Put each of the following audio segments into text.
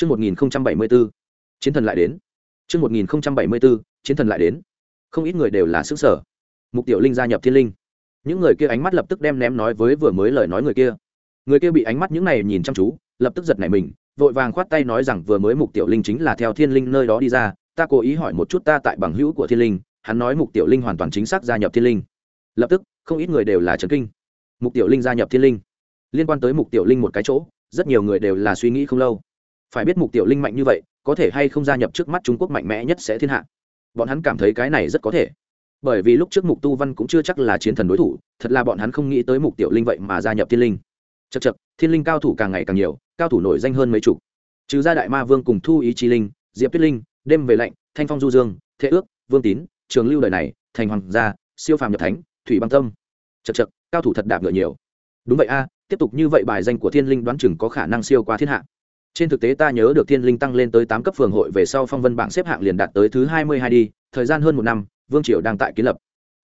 Chương 1074, chiến thần lại đến. Chương 1074, chiến thần lại đến. Không ít người đều là sức sở. Mục Tiểu Linh gia nhập Thiên Linh. Những người kia ánh mắt lập tức đem ném nói với vừa mới lời nói người kia. Người kia bị ánh mắt những này nhìn chăm chú, lập tức giật nảy mình, vội vàng khoát tay nói rằng vừa mới Mục Tiểu Linh chính là theo Thiên Linh nơi đó đi ra, ta cố ý hỏi một chút ta tại bằng hữu của Thiên Linh, hắn nói Mục Tiểu Linh hoàn toàn chính xác gia nhập Thiên Linh. Lập tức, không ít người đều là chấn kinh. Mục Tiểu Linh gia nhập Thiên Linh. Liên quan tới Mục Tiểu Linh một cái chỗ, rất nhiều người đều là suy nghĩ không lâu phải biết mục tiểu linh mạnh như vậy, có thể hay không gia nhập trước mắt trung quốc mạnh mẽ nhất sẽ thiên hạ. Bọn hắn cảm thấy cái này rất có thể. Bởi vì lúc trước mục tu văn cũng chưa chắc là chiến thần đối thủ, thật là bọn hắn không nghĩ tới mục tiểu linh vậy mà gia nhập thiên linh. Chật chật thiên linh cao thủ càng ngày càng nhiều, cao thủ nổi danh hơn mấy chục. Trừ gia đại ma vương cùng thu ý chi linh, diệp tuyết linh, đêm về lạnh, thanh phong du dương, thế ước, vương tín, trường lưu đời này, thành hoàng gia, siêu phàm nhập thánh, thủy băng tâm. Chật chật cao thủ thật đạp ngựa nhiều. Đúng vậy a, tiếp tục như vậy bài danh của thiên linh đoán chừng có khả năng siêu qua thiên hạ trên thực tế ta nhớ được thiên linh tăng lên tới tám cấp phường hội về sau phong vân bảng xếp hạng liền đạt tới thứ hai mươi hai đi, thời gian hơn một năm, vương triều đang tại kiến lập.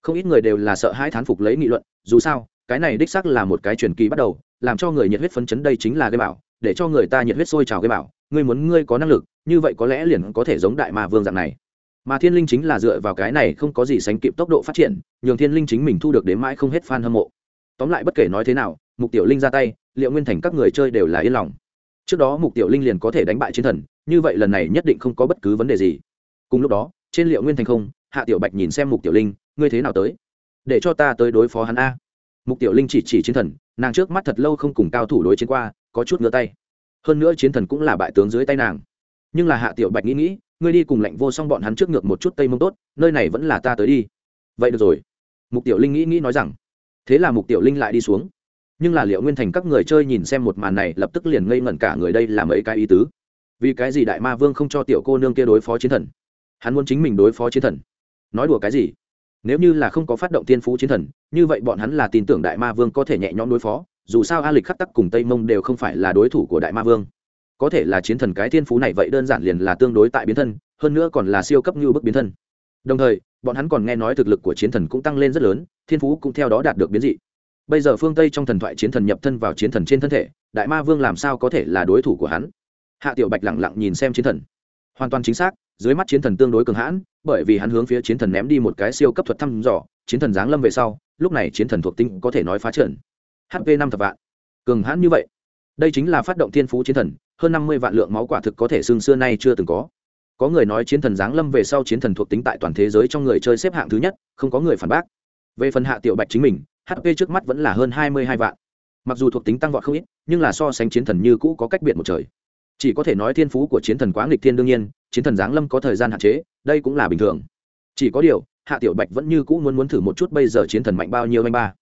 Không ít người đều là sợ hãi thán phục lấy nghị luận, dù sao, cái này đích xác là một cái truyền kỳ bắt đầu, làm cho người nhiệt huyết phấn chấn đây chính là gây bảo, để cho người ta nhiệt huyết sôi trào gây bảo, ngươi muốn ngươi có năng lực, như vậy có lẽ liền có thể giống đại ma vương dạng này. Mà thiên linh chính là dựa vào cái này không có gì sánh kịp tốc độ phát triển, nhường thiên linh chính mình thu được đến mãi không hết f a n hâm mộ. Tóm lại bất kể nói thế nào, mục tiểu linh ra tay, liệu nguyên thành các người chơi đều là yên lòng trước đó mục tiểu linh liền có thể đánh bại chiến thần, như vậy lần này nhất định không có bất cứ vấn đề gì. Cùng lúc đó, trên liệu nguyên thành không, hạ tiểu bạch nhìn xem mục tiểu linh, ngươi thế nào tới? Để cho ta tới đối phó hắn a. Mục tiểu linh chỉ chỉ chiến thần, nàng trước mắt thật lâu không cùng cao thủ đối chiến qua, có chút ngứa tay. Hơn nữa chiến thần cũng là bại tướng dưới tay nàng. Nhưng là hạ tiểu bạch nghĩ nghĩ, ngươi đi cùng lệnh vô song bọn hắn trước ngược một chút tây mông tốt, nơi này vẫn là ta tới đi. Vậy được rồi. Mục tiểu linh nghĩ nghĩ nói rằng. Thế là mục tiểu linh lại đi xuống nhưng là liệu nguyên thành các người chơi nhìn xem một màn này lập tức liền ngây ngẩn cả người đây là mấy cái ý tứ. Vì cái gì đại ma vương không cho tiểu cô nương kia đối phó chiến thần? Hắn muốn chính mình đối phó chiến thần. Nói đùa cái gì? Nếu như là không có phát động tiên phú chiến thần, như vậy bọn hắn là tin tưởng đại ma vương có thể nhẹ nhõm đối phó, dù sao a lịch khắc tắc cùng tây mông đều không phải là đối thủ của đại ma vương. Có thể là chiến thần cái thiên phú này vậy đơn giản liền là tương đối tại biến thân, hơn nữa còn là siêu cấp như bức biến thân. Đồng thời, bọn hắn còn nghe nói thực lực của chiến thần cũng tăng lên rất lớn, thiên phú cũng theo đó đạt được biến dị bây giờ phương tây trong thần thoại chiến thần nhập thân vào chiến thần trên thân thể, đại ma vương làm sao có thể là đối thủ của hắn? Hạ tiểu bạch lẳng lặng nhìn xem chiến thần. Hoàn toàn chính xác, dưới mắt chiến thần tương đối cường hãn, bởi vì hắn hướng phía chiến thần ném đi một cái siêu cấp thuật thăm dò, chiến thần giáng lâm về sau, lúc này chiến thần thuộc tinh có thể nói phá trận. Hp năm thập vạn. Cường hãn như vậy. Đây chính là phát động thiên phú chiến thần, hơn năm mươi vạn lượng máu quả thực có thể xương xưa nay chưa từng có. Có người nói chiến thần giáng lâm về sau chiến thần thuộc tính tại toàn thế giới trong người chơi xếp hạng thứ nhất, không có người phản bác. Về phần hạ tiểu bạch chính mình hp trước mắt vẫn là hơn hai mươi hai vạn. Mặc dù thuộc tính tăng vọt không ít, nhưng là so sánh chiến thần như cũ có cách biệt một trời. Chỉ có thể nói thiên phú của chiến thần quá nghịch thiên đương nhiên, chiến thần giáng lâm có thời gian hạn chế, đây cũng là bình thường. Chỉ có điều, hạ tiểu bạch vẫn như cũ muốn muốn thử một chút bây giờ chiến thần mạnh bao nhiêu anh ba.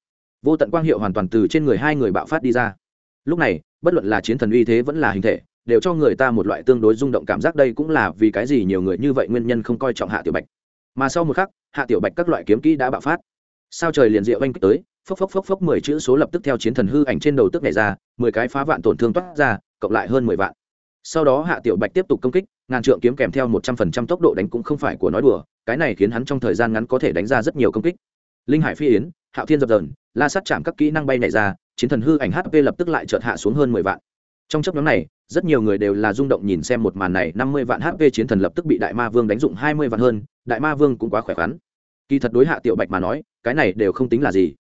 Vô tận quang hiệu hoàn toàn từ trên người hai người bạo phát đi ra. Lúc này, bất luận là chiến thần uy thế vẫn là hình thể, đều cho người ta một loại tương đối rung động cảm giác đây cũng là vì cái gì nhiều người như vậy nguyên nhân không coi trọng hạ tiểu bạch. Mà sau một khắc, hạ tiểu bạch các loại kiếm kỹ đã bạo phát. Sao trời liền diệu oanh kích tới phốc phốc phốc phốc mười chữ số lập tức theo chiến thần hư ảnh trên đầu tức nhảy ra, mười cái phá vạn tổn thương toát ra, cộng lại hơn mười vạn. Sau đó hạ tiểu bạch tiếp tục công kích, ngàn trượng kiếm kèm theo một trăm phần trăm tốc độ đánh cũng không phải của nói đùa, cái này khiến hắn trong thời gian ngắn có thể đánh ra rất nhiều công kích. Linh hải phi yến, hạo thiên dập dờn, la sát chạm các kỹ năng bay nhảy ra, chiến thần hư ảnh hp lập tức lại chợt hạ xuống hơn mười vạn. Trong chấp nhóm này, rất nhiều người đều là rung động nhìn xem một màn này, năm mươi vạn hp chiến thần lập tức bị đại ma vương đánh dụng hai mươi vạn hơn, đại ma vương cũng quá khỏe khoắn. Kỳ thật đối hạ tiểu bạch mà nói, cái này đều không tính là gì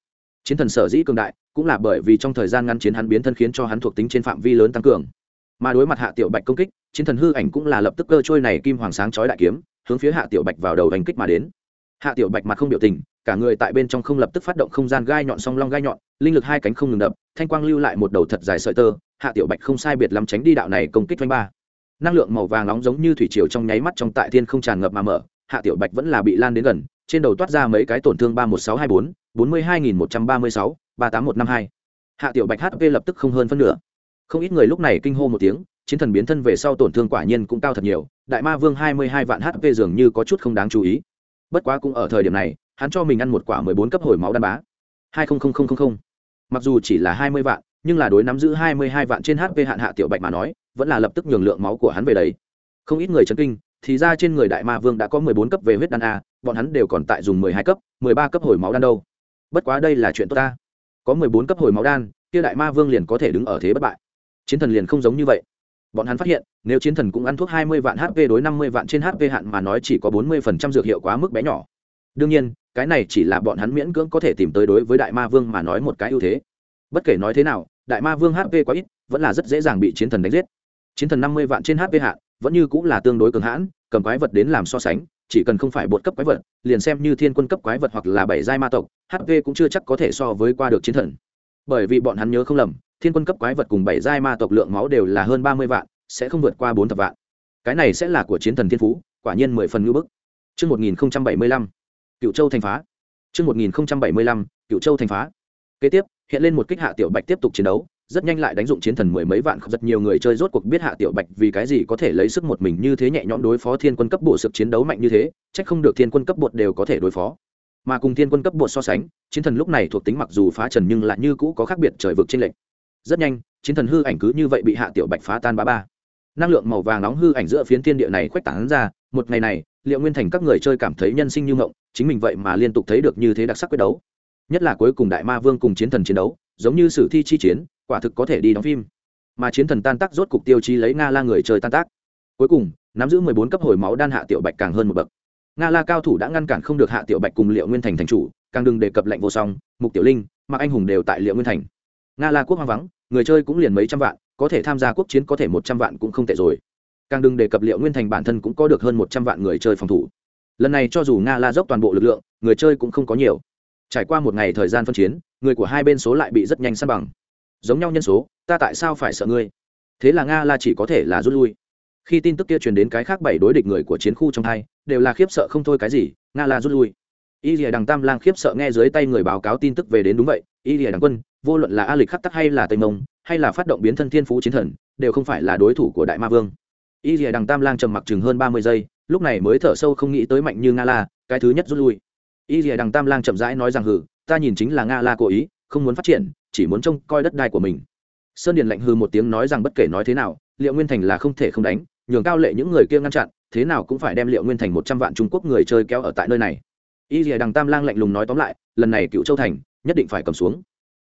chiến thần sở dĩ cường đại cũng là bởi vì trong thời gian ngăn chiến hắn biến thân khiến cho hắn thuộc tính trên phạm vi lớn tăng cường. Mà đối mặt hạ tiểu bạch công kích, chiến thần hư ảnh cũng là lập tức cơ trôi này kim hoàng sáng chói đại kiếm, hướng phía hạ tiểu bạch vào đầu đánh kích mà đến. Hạ tiểu bạch mặt không biểu tình, cả người tại bên trong không lập tức phát động không gian gai nhọn song long gai nhọn, linh lực hai cánh không ngừng đập, thanh quang lưu lại một đầu thật dài sợi tơ, hạ tiểu bạch không sai biệt lắm tránh đi đạo này công kích doanh ba. Năng lượng màu vàng nóng giống như thủy triều trong nháy mắt trong tại thiên không tràn ngập mà mở, hạ tiểu bạch vẫn là bị lan đến gần, trên đầu toát ra mấy cái tổn thương ba một sáu hai bốn bốn mươi hai nghìn một trăm ba mươi sáu, ba tám một năm hai. Hạ tiểu bạch hp lập tức không hơn phân nửa. Không ít người lúc này kinh hô một tiếng, chiến thần biến thân về sau tổn thương quả nhiên cũng cao thật nhiều, đại ma vương hai mươi hai vạn hp dường như có chút không đáng chú ý. Bất quá cũng ở thời điểm này, hắn cho mình ăn một quả mười bốn cấp hồi máu đan bá. hai mặc dù chỉ là hai mươi vạn, nhưng là đối nắm giữ hai mươi hai vạn trên hp hạn hạ tiểu bạch mà nói, vẫn là lập tức nhường lượng máu của hắn về đấy không ít người chấn kinh, thì ra trên người đại ma vương đã có mười bốn cấp về huyết đan a, bọn hắn đều còn tại dùng mười hai cấp, mười ba cấp hồi máu đan đâu bất quá đây là chuyện tốt ta. Có mười bốn cấp hồi máu đan, kia đại ma vương liền có thể đứng ở thế bất bại. Chiến thần liền không giống như vậy. Bọn hắn phát hiện, nếu chiến thần cũng ăn thuốc hai mươi vạn hp đối năm mươi vạn trên hp hạn mà nói chỉ có bốn mươi phần trăm dược hiệu quá mức bé nhỏ. Đương nhiên, cái này chỉ là bọn hắn miễn cưỡng có thể tìm tới đối với đại ma vương mà nói một cái ưu thế. Bất kể nói thế nào, đại ma vương hp quá ít, vẫn là rất dễ dàng bị chiến thần đánh giết. Chiến thần năm mươi vạn trên hp hạn, vẫn như cũng là tương đối cường hãn, cầm quái vật đến làm so sánh chỉ cần không phải bột cấp quái vật liền xem như thiên quân cấp quái vật hoặc là bảy giai ma tộc hp cũng chưa chắc có thể so với qua được chiến thần bởi vì bọn hắn nhớ không lầm thiên quân cấp quái vật cùng bảy giai ma tộc lượng máu đều là hơn ba mươi vạn sẽ không vượt qua bốn thập vạn cái này sẽ là của chiến thần thiên phú quả nhiên mười phần ngữ bức Trước 1075, Cựu Châu thành phá. Trước 1075, Cựu Châu thành phá. Kế tiếp, hiện lên một kích hạ tiểu bạch tiếp tục chiến đấu, rất nhanh lại đánh dụng chiến thần mười mấy vạn rất nhiều người chơi rốt cuộc biết hạ tiểu bạch vì cái gì có thể lấy sức một mình như thế nhẹ nhõm đối phó thiên quân cấp bộ sức chiến đấu mạnh như thế trách không được thiên quân cấp bột đều có thể đối phó. Mà cùng thiên quân cấp bột so sánh, chiến thần lúc này thuộc tính mặc dù phá trần nhưng lại như cũ có khác biệt trời vực trên lệnh rất nhanh, chiến thần hư ảnh cứ như vậy bị hạ tiểu bạch phá tan ba ba. Năng lượng màu vàng nóng hư ảnh giữa phiến thiên địa này khuếch tảng ra, một ngày này, liệu nguyên thành các người chơi cảm thấy nhân sinh như ngộng chính mình vậy mà liên tục thấy được như thế đặc sắc quyết đấu. Nhất là cuối cùng đại ma vương cùng chiến thần chiến đấu giống như sử thi chi chiến, quả thực có thể đi đóng phim. Mà chiến thần tan tác rốt cục tiêu chí lấy nga la người chơi tan tác. Cuối cùng, nắm giữ mười bốn cấp hồi máu đan hạ tiểu bạch càng hơn một bậc. Nga la cao thủ đã ngăn cản không được hạ tiểu bạch cùng liệu nguyên thành thành chủ, càng đừng đề cập lệnh vô song, mục tiểu linh mà anh hùng đều tại liệu nguyên thành. Nga la quốc hoang vắng, người chơi cũng liền mấy trăm vạn, có thể tham gia quốc chiến có thể một trăm vạn cũng không tệ rồi. Càng đừng đề cập liệu nguyên thành bản thân cũng có được hơn một trăm vạn người chơi phòng thủ. Lần này cho dù nga la dốc toàn bộ lực lượng, người chơi cũng không có nhiều. Trải qua một ngày thời gian phân chiến người của hai bên số lại bị rất nhanh săn bằng. Giống nhau nhân số, ta tại sao phải sợ ngươi? Thế là nga la chỉ có thể là rút lui. Khi tin tức kia truyền đến cái khác bảy đối địch người của chiến khu trong hai, đều là khiếp sợ không thôi cái gì, nga la rút lui. Y lìa đằng tam lang khiếp sợ nghe dưới tay người báo cáo tin tức về đến đúng vậy, y lìa đằng quân, vô luận là a lịch khắc tắc hay là tây mông, hay là phát động biến thân thiên phú chiến thần, đều không phải là đối thủ của đại ma vương. Y lìa đằng tam lang trầm mặc chừng hơn ba mươi giây, lúc này mới thở sâu không nghĩ tới mạnh như nga la, cái thứ nhất rút lui. Y lìa đằng tam lang chậm rãi nói rằng hử ta nhìn chính là nga la cố ý, không muốn phát triển, chỉ muốn trông coi đất đai của mình. Sơn điền lạnh hư một tiếng nói rằng bất kể nói thế nào, liệu nguyên thành là không thể không đánh, nhường cao lệ những người kia ngăn chặn, thế nào cũng phải đem liệu nguyên thành một trăm vạn trung quốc người chơi kéo ở tại nơi này. Y dìa đằng tam lang lạnh lùng nói tóm lại, lần này cựu châu thành, nhất định phải cầm xuống.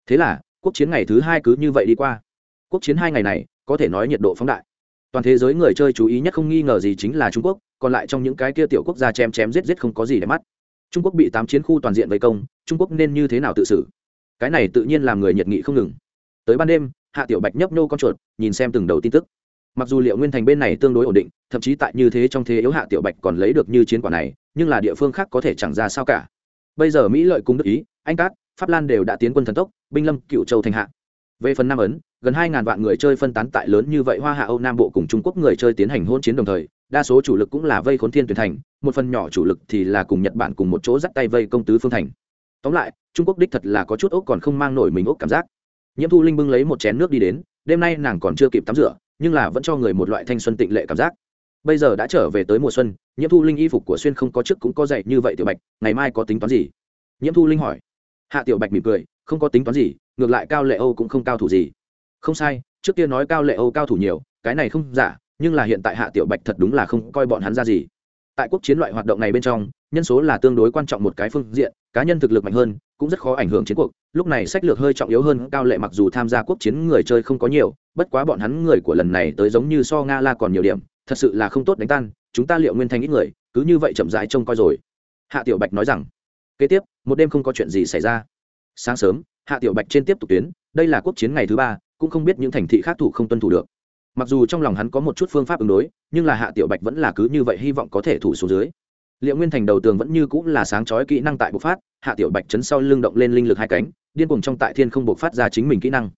Thế là, quốc chiến ngày thứ hai cứ như vậy đi qua. Quốc chiến hai ngày này, có thể nói nhiệt độ phóng đại. Toàn thế giới người chơi chú ý nhất không nghi ngờ gì chính là trung quốc, còn lại trong những cái kia tiểu quốc gia chém chém giết giết không có gì để mắt trung quốc bị tám chiến khu toàn diện vây công, trung quốc nên như thế nào tự xử? Cái này tự nhiên làm người nhiệt nghị không ngừng. Tới ban đêm, hạ tiểu bạch nhấp nô con chuột, nhìn xem từng đầu tin tức. Mặc dù liệu nguyên thành bên này tương đối ổn định, thậm chí tại như thế trong thế yếu hạ tiểu bạch còn lấy được như chiến quả này, nhưng là địa phương khác có thể chẳng ra sao cả. Bây giờ mỹ lợi cung đức ý, anh cát, pháp lan đều đã tiến quân thần tốc, binh lâm cựu châu thành hạ. Về phần nam ấn, gần hai ngàn vạn người chơi phân tán tại lớn như vậy hoa hạ, âu nam bộ cùng trung quốc người chơi tiến hành hôn chiến đồng thời đa số chủ lực cũng là vây khốn thiên tuyển thành, một phần nhỏ chủ lực thì là cùng nhật bản cùng một chỗ dắt tay vây công tứ phương thành. Tóm lại, trung quốc đích thật là có chút ốc còn không mang nổi mình ốc cảm giác. Nhiễm thu linh bưng lấy một chén nước đi đến, đêm nay nàng còn chưa kịp tắm rửa, nhưng là vẫn cho người một loại thanh xuân tịnh lệ cảm giác. Bây giờ đã trở về tới mùa xuân, nhiễm thu linh y phục của xuyên không có chức cũng có dạy như vậy tiểu bạch, ngày mai có tính toán gì? Nhiễm thu linh hỏi. Hạ tiểu bạch mỉm cười, không có tính toán gì, ngược lại cao lệ âu cũng không cao thủ gì. Không sai, trước kia nói cao lệ âu cao thủ nhiều, cái này không giả nhưng là hiện tại hạ tiểu bạch thật đúng là không coi bọn hắn ra gì. Tại quốc chiến loại hoạt động này bên trong, nhân số là tương đối quan trọng một cái phương diện, cá nhân thực lực mạnh hơn, cũng rất khó ảnh hưởng chiến cuộc. Lúc này sách lược hơi trọng yếu hơn, cao lệ mặc dù tham gia quốc chiến người chơi không có nhiều, bất quá bọn hắn người của lần này tới giống như so nga la còn nhiều điểm, thật sự là không tốt đánh tan, chúng ta liệu nguyên thành ít người, cứ như vậy chậm rãi trông coi rồi. Hạ tiểu bạch nói rằng, kế tiếp, một đêm không có chuyện gì xảy ra. Sáng sớm, hạ tiểu bạch trên tiếp tục tuyến, đây là quốc chiến ngày thứ ba, cũng không biết những thành thị khác thủ không tuân thủ được mặc dù trong lòng hắn có một chút phương pháp ứng đối, nhưng là hạ tiểu bạch vẫn là cứ như vậy hy vọng có thể thủ xuống dưới. Liệu nguyên thành đầu tường vẫn như cũng là sáng chói kỹ năng tại bộc phát, hạ tiểu bạch chấn sau lưng động lên linh lực hai cánh, điên cuồng trong tại thiên không bộc phát ra chính mình kỹ năng.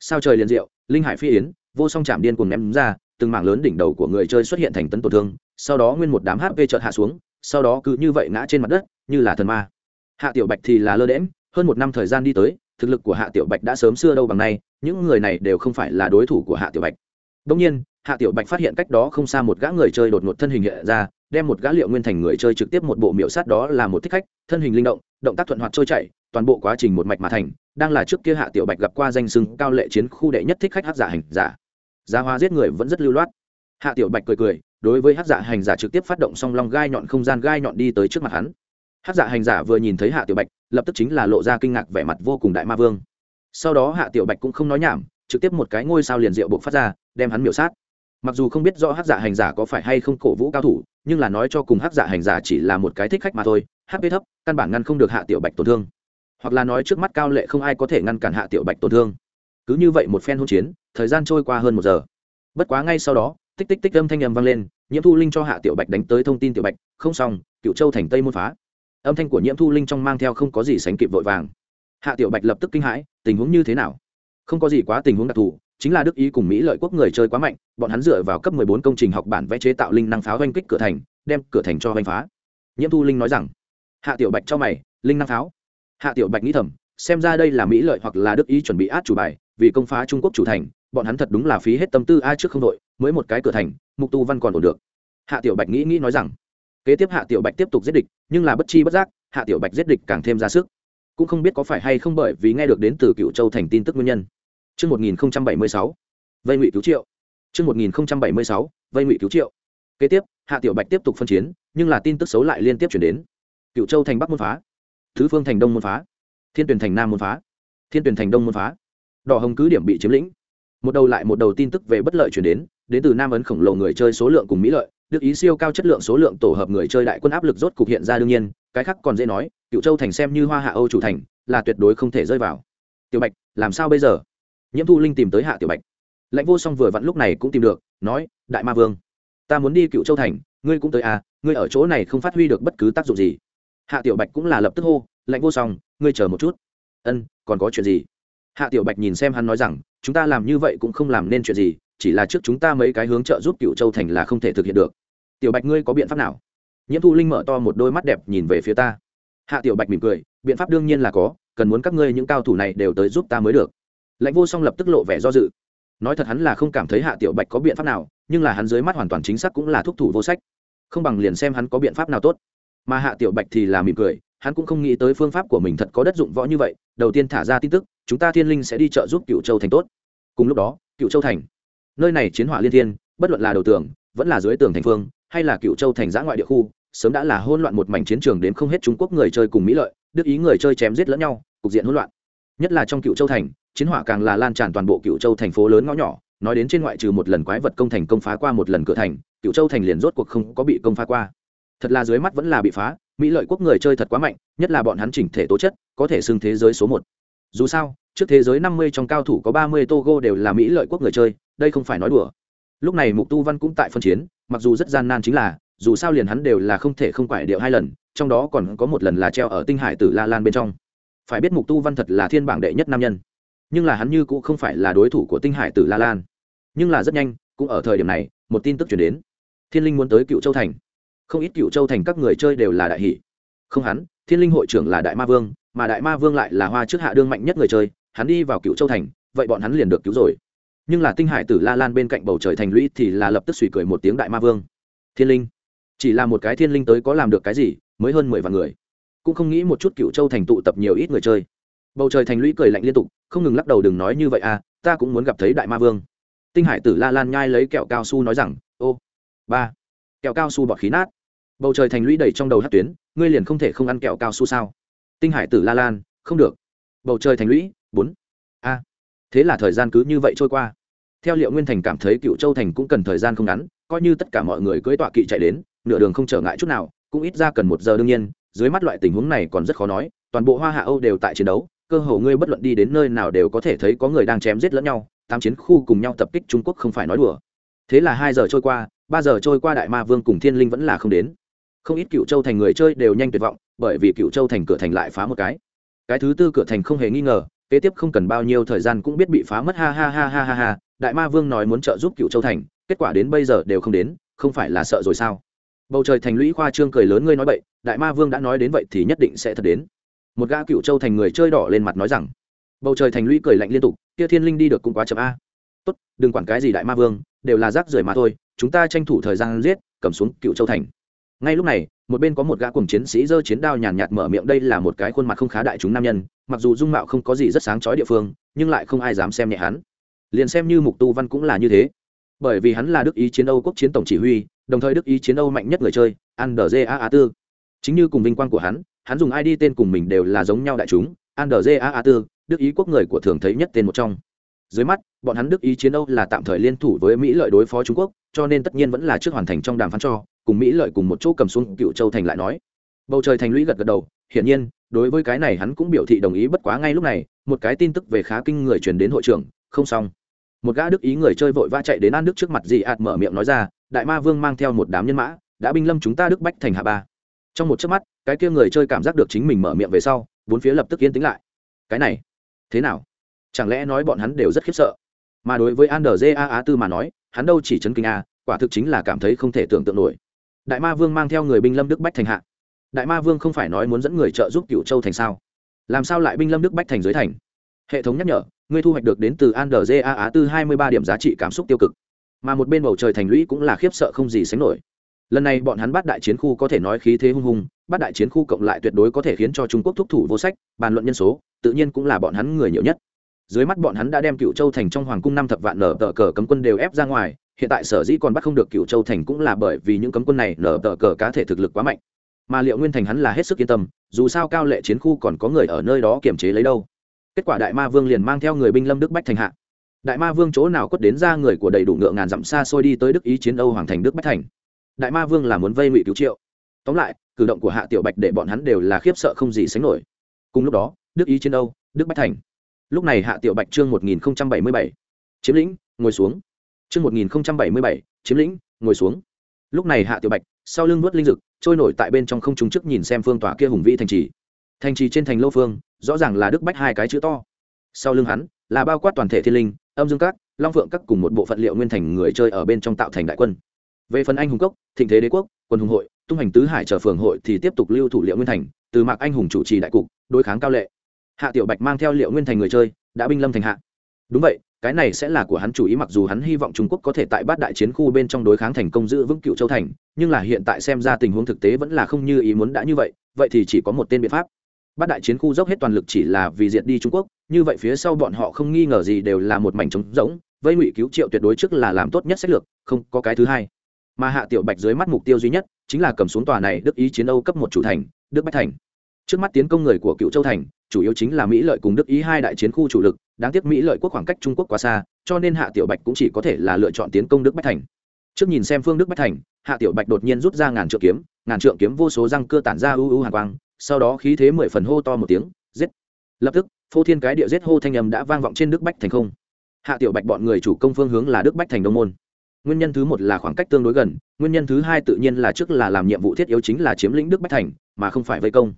Sao trời liền diệu, linh hải phi yến, vô song chạm điên cuồng ném ra, từng mảng lớn đỉnh đầu của người chơi xuất hiện thành tấn tổn thương, sau đó nguyên một đám hp chợt hạ xuống, sau đó cứ như vậy ngã trên mặt đất, như là thần ma. Hạ tiểu bạch thì là lơ đễm hơn một năm thời gian đi tới, thực lực của hạ tiểu bạch đã sớm xưa đâu bằng nay, những người này đều không phải là đối thủ của hạ tiểu bạch đông nhiên, hạ tiểu bạch phát hiện cách đó không xa một gã người chơi đột ngột thân hình hiện ra, đem một gã liệu nguyên thành người chơi trực tiếp một bộ miểu sát đó là một thích khách, thân hình linh động động tác thuận hoạt trôi chảy, toàn bộ quá trình một mạch mà thành, đang là trước kia hạ tiểu bạch gặp qua danh sưng cao lệ chiến khu đệ nhất thích khách hắc giả hành giả. Giá hoa giết người vẫn rất lưu loát. Hạ tiểu bạch cười cười, đối với hắc giả hành giả trực tiếp phát động song long gai nhọn không gian gai nhọn đi tới trước mặt hắn. Hắc giả hành giả vừa nhìn thấy hạ tiểu bạch, lập tức chính là lộ ra kinh ngạc vẻ mặt vô cùng đại ma vương. Sau đó hạ tiểu bạch cũng không nói nhảm trực tiếp một cái ngôi sao liền rượu buộc phát ra, đem hắn miểu sát. Mặc dù không biết rõ hát giả dạ hành giả có phải hay không cổ vũ cao thủ, nhưng là nói cho cùng hát giả dạ hành giả chỉ là một cái thích khách mà thôi hp thấp, căn bản ngăn không được hạ tiểu bạch tổn thương. Hoặc là nói trước mắt cao lệ không ai có thể ngăn cản hạ tiểu bạch tổn thương. Cứ như vậy một phen hôn chiến, thời gian trôi qua hơn một giờ. Bất quá ngay sau đó, tích tích tích âm thanh âm vang lên, nhiễm thu linh cho hạ tiểu bạch đánh tới thông tin tiểu bạch, không xong cựu châu thành tây môn phá. Âm thanh của nhiễm thu linh trong mang theo không có gì sánh kịp vội vàng. Hạ tiểu bạch lập tức kinh hãi, tình huống như thế nào? Không có gì quá tình huống đặc thù, chính là đức ý cùng mỹ lợi quốc người chơi quá mạnh, bọn hắn dựa vào cấp 14 công trình học bản vẽ chế tạo linh năng pháo oanh kích cửa thành, đem cửa thành cho oanh phá. Nhiễm thu linh nói rằng, hạ tiểu bạch cho mày, linh năng pháo. Hạ tiểu bạch nghĩ thầm, xem ra đây là mỹ lợi hoặc là đức ý chuẩn bị át chủ bài, vì công phá trung quốc chủ thành, bọn hắn thật đúng là phí hết tâm tư ai trước không đội, mới một cái cửa thành, mục tu văn còn ổn được. Hạ tiểu bạch nghĩ nghĩ nói rằng, kế tiếp hạ tiểu bạch tiếp tục giết địch, nhưng là bất chi bất giác, hạ tiểu bạch giết địch càng thêm ra sức. Cũng không biết có phải hay không bởi vì nghe được đến từ cựu châu thành tin tức nguyên nhân. Trước 1076, vây ngụy cứu triệu. Trước 1076, vây ngụy cứu triệu. Kế tiếp, Hạ Tiểu Bạch tiếp tục phân chiến, nhưng là tin tức xấu lại liên tiếp chuyển đến. Cựu Châu thành Bắc môn phá, Thứ Phương thành Đông môn phá, Thiên Tuyển thành Nam môn phá, Thiên Tuyển thành Đông môn phá. Đỏ Hồng cứ điểm bị chiếm lĩnh. Một đầu lại một đầu tin tức về bất lợi chuyển đến, đến từ Nam ấn khổng lồ người chơi số lượng cùng mỹ lợi, được ý siêu cao chất lượng số lượng tổ hợp người chơi đại quân áp lực rốt cục hiện ra đương nhiên, cái khác còn dễ nói, Cựu Châu thành xem như Hoa Hạ Âu chủ thành, là tuyệt đối không thể rơi vào. Tiểu Bạch, làm sao bây giờ? Nhiễm Thu Linh tìm tới Hạ Tiểu Bạch. Lãnh Vô Song vừa vặn lúc này cũng tìm được, nói, Đại Ma Vương, ta muốn đi Cựu Châu thành, ngươi cũng tới à, ngươi ở chỗ này không phát huy được bất cứ tác dụng gì. Hạ Tiểu Bạch cũng là lập tức hô, Lãnh Vô Song, ngươi chờ một chút. Ân, còn có chuyện gì? Hạ Tiểu Bạch nhìn xem hắn nói rằng, chúng ta làm như vậy cũng không làm nên chuyện gì, chỉ là trước chúng ta mấy cái hướng trợ giúp Cựu Châu thành là không thể thực hiện được tiểu bạch ngươi có biện pháp nào nhiễm thu linh mở to một đôi mắt đẹp nhìn về phía ta hạ tiểu bạch mỉm cười biện pháp đương nhiên là có cần muốn các ngươi những cao thủ này đều tới giúp ta mới được lãnh vô song lập tức lộ vẻ do dự. Nói thật hắn là không cảm thấy hạ tiểu bạch có biện pháp nào, nhưng là hắn dưới mắt hoàn toàn chính xác cũng là thúc thủ vô sách. Không bằng liền xem hắn có biện pháp nào tốt. Mà hạ tiểu bạch thì là mỉm cười, hắn cũng không nghĩ tới phương pháp của mình thật có đất dụng võ như vậy, đầu tiên thả ra tin tức, chúng ta thiên linh sẽ đi trợ giúp cựu châu thành tốt. Cùng lúc đó cựu châu thành, nơi này chiến hỏa liên thiên, bất luận là đầu tường, vẫn là dưới tường thành phương, hay là cựu châu thành giã ngoại địa khu, sớm đã là hỗn loạn một mảnh chiến trường đến không hết trung quốc người chơi cùng mỹ lợi, đức ý người chơi chém giết lẫn nhau, cục diện hỗn loạn. Nhất là trong cựu châu thành chiến hỏa càng là lan tràn toàn bộ cựu châu thành phố lớn ngõ nhỏ, nói đến trên ngoại trừ một lần quái vật công thành công phá qua một lần cửa thành cựu châu thành liền rốt cuộc không có bị công phá qua. Thật là dưới mắt vẫn là bị phá, mỹ lợi quốc người chơi thật quá mạnh, nhất là bọn hắn chỉnh thể tố chất, có thể xưng thế giới số một. Dù sao, trước thế giới năm mươi trong cao thủ có ba mươi togo đều là mỹ lợi quốc người chơi, đây không phải nói đùa. Lúc này mục tu văn cũng tại phân chiến, mặc dù rất gian nan chính là, dù sao liền hắn đều là không thể không quải điệu hai lần, trong đó còn có một lần là treo ở tinh hải tử la lan bên trong. Phải biết mục tu văn thật là thiên bảng đệ nhất nam nhân nhưng là hắn như cũng không phải là đối thủ của tinh hải tử la lan. Nhưng là rất nhanh, cũng ở thời điểm này, một tin tức chuyển đến. Thiên linh muốn tới cựu châu thành. Không ít cựu châu thành các người chơi đều là đại hỷ không hắn, thiên linh hội trưởng là đại ma vương, mà đại ma vương lại là hoa trước hạ đương mạnh nhất người chơi, hắn đi vào cựu châu thành, vậy bọn hắn liền được cứu rồi. Nhưng là tinh hải tử la lan bên cạnh bầu trời thành lũy thì là lập tức suy cười một tiếng đại ma vương. Thiên linh, chỉ là một cái thiên linh tới có làm được cái gì, mới hơn mười vạn người. Cũng không nghĩ một chút cựu châu thành tụ tập nhiều ít người chơi bầu trời thành lũy cười lạnh liên tục, không ngừng lắc đầu đừng nói như vậy à ta cũng muốn gặp thấy đại ma vương. Tinh hải tử la lan nhai lấy kẹo cao su nói rằng, ô, ba, kẹo cao su bọt khí nát. Bầu trời thành lũy đầy trong đầu hát tuyến, ngươi liền không thể không ăn kẹo cao su sao? Tinh hải tử la lan, không được. Bầu trời thành lũy, bốn. A, thế là thời gian cứ như vậy trôi qua. Theo liệu nguyên thành cảm thấy cựu châu thành cũng cần thời gian không ngắn, coi như tất cả mọi người cưỡi tọa kỵ chạy đến, nửa đường không trở ngại chút nào, cũng ít ra cần một giờ đương nhiên, dưới mắt loại tình huống này còn rất khó nói, toàn bộ hoa hạ âu đều tại chiến đấu cơ hồ ngươi bất luận đi đến nơi nào đều có thể thấy có người đang chém giết lẫn nhau, tám chiến khu cùng nhau tập kích trung quốc không phải nói đùa. Thế là hai giờ trôi qua, ba giờ trôi qua đại ma vương cùng thiên linh vẫn là không đến. Không ít cựu châu thành người chơi đều nhanh tuyệt vọng, bởi vì cựu châu thành cửa thành lại phá một cái. Cái thứ tư cửa thành không hề nghi ngờ, kế tiếp không cần bao nhiêu thời gian cũng biết bị phá mất, ha ha ha ha ha ha, đại ma vương nói muốn trợ giúp cựu châu thành, kết quả đến bây giờ đều không đến, không phải là sợ rồi sao? Bầu trời thành lũy khoa trương cười lớn, ngươi nói vậy đại ma vương đã nói đến vậy thì nhất định sẽ thật đến một gã cựu châu thành người chơi đỏ lên mặt nói rằng, bầu trời thành lũy cười lạnh liên tục, kia thiên linh đi được cũng quá chậm a. Tốt, đừng quản cái gì đại ma vương, đều là rác rưởi mà thôi, chúng ta tranh thủ thời gian giết, cầm xuống cựu châu thành. Ngay lúc này, một bên có một gã cùng chiến sĩ giơ chiến đao nhàn nhạt mở miệng, đây là một cái khuôn mặt không khá đại chúng nam nhân, mặc dù dung mạo không có gì rất sáng chói địa phương, nhưng lại không ai dám xem nhẹ hắn. Liền xem như mục tu văn cũng là như thế. Bởi vì hắn là đức ý chiến âu quốc chiến tổng chỉ huy, đồng thời đức ý chiến âu mạnh nhất người chơi andrja tư. Chính như cùng vinh quang của hắn hắn dùng id tên cùng mình đều là giống nhau đại chúng andrja tư, đức ý quốc người của thường thấy nhất tên một trong. Dưới mắt, bọn hắn đức ý chiến âu là tạm thời liên thủ với mỹ lợi đối phó trung quốc, cho nên tất nhiên vẫn là trước hoàn thành trong đàm phán cho, cùng mỹ lợi cùng một chỗ cầm xuống cựu châu thành lại nói. Bầu trời thành lũy gật gật đầu, hiển nhiên, đối với cái này hắn cũng biểu thị đồng ý bất quá ngay lúc này, một cái tin tức về khá kinh người truyền đến hội trưởng, không xong. Một gã đức ý người chơi vội vã chạy đến an đức trước mặt dị ạt mở miệng nói ra, đại ma vương mang theo một đám nhân mã, đã binh lâm chúng ta đức bách thành hạ ba. Trong một chớp mắt cái kia người chơi cảm giác được chính mình mở miệng về sau, bốn phía lập tức yên tĩnh lại. Cái này, thế nào? Chẳng lẽ nói bọn hắn đều rất khiếp sợ? Mà đối với an đờ a á tư mà nói, hắn đâu chỉ chấn kinh a quả thực chính là cảm thấy không thể tưởng tượng nổi. Đại ma vương mang theo người binh lâm đức bách thành hạ. Đại ma vương không phải nói muốn dẫn người trợ giúp cựu châu thành sao? Làm sao lại binh lâm đức bách thành dưới thành? Hệ thống nhắc nhở, ngươi thu hoạch được đến từ an đờ a á tư hai mươi ba điểm giá trị cảm xúc tiêu cực. Mà một bên bầu trời thành lũy cũng là khiếp sợ không gì sánh nổi. Lần này bọn hắn bắt đại chiến khu có thể nói khí thế hung hùng Bát đại chiến khu cộng lại tuyệt đối có thể khiến cho trung quốc thúc thủ vô sách, bàn luận nhân số, tự nhiên cũng là bọn hắn người nhiều nhất. Dưới mắt bọn hắn đã đem cựu châu thành trong hoàng cung năm thập vạn nở tờ cờ cấm quân đều ép ra ngoài, hiện tại sở dĩ còn bắt không được cựu châu thành cũng là bởi vì những cấm quân này nở tờ cờ cá thể thực lực quá mạnh. Mà liệu nguyên thành hắn là hết sức yên tâm, dù sao cao lệ chiến khu còn có người ở nơi đó kiềm chế lấy đâu. Kết quả đại ma vương liền mang theo người binh lâm đức bách thành hạ. Đại ma vương chỗ nào quất đến ra người của đầy đủ ngựa ngàn dặm xa xôi đi tới đức ý chiến âu hoàng thành đức bách thành. Đại ma vương là muốn vây ngụy cứu triệu. Tóm lại cử động của hạ tiểu bạch để bọn hắn đều là khiếp sợ không gì sánh nổi. Cùng lúc đó, đức ý chiến âu, đức bách thành. Lúc này hạ tiểu bạch chương một nghìn bảy mươi bảy. Chiếm lĩnh, ngồi xuống. Chương một nghìn bảy mươi bảy, chiếm lĩnh, ngồi xuống. Lúc này hạ tiểu bạch, sau lưng nuốt linh dực trôi nổi tại bên trong không trung chức nhìn xem phương tỏa kia hùng vĩ thành trì. Thành trì trên thành lô phương, rõ ràng là đức bách hai cái chữ to. Sau lưng hắn, là bao quát toàn thể thiên linh, âm dương các, long phượng các cùng một bộ phận liệu nguyên thành người chơi ở bên trong tạo thành đại quân. Về phần anh hùng cốc, thịnh thế đế quốc, quân hùng hội tung hành tứ hải chờ phường hội thì tiếp tục lưu thủ liệu nguyên thành, từ mạc anh hùng chủ trì đại cục, đối kháng cao lệ. Hạ tiểu bạch mang theo liệu nguyên thành người chơi, đã binh lâm thành hạ. Đúng vậy, cái này sẽ là của hắn chủ ý mặc dù hắn hy vọng trung quốc có thể tại bát đại chiến khu bên trong đối kháng thành công giữ vững cựu châu thành, nhưng là hiện tại xem ra tình huống thực tế vẫn là không như ý muốn đã như vậy vậy thì chỉ có một tên biện pháp. Bát đại chiến khu dốc hết toàn lực chỉ là vì diệt đi trung quốc, như vậy phía sau bọn họ không nghi ngờ gì đều là một mảnh trống rỗng, vây ngụy cứu triệu tuyệt đối trước là làm tốt nhất sách lược, không có cái thứ hai. Mà hạ tiểu bạch dưới mắt mục tiêu duy nhất chính là cầm xuống tòa này đức ý chiến âu cấp một chủ thành, đức bách thành. Trước mắt tiến công người của cựu châu thành, chủ yếu chính là mỹ lợi cùng đức ý hai đại chiến khu chủ lực, đáng tiếc mỹ lợi quốc khoảng cách trung quốc quá xa, cho nên hạ tiểu bạch cũng chỉ có thể là lựa chọn tiến công đức bách thành. Trước nhìn xem phương đức bách thành, hạ tiểu bạch đột nhiên rút ra ngàn trượng kiếm, ngàn trượng kiếm vô số răng cưa tản ra ưu ưu hàng quang, sau đó khí thế mười phần hô to một tiếng, giết. Lập tức, phô thiên cái địa giết hô thanh âm đã vang vọng trên đức bách thành không. Hạ tiểu bạch bọn người chủ công phương hướng là đức bách thành đông môn nguyên nhân thứ một là khoảng cách tương đối gần, nguyên nhân thứ hai tự nhiên là trước là làm nhiệm vụ thiết yếu chính là chiếm lĩnh đức bách thành, mà không phải vây công.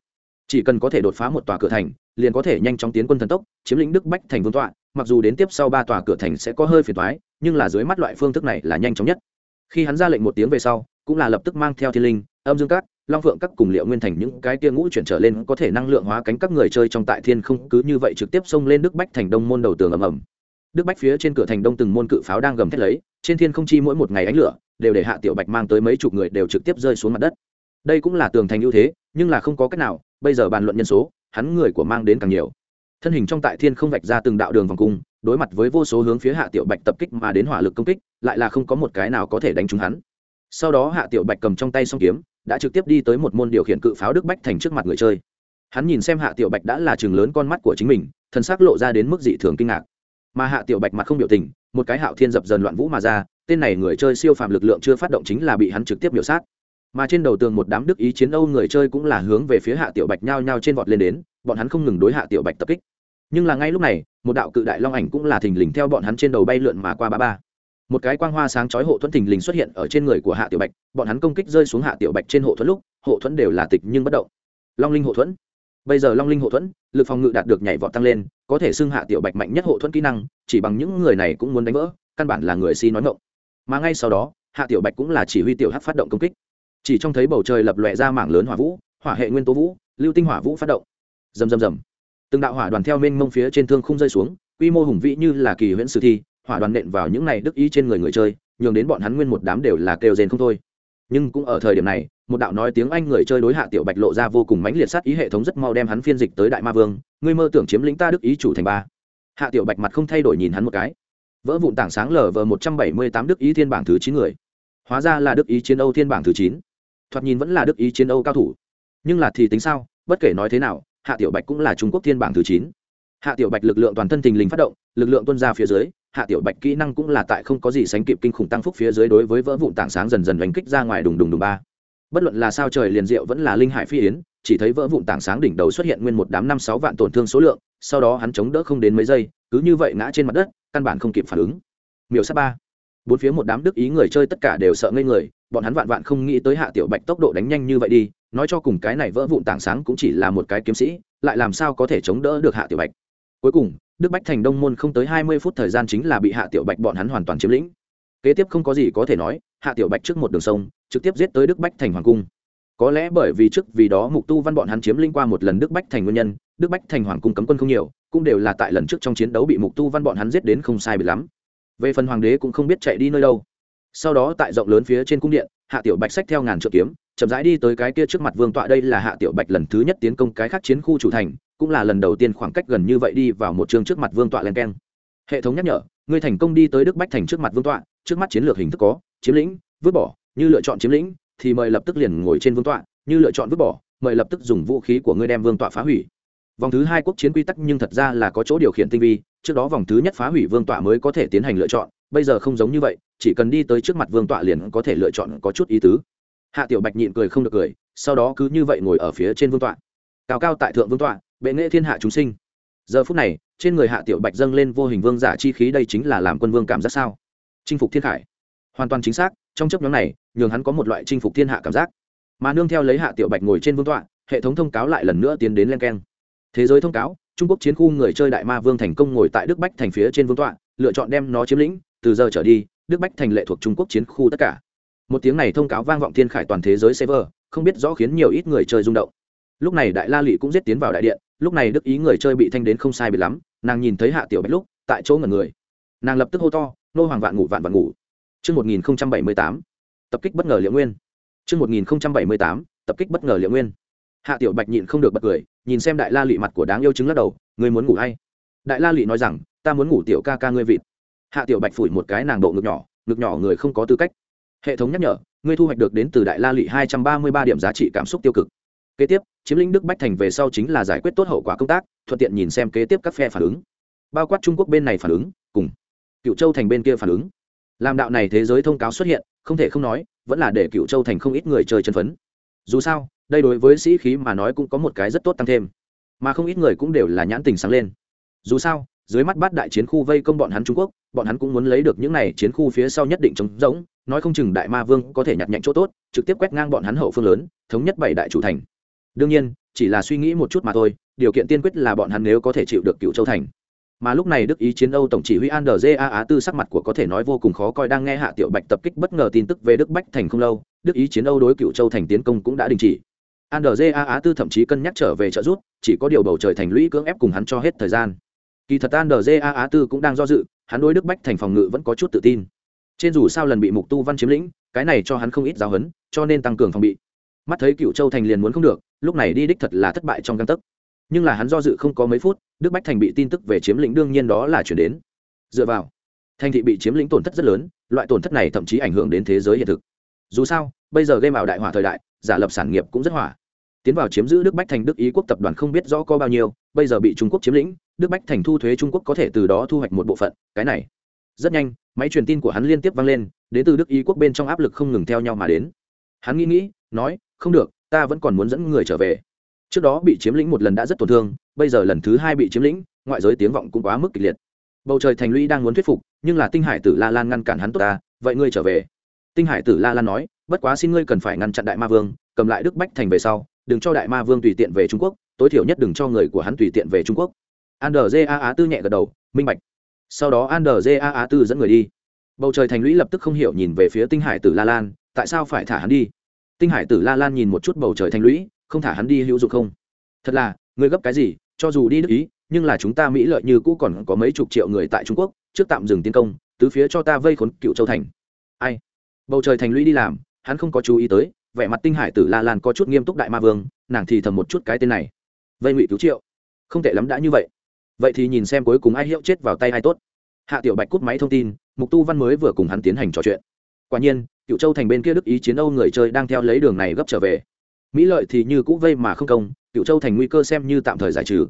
Chỉ cần có thể đột phá một tòa cửa thành, liền có thể nhanh chóng tiến quân thần tốc, chiếm lĩnh đức bách thành vương tọa, mặc dù đến tiếp sau ba tòa cửa thành sẽ có hơi phiền thoái nhưng là dưới mắt loại phương thức này là nhanh chóng nhất. Khi hắn ra lệnh một tiếng về sau, cũng là lập tức mang theo thiên linh, âm dương các, long phượng các cùng liệu nguyên thành những cái kia ngũ chuyển trở lên có thể năng lượng hóa cánh các người chơi trong tại thiên không cứ như vậy trực tiếp xông lên đức bách thành đông môn đầu tường ầm ầm. Đức bách phía trên cửa thành đông từng môn cự pháo đang gầm thét lấy trên thiên không chi mỗi một ngày ánh lửa đều để hạ tiểu bạch mang tới mấy chục người đều trực tiếp rơi xuống mặt đất. Đây cũng là tường thành ưu thế, nhưng là không có cách nào, bây giờ bàn luận nhân số, hắn người của mang đến càng nhiều. Thân hình trong tại thiên không vạch ra từng đạo đường vòng cung, đối mặt với vô số hướng phía hạ tiểu bạch tập kích mà đến hỏa lực công kích, lại là không có một cái nào có thể đánh trúng hắn. Sau đó hạ tiểu bạch cầm trong tay song kiếm, đã trực tiếp đi tới một môn điều khiển cự pháo đức bách thành trước mặt người chơi. Hắn nhìn xem hạ tiểu bạch đã là chừng lớn con mắt của chính mình, thân xác lộ ra đến mức dị thường kinh ngạc mà hạ tiểu bạch mặt không biểu tình, một cái hạo thiên dập dần loạn vũ mà ra, tên này người chơi siêu phàm lực lượng chưa phát động chính là bị hắn trực tiếp biểu sát. Mà trên đầu tường một đám đức ý chiến âu người chơi cũng là hướng về phía hạ tiểu bạch nhao nhao trên vọt lên đến, bọn hắn không ngừng đối hạ tiểu bạch tập kích. Nhưng là ngay lúc này, một đạo cự đại long ảnh cũng là thình lình theo bọn hắn trên đầu bay lượn mà qua ba ba. Một cái quang hoa sáng chói hộ thuẫn thình lình xuất hiện ở trên người của hạ tiểu bạch, bọn hắn công kích rơi xuống hạ tiểu bạch trên hộ thuẫn lúc, hộ thuẫn đều là tịch nhưng bất động. Long linh hộ thuẫn bây giờ long linh hộ thuẫn, lực phòng ngự đạt được nhảy vọt tăng lên, có thể xưng hạ tiểu bạch mạnh nhất hộ thuẫn kỹ năng, chỉ bằng những người này cũng muốn đánh vỡ, căn bản là người si nói ngộng mà ngay sau đó, hạ tiểu bạch cũng là chỉ huy tiểu Hắc phát động công kích. Chỉ trong thấy bầu trời lập lòe ra mảng lớn hỏa vũ, hỏa hệ nguyên tố vũ, lưu tinh hỏa vũ phát động. Rầm rầm rầm. Từng đạo hỏa đoàn theo mênh mông phía trên thương không rơi xuống, quy mô hùng vĩ như là kỳ huyễn sử thi, hỏa đoàn nện vào những này đức ý trên người người chơi, nhường đến bọn hắn nguyên một đám đều là kêu rền không thôi. Nhưng cũng ở thời điểm này một đạo nói tiếng anh người chơi đối hạ tiểu bạch lộ ra vô cùng mãnh liệt sát ý hệ thống rất mau đem hắn phiên dịch tới đại ma vương, ngươi mơ tưởng chiếm lĩnh ta đức ý chủ thành ba. Hạ tiểu bạch mặt không thay đổi nhìn hắn một cái. Vỡ vụn tảng sáng lở vờ một trăm bảy mươi tám đức ý thiên bảng thứ chín người. Hóa ra là đức ý chiến âu thiên bảng thứ chín. Thoạt nhìn vẫn là đức ý chiến âu cao thủ. Nhưng là thì tính sao, bất kể nói thế nào, hạ tiểu bạch cũng là trung quốc thiên bảng thứ chín. Hạ tiểu bạch lực lượng toàn thân tình lình phát động, lực lượng tuân ra phía dưới, hạ tiểu bạch kỹ năng cũng là tại không có gì sánh kịp kinh khủng tăng phúc phía dưới đối với vỡ vụn tảng sáng dần dần đánh kích ra ngoài đùng đùng đùng ba bất luận là sao trời liền diệu vẫn là linh hải phi yến, chỉ thấy vỡ vụn tảng sáng đỉnh đầu xuất hiện nguyên một đám năm sáu vạn tổn thương số lượng, sau đó hắn chống đỡ không đến mấy giây, cứ như vậy ngã trên mặt đất, căn bản không kịp phản ứng. Miểu sát ba. Bốn phía một đám đức ý người chơi tất cả đều sợ ngây người, bọn hắn vạn vạn không nghĩ tới hạ tiểu bạch tốc độ đánh nhanh như vậy đi, nói cho cùng cái này vỡ vụn tảng sáng cũng chỉ là một cái kiếm sĩ, lại làm sao có thể chống đỡ được hạ tiểu bạch. Cuối cùng, đức bách thành đông môn không tới hai mươi phút thời gian chính là bị hạ tiểu bạch bọn hắn hoàn toàn chiếm lĩnh. Kế tiếp không có gì có thể nói hạ tiểu bạch trước một đường sông, trực tiếp giết tới đức bách thành hoàng cung. Có lẽ bởi vì trước vì đó mục tu văn bọn hắn chiếm linh qua một lần đức bách thành nguyên nhân, đức bách thành hoàng cung cấm quân không nhiều, cũng đều là tại lần trước trong chiến đấu bị mục tu văn bọn hắn giết đến không sai bị lắm. Về phần hoàng đế cũng không biết chạy đi nơi đâu. Sau đó tại rộng lớn phía trên cung điện, hạ tiểu bạch sách theo ngàn trượng kiếm, chậm rãi đi tới cái kia trước mặt vương tọa đây là hạ tiểu bạch lần thứ nhất tiến công cái khác chiến khu chủ thành, cũng là lần đầu tiên khoảng cách gần như vậy đi vào một trường trước mặt vương tọa len keng. Hệ thống nhắc nhở, ngươi thành công đi tới đức bách thành trước mặt vương tọa, trước mắt chiến lược hình thức có chiếm lĩnh, vứt bỏ. Như lựa chọn chiếm lĩnh, thì mời lập tức liền ngồi trên vương tọa. Như lựa chọn vứt bỏ, mời lập tức dùng vũ khí của ngươi đem vương tọa phá hủy. Vòng thứ hai quốc chiến quy tắc nhưng thật ra là có chỗ điều khiển tinh vi. Trước đó vòng thứ nhất phá hủy vương tọa mới có thể tiến hành lựa chọn. Bây giờ không giống như vậy, chỉ cần đi tới trước mặt vương tọa liền có thể lựa chọn có chút ý tứ. Hạ tiểu bạch nhịn cười không được cười, sau đó cứ như vậy ngồi ở phía trên vương tọa. Cao cao tại thượng vương tọa, bệ nghệ thiên hạ chúng sinh. Giờ phút này, trên người hạ tiểu bạch dâng lên vô hình vương giả chi khí đây chính là làm quân vương cảm giác sao? Chinh phục thiên khải hoàn toàn chính xác, trong chấp nhóm này, nhường hắn có một loại chinh phục thiên hạ cảm giác. Mà nương theo lấy hạ tiểu bạch ngồi trên vương tọa, hệ thống thông cáo lại lần nữa tiến đến len keng. Thế giới thông cáo, trung quốc chiến khu người chơi đại ma vương thành công ngồi tại đức bách thành phía trên vương tọa, lựa chọn đem nó chiếm lĩnh, từ giờ trở đi, đức bách thành lệ thuộc trung quốc chiến khu tất cả. Một tiếng này thông cáo vang vọng thiên khải toàn thế giới server, không biết rõ khiến nhiều ít người chơi rung động. Lúc này đại la lụy cũng giết tiến vào đại điện, lúc này đức ý người chơi bị thanh đến không sai bị lắm, nàng nhìn thấy hạ tiểu bạch lúc, tại chỗ ngẩn người. Nàng lập tức hô to, nô hoàng vạn ngủ, vạn vạn ngủ. Trước 1078, tập kích bất ngờ liệu nguyên. Trước 1078, tập kích bất ngờ liệu nguyên. Hạ Tiểu Bạch nhịn không được bật cười, nhìn xem Đại La Lệ mặt của đáng yêu chứng lắc đầu, ngươi muốn ngủ hay? Đại La Lệ nói rằng, ta muốn ngủ tiểu ca ca ngươi vịt. Hạ Tiểu Bạch phủi một cái nàng độ ngực nhỏ, ngực nhỏ người không có tư cách. Hệ thống nhắc nhở, ngươi thu hoạch được đến từ Đại La Lệ 233 điểm giá trị cảm xúc tiêu cực. Kế tiếp, chiếm lĩnh Đức Bách thành về sau chính là giải quyết tốt hậu quả công tác, thuận tiện nhìn xem kế tiếp các phe phản ứng. Bao quát Trung Quốc bên này phản ứng, cùng Cựu Châu thành bên kia phản ứng làm đạo này thế giới thông cáo xuất hiện, không thể không nói, vẫn là để cựu châu thành không ít người chơi chân phấn. Dù sao, đây đối với sĩ khí mà nói cũng có một cái rất tốt tăng thêm, mà không ít người cũng đều là nhãn tình sáng lên. Dù sao, dưới mắt bát đại chiến khu vây công bọn hắn trung quốc, bọn hắn cũng muốn lấy được những này chiến khu phía sau nhất định chống rỗng, nói không chừng đại ma vương có thể nhặt nhạnh chỗ tốt, trực tiếp quét ngang bọn hắn hậu phương lớn, thống nhất bảy đại chủ thành. Đương nhiên, chỉ là suy nghĩ một chút mà thôi, điều kiện tiên quyết là bọn hắn nếu có thể chịu được cựu châu thành mà lúc này đức ý chiến âu tổng chỉ huy an dê a á tư sắc mặt của có thể nói vô cùng khó coi đang nghe hạ tiểu bạch tập kích bất ngờ tin tức về đức bách thành không lâu, đức ý chiến âu đối cựu châu thành tiến công cũng đã đình chỉ. an dê a á tư thậm chí cân nhắc trở về trợ rút chỉ có điều bầu trời thành lũy cưỡng ép cùng hắn cho hết thời gian. Kỳ thật an dê a á tư cũng đang do dự, hắn đối đức bách thành phòng ngự vẫn có chút tự tin. Trên dù sao lần bị mục tu văn chiếm lĩnh, cái này cho hắn không ít giáo hấn cho nên tăng cường phòng bị. Mắt thấy cựu châu thành liền muốn không được, lúc này đi đích thật là thất bại trong căn tấc nhưng là hắn do dự không có mấy phút, đức bách thành bị tin tức về chiếm lĩnh đương nhiên đó là chuyển đến. Dựa vào, thành thị bị chiếm lĩnh tổn thất rất lớn, loại tổn thất này thậm chí ảnh hưởng đến thế giới hiện thực. Dù sao, bây giờ game ảo đại hỏa thời đại, giả lập sản nghiệp cũng rất hỏa. Tiến vào chiếm giữ đức bách thành đức ý quốc tập đoàn không biết rõ có bao nhiêu, bây giờ bị trung quốc chiếm lĩnh, đức bách thành thu thuế trung quốc có thể từ đó thu hoạch một bộ phận, cái này. Rất nhanh, máy truyền tin của hắn liên tiếp vang lên, đến từ đức ý quốc bên trong áp lực không ngừng theo nhau mà đến. Hắn nghĩ nghĩ, nói, không được, ta vẫn còn muốn dẫn người trở về trước đó bị chiếm lĩnh một lần đã rất tổn thương, bây giờ lần thứ hai bị chiếm lĩnh, ngoại giới tiếng vọng cũng quá mức kịch liệt. Bầu trời thành lũy đang muốn thuyết phục, nhưng là tinh hải tử la lan ngăn cản hắn tốt ta, vậy ngươi trở về. Tinh hải tử la lan nói, bất quá xin ngươi cần phải ngăn chặn đại ma vương, cầm lại đức bách thành về sau, đừng cho đại ma vương tùy tiện về trung quốc, tối thiểu nhất đừng cho người của hắn tùy tiện về trung quốc. An đờ a á tư nhẹ gật đầu, minh bạch. Sau đó an đờ a á tư dẫn người đi. Bầu trời thành lũy lập tức không hiểu nhìn về phía tinh hải tử la lan, tại sao phải thả hắn đi? Tinh hải tử la lan nhìn một chút bầu trời thành lũy không thả hắn đi hữu dụng không? Thật là, ngươi gấp cái gì? Cho dù đi đức ý, nhưng là chúng ta mỹ lợi như cũ còn có mấy chục triệu người tại trung quốc, trước tạm dừng tiến công, tứ phía cho ta vây khốn cựu châu thành. Ai? Bầu trời thành lũy đi làm, hắn không có chú ý tới, vẻ mặt tinh hải tử la lan có chút nghiêm túc đại ma vương, nàng thì thầm một chút cái tên này. Vây ngụy cứu triệu. Không tệ lắm đã như vậy. Vậy thì nhìn xem cuối cùng ai hiệu chết vào tay ai tốt. Hạ tiểu bạch cút máy thông tin, mục tu văn mới vừa cùng hắn tiến hành trò chuyện. Quả nhiên, cựu châu thành bên kia đức ý chiến âu người chơi đang theo lấy đường này gấp trở về mỹ lợi thì như cũ vây mà không công cựu châu thành nguy cơ xem như tạm thời giải trừ.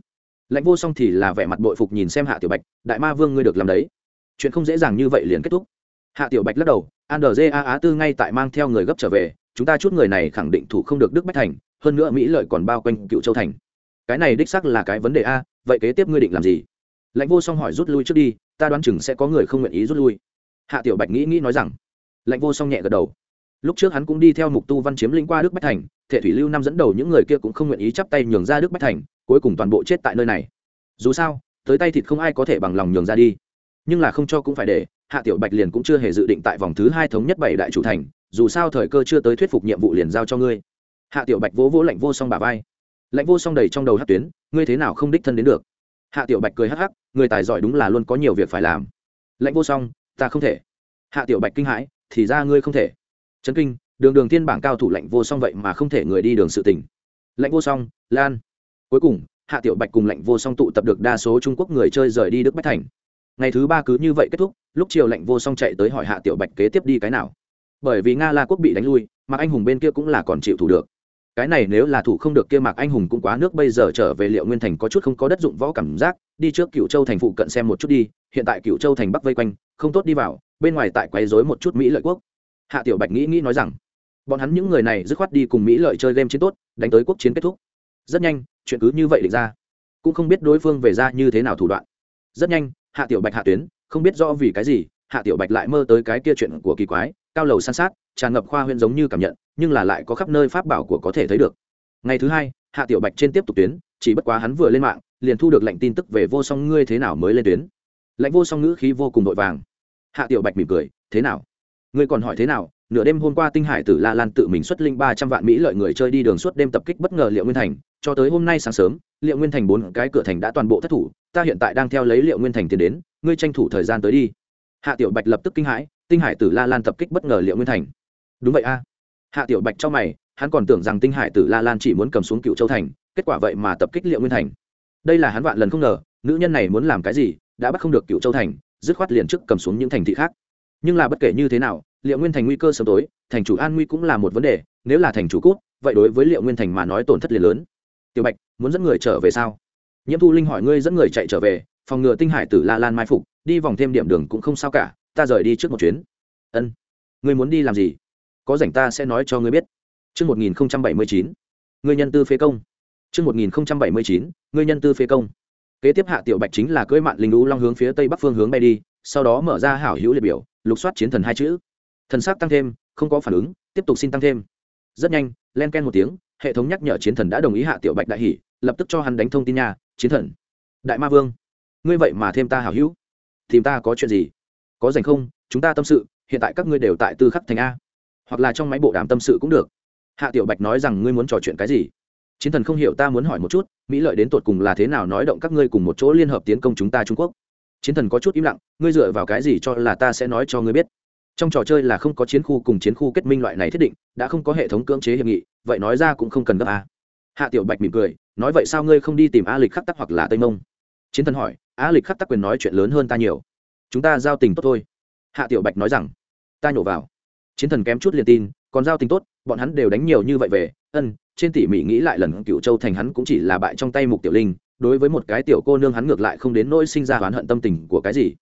Lãnh vô song thì là vẻ mặt bội phục nhìn xem hạ tiểu bạch, đại ma vương ngươi được làm đấy. Chuyện không dễ dàng như vậy liền kết thúc. Hạ tiểu bạch lắc đầu an đờ a á tư ngay tại mang theo người gấp trở về, chúng ta chút người này khẳng định thủ không được đức bách thành, hơn nữa mỹ lợi còn bao quanh cựu châu thành. Cái này đích xác là cái vấn đề a, vậy kế tiếp ngươi định làm gì? Lãnh vô song hỏi rút lui trước đi, ta đoán chừng sẽ có người không nguyện ý rút lui. Hạ tiểu bạch nghĩ nghĩ nói rằng, lãnh vô song nhẹ gật đầu. Lúc trước hắn cũng đi theo mục tu văn chiếm linh qua đức bách thành thể thủy lưu năm dẫn đầu những người kia cũng không nguyện ý chắp tay nhường ra đức bách thành, cuối cùng toàn bộ chết tại nơi này. Dù sao, tới tay thịt không ai có thể bằng lòng nhường ra đi. Nhưng là không cho cũng phải để, hạ tiểu bạch liền cũng chưa hề dự định tại vòng thứ hai thống nhất bảy đại chủ thành, dù sao thời cơ chưa tới thuyết phục nhiệm vụ liền giao cho ngươi. Hạ tiểu bạch vỗ vỗ lạnh vô song bà vai. Lạnh vô song đầy trong đầu hát tuyến, ngươi thế nào không đích thân đến được? Hạ tiểu bạch cười hắc hắc, người tài giỏi đúng là luôn có nhiều việc phải làm. Lạnh vô song, ta không thể. Hạ tiểu bạch kinh hãi, thì ra ngươi không thể. Trấn kinh đường đường thiên bảng cao thủ lạnh vô song vậy mà không thể người đi đường sự tình. Lạnh vô song, lan. Cuối cùng, hạ tiểu bạch cùng lạnh vô song tụ tập được đa số trung quốc người chơi rời đi đức bách thành. Ngày thứ ba cứ như vậy kết thúc, lúc chiều lạnh vô song chạy tới hỏi hạ tiểu bạch kế tiếp đi cái nào. Bởi vì nga la quốc bị đánh lui, mạc anh hùng bên kia cũng là còn chịu thủ được. Cái này nếu là thủ không được kia mạc anh hùng cũng quá nước bây giờ trở về liệu nguyên thành có chút không có đất dụng võ cảm giác, đi trước cựu châu thành phụ cận xem một chút đi, hiện tại cựu châu thành bắc vây quanh, không tốt đi vào, bên ngoài tại quấy rối một chút mỹ lợi quốc. Hạ tiểu bạch nghĩ nghĩ nói rằng bọn hắn những người này dứt khoát đi cùng mỹ lợi chơi game chiến tốt, đánh tới quốc chiến kết thúc. Rất nhanh, chuyện cứ như vậy định ra. Cũng không biết đối phương về ra như thế nào thủ đoạn. Rất nhanh, hạ tiểu bạch hạ tuyến, không biết do vì cái gì, hạ tiểu bạch lại mơ tới cái kia chuyện của kỳ quái, cao lầu san sát, tràn ngập khoa huyện giống như cảm nhận, nhưng là lại có khắp nơi pháp bảo của có thể thấy được. Ngày thứ hai, hạ tiểu bạch trên tiếp tục tuyến, chỉ bất quá hắn vừa lên mạng, liền thu được lệnh tin tức về vô song ngươi thế nào mới lên tuyến. Lệnh vô song ngữ khí vô cùng vội vàng. Hạ tiểu bạch mỉm cười, thế nào? Ngươi còn hỏi thế nào? Nửa đêm hôm qua tinh hải tử la lan tự mình xuất linh ba trăm vạn mỹ lợi người chơi đi đường suốt đêm tập kích bất ngờ liệu nguyên thành. Cho tới hôm nay sáng sớm, liệu nguyên thành bốn cái cửa thành đã toàn bộ thất thủ, ta hiện tại đang theo lấy liệu nguyên thành tiến đến, ngươi tranh thủ thời gian tới đi. Hạ tiểu bạch lập tức kinh hãi, tinh hải tử la lan tập kích bất ngờ liệu nguyên thành. Đúng vậy a. Hạ tiểu bạch cho mày, hắn còn tưởng rằng tinh hải tử la lan chỉ muốn cầm xuống cựu châu thành, kết quả vậy mà tập kích liệu nguyên thành. Đây là hắn vạn lần không ngờ, nữ nhân này muốn làm cái gì, đã bắt không được cựu châu thành, dứt khoát liền trước cầm xuống những thành thị khác. Nhưng là bất kể như thế nào liệu nguyên thành nguy cơ sớm tối thành chủ an nguy cũng là một vấn đề nếu là thành chủ cút vậy đối với liệu nguyên thành mà nói tổn thất liền lớn. Tiểu bạch muốn dẫn người trở về sao? Nhiễm thu linh hỏi ngươi dẫn người chạy trở về phòng ngừa tinh hải tử la lan mai phục đi vòng thêm điểm đường cũng không sao cả ta rời đi trước một chuyến. Ân. Ngươi muốn đi làm gì? Có rảnh ta sẽ nói cho ngươi biết. Trước 1079, ngươi nhân tư phế công. Trước 1079, ngươi nhân tư phế công. Kế tiếp hạ tiểu bạch chính là cưỡi mạn linh lũ long hướng phía tây bắc phương hướng bay đi, sau đó mở ra hảo hữu liệt biểu, lục soát chiến thần hai chữ. Thần sắc tăng thêm, không có phản ứng, tiếp tục xin tăng thêm. Rất nhanh, len ken một tiếng, hệ thống nhắc nhở chiến thần đã đồng ý hạ tiểu bạch đại hỉ, lập tức cho hắn đánh thông tin nhà, chiến thần. Đại ma vương, ngươi vậy mà thêm ta hảo hữu, tìm ta có chuyện gì? Có dành không? Chúng ta tâm sự, hiện tại các ngươi đều tại Tư Khắc thành a hoặc là trong máy bộ đàm tâm sự cũng được hạ tiểu bạch nói rằng ngươi muốn trò chuyện cái gì chiến thần không hiểu ta muốn hỏi một chút mỹ lợi đến tột cùng là thế nào nói động các ngươi cùng một chỗ liên hợp tiến công chúng ta trung quốc chiến thần có chút im lặng ngươi dựa vào cái gì cho là ta sẽ nói cho ngươi biết trong trò chơi là không có chiến khu cùng chiến khu kết minh loại này thiết định, đã không có hệ thống cưỡng chế hiệp nghị, vậy nói ra cũng không cần gấp a. Hạ tiểu bạch mỉm cười, nói vậy sao ngươi không đi tìm a lịch khắc tắc hoặc là tây mông? Chiến thần hỏi, a lịch khắc tắc quyền nói chuyện lớn hơn ta nhiều. Chúng ta giao tình tốt thôi. Hạ tiểu bạch nói rằng, ta nhổ vào. Chiến thần kém chút liền tin, còn giao tình tốt, bọn hắn đều đánh nhiều như vậy về, ân, trên tỉ mỉ nghĩ lại lần cựu châu thành hắn cũng chỉ là bại trong tay mục tiểu linh, đối với một cái tiểu cô nương hắn ngược lại không đến nỗi sinh ra oán hận tâm tình của cái gì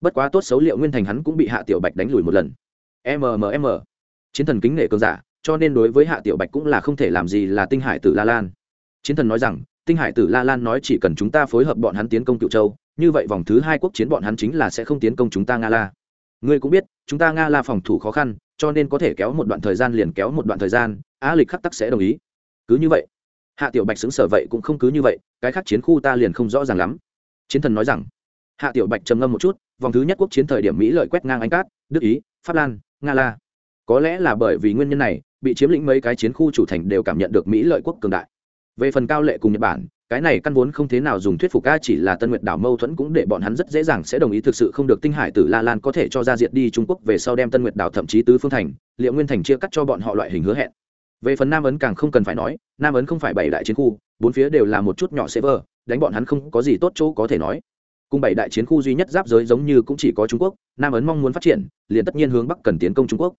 bất quá tốt xấu liệu nguyên thành hắn cũng bị hạ tiểu bạch đánh lùi một lần. Mmm chiến thần kính nể cường giả, cho nên đối với hạ tiểu bạch cũng là không thể làm gì là tinh hải tử la lan. Chiến thần nói rằng, tinh hải tử la lan nói chỉ cần chúng ta phối hợp bọn hắn tiến công cựu châu, như vậy vòng thứ hai quốc chiến bọn hắn chính là sẽ không tiến công chúng ta nga la. Ngươi cũng biết, chúng ta nga la phòng thủ khó khăn, cho nên có thể kéo một đoạn thời gian liền kéo một đoạn thời gian á lịch khắc tắc sẽ đồng ý. Cứ như vậy, hạ tiểu bạch xứng sở vậy cũng không cứ như vậy, cái khác chiến khu ta liền không rõ ràng lắm. Chiến thần nói rằng, hạ tiểu bạch trầm ngâm một chút vòng thứ nhất quốc chiến thời điểm mỹ lợi quét ngang anh cát, đức ý, pháp lan, nga la. Có lẽ là bởi vì nguyên nhân này, bị chiếm lĩnh mấy cái chiến khu chủ thành đều cảm nhận được mỹ lợi quốc cường đại. Về phần cao lệ cùng nhật bản, cái này căn vốn không thế nào dùng thuyết phục ca chỉ là tân nguyệt đảo mâu thuẫn cũng để bọn hắn rất dễ dàng sẽ đồng ý thực sự không được tinh hải tử la lan có thể cho ra diệt đi trung quốc về sau đem tân nguyệt đảo thậm chí tứ phương thành, liệu nguyên thành chia cắt cho bọn họ loại hình hứa hẹn. Về phần nam ấn càng không cần phải nói, nam ấn không phải bảy đại chiến khu, bốn phía đều là một chút nhỏ server, đánh bọn hắn không có gì tốt chỗ có thể nói cùng bảy đại chiến khu duy nhất giáp giới giống như cũng chỉ có trung quốc, nam ấn mong muốn phát triển, liền tất nhiên hướng bắc cần tiến công trung quốc.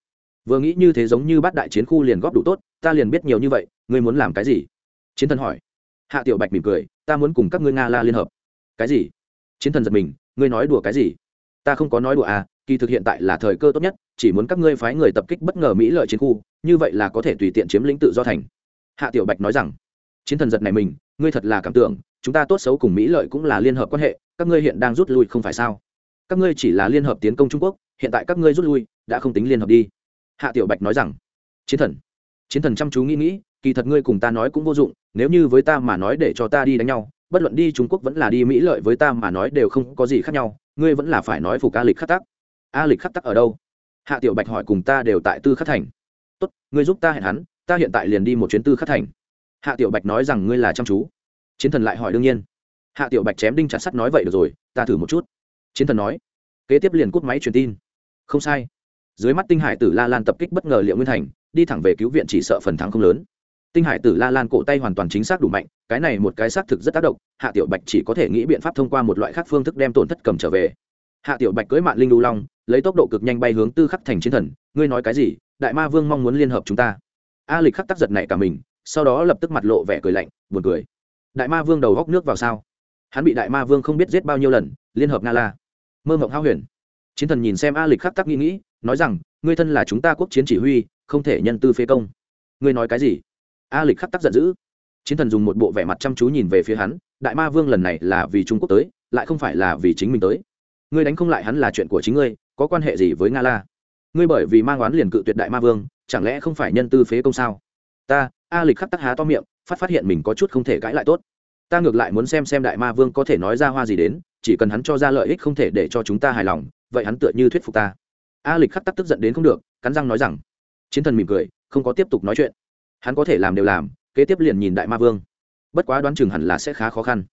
Vừa nghĩ như thế giống như bát đại chiến khu liền góp đủ tốt, ta liền biết nhiều như vậy, ngươi muốn làm cái gì? Chiến thần hỏi. Hạ tiểu bạch mỉm cười, ta muốn cùng các ngươi nga la liên hợp. Cái gì? Chiến thần giật mình, ngươi nói đùa cái gì? Ta không có nói đùa à kỳ thực hiện tại là thời cơ tốt nhất, chỉ muốn các ngươi phái người tập kích bất ngờ mỹ lợi chiến khu, như vậy là có thể tùy tiện chiếm lĩnh tự do thành. Hạ tiểu bạch nói rằng. Chiến thần giật này mình, ngươi thật là cảm tưởng, chúng ta tốt xấu cùng mỹ lợi cũng là liên hợp quan hệ các ngươi hiện đang rút lui không phải sao? Các ngươi chỉ là liên hợp tiến công trung quốc, hiện tại các ngươi rút lui, đã không tính liên hợp đi. Hạ tiểu bạch nói rằng. Chiến thần chiến thần chăm chú nghĩ nghĩ, kỳ thật ngươi cùng ta nói cũng vô dụng, nếu như với ta mà nói để cho ta đi đánh nhau, bất luận đi trung quốc vẫn là đi mỹ lợi với ta mà nói đều không có gì khác nhau, ngươi vẫn là phải nói phục a lịch khắc tắc. A lịch khắc tắc ở đâu? Hạ tiểu bạch hỏi cùng ta đều tại tư khắc thành. Tốt, ngươi giúp ta hẹn hắn, ta hiện tại liền đi một chuyến tư khắc thành. Hạ tiểu bạch nói rằng ngươi là chăm chú. Chiến thần lại hỏi đương nhiên hạ tiểu bạch chém đinh chặt sắt nói vậy được rồi, ta thử một chút. Chiến thần nói. Kế tiếp liền cút máy truyền tin. Không sai. Dưới mắt tinh hải tử la lan tập kích bất ngờ liệu nguyên thành, đi thẳng về cứu viện chỉ sợ phần thắng không lớn. Tinh hải tử la lan cổ tay hoàn toàn chính xác đủ mạnh, cái này một cái xác thực rất tác động, hạ tiểu bạch chỉ có thể nghĩ biện pháp thông qua một loại khác phương thức đem tổn thất cầm trở về. Hạ tiểu bạch cưới mạng linh lưu long, lấy tốc độ cực nhanh bay hướng tư khắc thành chiến thần, ngươi nói cái gì, đại ma vương mong muốn liên hợp chúng ta. A lịch khắc tác giật này cả mình, sau đó lập tức mặt lộ vẻ cười lạnh, buồn cười. Đại ma vương đầu góc nước vào sao? Hắn bị đại ma vương không biết giết bao nhiêu lần, liên hợp nga la mơ mộng hao huyền. Chiến thần nhìn xem a lịch khắc tắc nghĩ nghĩ, nói rằng, ngươi thân là chúng ta quốc chiến chỉ huy, không thể nhân tư phế công. Ngươi nói cái gì? A lịch khắc tắc giận dữ. Chiến thần dùng một bộ vẻ mặt chăm chú nhìn về phía hắn, đại ma vương lần này là vì trung quốc tới, lại không phải là vì chính mình tới. Ngươi đánh không lại hắn là chuyện của chính ngươi, có quan hệ gì với nga la ngươi bởi vì mang oán liền cự tuyệt đại ma vương, chẳng lẽ không phải nhân tư phế công sao? Ta, a lịch khắc tắc há to miệng, phát phát hiện mình có chút không thể cãi lại tốt ta ngược lại muốn xem xem đại ma vương có thể nói ra hoa gì đến, chỉ cần hắn cho ra lợi ích không thể để cho chúng ta hài lòng, vậy hắn tựa như thuyết phục ta. A lịch khắc tắc tức giận đến không được, cắn răng nói rằng, chiến thần mỉm cười, không có tiếp tục nói chuyện. Hắn có thể làm đều làm, kế tiếp liền nhìn đại ma vương. Bất quá đoán chừng hẳn là sẽ khá khó khăn.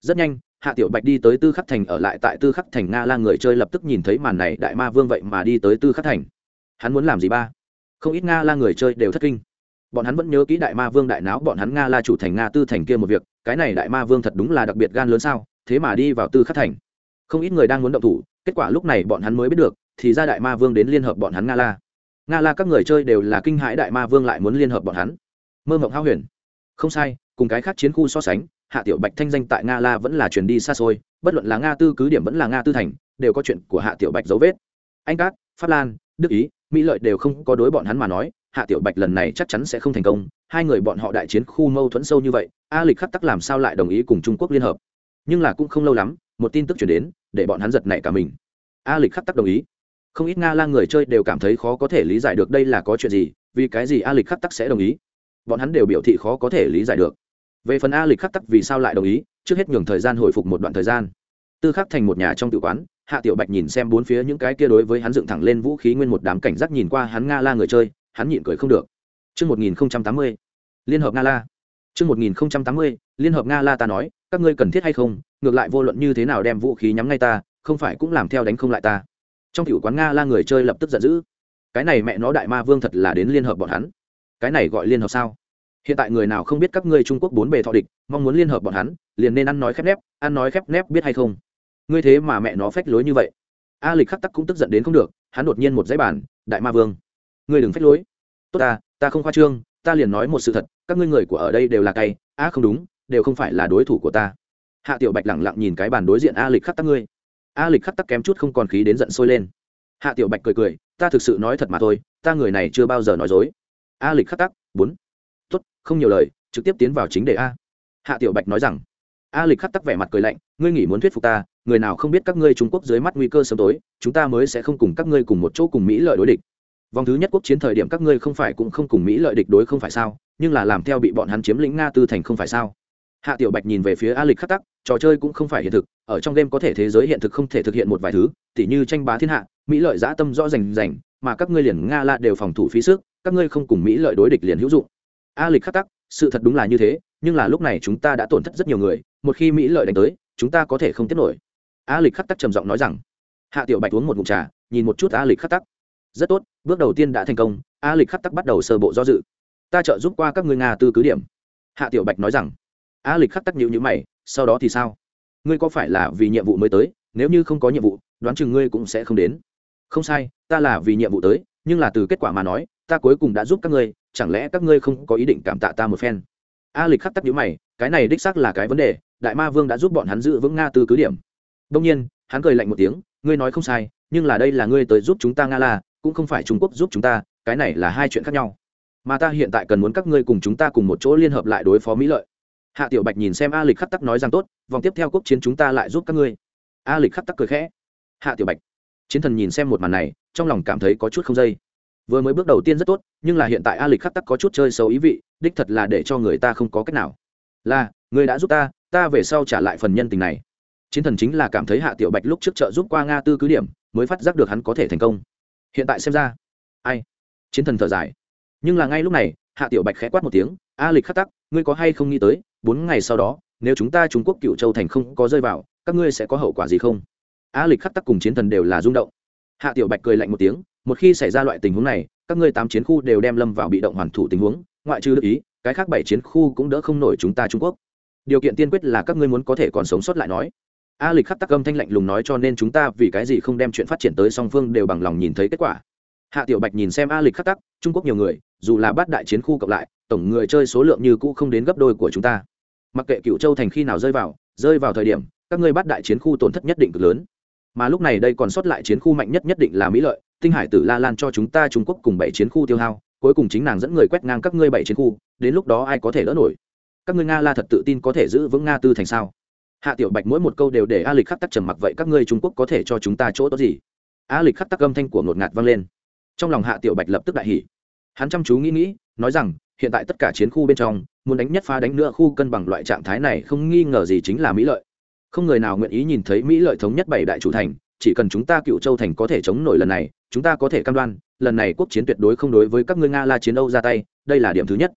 Rất nhanh, hạ tiểu bạch đi tới tư khắc thành, ở lại tại tư khắc thành nga la người chơi lập tức nhìn thấy màn này, đại ma vương vậy mà đi tới tư khắc thành. Hắn muốn làm gì ba? Không ít nga la người chơi đều thất kinh bọn hắn vẫn nhớ kỹ đại ma vương đại náo, bọn hắn nga la chủ thành, nga tư thành kia một việc, cái này đại ma vương thật đúng là đặc biệt gan lớn sao, thế mà đi vào tư khắc thành. Không ít người đang muốn động thủ, kết quả lúc này bọn hắn mới biết được, thì ra đại ma vương đến liên hợp bọn hắn nga la. Nga la các người chơi đều là kinh hãi đại ma vương lại muốn liên hợp bọn hắn. Mơ mộng hao huyền. Không sai, cùng cái khác chiến khu so sánh, hạ tiểu bạch thanh danh tại nga la vẫn là truyền đi xa xôi, bất luận là nga tư cứ điểm vẫn là nga tư thành, đều có chuyện của hạ tiểu bạch dấu vết. Anh cát, pháp lan, đức ý, mỹ lợi đều không có đối bọn hắn mà nói hạ tiểu bạch lần này chắc chắn sẽ không thành công. Hai người bọn họ đại chiến khu mâu thuẫn sâu như vậy, a lịch khắc tắc làm sao lại đồng ý cùng trung quốc liên hợp? Nhưng là cũng không lâu lắm, một tin tức chuyển đến, để bọn hắn giật nảy cả mình. A lịch khắc tắc đồng ý. Không ít nga lang người chơi đều cảm thấy khó có thể lý giải được đây là có chuyện gì, vì cái gì a lịch khắc tắc sẽ đồng ý? Bọn hắn đều biểu thị khó có thể lý giải được. Về phần a lịch khắc tắc vì sao lại đồng ý, trước hết nhường thời gian hồi phục một đoạn thời gian. Tư khắc thành một nhà trong tự quán, hạ tiểu bạch nhìn xem bốn phía những cái kia đối với hắn dựng thẳng lên vũ khí nguyên một đám cảnh giác nhìn qua hắn nga la người chơi hắn nhịn cười không được Trước 1080, Liên hợp Nga La. Trước 1080, Liên hợp Nga La ta nói, các ngươi cần thiết hay không, ngược lại vô luận như thế nào đem vũ khí nhắm ngay ta, không phải cũng làm theo đánh không lại ta. Trong tiểu quán Nga La người chơi lập tức giận dữ. Cái này mẹ nó đại ma vương thật là đến liên hợp bọn hắn. Cái này gọi liên hợp sao? Hiện tại người nào không biết các ngươi Trung Quốc bốn bề thọ địch, mong muốn liên hợp bọn hắn, liền nên ăn nói khép nép, ăn nói khép nép biết hay không? Ngươi thế mà mẹ nó phách lối như vậy. A Lịch Khắc Tắc cũng tức giận đến không được, hắn đột nhiên một giấy bản, đại ma vương, ngươi đừng phách lối. Tốt ta ta không khoa trương, ta liền nói một sự thật, các ngươi người của ở đây đều là cay, á không đúng, đều không phải là đối thủ của ta. Hạ tiểu bạch lẳng lặng nhìn cái bàn đối diện a lịch khắc tắc ngươi. A lịch khắc tắc kém chút không còn khí đến giận sôi lên. Hạ tiểu bạch cười cười, ta thực sự nói thật mà thôi, ta người này chưa bao giờ nói dối. A lịch khắc tắc, bốn. Tốt, không nhiều lời, trực tiếp tiến vào chính đề a. Hạ tiểu bạch nói rằng, a lịch khắc tắc vẻ mặt cười lạnh, ngươi nghĩ muốn thuyết phục ta, người nào không biết các ngươi trung quốc dưới mắt nguy cơ sớm tối, chúng ta mới sẽ không cùng các ngươi cùng một chỗ cùng mỹ lợi đối địch vòng thứ nhất quốc chiến thời điểm các ngươi không phải cũng không cùng mỹ lợi địch đối không phải sao? Nhưng là làm theo bị bọn hắn chiếm lĩnh nga tư thành không phải sao? Hạ tiểu bạch nhìn về phía a lịch khắc tắc, trò chơi cũng không phải hiện thực, ở trong đêm có thể thế giới hiện thực không thể thực hiện một vài thứ, tỉ như tranh bá thiên hạ, mỹ lợi giã tâm rõ rành rành, mà các ngươi liền nga la đều phòng thủ phí sức, các ngươi không cùng mỹ lợi đối địch liền hữu dụng. A lịch khắc tắc, sự thật đúng là như thế, nhưng là lúc này chúng ta đã tổn thất rất nhiều người, một khi mỹ lợi đánh tới, chúng ta có thể không tiếp nổi. A lịch khắc tắc trầm giọng nói rằng. Hạ tiểu bạch uống một mụn trà, nhìn một chút a lịch khắc tắc rất tốt, bước đầu tiên đã thành công, a lịch khắc tắc bắt đầu sơ bộ do dự. Ta trợ giúp qua các ngươi nga tư cứ điểm. Hạ tiểu bạch nói rằng. A lịch khắc tắc nhịu nhữ mày, sau đó thì sao? Ngươi có phải là vì nhiệm vụ mới tới? Nếu như không có nhiệm vụ, đoán chừng ngươi cũng sẽ không đến. Không sai, ta là vì nhiệm vụ tới, nhưng là từ kết quả mà nói, ta cuối cùng đã giúp các ngươi, chẳng lẽ các ngươi không có ý định cảm tạ ta một phen? A lịch khắc tắc nhữ mày, cái này đích xác là cái vấn đề, đại ma vương đã giúp bọn hắn giữ vững nga tư cứ điểm. Đông nhiên, hắn cười lạnh một tiếng, ngươi nói không sai, nhưng là đây là ngươi tới giúp chúng ta nga la cũng không phải trung quốc giúp chúng ta, cái này là hai chuyện khác nhau. Mà ta hiện tại cần muốn các ngươi cùng chúng ta cùng một chỗ liên hợp lại đối phó mỹ lợi. Hạ tiểu bạch nhìn xem a lịch khắc tắc nói rằng tốt, vòng tiếp theo quốc chiến chúng ta lại giúp các ngươi. A lịch khắc tắc cười khẽ. Hạ tiểu bạch, chiến thần nhìn xem một màn này, trong lòng cảm thấy có chút không dây. Vừa mới bước đầu tiên rất tốt, nhưng là hiện tại a lịch khắc tắc có chút chơi xấu ý vị, đích thật là để cho người ta không có cách nào. Là, người đã giúp ta ta về sau trả lại phần nhân tình này. Chiến thần chính là cảm thấy hạ tiểu bạch lúc trước trợ giúp qua nga tư cứ điểm, mới phát giác được hắn có thể thành công hiện tại xem ra. Ai? Chiến thần thở dài. Nhưng là ngay lúc này, hạ tiểu bạch khẽ quát một tiếng, a lịch khắc tắc, ngươi có hay không nghĩ tới, bốn ngày sau đó, nếu chúng ta trung quốc cựu châu thành không có rơi vào, các ngươi sẽ có hậu quả gì không? A lịch khắc tắc cùng chiến thần đều là rung động. Hạ tiểu bạch cười lạnh một tiếng, một khi xảy ra loại tình huống này, các ngươi tám chiến khu đều đem lâm vào bị động hoàn thủ tình huống, ngoại trừ ý, cái khác bảy chiến khu cũng đỡ không nổi chúng ta trung quốc. Điều kiện tiên quyết là các ngươi muốn có thể còn sống sót lại nói a lịch khắc tắc âm thanh lạnh lùng nói cho nên chúng ta vì cái gì không đem chuyện phát triển tới song phương đều bằng lòng nhìn thấy kết quả. Hạ tiểu bạch nhìn xem a lịch khắc tắc, trung quốc nhiều người, dù là bát đại chiến khu cộng lại, tổng người chơi số lượng như cũ không đến gấp đôi của chúng ta. Mặc kệ cựu châu thành khi nào rơi vào rơi vào thời điểm, các ngươi bắt đại chiến khu tổn thất nhất định cực lớn. Mà lúc này đây còn sót lại chiến khu mạnh nhất nhất định là mỹ lợi, tinh hải tử la lan cho chúng ta trung quốc cùng bảy chiến khu tiêu hao, cuối cùng chính nàng dẫn người quét ngang các ngươi bảy chiến khu, đến lúc đó ai có thể đỡ nổi? Các ngươi nga la thật tự tin có thể giữ vững nga tư thành sao? Hạ tiểu bạch mỗi một câu đều để a lịch khắc tắc trầm mặc, vậy các ngươi trung quốc có thể cho chúng ta chỗ tốt gì? A lịch khắc tắc âm thanh của ngột ngạt vang lên. Trong lòng hạ tiểu bạch lập tức đại hỉ. Hắn chăm chú nghĩ nghĩ, nói rằng, hiện tại tất cả chiến khu bên trong, muốn đánh nhất phá đánh nữa, khu cân bằng loại trạng thái này không nghi ngờ gì chính là mỹ lợi. Không người nào nguyện ý nhìn thấy mỹ lợi thống nhất bảy đại chủ thành, chỉ cần chúng ta cựu châu thành có thể chống nổi lần này, chúng ta có thể cam đoan, lần này quốc chiến tuyệt đối không đối với các ngươi nga la chiến âu ra tay, đây là điểm thứ nhất.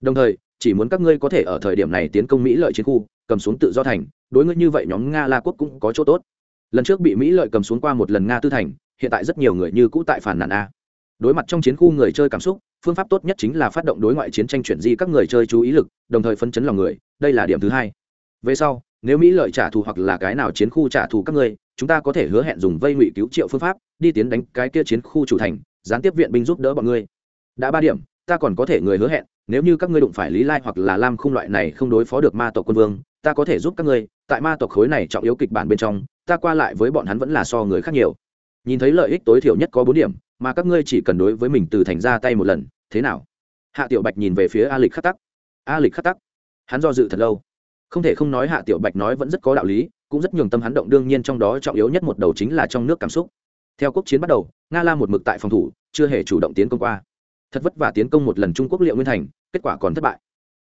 Đồng thời chỉ muốn các ngươi có thể ở thời điểm này tiến công mỹ lợi chiến khu, cầm xuống tự do thành, đối ngươi như vậy nhóm nga la quốc cũng có chỗ tốt. Lần trước bị mỹ lợi cầm xuống qua một lần nga tư thành, hiện tại rất nhiều người như cũ tại phản nạn a. Đối mặt trong chiến khu người chơi cảm xúc, phương pháp tốt nhất chính là phát động đối ngoại chiến tranh chuyển di các người chơi chú ý lực, đồng thời phân chấn lòng người, đây là điểm thứ hai. Về sau, nếu mỹ lợi trả thù hoặc là cái nào chiến khu trả thù các ngươi, chúng ta có thể hứa hẹn dùng vây ngụy cứu triệu phương pháp, đi tiến đánh cái kia chiến khu chủ thành, gián tiếp viện binh giúp đỡ bọn ngươi. Đã ba điểm ta còn có thể người hứa hẹn, nếu như các ngươi đụng phải lý lai hoặc là lam khung loại này không đối phó được ma tộc quân vương, ta có thể giúp các ngươi, tại ma tộc khối này trọng yếu kịch bản bên trong, ta qua lại với bọn hắn vẫn là so người khác nhiều. Nhìn thấy lợi ích tối thiểu nhất có bốn điểm, mà các ngươi chỉ cần đối với mình từ thành ra tay một lần, thế nào? Hạ tiểu bạch nhìn về phía a lịch khắc tắc. A lịch khắc tắc, hắn do dự thật lâu. Không thể không nói hạ tiểu bạch nói vẫn rất có đạo lý, cũng rất nhường tâm hắn động đương nhiên trong đó trọng yếu nhất một đầu chính là trong nước cảm xúc. Theo quốc chiến bắt đầu, nga la một mực tại phòng thủ, chưa hề chủ động tiến công qua thật vất vả tiến công một lần trung quốc liệu nguyên thành, kết quả còn thất bại.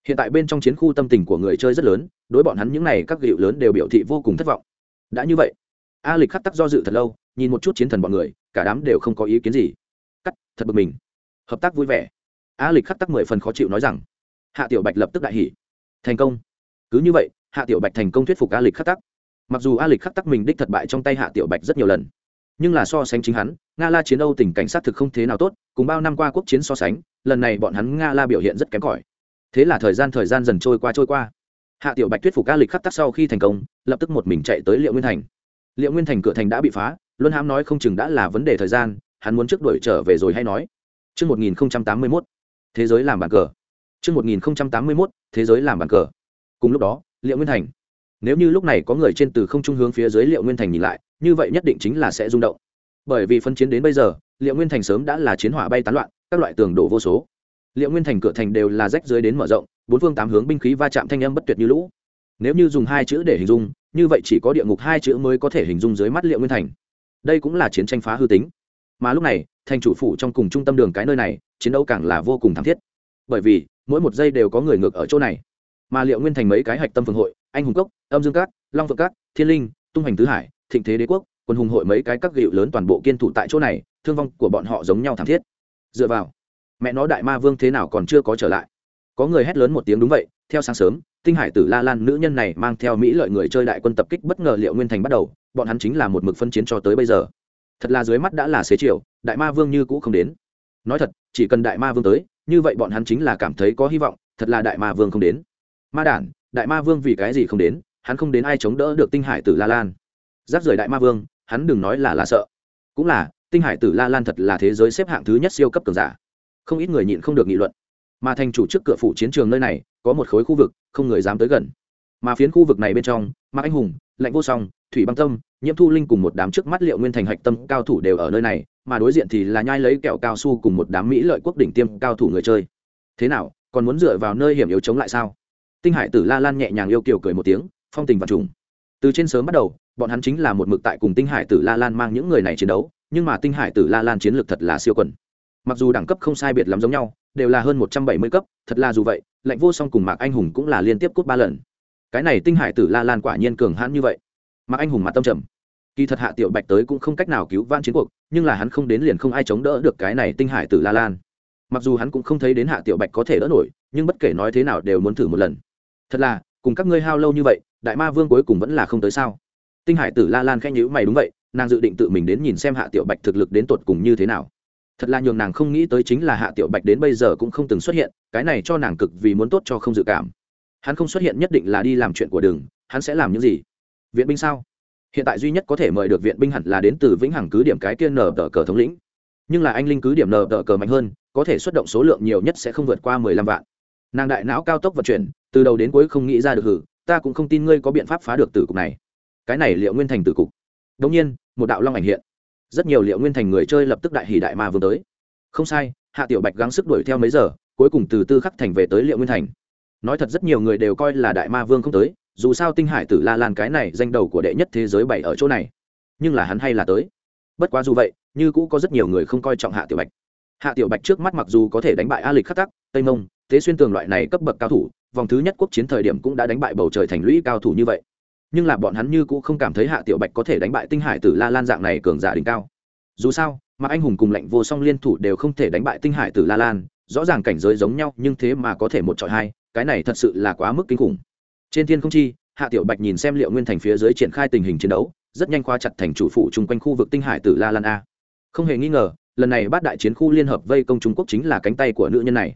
Hiện tại bên trong chiến khu tâm tình của người chơi rất lớn, đối bọn hắn những n à y các gịu lớn đều biểu thị vô cùng thất vọng. Đã như vậy, a lịch khắc tắc do dự thật lâu, nhìn một chút chiến thần bọn người, cả đám đều không có ý kiến gì. Cắt, thật bực mình. Hợp tác vui vẻ. A lịch khắc tắc mười phần khó chịu nói rằng, hạ tiểu bạch lập tức đại hỉ. Thành công. Cứ như vậy, hạ tiểu bạch thành công thuyết phục a lịch khắc tắc. Mặc dù a lịch khắc tắc mình đích thất bại trong tay hạ tiểu bạch rất nhiều lần, nhưng là so sánh chính hắn, nga la chiến âu tình cảnh sát thực không thế nào tốt cùng bao năm qua quốc chiến so sánh lần này bọn hắn nga la biểu hiện rất kém cỏi thế là thời gian thời gian dần trôi qua trôi qua hạ tiểu bạch thuyết phục ca lịch khắc tắc sau khi thành công lập tức một mình chạy tới liệu nguyên thành liệu nguyên thành cửa thành đã bị phá luân hãm nói không chừng đã là vấn đề thời gian hắn muốn trước đuổi trở về rồi hay nói Trước 1081, thế giới làm bàn cờ. Trước 1081, thế giới làm bàn cờ. Cùng lúc đó, Liệu Nguyên Thành. Nếu như lúc này có người trên từ không trung hướng phía dưới Liệu Nguyên Thành nhìn lại, như vậy nhất định chính là sẽ rung động. Bởi vì phân chiến đến bây giờ, Liệu Nguyên Thành sớm đã là chiến hỏa bay tán loạn, các loại tường đổ vô số. Liệu Nguyên Thành cửa thành đều là rách dưới đến mở rộng, bốn phương tám hướng binh khí va chạm thanh âm bất tuyệt như lũ. Nếu như dùng hai chữ để hình dung, như vậy chỉ có địa ngục hai chữ mới có thể hình dung dưới mắt Liệu Nguyên Thành. Đây cũng là chiến tranh phá hư tính. Mà lúc này, thành chủ phủ trong cùng trung tâm đường cái nơi này, chiến đấu càng là vô cùng thảm thiết bởi vì mỗi một giây đều có người ngược ở chỗ này mà liệu nguyên thành mấy cái hạch tâm phương hội anh hùng cốc âm dương cát long phượng cát thiên linh tung hành tứ hải thịnh thế đế quốc quân hùng hội mấy cái các gịu lớn toàn bộ kiên thủ tại chỗ này thương vong của bọn họ giống nhau thảm thiết. Dựa vào, mẹ nó đại ma vương thế nào còn chưa có trở lại. Có người hét lớn một tiếng đúng vậy, theo sáng sớm, tinh hải tử la lan nữ nhân này mang theo mỹ lợi người chơi đại quân tập kích bất ngờ liệu nguyên thành bắt đầu, bọn hắn chính là một mực phân chiến cho tới bây giờ. Thật là dưới mắt đã là xế chiều, đại ma vương như cũ không đến. Nói thật, chỉ cần đại ma vương tới, như vậy bọn hắn chính là cảm thấy có hy vọng, thật là đại ma vương không đến. Ma đản, đại ma vương vì cái gì không đến, hắn không đến ai chống đỡ được tinh hải tử la lan. Giáp rời đại ma vương, hắn đừng nói là là sợ. Cũng là tinh hải tử la lan thật là thế giới xếp hạng thứ nhất siêu cấp cường giả. Không ít người nhịn không được nghị luận. Mà thành chủ trước cửa phủ chiến trường nơi này, có một khối khu vực, không người dám tới gần. Mà phiến khu vực này bên trong, mạc anh hùng, lạnh vô song, thủy băng tâm, nhiễm thu linh cùng một đám trước mắt liệu nguyên thành hạch tâm cao thủ đều ở nơi này, mà đối diện thì là nhai lấy kẹo cao su cùng một đám mỹ lợi quốc đỉnh tiêm cao thủ người chơi. Thế nào, còn muốn dựa vào nơi hiểm yếu chống lại sao? Tinh hải tử la lan nhẹ nhàng yêu kiều cười một tiếng, phong tình và trùng. Từ trên sớm bắt đầu, bọn hắn chính là một mực tại cùng tinh hải tử la lan mang những người này chiến đấu nhưng mà tinh hải tử la lan chiến lược thật là siêu quần. Mặc dù đẳng cấp không sai biệt lắm giống nhau, đều là hơn một trăm bảy mươi cấp, thật là dù vậy lệnh vô song cùng mạc anh hùng cũng là liên tiếp cút ba lần. Cái này tinh hải tử la lan quả nhiên cường hãn như vậy. Mạc anh hùng mặt tâm trầm. Kỳ thật hạ tiểu bạch tới cũng không cách nào cứu van chiến cuộc, nhưng là hắn không đến liền không ai chống đỡ được cái này tinh hải tử la lan. Mặc dù hắn cũng không thấy đến hạ tiểu bạch có thể đỡ nổi, nhưng bất kể nói thế nào đều muốn thử một lần. Thật là, cùng các ngươi hao lâu như vậy, đại ma vương cuối cùng vẫn là không tới sao? Tinh hải tử la lan khen nhữ mày đúng vậy nàng dự định tự mình đến nhìn xem hạ tiểu bạch thực lực đến tột cùng như thế nào. Thật là nhường nàng không nghĩ tới chính là hạ tiểu bạch đến bây giờ cũng không từng xuất hiện, cái này cho nàng cực vì muốn tốt cho không dự cảm. Hắn không xuất hiện nhất định là đi làm chuyện của đường, hắn sẽ làm những gì? Viện binh sao? Hiện tại duy nhất có thể mời được viện binh hẳn là đến từ vĩnh hằng cứ điểm cái kia nở tờ cờ thống lĩnh. Nhưng là anh linh cứ điểm nở tờ cờ mạnh hơn, có thể xuất động số lượng nhiều nhất sẽ không vượt qua mười lăm vạn. Nàng đại não cao tốc vận chuyển, từ đầu đến cuối không nghĩ ra được hử, ta cũng không tin ngươi có biện pháp phá được tử cục này. Cái này liệu nguyên thành tử cục? Đông nhiên, một đạo long ảnh hiện. Rất nhiều liệu nguyên thành người chơi lập tức đại hỷ đại ma vương tới. Không sai, hạ tiểu bạch gắng sức đuổi theo mấy giờ, cuối cùng từ tư khắc thành về tới liệu nguyên thành. Nói thật rất nhiều người đều coi là đại ma vương không tới, dù sao tinh hải tử la lan cái này danh đầu của đệ nhất thế giới bảy ở chỗ này. Nhưng là hắn hay là tới. Bất quá dù vậy, như cũ có rất nhiều người không coi trọng hạ tiểu bạch. Hạ tiểu bạch trước mắt mặc dù có thể đánh bại a lịch khắc tắc, tây mông, thế xuyên tường loại này cấp bậc cao thủ, vòng thứ nhất quốc chiến thời điểm cũng đã đánh bại bầu trời thành lũy cao thủ như vậy nhưng là bọn hắn như cũng không cảm thấy hạ tiểu bạch có thể đánh bại tinh hải tử la lan dạng này cường giả đỉnh cao. Dù sao mà anh hùng cùng lệnh vô song liên thủ đều không thể đánh bại tinh hải tử la lan, rõ ràng cảnh giới giống nhau nhưng thế mà có thể một chọi hai, cái này thật sự là quá mức kinh khủng. Trên thiên không chi, hạ tiểu bạch nhìn xem liệu nguyên thành phía dưới triển khai tình hình chiến đấu, rất nhanh khóa chặt thành chủ phụ chung quanh khu vực tinh hải tử la lan a. Không hề nghi ngờ, lần này bát đại chiến khu liên hợp vây công trung quốc chính là cánh tay của nữ nhân này.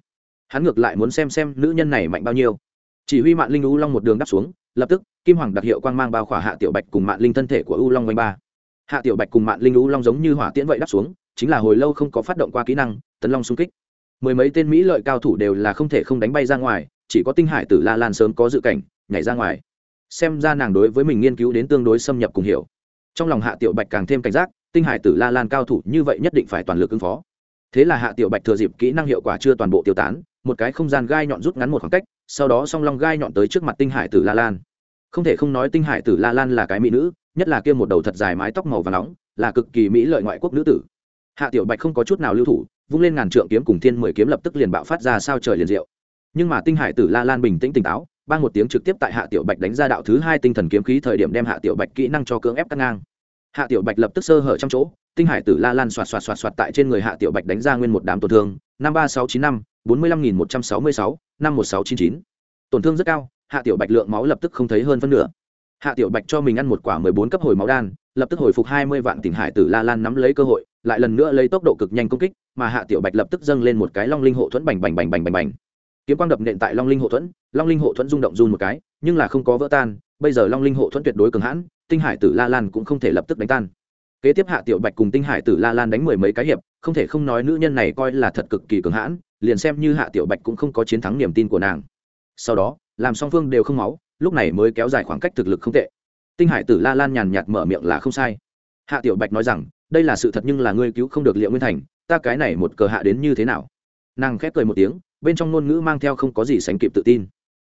Hắn ngược lại muốn xem xem nữ nhân này mạnh bao nhiêu. Chỉ huy mạng linh u long một đường đắp xuống lập tức, kim hoàng đặc hiệu quang mang bao khỏa hạ tiểu bạch cùng mạng linh thân thể của u long quanh ba. Hạ tiểu bạch cùng mạng linh u long giống như hỏa tiễn vậy đắp xuống, chính là hồi lâu không có phát động qua kỹ năng, tấn long xung kích. Mười mấy tên mỹ lợi cao thủ đều là không thể không đánh bay ra ngoài, chỉ có tinh hải tử la lan sớm có dự cảnh, nhảy ra ngoài. Xem ra nàng đối với mình nghiên cứu đến tương đối xâm nhập cùng hiểu. Trong lòng hạ tiểu bạch càng thêm cảnh giác, tinh hải tử la lan cao thủ như vậy nhất định phải toàn lực ứng phó. Thế là hạ tiểu bạch thừa dịp kỹ năng hiệu quả chưa toàn bộ tiêu tán một cái không gian gai nhọn rút ngắn một khoảng cách, sau đó song long gai nhọn tới trước mặt tinh hải tử la lan. Không thể không nói tinh hải tử la lan là cái mỹ nữ, nhất là kia một đầu thật dài mái tóc màu và nóng, là cực kỳ mỹ lợi ngoại quốc nữ tử. Hạ tiểu bạch không có chút nào lưu thủ, vung lên ngàn trượng kiếm cùng thiên mười kiếm lập tức liền bạo phát ra sao trời liền diệu. Nhưng mà tinh hải tử la lan bình tĩnh tỉnh táo ban một tiếng trực tiếp tại hạ tiểu bạch đánh ra đạo thứ hai tinh thần kiếm khí thời điểm đem hạ tiểu bạch kỹ năng cho cưỡng ép cắt ngang. Hạ tiểu bạch lập tức sơ hở trong chỗ tinh hải tử la lan xoạt xoạt xoạt xoạt tại trên người hạ tiểu bạch đánh ra nguyên một đám tổn thương. Năm ba sáu chín năm, bốn mươi lăm nghìn một trăm sáu mươi sáu, năm một sáu chín chín. Tổn thương rất cao, hạ tiểu bạch lượng máu lập tức không thấy hơn phân nửa. Hạ tiểu bạch cho mình ăn một quả mười bốn cấp hồi máu đan, lập tức hồi phục hai mươi vạn tỉnh hải tử la lan nắm lấy cơ hội, lại lần nữa lấy tốc độ cực nhanh công kích, mà hạ tiểu bạch lập tức dâng lên một cái long linh hộ thuẫn bành bành bành bành bành bành. Kiếm quang đập nện tại long linh hộ thuẫn, long linh hộ thuẫn rung động run một cái, nhưng là không có vỡ tan, bây giờ long linh hộ thuẫn tuyệt đối cường hãn, tinh hải tử la lan cũng không thể lập tức đánh tan kế tiếp hạ tiểu bạch cùng tinh hải tử la lan đánh mười mấy cái hiệp, không thể không nói nữ nhân này coi là thật cực kỳ cường hãn, liền xem như hạ tiểu bạch cũng không có chiến thắng niềm tin của nàng. Sau đó, làm song phương đều không máu, lúc này mới kéo dài khoảng cách thực lực không tệ. Tinh hải tử la lan nhàn nhạt mở miệng là không sai. Hạ tiểu bạch nói rằng, đây là sự thật nhưng là ngươi cứu không được liệu nguyên thành, ta cái này một cờ hạ đến như thế nào? Nàng khép cười một tiếng, bên trong ngôn ngữ mang theo không có gì sánh kịp tự tin.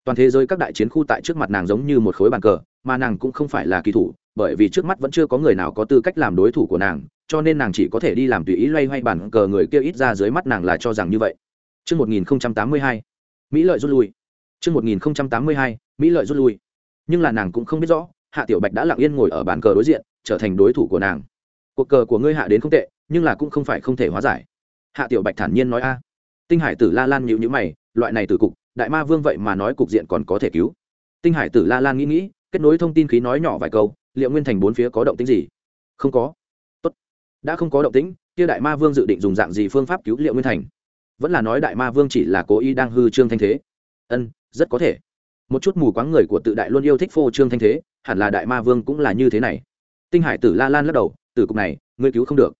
Toàn thế giới các đại chiến khu tại trước mặt nàng giống như một khối bàn cờ mà nàng cũng không phải là kỳ thủ bởi vì trước mắt vẫn chưa có người nào có tư cách làm đối thủ của nàng cho nên nàng chỉ có thể đi làm tùy ý loay hoay bàn cờ người kia ít ra dưới mắt nàng là cho rằng như vậy Trước 1082, Mỹ lợi rút lui. Trước 1082, Mỹ lợi rút lui. Nhưng là nàng cũng không biết rõ, Hạ Tiểu Bạch đã lặng yên ngồi ở bàn cờ đối diện, trở thành đối thủ của nàng. Cuộc cờ của ngươi hạ đến không tệ, nhưng là cũng không phải không thể hóa giải. Hạ Tiểu Bạch thản nhiên nói a. Tinh Hải Tử La Lan nhíu nhíu mày, loại này tử cục, đại ma vương vậy mà nói cục diện còn có thể cứu. Tinh Hải Tử La Lan nghĩ nghĩ, kết nối thông tin khí nói nhỏ vài câu, liệu nguyên thành bốn phía có động tĩnh gì? Không có. Tốt. Đã không có động tĩnh kia đại ma vương dự định dùng dạng gì phương pháp cứu liệu nguyên thành? Vẫn là nói đại ma vương chỉ là cố ý đang hư trương thanh thế. Ân rất có thể. Một chút mù quáng người của tự đại luôn yêu thích phô trương thanh thế hẳn là đại ma vương cũng là như thế này. Tinh hải tử la lan lắc đầu từ cục này ngươi cứu không được.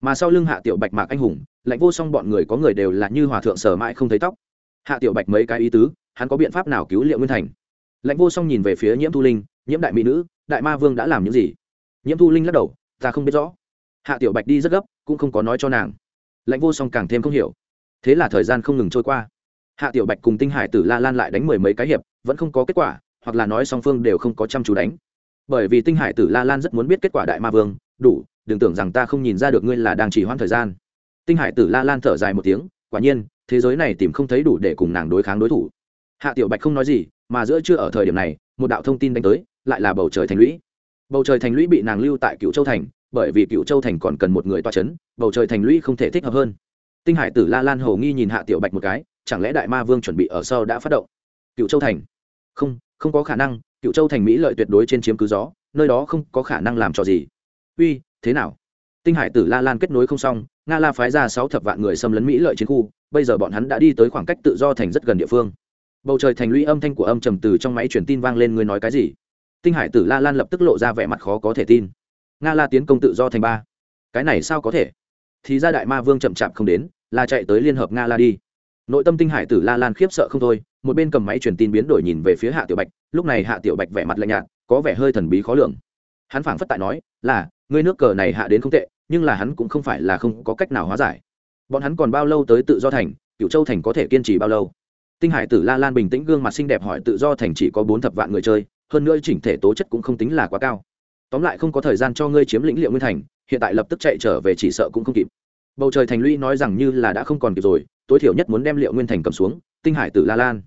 Mà sau lưng hạ tiểu bạch mạc anh hùng lạnh vô song bọn người có người đều là như hòa thượng sở mãi không thấy tóc. Hạ tiểu bạch mấy cái ý tứ hắn có biện pháp nào cứu liệu nguyên thành? Lãnh vô song nhìn về phía nhiễm thu linh, nhiễm đại mỹ nữ, đại ma vương đã làm những gì? Nhiễm thu linh lắc đầu, ta không biết rõ. Hạ tiểu bạch đi rất gấp, cũng không có nói cho nàng. Lãnh vô song càng thêm không hiểu. Thế là thời gian không ngừng trôi qua. Hạ tiểu bạch cùng tinh hải tử la lan lại đánh mười mấy cái hiệp, vẫn không có kết quả, hoặc là nói song phương đều không có chăm chú đánh. Bởi vì tinh hải tử la lan rất muốn biết kết quả đại ma vương, đủ, đừng tưởng rằng ta không nhìn ra được ngươi là đang chỉ hoãn thời gian. Tinh hải tử la lan thở dài một tiếng, quả nhiên, thế giới này tìm không thấy đủ để cùng nàng đối kháng đối thủ hạ tiểu bạch không nói gì, mà giữa chưa ở thời điểm này, một đạo thông tin đánh tới, lại là bầu trời thành lũy. Bầu trời thành lũy bị nàng lưu tại cựu châu thành, bởi vì cựu châu thành còn cần một người toa c h ấ n bầu trời thành lũy không thể thích hợp hơn. Tinh hải tử la lan hầu nghi nhìn hạ tiểu bạch một cái, chẳng lẽ đại ma vương chuẩn bị ở sau đã phát động? Cựu châu thành. Không không có khả năng cựu châu thành mỹ lợi tuyệt đối trên chiếm cứ gió, nơi đó không có khả năng làm trò gì. Uy, thế nào? Tinh hải tử la lan kết nối không xong, nga la phái ra sáu thập vạn người xâm lấn mỹ lợi chiến khu, bây giờ bọn hắn đã đi tới khoảng cách tự do thành rất gần địa phương bầu trời thành lũy âm thanh của âm trầm từ trong máy truyền tin vang lên, ngươi nói cái gì? Tinh hải tử la lan lập tức lộ ra vẻ mặt khó có thể tin. Nga la tiến công tự do thành ba. Cái này sao có thể? Thì ra đại ma vương chậm chạp không đến, là chạy tới liên hợp nga la đi. Nội tâm tinh hải tử la lan khiếp sợ không thôi, một bên cầm máy truyền tin biến đổi nhìn về phía hạ tiểu bạch, lúc này hạ tiểu bạch vẻ mặt lạnh nhạt, có vẻ hơi thần bí khó lường. Hắn phảng phất tại nói, là, ngươi nước cờ này hạ đến không tệ, nhưng là hắn cũng không phải là không có cách nào hóa giải. Bọn hắn còn bao lâu tới tự do thành cựu châu thành có thể kiên trì bao lâu? Tinh hải tử la lan bình tĩnh gương mặt xinh đẹp hỏi tự do thành chỉ có bốn thập vạn người chơi, hơn nữa chỉnh thể tố chất cũng không tính là quá cao. Tóm lại không có thời gian cho ngươi chiếm lĩnh liệu nguyên thành, hiện tại lập tức chạy trở về chỉ sợ cũng không kịp. Bầu trời thành lũy nói rằng như là đã không còn kịp rồi, tối thiểu nhất muốn đem liệu nguyên thành cầm xuống, tinh hải tử la lan.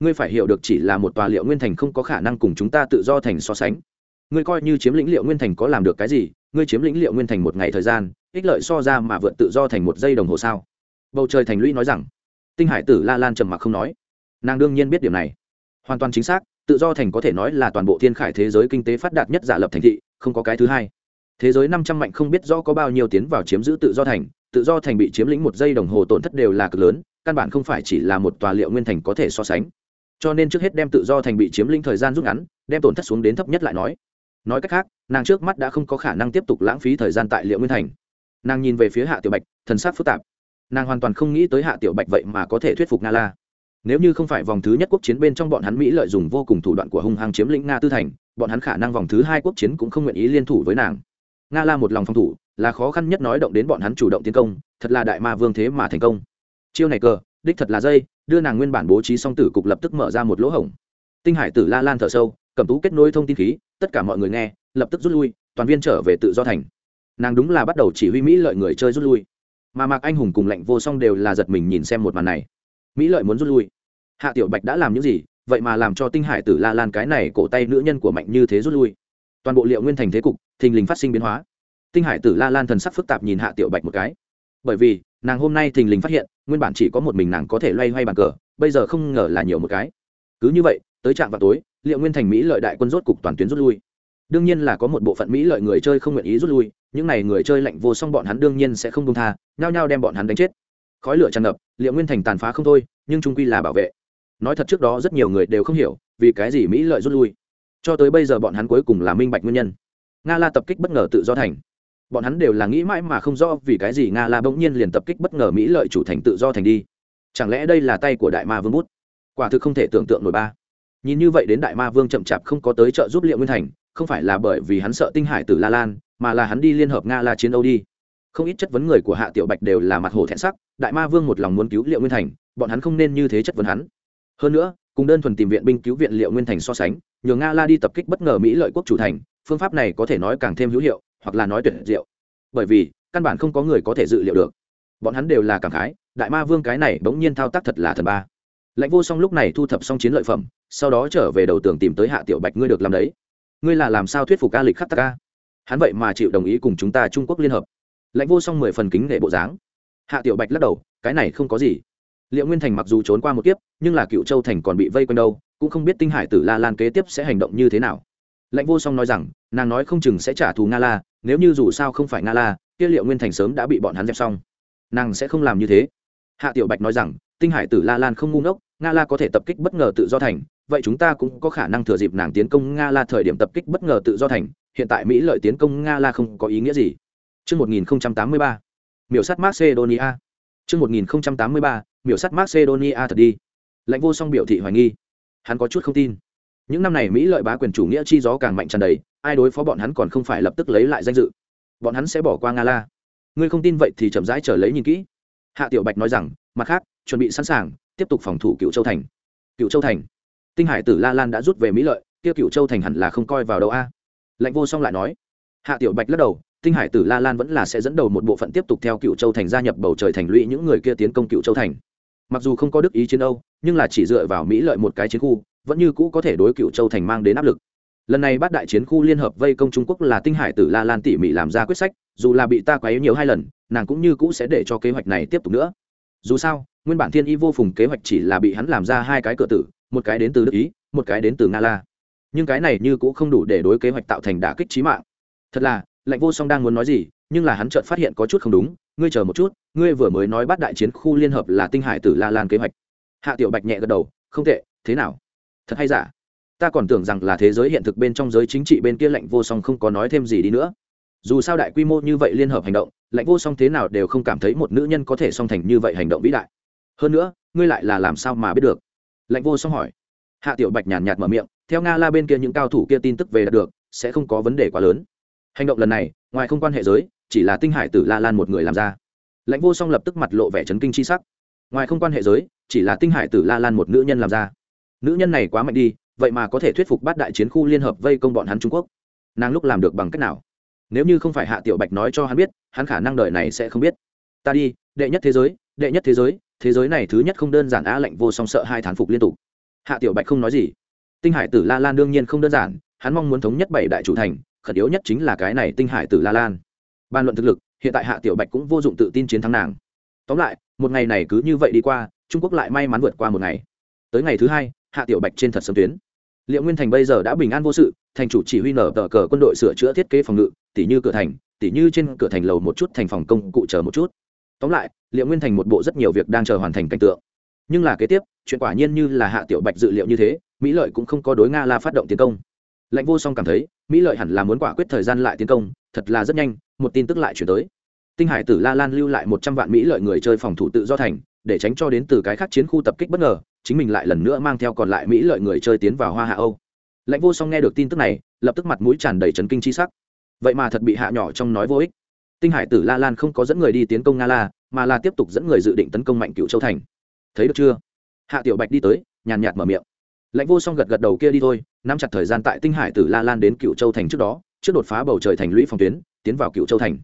Ngươi phải hiểu được chỉ là một tòa liệu nguyên thành không có khả năng cùng chúng ta tự do thành so sánh. Ngươi coi như chiếm lĩnh liệu nguyên thành có làm được cái gì, ngươi chiếm lĩnh liệu nguyên thành một ngày thời gian, ích lợi so ra mà vượt tự do thành một giây đồng hồ sao? Bầu trời thành lũy nói rằng tinh hải tử la lan trầm mặc không nói. Nàng đương nhiên biết điểm này. Hoàn toàn chính xác, tự do thành có thể nói là toàn bộ thiên khải thế giới kinh tế phát đạt nhất giả lập thành thị, không có cái thứ hai. Thế giới năm trăm mạnh không biết rõ có bao nhiêu tiến vào chiếm giữ tự do thành, tự do thành bị chiếm lĩnh một giây đồng hồ tổn thất đều là cực lớn, căn bản không phải chỉ là một tòa liệu nguyên thành có thể so sánh. Cho nên trước hết đem tự do thành bị chiếm lĩnh thời gian rút ngắn, đem tổn thất xuống đến thấp nhất lại nói. Nói cách khác, nàng trước mắt đã không có khả năng tiếp tục lãng phí thời gian tại liệu nguyên thành. Nàng nhìn về phía hạ tiểu bạch, thần sát phức tạp nàng hoàn toàn không nghĩ tới hạ tiểu bạch vậy mà có thể thuyết phục nga la. Nếu như không phải vòng thứ nhất quốc chiến bên trong bọn hắn mỹ lợi dùng vô cùng thủ đoạn của hung hăng chiếm lĩnh nga tư thành, bọn hắn khả năng vòng thứ hai quốc chiến cũng không nguyện ý liên thủ với nàng. Nga la một lòng phòng thủ, là khó khăn nhất nói động đến bọn hắn chủ động tiến công, thật là đại ma vương thế mà thành công. Chiêu này cờ, đích thật là dây, đưa nàng nguyên bản bố trí song tử cục lập tức mở ra một lỗ hổng. Tinh hải tử la lan thở sâu, cầm tú kết nối thông tin khí, tất cả mọi người nghe, lập tức rút lui, toàn viên trở về tự do thành. Nàng đúng là bắt đầu chỉ huy mỹ lợi người chơi rút lui mà mạc anh hùng cùng lệnh vô song đều là giật mình nhìn xem một màn này. Mỹ lợi muốn rút lui. Hạ tiểu bạch đã làm những gì? Vậy mà làm cho tinh hải tử la lan cái này cổ tay nữ nhân của mạnh như thế rút lui. Toàn bộ liệu nguyên thành thế cục, thình lình phát sinh biến hóa. Tinh hải tử la lan thần sắc phức tạp nhìn hạ tiểu bạch một cái. Bởi vì, nàng hôm nay thình lình phát hiện, nguyên bản chỉ có một mình nàng có thể loay hoay bàn cờ, bây giờ không ngờ là nhiều một cái. Cứ như vậy, tới trạm vào tối, liệu nguyên thành mỹ lợi đại quân rốt cục toàn tuyến rút lui đương nhiên là có một bộ phận mỹ lợi người chơi không nguyện ý rút lui, những n à y người chơi lạnh vô song bọn hắn đương nhiên sẽ không công tha, nhao nhao đem bọn hắn đánh chết. Khói lửa tràn ngập, liệu nguyên thành tàn phá không thôi, nhưng trung quy là bảo vệ. Nói thật trước đó rất nhiều người đều không hiểu, vì cái gì mỹ lợi rút lui. Cho tới bây giờ bọn hắn cuối cùng là minh bạch nguyên nhân. Nga la tập kích bất ngờ tự do thành. Bọn hắn đều là nghĩ mãi mà không rõ vì cái gì nga la bỗng nhiên liền tập kích bất ngờ mỹ lợi chủ thành tự do thành đi. Chẳng lẽ đây là tay của đại ma vương bút? Quả thực không thể tưởng tượng nổi ba. Nhìn như vậy đến đại ma vương chậm chạp không có tới trợ giúp liệu nguyên thành không phải là bởi vì hắn sợ tinh hải tử la lan, mà là hắn đi liên hợp nga la chiến âu đi. Không ít chất vấn người của hạ tiểu bạch đều là mặt hồ thẹn sắc, đại ma vương một lòng muốn cứu liệu nguyên thành, bọn hắn không nên như thế chất vấn hắn. Hơn nữa, cùng đơn thuần tìm viện binh cứu viện liệu nguyên thành so sánh nhường nga la đi tập kích bất ngờ mỹ lợi quốc chủ thành, phương pháp này có thể nói càng thêm hữu hiệu, hoặc là nói tuyệt diệu. Bởi vì, căn bản không có người có thể dự liệu được. Bọn hắn đều là cảm khái, đại ma vương cái này bỗng nhiên thao tác thật là thần ba. Lãnh vô song lúc này thu thập xong chiến lợi phẩm, sau đó trở về đầu tường tìm tới hạ tiểu bạch, ngươi được làm đấy ngươi là làm sao thuyết phục ca lịch khắc ta hắn vậy mà chịu đồng ý cùng chúng ta trung quốc liên hợp. Lãnh vô song mười phần kính nể bộ dáng. Hạ tiểu bạch lắc đầu, cái này không có gì. Liệu nguyên thành mặc dù trốn qua một kiếp, nhưng là cựu châu thành còn bị vây quanh đâu, cũng không biết tinh hải tử la lan kế tiếp sẽ hành động như thế nào. Lãnh vô song nói rằng, nàng nói không chừng sẽ trả thù nga la, nếu như dù sao không phải nga la, kia liệu nguyên thành sớm đã bị bọn hắn dẹp xong. Nàng sẽ không làm như thế. Hạ tiểu bạch nói rằng, tinh hải tử la lan không ngu ngốc, nga la có thể tập kích bất ngờ tự do thành vậy chúng ta cũng có khả năng thừa dịp nàng tiến công nga la thời điểm tập kích bất ngờ tự do thành hiện tại mỹ lợi tiến công nga la không có ý nghĩa gì Trước 1083, miểu sát Macedonia. Trước 1083, miểu sát Macedonia thật đi. Lãnh vô song biểu thị hoài nghi. Hắn có chút không tin. những năm này mỹ lợi bá quyền chủ nghĩa chi gió càng mạnh tràn đầy ai đối phó bọn hắn còn không phải lập tức lấy lại danh dự bọn hắn sẽ bỏ qua nga la ngươi không tin vậy thì chậm rãi trở lấy nhìn kỹ hạ tiểu bạch nói rằng mặt khác chuẩn bị sẵn sàng tiếp tục phòng thủ cựu châu thành cựu châu thành tinh hải tử la lan đã rút về mỹ lợi, kia cựu châu thành hẳn là không coi vào đâu a. À. lạnh vô song lại nói. Hạ tiểu bạch lắc đầu, tinh hải tử la lan vẫn là sẽ dẫn đầu một bộ phận tiếp tục theo cựu châu thành gia nhập bầu trời thành lũy những người kia tiến công cựu châu thành. Mặc dù không có đức ý chiến âu, nhưng là chỉ dựa vào mỹ lợi một cái chiến khu, vẫn như cũ có thể đối cựu châu thành mang đến áp lực. Lần này bát đại chiến khu liên hợp vây công trung quốc là tinh hải tử la lan tỉ mỉ làm ra quyết sách, dù là bị ta quấy nhiều hai lần, nàng cũng như cũ sẽ để cho kế hoạch này tiếp tục nữa. Dù sao, nguyên bản thiên y vô phùng kế hoạch chỉ là bị hắn làm ra hai cái cửa tử một cái đến từ đức ý, một cái đến từ nga la. Nhưng cái này như cũng không đủ để đối kế hoạch tạo thành đả kích trí mạng. Thật là, lạnh vô song đang muốn nói gì, nhưng là hắn chợt phát hiện có chút không đúng, ngươi chờ một chút, ngươi vừa mới nói bắt đại chiến khu liên hợp là tinh hải tử la lan kế hoạch. Hạ tiểu bạch nhẹ gật đầu, không tệ, thế nào? Thật hay giả? Ta còn tưởng rằng là thế giới hiện thực bên trong giới chính trị bên kia lạnh vô song không có nói thêm gì đi nữa. Dù sao đại quy mô như vậy liên hợp hành động, lạnh vô song thế nào đều không cảm thấy một nữ nhân có thể song thành như vậy hành động vĩ đại. Hơn nữa, ngươi lại là làm sao mà biết được? Lạnh vô song hỏi. Hạ tiểu bạch nhàn nhạt mở miệng, theo nga la bên kia những cao thủ kia tin tức về đạt được, sẽ không có vấn đề quá lớn. Hành động lần này, ngoài không quan hệ giới, chỉ là tinh hải tử la lan một người làm ra. Lãnh vô song lập tức mặt lộ vẻ chấn kinh c h i sắc. Ngoài không quan hệ giới, chỉ là tinh hải tử la lan một nữ nhân làm ra. Nữ nhân này quá mạnh đi, vậy mà có thể thuyết phục bát đại chiến khu liên hợp vây công bọn hắn trung quốc. Nàng lúc làm được bằng cách nào? Nếu như không phải hạ tiểu bạch nói cho hắn biết, hắn khả năng đời này sẽ không biết. Ta đi, đệ nhất thế giới, đệ nhất thế giới thế giới này thứ nhất không đơn giản á lạnh vô song sợ hai thán phục liên tục. Hạ tiểu bạch không nói gì. Tinh hải tử la lan đương nhiên không đơn giản, hắn mong muốn thống nhất bảy đại chủ thành, khẩn yếu nhất chính là cái này tinh hải tử la lan. Bàn luận thực lực, hiện tại hạ tiểu bạch cũng vô dụng tự tin chiến thắng nàng. Tóm lại, một ngày này cứ như vậy đi qua, trung quốc lại may mắn vượt qua một ngày. Tới ngày thứ hai, hạ tiểu bạch trên thật sớm tuyến. Liệu nguyên thành bây giờ đã bình an vô sự, thành chủ chỉ huy nở tờ cờ quân đội sửa chữa thiết kế phòng ngự, tỉ như cửa thành, tỉ như trên cửa thành lầu một chút, thành phòng công cụ chờ một chút tóm lại, liệu nguyên thành một bộ rất nhiều việc đang chờ hoàn thành cảnh tượng. Nhưng là kế tiếp, chuyện quả nhiên như là hạ tiểu bạch dự liệu như thế, mỹ lợi cũng không có đối nga la phát động tiến công. Lãnh vô song cảm thấy, mỹ lợi hẳn là muốn quả quyết thời gian lại tiến công, thật là rất nhanh, một tin tức lại chuyển tới. Tinh hải tử la lan lưu lại một trăm vạn mỹ lợi người chơi phòng thủ tự do thành, để tránh cho đến từ cái khác chiến khu tập kích bất ngờ, chính mình lại lần nữa mang theo còn lại mỹ lợi người chơi tiến vào hoa hạ âu. Lãnh vô song nghe được tin tức này, lập tức mặt mũi tràn đầy trấn kinh c h i sắc. Vậy mà thật bị hạ nhỏ trong nói vô ích tinh hải tử la lan không có dẫn người đi tiến công nga la, mà là tiếp tục dẫn người dự định tấn công mạnh cựu châu thành. Thấy được chưa? Hạ tiểu bạch đi tới, nhàn nhạt mở miệng. Lãnh vô song gật gật đầu kia đi thôi, nắm chặt thời gian tại tinh hải tử la lan đến cựu châu thành trước đó, trước đột phá bầu trời thành lũy phòng tuyến, tiến vào cựu châu thành.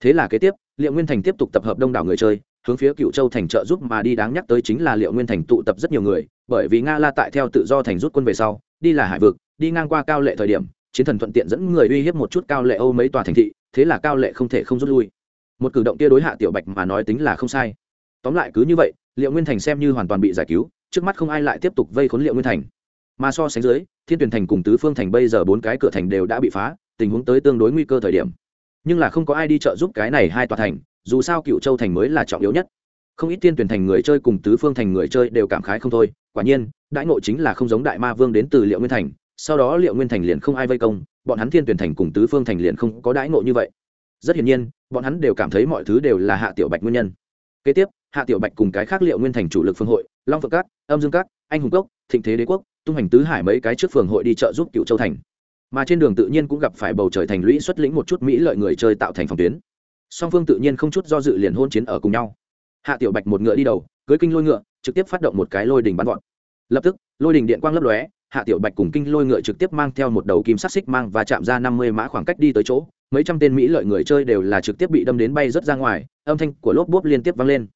Thế là kế tiếp, liệu nguyên thành tiếp tục tập hợp đông đảo người chơi, hướng phía cựu châu thành trợ giúp mà đi đáng nhắc tới chính là liệu nguyên thành tụ tập rất nhiều người, bởi vì nga la tại theo tự do thành rút quân về sau, đi là hải vực, đi ngang qua cao lệ thời điểm chiến thần thuận tiện dẫn người uy hiếp một chút cao lệ âu mấy tòa thành thị, thế là cao lệ không thể không rút lui. Một cử động kia đối hạ tiểu bạch mà nói tính là không sai. Tóm lại cứ như vậy, liệu nguyên thành xem như hoàn toàn bị giải cứu, trước mắt không ai lại tiếp tục vây khốn liệu nguyên thành. Mà so sánh dưới, thiên tuyển thành cùng tứ phương thành bây giờ bốn cái cửa thành đều đã bị phá, tình huống tới tương đối nguy cơ thời điểm. Nhưng là không có ai đi trợ giúp cái này hai tòa thành, dù sao cựu châu thành mới là trọng yếu nhất. Không ít thiên tuyển thành người chơi cùng tứ phương thành người chơi đều cảm khái không thôi, quả nhiên, đại ngộ chính là không giống đại ma vương đến từ liệu nguyên thành sau đó liệu nguyên thành liền không ai vây công, bọn hắn thiên tuyển thành cùng tứ phương thành liền không có đãi ngộ như vậy. Rất hiển nhiên, bọn hắn đều cảm thấy mọi thứ đều là hạ tiểu bạch nguyên nhân. Kế tiếp, hạ tiểu bạch cùng cái khác liệu nguyên thành chủ lực phương hội, long phượng cát, âm dương cát, anh hùng cốc, thịnh thế đế quốc, tung hành tứ hải mấy cái trước phường hội đi chợ giúp cựu châu thành. Mà trên đường tự nhiên cũng gặp phải bầu trời thành lũy xuất lĩnh một chút mỹ lợi người chơi tạo thành phòng tuyến. Song phương tự nhiên không chút do dự liền hôn chiến ở cùng nhau. Hạ tiểu bạch một ngựa đi đầu cưới kinh lôi ngựa, trực tiếp phát động một cái lôi đình bắn gọn lập tức, lôi đình điện quang lấp lóe hạ tiểu bạch cùng kinh lôi ngựa trực tiếp mang theo một đầu kim sắc xích mang và chạm ra năm mươi mã khoảng cách đi tới chỗ, mấy trăm tên mỹ lợi người chơi đều là trực tiếp bị đâm đến bay rớt ra ngoài, âm thanh của lốp bốp liên tiếp vang lên.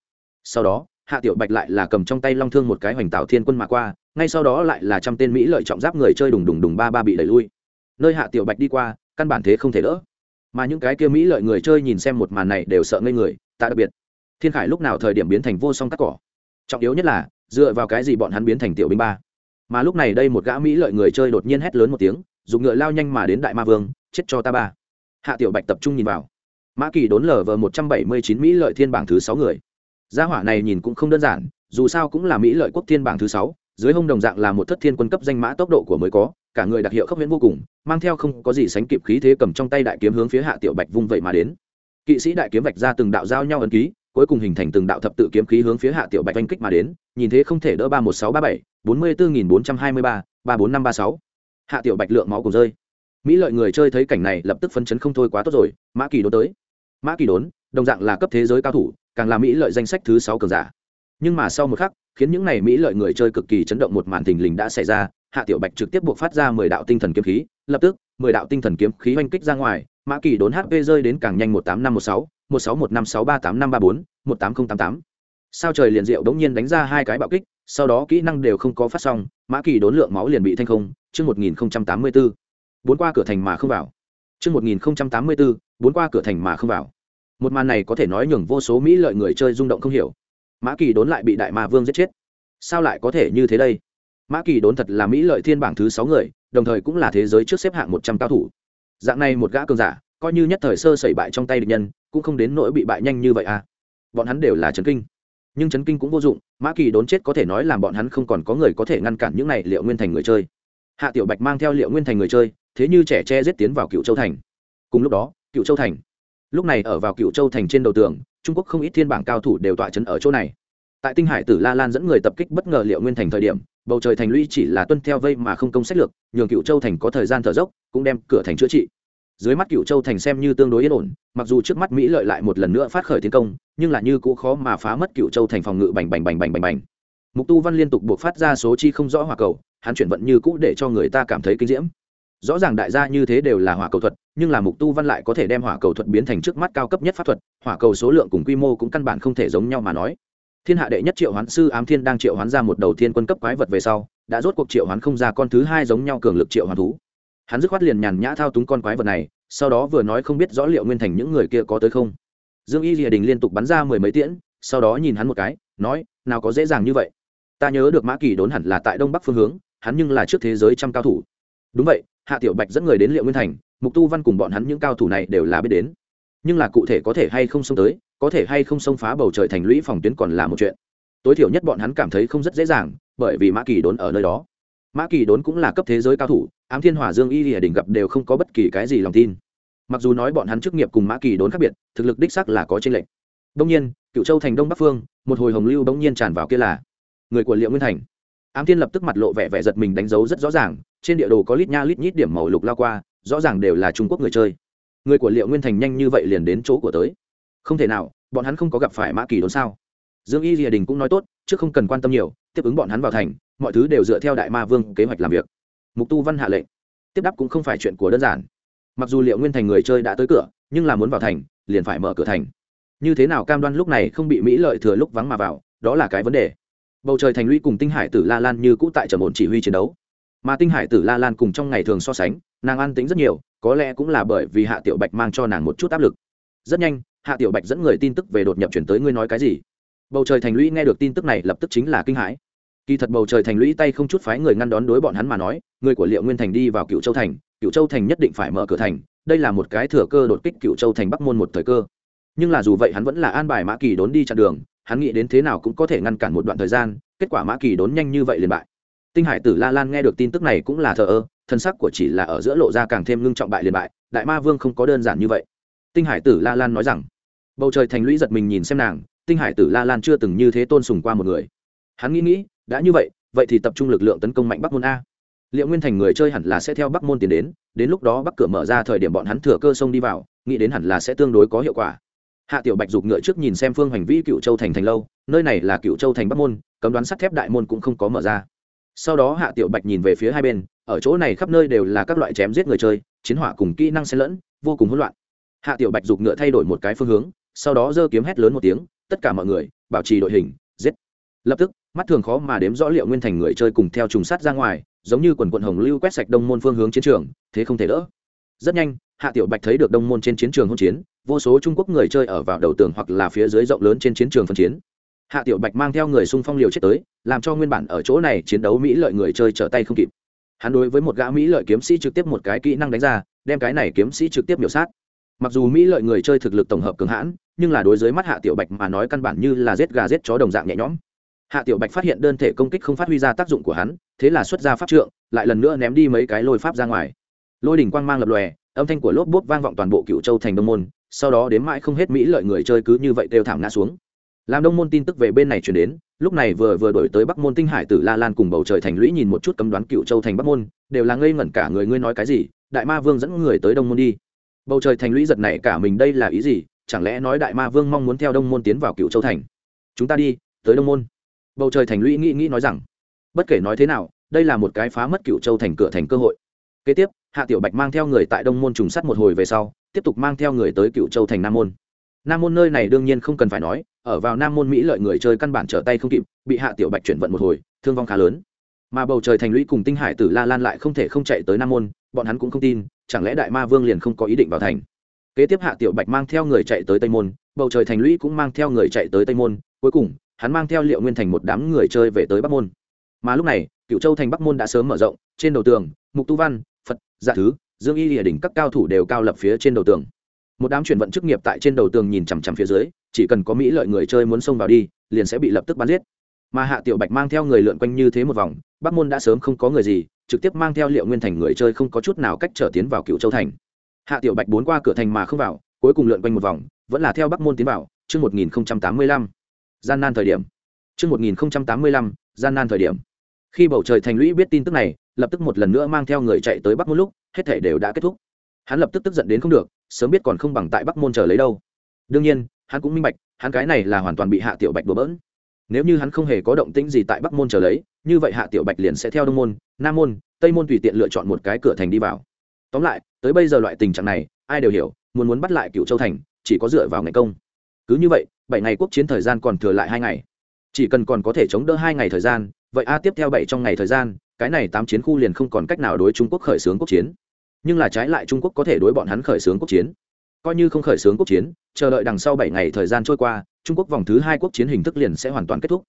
Sau đó, hạ tiểu bạch lại là cầm trong tay long thương một cái hoành tạo thiên quân mà qua, ngay sau đó lại là trăm tên mỹ lợi trọng giáp người chơi đùng đùng đùng ba ba bị đẩy lui. Nơi hạ tiểu bạch đi qua, căn bản thế không thể đỡ. Mà những cái kia mỹ lợi người chơi nhìn xem một màn này đều sợ ngây người ta đặc biệt. Thiên khải lúc nào thời điểm biến thành vô song cắt cỏ? Trọng yếu nhất là, dựa vào cái gì bọn hắn biến thành tiểu binh ba? Mà lúc này đây một gã mỹ lợi người chơi đột nhiên hét lớn một tiếng, dùng ngựa lao nhanh mà đến đại ma vương, chết cho ta ba. Hạ tiểu bạch tập trung nhìn vào. Mã kỳ đốn lở vờ một trăm bảy mươi chín mỹ lợi thiên bảng thứ sáu người. Gia hỏa này nhìn cũng không đơn giản, dù sao cũng là mỹ lợi quốc thiên bảng thứ sáu, dưới hông đồng dạng là một thất thiên quân cấp danh mã tốc độ của mới có, cả người đặc hiệu khốc viễn vô cùng, mang theo không có gì sánh kịp khí thế cầm trong tay đại kiếm hướng phía hạ tiểu bạch vung vậy mà đến. Kỵ sĩ đại kiếm vạch ra từng đạo giao nhau ấn ký cuối cùng hình thành từng đạo thập tự kiếm khí hướng phía hạ tiểu bạch oanh kích mà đến, nhìn thế không thể đỡ ba một sáu ba bảy, bốn mươi bốn nghìn bốn trăm hai mươi ba ba bốn năm ba sáu. Hạ tiểu bạch lượng máu cùng rơi. Mỹ lợi người chơi thấy cảnh này lập tức phấn chấn không thôi quá tốt rồi, mã kỳ đốn tới. Mã kỳ đốn, đồng dạng là cấp thế giới cao thủ, càng là mỹ lợi danh sách thứ sáu cường giả. Nhưng mà sau một khắc, khiến những này mỹ lợi người chơi cực kỳ chấn động một màn thình lình đã xảy ra, hạ tiểu bạch trực tiếp buộc phát ra mười đạo tinh thần kiếm khí, lập tức, mười đạo tinh thần kiếm khí oanh kích ra ngoài, mã kỳ đốn hp rơi đến càng nhanh một tám năm một sáu một sáu một năm sáu ba tám năm ba bốn, một tám nghìn tám tám. Sao trời liền diệu đống nhiên đánh ra hai cái bạo kích, sau đó kỹ năng đều không có phát xong, mã kỳ đốn lượng máu liền bị thanh không, chương một nghìn tám mươi bốn bốn qua cửa thành mà không vào. Chương một nghìn tám mươi bốn bốn qua cửa thành mà không vào. Một màn này có thể nói nhường vô số mỹ lợi người chơi rung động không hiểu. Mã kỳ đốn lại bị đại ma vương giết chết. Sao lại có thể như thế đây? Mã kỳ đốn thật là mỹ lợi thiên bảng thứ sáu người, đồng thời cũng là thế giới trước xếp hạng một trăm cao thủ. Dạng này một gã cường giả, coi như nhất thời sơ sẩy bại trong tay địch nhân cũng không đến nỗi bị bại nhanh như vậy à. Bọn hắn đều là trấn kinh. Nhưng trấn kinh cũng vô dụng, mã kỳ đốn chết có thể nói làm bọn hắn không còn có người có thể ngăn cản những này liệu nguyên thành người chơi. Hạ tiểu bạch mang theo liệu nguyên thành người chơi, thế như trẻ tre giết tiến vào cựu châu thành. Cùng lúc đó, cựu châu thành. Lúc này ở vào cựu châu thành trên đầu tường, trung quốc không ít thiên bảng cao thủ đều tọa chấn ở chỗ này. Tại tinh hải tử la lan dẫn người tập kích bất ngờ liệu nguyên thành thời điểm, bầu trời thành lũy chỉ là tuân theo vây mà không công sách lược, nhường cựu châu thành có thời gian thở dốc, cũng đem cửa thành chữa trị. Dưới mắt cựu châu thành xem như tương đối yên ổn mặc dù trước mắt mỹ lợi lại một lần nữa phát khởi tiến công, nhưng là như cũ khó mà phá mất cựu châu thành phòng ngự bành bành bành bành bành bành. Mục tu văn liên tục buộc phát ra số chi không rõ hỏa cầu, hắn chuyển vận như cũ để cho người ta cảm thấy kinh diễm. Rõ ràng đại gia như thế đều là hỏa cầu thuật, nhưng là mục tu văn lại có thể đem hỏa cầu thuật biến thành trước mắt cao cấp nhất pháp thuật, hỏa cầu số lượng cùng quy mô cũng căn bản không thể giống nhau mà nói. Thiên hạ đệ nhất triệu hoán sư ám thiên đang triệu hoán ra một đầu thiên quân cấp quái vật về sau, đã rốt cuộc triệu hoán không ra con thứ hai giống nhau cường lực triệu hoán thú. Hắn dứt khoát liền nhàn nhã thao túng con quái vật này sau đó vừa nói không biết rõ liệu nguyên thành những người kia có tới không. Dương y rìa đình liên tục bắn ra mười mấy tiễn, sau đó nhìn hắn một cái, nói, nào có dễ dàng như vậy. Ta nhớ được mã kỳ đốn hẳn là tại đông bắc phương hướng, hắn nhưng là trước thế giới trăm cao thủ. Đúng vậy, hạ tiểu bạch dẫn người đến liệu nguyên thành, mục tu văn cùng bọn hắn những cao thủ này đều là biết đến. Nhưng là cụ thể có thể hay không xông tới, có thể hay không xông phá bầu trời thành lũy phòng tuyến còn là một chuyện. Tối thiểu nhất bọn hắn cảm thấy không rất dễ dàng, bởi vì mã kỳ đốn ở nơi đó. Mã kỳ đốn cũng là cấp thế giới cao thủ, ám thiên hỏa dương y lìa đỉnh gặp đều không có bất kỳ cái gì lòng tin mặc dù nói bọn hắn chức nghiệp cùng mã kỳ đốn khác biệt, thực lực đích sắc là có tranh lệch. Đông nhiên cựu châu thành đông bắc phương, một hồi hồng lưu bỗng nhiên tràn vào kia là người của liệu nguyên thành. Ám thiên lập tức mặt lộ vẻ vẻ giật mình đánh dấu rất rõ ràng, trên địa đồ có lít nha lít nhít điểm màu lục lao qua, rõ ràng đều là trung quốc người chơi. Người của liệu nguyên thành nhanh như vậy liền đến chỗ của tới. Không thể nào, bọn hắn không có gặp phải mã kỳ đốn sao? Dương y rìa đình cũng nói tốt chứ không cần quan tâm nhiều, tiếp ứng bọn hắn vào thành, mọi thứ đều dựa theo đại ma vương kế hoạch làm việc. Mục tu văn hạ lệnh. Tiếp đáp cũng không phải chuyện của đơn giản mặc dù liệu nguyên thành người chơi đã tới cửa, nhưng là muốn vào thành, liền phải mở cửa thành. Như thế nào cam đoan lúc này không bị mỹ lợi thừa lúc vắng mà vào, đó là cái vấn đề. Bầu trời thành lũy cùng tinh hải tử la lan như cũ tại trầm ổn chỉ huy chiến đấu. Mà tinh hải tử la lan cùng trong ngày thường so sánh, nàng an tính rất nhiều, có lẽ cũng là bởi vì hạ tiểu bạch mang cho nàng một chút áp lực. Rất nhanh, hạ tiểu bạch dẫn người tin tức về đột nhập chuyển tới ngươi nói cái gì? Bầu trời thành lũy nghe được tin tức này lập tức chính là kinh hãi. Kỳ thật bầu trời thành lũy tay không chút phái người ngăn đón đối bọn hắn mà nói, người của liệu nguyên thành đi vào cựu châu thành cựu châu thành nhất định phải mở cửa thành, đây là một cái thừa cơ đột kích cựu châu thành bắc môn một thời cơ. Nhưng là dù vậy hắn vẫn là an bài mã kỳ đốn đi chặn đường, hắn nghĩ đến thế nào cũng có thể ngăn cản một đoạn thời gian, kết quả mã kỳ đốn nhanh như vậy liền bại. Tinh hải tử la lan nghe được tin tức này cũng là thờ ơ, thân sắc của chỉ là ở giữa lộ ra càng thêm ngưng trọng bại liền bại, đại ma vương không có đơn giản như vậy. Tinh hải tử la lan nói rằng, bầu trời thành lũy giật mình nhìn xem nàng, tinh hải tử la lan chưa từng như thế tôn sùng qua một người. Hắn nghĩ nghĩ, đã như vậy vậy thì tập trung lực lượng tấn công mạnh bắc môn a liệu nguyên thành người chơi hẳn là sẽ theo bắc môn tiến đến đến lúc đó bắc cửa mở ra thời điểm bọn hắn thừa cơ sông đi vào, nghĩ đến hẳn là sẽ tương đối có hiệu quả. Hạ tiểu bạch giục ngựa trước nhìn xem phương hành vĩ cựu châu thành thành lâu, nơi này là cựu châu thành bắc môn, cấm đoán sắt thép đại môn cũng không có mở ra. Sau đó hạ tiểu bạch nhìn về phía hai bên, ở chỗ này khắp nơi đều là các loại chém giết người chơi, chiến hỏa cùng kỹ năng xen lẫn, vô cùng hỗn loạn. Hạ tiểu bạch giục ngựa thay đổi một cái phương hướng, sau đó giơ kiếm hét lớn một tiếng, tất cả mọi người, bảo trì đội hình, giết. Lập tức, mắt thường khó mà đếm rõ liệu nguyên thành người chơi cùng theo trùng sát ra ngoài giống như quần quận hồng lưu quét sạch đông môn phương hướng chiến trường, thế không thể đỡ. Rất nhanh, hạ tiểu bạch thấy được đông môn trên chiến trường hỗn chiến, vô số trung quốc người chơi ở vào đầu tường hoặc là phía dưới rộng lớn trên chiến trường phân chiến. Hạ tiểu bạch mang theo người xung phong liều chết tới, làm cho nguyên bản ở chỗ này chiến đấu mỹ lợi người chơi trở tay không kịp. Hắn đối với một gã mỹ lợi kiếm sĩ trực tiếp một cái kỹ năng đánh ra, đem cái này kiếm sĩ trực tiếp biểu sát. Mặc dù mỹ lợi người chơi thực lực tổng hợp cường hãn, nhưng là đối với mắt hạ tiểu bạch mà nói căn bản như là giết gà giết chó đồng dạng nhẹ nhõm hạ tiểu bạch phát hiện đơn thể công kích không phát huy ra tác dụng của hắn, thế là xuất ra pháp trượng, lại lần nữa ném đi mấy cái lôi pháp ra ngoài. Lôi đỉnh quang mang lập lòe, âm thanh của lốp bốt vang vọng toàn bộ cựu châu thành đông môn, sau đó đến mãi không hết mỹ lợi người chơi cứ như vậy đều thảm ngã xuống. Làm đông môn tin tức về bên này chuyển đến, lúc này vừa vừa đổi tới bắc môn tinh hải tử la lan cùng bầu trời thành lũy nhìn một chút cấm đoán cựu châu thành bắc môn, đều là ngây ngẩn cả người ngươi nói cái gì, đại ma vương dẫn người tới đông môn đi. Bầu trời thành lũy giật này cả mình đây là ý gì, chẳng lẽ nói đại ma vương mong muốn theo đông môn tiến vào cựu châu thành? Chúng ta đi, tới đông môn bầu trời thành lũy nghĩ nghĩ nói rằng, bất kể nói thế nào, đây là một cái phá mất cựu châu thành cửa thành cơ hội. Kế tiếp, hạ tiểu bạch mang theo người tại đông môn trùng sắt một hồi về sau, tiếp tục mang theo người tới cựu châu thành nam môn. Nam môn nơi này đương nhiên không cần phải nói, ở vào nam môn mỹ lợi người chơi căn bản trở tay không kịp, bị hạ tiểu bạch chuyển vận một hồi, thương vong khá lớn. Mà bầu trời thành lũy cùng tinh hải tử la lan lại không thể không chạy tới nam môn, bọn hắn cũng không tin, chẳng lẽ đại ma vương liền không có ý định vào thành. Kế tiếp hạ tiểu bạch mang theo người chạy tới tây môn, bầu trời thành lũy cũng mang theo người chạy tới tây môn, cuối cùng hắn mang theo liệu nguyên thành một đám người chơi về tới bắc môn. Mà lúc này cựu châu thành bắc môn đã sớm mở rộng, trên đầu tường, mục tu văn, phật dạ thứ, dương y địa đỉnh các cao thủ đều cao lập phía trên đầu tường. Một đám chuyển vận chức nghiệp tại trên đầu tường nhìn chằm chằm phía dưới, chỉ cần có mỹ lợi người chơi muốn xông vào đi, liền sẽ bị lập tức bắn giết. Mà hạ tiểu bạch mang theo người lượn quanh như thế một vòng, bắc môn đã sớm không có người gì, trực tiếp mang theo liệu nguyên thành người chơi không có chút nào cách trở tiến vào cựu châu thành. Hạ tiểu bạch bốn qua cửa thành mà không vào, cuối cùng lượn quanh một vòng, vẫn là theo bắc môn tiến vào, chương một nghìn tám mươi lăm gian nan thời điểm. Trước 1085, gian nan thời điểm. Khi bầu trời thành lũy biết tin tức này lập tức một lần nữa mang theo người chạy tới bắc môn lúc hết thể đều đã kết thúc. Hắn lập tức tức giận đến không được sớm biết còn không bằng tại bắc môn chờ lấy đâu. Đương nhiên hắn cũng minh bạch hắn cái này là hoàn toàn bị hạ tiểu bạch đùa bỡn. Nếu như hắn không hề có động tĩnh gì tại bắc môn chờ lấy như vậy hạ tiểu bạch liền sẽ theo đông môn nam môn tây môn tùy tiện lựa chọn một cái cửa thành đi vào. Tóm lại tới bây giờ loại tình trạng này ai đều hiểu muốn muốn bắt lại cựu châu thành chỉ có dựa vào ngày công cứ như vậy, bảy ngày quốc chiến thời gian còn thừa lại hai ngày. Chỉ cần còn có thể chống đỡ hai ngày thời gian, vậy a tiếp theo bảy trong ngày thời gian, cái này tám chiến khu liền không còn cách nào đối trung quốc khởi xướng quốc chiến. Nhưng là trái lại trung quốc có thể đối bọn hắn khởi xướng quốc chiến. Coi như không khởi xướng quốc chiến, chờ đợi đằng sau bảy ngày thời gian trôi qua, trung quốc vòng thứ hai quốc chiến hình thức liền sẽ hoàn toàn kết thúc.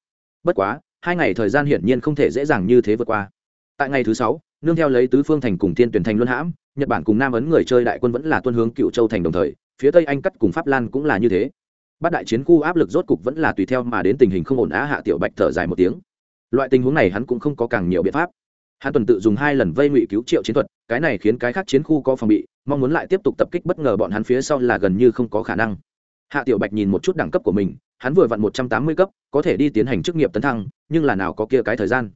Bất quá, hai ngày thời gian hiển nhiên không thể dễ dàng như thế vượt qua. Tại ngày thứ sáu, nương theo lấy tứ phương thành cùng thiên tuyển thành luân hãm, nhật bản cùng nam ấn người chơi đại quân vẫn là tuân hướng cựu châu thành đồng thời, phía tây anh cắt cùng pháp lan cũng là như thế bát đại chiến khu áp lực rốt cục vẫn là tùy theo mà đến tình hình không ổn á hạ tiểu bạch thở dài một tiếng. Loại tình huống này hắn cũng không có càng nhiều biện pháp. Hắn tuần tự dùng hai lần vây ngụy cứu triệu chiến thuật, cái này khiến cái khác chiến khu có phòng bị, mong muốn lại tiếp tục tập kích bất ngờ bọn hắn phía sau là gần như không có khả năng. Hạ tiểu bạch nhìn một chút đẳng cấp của mình, hắn vừa vặn một trăm tám mươi cấp, có thể đi tiến hành chức nghiệp tấn thăng, nhưng là nào có kia cái thời gian.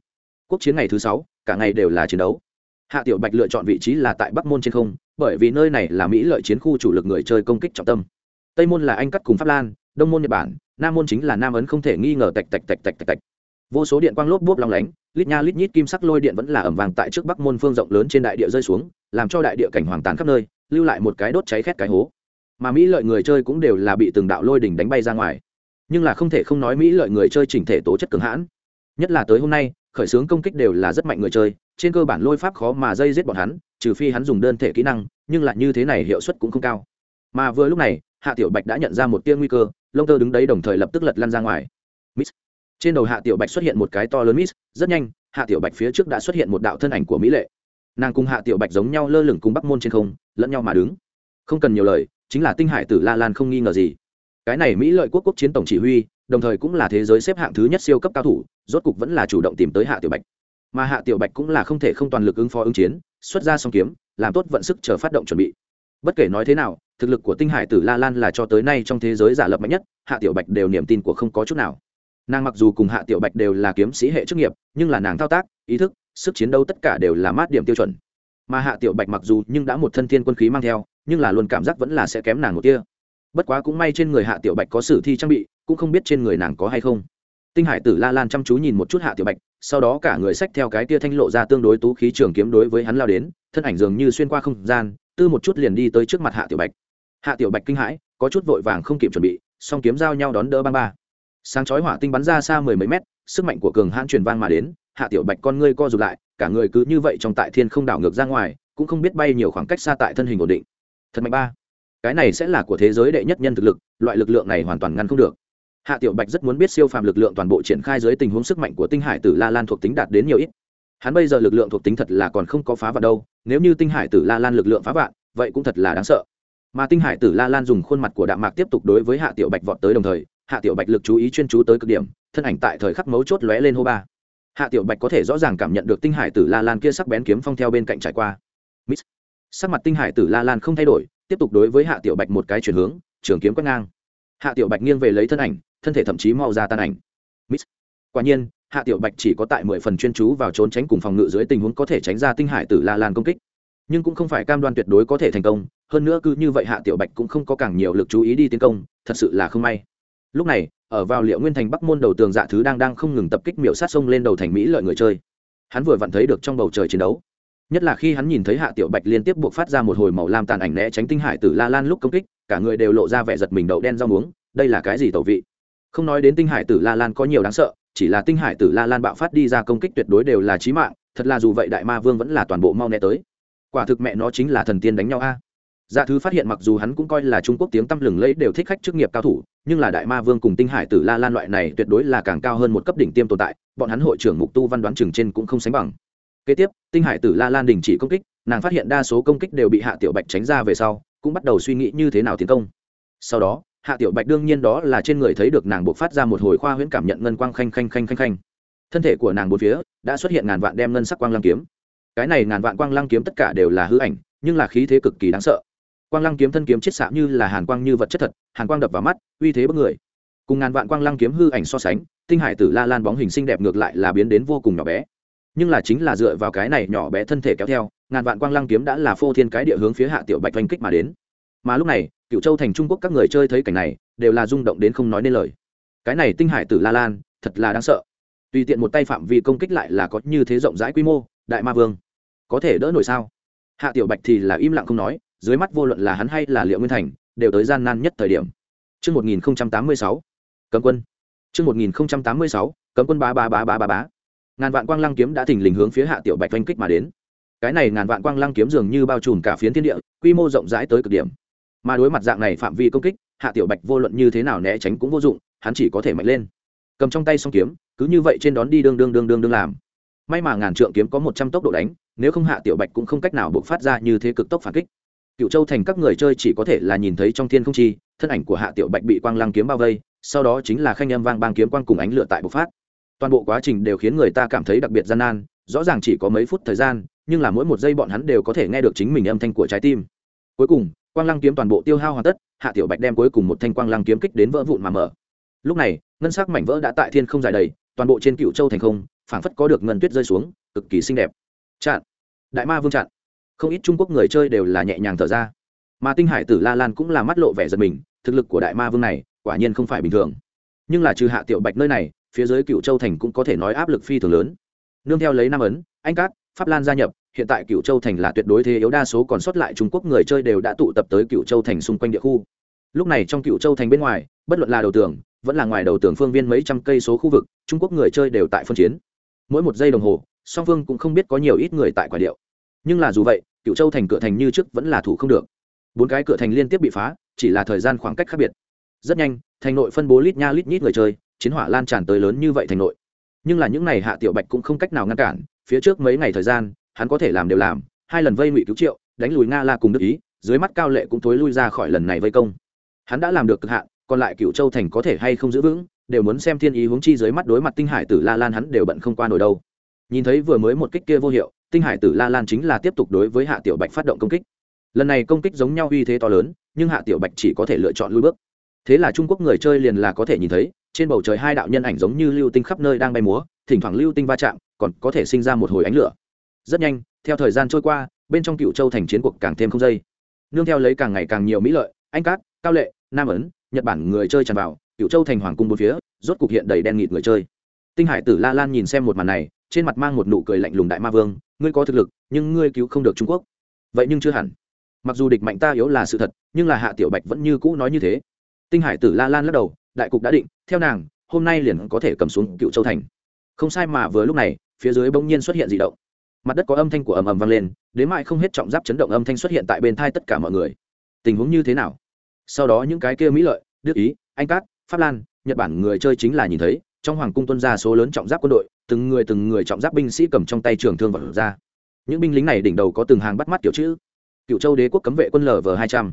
Quốc chiến ngày thứ sáu, cả ngày đều là chiến đấu. Hạ tiểu bạch lựa chọn vị trí là tại bắc môn trên không, bởi vì nơi này là mỹ lợi chiến khu chủ lực người chơi công kích trọng tâm tây môn là anh cắt cùng pháp lan, đông môn nhật bản, nam môn chính là nam ấn không thể nghi ngờ tạch tạch tạch tạch tạch tạch. Vô số điện quang lốp bốp long lánh, lít nha lít nhít kim sắc lôi điện vẫn là ẩm vàng tại trước bắc môn phương rộng lớn trên đại địa rơi xuống, làm cho đại địa cảnh hoàng tàn khắp nơi, lưu lại một cái đốt cháy khét cái hố. Mà mỹ lợi người chơi cũng đều là bị từng đạo lôi đỉnh đánh bay ra ngoài. Nhưng là không thể không nói mỹ lợi người chơi chỉnh thể tố chất cường hãn. Nhất là tới hôm nay, khởi xướng công kích đều là rất mạnh người chơi, trên cơ bản lôi pháp khó mà dây giết bọn hắn, trừ phi hắn dùng đơn thể kỹ năng, nhưng lại như thế này hiệu suất cũng không cao. Mà vừa lúc này hạ tiểu bạch đã nhận ra một tia nguy cơ, lông tơ đứng đấy đồng thời lập tức lật lăn ra ngoài. Miss. Trên đầu hạ tiểu bạch xuất hiện một cái to lớn miss, rất nhanh, hạ tiểu bạch phía trước đã xuất hiện một đạo thân ảnh của mỹ lệ. Nàng cùng hạ tiểu bạch giống nhau lơ lửng cùng bắc môn trên không, lẫn nhau mà đứng. Không cần nhiều lời, chính là tinh hải tử la lan không nghi ngờ gì. Cái này mỹ lợi quốc quốc chiến tổng chỉ huy, đồng thời cũng là thế giới xếp hạng thứ nhất siêu cấp cao thủ, rốt cục vẫn là chủ động tìm tới hạ tiểu bạch. Mà hạ tiểu bạch cũng là không thể không toàn lực ứng phó ứng chiến, xuất ra song kiếm, làm tốt vận sức chờ phát động chuẩn bị bất kể nói thế nào, thực lực của tinh hải tử la lan là cho tới nay trong thế giới giả lập mạnh nhất, hạ tiểu bạch đều niềm tin của không có chút nào. Nàng mặc dù cùng hạ tiểu bạch đều là kiếm sĩ hệ chức nghiệp, nhưng là nàng thao tác, ý thức, sức chiến đấu tất cả đều là mát điểm tiêu chuẩn. Mà hạ tiểu bạch mặc dù nhưng đã một thân thiên quân khí mang theo, nhưng là luôn cảm giác vẫn là sẽ kém nàng một tia. Bất quá cũng may trên người hạ tiểu bạch có sử thi trang bị, cũng không biết trên người nàng có hay không. Tinh hải tử la lan chăm chú nhìn một chút hạ tiểu bạch, sau đó cả người xách theo cái tia thanh lộ ra tương đối tú khí trường kiếm đối với hắn lao đến, thân ảnh dường như xuyên qua không gian tư một chút liền đi tới trước mặt hạ tiểu bạch. Hạ tiểu bạch kinh hãi, có chút vội vàng không kịp chuẩn bị, song kiếm giao nhau đón đỡ băng ba. Sáng chói hỏa tinh bắn ra xa mười mấy mét, sức mạnh của cường hãn truyền vang mà đến, hạ tiểu bạch con ngươi co rụt lại, cả người cứ như vậy trong tại thiên không đảo ngược ra ngoài, cũng không biết bay nhiều khoảng cách xa tại thân hình ổn định. Thật mạnh ba. Cái này sẽ là của thế giới đệ nhất nhân thực lực, loại lực lượng này hoàn toàn ngăn không được. Hạ tiểu bạch rất muốn biết siêu phàm lực lượng toàn bộ triển khai dưới tình huống sức mạnh của tinh hải tử la lan thuộc tính đạt đến nhiều ít hắn bây giờ lực lượng thuộc tính thật là còn không có phá vạn đâu, nếu như tinh hải tử la lan lực lượng phá vạn, vậy cũng thật là đáng sợ. Mà tinh hải tử la lan dùng khuôn mặt của đạm mạc tiếp tục đối với hạ tiểu bạch vọt tới đồng thời, hạ tiểu bạch lực chú ý chuyên chú tới cực điểm, thân ảnh tại thời khắc mấu chốt lóe lên hô ba. Hạ tiểu bạch có thể rõ ràng cảm nhận được tinh hải tử la lan kia sắc bén kiếm phong theo bên cạnh trải qua. Miss. sắc mặt tinh hải tử la lan không thay đổi, tiếp tục đối với hạ tiểu bạch một cái chuyển hướng, trường kiếm quét ngang. Hạ tiểu bạch nghiêng về lấy thân ảnh, thân thể thậm chí mau ra tan ảnh. Miss. quả nhiên hạ tiểu bạch chỉ có tại mười phần chuyên chú vào trốn tránh cùng phòng ngự dưới tình huống có thể tránh ra tinh hải tử la lan công kích. Nhưng cũng không phải cam đoan tuyệt đối có thể thành công, hơn nữa cứ như vậy hạ tiểu bạch cũng không có càng nhiều lực chú ý đi tiến công, thật sự là không may. Lúc này, ở vào liệu nguyên thành bắc môn đầu tường dạ thứ đang đang không ngừng tập kích miểu sát sông lên đầu thành mỹ lợi người chơi. Hắn vừa vặn thấy được trong bầu trời chiến đấu. Nhất là khi hắn nhìn thấy hạ tiểu bạch liên tiếp buộc phát ra một hồi màu lam tàn ảnh né tránh tinh hải tử la lan lúc công kích, cả người đều lộ ra vẻ giật mình đậu đen rau muống, đây là cái gì tẩu vị? Không nói đến tinh hải tử la lan có nhiều đáng sợ chỉ là tinh hải tử la lan bạo phát đi ra công kích tuyệt đối đều là chí mạng, thật là dù vậy đại ma vương vẫn là toàn bộ mau né tới. Quả thực mẹ nó chính là thần tiên đánh nhau a. Dạ thứ phát hiện mặc dù hắn cũng coi là trung quốc tiếng tăm lừng lẫy đều thích khách chức nghiệp cao thủ, nhưng là đại ma vương cùng tinh hải tử la lan loại này tuyệt đối là càng cao hơn một cấp đỉnh tiêm tồn tại, bọn hắn hội trưởng mục tu văn đoán trường trên cũng không sánh bằng. Kế tiếp, tinh hải tử la lan đình chỉ công kích, nàng phát hiện đa số công kích đều bị hạ tiểu bạch tránh ra về sau, cũng bắt đầu suy nghĩ như thế nào tiến công. Sau đó hạ tiểu bạch đương nhiên đó là trên người thấy được nàng buộc phát ra một hồi khoa huyễn cảm nhận ngân quang khanh khanh khanh khanh khanh. Thân thể của nàng bốn phía đã xuất hiện ngàn vạn đem ngân sắc quang lăng kiếm. Cái này ngàn vạn quang lăng kiếm tất cả đều là hư ảnh, nhưng là khí thế cực kỳ đáng sợ. Quang lăng kiếm thân kiếm chiết xạ như là hàn quang như vật chất thật, hàn quang đập vào mắt, uy thế bất người. Cùng ngàn vạn quang lăng kiếm hư ảnh so sánh, tinh hải tử la lan bóng hình xinh đẹp ngược lại là biến đến vô cùng nhỏ bé. Nhưng là chính là dựa vào cái này nhỏ bé thân thể kéo theo, ngàn vạn quang lăng kiếm đã là phô thiên cái địa hướng phía hạ tiểu bạch oanh kích mà đến mà lúc này cựu châu thành trung quốc các người chơi thấy cảnh này đều là rung động đến không nói nên lời cái này tinh hải tử la lan thật là đáng sợ tùy tiện một tay phạm vi công kích lại là có như thế rộng rãi quy mô đại ma vương có thể đỡ nổi sao hạ tiểu bạch thì là im lặng không nói dưới mắt vô luận là hắn hay là liệu nguyên thành đều tới gian nan nhất thời điểm Trước 1086, cấm quân. Trước 1086, cấm quân bá bá bá bá bá bá. Ngàn vạn quang lăng kiếm đã thình lình hướng phía hạ tiểu bạch oanh kích mà đến. Cái này ngàn vạn quang lăng kiếm dường như bao trùm cả phiến thiên địa, quy mô rộng rãi tới cực điểm. Mà đối mặt dạng này phạm vi công kích, hạ tiểu bạch vô luận như thế nào né tránh cũng vô dụng, hắn chỉ có thể mạnh lên. Cầm trong tay song kiếm, cứ như vậy trên đón đi đương đương đương đương đương làm. May mà ngàn trượng kiếm có một trăm tốc độ đánh, nếu không hạ tiểu bạch cũng không cách nào buộc phát ra như thế cực tốc phản kích cựu châu thành các người chơi chỉ có thể là nhìn thấy trong thiên không chi thân ảnh của hạ tiểu bạch bị quang lăng kiếm bao vây sau đó chính là khanh âm vang bang kiếm quang cùng ánh lửa tại bộc phát toàn bộ quá trình đều khiến người ta cảm thấy đặc biệt gian nan rõ ràng chỉ có mấy phút thời gian nhưng là mỗi một giây bọn hắn đều có thể nghe được chính mình âm thanh của trái tim cuối cùng quang lăng kiếm toàn bộ tiêu hao hoàn tất, hạ tiểu bạch đem cuối cùng một thanh quang lăng kiếm kích đến vỡ vụn mà mở. Lúc này, ngân sắc mảnh vỡ đã tại thiên không dài đầy, toàn bộ trên cựu châu thành không, phảng phất có được ngân tuyết rơi xuống, cực kỳ xinh đẹp. Chặn. Đại ma vương chặn. Không ít trung quốc người chơi đều là nhẹ nhàng thở ra. Mà tinh hải tử la lan cũng là mắt lộ vẻ giật mình, thực lực của đại ma vương này, quả nhiên không phải bình thường. Nhưng là trừ hạ tiểu bạch nơi này, phía dưới cựu châu thành cũng có thể nói áp lực phi thường lớn. Nương theo lấy nam ấn, anh cát, pháp lan gia nhập hiện tại cựu châu thành là tuyệt đối thế yếu, đa số còn sót lại trung quốc người chơi đều đã tụ tập tới cựu châu thành xung quanh địa khu. Lúc này trong cựu châu thành bên ngoài, bất luận là đầu tường, vẫn là ngoài đầu tường phương viên mấy trăm cây số khu vực, trung quốc người chơi đều tại phân chiến. Mỗi một giây đồng hồ, song phương cũng không biết có nhiều ít người tại quả điệu. Nhưng là dù vậy cựu châu thành cửa thành như trước vẫn là thủ không được. Bốn cái cửa thành liên tiếp bị phá, chỉ là thời gian khoảng cách khác biệt. Rất nhanh, thành nội phân bố lít nha lít nhít người chơi, chiến hỏa lan tràn tới lớn như vậy thành nội. Nhưng là những n à y hạ tiểu bạch cũng không cách nào ngăn cản, phía trước mấy ngày thời gian hắn có thể làm đều làm, hai lần vây ngụy cứu triệu, đánh lùi nga la cùng đức ý, dưới mắt cao lệ cũng thối lui ra khỏi lần này vây công. Hắn đã làm được cực hạn, còn lại cựu châu thành có thể hay không giữ vững, đều muốn xem thiên ý hướng chi dưới mắt đối mặt tinh hải tử la lan hắn đều bận không qua nổi đâu. Nhìn thấy vừa mới một kích kia vô hiệu, tinh hải tử la lan chính là tiếp tục đối với hạ tiểu bạch phát động công kích. Lần này công kích giống nhau uy thế to lớn, nhưng hạ tiểu bạch chỉ có thể lựa chọn lui bước. Thế là trung quốc người chơi liền là có thể nhìn thấy, trên bầu trời hai đạo nhân ảnh giống như lưu tinh khắp nơi đang bay múa, thỉnh thoảng lưu tinh va chạm, còn có thể sinh ra một hồi ánh lửa rất nhanh, theo thời gian trôi qua, bên trong cựu châu thành chiến cuộc càng thêm không dây. Nương theo lấy càng ngày càng nhiều mỹ lợi, anh cát, cao lệ, nam ấn, nhật bản người chơi tràn vào, cựu châu thành hoàng cung bốn phía, rốt cục hiện đầy đen nghịt người chơi. Tinh hải tử la lan nhìn xem một màn này, trên mặt mang một nụ cười lạnh lùng đại ma vương, ngươi có thực lực, nhưng ngươi cứu không được trung quốc. Vậy nhưng chưa hẳn. Mặc dù địch mạnh ta yếu là sự thật, nhưng là hạ tiểu bạch vẫn như cũ nói như thế. Tinh hải tử la lan lắc đầu, đại cục đã định, theo nàng, hôm nay liền có thể cầm xuống cựu châu thành. Không sai mà vừa lúc này, phía dưới bỗng nhiên xuất hiện d ị động mặt đất có âm thanh của ầm ầm vang lên, đến mại không hết trọng giáp chấn động âm thanh xuất hiện tại bên thai tất cả mọi người. Tình huống như thế nào? Sau đó những cái kia mỹ lợi, đức ý, anh cát, pháp lan, nhật bản người chơi chính là nhìn thấy, trong hoàng cung tuân ra số lớn trọng giáp quân đội, từng người từng người trọng giáp binh sĩ cầm trong tay trường thương vật ra. Những binh lính này đỉnh đầu có từng hàng bắt mắt kiểu chữ, cựu châu đế quốc cấm vệ quân lv hai trăm,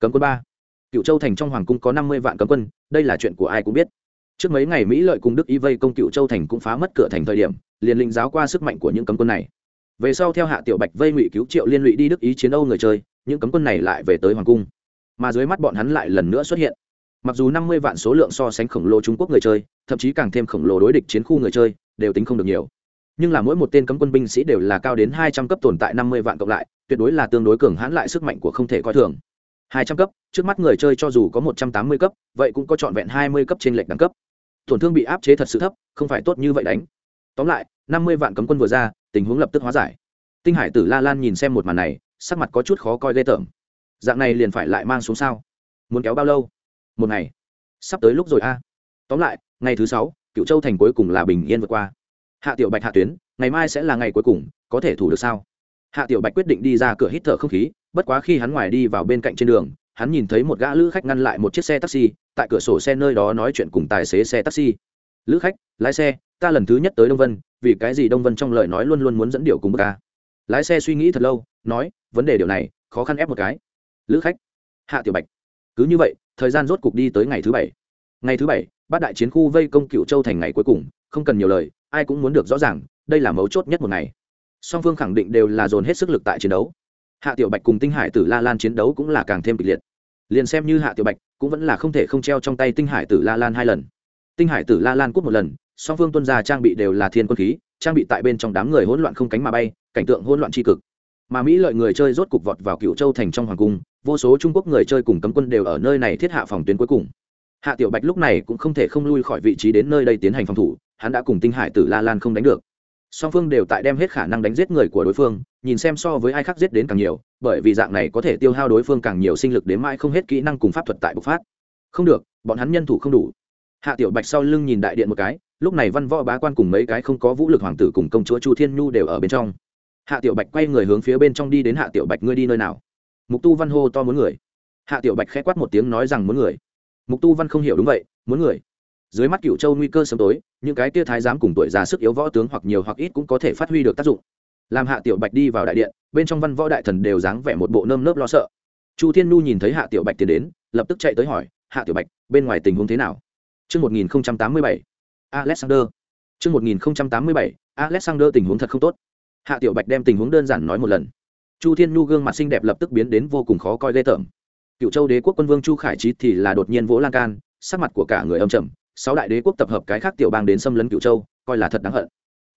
cấm quân ba. Cựu châu thành trong hoàng cung có năm mươi vạn cấm quân, đây là chuyện của ai cũng biết. Trước mấy ngày mỹ lợi cùng đức y vây công cựu châu thành cũng phá mất cửa thành thời điểm, liền linh giáo qua sức mạnh của những cấm quân này về sau theo hạ tiểu bạch vây ngụy cứu triệu liên lụy đi đức ý chiến âu người chơi, những cấm quân này lại về tới hoàng cung. Mà dưới mắt bọn hắn lại lần nữa xuất hiện. Mặc dù năm mươi vạn số lượng so sánh khổng lồ trung quốc người chơi, thậm chí càng thêm khổng lồ đối địch chiến khu người chơi, đều tính không được nhiều. Nhưng là mỗi một tên cấm quân binh sĩ đều là cao đến hai trăm cấp tồn tại năm mươi vạn cộng lại, tuyệt đối là tương đối cường hãn lại sức mạnh của không thể coi thường. Hai trăm cấp, trước mắt người chơi cho dù có một trăm tám mươi cấp, vậy cũng có trọn vẹn hai mươi cấp trên lệch đẳng cấp. Tổn thương bị áp chế thật sự thấp, không phải tốt như vậy đánh. Tóm lại năm mươi vạn cấm quân vừa ra, tình huống lập tức hóa giải. Tinh hải tử la lan nhìn xem một màn này, sắc mặt có chút khó coi ghê tởm. Dạng này liền phải lại mang xuống sao? Muốn kéo bao lâu? Một ngày. Sắp tới lúc rồi a. Tóm lại, ngày thứ sáu cựu châu thành cuối cùng là bình yên vượt qua. Hạ tiểu bạch hạ tuyến, ngày mai sẽ là ngày cuối cùng, có thể thủ được sao? Hạ tiểu bạch quyết định đi ra cửa hít thở không khí, bất quá khi hắn ngoài đi vào bên cạnh trên đường, hắn nhìn thấy một gã lữ khách ngăn lại một chiếc xe taxi, tại cửa sổ xe nơi đó nói chuyện cùng tài xế xe taxi lữ khách, lái xe, ta lần thứ nhất tới đông vân, vì cái gì đông vân trong lời nói luôn luôn muốn dẫn điệu cùng bậc ca. Lái xe suy nghĩ thật lâu, nói, vấn đề điều này, khó khăn ép một cái. Lữ khách, hạ tiểu bạch, cứ như vậy, thời gian rốt cục đi tới ngày thứ bảy. Ngày thứ bảy, bát đại chiến khu vây công cựu châu thành ngày cuối cùng, không cần nhiều lời, ai cũng muốn được rõ ràng, đây là mấu chốt nhất một ngày. Song phương khẳng định đều là dồn hết sức lực tại chiến đấu. Hạ tiểu bạch cùng tinh hải tử la lan chiến đấu cũng là càng thêm kịch liệt. Liền xem như hạ tiểu bạch cũng vẫn là không thể không treo trong tay tinh hải tử la lan hai lần tinh hải tử la lan cút một lần, song phương tuân gia trang bị đều là thiên quân khí, trang bị tại bên trong đám người hỗn loạn không cánh mà bay, cảnh tượng hỗn loạn tri cực. Mà mỹ lợi người chơi rốt cục vọt vào cựu châu thành trong hoàng cung, vô số trung quốc người chơi cùng cấm quân đều ở nơi này thiết hạ phòng tuyến cuối cùng. Hạ tiểu bạch lúc này cũng không thể không lui khỏi vị trí đến nơi đây tiến hành phòng thủ, hắn đã cùng tinh hải tử la lan không đánh được. Song phương đều tại đem hết khả năng đánh giết người của đối phương, nhìn xem so với ai khác giết đến càng nhiều, bởi vì dạng này có thể tiêu hao đối phương càng nhiều sinh lực đến mãi không hết kỹ năng cùng pháp thuật tại bộc phát. Không được, bọn hắn nhân thủ không đủ hạ tiểu bạch sau lưng nhìn đại điện một cái, lúc này văn võ bá quan cùng mấy cái không có vũ lực hoàng tử cùng công chúa chu thiên nhu đều ở bên trong. Hạ tiểu bạch quay người hướng phía bên trong đi đến hạ tiểu bạch, ngươi đi nơi nào? Mục tu văn hô to muốn người. Hạ tiểu bạch khẽ quát một tiếng nói rằng muốn người. Mục tu văn không hiểu đúng vậy, muốn người? Dưới mắt cựu châu nguy cơ sớm tối, những cái tia thái giám cùng tuổi già sức yếu võ tướng hoặc nhiều hoặc ít cũng có thể phát huy được tác dụng. Làm hạ tiểu bạch đi vào đại điện, bên trong văn võ đại thần đều dáng vẻ một bộ nơm nớp lo sợ. Chu thiên nu nhìn thấy hạ tiểu bạch tiến đến, lập tức chạy tới hỏi, hạ tiểu bạch, bên ngoài tình huống thế nào? Trước 1087, Alexander. Trước 1087, Alexander tình huống thật không tốt. Hạ Tiểu Bạch đem tình huống đơn giản nói một lần. Chu Thiên Nhu gương mặt xinh đẹp lập tức biến đến vô cùng khó coi ghê tởm. Cựu Châu Đế quốc quân vương Chu Khải Chí thì là đột nhiên vỗ lan can, sắc mặt của cả người âm trầm, sáu đại đế quốc tập hợp cái khác tiểu bang đến xâm lấn Cựu Châu, coi là thật đáng hận.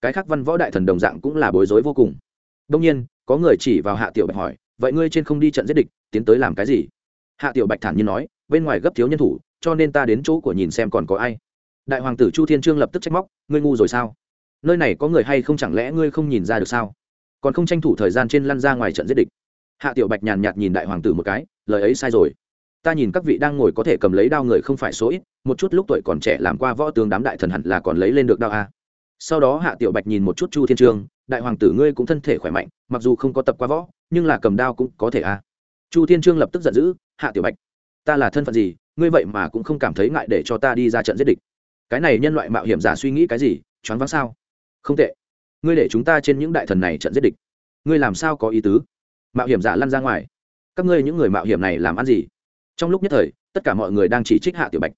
Cái khác văn võ đại thần đồng dạng cũng là bối rối vô cùng. Đương nhiên, có người chỉ vào Hạ Tiểu Bạch hỏi, vậy ngươi trên không đi trận giết địch, tiến tới làm cái gì? Hạ Tiểu Bạch thản nhiên nói, bên ngoài gấp thiếu nhân thủ, cho nên ta đến chỗ của nhìn xem còn có ai. Đại hoàng tử chu thiên trương lập tức trách móc, ngươi ngu rồi sao? Nơi này có người hay không chẳng lẽ ngươi không nhìn ra được sao? Còn không tranh thủ thời gian trên lăn ra ngoài trận giết địch. Hạ tiểu bạch nhàn nhạt nhìn đại hoàng tử một cái, lời ấy sai rồi. Ta nhìn các vị đang ngồi có thể cầm lấy đao người không phải số ít, một chút lúc tuổi còn trẻ làm qua võ tướng đám đại thần hẳn là còn lấy lên được đao a. Sau đó hạ tiểu bạch nhìn một chút chu thiên trương, đại hoàng tử ngươi cũng thân thể khỏe mạnh, mặc dù không có tập qua võ, nhưng là cầm đao cũng có thể a. Chu thiên trương lập tức giận dữ, hạ tiểu bạch, ta là thân phận gì? Ngươi vậy mà cũng không cảm thấy ngại để cho ta đi ra trận giết địch. Cái này nhân loại mạo hiểm giả suy nghĩ cái gì, choáng váng sao? Không tệ. Ngươi để chúng ta trên những đại thần này trận giết địch. Ngươi làm sao có ý tứ? Mạo hiểm giả lăn ra ngoài. Các ngươi những người mạo hiểm này làm ăn gì? Trong lúc nhất thời, tất cả mọi người đang chỉ trích hạ tiểu bạch.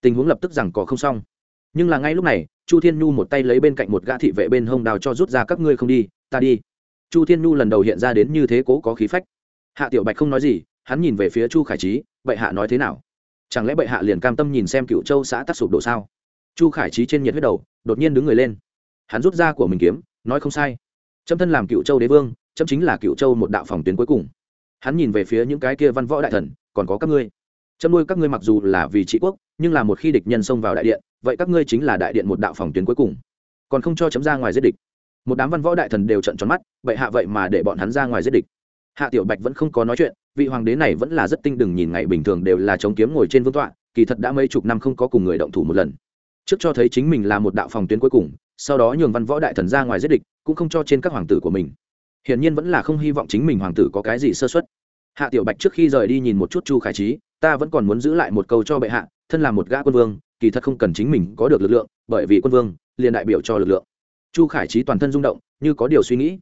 Tình huống lập tức rằng có không xong. Nhưng là ngay lúc này, chu thiên nhu một tay lấy bên cạnh một gã thị vệ bên hông đào cho rút ra, các ngươi không đi, ta đi. Chu thiên nhu lần đầu hiện ra đến như thế cố có khí phách. Hạ tiểu bạch không nói gì, hắn nhìn về phía chu khải trí, bệ hạ nói thế nào? Chẳng lẽ bệ hạ liền cam tâm nhìn xem cựu châu xã tắc sụp đổ sao? Chu khải trí trên nhiệt huyết đầu, đột nhiên đứng người lên. Hắn rút ra của mình kiếm, nói không sai. Trâm thân làm cựu châu đế vương trâm chính là cựu châu một đạo phòng tuyến cuối cùng. Hắn nhìn về phía những cái kia văn võ đại thần, còn có các ngươi. Trâm nuôi các ngươi mặc dù là vì trị quốc, nhưng là một khi địch nhân xông vào đại điện, vậy các ngươi chính là đại điện một đạo phòng tuyến cuối cùng. Còn không cho chấm ra ngoài giết địch. Một đám văn võ đại thần đều trận tròn mắt vậy hạ vậy mà để bọn hắn ra ngoài giết địch. Hạ tiểu bạch vẫn không có nói chuyện vị hoàng đế này vẫn là rất tinh đừng nhìn ngày bình thường đều là chống kiếm ngồi trên vương tọa, kỳ thật đã mấy chục năm không có cùng người động thủ một lần. Trước cho thấy chính mình là một đạo phòng tuyến cuối cùng, sau đó nhường văn võ đại thần ra ngoài giết địch, cũng không cho trên các hoàng tử của mình. Hiển nhiên vẫn là không hy vọng chính mình hoàng tử có cái gì sơ xuất hạ tiểu bạch trước khi rời đi nhìn một chút chu khải trí, ta vẫn còn muốn giữ lại một câu cho bệ hạ, thân là một gã quân vương, kỳ thật không cần chính mình có được lực lượng, bởi vì quân vương liền đại biểu cho lực lượng. Chu khải trí toàn thân rung động, như có điều suy nghĩ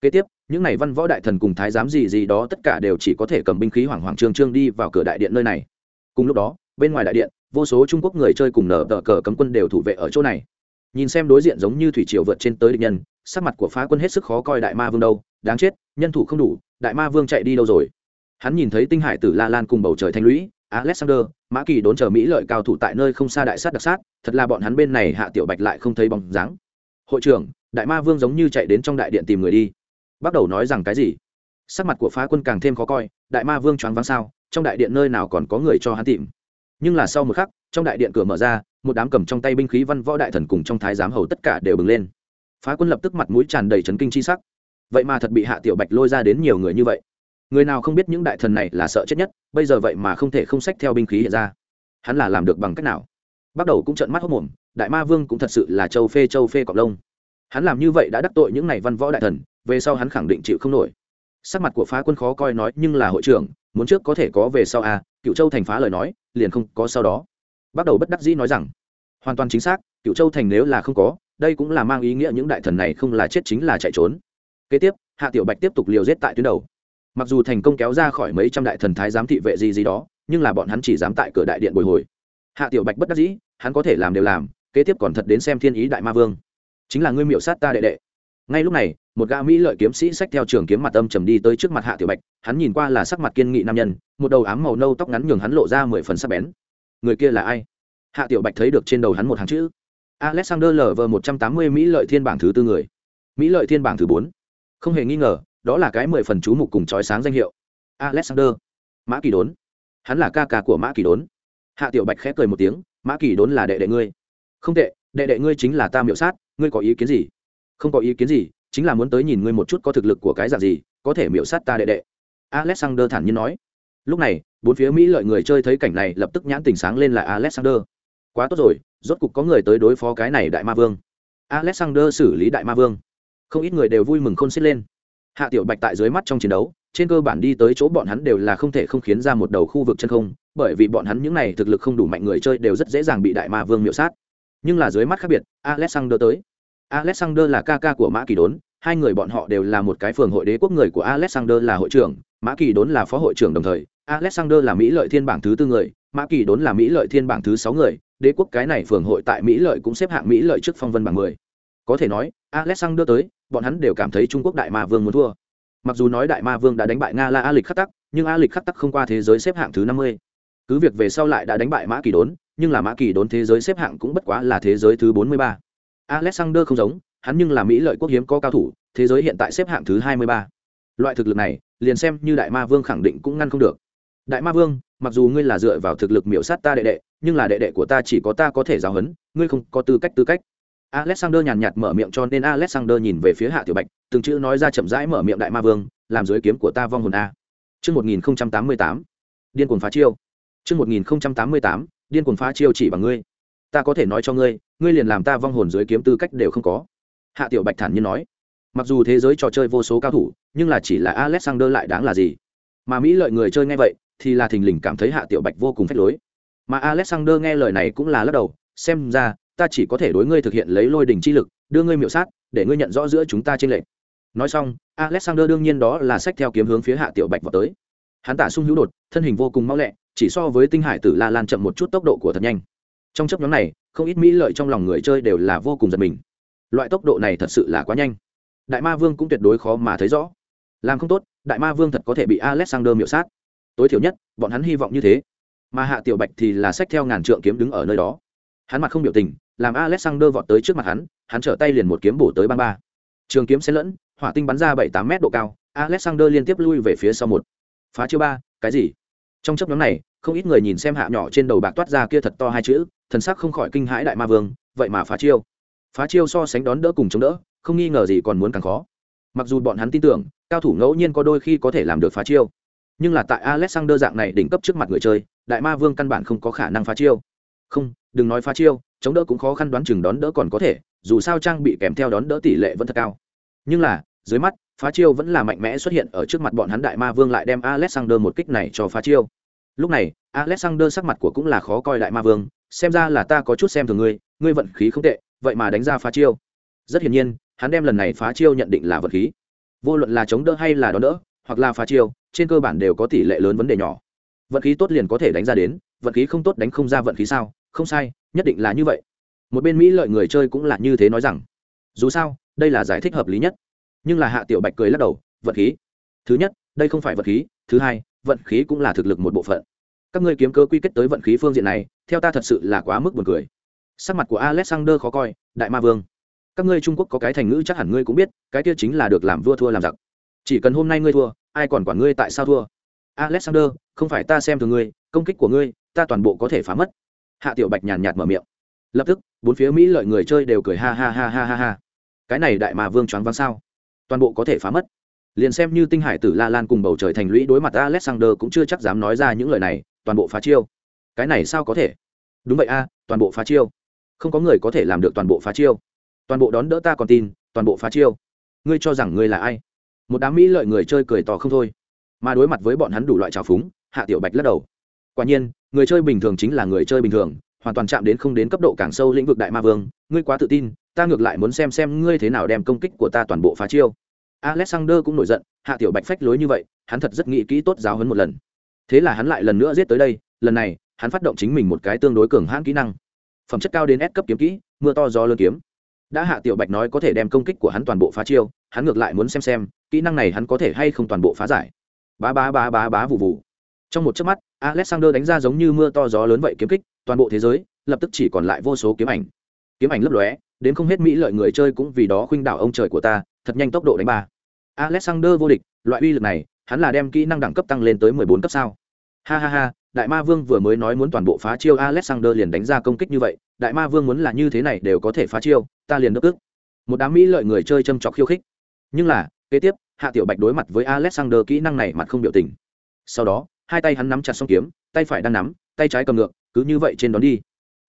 kế tiếp, những n à y văn võ đại thần cùng thái giám gì gì đó tất cả đều chỉ có thể cầm binh khí hoảng hoảng trương trương đi vào cửa đại điện nơi này. Cùng lúc đó, bên ngoài đại điện, vô số trung quốc người chơi cùng nở tờ cờ cấm quân đều thủ vệ ở chỗ này. Nhìn xem đối diện giống như thủy triều vượt trên tới địch nhân, sắc mặt của phá quân hết sức khó coi đại ma vương đâu, đáng chết, nhân thủ không đủ, đại ma vương chạy đi đâu rồi? Hắn nhìn thấy tinh hải tử la lan cùng bầu trời thanh lũy, alexander, mã kỳ đốn chờ mỹ lợi cao thủ tại nơi không xa đại sát đặc sát, thật là bọn hắn bên này hạ tiểu bạch lại không thấy bóng dáng. Hội trưởng, đại ma vương giống như chạy đến trong đại điện tìm người đi bắt đầu nói rằng cái gì? Sắc mặt của phá quân càng thêm khó coi, đại ma vương choáng váng sao, trong đại điện nơi nào còn có người cho hắn tìm? Nhưng là sau một khắc, trong đại điện cửa mở ra, một đám cầm trong tay binh khí văn võ đại thần cùng trong thái giám hầu tất cả đều bừng lên. Phá quân lập tức mặt mũi tràn đầy trấn kinh chi sắc. Vậy mà thật bị hạ tiểu bạch lôi ra đến nhiều người như vậy. Người nào không biết những đại thần này là sợ chết nhất, bây giờ vậy mà không thể không sách theo binh khí hiện ra. Hắn là làm được bằng cách nào? Bắt đầu cũng trợn mắt hốc mồm, đại ma vương cũng thật sự là châu phê châu phê cọc lông. Hắn làm như vậy đã đắc tội những này văn võ đại thần về sau hắn khẳng định chịu không nổi. Sắc mặt của phá quân khó coi nói, nhưng là hội trưởng, muốn trước có thể có về sau à cựu châu thành phá lời nói, liền không có sau đó. Bắt đầu bất đắc dĩ nói rằng, hoàn toàn chính xác cựu châu thành nếu là không có, đây cũng là mang ý nghĩa những đại thần này không là chết chính là chạy trốn. Kế tiếp, hạ tiểu bạch tiếp tục liều giết tại tuyến đầu. Mặc dù thành công kéo ra khỏi mấy trăm đại thần thái giám thị vệ gì gì đó, nhưng là bọn hắn chỉ dám tại cửa đại điện bồi hồi. Hạ tiểu bạch bất đắc dĩ, hắn có thể làm đều làm, kế tiếp còn thật đến xem thiên ý đại ma vương. Chính là ngươi miệu sát ta đệ đệ ngay lúc này, một gã mỹ lợi kiếm sĩ sách theo trường kiếm mặt âm trầm đi tới trước mặt hạ tiểu bạch, hắn nhìn qua là sắc mặt kiên nghị nam nhân, một đầu ám màu nâu tóc ngắn nhường hắn lộ ra mười phần sắc bén. Người kia là ai? Hạ tiểu bạch thấy được trên đầu hắn một hàng chữ. Alexander lv một trăm tám mươi mỹ lợi thiên bảng thứ tư người. Mỹ lợi thiên bảng thứ bốn. Không hề nghi ngờ, đó là cái mười phần chú mục cùng trói sáng danh hiệu. Alexander. Mã kỳ đốn. Hắn là ca ca của mã kỳ đốn. Hạ tiểu bạch khẽ cười một tiếng, mã kỳ đốn là đệ đệ ngươi. Không tệ, đệ đệ ngươi chính là ta miệu sát, ngươi có ý kiến gì? Không có ý kiến gì, chính là muốn tới nhìn ngươi một chút có thực lực của cái dạng gì, có thể miễu sát ta đệ đệ. Alexander thản nhiên nói. Lúc này, bốn phía mỹ lợi người chơi thấy cảnh này lập tức nhãn tình sáng lên là alexander. Quá tốt rồi, rốt cục có người tới đối phó cái này đại ma vương. Alexander xử lý đại ma vương. Không ít người đều vui mừng khôn xiết lên. Hạ tiểu bạch tại dưới mắt trong chiến đấu, trên cơ bản đi tới chỗ bọn hắn đều là không thể không khiến ra một đầu khu vực chân không, bởi vì bọn hắn những này thực lực không đủ mạnh người chơi đều rất dễ dàng bị đại ma vương miễu sát. Nhưng là dưới mắt khác biệt, alexander tới alexander là ca ca của mã kỳ đốn, hai người bọn họ đều là một cái phường hội đế quốc người của alexander là hội trưởng, mã kỳ đốn là phó hội trưởng đồng thời, alexander là mỹ lợi thiên bảng thứ tư người, mã kỳ đốn là mỹ lợi thiên bảng thứ sáu người, đế quốc cái này phường hội tại mỹ lợi cũng xếp hạng mỹ lợi trước phong vân bảng mười. Có thể nói, alexander tới, bọn hắn đều cảm thấy trung quốc đại ma vương muốn thua. Mặc dù nói đại ma vương đã đánh bại nga la a lịch khắc tắc, nhưng a lịch khắc tắc không qua thế giới xếp hạng thứ năm mươi. Cứ việc về sau lại đã đánh bại mã kỳ đốn, nhưng là mã kỳ đốn thế giới xếp hạng cũng bất quá là thế giới thứ bốn mươi ba alexander không giống hắn nhưng là mỹ lợi quốc hiếm có cao thủ thế giới hiện tại xếp hạng thứ hai mươi ba loại thực lực này liền xem như đại ma vương khẳng định cũng ngăn không được đại ma vương mặc dù ngươi là dựa vào thực lực miểu sát ta đệ đệ nhưng là đệ đệ của ta chỉ có ta có thể giáo huấn ngươi không có tư cách tư cách alexander nhàn nhạt mở miệng cho nên alexander nhìn về phía hạ tiểu bạch từng chữ nói ra chậm rãi mở miệng đại ma vương làm dưới kiếm của ta vong hồn a Trước 1088, điên cuồng phá chiêu. Trước 1088, điên cuồng phá chiêu chỉ bằng ngươi. Ta có thể nói cho ngươi, ngươi liền làm ta vong hồn dưới kiếm tư cách đều không có. Hạ Tiểu Bạch thản nhiên nói. Mặc dù thế giới trò chơi vô số cao thủ, nhưng là chỉ là Alexander lại đáng là gì? Mà Mỹ lợi người chơi nghe vậy, thì là thình lình cảm thấy Hạ Tiểu Bạch vô cùng phách lối. Mà Alexander nghe lời này cũng là lắc đầu, xem ra ta chỉ có thể đối ngươi thực hiện lấy lôi đỉnh chi lực đưa ngươi miệu sát để ngươi nhận rõ giữa chúng ta trên lệnh nói xong alexander đương nhiên đó là sách theo kiếm hướng phía hạ tiểu bạch vào tới hắn tả sung hữu đột thân hình vô cùng mau lẹ chỉ so với tinh hải tử la lan chậm một chút tốc độ của thật nhanh trong chấp nhóm này, không ít mỹ lợi trong lòng người chơi đều là vô cùng giật mình. Loại tốc độ này thật sự là quá nhanh. Đại ma vương cũng tuyệt đối khó mà thấy rõ. Làm không tốt, đại ma vương thật có thể bị alexander miệu sát. Tối thiểu nhất, bọn hắn hy vọng như thế. Mà hạ tiểu bạch thì là sách theo ngàn trượng kiếm đứng ở nơi đó. Hắn mặt không biểu tình, làm alexander vọt tới trước mặt hắn hắn trở tay liền một kiếm bổ tới ban ba. Trường kiếm xen lẫn, hỏa tinh bắn ra bảy tám mét độ cao, alexander liên tiếp lui về phía sau một. Phá chiêu ba, cái gì? Trong chấp nhóm này, không ít người nhìn xem hạ nhỏ trên đầu bạc toát ra kia thật to hai chữ thần sắc không khỏi kinh hãi đại ma vương, vậy mà phá chiêu. Phá chiêu so sánh đón đỡ cùng chống đỡ, không nghi ngờ gì còn muốn càng khó. Mặc dù bọn hắn tin tưởng, cao thủ ngẫu nhiên có đôi khi có thể làm được phá chiêu. Nhưng là tại alexander dạng này đỉnh cấp trước mặt người chơi, đại ma vương căn bản không có khả năng phá chiêu. Không, đừng nói phá chiêu, chống đỡ cũng khó khăn đoán chừng đón đỡ còn có thể, dù sao trang bị kèm theo đón đỡ tỷ lệ vẫn thật cao. Nhưng là, dưới mắt, phá chiêu vẫn là mạnh mẽ xuất hiện ở trước mặt bọn hắn đại ma vương lại đem alexander một kích này cho phá chiêu. Lúc này, alexander sắc mặt của cũng là khó coi đại ma vương xem ra là ta có chút xem thường ngươi ngươi vận khí không tệ, vậy mà đánh ra phá chiêu. Rất hiển nhiên, hắn đem lần này phá chiêu nhận định là vận khí. Vô luận là chống đỡ hay là đón đỡ, hoặc là phá chiêu, trên cơ bản đều có tỷ lệ lớn vấn đề nhỏ. Vận khí tốt liền có thể đánh ra đến, vận khí không tốt đánh không ra vận khí sao? Không sai, nhất định là như vậy. Một bên mỹ lợi người chơi cũng là như thế nói rằng. Dù sao, đây là giải thích hợp lý nhất. Nhưng là hạ tiểu bạch cười lắc đầu, vận khí. Thứ nhất, đây không phải vận khí. Thứ hai, vận khí cũng là thực lực một bộ phận. Các ngươi kiếm cơ quy kết tới vận khí phương diện này theo ta thật sự là quá mức buồn cười. Sắc mặt của alexander khó coi, đại ma vương. Các ngươi trung quốc có cái thành ngữ chắc hẳn ngươi cũng biết, cái kia chính là được làm vua thua làm giặc. Chỉ cần hôm nay ngươi thua, ai còn quản ngươi tại sao thua? Alexander, không phải ta xem thường ngươi, công kích của ngươi, ta toàn bộ có thể phá mất. Hạ tiểu bạch nhàn nhạt mở miệng. Lập tức, bốn phía mỹ lợi người chơi đều cười ha ha ha ha ha ha. Cái này đại mà vương choáng váng sao? Toàn bộ có thể phá mất. Liền xem như tinh hải tử la lan cùng bầu trời thành lũy đối mặt alexander cũng chưa chắc dám nói ra những lời này, toàn bộ phá chiêu cái này sao có thể? Đúng vậy a, toàn bộ phá chiêu. Không có người có thể làm được toàn bộ phá chiêu. Toàn bộ đón đỡ ta còn tin, toàn bộ phá chiêu. Ngươi cho rằng ngươi là ai? Một đám mỹ lợi người chơi cười tỏ không thôi. Mà đối mặt với bọn hắn đủ loại trào phúng, hạ tiểu bạch lắc đầu. Quả nhiên, người chơi bình thường chính là người chơi bình thường, hoàn toàn chạm đến không đến cấp độ càng sâu lĩnh vực đại ma vương. Ngươi quá tự tin, ta ngược lại muốn xem xem ngươi thế nào đem công kích của ta toàn bộ phá chiêu. Alexander cũng nổi giận, hạ tiểu bạch phách lối như vậy, hắn thật rất nghĩ kỹ tốt giáo hấn một lần. Thế là hắn lại lần nữa giết tới đây, lần này hắn phát động chính mình một cái tương đối cường hãn kỹ năng. Phẩm chất cao đến S cấp kiếm kỹ, mưa to gió lớn kiếm. Đã hạ tiểu bạch nói có thể đem công kích của hắn toàn bộ phá chiêu, hắn ngược lại muốn xem xem, kỹ năng này hắn có thể hay không toàn bộ phá giải. Bá bá bá bá bá vụ vụ trong một chớp mắt, alexander đánh ra giống như mưa to gió lớn vậy kiếm kích, toàn bộ thế giới lập tức chỉ còn lại vô số kiếm ảnh. Kiếm ảnh lấp lóe, đến không hết mỹ lợi người chơi cũng vì đó khuynh đảo ông trời của ta, thật nhanh tốc độ đánh ba. Alexander vô địch, loại uy lực này, hắn là đem kỹ năng đẳng cấp tăng lên tới mười bốn cấp sao? Ha ha ha, đại ma vương vừa mới nói muốn toàn bộ phá chiêu alexander liền đánh ra công kích như vậy, đại ma vương muốn là như thế này đều có thể phá chiêu, ta liền đốc ức một đám mỹ lợi người chơi châm trọc khiêu khích. Nhưng là, kế tiếp, hạ tiểu bạch đối mặt với alexander kỹ năng này mặt không biểu tình. Sau đó, hai tay hắn nắm chặt song kiếm, tay phải đang nắm, tay trái cầm ngược, cứ như vậy trên đón đi.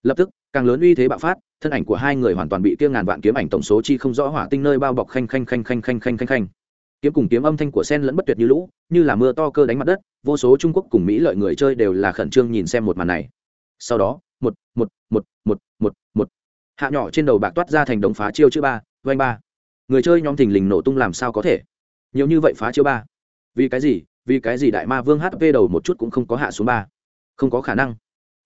Lập tức, càng lớn uy thế bạo phát, thân ảnh của hai người hoàn toàn bị kia ngàn vạn kiếm ảnh tổng số chi không rõ hỏa tinh nơi bao bọc khanh khanh khanh khanh khanh khanh khanh khanh kiếm cùng kiếm âm thanh của sen lẫn bất tuyệt như lũ, như là mưa to cơ đánh mặt đất, vô số trung quốc cùng mỹ lợi người chơi đều là khẩn trương nhìn xem một màn này. Sau đó, một một một một một một. Hạ nhỏ trên đầu bạc toát ra thành đống phá chiêu chữ ba vanh ba. Người chơi nhóm thình lình nổ tung làm sao có thể? Nhiều như vậy phá chiêu ba. Vì cái gì? Vì cái gì đại ma vương hp đầu một chút cũng không có hạ xuống ba? Không có khả năng.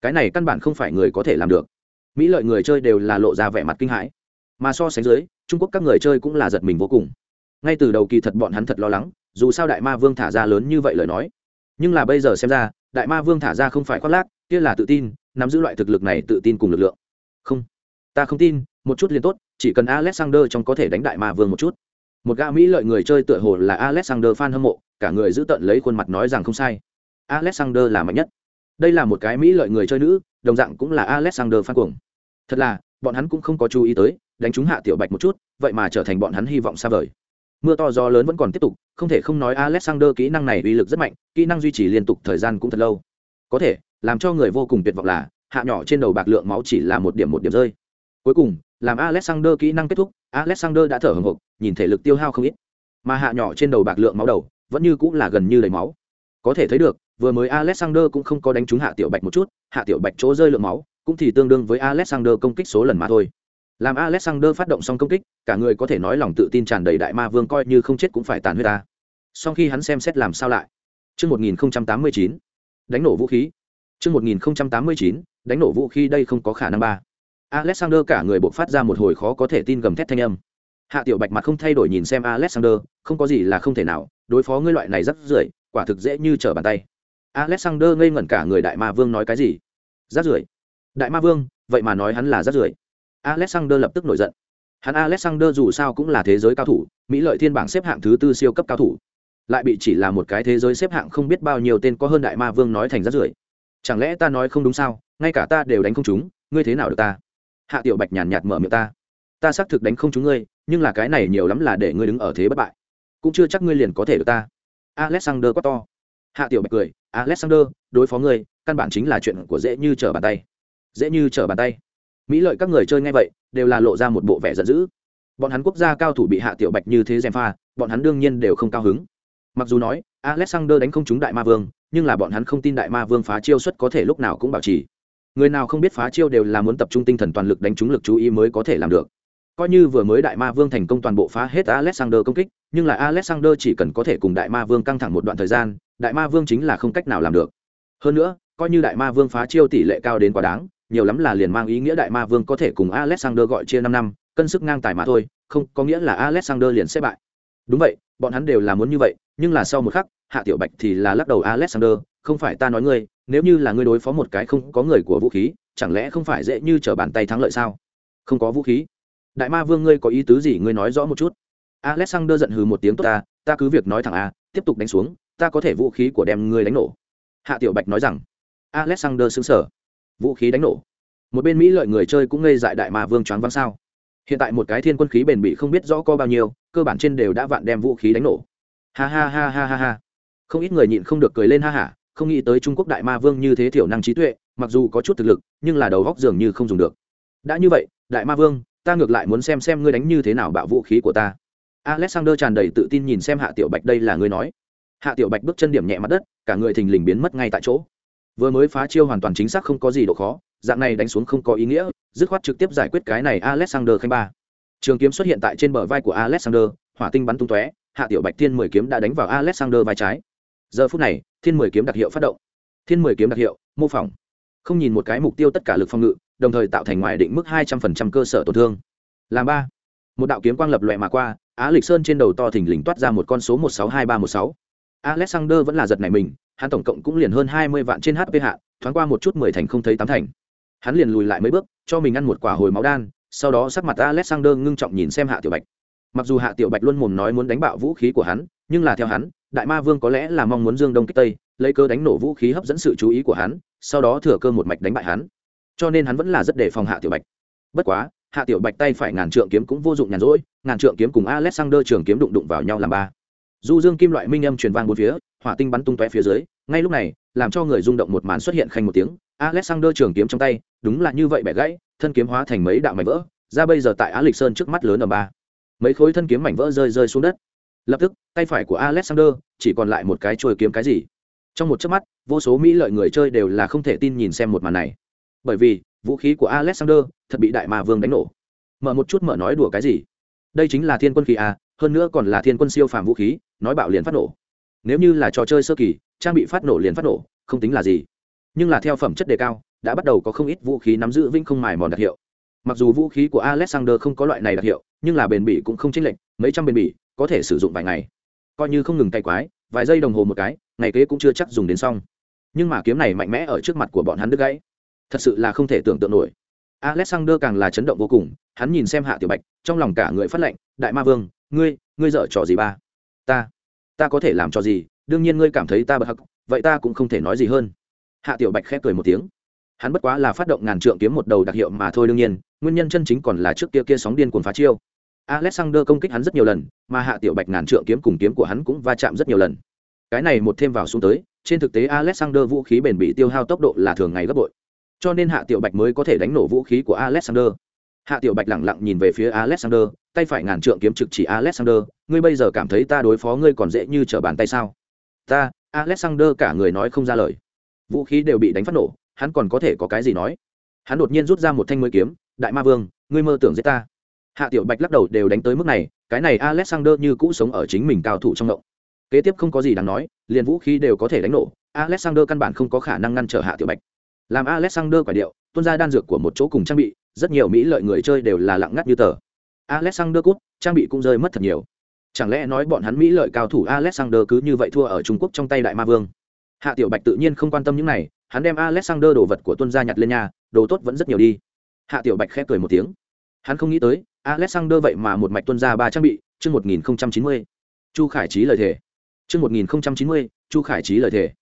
Cái này căn bản không phải người có thể làm được. Mỹ lợi người chơi đều là lộ ra vẻ mặt kinh hãi. Mà so sánh dưới, trung quốc các người chơi cũng là giật mình vô cùng ngay từ đầu kỳ thật bọn hắn thật lo lắng, dù sao đại ma vương thả ra lớn như vậy lời nói. Nhưng là bây giờ xem ra, đại ma vương thả ra không phải khoác lác, kia là tự tin, nắm giữ loại thực lực này tự tin cùng lực lượng. Không, ta không tin, một chút liền tốt, chỉ cần alexander trong có thể đánh đại ma vương một chút. Một gã mỹ lợi người chơi tựa hồ là alexander f a n hâm mộ, cả người giữ tận lấy khuôn mặt nói rằng không sai. Alexander là mạnh nhất. Đây là một cái mỹ lợi người chơi nữ, đồng dạng cũng là alexander fan cuồng. Thật là, bọn hắn cũng không có chú ý tới, đánh trúng hạ tiểu bạch một chút, vậy mà trở thành bọn hắn hy vọng xa vời mưa to gió lớn vẫn còn tiếp tục, không thể không nói alexander kỹ năng này uy lực rất mạnh, kỹ năng duy trì liên tục thời gian cũng thật lâu. Có thể, làm cho người vô cùng tuyệt vọng là, hạ nhỏ trên đầu bạc lượng máu chỉ là một điểm một điểm rơi. Cuối cùng, làm alexander kỹ năng kết thúc, alexander đã thở hồng hộc, nhìn thể lực tiêu hao không ít. Mà hạ nhỏ trên đầu bạc lượng máu đầu, vẫn như cũng là gần như đầy máu. Có thể thấy được, vừa mới alexander cũng không có đánh trúng hạ tiểu bạch một chút, hạ tiểu bạch chỗ rơi lượng máu, cũng thì tương đương với alexander công kích số lần mà thôi làm alexander phát động xong công kích cả người có thể nói lòng tự tin tràn đầy đại ma vương coi như không chết cũng phải tàn huyết ta sau khi hắn xem xét làm sao lại Trước 1089, đánh nổ vũ khí. Trước 1089, đánh nổ vũ khí đây không có khả năng ba. Alexander cả người buộc phát ra một hồi khó có thể tin gầm thét thanh âm. Hạ Tiểu Bạch mặt không thay đổi nhìn xem Alexander, không có gì là không thể nào, đối phó ngươi loại này rất rưởi, quả thực dễ như trở bàn tay. Alexander ngây ngẩn cả người đại ma vương nói cái gì? Rác rưởi. Đại ma vương, vậy mà nói hắn là rác rưởi. Alexander lập tức nổi giận. Hắn Alexander dù sao cũng là thế giới cao thủ, Mỹ lợi thiên bảng xếp hạng thứ tư siêu cấp cao thủ. Lại bị chỉ là một cái thế giới xếp hạng không biết bao nhiêu tên có hơn đại ma vương nói thành rác rưởi. Chẳng lẽ ta nói không đúng sao? Ngay cả ta đều đánh không chúng, ngươi thế nào được ta? Hạ Tiểu Bạch nhàn nhạt mở miệng ta. Ta xác thực đánh không chúng ngươi, nhưng là cái này nhiều lắm là để ngươi đứng ở thế bất bại. Cũng chưa chắc ngươi liền có thể được ta. Alexander quá to. Hạ Tiểu Bạch cười, Alexander, đối phó ngươi, căn bản chính là chuyện của dễ như trở bàn tay. Dễ như trở bàn tay mỹ lợi các người chơi ngay vậy, đều là lộ ra một bộ vẻ giận dữ. Bọn hắn quốc gia cao thủ bị hạ tiểu bạch như thế gièm pha, bọn hắn đương nhiên đều không cao hứng. Mặc dù nói, alexander đánh không trúng đại ma vương, nhưng là bọn hắn không tin đại ma vương phá chiêu xuất có thể lúc nào cũng bảo trì. Người nào không biết phá chiêu đều là muốn tập trung tinh thần toàn lực đánh trúng lực chú ý mới có thể làm được. Coi như vừa mới đại ma vương thành công toàn bộ phá hết alexander công kích, nhưng là alexander chỉ cần có thể cùng đại ma vương căng thẳng một đoạn thời gian, đại ma vương chính là không cách nào làm được. Hơn nữa, coi như đại ma vương phá chiêu tỷ lệ cao đến quá đáng nhiều lắm là liền mang ý nghĩa đại ma vương có thể cùng alexander gọi chia năm năm, cân sức ngang tài mà thôi, không, có nghĩa là alexander liền sẽ bại. Đúng vậy, bọn hắn đều là muốn như vậy, nhưng là sau một khắc, hạ tiểu bạch thì là lắc đầu, alexander, không phải ta nói ngươi, nếu như là ngươi đối phó một cái không có người của vũ khí, chẳng lẽ không phải dễ như t r ở bàn tay thắng lợi sao? Không có vũ khí. Đại ma vương ngươi có ý tứ gì? Ngươi nói rõ một chút. Alexander giận hừ một tiếng, tốt ta ta cứ việc nói thẳng a tiếp tục đánh xuống, ta có thể vũ khí của đem ngươi đánh nổ. Hạ tiểu bạch nói rằng. Alexander xứng sở vũ khí đánh nổ. Một bên mỹ lợi người chơi cũng ngây dại đại ma vương choáng váng sao. Hiện tại một cái thiên quân khí bền bỉ không biết rõ có bao nhiêu, cơ bản trên đều đã vạn đem vũ khí đánh nổ. Ha ha ha ha ha ha. Không ít người nhịn không được cười lên ha hả không nghĩ tới trung quốc đại ma vương như thế thiểu năng trí tuệ, mặc dù có chút thực lực, nhưng là đầu góc dường như không dùng được. Đã như vậy, đại ma vương, ta ngược lại muốn xem xem ngươi đánh như thế nào bạo vũ khí của ta. Alexander tràn đầy tự tin nhìn xem hạ tiểu bạch đây là ngươi nói. Hạ tiểu bạch bước chân điểm nhẹ mặt đất, cả người thình lình biến mất ngay tại chỗ vừa mới phá chiêu hoàn toàn chính xác không có gì độ khó, dạng này đánh xuống không có ý nghĩa, dứt khoát trực tiếp giải quyết cái này alexander khanh ba. Trường kiếm xuất hiện tại trên bờ vai của alexander, hỏa tinh bắn tung tóe, hạ tiểu bạch thiên mười kiếm đã đánh vào alexander vai trái. Giờ phút này, thiên mười kiếm đặc hiệu phát động. Thiên mười kiếm đặc hiệu, mô phỏng. Không nhìn một cái mục tiêu tất cả lực phòng ngự, đồng thời tạo thành ngoài định mức hai trăm phần trăm cơ sở tổn thương. Làm ba. Một đạo kiếm quang lập loẹ mà qua, á lịch sơn trên đầu to thình lình toát ra một con số một sáu hai ba một sáu alexander vẫn là giật này mình, hắn tổng cộng cũng liền hơn hai mươi vạn trên hp hạ, thoáng qua một chút mười thành không thấy tám thành. Hắn liền lùi lại mấy bước, cho mình ăn một quả hồi máu đan, sau đó sắc mặt alexander ngưng trọng nhìn xem hạ tiểu bạch. Mặc dù hạ tiểu bạch luôn mồm nói muốn đánh bạo vũ khí của hắn, nhưng là theo hắn, đại ma vương có lẽ là mong muốn dương đông kích tây, lấy cơ đánh nổ vũ khí hấp dẫn sự chú ý của hắn, sau đó thừa cơ một mạch đánh bại hắn. Cho nên hắn vẫn là rất đề phòng hạ tiểu bạch. Bất quá, hạ tiểu bạch tay phải ngàn trượng kiếm cũng vô dụng nhàn rỗi, ngàn trượng kiếm cùng alexander trường kiếm đụng đụng vào nhau làm ba du dương kim loại minh âm truyền vang bốn phía, hỏa tinh bắn tung tóe phía dưới, ngay lúc này, làm cho người rung động một màn xuất hiện khanh một tiếng, alexander trường kiếm trong tay, đúng là như vậy bẻ gãy, thân kiếm hóa thành mấy đạo mảnh vỡ, ra bây giờ tại á lịch sơn trước mắt lớn ở ba. Mấy khối thân kiếm mảnh vỡ rơi rơi xuống đất. Lập tức, tay phải của alexander chỉ còn lại một cái trôi kiếm cái gì? Trong một chớp mắt, vô số mỹ lợi người chơi đều là không thể tin nhìn xem một màn này. Bởi vì, vũ khí của alexander thật bị đại mà vương đánh nổ. Mở một chút mở nói đùa cái gì? Đây chính là thiên quân khí à? Hơn nữa còn là thiên quân siêu phàm vũ khí, nói bạo liền phát nổ. Nếu như là trò chơi sơ kỳ, trang bị phát nổ liền phát nổ, không tính là gì. Nhưng là theo phẩm chất đề cao, đã bắt đầu có không ít vũ khí nắm giữ vinh không mài mòn đặc hiệu. Mặc dù vũ khí của alexander không có loại này đặc hiệu, nhưng là bền bỉ cũng không chênh lệch, mấy trăm bền bỉ, có thể sử dụng vài ngày. Coi như không ngừng tay quái, vài giây đồng hồ một cái, ngày kế cũng chưa chắc dùng đến xong. Nhưng mà kiếm này mạnh mẽ ở trước mặt của bọn hắn đứt gãy. Thật sự là không thể tưởng tượng nổi alexander càng là chấn động vô cùng, hắn nhìn xem hạ tiểu bạch, trong lòng cả người phát lệnh, đại ma vương, ngươi ngươi dở trò gì ba? Ta ta có thể làm cho gì? Đương nhiên ngươi cảm thấy ta bật hắc, vậy ta cũng không thể nói gì hơn. Hạ tiểu bạch khép cười một tiếng. Hắn bất quá là phát động ngàn trượng kiếm một đầu đặc hiệu mà thôi đương nhiên, nguyên nhân chân chính còn là trước kia kia sóng điên cuồng phá chiêu. Alexander công kích hắn rất nhiều lần, mà hạ tiểu bạch ngàn trượng kiếm cùng kiếm của hắn cũng va chạm rất nhiều lần. Cái này một thêm vào xuống tới, trên thực tế alexander vũ khí bền bị tiêu hao tốc độ là thường ngày gấp bội cho nên hạ tiểu bạch mới có thể đánh nổ vũ khí của alexander. Hạ tiểu bạch lẳng lặng nhìn về phía alexander, tay phải ngàn trượng kiếm trực chỉ alexander, ngươi bây giờ cảm thấy ta đối phó ngươi còn dễ như trở bàn tay sao? Ta, alexander cả người nói không ra lời. Vũ khí đều bị đánh phát nổ, hắn còn có thể có cái gì nói? Hắn đột nhiên rút ra một thanh mới kiếm, đại ma vương, ngươi mơ tưởng giết ta. Hạ tiểu bạch lắc đầu đều đánh tới mức này, cái này alexander như cũ sống ở chính mình cao thủ trong động kế tiếp không có gì đáng nói, liền vũ khí đều có thể đánh nổ, alexander căn bản không có khả năng ngăn trở hạ tiểu bạch làm alexander quả điệu, tuôn ra đan dược của một chỗ cùng trang bị, rất nhiều mỹ lợi người chơi đều là lặng ngắt như tờ. Alexander cút, trang bị cũng rơi mất thật nhiều. Chẳng lẽ nói bọn hắn mỹ lợi cao thủ alexander cứ như vậy thua ở trung quốc trong tay đại ma vương? Hạ tiểu bạch tự nhiên không quan tâm những này, hắn đem alexander đồ vật của tuân gia nhặt lên nhà, đồ tốt vẫn rất nhiều đi. Hạ tiểu bạch khép cười một tiếng. Hắn không nghĩ tới, alexander vậy mà một mạch tuân gia ba trang bị, chương một nghìn chín mươi. Chu khải trí lời thề. Chương một nghìn chín mươi, chu khải trí lời thề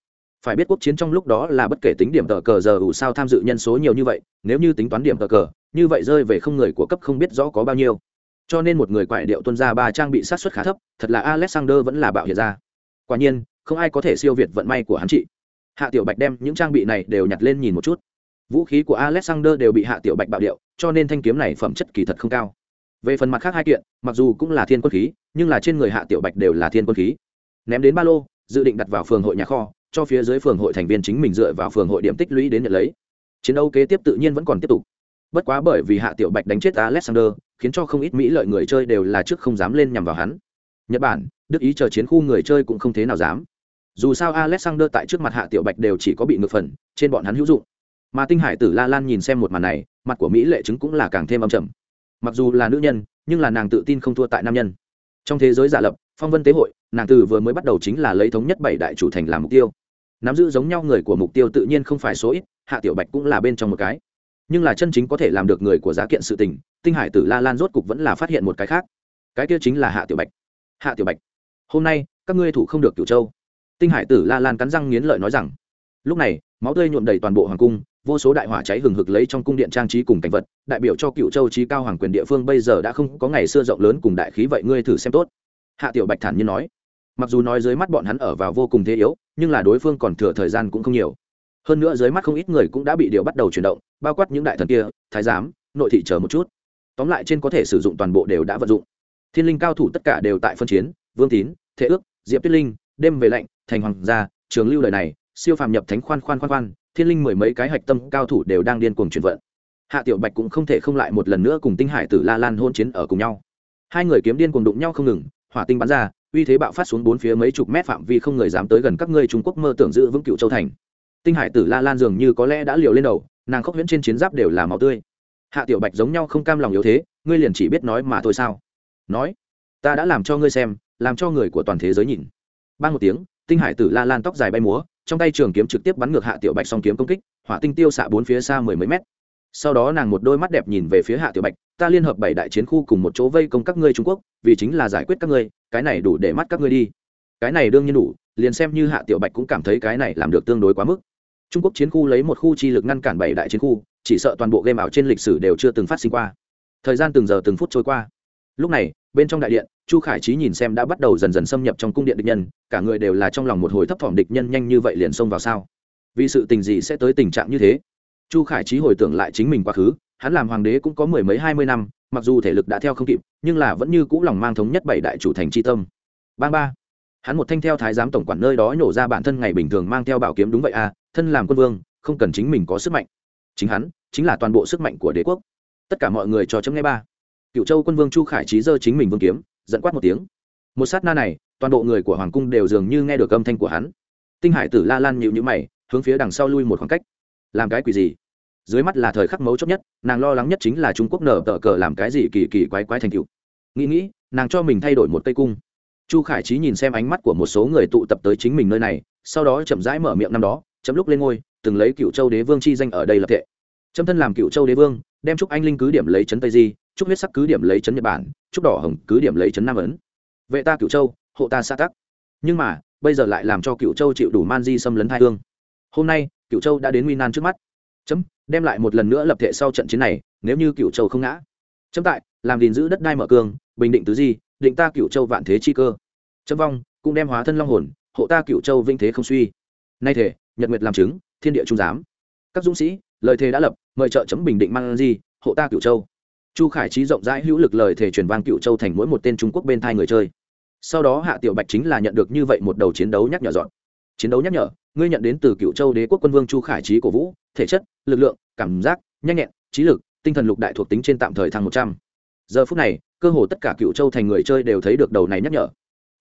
phải biết quốc chiến trong lúc đó là bất kể tính điểm tờ cờ giờ ủ sao tham dự nhân số nhiều như vậy, nếu như tính toán điểm tờ cờ, như vậy rơi về không người của cấp không biết rõ có bao nhiêu. Cho nên một người quại điệu tuân ra ba trang bị sát xuất khá thấp, thật là alexander vẫn là bạo hiện ra. Quả nhiên, không ai có thể siêu việt vận may của hắn chị. Hạ tiểu bạch đem những trang bị này đều nhặt lên nhìn một chút. Vũ khí của alexander đều bị hạ tiểu bạch bạo điệu, cho nên thanh kiếm này phẩm chất kỳ thật không cao. Về phần mặt khác hai kiện, mặc dù cũng là thiên quân khí, nhưng là trên người hạ tiểu bạch đều là thiên quân khí. Ném đến ba lô, dự định đặt vào phường hội nhà kho cho phía dưới phường hội thành viên chính mình dựa vào phường hội điểm tích lũy đến nhận lấy. Chiến đấu kế tiếp tự nhiên vẫn còn tiếp tục. Bất quá bởi vì hạ tiểu bạch đánh chết alexander, khiến cho không ít mỹ lợi người chơi đều là trước không dám lên nhằm vào hắn. Nhật bản, đức ý chờ chiến khu người chơi cũng không thế nào dám. Dù sao alexander tại trước mặt hạ tiểu bạch đều chỉ có bị ngược phần, trên bọn hắn hữu dụng. Mà tinh hải tử la lan nhìn xem một màn này, mặt của mỹ lệ chứng cũng là càng thêm âm trầm. Mặc dù là nữ nhân, nhưng là nàng tự tin không thua tại nam nhân. Trong thế giới giả lập, phong vân tế hội, nàng từ vừa mới bắt đầu chính là lấy thống nhất bảy đại chủ thành làm mục tiêu nắm giữ giống nhau người của mục tiêu tự nhiên không phải số ít, hạ tiểu bạch cũng là bên trong một cái. Nhưng là chân chính có thể làm được người của giá kiện sự tình, tinh hải tử la lan rốt cục vẫn là phát hiện một cái khác. Cái kia chính là hạ tiểu bạch. Hạ tiểu bạch, hôm nay, các ngươi thủ không được cửu châu. Tinh hải tử la lan cắn răng nghiến lợi nói rằng, lúc này, máu tươi nhuộm đầy toàn bộ hoàng cung, vô số đại hỏa cháy hừng hực lấy trong cung điện trang trí cùng cảnh vật, đại biểu cho cựu châu trí cao hoàng quyền địa phương bây giờ đã không có ngày xưa rộng lớn cùng đại khí vậy ngươi thử xem tốt. Hạ tiểu bạch thản nhiên nói mặc dù nói dưới mắt bọn hắn ở vào vô cùng thế yếu, nhưng là đối phương còn thừa thời gian cũng không nhiều. Hơn nữa dưới mắt không ít người cũng đã bị điều bắt đầu chuyển động, bao quát những đại thần kia, thái giám, nội thị chờ một chút. Tóm lại trên có thể sử dụng toàn bộ đều đã vận dụng. Thiên linh cao thủ tất cả đều tại phân chiến, vương tín, thế ước, diệp tuyết linh, đêm về lạnh, thành hoàng gia, trường lưu đời này, siêu phàm nhập thánh khoan khoan khoan khoan, thiên linh mười mấy cái hạch tâm cao thủ đều đang điên cuồng chuyển vận. Hạ tiểu bạch cũng không thể không lại một lần nữa cùng tinh hải tử la lan hôn chiến ở cùng nhau. Hai người kiếm điên cuồng đụng nhau không ngừng, hỏa tinh bắn ra uy thế bạo phát xuống bốn phía mấy chục mét phạm vi không người dám tới gần các ngươi trung quốc mơ tưởng giữ vững cựu châu thành. Tinh hải tử la lan dường như có lẽ đã liều lên đầu, nàng khóc huyễn trên chiến giáp đều là màu tươi. Hạ tiểu bạch giống nhau không cam lòng yếu thế, ngươi liền chỉ biết nói mà thôi sao? Nói, ta đã làm cho ngươi xem, làm cho người của toàn thế giới nhìn. Ban một tiếng, tinh hải tử la lan tóc dài bay múa, trong tay trường kiếm trực tiếp bắn ngược hạ tiểu bạch song kiếm công kích, hỏa tinh tiêu xạ bốn phía xa mười mấy mét sau đó nàng một đôi mắt đẹp nhìn về phía hạ tiểu bạch, ta liên hợp bảy đại chiến khu cùng một chỗ vây công các ngươi trung quốc, vì chính là giải quyết các ngươi, cái này đủ để mắt các ngươi đi. Cái này đương nhiên đủ, liền xem như hạ tiểu bạch cũng cảm thấy cái này làm được tương đối quá mức. Trung quốc chiến khu lấy một khu chi lực ngăn cản bảy đại chiến khu, chỉ sợ toàn bộ game ảo trên lịch sử đều chưa từng phát sinh qua. Thời gian từng giờ từng phút trôi qua. Lúc này, bên trong đại điện, chu khải trí nhìn xem đã bắt đầu dần dần xâm nhập trong cung điện địch nhân, cả người đều là trong lòng một hồi thấp thỏm địch nhân nhanh như vậy liền xông vào sao? Vì sự tình gì sẽ tới tình trạng như thế? Chu khải trí hồi tưởng lại chính mình quá khứ, hắn làm hoàng đế cũng có mười mấy hai mươi năm, mặc dù thể lực đã theo không kịp, nhưng là vẫn như cũ lòng mang thống nhất bảy đại chủ thành tri tâm. Ba ba. Hắn một thanh theo thái giám tổng quản nơi đó nhổ ra bản thân ngày bình thường mang theo bảo kiếm đúng vậy à thân làm quân vương, không cần chính mình có sức mạnh. Chính hắn, chính là toàn bộ sức mạnh của đế quốc. Tất cả mọi người cho chấm nghe ba. Cựu châu quân vương chu khải trí giơ chính mình vương kiếm dẫn quát một tiếng. Một sát na này, toàn bộ người của hoàng cung đều dường như nghe được âm thanh của hắn. Tinh hải tử la lan nhịu nhữ mày, hướng phía đằng sau lui một khoảng cách làm cái quỷ gì? Dưới mắt là thời khắc mấu chốt nhất, nàng lo lắng nhất chính là trung quốc nở tờ cờ làm cái gì kỳ kỳ quái quái thành cựu nghĩ nghĩ, nàng cho mình thay đổi một cây cung. Chu khải trí nhìn xem ánh mắt của một số người tụ tập tới chính mình nơi này, sau đó chậm rãi mở miệng năm đó chấm lúc lên ngôi, từng lấy cựu châu đế vương chi danh ở đây lập thệ. Chấm thân làm cựu châu đế vương, đem chúc anh linh cứ điểm lấy trấn tây di chúc huyết sắc cứ điểm lấy trấn nhật bản chúc đỏ hồng cứ điểm lấy trấn nam ấn. Vệ ta cựu châu, hộ ta xã tắc. Nhưng mà, bây giờ lại làm cho cựu châu chịu đủ man di xâm lấn hai hương. Hôm nay cựu châu đã đến nguy nan trước mắt. Chấm, đem lại một lần nữa lập thể sau trận chiến này, nếu như cựu châu không ngã. Chấm tại, làm gìn giữ đất đai mở cương bình định tứ di, định ta cựu châu vạn thế chi cơ. Chấm vong, cũng đem hóa thân long hồn, hộ ta cựu châu vinh thế không suy. Nay thể, nhật nguyệt làm chứng, thiên địa trung giám. Các dũng sĩ, lời thề đã lập, mời trợ chấm bình định mang di, hộ ta cựu châu. Chu khải trí rộng rãi hữu lực lời thề truyền vang cựu châu thành mỗi một tên trung quốc bên thai người chơi. Sau đó hạ tiểu bạch chính là nhận được như vậy một đầu chiến đấu nhắc nhở dọn. Chiến đấu nhắc nhở ngươi nhận đến từ cựu châu đế quốc quân vương chu khải trí cổ vũ, thể chất, lực lượng, cảm giác, nhanh nhẹn, trí lực, tinh thần lục đại thuộc tính trên tạm thời thăng một trăm. Giờ phút này, cơ hồ tất cả cựu châu thành người chơi đều thấy được đầu này nhắc nhở.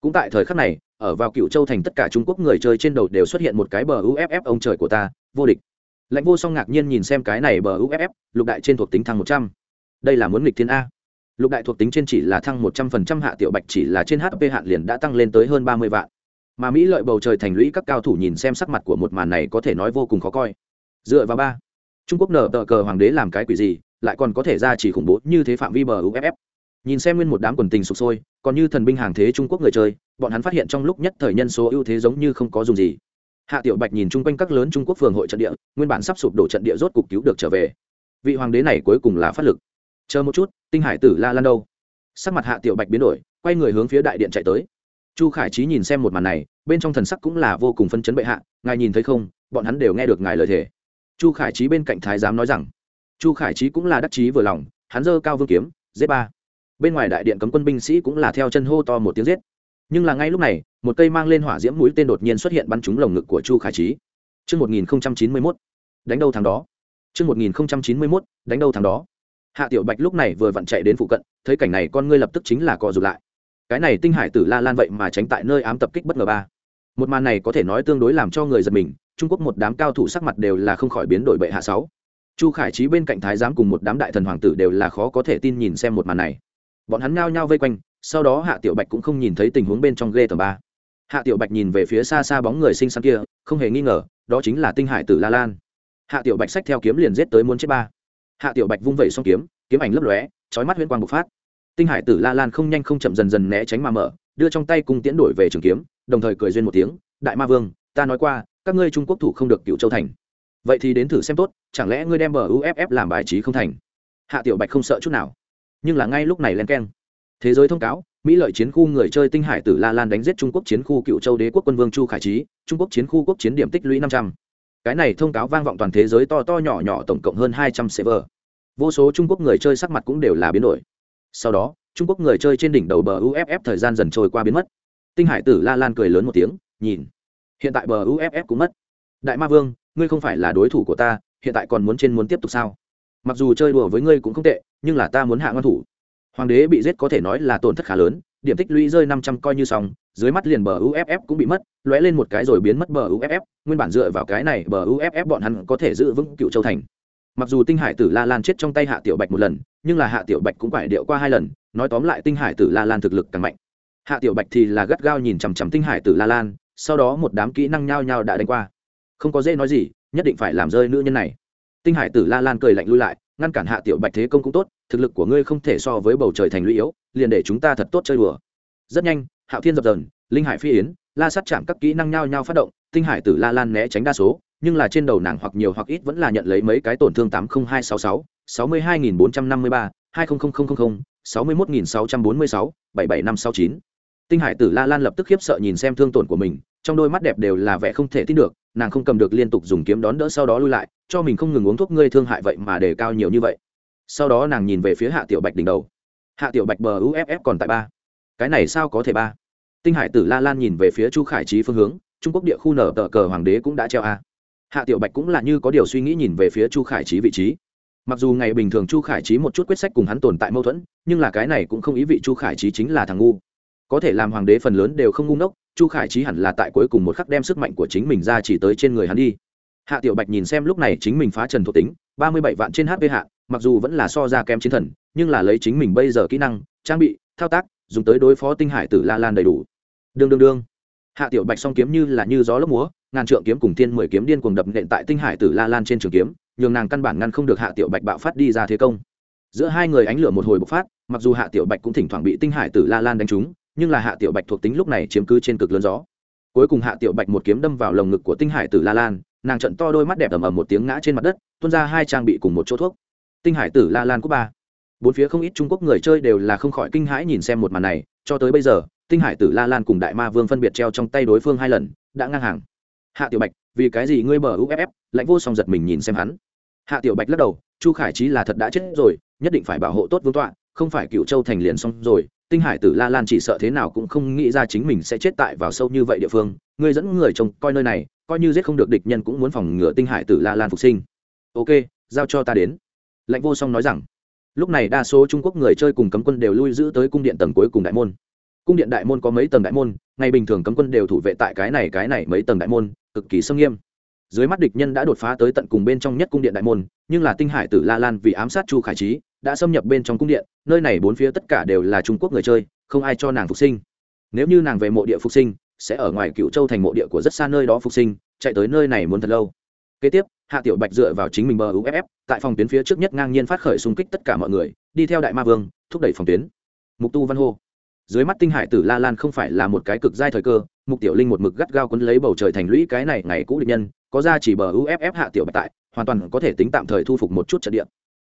Cũng tại thời khắc này, ở vào cựu châu thành tất cả trung quốc người chơi trên đầu đều xuất hiện một cái bờ uff ông trời của ta, vô địch. Lãnh vô song ngạc nhiên nhìn xem cái này bờ uff lục đại trên thuộc tính thăng một trăm. Đây là muốn nghịch thiên a. Lục đại thuộc tính trên chỉ là thăng một trăm phần trăm, hạ tiểu bạch chỉ là trên hp hạn liền đã tăng lên tới hơn ba mươi vạn mà mỹ lợi bầu trời thành lũy các cao thủ nhìn xem sắc mặt của một màn này có thể nói vô cùng khó coi. Dựa vào ba, trung quốc nở tờ cờ hoàng đế làm cái quỷ gì, lại còn có thể ra chỉ khủng bố như thế phạm vi bờ uff nhìn xem nguyên một đám quần tình sụp sôi, còn như thần binh hàng thế trung quốc người chơi, bọn hắn phát hiện trong lúc nhất thời nhân số ưu thế giống như không có dùng gì. Hạ tiểu bạch nhìn chung quanh các lớn trung quốc phường hội trận địa, nguyên bản sắp sụp đổ trận địa rốt cục cứu được trở về. Vị hoàng đế này cuối cùng là phát lực. Chờ một chút, tinh hải tử la lan đâu? Sắc mặt hạ tiểu bạch biến đổi, quay người hướng phía đại điện chạy tới chu khải trí nhìn xem một màn này bên trong thần sắc cũng là vô cùng phân chấn bệ hạ ngài nhìn thấy không bọn hắn đều nghe được ngài lời thề chu khải trí bên cạnh thái giám nói rằng chu khải trí cũng là đắc chí vừa lòng hắn dơ cao vương kiếm giết ba bên ngoài đại điện cấm quân binh sĩ cũng là theo chân hô to một tiếng giết nhưng là ngay lúc này một cây mang lên hỏa diễm mũi tên đột nhiên xuất hiện bắn trúng lồng ngực của chu khải trí Trước 1091, đánh đâu tháng đó. Trước 1091, đánh đâu tháng đó. Hạ Tiểu Bạch lúc này vừa vặn chạy đến phụ cận, thấy cảnh này con ngươi lập tức chính là co rụt lại. Cái này tinh hải tử La Lan vậy mà tránh tại nơi ám tập kích bất ngờ ba. Một màn này có thể nói tương đối làm cho người giật mình, Trung Quốc một đám cao thủ sắc mặt đều là không khỏi biến đổi bệ hạ sáu. Chu Khải Trí bên cạnh thái giám cùng một đám đại thần hoàng tử đều là khó có thể tin nhìn xem một màn này. Bọn hắn ngao nhau vây quanh, sau đó Hạ Tiểu Bạch cũng không nhìn thấy tình huống bên trong ghê tởm ba. Hạ Tiểu Bạch nhìn về phía xa xa bóng người xinh xắn kia, không hề nghi ngờ, đó chính là tinh hải tử La Lan. Hạ Tiểu Bạch xách theo kiếm liền giết tới muốn chết ba hạ tiểu bạch vung vẩy xong kiếm kiếm ảnh lấp lóe trói mắt huyễn quang bộc phát tinh hải tử la lan không nhanh không chậm dần dần né tránh mà mở, đưa trong tay cung tiễn đổi về trường kiếm, đồng thời cười duyên một tiếng, đại ma vương, ta nói qua, các ngươi trung quốc thủ không được cựu châu thành. Vậy thì đến thử xem tốt, chẳng lẽ ngươi đem bờ uff làm bài trí không thành? Hạ tiểu bạch không sợ chút nào, nhưng là ngay lúc này len keng. Thế giới thông cáo, mỹ lợi chiến khu người chơi tinh hải tử la lan đánh giết trung quốc chiến khu cựu châu đế quốc quân vương chu khải trí trung quốc chiến khu quốc chiến điểm tích lũy năm trăm. Cái này thông cáo vang vọng toàn thế giới to to nhỏ nhỏ tổng cộng hơn hai trăm server. Vô số trung quốc người chơi sắc mặt cũng đều là biến đổi sau đó, trung quốc người chơi trên đỉnh đầu bờ uff thời gian dần trôi qua biến mất. Tinh hải tử la lan cười lớn một tiếng, nhìn. Hiện tại bờ uff cũng mất. Đại ma vương, ngươi không phải là đối thủ của ta, hiện tại còn muốn trên muốn tiếp tục sao? Mặc dù chơi đùa với ngươi cũng không tệ, nhưng là ta muốn hạ ngon thủ. Hoàng đế bị giết có thể nói là tổn thất khá lớn, điểm tích lũy rơi năm trăm coi như xong, dưới mắt liền bờ uff cũng bị mất, lóe lên một cái rồi biến mất bờ uff nguyên bản dựa vào cái này bờ uff bọn hắn có thể giữ vững cựu châu thành. Mặc dù tinh hải tử la lan chết trong tay hạ tiểu bạch một lần nhưng là hạ tiểu bạch cũng phải điệu qua hai lần, nói tóm lại tinh hải tử la lan thực lực càng mạnh. Hạ tiểu bạch thì là gắt gao nhìn chằm chằm tinh hải tử la lan, sau đó một đám kỹ năng nhao nhao đã đánh qua. Không có dễ nói gì, nhất định phải làm rơi nữ nhân này. Tinh hải tử la lan cười lạnh lui lại, ngăn cản hạ tiểu bạch thế công cũng tốt, thực lực của ngươi không thể so với bầu trời thành lũy yếu, liền để chúng ta thật tốt chơi đùa. Rất nhanh, hạo thiên dập dờn, linh hải phi yến, la sát chạm các kỹ năng nhao nhao phát động, tinh hải tử la lan né tránh đa số, nhưng là trên đầu nàng hoặc nhiều hoặc ít vẫn là nhận lấy mấy cái tổn thương tám mươi hai sáu sáu sáu mươi hai nghìn tinh hải tử la lan lập tức khiếp sợ nhìn xem thương tổn của mình, trong đôi mắt đẹp đều là vẻ không thể tin được, nàng không cầm được liên tục dùng kiếm đón đỡ sau đó lui lại, cho mình không ngừng uống thuốc ngươi thương hại vậy mà đề cao nhiều như vậy. Sau đó nàng nhìn về phía hạ tiểu bạch đỉnh đầu. Hạ tiểu bạch bờ uff còn tại ba. Cái này sao có thể ba? Tinh hải tử la lan nhìn về phía chu khải trí phương hướng, trung quốc địa khu nở tờ cờ hoàng đế cũng đã treo a. Hạ tiểu bạch cũng là như có điều suy nghĩ nhìn về phía chu khải trí vị trí mặc dù ngày bình thường chu khải trí một chút quyết sách cùng hắn tồn tại mâu thuẫn, nhưng là cái này cũng không ý vị chu khải trí chính là thằng ngu. Có thể làm hoàng đế phần lớn đều không ngu ngốc, chu khải trí hẳn là tại cuối cùng một khắc đem sức mạnh của chính mình ra chỉ tới trên người hắn đi. Hạ tiểu bạch nhìn xem lúc này chính mình phá trần thuộc tính, ba mươi bảy vạn trên hp hạ, mặc dù vẫn là so ra kém chiến thần, nhưng là lấy chính mình bây giờ kỹ năng, trang bị, thao tác, dùng tới đối phó tinh hải tử la lan đầy đủ. Đương đương đương. Hạ tiểu bạch song kiếm như là như gió lốc múa, ngàn trượng kiếm cùng thiên mười kiếm điên cuồng đập nện tại tinh hải tử la lan trên trường kiếm nhường nàng căn bản ngăn không được hạ tiểu bạch bạo phát đi ra thế công. Giữa hai người ánh lửa một hồi bộc phát, mặc dù hạ tiểu bạch cũng thỉnh thoảng bị tinh hải tử la lan đánh trúng, nhưng là hạ tiểu bạch thuộc tính lúc này chiếm cứ trên cực lớn gió. Cuối cùng hạ tiểu bạch một kiếm đâm vào lồng ngực của tinh hải tử la lan, nàng trận to đôi mắt đẹp ầm ầm một tiếng ngã trên mặt đất, tuôn ra hai trang bị cùng một chỗ thuốc. Tinh hải tử la lan quốc ba. Bốn phía không ít trung quốc người chơi đều là không khỏi kinh hãi nhìn xem một màn này, cho tới bây giờ, tinh hải tử la lan cùng đại ma vương phân biệt treo trong tay đối phương hai lần, đã ngang hàng. Hạ tiểu bạch vì cái gì ngươi bờ uff lãnh vô song giật mình nhìn xem hắn. Hạ tiểu bạch lắc đầu, chu khải trí là thật đã chết rồi, nhất định phải bảo hộ tốt vương tọa, không phải cựu châu thành liền xong rồi, tinh hải tử la lan chỉ sợ thế nào cũng không nghĩ ra chính mình sẽ chết tại vào sâu như vậy địa phương, ngươi dẫn người trông coi nơi này, coi như giết không được địch nhân cũng muốn phòng ngừa tinh hải tử la lan phục sinh. Ok, giao cho ta đến. Lãnh vô song nói rằng. Lúc này đa số trung quốc người chơi cùng cấm quân đều lui giữ tới cung điện tầng cuối cùng đại môn. Cung điện đại môn có mấy tầng đại môn, ngày bình thường cấm quân đều thủ vệ tại cái này cái này mấy tầng đại môn cực kỳ sâm nghiêm. Dưới mắt địch nhân đã đột phá tới tận cùng bên trong nhất cung điện đại môn, nhưng là tinh hải tử la lan vì ám sát chu khải trí đã xâm nhập bên trong cung điện, nơi này bốn phía tất cả đều là trung quốc người chơi, không ai cho nàng phục sinh. Nếu như nàng về mộ địa phục sinh, sẽ ở ngoài cựu châu thành mộ địa của rất xa nơi đó phục sinh, chạy tới nơi này muốn thật lâu. Kế tiếp, hạ tiểu bạch dựa vào chính mình bờ uff tại phòng tuyến phía trước nhất ngang nhiên phát khởi xung kích tất cả mọi người, đi theo đại ma vương, thúc đẩy phòng tuyến. Mục tu văn hô dưới mắt tinh hải tử la lan không phải là một cái cực giai thời cơ, mục tiểu linh một mực gắt gao quấn lấy bầu trời thành lũy cái này ngày cũ địch nhân, có ra chỉ bờ uff hạ tiểu bạch tại, hoàn toàn có thể tính tạm thời thu phục một chút trận địa.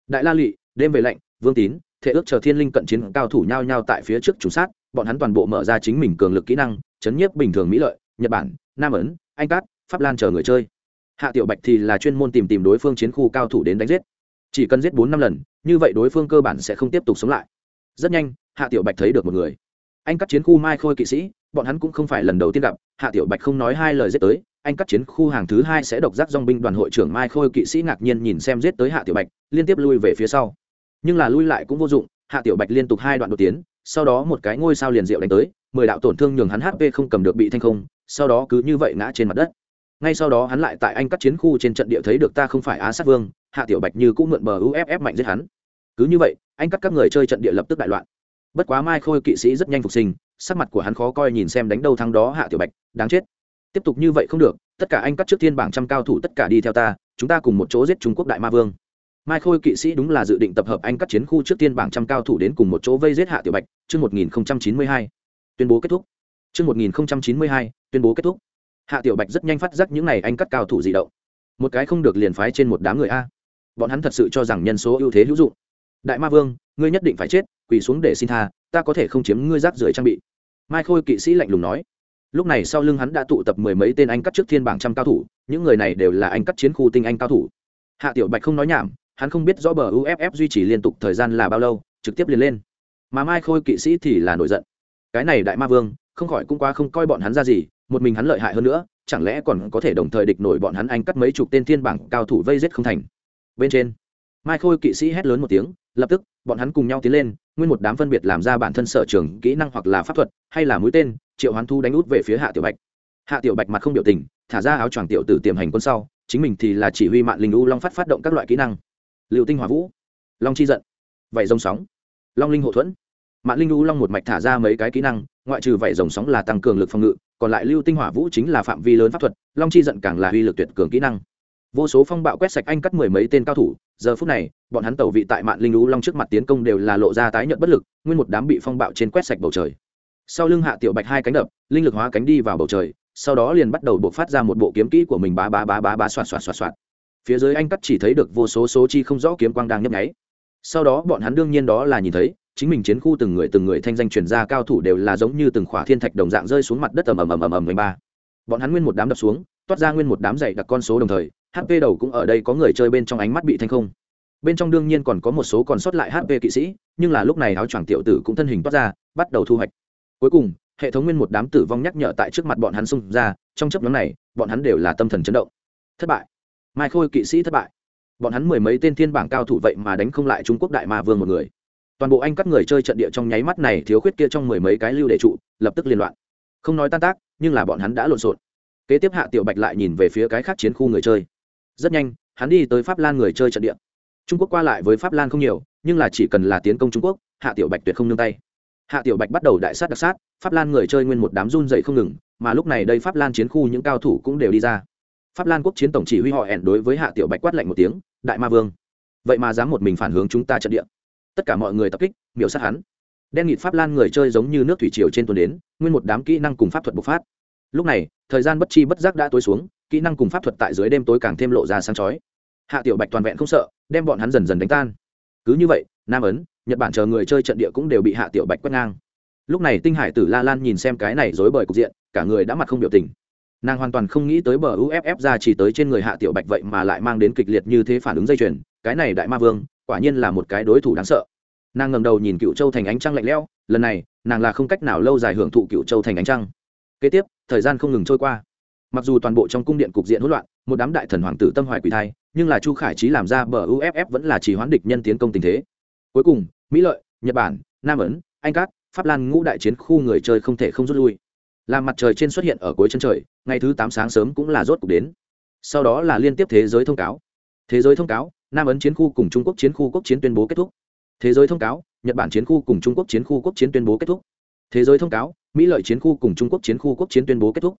Đại la lụy đêm về lạnh, vương tín thể ước chờ thiên linh cận chiến cao thủ nhau nhau tại phía trước chủ sát, bọn hắn toàn bộ mở ra chính mình cường lực kỹ năng, chấn nhiếp bình thường mỹ lợi, nhật bản, nam ấn, anh cát, pháp lan chờ người chơi. Hạ tiểu bạch thì là chuyên môn tìm tìm đối phương chiến khu cao thủ đến đánh giết. Chỉ cần giết bốn năm lần, như vậy đối phương cơ bản sẽ không tiếp tục sống lại. Rất nhanh, hạ tiểu bạch thấy được một người anh cắt chiến khu mai khôi kỵ sĩ, bọn hắn cũng không phải lần đầu tiên gặp, hạ tiểu bạch không nói hai lời giết tới, anh cắt chiến khu hàng thứ hai sẽ độc giác dong binh đoàn hội trưởng mai khôi kỵ sĩ ngạc nhiên nhìn xem giết tới hạ tiểu bạch, liên tiếp lui về phía sau. Nhưng là lui lại cũng vô dụng, hạ tiểu bạch liên tục hai đoạn đột tiến, sau đó một cái ngôi sao liền diệu đánh tới, mười đạo tổn thương nhường hắn hp không cầm được bị thanh không, sau đó cứ như vậy ngã trên mặt đất. Ngay sau đó hắn lại tại anh cắt chiến khu trên trận địa thấy được ta không phải á sát vương, hạ tiểu bạch như cũng mượn bờ uff mạnh giết hắn. Cứ như vậy, anh cắt các người chơi trận địa lập tức đại loạn bất quá mai khôi kỵ sĩ rất nhanh phục sinh, sắc mặt của hắn khó coi nhìn xem đánh đâu thắng đó hạ tiểu bạch, đáng chết. Tiếp tục như vậy không được, tất cả anh cắt trước thiên bảng trăm cao thủ tất cả đi theo ta, chúng ta cùng một chỗ giết trung quốc đại ma vương. Mai khôi kỵ sĩ đúng là dự định tập hợp anh các chiến khu trước tiên bảng trăm cao thủ đến cùng một chỗ vây giết hạ tiểu bạch, chương một nghìn chín mươi hai. Tuyên bố kết thúc. Chương một nghìn chín mươi hai, tuyên bố kết thúc. Hạ tiểu bạch rất nhanh phát giác những n à y anh cắt cao thủ di động. Một cái không được liền phái trên một đám người a. Bọn hắn thật sự cho rằng nhân số ưu thế hữu dụng. Đại ma vương, ngươi nhất định phải chết quỳ xuống để xin tha, ta có thể không chiếm ngươi rác rưởi trang bị. Mai khôi kỵ sĩ lạnh lùng nói. Lúc này sau lưng hắn đã tụ tập mười mấy tên anh cắt trước thiên bảng trăm cao thủ, những người này đều là anh cắt chiến khu tinh anh cao thủ. Hạ tiểu bạch không nói nhảm, hắn không biết rõ bờ uff duy trì liên tục thời gian là bao lâu, trực tiếp liền lên. Mà mai khôi kỵ sĩ thì là nổi giận. Cái này đại ma vương, không khỏi cũng quá không coi bọn hắn ra gì, một mình hắn lợi hại hơn nữa, chẳng lẽ còn có thể đồng thời địch nổi bọn hắn anh cắt mấy chục tên thiên bảng cao thủ vây giết không thành? Bên trên, mai khôi kỵ sĩ hét lớn một tiếng lập tức, bọn hắn cùng nhau tiến lên, nguyên một đám phân biệt làm ra bản thân sở trường, kỹ năng hoặc là pháp thuật, hay là mũi tên, triệu hoán thu đánh út về phía hạ tiểu bạch. Hạ tiểu bạch mặt không biểu tình, thả ra áo choàng tiểu tử tiềm hành quân sau, chính mình thì là chỉ huy mạng linh u long phát phát động các loại kỹ năng. Liệu tinh hỏa vũ, long chi giận vậy rồng sóng, long linh hộ thuẫn. Mạng linh u long một mạch thả ra mấy cái kỹ năng, ngoại trừ vậy rồng sóng là tăng cường lực phòng ngự, còn lại lưu tinh hỏa vũ chính là phạm vi lớn pháp thuật, long chi giận càng là uy lực tuyệt cường kỹ năng. Vô số phong bạo quét sạch anh cắt mười mấy tên cao thủ giờ phút này, bọn hắn tẩu vị tại mạn linh lũ long trước mặt tiến công đều là lộ ra tái nhợt bất lực, nguyên một đám bị phong bạo trên quét sạch bầu trời. Sau lưng hạ tiểu bạch hai cánh đập, linh lực hóa cánh đi vào bầu trời, sau đó liền bắt đầu buộc phát ra một bộ kiếm kỹ của mình bá bá bá bá bá xoạt xoạt xoạt xoạt. Phía dưới anh cắt chỉ thấy được vô số số chi không rõ kiếm quang đang nhấp nháy. Sau đó bọn hắn đương nhiên đó là nhìn thấy, chính mình chiến khu từng người từng người thanh danh truyền ra cao thủ đều là giống như từng khỏa thiên thạch đồng dạng rơi xuống mặt đất ầm ầm ầm ầm ầm ba. Bọn hắn nguyên một đám đập xuống, toát ra nguyên một đám dày đặc con số đồng thời hp đầu cũng ở đây có người chơi bên trong ánh mắt bị thanh không. Bên trong đương nhiên còn có một số còn sót lại hp kỵ sĩ, nhưng là lúc này áo choàng tiểu tử cũng thân hình toát ra, bắt đầu thu hoạch. Cuối cùng, hệ thống nguyên một đám tử vong nhắc nhở tại trước mặt bọn hắn xung ra, trong chấp nhóm này, bọn hắn đều là tâm thần chấn động. Thất bại. Mai khôi kỵ sĩ thất bại. Bọn hắn mười mấy tên thiên bảng cao thủ vậy mà đánh không lại trung quốc đại ma vương một người. Toàn bộ anh các người chơi trận địa trong nháy mắt này thiếu khuyết kia trong mười mấy cái lưu để trụ, lập tức liên loạn. Không nói tan tác, nhưng là bọn hắn đã lộn xộn. Kế tiếp hạ tiểu bạch lại nhìn về phía cái khác chiến khu người chơi rất nhanh, hắn đi tới pháp lan người chơi trận địa. Trung quốc qua lại với pháp lan không nhiều, nhưng là chỉ cần là tiến công trung quốc, hạ tiểu bạch tuyệt không nương tay. Hạ tiểu bạch bắt đầu đại sát đặc sát, pháp lan người chơi nguyên một đám run dậy không ngừng, mà lúc này đây pháp lan chiến khu những cao thủ cũng đều đi ra. Pháp lan quốc chiến tổng chỉ huy họ ẻn đối với hạ tiểu bạch quát lạnh một tiếng, đại ma vương, vậy mà dám một mình phản hướng chúng ta trận địa. Tất cả mọi người tập kích, miểu sát hắn. Đen nghịt pháp lan người chơi giống như nước thủy triều trên tuần đến, nguyên một đám kỹ năng cùng pháp thuật bộc phát. Lúc này, thời gian bất chi bất giác đã tối xuống kỹ năng cùng pháp thuật tại dưới đêm tối càng thêm lộ ra sáng chói. Hạ tiểu bạch toàn vẹn không sợ, đem bọn hắn dần dần đánh tan. Cứ như vậy, nam ấn, nhật bản chờ người chơi trận địa cũng đều bị hạ tiểu bạch quét ngang. Lúc này tinh hải tử la lan nhìn xem cái này dối bời cục diện, cả người đã mặt không biểu tình. Nàng hoàn toàn không nghĩ tới bờ uff ra chỉ tới trên người hạ tiểu bạch vậy mà lại mang đến kịch liệt như thế phản ứng dây chuyền, cái này đại ma vương, quả nhiên là một cái đối thủ đáng sợ. Nàng ngầm đầu nhìn cựu châu thành ánh trăng lạnh lẽo, lần này, nàng là không cách nào lâu dài hưởng thụ cựu châu thành ánh trăng. Kế tiếp, thời gian không ngừng trôi qua mặc dù toàn bộ trong cung điện cục diện hỗn loạn, một đám đại thần hoàng tử tâm hoài quỷ thai, nhưng là chu khải trí làm ra bờ uff vẫn là chỉ hoán địch nhân tiến công tình thế. Cuối cùng, mỹ lợi, nhật bản, nam ấn, anh cát, pháp lan ngũ đại chiến khu người chơi không thể không rút lui. Làm mặt trời trên xuất hiện ở cuối chân trời, ngày thứ tám sáng sớm cũng là rốt cục đến. Sau đó là liên tiếp thế giới thông cáo. Thế giới thông cáo, nam ấn chiến khu cùng trung quốc chiến khu quốc chiến tuyên bố kết thúc. Thế giới thông cáo, nhật bản chiến khu cùng trung quốc chiến khu quốc chiến tuyên bố kết thúc. Thế giới thông cáo, mỹ lợi chiến khu cùng trung quốc chiến khu quốc chiến tuyên bố kết thúc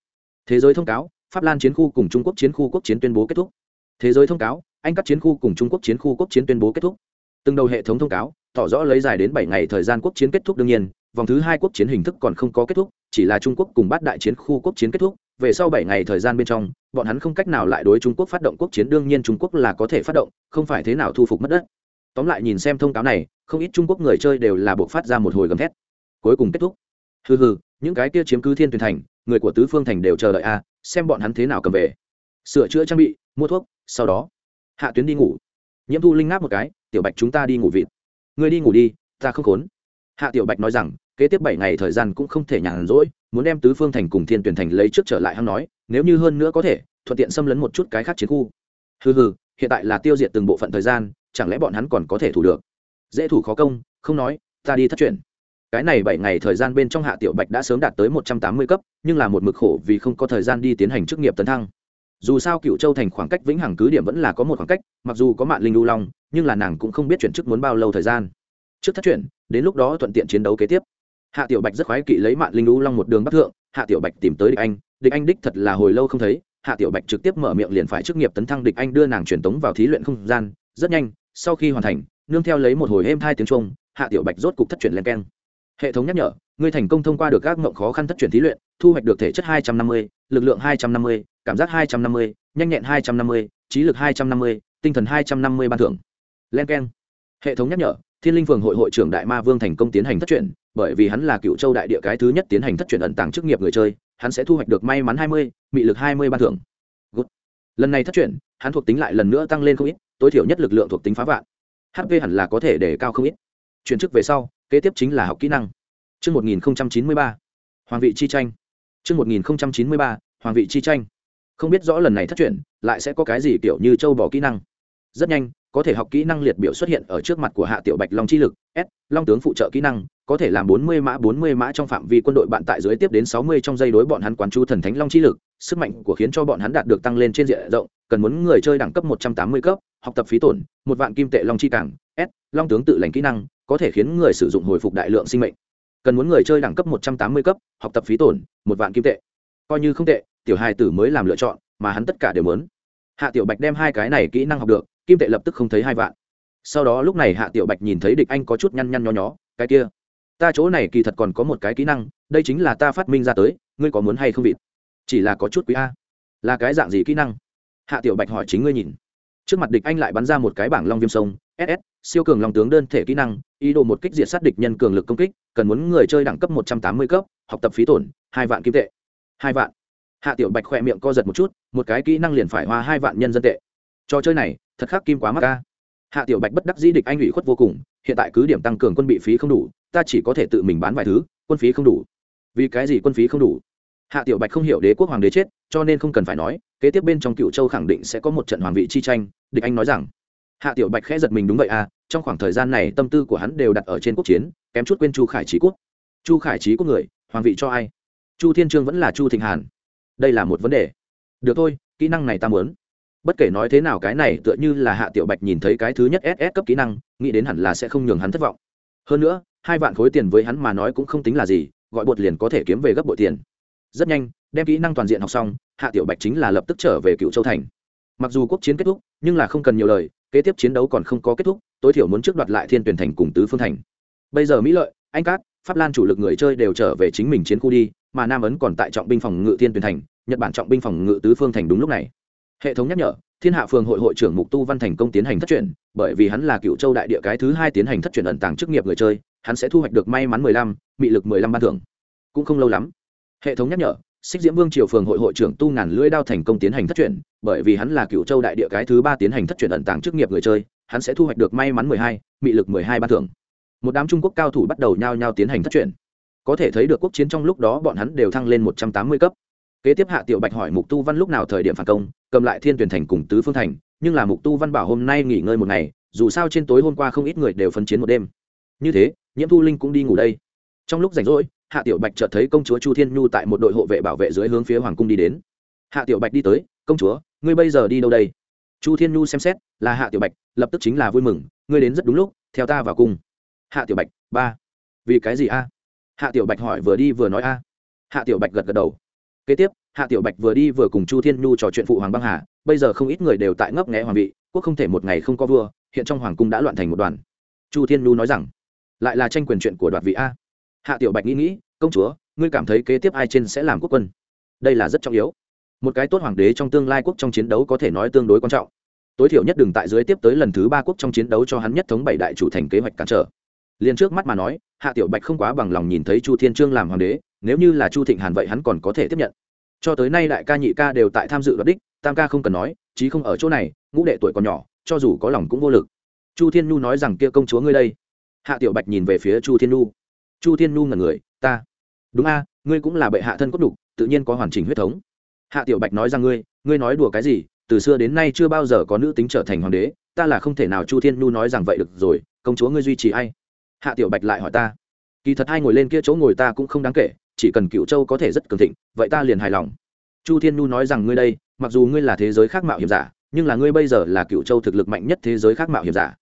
thế giới thông cáo, pháp lan chiến khu cùng trung quốc chiến khu quốc chiến tuyên bố kết thúc. Thế giới thông cáo, anh các chiến khu cùng trung quốc chiến khu quốc chiến tuyên bố kết thúc. Từng đầu hệ thống thông cáo, tỏ rõ lấy dài đến bảy ngày thời gian quốc chiến kết thúc đương nhiên, vòng thứ hai quốc chiến hình thức còn không có kết thúc, chỉ là trung quốc cùng bát đại chiến khu quốc chiến kết thúc. Về sau bảy ngày thời gian bên trong, bọn hắn không cách nào lại đối trung quốc phát động quốc chiến, đương nhiên trung quốc là có thể phát động, không phải thế nào thu phục mất đất. Tóm lại nhìn xem thông cáo này, không ít trung quốc người chơi đều là buộc phát ra một hồi gầm thét. Cuối cùng kết thúc. Hừ hừ, những cái kia chiếm cứ thiên tuyển thành người của tứ phương thành đều chờ đợi a, xem bọn hắn thế nào cầm về. Sửa chữa trang bị, mua thuốc, sau đó, hạ tuyến đi ngủ. Nhiễm thu linh ngáp một cái, tiểu bạch chúng ta đi ngủ vịt. Người đi ngủ đi, ta không khốn. Hạ tiểu bạch nói rằng, kế tiếp bảy ngày thời gian cũng không thể nhàn rỗi, muốn đem tứ phương thành cùng thiên tuyển thành lấy trước trở lại hắn nói, nếu như hơn nữa có thể, thuận tiện xâm lấn một chút cái khác chiến khu. Hừ hừ, hiện tại là tiêu diệt từng bộ phận thời gian, chẳng lẽ bọn hắn còn có thể thủ được? Dễ thủ khó công, không nói, ta đi thất truyền cái này bảy ngày thời gian bên trong hạ tiểu bạch đã sớm đạt tới một trăm tám mươi cấp, nhưng là một mực khổ vì không có thời gian đi tiến hành chức nghiệp tấn thăng. Dù sao cựu châu thành khoảng cách vĩnh hằng cứ điểm vẫn là có một khoảng cách, mặc dù có mạng linh lưu long, nhưng là nàng cũng không biết chuyển chức muốn bao lâu thời gian. Trước thất chuyển đến lúc đó thuận tiện chiến đấu kế tiếp. Hạ tiểu bạch rất khoái kỵ lấy mạng linh lưu long một đường bắc thượng, hạ tiểu bạch tìm tới địch anh địch anh đích thật là hồi lâu không thấy, hạ tiểu bạch trực tiếp mở miệng liền phải chức nghiệp tấn thăng địch anh đưa nàng truyền tống vào thí luyện không gian, rất nhanh, sau khi hoàn thành, nương theo lấy một hồi êm hai tiếng trung hạ tiểu bạch rốt cục thất chuyển lên keng hệ thống nhắc nhở ngươi thành công thông qua được các ngộng khó khăn thất chuyển thí luyện thu hoạch được thể chất 250, lực lượng 250, cảm giác 250, nhanh nhẹn 250, trí lực 250, tinh thần 250 ban thưởng. Len keng hệ thống nhắc nhở thiên linh phường hội hội trưởng đại ma vương thành công tiến hành thất truyền, bởi vì hắn là cựu châu đại địa cái thứ nhất tiến hành thất truyền ẩn tàng chức nghiệp người chơi hắn sẽ thu hoạch được may mắn 20, mị lực 20 ban thưởng. Good. lần này thất truyền, hắn thuộc tính lại lần nữa tăng lên không ít tối thiểu nhất lực lượng thuộc tính phá vạn. Hp hẳn là có thể để cao không ít. Chuyển chức về sau kế tiếp chính là học kỹ năng Chương 1093, Hoàng vị chi tranh. Chương 1093, Hoàng vị chi tranh. Không biết rõ lần này thất truyền lại sẽ có cái gì kiểu như châu bò kỹ năng. Rất nhanh, có thể học kỹ năng liệt biểu xuất hiện ở trước mặt của Hạ Tiểu Bạch Long chi lực, S, Long tướng phụ trợ kỹ năng, có thể làm 40 mã 40 mã trong phạm vi quân đội bạn tại dưới tiếp đến 60 trong giây đối bọn hắn quán chú thần thánh long chi lực, sức mạnh của khiến cho bọn hắn đạt được tăng lên trên diện rộng, cần muốn người chơi đẳng cấp 180 cấp, học tập phí tổn, một vạn kim tệ long chi cảng, S, long tướng tự lành kỹ năng, có thể khiến người sử dụng hồi phục đại lượng sinh mệnh. Cần muốn người chơi đẳng cấp một trăm tám mươi cấp, học tập phí tổn, một vạn kim tệ. Coi như không tệ, tiểu hai tử mới làm lựa chọn, mà hắn tất cả đều muốn. Hạ tiểu bạch đem hai cái này kỹ năng học được, kim tệ lập tức không thấy hai vạn. Sau đó lúc này hạ tiểu bạch nhìn thấy địch anh có chút nhăn nhăn nho nhó, cái kia, ta chỗ này kỳ thật còn có một cái kỹ năng, đây chính là ta phát minh ra tới, ngươi có muốn hay không vịt? Chỉ là có chút quý a. Là cái dạng gì kỹ năng? Hạ tiểu bạch hỏi chính ngươi nhìn. Trước mặt địch anh lại bắn ra một cái bảng long viêm sông ss siêu cường lòng tướng đơn thể kỹ năng, ý đồ một kích diệt sát địch nhân cường lực công kích, cần muốn người chơi đẳng cấp một trăm tám mươi cấp, học tập phí tổn, hai vạn kim tệ. Hai vạn. Hạ tiểu bạch khỏe miệng co giật một chút, một cái kỹ năng liền phải hoa hai vạn nhân dân tệ. Trò chơi này, thật khắc kim quá mắc ca hạ tiểu bạch bất đắc dĩ địch anh ủy khuất vô cùng, hiện tại cứ điểm tăng cường quân bị phí không đủ, ta chỉ có thể tự mình bán vài thứ, quân phí không đủ. Vì cái gì quân phí không đủ? Hạ tiểu bạch không hiểu đế quốc hoàng đế chết, cho nên không cần phải nói, kế tiếp bên trong cựu châu khẳng định sẽ có một trận hoàng vị chi tranh, địch anh nói rằng hạ tiểu bạch khẽ giật mình đúng vậy à trong khoảng thời gian này tâm tư của hắn đều đặt ở trên quốc chiến, kém chút quên chu khải trí quốc. Chu khải trí quốc người, hoàng vị cho ai? Chu thiên trương vẫn là chu thịnh hàn. Đây là một vấn đề. Được thôi, kỹ năng này ta muốn. Bất kể nói thế nào cái này tựa như là hạ tiểu bạch nhìn thấy cái thứ nhất ss cấp kỹ năng, nghĩ đến hẳn là sẽ không nhường hắn thất vọng. Hơn nữa, hai vạn khối tiền với hắn mà nói cũng không tính là gì, gọi bột liền có thể kiếm về gấp bội tiền. Rất nhanh, đem kỹ năng toàn diện học xong, hạ tiểu bạch chính là lập tức trở về cựu châu thành. Mặc dù quốc chiến kết thúc, nhưng là không cần nhiều lời kế tiếp chiến đấu còn không có kết thúc, tối thiểu muốn trước đoạt lại thiên tuyển thành cùng tứ phương thành. Bây giờ mỹ lợi, anh cát, pháp lan chủ lực người chơi đều trở về chính mình chiến khu đi, mà nam ấn còn tại trọng binh phòng ngự thiên tuyển thành, nhật bản trọng binh phòng ngự tứ phương thành đúng lúc này. Hệ thống nhắc nhở, thiên hạ phường hội hội trưởng mục tu văn thành công tiến hành thất truyền bởi vì hắn là cựu châu đại địa cái thứ hai tiến hành thất truyền ẩn tàng chức nghiệp người chơi, hắn sẽ thu hoạch được may mắn mười lăm, mị lực mười lăm ban thưởng. Cũng không lâu lắm. Hệ thống nhắc nhở xích diễm vương triều phường hội hội trưởng tu ngàn lưỡi đao thành công tiến hành thất truyền bởi vì hắn là cựu châu đại địa cái thứ ba tiến hành thất truyền ẩn tàng chức nghiệp người chơi, hắn sẽ thu hoạch được may mắn mười hai, mị lực mười hai ban thưởng. Một đám trung quốc cao thủ bắt đầu nhao nhao tiến hành thất truyền có thể thấy được quốc chiến trong lúc đó bọn hắn đều thăng lên một trăm tám mươi cấp. Kế tiếp hạ tiểu bạch hỏi mục tu văn lúc nào thời điểm phản công, cầm lại thiên tuyển thành cùng tứ phương thành, nhưng là mục tu văn bảo hôm nay nghỉ ngơi một ngày, dù sao trên tối hôm qua không ít người đều phân chiến một đêm. Như thế, nhiễm thu linh cũng đi ngủ đây. Trong lúc rảnh rỗi hạ tiểu bạch chợt thấy công chúa chu thiên nhu tại một đội hộ vệ bảo vệ dưới hướng phía hoàng cung đi đến. Hạ tiểu bạch đi tới, công chúa, ngươi bây giờ đi đâu đây? Chu thiên nhu xem xét, là hạ tiểu bạch, lập tức chính là vui mừng, ngươi đến rất đúng lúc, theo ta vào cung. Hạ tiểu bạch, ba. Vì cái gì a? Hạ tiểu bạch hỏi vừa đi vừa nói a. Hạ tiểu bạch gật gật đầu. Kế tiếp, hạ tiểu bạch vừa đi vừa cùng chu thiên nhu trò chuyện phụ hoàng băng hà, bây giờ không ít người đều tại ngấp nghẽ hoàng vị, quốc không thể một ngày không có vua, hiện trong hoàng cung đã loạn thành một đoàn. Chu thiên nhu nói rằng, lại là tranh quyền chuyện của đoạt vị a hạ tiểu bạch nghĩ nghĩ, công chúa, ngươi cảm thấy kế tiếp ai trên sẽ làm quốc quân? Đây là rất trọng yếu. Một cái tốt hoàng đế trong tương lai quốc trong chiến đấu có thể nói tương đối quan trọng. Tối thiểu nhất đừng tại dưới tiếp tới lần thứ ba quốc trong chiến đấu cho hắn nhất thống bảy đại chủ thành kế hoạch cản trở. Liền trước mắt mà nói, hạ tiểu bạch không quá bằng lòng nhìn thấy chu thiên trương làm hoàng đế, nếu như là chu thịnh hàn vậy hắn còn có thể tiếp nhận. Cho tới nay đại ca nhị ca đều tại tham dự đoạt đích, tam ca không cần nói, chí không ở chỗ này, ngũ đệ tuổi còn nhỏ, cho dù có lòng cũng vô lực. Chu thiên nhu nói rằng, kia công chúa ngươi đây. Hạ tiểu bạch nhìn về phía chu thiên nhu chu thiên nhu ngần người, ta. Đúng a, ngươi cũng là bệ hạ thân cốt đục, tự nhiên có hoàn chỉnh huyết thống. Hạ tiểu bạch nói rằng, ngươi ngươi nói đùa cái gì? Từ xưa đến nay chưa bao giờ có nữ tính trở thành hoàng đế, ta là không thể nào. Chu thiên nhu nói rằng, vậy được rồi, công chúa ngươi duy trì ai? Hạ tiểu bạch lại hỏi ta, kỳ thật hai ngồi lên kia chỗ ngồi ta cũng không đáng kể, chỉ cần cựu châu có thể rất cường thịnh, vậy ta liền hài lòng. Chu thiên nhu nói rằng, ngươi đây, mặc dù ngươi là thế giới khác mạo hiểm giả, nhưng là ngươi bây giờ là cựu châu thực lực mạnh nhất thế giới khác mạo hiểm giả.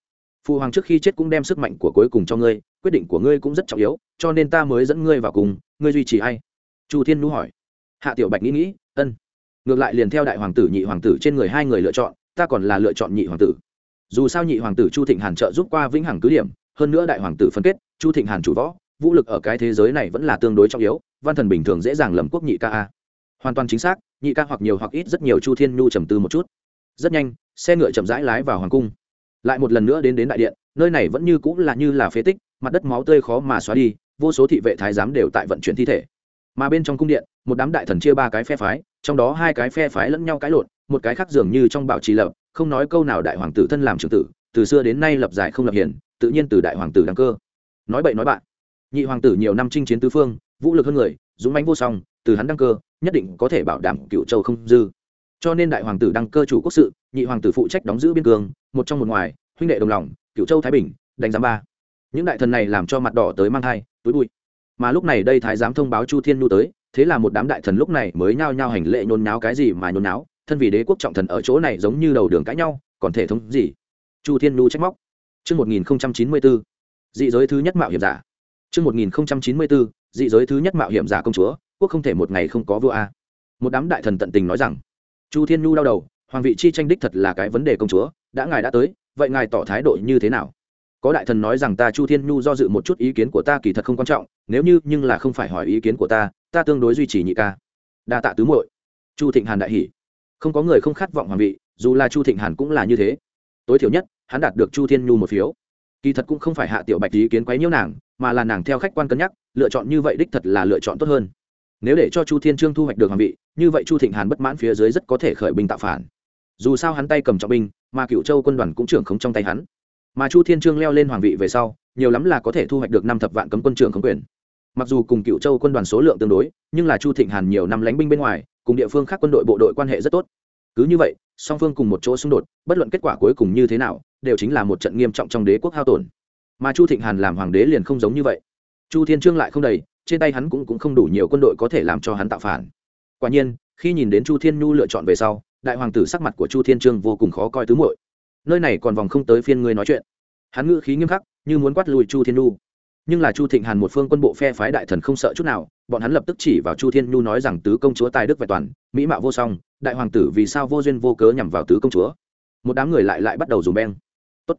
Phụ hoàng trước khi chết cũng đem sức mạnh của cuối cùng cho ngươi quyết định của ngươi cũng rất trọng yếu, cho nên ta mới dẫn ngươi vào cùng, ngươi duy trì ai? Chu thiên nhu hỏi. Hạ tiểu bạch nghĩ nghĩ, ân. Ngược lại liền theo đại hoàng tử, nhị hoàng tử trên người hai người lựa chọn, ta còn là lựa chọn nhị hoàng tử. Dù sao nhị hoàng tử chu thịnh hàn trợ giúp qua vĩnh hằng cứ điểm, hơn nữa đại hoàng tử phân kết, chu thịnh hàn chủ võ, vũ lực ở cái thế giới này vẫn là tương đối trọng yếu, văn thần bình thường dễ dàng lầm quốc nhị ca a. Hoàn toàn chính xác, nhị ca hoặc nhiều hoặc ít rất nhiều chu thiên nhu trầm tư một chút. Rất nhanh, xe ngựa chậm rãi lái vào hoàng cung. Lại một lần nữa đến đến đại điện nơi này vẫn như cũng là như là phế tích, mặt đất máu tươi khó mà xóa đi, vô số thị vệ thái giám đều tại vận chuyển thi thể. Mà bên trong cung điện, một đám đại thần chia ba cái phe phái, trong đó hai cái phe phái lẫn nhau cãi lộn, một cái khác dường như trong bảo trì lập, không nói câu nào đại hoàng tử thân làm trưởng tử, từ xưa đến nay lập giải không lập hiển, tự nhiên từ đại hoàng tử đăng cơ. Nói bậy nói bạn. Nhị hoàng tử nhiều năm chinh chiến tứ phương, vũ lực hơn người, dũng mãnh vô song, từ hắn đăng cơ, nhất định có thể bảo đảm cựu châu không dư. Cho nên đại hoàng tử đăng cơ chủ quốc sự, nhị hoàng tử phụ trách đóng giữ biên cương, một trong một ngoài, huynh đệ đồng lòng cựu châu thái bình đánh giám ba những đại thần này làm cho mặt đỏ tới mang thai túi bụi mà lúc này đây thái giám thông báo chu thiên nhu tới thế là một đám đại thần lúc này mới nhao nhao hành lệ nhôn náo cái gì mà nhôn náo thân vì đế quốc trọng thần ở chỗ này giống như đầu đường cãi nhau còn thể thống gì chu thiên nhu trách móc Trước 1094, dị giới thứ nhất mạo hiểm giả. Trước 1094, dị giới thứ nhất mạo hiểm giả công chúa, quốc không thể một ngày không có vua a. Một đám đại thần tận tình nói rằng, Chu Thiên Nhu đau đầu, hoàng vị chi tranh đích thật là cái vấn đề công chúa, đã ngài đã tới, vậy ngài tỏ thái độ như thế nào? Có đại thần nói rằng ta Chu Thiên Nhu do dự một chút ý kiến của ta kỳ thật không quan trọng, nếu như nhưng là không phải hỏi ý kiến của ta, ta tương đối duy trì nhị ca. Đa tạ tứ muội. Chu Thịnh Hàn đại hỉ. Không có người không khát vọng hoàng vị, dù là Chu Thịnh Hàn cũng là như thế. Tối thiểu nhất, hắn đạt được Chu Thiên Nhu một phiếu kỳ thật cũng không phải hạ tiểu bạch ý kiến quấy nhiễu nàng mà là nàng theo khách quan cân nhắc lựa chọn như vậy đích thật là lựa chọn tốt hơn nếu để cho chu thiên trương thu hoạch được hoàng vị như vậy chu thịnh hàn bất mãn phía dưới rất có thể khởi binh tạo phản dù sao hắn tay cầm trọng binh mà cựu châu quân đoàn cũng trưởng khống trong tay hắn. Mà chu thiên trương leo lên hoàng vị về sau nhiều lắm là có thể thu hoạch được năm thập vạn cấm quân trưởng khống quyền. Mặc dù cùng cựu châu quân đoàn số lượng tương đối nhưng là chu thịnh hàn nhiều năm lánh binh bên ngoài cùng địa phương khác quân đội bộ đội quan hệ rất tốt. Cứ như vậy song phương cùng một chỗ xung đột bất luận kết quả cuối cùng như thế nào đều chính là một trận nghiêm trọng trong đế quốc hao tổn. Mà chu thịnh hàn làm hoàng đế liền không giống như vậy. Chu thiên trương lại không đầy trên tay hắn cũng, cũng không đủ nhiều quân đội có thể làm cho hắn tạo phản. Quả nhiên khi nhìn đến chu thiên nhu lựa chọn về sau đại hoàng tử sắc mặt của chu thiên trương vô cùng khó coi tứ muội. Nơi này còn vòng không tới phiên ngươi nói chuyện. Hắn ngữ khí nghiêm khắc, như muốn quát lùi chu thiên nhu. Nhưng là chu thịnh hàn một phương quân bộ phe phái đại thần không sợ chút nào, bọn hắn lập tức chỉ vào chu thiên nhu nói rằng tứ công chúa tài đức vẹn toàn, mỹ mạo vô song, đại hoàng tử vì sao vô duyên vô cớ nhằm vào tứ công chúa? Một đám người lại lại bắt đầu dùng beng. Tốt.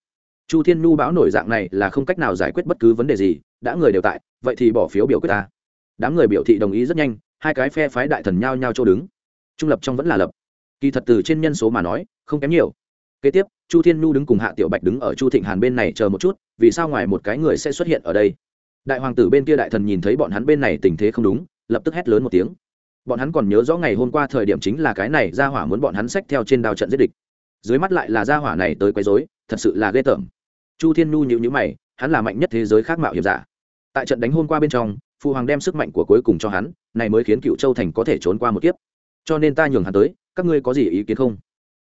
chu thiên nhu bão nổi dạng này là không cách nào giải quyết bất cứ vấn đề gì, đã người đều tại, vậy thì bỏ phiếu biểu quyết ta. Đám người biểu thị đồng ý rất nhanh, hai cái phe phái đại thần nhao nhao chỗ đứng. Trung lập trong vẫn là lập kỳ thật từ trên nhân số mà nói, không kém nhiều. Kế tiếp, chu thiên nhu đứng cùng hạ tiểu bạch đứng ở chu thịnh hàn bên này chờ một chút, vì sao ngoài một cái người sẽ xuất hiện ở đây? Đại hoàng tử bên kia đại thần nhìn thấy bọn hắn bên này tình thế không đúng, lập tức hét lớn một tiếng. Bọn hắn còn nhớ rõ ngày hôm qua thời điểm chính là cái này ra hỏa muốn bọn hắn xách theo trên đao trận giết địch. Dưới mắt lại là ra hỏa này tới quấy rối, thật sự là ghê tởm. Chu thiên nhu nhịu nhữ mày, hắn là mạnh nhất thế giới khác mạo hiểm giả. Tại trận đánh hôm qua bên trong phụ hoàng đem sức mạnh của cuối cùng cho hắn, này mới khiến cựu châu thành có thể trốn qua một kiếp. Cho nên ta nhường hắn tới các ngươi có gì ý kiến không?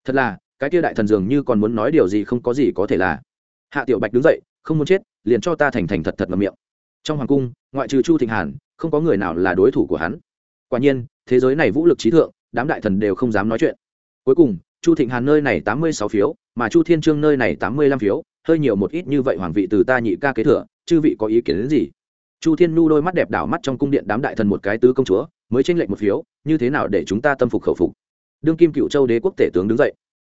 Thật là, cái kia đại thần dường như còn muốn nói điều gì không có gì có thể là. Hạ tiểu bạch đứng dậy, không muốn chết, liền cho ta thành thành thật thật ngậm miệng. Trong hoàng cung, ngoại trừ chu thịnh hàn, không có người nào là đối thủ của hắn. Quả nhiên, thế giới này vũ lực trí thượng, đám đại thần đều không dám nói chuyện. Cuối cùng, chu thịnh hàn nơi này tám mươi sáu phiếu, mà chu thiên trương nơi này tám mươi lăm phiếu, hơi nhiều một ít như vậy hoàng vị từ ta nhị ca kế thừa, chư vị có ý kiến đến gì? Chu thiên nhu đôi mắt đẹp đảo mắt trong cung điện đám đại thần một cái tứ công chúa, mới tranh lệch một phiếu, như thế nào để chúng ta tâm phục khẩu phục? Đương kim cựu châu đế quốc tể tướng đứng dậy.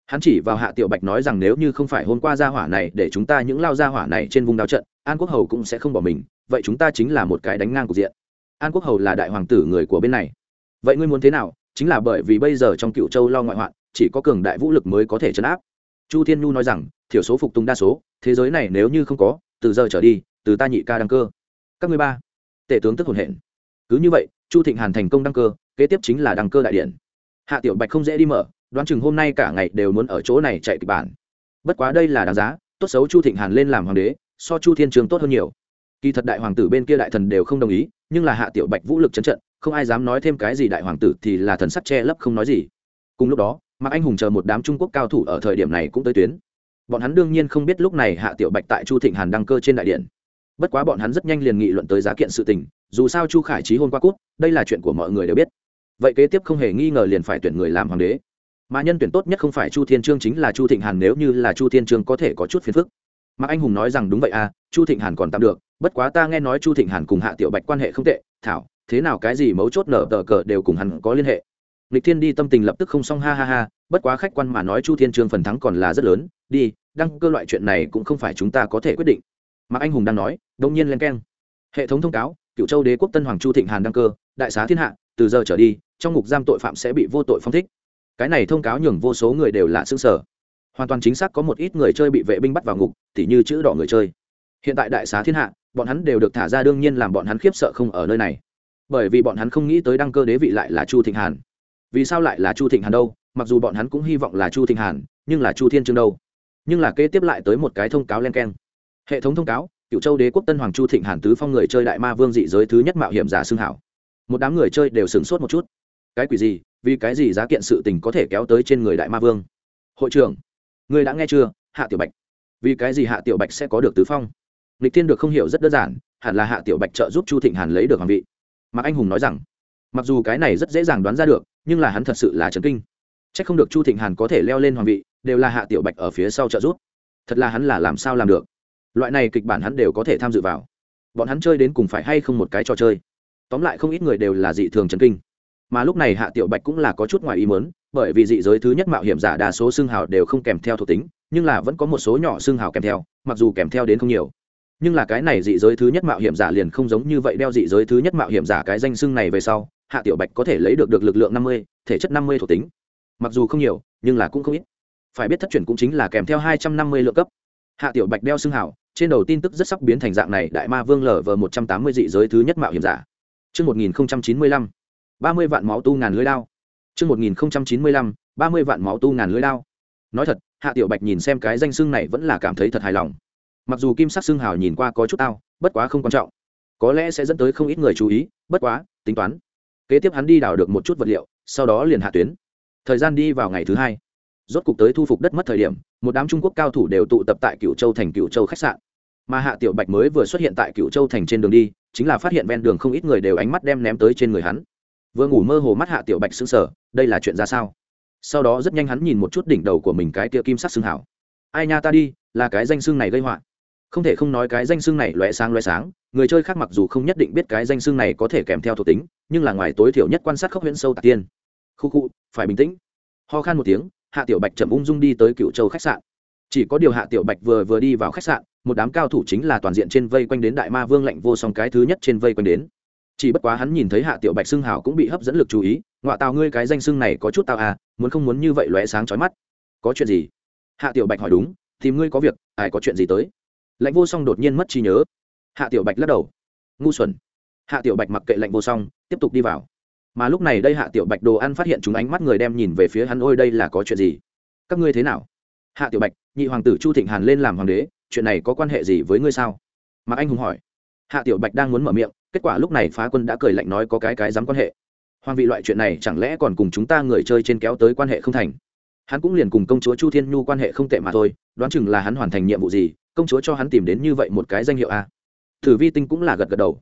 Hắn chỉ vào hạ tiểu bạch nói rằng nếu như không phải hôm qua gia hỏa này để chúng ta những lao gia hỏa này trên vùng đao trận, an quốc hầu cũng sẽ không bỏ mình, vậy chúng ta chính là một cái đánh ngang cục diện. An quốc hầu là đại hoàng tử người của bên này. Vậy ngươi muốn thế nào? Chính là bởi vì bây giờ trong cựu châu lo ngoại hoạn, chỉ có cường đại vũ lực mới có thể chấn áp. Chu thiên nhu nói rằng, thiểu số phục tùng đa số, thế giới này nếu như không có, từ giờ trở đi, từ ta nhị ca đăng cơ. Các ngươi ba, tể tướng tức hồn hển. Cứ như vậy, chu thịnh hàn thành công đăng cơ, kế tiếp chính là đăng cơ đại điện hạ tiểu bạch không dễ đi mở, đoán chừng hôm nay cả ngày đều muốn ở chỗ này chạy kịch bản. Bất quá đây là đáng giá, tốt xấu chu thịnh hàn lên làm hoàng đế, so chu thiên trường tốt hơn nhiều. Kỳ thật đại hoàng tử bên kia đại thần đều không đồng ý, nhưng là hạ tiểu bạch vũ lực chấn trận, không ai dám nói thêm cái gì đại hoàng tử thì là thần sắc che lấp không nói gì. Cùng lúc đó, mạc anh hùng chờ một đám trung quốc cao thủ ở thời điểm này cũng tới tuyến. Bọn hắn đương nhiên không biết lúc này hạ tiểu bạch tại chu thịnh hàn đăng cơ trên đại điện. Bất quá bọn hắn rất nhanh liền nghị luận tới giá kiện sự tình, dù sao chu khải trí hôn qua cút, đây là chuyện của mọi người đều biết vậy kế tiếp không hề nghi ngờ liền phải tuyển người làm hoàng đế. Mà nhân tuyển tốt nhất không phải chu thiên trương chính là chu thịnh hàn nếu như là chu thiên trương có thể có chút phiền phức. Mạc anh hùng nói rằng đúng vậy à chu thịnh hàn còn tạm được, bất quá ta nghe nói chu thịnh hàn cùng hạ tiểu bạch quan hệ không tệ, thảo, thế nào cái gì mấu chốt nở tờ cờ đều cùng hắn có liên hệ. Lịch thiên đi tâm tình lập tức không xong, ha ha ha, bất quá khách quan mà nói chu thiên trương phần thắng còn là rất lớn, đi, đăng cơ loại chuyện này cũng không phải chúng ta có thể quyết định. Mạc anh hùng đang nói, đông nhiên len keng. Hệ thống thông cáo cựu châu đế quốc tân hoàng chu thịnh hàn đăng cơ, đại xá thiên hạ, từ giờ trở đi trong ngục giam tội phạm sẽ bị vô tội phong thích. Cái này thông cáo nhường vô số người đều là xương sở hoàn toàn chính xác có một ít người chơi bị vệ binh bắt vào ngục, tỉ như chữ đỏ người chơi. Hiện tại đại xá thiên hạ, bọn hắn đều được thả ra đương nhiên làm bọn hắn khiếp sợ không ở nơi này. Bởi vì bọn hắn không nghĩ tới đăng cơ đế vị lại là chu thịnh hàn. Vì sao lại là chu thịnh hàn đâu? Mặc dù bọn hắn cũng hy vọng là chu thịnh hàn, nhưng là chu thiên trương đâu? Nhưng là kế tiếp lại tới một cái thông cáo len keng. Hệ thống thông cáo cựu châu đế quốc tân hoàng chu thịnh hàn tứ phong người chơi đại ma vương dị giới thứ nhất mạo hiểm giả xưng hảo. Một đám người chơi đều sửng sốt một chút cái quỷ gì, vì cái gì giá kiện sự tình có thể kéo tới trên người đại ma vương? Hội trưởng người đã nghe chưa? Hạ tiểu bạch. Vì cái gì hạ tiểu bạch sẽ có được tứ phong? Lịch thiên được không hiểu rất đơn giản, hẳn là hạ tiểu bạch trợ giúp chu thịnh hàn lấy được hoàng vị. Mạc anh hùng nói rằng, mặc dù cái này rất dễ dàng đoán ra được, nhưng là hắn thật sự là trấn kinh. C h ắ c không được chu thịnh hàn có thể leo lên hoàng vị, đều là hạ tiểu bạch ở phía sau trợ giúp. Thật là hắn là làm sao làm được? Loại này kịch bản hắn đều có thể tham dự vào. Bọn hắn chơi đến cùng phải hay không một cái trò chơi? Tóm lại không ít người đều là dị thường trấn kinh mà lúc này hạ tiểu bạch cũng là có chút ngoài ý mớn bởi vì dị giới thứ nhất mạo hiểm giả đa số xương hào đều không kèm theo thuộc tính nhưng là vẫn có một số nhỏ xương hào kèm theo mặc dù kèm theo đến không nhiều. Nhưng là cái này dị giới thứ nhất mạo hiểm giả liền không giống như vậy đeo dị giới thứ nhất mạo hiểm giả cái danh xưng này về sau hạ tiểu bạch có thể lấy được được lực lượng năm mươi thể chất năm mươi thuộc tính. Mặc dù không nhiều nhưng là cũng không ít. Phải biết thất chuyển cũng chính là kèm theo hai trăm năm mươi lượng cấp. Hạ tiểu bạch đeo xưng hào, trên đầu tin tức rất sắp biến thành dạng này đại ma vương lở vờ một trăm tám mươi dị giới thứ nhất mạo hiểm giả. Trước 1095, 30 vạn máu tu ngàn lưới đao. Trước 1095, 30 vạn máu tu ngàn lưới đao. Nói thật, Hạ Tiểu Bạch nhìn xem cái danh xưng này vẫn là cảm thấy thật hài lòng. Mặc dù kim sắc xưng hào nhìn qua có chút tao bất quá không quan trọng. Có lẽ sẽ dẫn tới không ít người chú ý bất quá tính toán. Kế tiếp hắn đi đào được một chút vật liệu sau đó liền hạ tuyến. Thời gian đi vào ngày thứ hai. Rốt cục tới thu phục đất mất thời điểm một đám trung quốc cao thủ đều tụ tập tại cựu châu thành cựu châu khách sạn. Mà hạ tiểu bạch mới vừa xuất hiện tại cựu châu thành trên đường đi chính là phát hiện ven đường không ít người đều ánh mắt đem ném tới trên người hắn vừa ngủ mơ hồ mắt hạ tiểu bạch xứng sở đây là chuyện ra sao? Sau đó rất nhanh hắn nhìn một chút đỉnh đầu của mình cái kia kim sắc xương hảo. Ai nha ta đi, là cái danh xương này gây họa. Không thể không nói cái danh xương này loé sáng loé sáng, người chơi khác mặc dù không nhất định biết cái danh xương này có thể kèm theo thuộc tính, nhưng là ngoài tối thiểu nhất quan sát khốc huyễn sâu tạc tiên. Khu khu, phải bình tĩnh. Ho khan một tiếng, hạ tiểu bạch chậm ung dung đi tới cựu châu khách sạn. Chỉ có điều hạ tiểu bạch vừa vừa đi vào khách sạn, một đám cao thủ chính là toàn diện trên vây quanh đến đại ma vương lạnh vô song cái thứ nhất trên vây quanh đến chỉ bất quá hắn nhìn thấy hạ tiểu bạch xưng hào cũng bị hấp dẫn lực chú ý ngoại tào ngươi cái danh xưng này có chút tao à muốn không muốn như vậy lóe sáng chói mắt. Có chuyện gì? Hạ tiểu bạch hỏi đúng thì ngươi có việc, ai có chuyện gì tới? Lãnh vô song đột nhiên mất trí nhớ. Hạ tiểu bạch lắc đầu. Ngu xuẩn. Hạ tiểu bạch mặc kệ lạnh vô song, tiếp tục đi vào. Mà lúc này đây hạ tiểu bạch đồ ăn phát hiện chúng ánh mắt người đem nhìn về phía hắn, ôi, đây là có chuyện gì? Các ngươi thế nào? Hạ tiểu bạch, nhị hoàng tử chu thịnh hàn lên làm hoàng đế, chuyện này có quan hệ gì với ngươi sao? Mạc anh hùng hỏi. Hạ tiểu bạch đang muốn mở miệng kết quả lúc này phá quân đã cười lạnh nói có cái cái dám quan hệ. Hoàng vị loại chuyện này chẳng lẽ còn cùng chúng ta người chơi trên kéo tới quan hệ không thành? Hắn cũng liền cùng công chúa chu thiên nhu quan hệ không tệ mà thôi, đoán chừng là hắn hoàn thành nhiệm vụ gì, công chúa cho hắn tìm đến như vậy một cái danh hiệu a thử vi tinh cũng là gật gật đầu.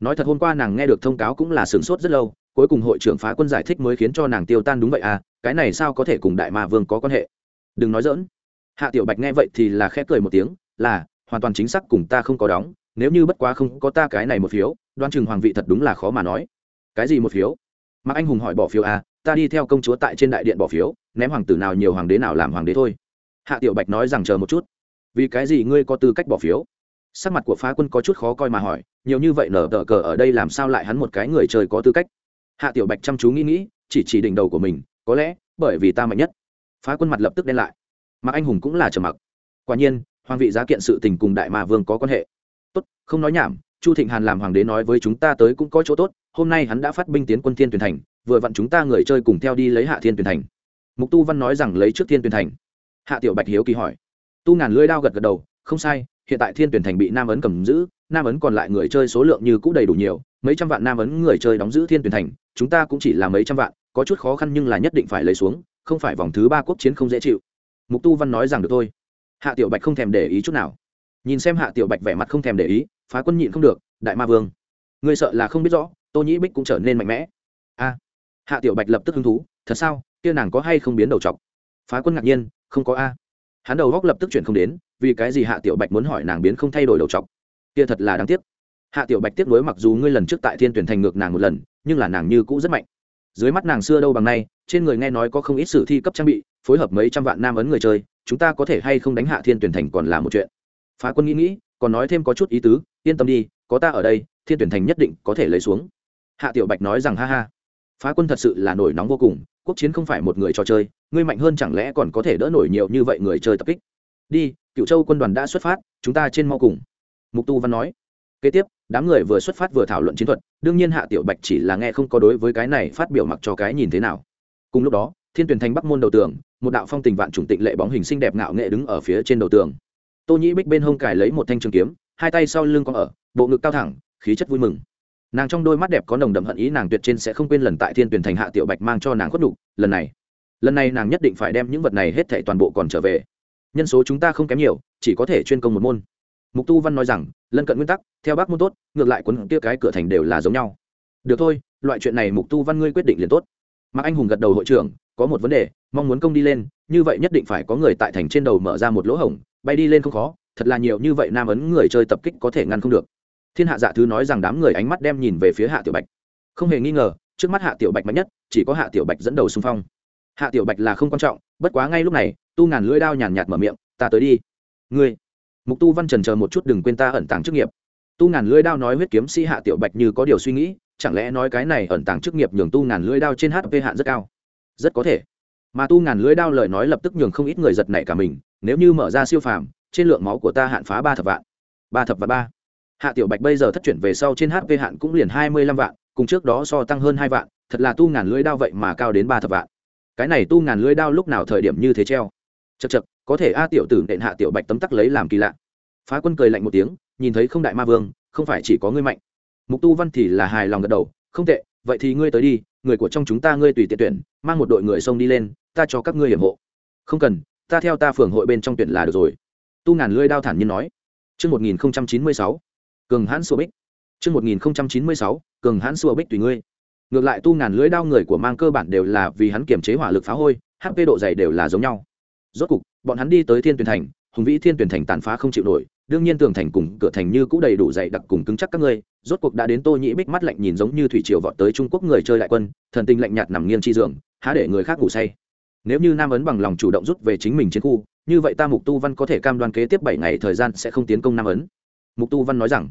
Nói thật hôm qua nàng nghe được thông cáo cũng là sửng sốt rất lâu, cuối cùng hội trưởng phá quân giải thích mới khiến cho nàng tiêu tan đúng vậy à? Cái này sao có thể cùng đại ma vương có quan hệ? Đừng nói dỡn hạ tiểu bạch nghe vậy thì là khẽ cười một tiếng, là, hoàn toàn chính xác cùng ta không có đóng nếu như bất quá không có ta cái này một phiếu đoan chừng hoàng vị thật đúng là khó mà nói. Cái gì một phiếu? Mạc anh hùng hỏi bỏ phiếu à ta đi theo công chúa tại trên đại điện bỏ phiếu, ném hoàng tử nào nhiều hoàng đế nào làm hoàng đế thôi. Hạ tiểu bạch nói rằng chờ một chút. Vì cái gì ngươi có tư cách bỏ phiếu? Sắc mặt của phá quân có chút khó coi mà hỏi, nhiều như vậy nở tờ cờ ở đây làm sao lại hắn một cái người trời có tư cách? Hạ tiểu bạch chăm chú nghĩ nghĩ, chỉ chỉ đỉnh đầu của mình, có lẽ bởi vì ta mạnh nhất. Phá quân mặt lập tức đen lại. Mạc anh hùng cũng là trầm mặc. Quả nhiên, hoàng vị giá kiện sự tình cùng đại ma vương có quan hệ tốt, không nói nhảm, chu thịnh hàn làm hoàng đế nói với chúng ta tới cũng có chỗ tốt, hôm nay hắn đã phát binh tiến quân thiên tuyển thành, vừa vặn chúng ta người chơi cùng theo đi lấy hạ thiên tuyển thành. Mục tu văn nói rằng lấy trước thiên tuyển thành. Hạ tiểu bạch hiếu kỳ hỏi. Tu ngàn lưỡi đao gật gật đầu, không sai, hiện tại thiên tuyển thành bị nam ấn cầm giữ, nam ấn còn lại người chơi số lượng như cũng đầy đủ nhiều, mấy trăm vạn nam ấn người chơi đóng giữ thiên tuyển thành, chúng ta cũng chỉ là mấy trăm vạn, có chút khó khăn nhưng là nhất định phải lấy xuống, không phải vòng thứ ba quốc chiến không dễ chịu. Mục tu văn nói rằng được thôi. Hạ tiểu bạch không thèm để ý chút nào nhìn xem hạ tiểu bạch vẻ mặt không thèm để ý, phá quân nhịn không được, đại ma vương người sợ là không biết rõ, tô nhĩ bích cũng trở nên mạnh mẽ. A. Hạ tiểu bạch lập tức hứng thú, thật sao, kia nàng có hay không biến đầu t phá quân ngạc nhiên, không có a. Hắn đầu góc lập tức chuyển không đến, vì cái gì hạ tiểu bạch muốn hỏi nàng biến không thay đổi đầu chọc? Kia thật là đáng tiếc. Hạ tiểu bạch tiếc nuối mặc dù ngươi lần trước tại thiên tuyển thành ngược nàng một lần, nhưng là nàng như cũ rất mạnh. Dưới mắt nàng xưa đâu bằng nay, trên người nghe nói có không ít sử thi cấp trang bị, phối hợp mấy trăm vạn nam ấn người chơi, chúng ta có thể hay không đánh hạ thiên tuyển thành còn là một chuyện phá quân nghĩ nghĩ, còn nói thêm có chút ý tứ, yên tâm đi, có ta ở đây, thiên tuyển thành nhất định có thể lấy xuống. Hạ tiểu bạch nói rằng ha ha, phá quân thật sự là nổi nóng vô cùng, quốc chiến không phải một người trò chơi, ngươi mạnh hơn chẳng lẽ còn có thể đỡ nổi nhiều như vậy người chơi tập kích? Đi cựu châu quân đoàn đã xuất phát, chúng ta trên mau cùng. Mục tu văn nói. Kế tiếp, đám người vừa xuất phát vừa thảo luận chiến thuật, đương nhiên hạ tiểu bạch chỉ là nghe không có đối với cái này phát biểu mặc cho cái nhìn thế nào. Cùng lúc đó, thiên tuyển thành bắc môn đầu tường, một đạo phong tình vạn chủng tịnh lệ bóng hình xinh đẹp ngạo nghệ đứng ở phía trên đầu tường tô nhĩ bích bên hông cài lấy một thanh trường kiếm, hai tay sau lưng có ở, bộ ngực cao thẳng, khí chất vui mừng. Nàng trong đôi mắt đẹp có nồng đậm hận ý, nàng tuyệt trên sẽ không quên lần tại thiên tuyển thành hạ tiểu bạch mang cho nàng khuất đục lần này lần này nàng nhất định phải đem những vật này hết thệ toàn bộ còn trở về. Nhân số chúng ta không kém nhiều, chỉ có thể chuyên công một môn. Mục tu văn nói rằng, lân cận nguyên tắc, theo bác môn tốt, ngược lại quấn kia cái cửa thành đều là giống nhau. Được thôi, loại chuyện này mục tu văn ngươi quyết định liền tốt. Mạc anh hùng gật đầu hội trưởng, có một vấn đề, mong muốn công đi lên, như vậy nhất định phải có người tại thành trên đầu mở ra một lỗ hổng bay đi lên không khó, thật là nhiều như vậy nam ấn người chơi tập kích có thể ngăn không được. Thiên hạ dạ thứ nói rằng đám người ánh mắt đem nhìn về phía hạ tiểu bạch. Không hề nghi ngờ, trước mắt hạ tiểu bạch mạnh nhất, chỉ có hạ tiểu bạch dẫn đầu xung phong. Hạ tiểu bạch là không quan trọng, bất quá ngay lúc này, tu ngàn lưỡi đao nhàn nhạt mở miệng, ta tới đi. Ngươi? Mục tu văn trần chờ một chút đừng quên ta ẩn tàng chức nghiệp. Tu ngàn lưỡi đao nói huyết kiếm sĩ hạ tiểu bạch như có điều suy nghĩ, chẳng lẽ nói cái này ẩn tàng chức nghiệp nhường tu ngàn lưỡi đao trên hp hạn rất cao? Rất có thể. Mà tu ngàn lưỡi đao lời nói lập tức nhường không ít người giật nảy cả mình nếu như mở ra siêu phàm, trên lượng máu của ta hạn phá ba thập vạn. Ba thập và ba. Hạ tiểu bạch bây giờ thất chuyển về sau trên hp hạn cũng liền hai mươi lăm vạn, cùng trước đó so tăng hơn hai vạn, thật là tu ngàn lưỡi đao vậy mà cao đến ba thập vạn. Cái này tu ngàn lưỡi đao lúc nào thời điểm như thế treo? Chật chật có thể a tiểu tử nện hạ tiểu bạch tấm tắc lấy làm kỳ lạ. Phá quân cười lạnh một tiếng, nhìn thấy không đại ma vương, không phải chỉ có ngươi mạnh. Mục tu văn thì là hài lòng gật đầu, không tệ, vậy thì ngươi tới đi, người của trong chúng ta ngươi tùy tiện tuyển, mang một đội người xông đi lên, ta cho các ngươi hiểm hộ. Không cần ta theo ta phường hội bên trong tuyển là được rồi tu ngàn lưỡi đao thản nhiên nói Trước 1096, cường hãn xua bích. Trước 1096, cường hãn xua bích tùy ngươi. Ngược lại tu ngàn lưỡi đao người của mang cơ bản đều là vì hắn kiềm chế hỏa lực phá hôi, HP độ dày đều là giống nhau. Rốt cục, bọn hắn đi tới Thiên Tuyển Thành, hùng vĩ Thiên Tuyển Thành tàn phá không chịu nổi, đương nhiên tường thành cùng cửa thành như cũ đầy đủ dày đặc cùng cứng chắc các ngươi, rốt cuộc đã đến Tô Nhĩ Bích mắt lạnh nhìn giống như thủy triều vọt tới Trung Quốc người chơi đại quân, thần tình lạnh nhạt nằm nghiêng chi giường, há để người khác ngủ say. Nếu như Nam ấn bằng lòng chủ động rút về chính mình chiến khu, như vậy ta Mục Tu Văn có thể cam đoan kế tiếp bảy ngày thời gian sẽ không tiến công Nam ấn. Mục Tu Văn nói rằng,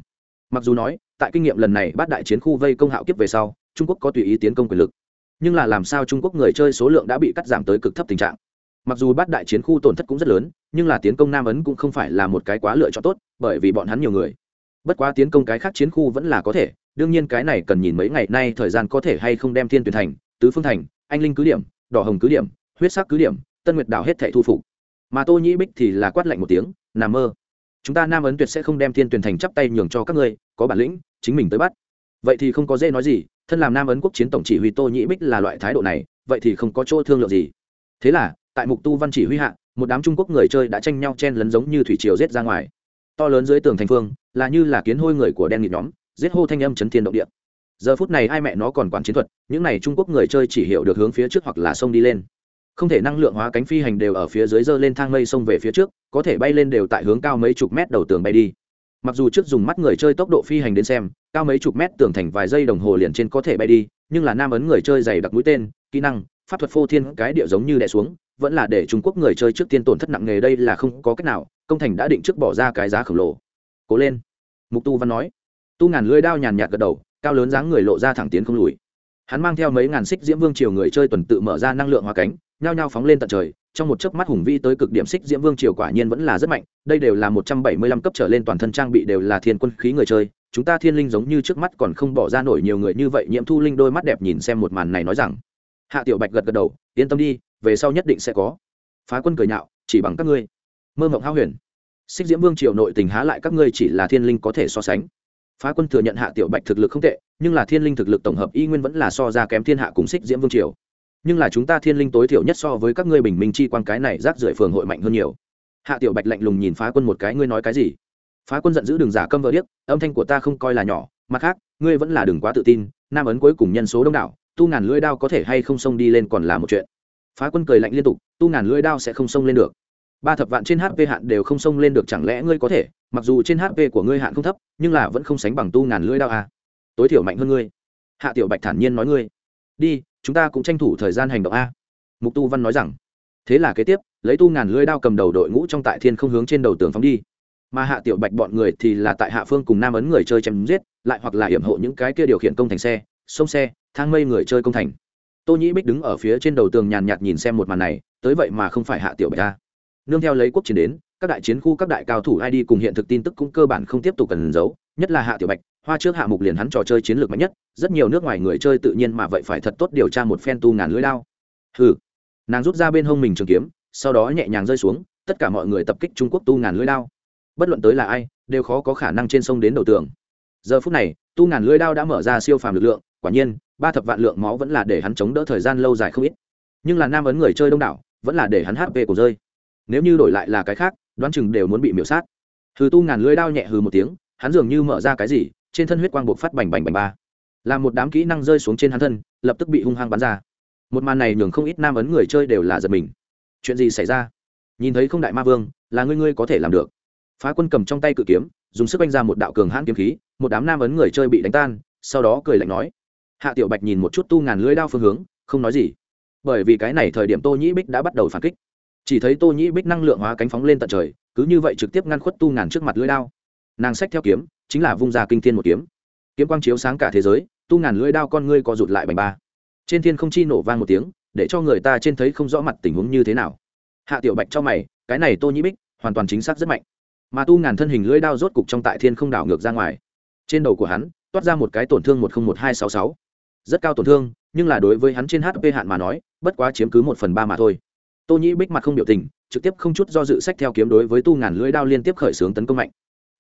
mặc dù nói, tại kinh nghiệm lần này bắt đại chiến khu vây công hạo kiếp về sau, Trung Quốc có tùy ý tiến công quyền lực, nhưng là làm sao Trung Quốc người chơi số lượng đã bị cắt giảm tới cực thấp tình trạng? Mặc dù bắt đại chiến khu tổn thất cũng rất lớn nhưng là tiến công nam ấn cũng không phải là một cái quá lựa chọn tốt bởi vì bọn hắn nhiều người. Bất quá tiến công cái khác chiến khu vẫn là có thể đương nhiên cái này cần nhìn mấy ngày nay thời gian có thể hay không đem thiên tuyển thành tứ phương thành anh linh cứ điểm đỏ hồng cứ điểm huyết sắc cứ điểm, tân nguyệt đảo hết thệ thu phục. Mà tô nhĩ bích thì là quát lạnh một tiếng nằm mơ, chúng ta nam ấn tuyệt sẽ không đem thiên tuyển thành chắp tay nhường cho các ngươi, có bản lĩnh, chính mình tới bắt. Vậy thì không có dễ nói gì, thân làm nam ấn quốc chiến tổng chỉ huy tô nhĩ bích là loại thái độ này, vậy thì không có chỗ thương lượng gì. Thế là, tại mục tu văn chỉ huy hạ, một đám trung quốc người chơi đã tranh nhau chen lấn giống như thủy triều rết ra ngoài. To lớn dưới tường thành phương, là như là kiến hôi người của đen nghịt nhóm, giết hô thanh âm chấn thiên động địa. Giờ phút này ai mẹ nó còn quản chiến thuật, những này trung quốc người chơi chỉ hiểu được hướng phía trước hoặc là sông đi lên không thể năng lượng hóa cánh phi hành đều ở phía dưới dơ lên thang mây sông về phía trước, có thể bay lên đều tại hướng cao mấy chục mét đầu tường bay đi. Mặc dù trước dùng mắt người chơi tốc độ phi hành đến xem, cao mấy chục mét tường thành vài giây đồng hồ liền trên có thể bay đi, nhưng là nam ấn người chơi dày đặc mũi tên, kỹ năng, pháp thuật phô thiên cái địa giống như đè xuống, vẫn là để trung quốc người chơi trước tiên tổn thất nặng nghề đây là không có cách nào, công thành đã định trước bỏ ra cái giá khổng lồ. Cố lên. Mục tu văn nói. Tu ngàn lưỡi đao nhàn nhạt gật đầu, cao lớn dáng người lộ ra thẳng tiến không lùi. Hắn mang theo mấy ngàn xích diễm vương triều người chơi tuần tự mở ra năng lượng hóa cánh nhao nhao phóng lên tận trời, trong một chớp mắt hùng vi tới cực điểm xích diễm vương triều quả nhiên vẫn là rất mạnh, đây đều là một trăm bảy mươi lăm cấp trở lên toàn thân trang bị đều là thiên quân khí người chơi, chúng ta thiên linh giống như trước mắt còn không bỏ ra nổi nhiều người như vậy, nhiễm thu linh đôi mắt đẹp nhìn xem một màn này nói rằng, hạ tiểu bạch gật gật đầu, yên tâm đi, về sau nhất định sẽ có. Phá quân cười nhạo, chỉ bằng các ngươi. Mơ mộng hao huyền. Xích diễm vương triều nội tình há lại các ngươi chỉ là thiên linh có thể so sánh. Phá quân thừa nhận hạ tiểu bạch thực lực không tệ, nhưng là thiên linh thực lực tổng hợp y nguyên vẫn là so ra kém thiên hạ cùng xích diễm vương triều nhưng là chúng ta thiên linh tối thiểu nhất so với các ngươi bình minh chi quan cái này rác rưởi phường hội mạnh hơn nhiều. Hạ tiểu bạch lạnh lùng nhìn phá quân một cái, ngươi nói cái gì? Phá quân giận dữ đường giả câm vỡ điếc, âm thanh của ta không coi là nhỏ, mặt khác, ngươi vẫn là đừng quá tự tin, nam ấn cuối cùng nhân số đông đảo, tu ngàn lưỡi đao có thể hay không xông đi lên còn là một chuyện. Phá quân cười lạnh liên tục, tu ngàn lưỡi đao sẽ không xông lên được. Ba thập vạn trên hp hạn đều không xông lên được chẳng lẽ ngươi có thể, mặc dù trên hp của ngươi hạn không thấp, nhưng là vẫn không sánh bằng tu ngàn lưỡi đao à. tối thiểu mạnh hơn ngươi. Hạ tiểu bạch thản nhiên nói ngươi. Đi chúng ta cũng tranh thủ thời gian hành động a. Mục tu văn nói rằng, thế là kế tiếp, lấy tu ngàn lưỡi đao cầm đầu đội ngũ trong tại thiên không hướng trên đầu tường phóng đi. Mà hạ tiểu bạch bọn người thì là tại hạ phương cùng nam ấn người chơi chém giết, lại hoặc là hiểm hộ những cái kia điều khiển công thành xe, sông xe, thang mây người chơi công thành. Tô nhĩ bích đứng ở phía trên đầu tường nhàn nhạt nhìn xem một màn này, tới vậy mà không phải hạ tiểu bạch ta nương theo lấy quốc chiến đến, các đại chiến khu, các đại cao thủ id cùng hiện thực tin tức cũng cơ bản không tiếp tục cần giấu, nhất là hạ tiểu bạch hoa trước hạ mục liền hắn trò chơi chiến lược mạnh nhất, rất nhiều nước ngoài người chơi tự nhiên mà vậy phải thật tốt điều tra một phen tu ngàn lưỡi lao hừ. Nàng rút ra bên hông mình trường kiếm, sau đó nhẹ nhàng rơi xuống, tất cả mọi người tập kích trung quốc tu ngàn lưỡi lao bất luận tới là ai, đều khó có khả năng trên sông đến đầu tường. Giờ phút này, tu ngàn lưỡi đao đã mở ra siêu phàm lực lượng, quả nhiên, ba thập vạn lượng máu vẫn là để hắn chống đỡ thời gian lâu dài không ít. Nhưng là nam ấn người chơi đông đảo, vẫn là để hắn hp của rơi. Nếu như đổi lại là cái khác, đoán chừng đều muốn bị miểu sát. Hừ tu ngàn lưỡi đao nhẹ hừ một tiếng, hắn dường như mở ra cái gì trên thân huyết quang buộc phát bành bành bành ba. Làm một đám kỹ năng rơi xuống trên hắn thân, lập tức bị hung hăng bắn ra. Một màn này nhường không ít nam ấn người chơi đều là giật mình. Chuyện gì xảy ra? Nhìn thấy không đại ma vương, là ngươi ngươi có thể làm được. Phá quân cầm trong tay cự kiếm, dùng sức oanh ra một đạo cường hãn kiếm khí, một đám nam ấn người chơi bị đánh tan, sau đó cười lạnh nói. Hạ tiểu bạch nhìn một chút tu ngàn lưỡi đao phương hướng, không nói gì. Bởi vì cái này thời điểm tô nhĩ bích đã bắt đầu phản kích. Chỉ thấy tô nhĩ bích năng lượng hóa cánh phóng lên tận trời, cứ như vậy trực tiếp ngăn khuất tu ngàn trước mặt lưỡi đao. Nàng xách theo kiếm chính là vung ra kinh thiên một kiếm. Kiếm quang chiếu sáng cả thế giới, tu ngàn lưỡi đao con ngươi co rụt lại bành ba. Trên thiên không chi nổ vang một tiếng, để cho người ta trên thấy không rõ mặt tình huống như thế nào. Hạ tiểu bạch cho mày, cái này tô nhĩ bích, hoàn toàn chính xác rất mạnh. Mà tu ngàn thân hình lưỡi đao rốt cục trong tại thiên không đảo ngược ra ngoài. Trên đầu của hắn, toát ra một cái tổn thương một không một hai sáu sáu. Rất cao tổn thương, nhưng là đối với hắn trên hp hạn mà nói, bất quá chiếm cứ một phần ba mà thôi. Tô nhĩ bích mặt không biểu tình, trực tiếp không chút do dự sách theo kiếm đối với tu ngàn lưỡi đao liên tiếp khởi xướng tấn công mạnh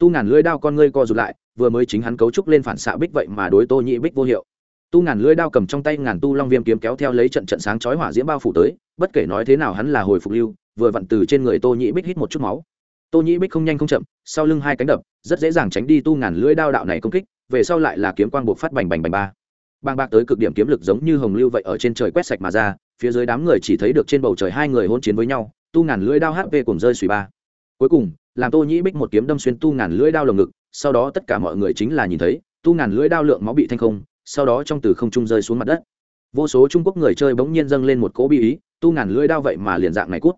tu ngàn lưỡi đao con ngươi co rụt lại, vừa mới chính hắn cấu trúc lên phản xạ bích vậy mà đối tô nhĩ bích vô hiệu. Tu ngàn lưỡi đao cầm trong tay ngàn tu long viêm kiếm kéo theo lấy trận trận sáng chói hỏa diễm bao phủ tới, bất kể nói thế nào hắn là hồi phục lưu, vừa vặn từ trên người tô nhĩ bích hít một chút máu. Tô nhĩ bích không nhanh không chậm, sau lưng hai cánh đập, rất dễ dàng tránh đi tu ngàn lưỡi đao đạo này công kích, về sau lại là kiếm quang buộc phát bành bành bành ba. Bang bạc tới cực điểm kiếm lực giống như hồng lưu vậy ở trên trời quét sạch mà ra, phía dưới đám người chỉ thấy được trên bầu trời hai người hôn chiến với nhau, tu ngàn lưỡi đao hp cùng rơi suy ba. Cuối cùng làm tô nhĩ bích một kiếm đâm xuyên tu ngàn lưỡi đao lồng ngực sau đó tất cả mọi người chính là nhìn thấy tu ngàn lưỡi đao lượng máu bị thanh không sau đó trong từ không trung rơi xuống mặt đất vô số trung quốc người chơi bỗng nhiên dâng lên một cỗ bi ý tu ngàn lưỡi đao vậy mà liền dạng này cút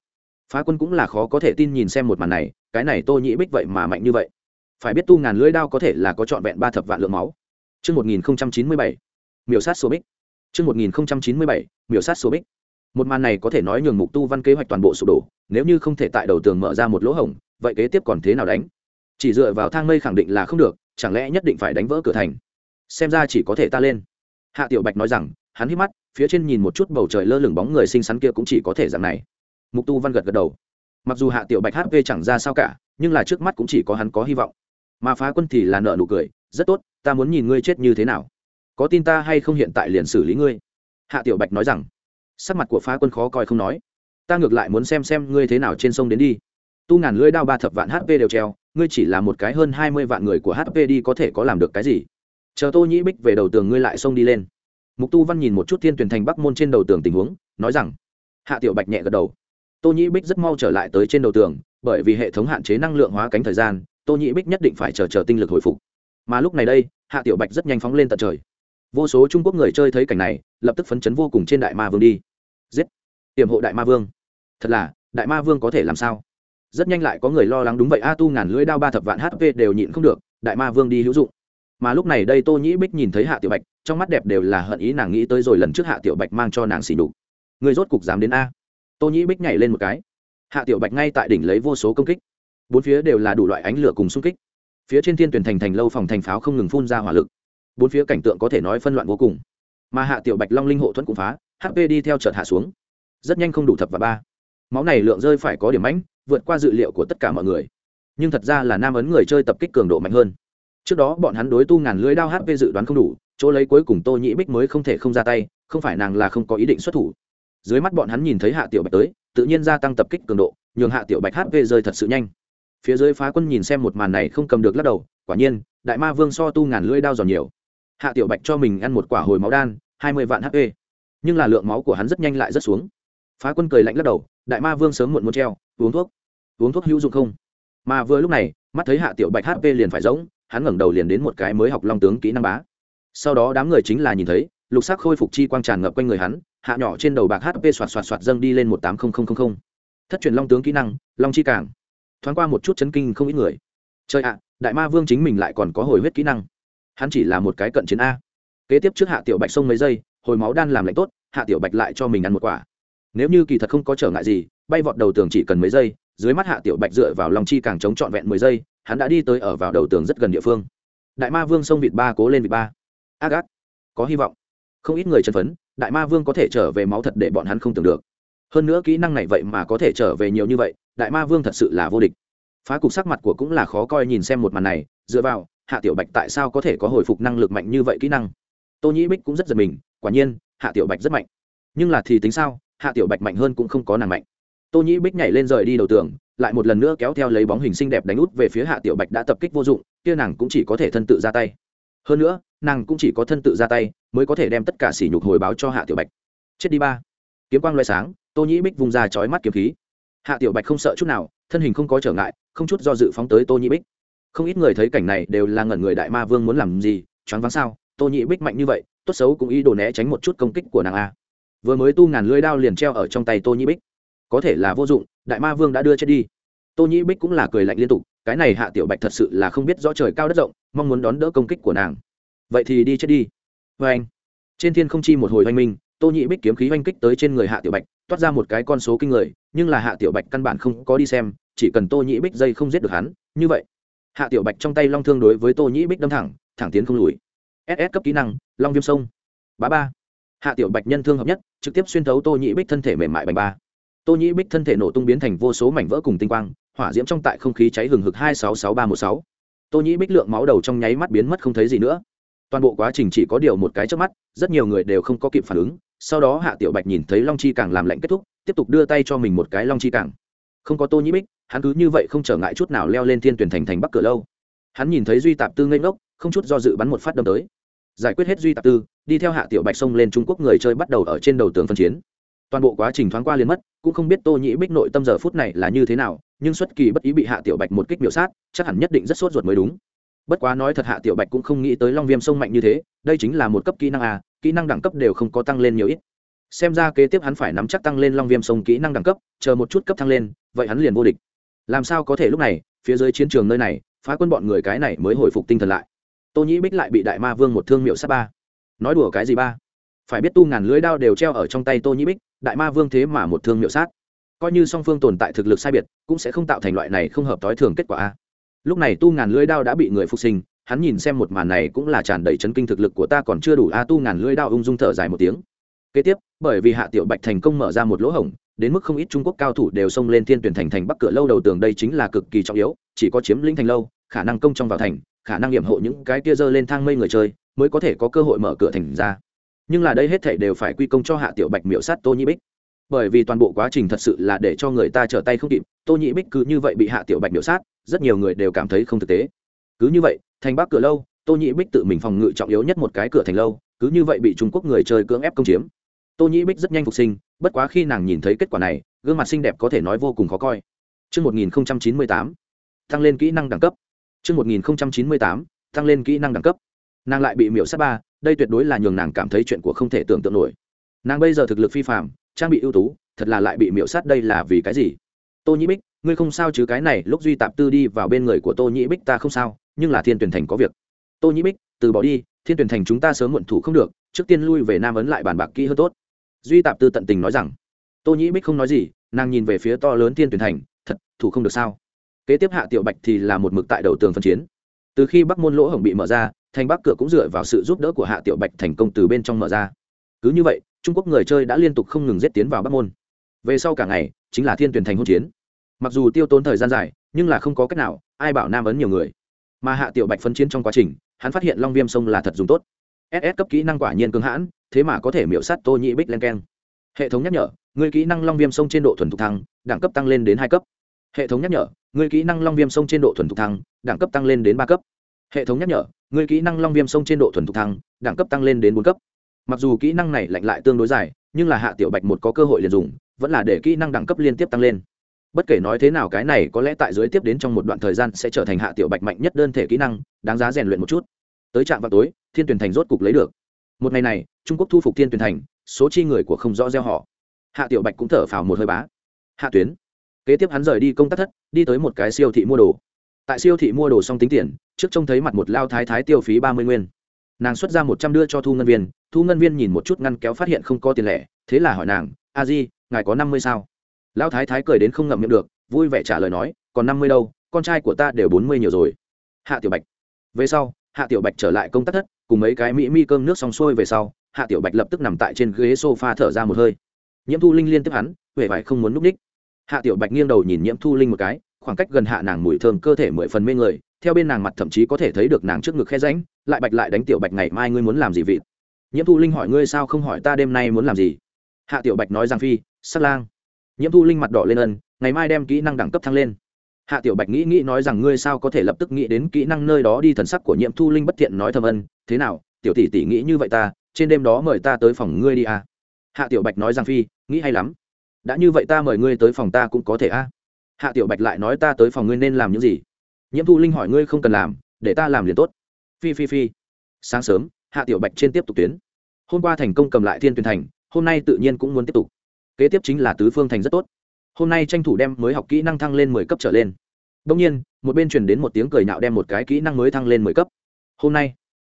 phá quân cũng là khó có thể tin nhìn xem một màn này cái này tô nhĩ bích vậy mà mạnh như vậy phải biết tu ngàn lưỡi đao có thể là có trọn vẹn ba thập vạn lượng máu Trước 1097, miểu sát số bích. Trước 1097, miểu sát số bích. Một màn này có thể nói nhường mục tu văn kế hoạch toàn bộ sụp đổ, nếu như không thể tại đầu tường mở ra một lỗ hổng, vậy kế tiếp còn thế nào đánh? Chỉ dựa vào thang mây khẳng định là không được, chẳng lẽ nhất định phải đánh vỡ cửa thành? Xem ra chỉ có thể ta lên. Hạ Tiểu Bạch nói rằng, hắn hít mắt, phía trên nhìn một chút bầu trời lơ lửng bóng người xinh xắn kia cũng chỉ có thể dạng này. Mục tu văn gật gật đầu. Mặc dù Hạ Tiểu Bạch HP chẳng ra sao cả, nhưng là trước mắt cũng chỉ có hắn có hy vọng. Mà phá quân thì là nợ nụ cười, rất tốt, ta muốn nhìn ngươi chết như thế nào có tin ta hay không hiện tại liền xử lý ngươi hạ tiểu bạch nói rằng sắc mặt của phá quân khó coi không nói ta ngược lại muốn xem xem ngươi thế nào trên sông đến đi tu ngàn lưỡi đao ba thập vạn hp đều treo, ngươi chỉ là một cái hơn hai mươi vạn người của hp đi có thể có làm được cái gì? Chờ tô nhĩ bích về đầu tường ngươi lại xông đi lên. Mục tu văn nhìn một chút thiên tuyển thành bắc môn trên đầu tường tình huống, nói rằng, hạ tiểu bạch nhẹ gật đầu. Tô nhĩ bích rất mau trở lại tới trên đầu tường, bởi vì hệ thống hạn chế năng lượng hóa cánh thời gian, tô nhĩ bích nhất định phải chờ chờ tinh lực hồi phục. Mà lúc này đây, hạ tiểu bạch rất nhanh phóng lên tận trời. Vô số trung quốc người chơi thấy cảnh này, lập tức phấn chấn vô cùng trên đại ma vương đi. Giết! Tiềm hộ đại ma vương. Thật là, đại ma vương có thể làm sao? Rất nhanh lại có người lo lắng đúng vậy, a tu ngàn lưỡi đao ba thập vạn hp đều nhịn không được, đại ma vương đi hữu dụng. Mà lúc này đây tô nhĩ bích nhìn thấy hạ tiểu bạch, trong mắt đẹp đều là hận ý nàng nghĩ tới rồi lần trước hạ tiểu bạch mang cho nàng xỉ đục người rốt cục dám đến a. Tô nhĩ bích nhảy lên một cái. Hạ tiểu bạch ngay tại đỉnh lấy vô số công kích. Bốn phía đều là đủ loại ánh lửa cùng xung kích. Phía trên thiên tuyển thành thành lâu phòng thành pháo không ngừng phun ra hỏa lực. Bốn phía cảnh tượng có thể nói phân loạn vô cùng. Mà hạ tiểu bạch long linh hộ thuẫn cũng phá hp đi theo chợt hạ xuống. Rất nhanh không đủ thập và ba. Máu này lượng rơi phải có điểm mãnh vượt qua dự liệu của tất cả mọi người. Nhưng thật ra là nam ấn người chơi tập kích cường độ mạnh hơn. Trước đó, bọn hắn đối tu ngàn lưới đao hp dự đoán không đủ, chỗ lấy cuối cùng tô nhĩ bích mới không thể không ra tay, không phải nàng là không có ý định xuất thủ. Dưới mắt bọn hắn nhìn thấy hạ tiểu bạch tới, tự nhiên gia tăng tập kích cường độ, nhường hạ tiểu bạch hp rơi thật sự nhanh. Phía dưới phá quân nhìn xem một màn này không cầm được lắc đầu, quả nhiên, đại ma vương so tu ngàn lưỡi đao giòn nhiều. Hạ tiểu bạch cho mình ăn một quả hồi máu đan, hai mươi vạn hp nhưng là lượng máu của hắn rất nhanh lại rất xuống. Phá quân cười lạnh lắc đầu, đại ma vương sớm muộn muốn treo uống thuốc. Uống thuốc hữu dụng không? Mà vừa lúc này, mắt thấy hạ tiểu bạch hp liền phải giống hắn ngẩng đầu liền đến một cái mới học long tướng kỹ năng bá. Sau đó đám người chính là nhìn thấy, lục sắc khôi phục chi quang tràn ngập quanh người hắn, hạ nhỏ trên đầu bạc hp soạt soạt soạt dâng đi lên một tám nghìn thất truyền long tướng kỹ năng, long chi cảng. Thoáng qua một chút chấn kinh không ít người. Chơi ạ, đại ma vương chính mình lại còn có hồi huyết kỹ năng. Hắn chỉ là một cái cận chiến a. Kế tiếp trước hạ tiểu bạch sông mấy giây, hồi máu đan làm lạnh tốt, hạ tiểu bạch lại cho mình ăn một quả. Nếu như kỳ thật không có trở ngại gì bay vọt đầu tường chỉ cần mấy giây, dưới mắt hạ tiểu bạch dựa vào lòng chi càng chống trọn vẹn mười giây, hắn đã đi tới ở vào đầu tường rất gần địa phương. Đại ma vương sông vịt ba cố lên vịt ba. Ác ác có hy vọng. Không ít người chân phấn, đại ma vương có thể trở về máu thật để bọn hắn không tưởng được. Hơn nữa kỹ năng này vậy mà có thể trở về nhiều như vậy, đại ma vương thật sự là vô địch. Phá cục sắc mặt của cũng là khó coi nhìn xem một màn này, dựa vào, hạ tiểu bạch tại sao có thể có hồi phục năng lực mạnh như vậy kỹ năng? Tô nhĩ bích cũng rất giật mình, quả nhiên, hạ tiểu bạch rất mạnh. Nhưng là thì tính sao, hạ tiểu bạch mạnh hơn cũng không có nàng mạnh tô nhĩ bích nhảy lên rời đi đầu tường, lại một lần nữa kéo theo lấy bóng hình xinh đẹp đánh út về phía hạ tiểu bạch đã tập kích vô dụng, kia nàng cũng chỉ có thể thân tự ra tay. Hơn nữa, nàng cũng chỉ có thân tự ra tay mới có thể đem tất cả sỉ nhục hồi báo cho hạ tiểu bạch. Chết đi ba. Kiếm quang loại sáng, tô nhĩ bích vùng ra chói mắt kiếm khí. Hạ tiểu bạch không sợ chút nào, thân hình không có trở ngại, không chút do dự phóng tới tô nhĩ bích. Không ít người thấy cảnh này đều là ngẩn người đại ma vương muốn làm gì, choáng váng sao, tô nhĩ bích mạnh như vậy, tốt xấu cũng ý đồ né tránh một chút công kích của nàng a. Vừa mới tu ngàn lưỡi đao liền treo ở trong tay tô nhĩ bích có thể là vô dụng, đại ma vương đã đưa chết đi. Tô nhĩ bích cũng là cười lạnh liên tục, cái này hạ tiểu bạch thật sự là không biết rõ trời cao đất rộng, mong muốn đón đỡ công kích của nàng. Vậy thì đi chết đi. Vê anh, trên thiên không chi một hồi oanh minh, tô nhĩ bích kiếm khí oanh kích tới trên người hạ tiểu bạch, toát ra một cái con số kinh người, nhưng là hạ tiểu bạch căn bản không có đi xem, chỉ cần tô nhĩ bích dây không giết được hắn, như vậy. Hạ tiểu bạch trong tay long thương đối với tô nhĩ bích đâm thẳng thẳng tiến không lùi. Ss cấp kỹ năng, long viêm sông. Bá ba. Hạ tiểu bạch nhân thương hợp nhất, trực tiếp xuyên thấu tô nhĩ bích thân thể mềm mại bành ba tô nhĩ bích thân thể nổ tung biến thành vô số mảnh vỡ cùng tinh quang, hỏa diễm trong tại không khí cháy hừng hực hai sáu sáu ba một sáu. Tô nhĩ bích lượng máu đầu trong nháy mắt biến mất không thấy gì nữa. Toàn bộ quá trình chỉ có điều một cái trước mắt, rất nhiều người đều không có kịp phản ứng. Sau đó hạ tiểu bạch nhìn thấy long chi càng làm lạnh kết thúc, tiếp tục đưa tay cho mình một cái long chi càng không có tô nhĩ bích, hắn cứ như vậy không trở ngại chút nào leo lên thiên tuyển thành thành bắc cửa lâu. Hắn nhìn thấy duy tạp tư ngây ngốc, không chút do dự bắn một phát đâm tới. Giải quyết hết duy tạp tư, đi theo hạ tiểu bạch xông lên trung quốc người chơi bắt đầu ở trên đầu tường phân chiến toàn bộ quá trình thoáng qua liền mất, cũng không biết tô nhĩ bích nội tâm giờ phút này là như thế nào, nhưng xuất kỳ bất ý bị hạ tiểu bạch một kích biểu sát, chắc hẳn nhất định rất sốt ruột mới đúng. Bất quá nói thật hạ tiểu bạch cũng không nghĩ tới long viêm sông mạnh như thế, đây chính là một cấp kỹ năng a, kỹ năng đẳng cấp đều không có tăng lên nhiều ít. Xem ra kế tiếp hắn phải nắm chắc tăng lên long viêm sông kỹ năng đẳng cấp, chờ một chút cấp thăng lên, vậy hắn liền vô địch. Làm sao có thể lúc này, phía dưới chiến trường nơi này, phá quân bọn người cái này mới hồi phục tinh thần lại. Tô nhĩ bích lại bị đại ma vương một thương miệu sát ba. Nói đùa cái gì ba? Phải biết tu ngàn lưới đao đều treo ở trong tay tô nhĩ bích đại ma vương thế mà một thương miệu sát. Coi như song phương tồn tại thực lực sai biệt, cũng sẽ không tạo thành loại này không hợp t ố i thường kết quả a. Lúc này tu ngàn lưỡi đao đã bị người phục sinh, hắn nhìn xem một màn này cũng là tràn đầy chấn kinh thực lực của ta còn chưa đủ a, tu ngàn lưỡi đao ung dung thở dài một tiếng. Kế tiếp, bởi vì hạ tiểu bạch thành công mở ra một lỗ hổng, đến mức không ít trung quốc cao thủ đều xông lên thiên tuyển thành thành bắc cửa lâu đầu tường đây chính là cực kỳ trọng yếu, chỉ có chiếm lĩnh thành lâu, khả năng công trong vào thành, khả năng nghiệm hộ những cái kia dơ lên thang mây người chơi, mới có thể có cơ hội mở cửa thành ra nhưng là đây hết thể đều phải quy công cho hạ tiểu bạch miễu sát tô nhĩ bích bởi vì toàn bộ quá trình thật sự là để cho người ta trở tay không kịp tô nhĩ bích cứ như vậy bị hạ tiểu bạch miễu sát rất nhiều người đều cảm thấy không thực tế cứ như vậy thành bắc cửa lâu tô nhĩ bích tự mình phòng ngự trọng yếu nhất một cái cửa thành lâu cứ như vậy bị trung quốc người chơi cưỡng ép công chiếm tô nhĩ bích rất nhanh phục sinh bất quá khi nàng nhìn thấy kết quả này gương mặt xinh đẹp có thể nói vô cùng khó coi Trước 1098, tăng lên kỹ năng đẳng cấp. Trước 1098, tăng lên kỹ năng đẳng cấp. Nàng lại bị miểu sát ba, đây tuyệt đối là nhường nàng cảm thấy chuyện của không thể tưởng tượng nổi. Nàng bây giờ thực lực phi phàm, trang bị ưu tú, thật là lại bị miễu sát đây là vì cái gì? Tô Nhĩ Bích, ngươi không sao chứ cái này, lúc Duy Tạp Tư đi vào bên người của Tô Nhĩ Bích ta không sao, nhưng là Thiên Tuyển Thành có việc. Tô Nhĩ Bích, từ bỏ đi, Thiên Tuyển Thành chúng ta sớm muộn thủ không được, trước tiên lui về Nam ấn lại bàn bạc kỹ hơn tốt duy tạp tư tận tình nói rằng tô nhĩ bích không nói gì nàng nhìn về phía to lớn Thiên tuyển thành thật thủ không được sao kế tiếp hạ tiểu bạch thì là một mực tại đầu tường phân chiến từ khi bắc môn lỗ hổng bị mở ra thành bắc cửa cũng dựa vào sự giúp đỡ của hạ tiểu bạch thành công từ bên trong mở ra. Cứ như vậy, trung quốc người chơi đã liên tục không ngừng giết tiến vào bắc môn. Về sau cả ngày, chính là thiên tuyển thành hôn chiến. Mặc dù tiêu tốn thời gian dài, nhưng là không có cách nào, ai bảo nam ấn nhiều người. Mà hạ tiểu bạch phân chiến trong quá trình, hắn phát hiện long viêm sông là thật dùng tốt. Ss cấp kỹ năng quả nhiên cưng hãn, thế mà có thể miễu sát tô Nhị bích len keng. Hệ thống nhắc nhở, người kỹ năng long viêm sông trên độ thuần thục thăng, đẳng cấp tăng lên đến hai cấp. Hệ thống nhắc nhở, người kỹ năng long viêm sông trên độ thuần thục thăng, đẳng cấp tăng lên đến ba cấp. Hệ thống nhắc nhở người kỹ năng long viêm sông trên độ thuần thục thăng, đẳng cấp tăng lên đến bốn cấp. Mặc dù kỹ năng này lạnh lại tương đối dài, nhưng là hạ tiểu bạch một có cơ hội liền dùng, vẫn là để kỹ năng đẳng cấp liên tiếp tăng lên. Bất kể nói thế nào cái này có lẽ tại dưới tiếp đến trong một đoạn thời gian sẽ trở thành hạ tiểu bạch mạnh nhất đơn thể kỹ năng, đáng giá rèn luyện một chút. Tới trạm vào tối, thiên tuyển thành rốt cục lấy được. Một ngày này, trung quốc thu phục thiên tuyển thành, số chi người của không rõ gieo họ. Hạ tiểu bạch cũng thở phào một hơi bá. Hạ tuyến, kế tiếp hắn rời đi công tác thất, đi tới một cái siêu thị mua đồ. Tại siêu thị mua đồ xong tính tiền trước trông thấy mặt một lao thái thái tiêu phí ba mươi nguyên. Nàng xuất ra một trăm đưa cho thu ngân viên, thu ngân viên nhìn một chút ngăn kéo phát hiện không có tiền lẻ, thế là hỏi nàng, a di, ngài có năm mươi sao? Lao thái thái cười đến không ngậm miệng được, vui vẻ trả lời nói, còn năm mươi đâu, con trai của ta đều bốn mươi nhiều rồi. Hạ tiểu bạch, về sau, hạ tiểu bạch trở lại công tác thất, cùng mấy cái mỹ mi cơm nước xong xuôi về sau, hạ tiểu bạch lập tức nằm tại trên ghế s o f a thở ra một hơi. Nhiễm thu linh liên tiếp hắn huệ vải không muốn núp ních. Hạ tiểu bạch nghiêng đầu nhìn nhiễm thu linh một cái, khoảng cách gần hạ nàng mùi thơm cơ thể mười phần mê người theo bên nàng mặt thậm chí có thể thấy được nàng trước ngực khe ránh lại bạch lại đánh tiểu bạch ngày mai ngươi muốn làm gì vị nhiễm thu linh hỏi ngươi sao không hỏi ta đêm nay muốn làm gì? Hạ tiểu bạch nói rằng phi, sắc lang. Nhiễm thu linh mặt đỏ lên ân, ngày mai đem kỹ năng đẳng cấp thăng lên. Hạ tiểu bạch nghĩ nghĩ nói rằng ngươi sao có thể lập tức nghĩ đến kỹ năng nơi đó đi thần sắc của nhiễm thu linh bất thiện nói thầm ân, thế nào, tiểu tỷ tỷ nghĩ như vậy ta, trên đêm đó mời ta tới phòng ngươi đi à. hạ tiểu bạch nói rằng phi, nghĩ hay lắm. Đã như vậy ta mời ngươi tới phòng ta cũng có thể à. hạ tiểu bạch lại nói ta tới phòng ngươi nên làm những gì? Nhiễm thu linh hỏi ngươi không cần làm, để ta làm liền tốt. Phi phi phi. Sáng sớm, hạ tiểu bạch trên tiếp tục tuyến. Hôm qua thành công cầm lại thiên tuyển thành, hôm nay tự nhiên cũng muốn tiếp tục. Kế tiếp chính là tứ phương thành rất tốt. Hôm nay tranh thủ đem mới học kỹ năng thăng lên mười cấp trở lên. Đông nhiên, một bên truyền đến một tiếng cười nhạo đem một cái kỹ năng mới thăng lên mười cấp. Hôm nay,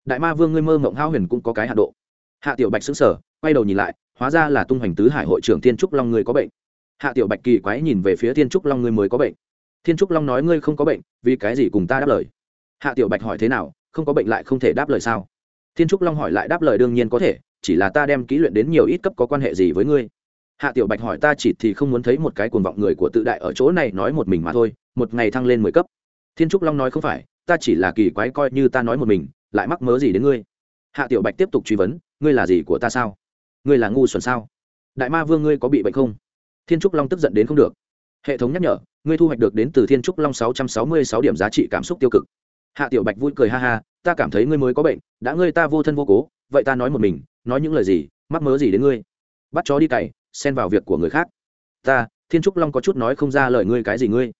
đại ma vương ngươi mơ mộng hao huyền cũng có cái hạ độ. Hạ tiểu bạch xứng sở quay đầu nhìn lại, hóa ra là tung hoành tứ hải hội trưởng thiên trúc long ngươi có bệnh. Hạ tiểu bạch kỳ quái nhìn về phía thiên trúc long ngươi mới có bệnh thiên trúc long nói, ngươi không có bệnh, vì cái gì cùng ta đáp lời? Hạ tiểu bạch hỏi, thế nào, không có bệnh lại không thể đáp lời sao? Thiên trúc long hỏi, lại đáp lời đương nhiên có thể, chỉ là ta đem kỹ luyện đến nhiều ít cấp có quan hệ gì với ngươi? Hạ tiểu bạch hỏi, ta chỉ thì không muốn thấy một cái cuồng vọng người của tự đại ở chỗ này nói một mình mà thôi, một ngày thăng lên mười cấp. Thiên trúc long nói, không phải, ta chỉ là kỳ quái coi như ta nói một mình, lại mắc mớ gì đến ngươi? Hạ tiểu bạch tiếp tục truy vấn, ngươi là gì của ta sao? Ngươi là ngu xuẩn sao? Đại ma vương ngươi có bị bệnh không? Thiên trúc long tức giận đến không được hệ thống nhắc nhở, ngươi thu hoạch được đến từ thiên trúc long sáu trăm sáu mươi sáu điểm giá trị cảm xúc tiêu cực. Hạ tiểu bạch vui cười ha ha, ta cảm thấy ngươi mới có bệnh, đã ngươi ta vô thân vô cố, vậy ta nói một mình, nói những lời gì, mắc mớ gì đến ngươi? Bắt chó đi cày, xen vào việc của người khác. Ta, thiên trúc long có chút nói không ra lời ngươi cái gì ngươi.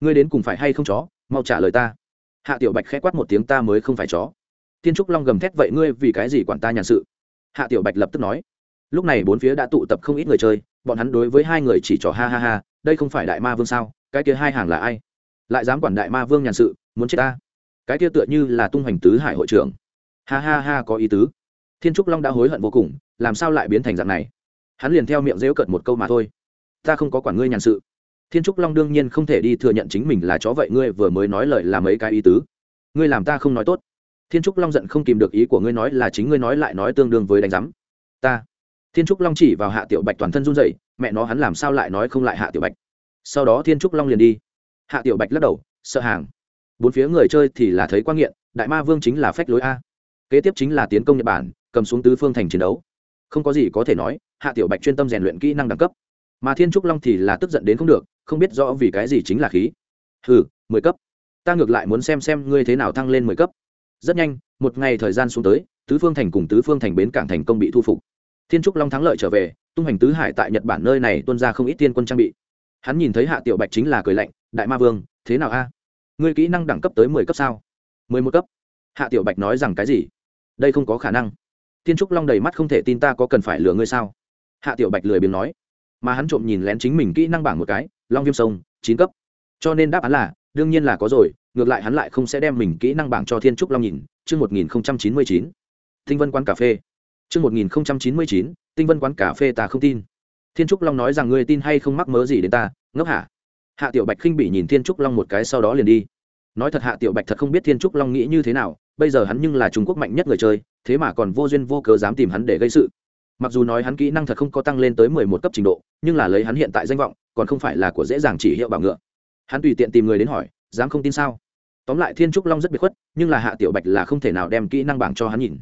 Ngươi đến cùng phải hay không chó, mau trả lời ta. Hạ tiểu bạch khẽ quát một tiếng ta mới không phải chó. Thiên trúc long gầm thét vậy ngươi vì cái gì quản ta nhàn sự? Hạ tiểu bạch lập tức nói. Lúc này bốn phía đã tụ tập không ít người chơi, bọn hắn đối với hai người chỉ trỏ ha ha ha đây không phải đại ma vương sao? Cái kia hai hàng là ai? Lại dám quản đại ma vương nhàn sự, muốn chết ta? Cái kia tựa như là tung hoành tứ hải hội trưởng. Ha ha ha, có ý tứ. Thiên trúc long đã hối hận vô cùng, làm sao lại biến thành dạng này? Hắn liền theo miệng rêu cợt một câu mà thôi. Ta không có quản ngươi nhàn sự. Thiên trúc long đương nhiên không thể đi thừa nhận chính mình là chó vậy, ngươi vừa mới nói lời là mấy cái ý tứ. Ngươi làm ta không nói tốt. Thiên trúc long giận không kìm được ý của ngươi nói là chính ngươi nói lại nói tương đương với đánh giám. Ta thiên trúc long chỉ vào hạ tiểu bạch toàn thân run rẩy, mẹ nó hắn làm sao lại nói không lại hạ tiểu bạch? Sau đó thiên trúc long liền đi. Hạ tiểu bạch lắc đầu, sợ hàng. Bốn phía người chơi thì là thấy quan nghiện, đại ma vương chính là phách lối a. Kế tiếp chính là tiến công nhật bản, cầm xuống tứ phương thành chiến đấu. Không có gì có thể nói, hạ tiểu bạch chuyên tâm rèn luyện kỹ năng đẳng cấp. Mà thiên trúc long thì là tức giận đến không được, không biết rõ vì cái gì chính là khí. Hừ, mười cấp. Ta ngược lại muốn xem xem ngươi thế nào thăng lên mười cấp. Rất nhanh, một ngày thời gian xuống tới, tứ phương thành cùng tứ phương thành bến cảng thành công bị thu phục thiên trúc long thắng lợi trở về, tung hành tứ hải tại nhật bản nơi này tuân ra không ít tiên quân trang bị. Hắn nhìn thấy hạ tiểu bạch chính là cười lạnh, đại ma vương, thế nào a? Ngươi kỹ năng đẳng cấp tới mười cấp sao? Mười một cấp. Hạ tiểu bạch nói rằng, cái gì? Đây không có khả năng. Thiên trúc long đầy mắt không thể tin ta có cần phải lừa ngươi sao? Hạ tiểu bạch lười biếng nói. Mà hắn trộm nhìn lén chính mình kỹ năng bảng một cái, long viêm sông, chín cấp. Cho nên đáp án là, đương nhiên là có rồi, ngược lại hắn lại không sẽ đem mình kỹ năng bảng cho thiên trúc long nhìn. Chương một nghìn chín mươi chín. Thinh vân quán cà phê chương một nghìn chín mươi chín, tinh vân quán cà phê ta không tin. Thiên trúc long nói rằng ngươi tin hay không mắc mớ gì đến ta, ngốc hả? Hạ tiểu bạch khinh bị nhìn thiên trúc long một cái sau đó liền đi. Nói thật hạ tiểu bạch thật không biết thiên trúc long nghĩ như thế nào, bây giờ hắn nhưng là trung quốc mạnh nhất người chơi, thế mà còn vô duyên vô cớ dám tìm hắn để gây sự. Mặc dù nói hắn kỹ năng thật không có tăng lên tới mười một cấp trình độ, nhưng là lấy hắn hiện tại danh vọng, còn không phải là của dễ dàng chỉ hiệu bảo ngựa. Hắn tùy tiện tìm người đến hỏi, dám không tin sao? Tóm lại thiên trúc long rất biệt khuất, nhưng là hạ tiểu bạch là không thể nào đem kỹ năng bảng cho hắn nhìn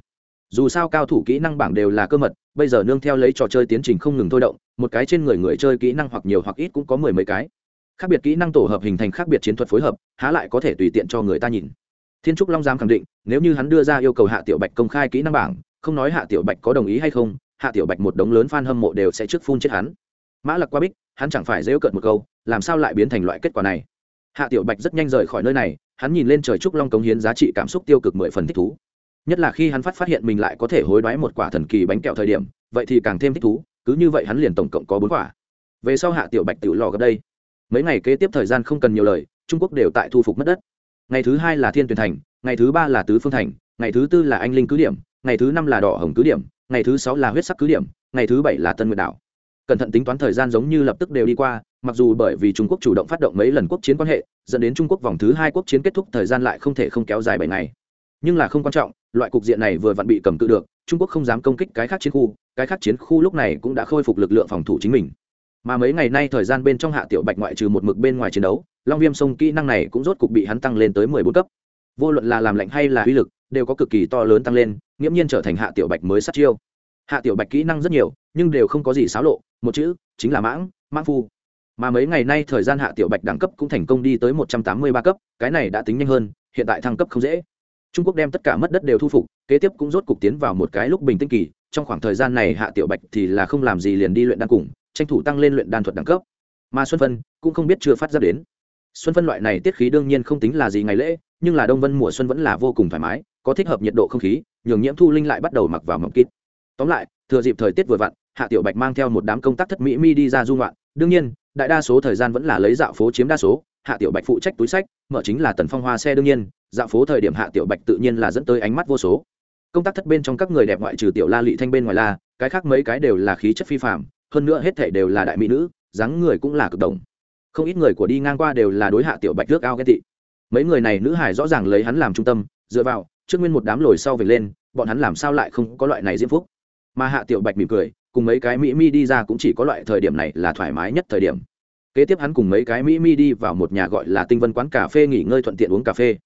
dù sao cao thủ kỹ năng bảng đều là cơ mật, bây giờ nương theo lấy trò chơi tiến trình không ngừng thôi động, một cái trên người người chơi kỹ năng hoặc nhiều hoặc ít cũng có mười mấy cái. Khác biệt kỹ năng tổ hợp hình thành khác biệt chiến thuật phối hợp, há lại có thể tùy tiện cho người ta nhìn. Thiên trúc long giám khẳng định, nếu như hắn đưa ra yêu cầu hạ tiểu bạch công khai kỹ năng bảng, không nói hạ tiểu bạch có đồng ý hay không, hạ tiểu bạch một đống lớn f a n hâm mộ đều sẽ trước phun chết hắn. Mã lặc qua bích, hắn chẳng phải dễu cợt một câu, làm sao lại biến thành loại kết quả này? Hạ tiểu bạch rất nhanh rời khỏi nơi này, hắn nhìn lên trời trúc long cống hiến giá trị cảm xúc tiêu cực mười phần thích thú nhất là khi hắn phát phát hiện mình lại có thể hối đoái một quả thần kỳ bánh kẹo thời điểm, vậy thì càng thêm thích thú, cứ như vậy hắn liền tổng cộng có bốn quả. Về sau hạ tiểu bạch tiểu lò gặp đây. Mấy ngày kế tiếp thời gian không cần nhiều lời, trung quốc đều tại thu phục mất đất. Ngày thứ hai là thiên tuyển thành, ngày thứ ba là tứ phương thành, ngày thứ tư là anh linh cứ điểm, ngày thứ năm là đỏ hồng cứ điểm, ngày thứ sáu là huyết sắc cứ điểm, ngày thứ bảy là tân nguyệt đảo. Cẩn thận tính toán thời gian giống như lập tức đều đi qua, mặc dù bởi vì trung quốc chủ động phát động mấy lần quốc chiến quan hệ, dẫn đến trung quốc vòng thứ hai quốc chiến kết thúc thời gian lại không thể không kéo dài bảy ngày. Nhưng là không quan trọng loại cục diện này vừa vặn bị cầm cự được, trung quốc không dám công kích cái khác chiến khu, cái khác chiến khu lúc này cũng đã khôi phục lực lượng phòng thủ chính mình. Mà mấy ngày nay thời gian bên trong hạ tiểu bạch ngoại trừ một mực bên ngoài chiến đấu, long viêm sông kỹ năng này cũng rốt cục bị hắn tăng lên tới mười bốn cấp. Vô luận là làm lạnh hay là uy lực, đều có cực kỳ to lớn tăng lên, nghiễm nhiên trở thành hạ tiểu bạch mới sát chiêu. Hạ tiểu bạch kỹ năng rất nhiều, nhưng đều không có gì xáo lộ, một chữ, chính là mãng mãng phu. Mà mấy ngày nay thời gian hạ tiểu bạch đẳng cấp cũng thành công đi tới một trăm tám mươi ba cấp, cái này đã tính nhanh hơn, hiện tại thăng cấp không dễ trung quốc đem tất cả mất đất đều thu phục, kế tiếp cũng rốt cục tiến vào một cái lúc bình tĩnh kỳ, trong khoảng thời gian này hạ tiểu bạch thì là không làm gì liền đi luyện đan cùng, tranh thủ tăng lên luyện đan thuật đẳng cấp. Mà xuân phân cũng không biết chưa phát ra đến. Xuân phân loại này tiết khí đương nhiên không tính là gì ngày lễ, nhưng là đông vân mùa xuân vẫn là vô cùng thoải mái, có thích hợp nhiệt độ không khí, nhường nhiễm thu linh lại bắt đầu mặc vào mộng kít tóm lại, thừa dịp thời tiết vừa vặn, hạ tiểu bạch mang theo một đám công tác thất mỹ mi đi ra dung loạn đương nhiên, đại đa số thời gian vẫn là lấy dạo phố chiếm đa số, hạ tiểu bạch phụ trách túi sách, mở chính là tần phong hoa xe đương nhiên dạo phố thời điểm hạ tiểu bạch tự nhiên là dẫn tới ánh mắt vô số. Công tác thất bên trong các người đẹp ngoại trừ tiểu la lị thanh bên ngoài la, cái khác mấy cái đều là khí chất phi phạm hơn nữa hết thể đều là đại mỹ nữ, dáng người cũng là cực đồng. Không ít người của đi ngang qua đều là đối hạ tiểu bạch nước ao ghen tị. Mấy người này nữ hải rõ ràng lấy hắn làm trung tâm, dựa vào, trước nguyên một đám lồi sau về lên, bọn hắn làm sao lại không có loại này diễm phúc? Mà hạ tiểu bạch mỉm cười, cùng mấy cái mỹ mi đi ra cũng chỉ có loại thời điểm này là thoải mái nhất thời điểm. Kế tiếp hắn cùng mấy cái mỹ mi đi vào một nhà gọi là tinh vân quán cà phê nghỉ ngơi thuận tiện uống cà phê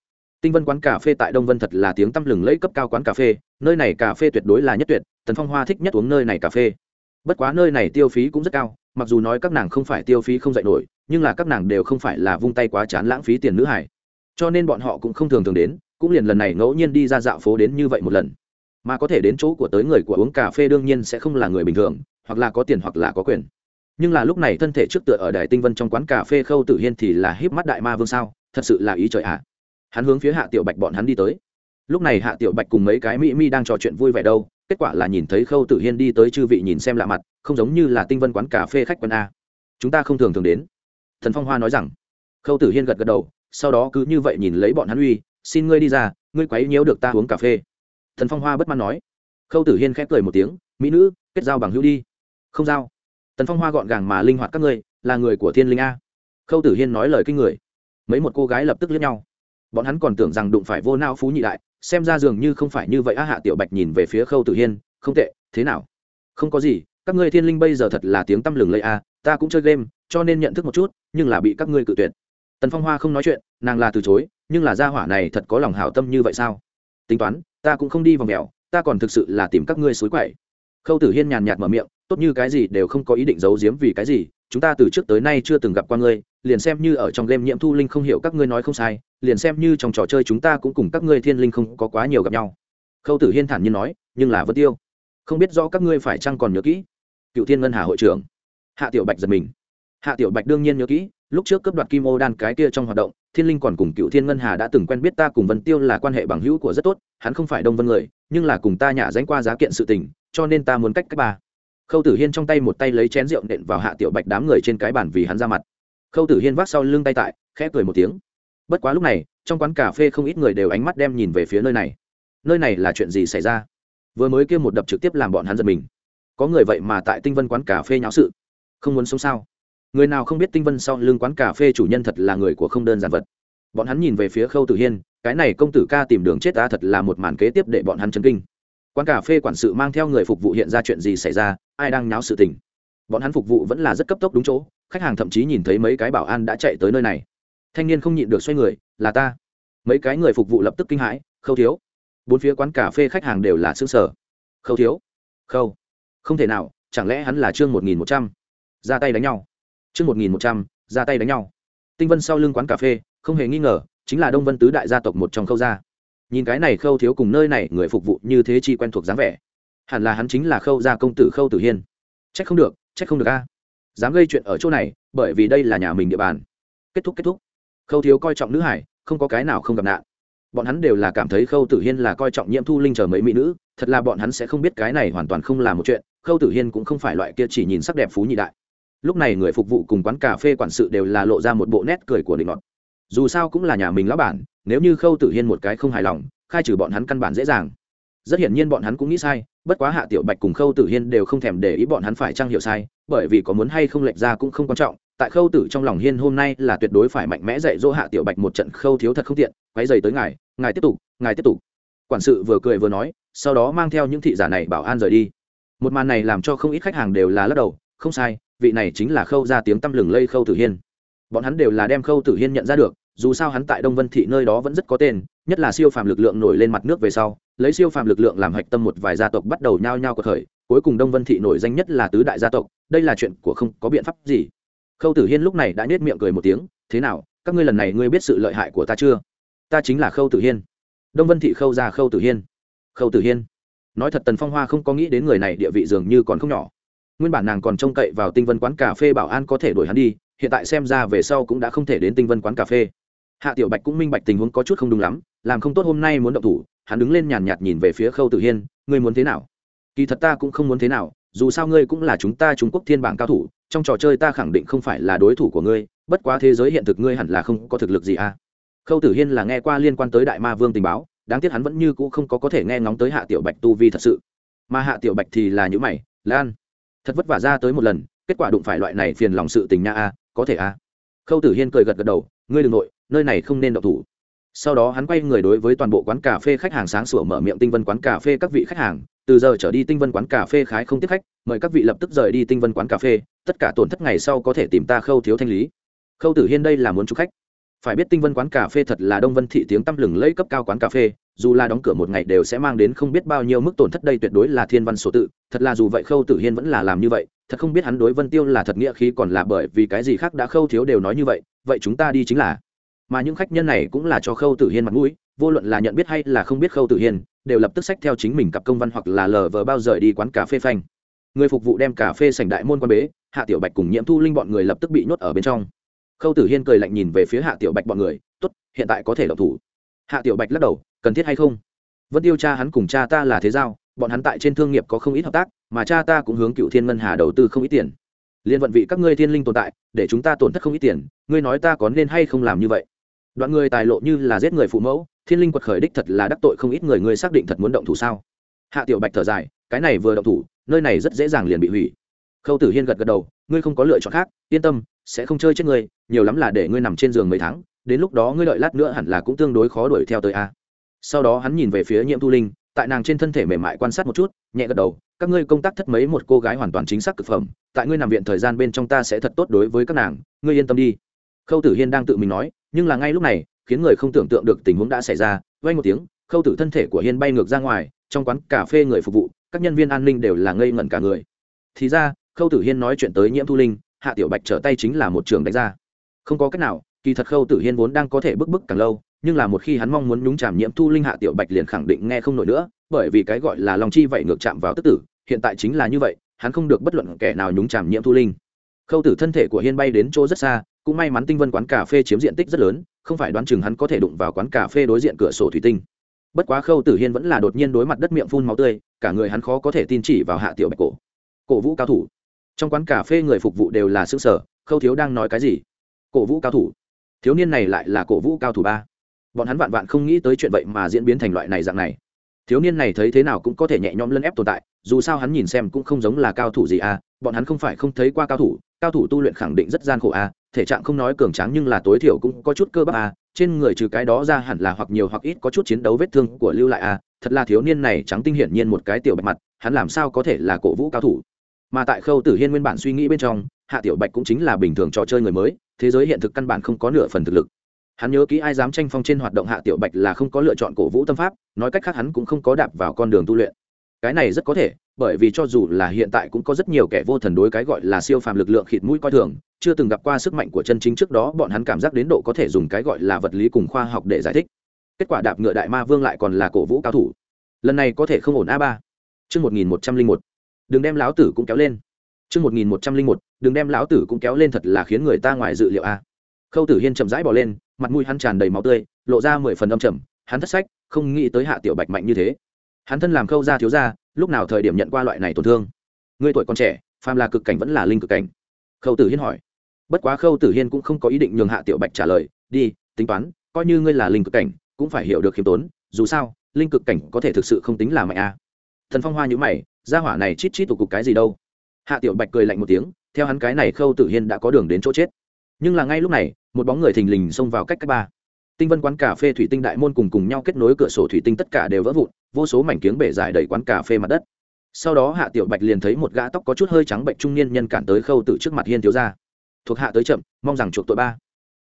tinh vân quán cà phê tại đông vân thật là tiếng tăm lừng lẫy cấp cao quán cà phê, nơi này cà phê tuyệt đối là nhất tuyệt, tần phong hoa thích nhất uống nơi này cà phê. Bất quá nơi này tiêu phí cũng rất cao, mặc dù nói các nàng không phải tiêu phí không dạy nổi, nhưng là các nàng đều không phải là vung tay quá chán lãng phí tiền nữ hải cho nên bọn họ cũng không thường thường đến, cũng liền lần này ngẫu nhiên đi ra dạo phố đến như vậy một lần. Mà có thể đến chỗ của tới người của uống cà phê đương nhiên sẽ không là người bình thường, hoặc là có tiền hoặc là có quyền. Nhưng là lúc này thân thể trước tựa ở đài tinh vân trong quán cà phê khâu tử hiên thì là híp mắt đại ma vương sao, thật sự là ý trời ạ hắn hướng phía hạ tiểu bạch bọn hắn đi tới. Lúc này hạ tiểu bạch cùng mấy cái mỹ mi đang trò chuyện vui vẻ đâu, kết quả là nhìn thấy khâu tử hiên đi tới chư vị nhìn xem lạ mặt, không giống như là tinh vân quán cà phê khách quân a. Chúng ta không thường thường đến. Thần phong hoa nói rằng. Khâu tử hiên gật gật đầu, sau đó cứ như vậy nhìn lấy bọn hắn uy, xin ngươi đi ra, ngươi quấy nhiễu được ta uống cà phê. Thần phong hoa bất mãn nói. Khâu tử hiên khép cười một tiếng, mỹ nữ, kết giao bằng hữu đi. Không giao. Tần phong hoa gọn gàng mà linh hoạt các ngươi, là người của thiên linh a. Khâu tử hiên nói lời kinh người. Mấy một cô gái lập tức liếc nhau bọn hắn còn tưởng rằng đụng phải vô nao phú nhị đại, xem ra dường như không phải như vậy. A hạ tiểu bạch nhìn về phía khâu tử hiên, không tệ, thế nào? Không có gì, các ngươi thiên linh bây giờ thật là tiếng tăm lừng lây a, ta cũng chơi game, cho nên nhận thức một chút, nhưng là bị các ngươi cự tuyệt. Tần phong hoa không nói chuyện, nàng là từ chối, nhưng là gia hỏa này thật có lòng hảo tâm như vậy sao? Tính toán, ta cũng không đi vòng mèo, ta còn thực sự là tìm các ngươi suối quậy. Khâu tử hiên nhàn nhạt mở miệng, tốt như cái gì đều không có ý định giấu giếm vì cái gì, chúng ta từ trước tới nay chưa từng gặp qua ngươi, liền xem như ở trong game nhiễm thu linh không hiểu các ngươi nói không sai liền xem như trong trò chơi chúng ta cũng cùng các ngươi thiên linh không có quá nhiều gặp nhau. Khâu tử hiên thản nhiên nói, nhưng là vân tiêu. Không biết rõ các ngươi phải chăng còn nhớ kỹ? Cựu thiên ngân hà hội trưởng. Hạ tiểu bạch giật mình. Hạ tiểu bạch đương nhiên nhớ kỹ, lúc trước cấp đoạt kim ô đan cái kia trong hoạt động, thiên linh còn cùng cựu thiên ngân hà đã từng quen biết ta cùng vân tiêu là quan hệ bằng hữu của rất tốt, hắn không phải đông vân người, nhưng là cùng ta nhả danh qua giá kiện sự tình, cho nên ta muốn cách cách ba. Khâu tử hiên trong tay một tay lấy chén rượu nện vào hạ tiểu bạch đám người trên cái bàn vì hắn ra mặt. Khâu tử hiên vác sau lưng tay tại, khẽ cười một tiếng bất quá lúc này, trong quán cà phê không ít người đều ánh mắt đem nhìn về phía nơi này. Nơi này là chuyện gì xảy ra? Vừa mới kêu một đập trực tiếp làm bọn hắn giật mình. Có người vậy mà tại tinh vân quán cà phê nháo sự. Không muốn sống sao? Người nào không biết tinh vân sau lưng quán cà phê chủ nhân thật là người của không đơn giản vật. Bọn hắn nhìn về phía khâu tử hiên, cái này công tử ca tìm đường chết ta thật là một màn kế tiếp để bọn hắn chấn kinh. Quán cà phê quản sự mang theo người phục vụ hiện ra chuyện gì xảy ra, ai đang nháo sự tình? Bọn hắn phục vụ vẫn là rất cấp tốc đúng chỗ, khách hàng thậm chí nhìn thấy mấy cái bảo an đã chạy tới nơi này thanh niên không nhịn được xoay người, là ta. Mấy cái người phục vụ lập tức kinh hãi, khâu thiếu. Bốn phía quán cà phê khách hàng đều là xương sở khâu thiếu. Khâu. Không thể nào, chẳng lẽ hắn là chương một nghìn một trăm? Ra tay đánh nhau. Chương một nghìn một trăm, ra tay đánh nhau. Tinh vân sau lưng quán cà phê, không hề nghi ngờ, chính là đông vân tứ đại gia tộc một trong khâu gia. Nhìn cái này khâu thiếu cùng nơi này người phục vụ như thế chi quen thuộc dáng vẻ, hẳn là hắn chính là khâu gia công tử khâu tử hiên. C h ắ c không được c h ắ c không được a. Dám gây chuyện ở chỗ này, bởi vì đây là nhà mình địa bàn. Kết thúc kết thúc khâu thiếu coi trọng nữ hải, không có cái nào không gặp nạn. Bọn hắn đều là cảm thấy khâu tử hiên là coi trọng nhiễm thu linh chờ mấy mỹ nữ, thật là bọn hắn sẽ không biết cái này hoàn toàn không là một chuyện, khâu tử hiên cũng không phải loại kia chỉ nhìn sắc đẹp phú nhị đại. Lúc này người phục vụ cùng quán cà phê quản sự đều là lộ ra một bộ nét cười của định ngọt dù sao cũng là nhà mình lão bản, nếu như khâu tử hiên một cái không hài lòng, khai trừ bọn hắn căn bản dễ dàng. Rất hiển nhiên bọn hắn cũng nghĩ sai, bất quá hạ tiểu bạch cùng khâu tử hiên đều không thèm để ý bọn hắn phải trang hiểu sai, bởi vì có muốn hay không lệch ra cũng không quan trọng tại khâu tử trong lòng hiên hôm nay là tuyệt đối phải mạnh mẽ dạy dỗ hạ tiểu bạch một trận khâu thiếu thật không tiện quay dày tới ngài ngài tiếp tục, ngài tiếp tục. Quản sự vừa cười vừa nói, sau đó mang theo những thị giả này bảo an rời đi. Một màn này làm cho không ít khách hàng đều là lắc đầu, không sai, vị này chính là khâu ra tiếng tăm lừng lây khâu tử hiên. Bọn hắn đều là đem khâu tử hiên nhận ra được, dù sao hắn tại đông vân thị nơi đó vẫn rất có tên, nhất là siêu phàm lực lượng nổi lên mặt nước về sau, lấy siêu phàm lực lượng làm hạch tâm một vài gia tộc bắt đầu nhao nhao cuộc khởi, cuối cùng đông vân thị nổi danh nhất là tứ đại gia tộc, đây là chuyện của không có biện pháp gì khâu tử hiên lúc này đã nết miệng cười một tiếng, thế nào, các ngươi lần này ngươi biết sự lợi hại của ta chưa? Ta chính là khâu tử hiên. Đông vân thị khâu ra khâu tử hiên. Khâu tử hiên. Nói thật tần phong hoa không có nghĩ đến người này địa vị dường như còn không nhỏ. Nguyên bản nàng còn trông cậy vào tinh vân quán cà phê bảo an có thể đuổi hắn đi, hiện tại xem ra về sau cũng đã không thể đến tinh vân quán cà phê. Hạ tiểu bạch cũng minh bạch tình huống có chút không đúng lắm, làm không tốt hôm nay muốn động thủ, hắn đứng lên nhàn nhạt nhìn về phía khâu tử hiên, ngươi muốn thế nào? Kỳ thật ta cũng không muốn thế nào, dù sao ngươi cũng là chúng ta trung quốc thiên bảng cao thủ trong trò chơi ta khẳng định không phải là đối thủ của ngươi, bất quá thế giới hiện thực ngươi hẳn là không có thực lực gì à. Khâu tử hiên là nghe qua liên quan tới đại ma vương tình báo, đáng tiếc hắn vẫn như cũ không có có thể nghe ngóng tới hạ tiểu bạch tu vi thật sự. Mà hạ tiểu bạch thì là những mày, lan, thật vất vả ra tới một lần, kết quả đụng phải loại này phiền lòng sự tình nha a, có thể a. Khâu tử hiên cười gật gật đầu, ngươi đ ừ n g nội, nơi này không nên đậu thủ sau đó hắn quay người đối với toàn bộ quán cà phê khách hàng sáng sủa mở miệng tinh vân quán cà phê các vị khách hàng, từ giờ trở đi tinh vân quán cà phê khái không tiếp khách, mời các vị lập tức rời đi tinh vân quán cà phê, tất cả tổn thất ngày sau có thể tìm ta khâu thiếu thanh lý. Khâu tử hiên đây là muốn chúc khách. Phải biết tinh vân quán cà phê thật là đông vân thị tiếng tăm lừng lẫy cấp cao quán cà phê, dù là đóng cửa một ngày đều sẽ mang đến không biết bao nhiêu mức tổn thất đây tuyệt đối là thiên văn số tự, thật là dù vậy khâu tử hiên vẫn là làm như vậy, thật không biết hắn đối vân tiêu là thật nghĩa khí còn là bởi vì cái gì khác đã khâu thiếu đều nói như vậy vậy chúng ta đi chính là mà những khách nhân này cũng là cho khâu tử hiên mặt mũi, vô luận là nhận biết hay là không biết khâu tử hiên, đều lập tức sách theo chính mình cặp công văn hoặc là lờ vờ bao rời đi quán cà phê phanh. Người phục vụ đem cà phê sành đại môn quan bế, hạ tiểu bạch cùng nhiễm thu linh bọn người lập tức bị nhốt ở bên trong. Khâu tử hiên cười lạnh nhìn về phía hạ tiểu bạch bọn người, tốt, hiện tại có thể độc thủ. Hạ tiểu bạch lắc đầu, cần thiết hay không? Vẫn tiêu cha hắn cùng cha ta là thế giao, bọn hắn tại trên thương nghiệp có không ít hợp tác, mà cha ta cũng hướng cựu thiên ngân hà đầu tư không ít tiền. Liên vận vị các ngươi thiên linh tồn tại, để chúng ta tổn thất không ít tiền, ngươi nói ta có nên hay không làm như vậy? Đoạn người tài lộ như là giết người phụ mẫu, thiên linh quật khởi đích thật là đắc tội không ít người, ngươi xác định thật muốn động thủ sao? Hạ tiểu bạch thở dài, cái này vừa động thủ, nơi này rất dễ dàng liền bị hủy. Khâu tử hiên gật gật đầu, ngươi không có lựa chọn khác, yên tâm, sẽ không chơi chết ngươi, nhiều lắm là để ngươi nằm trên giường mấy tháng, đến lúc đó ngươi đợi lát nữa hẳn là cũng tương đối khó đuổi theo tới a. Sau đó hắn nhìn về phía nhiễm thu linh, tại nàng trên thân thể mềm mại quan sát một chút, nhẹ gật đầu, các ngươi công tác thất mấy một cô gái hoàn toàn chính xác cực phẩm, tại ngươi nằm viện thời gian bên trong ta sẽ thật tốt đối với các nàng, ngươi yên tâm đi. Khâu tử hiên đang tự mình nói nhưng là ngay lúc này, khiến người không tưởng tượng được tình huống đã xảy ra vay một tiếng, khâu tử thân thể của hiên bay ngược ra ngoài, trong quán cà phê người phục vụ, các nhân viên an ninh đều là ngây ngẩn cả người. Thì ra, khâu tử hiên nói chuyện tới nhiễm thu linh, hạ tiểu bạch trở tay chính là một trường đánh ra. Không có cách nào, kỳ thật khâu tử hiên vốn đang có thể bức bức càng lâu, nhưng là một khi hắn mong muốn nhúng chạm nhiễm thu linh, hạ tiểu bạch liền khẳng định nghe không nổi nữa, bởi vì cái gọi là lòng chi vậy ngược chạm vào tức tử, hiện tại chính là như vậy, hắn không được bất luận kẻ nào nhúng chạm nhiễm thu linh. Khâu tử thân thể của hiên bay đến chỗ rất xa cũng may mắn tinh vân quán cà phê chiếm diện tích rất lớn, không phải đoán chừng hắn có thể đụng vào quán cà phê đối diện cửa sổ thủy tinh. Bất quá khâu tử hiên vẫn là đột nhiên đối mặt đất miệng phun máu tươi, cả người hắn khó có thể tin chỉ vào hạ tiểu bạch cổ. Cổ vũ cao thủ. Trong quán cà phê người phục vụ đều là xương sở khâu thiếu đang nói cái gì? Cổ vũ cao thủ. Thiếu niên này lại là cổ vũ cao thủ ba. Bọn hắn vạn vạn không nghĩ tới chuyện vậy mà diễn biến thành loại này dạng này. Thiếu niên này thấy thế nào cũng có thể nhẹ nhõm lân ép tồn tại, dù sao hắn nhìn xem cũng không giống là cao thủ gì à bọn hắn không phải không thấy qua cao thủ cao thủ tu luyện khẳng định rất gian khổ à thể trạng không nói cường tráng nhưng là tối thiểu cũng có chút cơ bắp à trên người trừ cái đó ra hẳn là hoặc nhiều hoặc ít có chút chiến đấu vết thương của lưu lại à thật là thiếu niên này trắng tinh hiển nhiên một cái tiểu bạch mặt, hắn làm sao có thể là cổ vũ cao thủ? Mà tại khâu tử hiên nguyên bản suy nghĩ bên trong, hạ tiểu bạch cũng chính là bình thường trò chơi người mới, thế giới hiện thực căn bản không có nửa phần thực lực. Hắn nhớ kỹ ai dám tranh phong trên hoạt động hạ tiểu bạch là không có lựa chọn cổ vũ tâm pháp, nói cách khác hắn cũng không có đạp vào con đường tu luyện. Cái này rất có thể bởi vì cho dù là hiện tại cũng có rất nhiều kẻ vô thần đối cái gọi là siêu phàm lực lượng khịt mũi coi thường, chưa từng gặp qua sức mạnh của chân chính trước đó, bọn hắn cảm giác đến độ có thể dùng cái gọi là vật lý cùng khoa học để giải thích. Kết quả đạp ngựa đại ma vương lại còn là cổ vũ cao thủ. Lần này có thể không ổn a ba. Chương một nghìn một trăm linh một. Đừng đem lão tử cũng kéo lên. Chương một nghìn một trăm linh một. Đừng đem lão tử cũng kéo lên thật là khiến người ta ngoài dự liệu a. Khâu tử hiên chậm rãi bỏ lên, mặt mũi hắn tràn đầy máu tươi, lộ ra mười phần âm trầm, hắn thất sách, không nghĩ tới hạ tiểu bạch mạnh như thế. Hắn thân làm khâu gia thiếu gia lúc nào thời điểm nhận qua loại này tổn thương? Người tuổi còn trẻ, phàm là cực cảnh vẫn là linh cực cảnh. Khâu tử hiên hỏi. Bất quá khâu tử hiên cũng không có ý định nhường hạ tiểu bạch trả lời, đi, tính toán, coi như ngươi là linh cực cảnh, cũng phải hiểu được khiêm tốn, dù sao, linh cực cảnh có thể thực sự không tính là mạnh a. À. thần phong hoa nhữ mày ra hỏa này chít chít tụ cục cái gì đâu? Hạ tiểu bạch cười lạnh một tiếng, theo hắn cái này khâu tử hiên đã có đường đến chỗ chết. Nhưng là ngay lúc này, một bóng người thình lình xông vào cách cách ba tinh vân quán cà phê thủy tinh đại môn cùng cùng nhau kết nối cửa sổ thủy tinh tất cả đều vỡ vụn, vô số mảnh kiếng bể dài đầy quán cà phê mặt đất. Sau đó hạ tiểu bạch liền thấy một gã tóc có chút hơi trắng bệnh trung niên nhân cản tới khâu tử trước mặt hiên thiếu ra thuộc hạ tới chậm, mong rằng chuộc tội ba.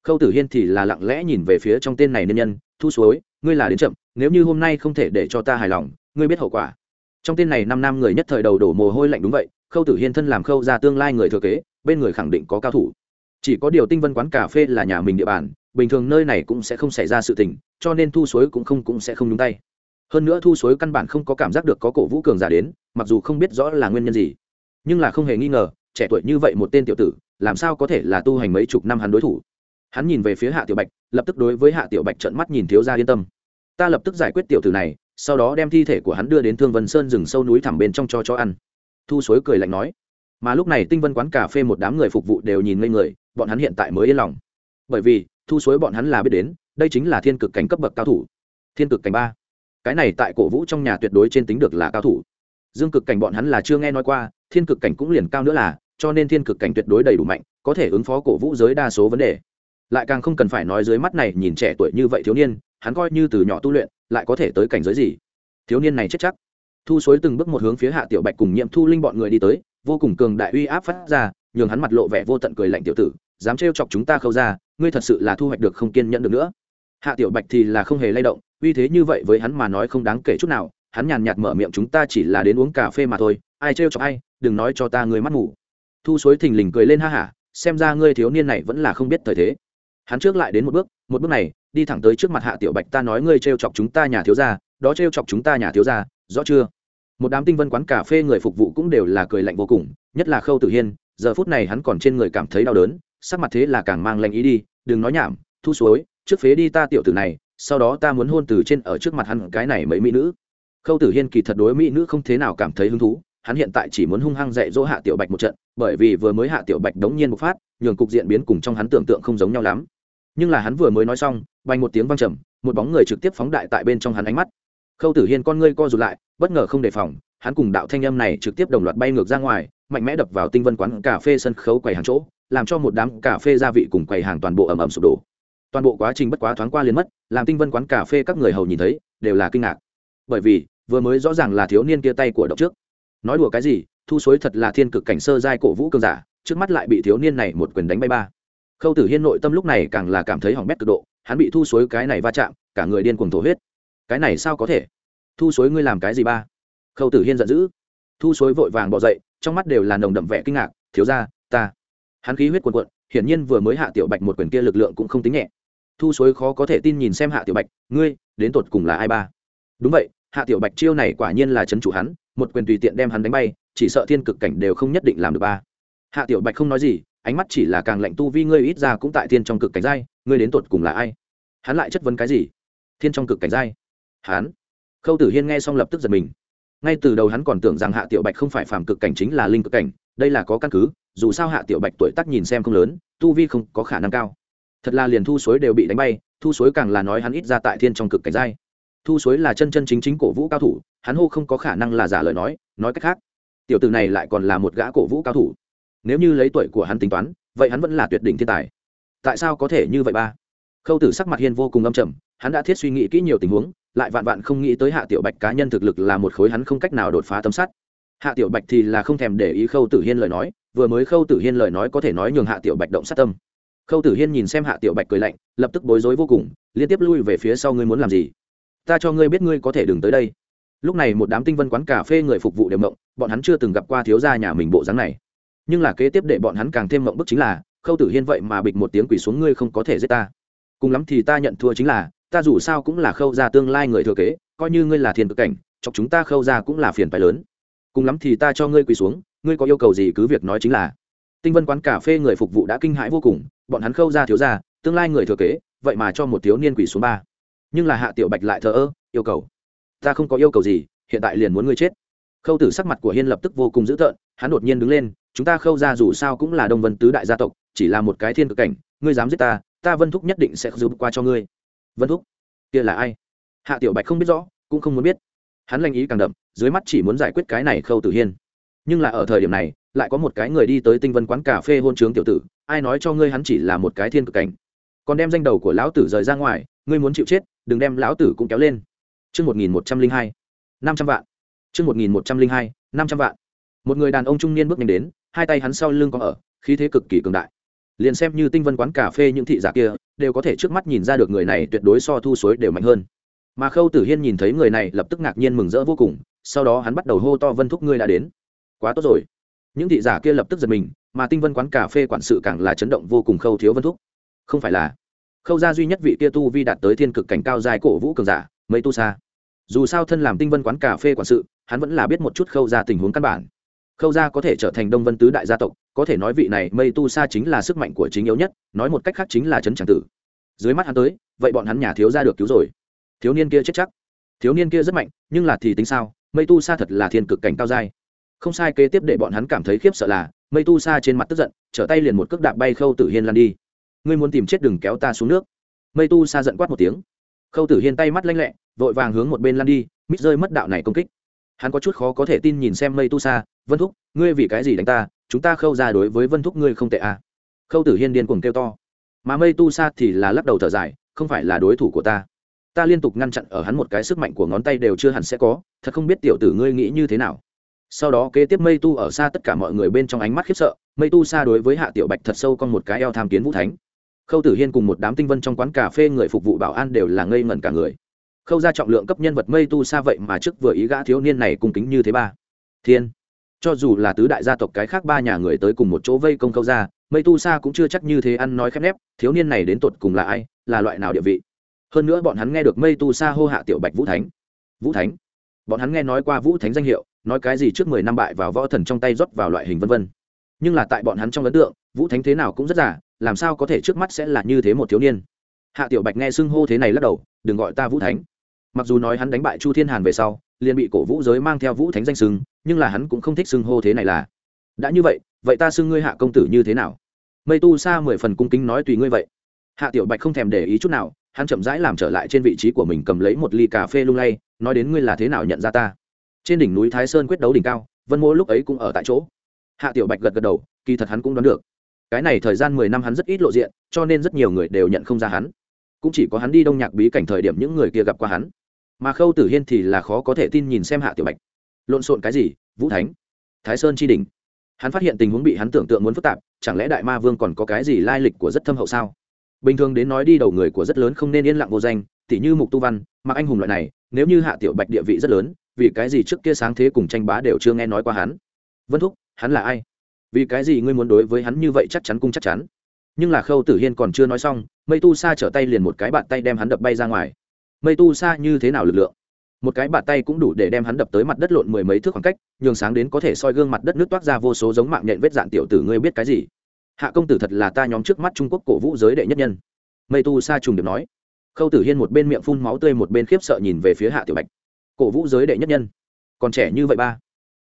Khâu tử hiên thì là lặng lẽ nhìn về phía trong tên này nhân nhân, thu suối, ngươi là đến chậm, nếu như hôm nay không thể để cho ta hài lòng, ngươi biết hậu quả. Trong tên này năm nam người nhất thời đầu đổ mồ hôi lạnh đúng vậy, khâu tử hiên thân làm khâu ra tương lai người thừa kế, bên người khẳng định có cao thủ. Chỉ có điều tinh vân quán cà phê là nhà mình địa bàn bình thường nơi này cũng sẽ không xảy ra sự tình, cho nên thu suối cũng không cũng sẽ không nhúng tay. Hơn nữa thu suối căn bản không có cảm giác được có cổ vũ cường giả đến, mặc dù không biết rõ là nguyên nhân gì. Nhưng là không hề nghi ngờ, trẻ tuổi như vậy một tên tiểu tử, làm sao có thể là tu hành mấy chục năm hắn đối thủ? Hắn nhìn về phía hạ tiểu bạch, lập tức đối với hạ tiểu bạch trợn mắt nhìn thiếu ra yên tâm. Ta lập tức giải quyết tiểu tử này, sau đó đem thi thể của hắn đưa đến thương vân sơn rừng sâu núi thẳm bên trong cho chó ăn. Thu suối cười lạnh nói. Mà lúc này tinh vân quán cà phê một đám người phục vụ đều nhìn ngây người, bọn hắn hiện tại mới yên lòng. Bởi vì thu suối bọn hắn là biết đến, đây chính là thiên cực cảnh cấp bậc cao thủ. Thiên cực cảnh ba. Cái này tại cổ vũ trong nhà tuyệt đối trên tính được là cao thủ. Dương cực cảnh bọn hắn là chưa nghe nói qua, thiên cực cảnh cũng liền cao nữa là, cho nên thiên cực cảnh tuyệt đối đầy đủ mạnh, có thể ứng phó cổ vũ giới đa số vấn đề. Lại càng không cần phải nói dưới mắt này nhìn trẻ tuổi như vậy thiếu niên, hắn coi như từ nhỏ tu luyện, lại có thể tới cảnh giới gì? Thiếu niên này chết chắc. Thu suối từng bước một hướng phía hạ tiểu bạch cùng nhiệm thu linh bọn người đi tới, vô cùng cường đại uy áp phát ra, nhường hắn mặt lộ vẻ vô tận cười lạnh tiểu tử, dám trêu chọc chúng ta khâu ra ngươi thật sự là thu hoạch được không kiên nhẫn được nữa. Hạ tiểu bạch thì là không hề lay động, uy thế như vậy với hắn mà nói không đáng kể chút nào, hắn nhàn nhạt mở miệng chúng ta chỉ là đến uống cà phê mà thôi, ai trêu chọc ai, đừng nói cho ta người mắt ngủ. Thu suối thình lình cười lên ha hả, xem ra ngươi thiếu niên này vẫn là không biết thời thế. Hắn trước lại đến một bước một bước này, đi thẳng tới trước mặt hạ tiểu bạch, ta nói ngươi trêu chọc chúng ta nhà thiếu gia, đó trêu chọc chúng ta nhà thiếu gia, rõ chưa? Một đám tinh vân quán cà phê người phục vụ cũng đều là cười lạnh vô cùng, nhất là khâu tử hiên, giờ phút này hắn còn trên người cảm thấy đau đớn sắc mặt thế là càng mang lệnh ý đi, đừng nói nhảm, thu suối, trước phế đi ta tiểu tử này, sau đó ta muốn hôn từ trên ở trước mặt hắn cái này mấy mỹ nữ. Khâu tử hiên kỳ thật đối mỹ nữ không thế nào cảm thấy hứng thú, hắn hiện tại chỉ muốn hung hăng dạy dỗ hạ tiểu bạch một trận, bởi vì vừa mới hạ tiểu bạch đống nhiên một phát, nhường cục diện biến cùng trong hắn tưởng tượng không giống nhau lắm. Nhưng là hắn vừa mới nói xong bay một tiếng vang trầm, một bóng người trực tiếp phóng đại tại bên trong hắn ánh mắt. Khâu tử hiên con ngươi co rụt lại, bất ngờ không đề phòng, hắn cùng đạo thanh âm này trực tiếp đồng loạt bay ngược ra ngoài mạnh mẽ đập vào tinh vân quán cà phê sân khấu quầy hàng chỗ, làm cho một đám cà phê gia vị cùng quầy hàng toàn bộ ẩm ẩm sụp đổ. Toàn bộ quá trình bất quá thoáng qua liền mất, làm tinh vân quán cà phê các người hầu nhìn thấy, đều là kinh ngạc. Bởi vì, vừa mới rõ ràng là thiếu niên kia tay của độc trước. Nói đùa cái gì, thu suối thật là thiên cực cảnh sơ giai cổ vũ cường giả, trước mắt lại bị thiếu niên này một quyền đánh bay ba. Khâu tử hiên nội tâm lúc này càng là cảm thấy hỏng bét cực độ, hắn bị thu suối cái này va chạm, cả người điên cuồng thổ huyết. Cái này sao có thể? Thu suối ngươi làm cái gì ba? Khâu tử hiên giận dữ. Thu suối vội vàng bỏ dậy trong mắt đều là nồng đậm vẻ kinh ngạc, thiếu ra ta. Hắn khí huyết cuồn cuộn, hiển nhiên vừa mới hạ tiểu bạch một quyền kia lực lượng cũng không tính nhẹ. Thu suối khó có thể tin nhìn xem hạ tiểu bạch, ngươi, đến tột cùng là ai ba? Đúng vậy, hạ tiểu bạch chiêu này quả nhiên là c chủ hắn, một quyền tùy tiện đem hắn đánh bay, chỉ sợ thiên cực cảnh đều không nhất định làm được ba. Hạ tiểu bạch không nói gì, ánh mắt chỉ là càng lạnh tu vi ngươi ít ra cũng tại thiên trong cực cảnh giai, ngươi đến tột cùng là ai? Hắn lại chất vấn cái gì? Thiên trong cực cảnh giai? Hắn? Khâu tử hiên nghe xong lập tức giật mình ngay từ đầu hắn còn tưởng rằng hạ tiểu bạch không phải phàm cực cảnh chính là linh cực cảnh, đây là có căn cứ, dù sao hạ tiểu bạch tuổi tác nhìn xem không lớn, tu vi không có khả năng cao. Thật là liền thu suối đều bị đánh bay, thu suối càng là nói hắn ít ra tại thiên trong cực cảnh giai. Thu suối là chân chân chính chính cổ vũ cao thủ, hắn hô không có khả năng là giả lời nói nói cách khác, tiểu từ này lại còn là một gã cổ vũ cao thủ. Nếu như lấy tuổi của hắn tính toán, vậy hắn vẫn là tuyệt đỉnh thiên tài. Tại sao có thể như vậy ba? Khâu tử sắc mặt hiên vô cùng âm trầm, hắn đã thiết suy nghĩ kỹ nhiều tình huống lại vạn vạn không nghĩ tới hạ tiểu bạch cá nhân thực lực là một khối hắn không cách nào đột phá tấm sắt. Hạ tiểu bạch thì là không thèm để ý khâu tử hiên lời nói, vừa mới khâu tử hiên lời nói có thể nói nhường hạ tiểu bạch động sát tâm. Khâu tử hiên nhìn xem hạ tiểu bạch cười lạnh, lập tức bối rối vô cùng, liên tiếp lui về phía sau ngươi muốn làm gì? Ta cho ngươi biết ngươi có thể đừng tới đây. Lúc này một đám tinh vân quán cà phê người phục vụ đều mộng, bọn hắn chưa từng gặp qua thiếu gia nhà mình bộ dáng này. Nhưng là kế tiếp để bọn hắn càng thêm mộng bức chính là, khâu tử hiên vậy mà bịch một tiếng quỷ xuống ngươi không có thể giết ta. Cùng lắm thì ta nhận thua chính là ta dù sao cũng là khâu ra tương lai người thừa kế, coi như ngươi là thiền cực cảnh, chọc chúng ta khâu ra cũng là phiền phái lớn. Cùng lắm thì ta cho ngươi quỳ xuống, ngươi có yêu cầu gì cứ việc nói chính là. Tinh vân quán cà phê người phục vụ đã kinh hãi vô cùng, bọn hắn khâu ra thiếu ra tương lai người thừa kế, vậy mà cho một thiếu niên quỳ xuống ba. Nhưng là hạ tiểu bạch lại thờ ơ, yêu cầu. Ta không có yêu cầu gì, hiện tại liền muốn ngươi chết. Khâu tử sắc mặt của hiên lập tức vô cùng dữ tợn, hắn đột nhiên đứng lên, chúng ta khâu ra dù sao cũng là đông vân tứ đại gia tộc, chỉ là một cái thiên cực cảnh, ngươi dám giết ta ta vân thúc nhất định sẽ giúp qua cho ngươi vân thúc kia là ai hạ tiểu bạch không biết rõ cũng không muốn biết hắn lanh ý càng đậm dưới mắt chỉ muốn giải quyết cái này khâu tử hiên nhưng là ở thời điểm này lại có một cái người đi tới tinh vân quán cà phê hôn trướng tiểu tử ai nói cho ngươi hắn chỉ là một cái thiên cực cảnh còn đem danh đầu của lão tử rời ra ngoài ngươi muốn chịu chết đừng đem lão tử cũng kéo lên Trư một nghìn một trăm linh hai, năm trăm vạn. Trư một nghìn một trăm linh hai, năm trăm vạn. Một người đàn ông trung niên bước nhanh đến, hai tay hắn sau lưng có ở, khí thế cực kỳ cường đại. Liền xem như tinh vân quán cà phê những thị giả kia, đều có thể trước mắt nhìn ra được người này tuyệt đối so thu suối đều mạnh hơn. Mà Khâu Tử Hiên nhìn thấy người này lập tức ngạc nhiên mừng rỡ vô cùng, sau đó hắn bắt đầu hô to Vân thúc ngươi đã đến. Quá tốt rồi. Những thị giả kia lập tức giật mình, mà tinh vân quán cà phê quản sự càng là chấn động vô cùng Khâu thiếu Vân thúc. Không phải là khâu gia duy nhất vị kia tu vi đạt tới thiên cực cảnh cao dài cổ vũ cường giả mấy tu xa dù sao thân làm tinh vân quán cà phê quản sự hắn vẫn là biết một chút khâu gia tình huống căn bản khâu gia có thể trở thành đông vân tứ đại gia tộc, có thể nói vị này mây tu sa chính là sức mạnh của chính yếu nhất, nói một cách khác chính là trấn tràng tử. Dưới mắt hắn tới, vậy bọn hắn nhà thiếu gia được cứu rồi. Thiếu niên kia chết chắc. Thiếu niên kia rất mạnh, nhưng là thì tính sao, mây tu sa thật là thiên cực cảnh cao dai không sai kế tiếp để bọn hắn cảm thấy khiếp sợ là, mây tu sa trên mặt tức giận, trở tay liền một cước đạp bay khâu tử hiên lan đi. Ngươi muốn tìm chết đừng kéo ta xuống nước. Mây tu sa giận quát một tiếng. Khâu tử hiên tay mắt lanh lẹ, vội vàng hướng một bên lăn đi, mít rơi mất đạo này công kích. Hắn có chút khó có thể tin nhìn xem mây tu sa vân thúc, ngươi vì cái gì đánh ta? Chúng ta khâu ra đối với vân thúc ngươi không tệ à. khâu tử hiên điên cuồng kêu to. Mà mây tu sa thì là lắc đầu thở dài, không phải là đối thủ của ta. Ta liên tục ngăn chặn ở hắn một cái sức mạnh của ngón tay đều chưa hẳn sẽ có, thật không biết tiểu tử ngươi nghĩ như thế nào. Sau đó kế tiếp mây tu ở xa tất cả mọi người bên trong ánh mắt khiếp sợ, mây tu xa đối với hạ tiểu bạch thật sâu con một cái eo tham kiến vũ thánh. Khâu tử hiên cùng một đám tinh vân trong quán cà phê người phục vụ bảo an đều là ngây ngẩn cả người. Khâu ra trọng lượng cấp nhân vật mây tu xa vậy mà trước vừa ý gã thiếu niên này cung kính như thế ba. Thiên! Cho dù là tứ đại gia tộc cái khác ba nhà người tới cùng một chỗ vây công khâu ra mây tu Sa cũng chưa chắc như thế ăn nói khép nép, thiếu niên này đến tột cùng là ai, là loại nào địa vị. Hơn nữa bọn hắn nghe được mây tu Sa hô hạ tiểu bạch vũ thánh. Vũ thánh? Bọn hắn nghe nói qua vũ thánh danh hiệu, nói cái gì trước mười năm bại vào võ thần trong tay rót vào loại hình vân vân. Nhưng là tại bọn hắn trong ấn tượng, vũ thánh thế nào cũng rất giả, làm sao có thể trước mắt sẽ là như thế một thiếu niên? Hạ tiểu bạch nghe xưng hô thế này lắc đầu, đừng gọi ta vũ thánh. Mặc dù nói hắn đánh bại chu thiên hàn về sau, liền bị cổ vũ giới mang theo vũ thánh danh xưng nhưng là hắn cũng không thích xưng hô thế này là. Đã như vậy vậy ta xưng ngươi hạ công tử như thế nào? Mây tu sa mười phần cung kính nói tùy ngươi vậy. Hạ tiểu bạch không thèm để ý chút nào, hắn chậm rãi làm trở lại trên vị trí của mình cầm lấy một ly cà phê lung lay, nói đến ngươi là thế nào nhận ra ta? Trên đỉnh núi thái sơn quyết đấu đỉnh cao, vân mô lúc ấy cũng ở tại chỗ. Hạ tiểu bạch gật gật đầu, kỳ thật hắn cũng đoán được. Cái này thời gian mười năm hắn rất ít lộ diện, cho nên rất nhiều người đều nhận không ra hắn. Cũng chỉ có hắn đi đông nhạc bí cảnh thời điểm những người kia gặp qua hắn. Mà khâu tử hiên thì là khó có thể tin nhìn xem hạ tiểu bạch lộn xộn cái gì, vũ thánh? Thái sơn tri đình hắn phát hiện tình huống bị hắn tưởng tượng muốn phức tạp, chẳng lẽ đại ma vương còn có cái gì lai lịch của rất thâm hậu sao? Bình thường đến nói đi đầu người của rất lớn không nên yên lặng vô danh, tỉ như mục tu văn mặc anh hùng loại này, nếu như hạ tiểu bạch địa vị rất lớn, vì cái gì trước kia sáng thế cùng tranh bá đều chưa nghe nói qua hắn? Vân thúc, hắn là ai? Vì cái gì ngươi muốn đối với hắn như vậy chắc chắn cung chắc chắn? Nhưng là khâu tử hiên còn chưa nói xong, mây tu sa trở tay liền một cái bàn tay đem hắn đập bay ra ngoài. Mây tu sa như thế nào lực lượng? Một cái bạt tay cũng đủ để đem hắn đập tới mặt đất lộn mười mấy thước khoảng cách, nhường sáng đến có thể soi gương mặt đất nước toát ra vô số giống mạng nhện vết dạn tiểu tử ngươi biết cái gì? Hạ công tử thật là ta nhóm trước mắt trung quốc cổ vũ giới đệ nhất nhân. Mây tu sa trùng điệp nói. Khâu tử hiên một bên miệng phun máu tươi một bên khiếp sợ nhìn về phía hạ tiểu bạch. Cổ vũ giới đệ nhất nhân? Còn trẻ như vậy ba?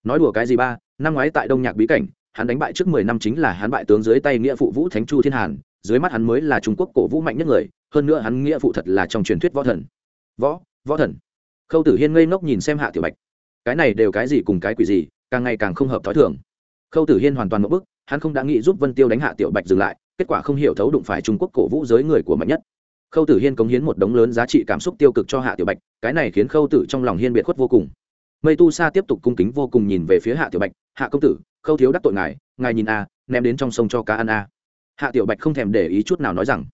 Nói đùa cái gì ba? Năm ngoái tại đông nhạc bí cảnh, hắn đánh bại trước mười năm chính là hắn bại tướng dưới tay nghĩa phụ vũ thánh chu thiên hàn, dưới mắt hắn mới là trung quốc cổ vũ mạnh nhất người, hơn nữa hắn nghĩa phụ thật là trong truyền thuyết võ thần. Võ võ thần khâu tử hiên ngây ngốc nhìn xem hạ tiểu bạch cái này đều cái gì cùng cái quỷ gì càng ngày càng không hợp thói thường khâu tử hiên hoàn toàn một bức hắn không đã nghĩ giúp vân tiêu đánh hạ tiểu bạch dừng lại kết quả không hiểu thấu đụng phải trung quốc cổ vũ giới người của mạnh nhất khâu tử hiên cống hiến một đống lớn giá trị cảm xúc tiêu cực cho hạ tiểu bạch cái này khiến khâu tử trong lòng hiên biệt khuất vô cùng mây tu sa tiếp tục cung kính vô cùng nhìn về phía hạ tiểu bạch hạ công tử khâu thiếu đắc tội ngài ngài nhìn a ném đến trong sông cho cá ăn a hạ tiểu bạch không thèm để ý chút nào nói rằng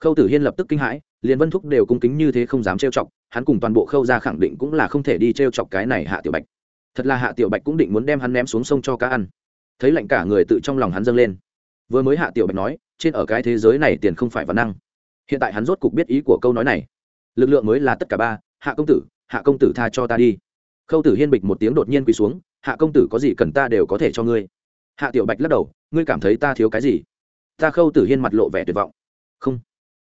khâu tử hiên lập tức kinh hãi liền vân thúc đều cung kính như thế không dám trêu chọc hắn cùng toàn bộ khâu ra khẳng định cũng là không thể đi trêu e chọc cái này hạ tiểu bạch. Thật là hạ tiểu bạch cũng định muốn đem hắn ném xuống sông cho cá ăn. Thấy lạnh cả người tự trong lòng hắn dâng lên. Vừa mới hạ tiểu bạch nói, trên ở cái thế giới này tiền không phải văn năng. Hiện tại hắn rốt cục biết ý của câu nói này. Lực lượng mới là tất cả ba, hạ công tử, hạ công tử tha cho ta đi. Khâu tử hiên bịch một tiếng đột nhiên quỳ xuống, hạ công tử có gì cần ta đều có thể cho ngươi. Hạ tiểu bạch lắc đầu, ngươi cảm thấy ta thiếu cái gì? Ta khâu tử hiên mặt lộ vẻ tuyệt vọng. Không.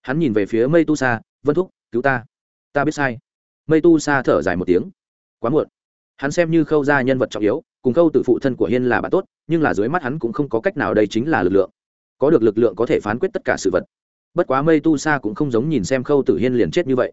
Hắn nhìn về phía mây tu sa, vân thúc, cứu ta ta biết sai. Mây tu sa thở dài một tiếng. Quá muộn. Hắn xem như khâu ra nhân vật trọng yếu, cùng khâu tự phụ thân của hiên là bạn tốt, nhưng là dưới mắt hắn cũng không có cách nào đây chính là lực lượng. Có được lực lượng có thể phán quyết tất cả sự vật. Bất quá mây tu sa cũng không giống nhìn xem khâu tử hiên liền chết như vậy.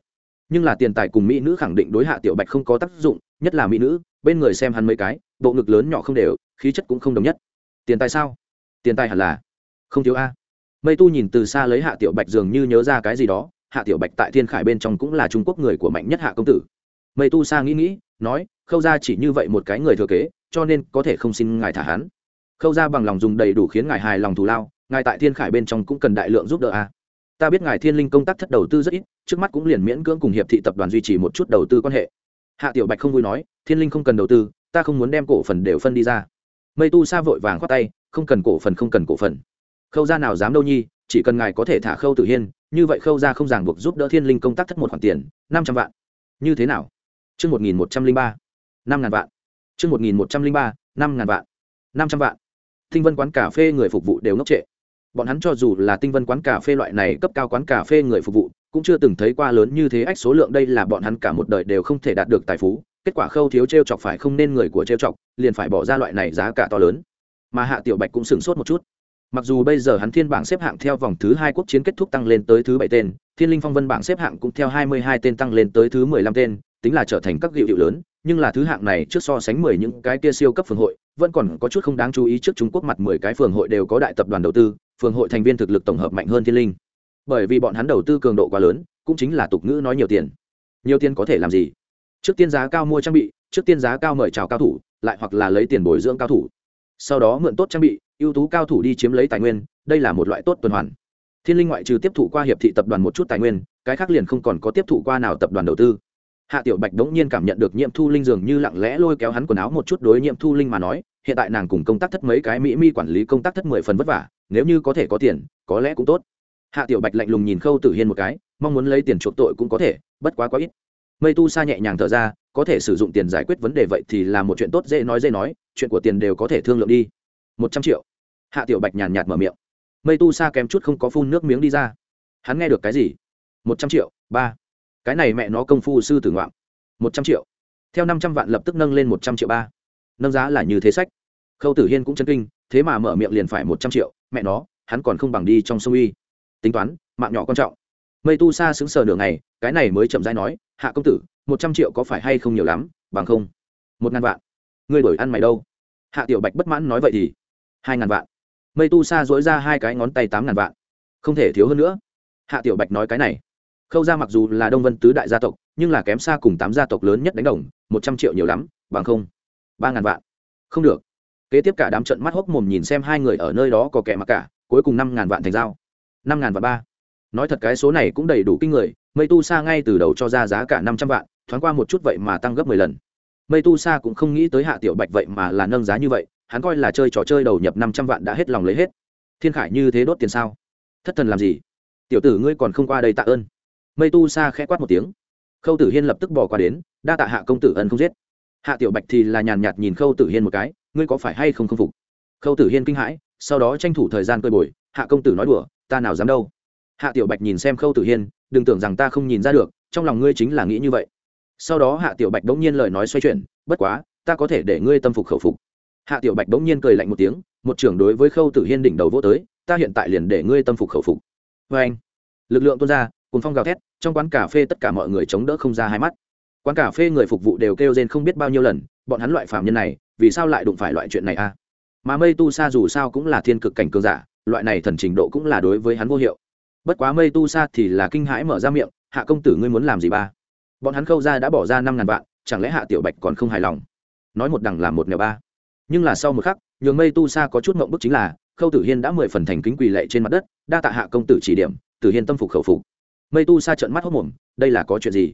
Nhưng là tiền tài cùng mỹ nữ khẳng định đối hạ tiểu bạch không có tác dụng, nhất là mỹ nữ, bên người xem hắn mấy cái, bộ ngực lớn nhỏ không đều, khí chất cũng không đồng nhất. Tiền tài sao? Tiền tài hẳn là không thiếu a. Mây tu nhìn từ xa lấy hạ tiểu bạch dường như nhớ ra cái gì đó hạ tiểu bạch tại thiên khải bên trong cũng là trung quốc người của mạnh nhất hạ công tử. Mây tu sa nghĩ nghĩ, nói, khâu ra chỉ như vậy một cái người thừa kế, cho nên có thể không xin ngài thả hắn. Khâu ra bằng lòng dùng đầy đủ khiến ngài hài lòng thù lao, ngài tại thiên khải bên trong cũng cần đại lượng giúp đỡ a. Ta biết ngài thiên linh công tác thất đầu tư rất ít, trước mắt cũng liền miễn cưỡng cùng hiệp thị tập đoàn duy trì một chút đầu tư quan hệ. Hạ tiểu bạch không vui nói, thiên linh không cần đầu tư, ta không muốn đem cổ phần đều phân đi ra. Mây tu sa vội vàng khoát tay, không cần cổ phần, không cần cổ phần. Khâu ra nào dám đâu nhi, chỉ cần ngài có thể thả khâu tử hiên như vậy khâu ra không ràng buộc giúp đỡ thiên linh công tác thất một khoản tiền, năm trăm vạn. Như thế nào? Chương một nghìn một trăm linh ba, năm ngàn vạn. Chương một nghìn một trăm linh ba, năm ngàn vạn. Năm trăm vạn. Tinh vân quán cà phê người phục vụ đều ngốc trệ. Bọn hắn cho dù là tinh vân quán cà phê loại này cấp cao quán cà phê người phục vụ, cũng chưa từng thấy qua lớn như thế ách số lượng đây là bọn hắn cả một đời đều không thể đạt được tài phú. Kết quả khâu thiếu t r e o chọc phải không nên người của t r e o chọc, liền phải bỏ ra loại này giá cả to lớn. Mà hạ tiểu bạch cũng sửng sốt một chút mặc dù bây giờ hắn thiên bảng xếp hạng theo vòng thứ hai quốc chiến kết thúc tăng lên tới thứ bảy tên, thiên linh phong vân bảng xếp hạng cũng theo hai mươi hai tên tăng lên tới thứ mười lăm tên, tính là trở thành các hiệu hiệu lớn, nhưng là thứ hạng này trước so sánh mười những cái kia siêu cấp phường hội, vẫn còn có chút không đáng chú ý trước trung quốc mặt mười cái phường hội đều có đại tập đoàn đầu tư, phường hội thành viên thực lực tổng hợp mạnh hơn thiên linh. Bởi vì bọn hắn đầu tư cường độ quá lớn, cũng chính là tục ngữ nói nhiều tiền. Nhiều tiền có thể làm gì? Trước tiên giá cao mua trang bị, trước tiên giá cao mời chào cao thủ, lại hoặc là lấy tiền bồi dưỡng cao thủ. Sau đó mượn tốt trang bị ưu tú cao thủ đi chiếm lấy tài nguyên, đây là một loại tốt tuần hoàn. Thiên linh ngoại trừ tiếp thụ qua hiệp thị tập đoàn một chút tài nguyên, cái khác liền không còn có tiếp thụ qua nào tập đoàn đầu tư. Hạ tiểu bạch đống nhiên cảm nhận được nhiệm thu linh dường như lặng lẽ lôi kéo hắn quần áo một chút đối nhiệm thu linh mà nói, hiện tại nàng cùng công tác thất mấy cái mỹ mi quản lý công tác thất mười phần vất vả, nếu như có thể có tiền, có lẽ cũng tốt. Hạ tiểu bạch lạnh lùng nhìn khâu tử hiên một cái, mong muốn lấy tiền chuộc tội cũng có thể, bất quá quá ít. Mây tu sa nhẹ nhàng thở ra, có thể sử dụng tiền giải quyết vấn đề vậy thì là một chuyện tốt dễ nói dễ nói, chuyện của tiền đều có thể thương lượng đi. Một trăm triệu hạ tiểu bạch nhàn nhạt mở miệng. Mây tu sa kém chút không có phun nước miếng đi ra. Hắn nghe được cái gì? Một trăm triệu, ba. Cái này mẹ nó công phu sư tử ngoạm. Một trăm triệu. Theo năm trăm vạn lập tức nâng lên một trăm triệu ba. Nâng giá là như thế sách. Khâu tử hiên cũng chân kinh, thế mà mở miệng liền phải một trăm triệu. Mẹ nó, hắn còn không bằng đi trong sông uy. Tính toán, mạng nhỏ quan trọng. Mây tu sa xứng sờ nửa ngày, cái này mới chậm rãi nói, hạ công tử, một trăm triệu có phải hay không nhiều lắm? Bằng không. Một ngàn vạn. Ngươi đổi ăn mày đâu? Hạ tiểu bạch bất mãn nói vậy thì, hai ngàn vạn mây tu sa dỗi ra hai cái ngón tay tám ngàn vạn. Không thể thiếu hơn nữa. Hạ tiểu bạch nói cái này. Khâu ra mặc dù là đông vân tứ đại gia tộc, nhưng là kém xa cùng tám gia tộc lớn nhất đánh đồng, một trăm triệu nhiều lắm, bằng không. Ba ngàn vạn. Không được. Kế tiếp cả đám trận mắt hốc mồm nhìn xem hai người ở nơi đó có kẻ mặc cả, cuối cùng năm ngàn vạn thành dao năm ngàn vạn ba. Nói thật cái số này cũng đầy đủ kinh người, mây tu sa ngay từ đầu cho ra giá cả năm trăm vạn, thoáng qua một chút vậy mà tăng gấp mười lần. Mây tu sa cũng không nghĩ tới hạ tiểu bạch vậy mà là nâng giá như vậy hắn coi là chơi trò chơi đầu nhập năm trăm vạn đã hết lòng lấy hết. Thiên khải như thế đốt tiền sao? Thất thần làm gì? Tiểu tử ngươi còn không qua đây tạ ơn. Mây tu sa khẽ quát một tiếng. Khâu tử hiên lập tức bỏ qua đến, đa tạ hạ công tử ân không giết. Hạ tiểu bạch thì là nhàn nhạt nhìn khâu tử hiên một cái, ngươi có phải hay không không phục? Khâu tử hiên kinh hãi, sau đó tranh thủ thời gian cơi bồi, hạ công tử nói đùa, ta nào dám đâu. Hạ tiểu bạch nhìn xem khâu tử hiên, đừng tưởng rằng ta không nhìn ra được, trong lòng ngươi chính là nghĩ như vậy. Sau đó hạ tiểu bạch bỗng nhiên lời nói xoay chuyển, bất quá, ta có thể để ngươi tâm phục khẩu phục hạ tiểu bạch bỗng nhiên cười lạnh một tiếng, một trưởng đối với khâu tử hiên đỉnh đầu vô tới, ta hiện tại liền để ngươi tâm phục khẩu phục. Vê anh, lực lượng tuôn ra cùng phong gào thét, trong quán cà phê tất cả mọi người chống đỡ không ra hai mắt. Quán cà phê người phục vụ đều kêu rên không biết bao nhiêu lần, bọn hắn loại phạm nhân này, vì sao lại đụng phải loại chuyện này a mà mây tu sa dù sao cũng là thiên cực cảnh cường giả, loại này thần trình độ cũng là đối với hắn vô hiệu. Bất quá mây tu sa thì là kinh hãi mở ra miệng, hạ công tử ngươi muốn làm gì ba? Bọn hắn khâu ra đã bỏ ra năm ngàn vạn, chẳng lẽ hạ tiểu bạch còn không hài lòng? Nói một đằng làm một nẻo ba nhưng là sau một khắc, nhường mây tu sa có chút mộng bức chính là, khâu tử hiên đã mười phần thành kính quỳ lệ trên mặt đất, đa tạ hạ công tử chỉ điểm, tử hiên tâm phục khẩu phục. Mây tu sa trợn mắt hốc mồm đây là có chuyện gì?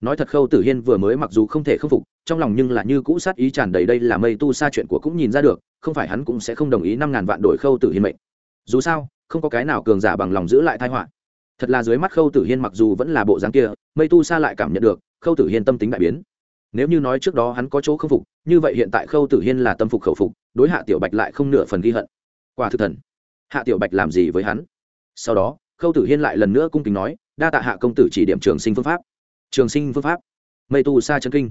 Nói thật khâu tử hiên vừa mới mặc dù không thể khâm phục, trong lòng nhưng là như cũ sát ý tràn đầy đây là mây tu sa chuyện của cũng nhìn ra được, không phải hắn cũng sẽ không đồng ý năm ngàn vạn đổi khâu tử hiên mệnh. Dù sao, không có cái nào cường giả bằng lòng giữ lại thai họa. Thật là dưới mắt khâu tử hiên mặc dù vẫn là bộ dáng kia, mây tu sa lại cảm nhận được, khâu tử hiên tâm tính đại biến nếu như nói trước đó hắn có chỗ khâm phục, như vậy hiện tại khâu tử hiên là tâm phục khẩu phục, đối hạ tiểu bạch lại không nửa phần ghi hận. Quả thực thần. Hạ tiểu bạch làm gì với hắn? Sau đó, khâu tử hiên lại lần nữa cung kính nói, đa tạ hạ công tử chỉ điểm trường sinh phương pháp. Trường sinh phương pháp? Mây tu sa chân kinh.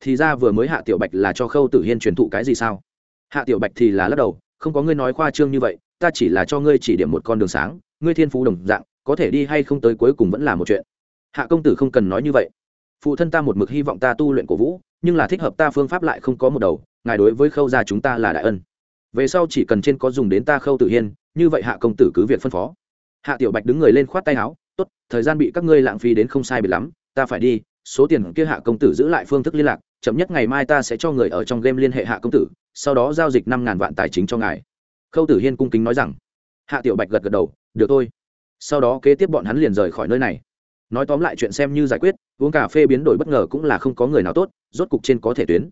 Thì ra vừa mới hạ tiểu bạch là cho khâu tử hiên truyền thụ cái gì sao? Hạ tiểu bạch thì là lắc đầu, không có ngươi nói khoa trương như vậy, ta chỉ là cho ngươi chỉ điểm một con đường sáng, ngươi thiên phú đồng dạng, có thể đi hay không tới cuối cùng vẫn là một chuyện. Hạ công tử không cần nói như vậy phụ thân ta một mực hy vọng ta tu luyện cổ vũ, nhưng là thích hợp ta phương pháp lại không có một đầu, ngài đối với khâu gia chúng ta là đại ân. Về sau chỉ cần trên có dùng đến ta khâu tử hiên, như vậy hạ công tử cứ việc phân phó. Hạ tiểu bạch đứng người lên khoát tay áo, tốt, thời gian bị các ngươi lãng phí đến không sai bị lắm, ta phải đi, số tiền kia hạ công tử giữ lại phương thức liên lạc, chậm nhất ngày mai ta sẽ cho người ở trong game liên hệ hạ công tử, sau đó giao dịch năm ngàn vạn tài chính cho ngài. Khâu tử hiên cung kính nói rằng. Hạ tiểu bạch gật gật đầu, được thôi. Sau đó kế tiếp bọn hắn liền rời khỏi nơi này nói tóm lại chuyện xem như giải quyết, uống cà phê biến đổi bất ngờ cũng là không có người nào tốt, rốt cục trên có thể tuyến.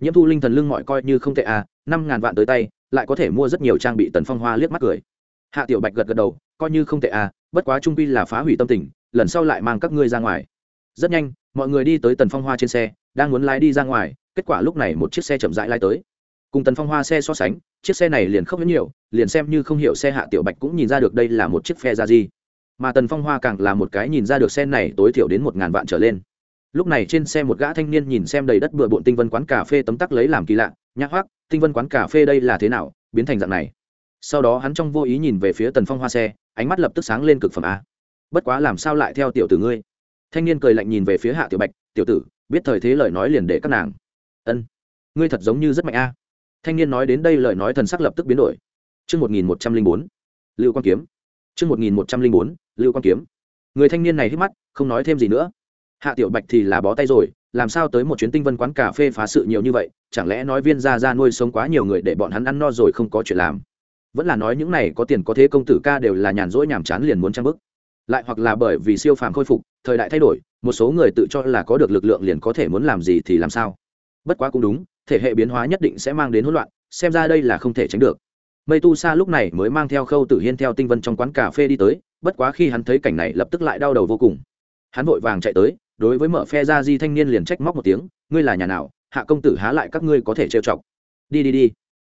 Nhiễm thu linh thần lưng mọi coi như không tệ à năm ngàn vạn tới tay, lại có thể mua rất nhiều trang bị tần phong hoa liếc mắt cười. Hạ tiểu bạch gật gật đầu, coi như không tệ à bất quá trung quy là phá hủy tâm tình, lần sau lại mang các ngươi ra ngoài. Rất nhanh, mọi người đi tới tần phong hoa trên xe, đang muốn lái đi ra ngoài, kết quả lúc này một chiếc xe chậm rãi lái tới. Cùng tần phong hoa xe so sánh, chiếc xe này liền không rất nhiều, liền xem như không hiểu xe hạ tiểu bạch cũng nhìn ra được đây là một chiếc phe ra gì mà tần phong hoa càng là một cái nhìn ra được xe này tối thiểu đến một ngàn vạn trở lên. Lúc này trên xe một gã thanh niên nhìn xem đầy đất bừa bộn tinh vân quán cà phê tấm tắc lấy làm kỳ lạ, nhã hoác tinh vân quán cà phê đây là thế nào, biến thành dạng này. Sau đó hắn trong vô ý nhìn về phía tần phong hoa xe, ánh mắt lập tức sáng lên cực phẩm a. Bất quá làm sao lại theo tiểu tử ngươi? Thanh niên cười lạnh nhìn về phía hạ tiểu bạch, tiểu tử, biết thời thế lời nói liền để các nàng. Ân, ngươi thật giống như rất mạnh a. Thanh niên nói đến đây lời nói thần sắc lập tức biến đổi. Chương một nghìn một trăm linh bốn, Lưu Quang Kiếm. chương một nghìn một trăm linh bốn Lưu Quang Kiếm. Người thanh niên này hít mắt, không nói thêm gì nữa. Hạ Tiểu Bạch thì là bó tay rồi, làm sao tới một chuyến tinh vân quán cà phê phá sự nhiều như vậy, chẳng lẽ nói viên gia gia nuôi sống quá nhiều người để bọn hắn ăn no rồi không có chuyện làm. Vẫn là nói những này có tiền có thế công tử ca đều là nhàn rỗi nhàm chán liền muốn trang bức. Lại hoặc là bởi vì siêu phàm khôi phục, thời đại thay đổi, một số người tự cho là có được lực lượng liền có thể muốn làm gì thì làm sao. Bất quá cũng đúng, thể hệ biến hóa nhất định sẽ mang đến hỗn loạn xem ra đây là không thể tránh được mây tu sa lúc này mới mang theo khâu tử hiên theo tinh vân trong quán cà phê đi tới bất quá khi hắn thấy cảnh này lập tức lại đau đầu vô cùng. Hắn vội vàng chạy tới, đối với mở phe ra di thanh niên liền trách móc một tiếng, ngươi là nhà nào? Hạ công tử há lại các ngươi có thể trêu chọc? Đi đi đi.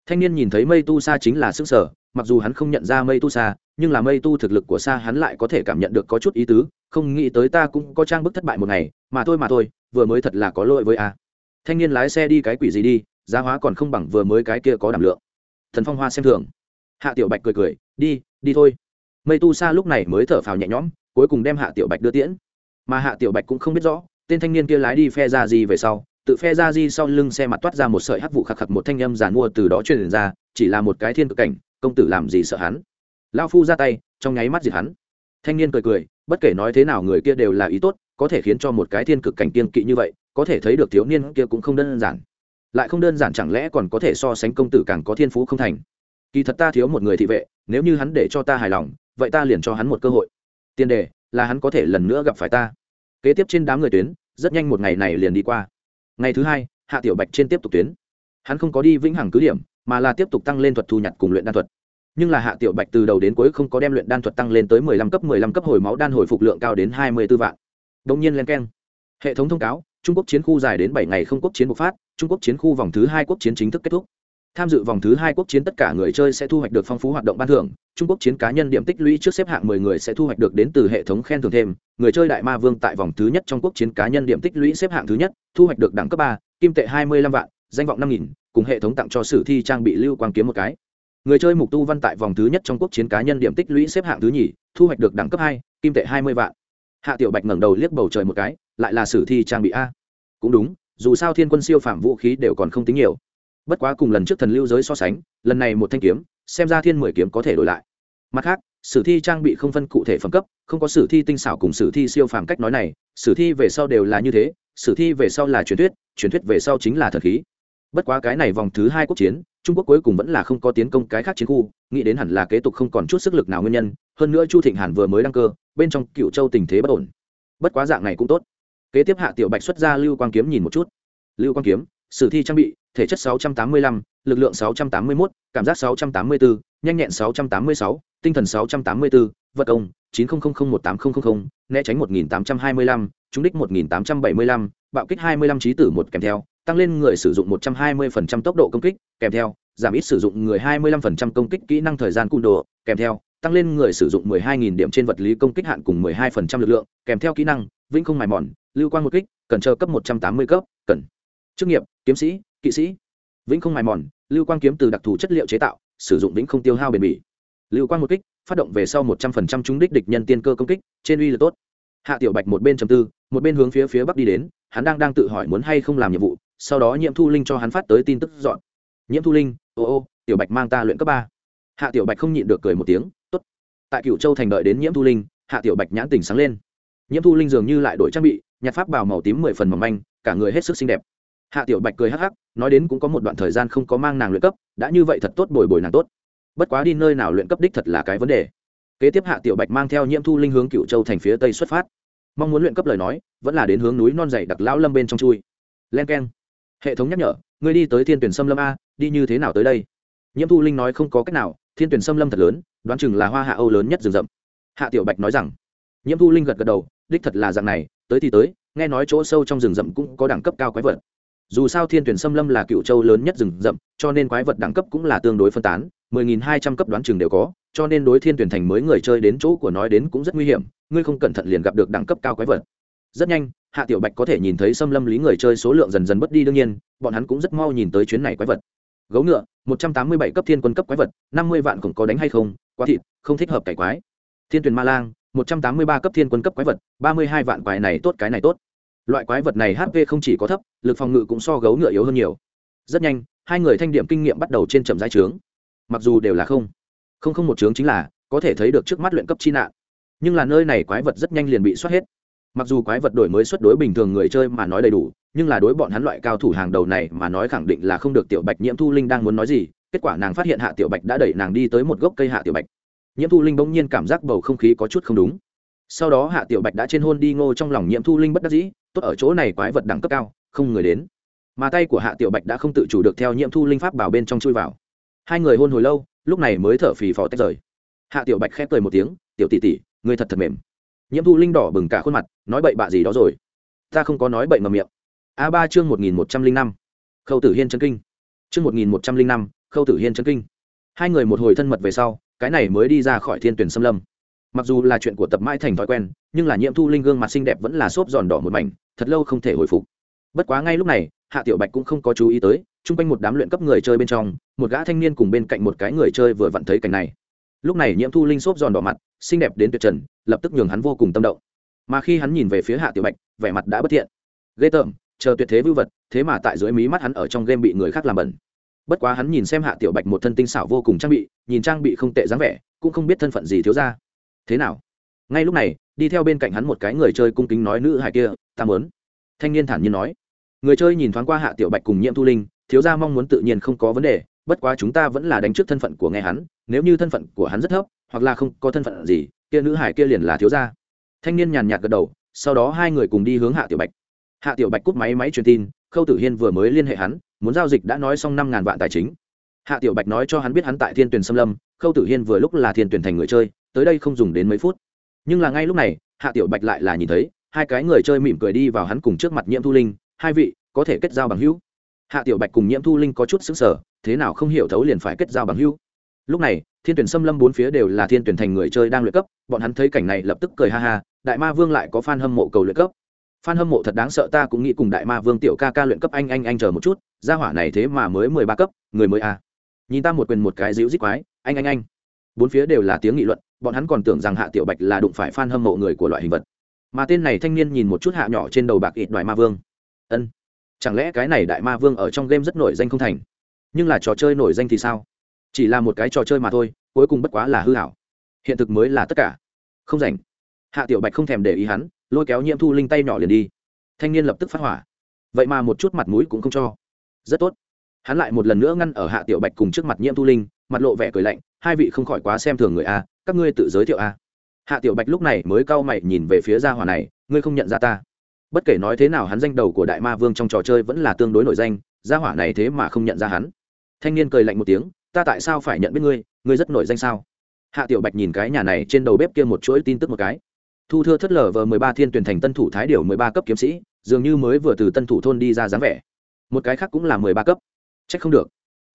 Thanh niên nhìn thấy mây tu sa chính là sức sở mặc dù hắn không nhận ra mây tu sa, nhưng là mây tu thực lực của sa hắn lại có thể cảm nhận được có chút ý tứ, không nghĩ tới ta cũng có trang bức thất bại một ngày, mà thôi mà thôi, vừa mới thật là có lỗi với a. Thanh niên lái xe đi cái quỷ gì đi, giá hóa còn không bằng vừa mới cái kia có đảm lượng. Thần phong hoa xem thường. Hạ tiểu bạch cười cười, đi đi thôi mây tu sa lúc này mới thở phào nhẹ nhõm, cuối cùng đem hạ tiểu bạch đưa tiễn. Mà hạ tiểu bạch cũng không biết rõ, tên thanh niên kia lái đi phe ra gì về sau, tự phe ra di sau lưng xe mặt toát ra một sợi hắc vụ khạc khạc một thanh âm giàn mua từ đó truyền ra, chỉ là một cái thiên cực cảnh, công tử làm gì sợ hắn? Lao phu ra tay, trong nháy mắt diệt hắn. Thanh niên cười cười, bất kể nói thế nào người kia đều là ý tốt, có thể khiến cho một cái thiên cực cảnh kiên kỵ như vậy, có thể thấy được thiếu niên kia cũng không đơn giản. Lại không đơn giản chẳng lẽ còn có thể so sánh công tử càng có thiên phú không thành? Kỳ thật ta thiếu một người thị vệ, nếu như hắn để cho ta hài lòng, vậy ta liền cho hắn một cơ hội. Tiền đề, là hắn có thể lần nữa gặp phải ta. Kế tiếp trên đám người tuyến, rất nhanh một ngày này liền đi qua. Ngày thứ hai, hạ tiểu bạch trên tiếp tục tuyến. Hắn không có đi vĩnh hằng cứ điểm, mà là tiếp tục tăng lên thuật thu nhặt cùng luyện đan thuật. Nhưng là hạ tiểu bạch từ đầu đến cuối không có đem luyện đan thuật tăng lên tới mười lăm cấp, mười lăm cấp hồi máu đan hồi phục lượng cao đến hai mươi 24 vạn. Đông nhiên len keng. Hệ thống thông cáo, trung quốc chiến khu dài đến bảy ngày không quốc chiến bộc phát, trung quốc chiến khu vòng thứ hai quốc chiến chính thức kết thúc tham dự vòng thứ hai quốc chiến tất cả người chơi sẽ thu hoạch được phong phú hoạt động ban thưởng. Trung quốc chiến cá nhân điểm tích lũy trước xếp hạng mười người sẽ thu hoạch được đến từ hệ thống khen thưởng thêm. Người chơi đại ma vương tại vòng thứ nhất trong quốc chiến cá nhân điểm tích lũy xếp hạng thứ nhất, thu hoạch được đẳng cấp ba, kim tệ hai mươi lăm vạn, danh vọng năm nghìn, cùng hệ thống tặng cho sử thi trang bị lưu quang kiếm một cái. Người chơi mục tu văn tại vòng thứ nhất trong quốc chiến cá nhân điểm tích lũy xếp hạng thứ nhì, thu hoạch được đẳng cấp hai, kim tệ hai mươi vạn. Hạ tiểu bạch ngẩng đầu liếc bầu trời một cái, lại là sử thi trang bị a. Cũng đúng, dù sao thiên quân siêu phạm vũ khí đều còn không tính nhiều bất quá cùng lần trước thần lưu giới so sánh, lần này một thanh kiếm, xem ra thiên mười kiếm có thể đổi lại. Mặt khác, sử thi trang bị không phân cụ thể phẩm cấp, không có sử thi tinh xảo cùng sử thi siêu phàm cách nói này, sử thi về sau đều là như thế, sử thi về sau là truyền thuyết truyền thuyết về sau chính là thần khí. Bất quá cái này vòng thứ hai quốc chiến, trung quốc cuối cùng vẫn là không có tiến công cái khác chiến khu, nghĩ đến hẳn là kế tục không còn chút sức lực nào nguyên nhân, hơn nữa chu thịnh hàn vừa mới đăng cơ, bên trong cựu châu tình thế bất ổn. Bất quá dạng này cũng tốt. Kế tiếp hạ tiểu bạch xuất ra lưu quang kiếm nhìn một chút. Lưu quang kiếm sử thi trang bị thể chất 685, lực lượng 681, cảm giác 684, nhanh nhẹn 686, tinh thần 684, vật công 900018000, né tránh 1825, trúng đích 1875, bạo kích 25 trí tử một kèm theo, tăng lên người sử dụng 120% tốc độ công kích, kèm theo, giảm ít sử dụng người 25% công kích kỹ năng thời gian cung độ, kèm theo, tăng lên người sử dụng 12.000 điểm trên vật lý công kích hạn cùng 12% lực lượng, kèm theo kỹ năng, vĩnh không mài mòn, lưu quang một kích cần chờ cấp một trăm tám mươi cấp cần chức nghiệp, kiếm sĩ, kỵ sĩ. Vĩnh không mài mòn, lưu quang kiếm từ đặc thù chất liệu chế tạo, sử dụng vĩnh không tiêu hao bền bỉ. Lưu quang một kích, phát động về sau một trăm phần trăm trúng đích địch nhân tiên cơ công kích, trên uy là tốt. Hạ tiểu bạch một bên chầm tư, một bên hướng phía phía bắc đi đến, hắn đang đang tự hỏi muốn hay không làm nhiệm vụ, sau đó nhiễm thu linh cho hắn phát tới tin tức dọn. Nhiễm thu linh, ô ô, tiểu bạch mang ta luyện cấp ba. Hạ tiểu bạch không nhịn được cười một tiếng, tốt. Tại cựu châu thành đợi đến nhiễm thu linh, hạ tiểu bạch nhãn tỉnh sáng lên. Nhiễm thu linh dường như lại đổi trang bị, nhặt pháp bào màu tím mười phần mỏng manh, cả người hết sức xinh đẹp hạ tiểu bạch cười hắc hắc, nói đến cũng có một đoạn thời gian không có mang nàng luyện cấp, đã như vậy thật tốt, bồi bồi nàng tốt. Bất quá đi nơi nào luyện cấp đích thật là cái vấn đề. Kế tiếp hạ tiểu bạch mang theo nhiễm thu linh hướng cựu châu thành phía tây xuất phát. Mong muốn luyện cấp lời nói, vẫn là đến hướng núi non dày đặc lão lâm bên trong chui. Len k e n hệ thống nhắc nhở, ngươi đi tới thiên tuyển xâm lâm a, đi như thế nào tới đây? Nhiễm thu linh nói không có cách nào, thiên tuyển xâm lâm thật lớn, đoán chừng là hoa hạ âu lớn nhất rừng rậm. Hạ tiểu bạch nói rằng, nhiễm thu linh gật gật đầu, đích thật là dạng này, tới thì tới, nghe nói chỗ sâu trong rừng rậm cũng có đẳng cấp cao quái vật dù sao thiên tuyển xâm lâm là cựu châu lớn nhất rừng rậm, cho nên quái vật đẳng cấp cũng là tương đối phân tán 10.200 cấp đoán chừng đều có, cho nên đối thiên tuyển thành mới người chơi đến chỗ của nói đến cũng rất nguy hiểm, ngươi không cẩn thận liền gặp được đẳng cấp cao quái vật. Rất nhanh, hạ tiểu bạch có thể nhìn thấy xâm lâm lý người chơi số lượng dần dần mất đi đương nhiên, bọn hắn cũng rất mau nhìn tới chuyến này quái vật. Gấu ngựa 187 cấp thiên quân cấp quái vật 50 vạn cũng có đánh hay không, quá thịt, không thích hợp cải quái. Thiên tuyển ma lang 183 cấp thiên quân cấp quái vật 32 vạn quái này tốt, cái này tốt loại quái vật này hp không chỉ có thấp, lực phòng ngự cũng so gấu ngựa yếu hơn nhiều. Rất nhanh, hai người thanh điểm kinh nghiệm bắt đầu trên trầm giai trướng. Mặc dù đều là không không không một trướng chính là, có thể thấy được trước mắt luyện cấp chi nạn. Nhưng là nơi này quái vật rất nhanh liền bị soát hết. Mặc dù quái vật đổi mới xuất đối bình thường người chơi mà nói đầy đủ, nhưng là đối bọn hắn loại cao thủ hàng đầu này mà nói khẳng định là không được tiểu bạch nhiễm thu linh đang muốn nói gì, kết quả nàng phát hiện hạ tiểu bạch đã đẩy nàng đi tới một gốc cây hạ tiểu bạch. Nhiễm thu linh bỗng nhiên cảm giác bầu không khí có chút không đúng. Sau đó hạ tiểu bạch đã trên hôn đi ngô trong lòng nhiễm thu linh bất đắc dĩ tốt ở chỗ này quái vật đẳng cấp cao, không người đến. Mà tay của hạ tiểu bạch đã không tự chủ được theo Nhiệm thu linh pháp bảo bên trong chui vào. Hai người hôn hồi lâu, lúc này mới thở phì phò tách rời. Hạ tiểu bạch khép cười một tiếng, tiểu tỷ tỷ người thật thật mềm. Nhiễm thu linh đỏ bừng cả khuôn mặt, nói bậy bạ gì đó rồi? Ta không có nói bậy ngầm miệng. A ba chương một nghìn một trăm linh năm, khâu tử hiên chân kinh. Chương một nghìn một trăm linh năm, khâu tử hiên chân kinh. Hai người một hồi thân mật về sau, cái này mới đi ra khỏi thiên tuyển xâm lâm mặc dù là chuyện của tập mãi thành thói quen, nhưng là nhiễm thu linh gương mặt xinh đẹp vẫn là xốp giòn đỏ một mảnh, thật lâu không thể hồi phục. Bất quá ngay lúc này, hạ tiểu bạch cũng không có chú ý tới, chung quanh một đám luyện cấp người chơi bên trong, một gã thanh niên cùng bên cạnh một cái người chơi vừa vặn thấy cảnh này. Lúc này nhiễm thu linh xốp giòn đỏ mặt, xinh đẹp đến tuyệt trần, lập tức nhường hắn vô cùng tâm động. Mà khi hắn nhìn về phía hạ tiểu bạch, vẻ mặt đã bất thiện. Ghê tởm, chờ tuyệt thế vưu vật, thế mà tại dưới mí mắt hắn ở trong game bị người khác làm bẩn. Bất quá hắn nhìn xem hạ tiểu bạch một thân tinh xảo vô cùng trang bị, nhìn trang bị không tệ dáng vẻ, cũng không biết thân phận gì thiếu ra thế nào? Ngay lúc này, đi theo bên cạnh hắn một cái người chơi cung kính nói nữ hải kia, ta mớn thanh niên thản nhiên nói. Người chơi nhìn thoáng qua hạ tiểu bạch cùng nhiễm thu linh, thiếu gia mong muốn tự nhiên không có vấn đề, bất quá chúng ta vẫn là đánh trước thân phận của nghe hắn, nếu như thân phận của hắn rất thấp, hoặc là không có thân phận gì, kia nữ hải kia liền là thiếu gia. Thanh niên nhàn nhạt gật đầu, sau đó hai người cùng đi hướng hạ tiểu bạch. Hạ tiểu bạch cúp máy máy truyền tin, khâu tử hiên vừa mới liên hệ hắn, muốn giao dịch đã nói xong năm ngàn vạn tài chính. Hạ tiểu bạch nói cho hắn biết hắn tại thiên tuyển xâm lâm, khâu tử hiên vừa lúc là thiên tuyển thành người chơi tới đây không dùng đến mấy phút. Nhưng là ngay lúc này, hạ tiểu bạch lại là nhìn thấy, hai cái người chơi mỉm cười đi vào hắn cùng trước mặt nhiễm thu linh, hai vị, có thể kết giao bằng hữu. Hạ tiểu bạch cùng nhiễm thu linh có chút xứng sở thế nào không hiểu thấu liền phải kết giao bằng hữu. Lúc này, thiên tuyển xâm lâm bốn phía đều là thiên tuyển thành người chơi đang luyện cấp, bọn hắn thấy cảnh này lập tức cười ha ha, đại ma vương lại có f a n hâm mộ cầu luyện cấp. F a n hâm mộ thật đáng sợ, ta cũng nghĩ cùng đại ma vương tiểu ca ca luyện cấp anh anh anh chờ một chút, gia hỏa này thế mà mới mười ba cấp, người mới à. nhìn ta một quyền một cái dịu dít quái, anh anh anh. Bốn phía đều là tiếng nghị luận bọn hắn còn tưởng rằng hạ tiểu bạch là đụng phải f a n hâm mộ người của loại hình vật. Mà tên này thanh niên nhìn một chút hạ nhỏ trên đầu bạc ít đoài ma vương. Ân, chẳng lẽ cái này đại ma vương ở trong game rất nổi danh không thành? Nhưng là trò chơi nổi danh thì sao? Chỉ là một cái trò chơi mà thôi, cuối cùng bất quá là hư hảo. Hiện thực mới là tất cả. Không rảnh. Hạ tiểu bạch không thèm để ý hắn, lôi kéo nhiễm thu linh tay nhỏ liền đi. Thanh niên lập tức phát hỏa. Vậy mà một chút mặt mũi cũng không cho. Rất tốt. Hắn lại một lần nữa ngăn ở hạ tiểu bạch cùng trước mặt nhiễm thu linh, mặt lộ vẻ cười lạnh, hai vị không khỏi quá xem thường người a các ngươi tự giới thiệu a. Hạ tiểu bạch lúc này mới cau mày nhìn về phía gia hỏa này, ngươi không nhận ra ta. Bất kể nói thế nào hắn danh đầu của đại ma vương trong trò chơi vẫn là tương đối nổi danh, gia hỏa này thế mà không nhận ra hắn. Thanh niên cười lạnh một tiếng, ta tại sao phải nhận biết ngươi ngươi rất nổi danh sao? Hạ tiểu bạch nhìn cái nhà này trên đầu bếp kia một chuỗi tin tức một cái. Thu thưa thất lở vờ mười ba thiên tuyển thành tân thủ thái điều mười ba cấp kiếm sĩ, dường như mới vừa từ tân thủ thôn đi ra dáng vẻ. Một cái khác cũng là mười ba cấp. C h ắ c không được.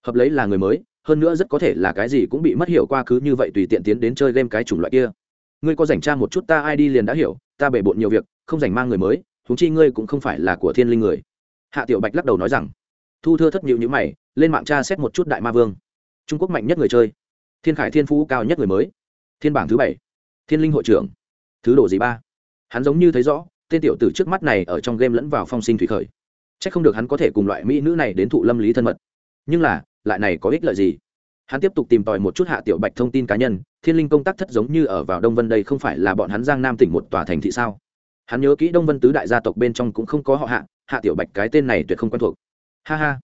Hợp lấy là người mới hơn nữa rất có thể là cái gì cũng bị mất hiểu qua cứ như vậy tùy tiện tiến đến chơi game cái chủng loại kia. Ngươi có dành tra một chút ta ai đi liền đã hiểu, ta bể bộn nhiều việc, không dành mang người mới thú chi ngươi cũng không phải là của thiên linh người. Hạ tiểu bạch lắc đầu nói rằng, thu thưa thất nhịu nhữ mày, lên mạng tra xét một chút đại ma vương. Trung quốc mạnh nhất người chơi. Thiên khải thiên phú cao nhất người mới. Thiên bảng thứ bảy. Thiên linh hội trưởng. Thứ độ gì ba? Hắn giống như thấy rõ, tên tiểu tử trước mắt này ở trong game lẫn vào phong sinh thủy khởi. C h ắ c không được hắn có thể cùng loại mỹ nữ này đến thụ lâm lý thân mật. Nhưng là lại này có ích lợi gì? Hắn tiếp tục tìm tòi một chút hạ tiểu bạch thông tin cá nhân, thiên linh công tác thất giống như ở vào đông vân đây không phải là bọn hắn giang nam tỉnh một tòa thành thị sao? Hắn nhớ kỹ đông vân tứ đại gia tộc bên trong cũng không có họ hạ hạ tiểu bạch cái tên này tuyệt không quen thuộc. Ha ha.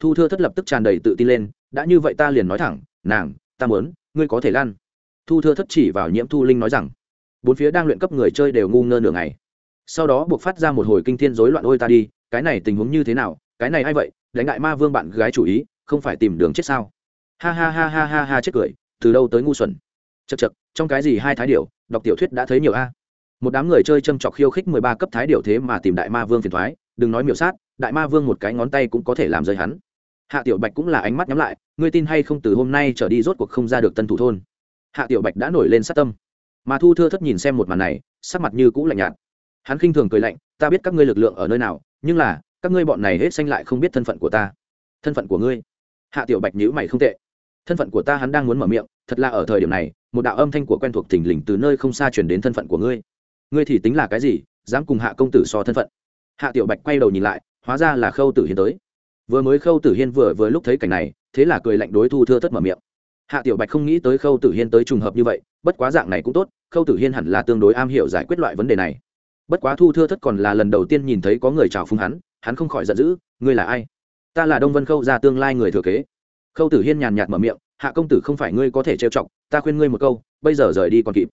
Thu thưa thất lập tức tràn đầy tự tin lên, đã như vậy ta liền nói thẳng, nàng, ta muốn, ngươi có thể lan. Thu thưa thất chỉ vào nhiễm thu linh nói rằng, bốn phía đang luyện cấp người chơi đều ngu ngơ nửa ngày. Sau đó buộc phát ra một hồi kinh thiên rối loạn ôi ta đi, cái này tình huống như thế nào, cái này a i vậy, đánh ngại ma vương bạn gái chủ ý không phải tìm đường chết sao? Ha ha ha ha ha ha chết cười, từ đâu tới ngu xuẩn? Chật chật trong cái gì hai thái điệu đọc tiểu thuyết đã thấy nhiều a. Một đám người chơi châm trọc khiêu khích mười ba cấp thái điệu thế mà tìm đại ma vương phiền thoái, đừng nói miểu sát, đại ma vương một cái ngón tay cũng có thể làm rơi hắn. Hạ tiểu bạch cũng là ánh mắt nhắm lại, ngươi tin hay không từ hôm nay trở đi rốt cuộc không ra được tân thủ thôn. Hạ tiểu bạch đã nổi lên sát tâm. Mà thu thưa thất nhìn xem một màn này, sắc mặt như cũ lạnh nhạt. Hắn khinh thường cười lạnh, ta biết các ngươi lực lượng ở nơi nào, nhưng là, các ngươi bọn này hết xanh lại không biết thân phận của ta. Thân phận của ngươi? Hạ tiểu bạch nhữ mày không tệ. Thân phận của ta hắn đang muốn mở miệng, thật là ở thời điểm này, một đạo âm thanh của quen thuộc thình lình từ nơi không xa chuyển đến thân phận của ngươi. Ngươi thì tính là cái gì, dám cùng hạ công tử so thân phận? Hạ tiểu bạch quay đầu nhìn lại, hóa ra là khâu tử hiên tới. Vừa mới khâu tử hiên vừa vừa lúc thấy cảnh này, thế là cười lạnh đối thu thưa thất mở miệng. Hạ tiểu bạch không nghĩ tới khâu tử hiên tới trùng hợp như vậy, bất quá dạng này cũng tốt, khâu tử hiên hẳn là tương đối am hiểu giải quyết loại vấn đề này. Bất quá thu thưa thất còn là lần đầu tiên nhìn thấy có người chào phúng hắn hắn không khỏi giận dữ, ngươi là ai? Ta là đông vân khâu ra tương lai người thừa kế khâu tử hiên nhàn nhạt mở miệng hạ công tử không phải ngươi có thể trêu chọc ta khuyên ngươi một câu bây giờ rời đi còn kịp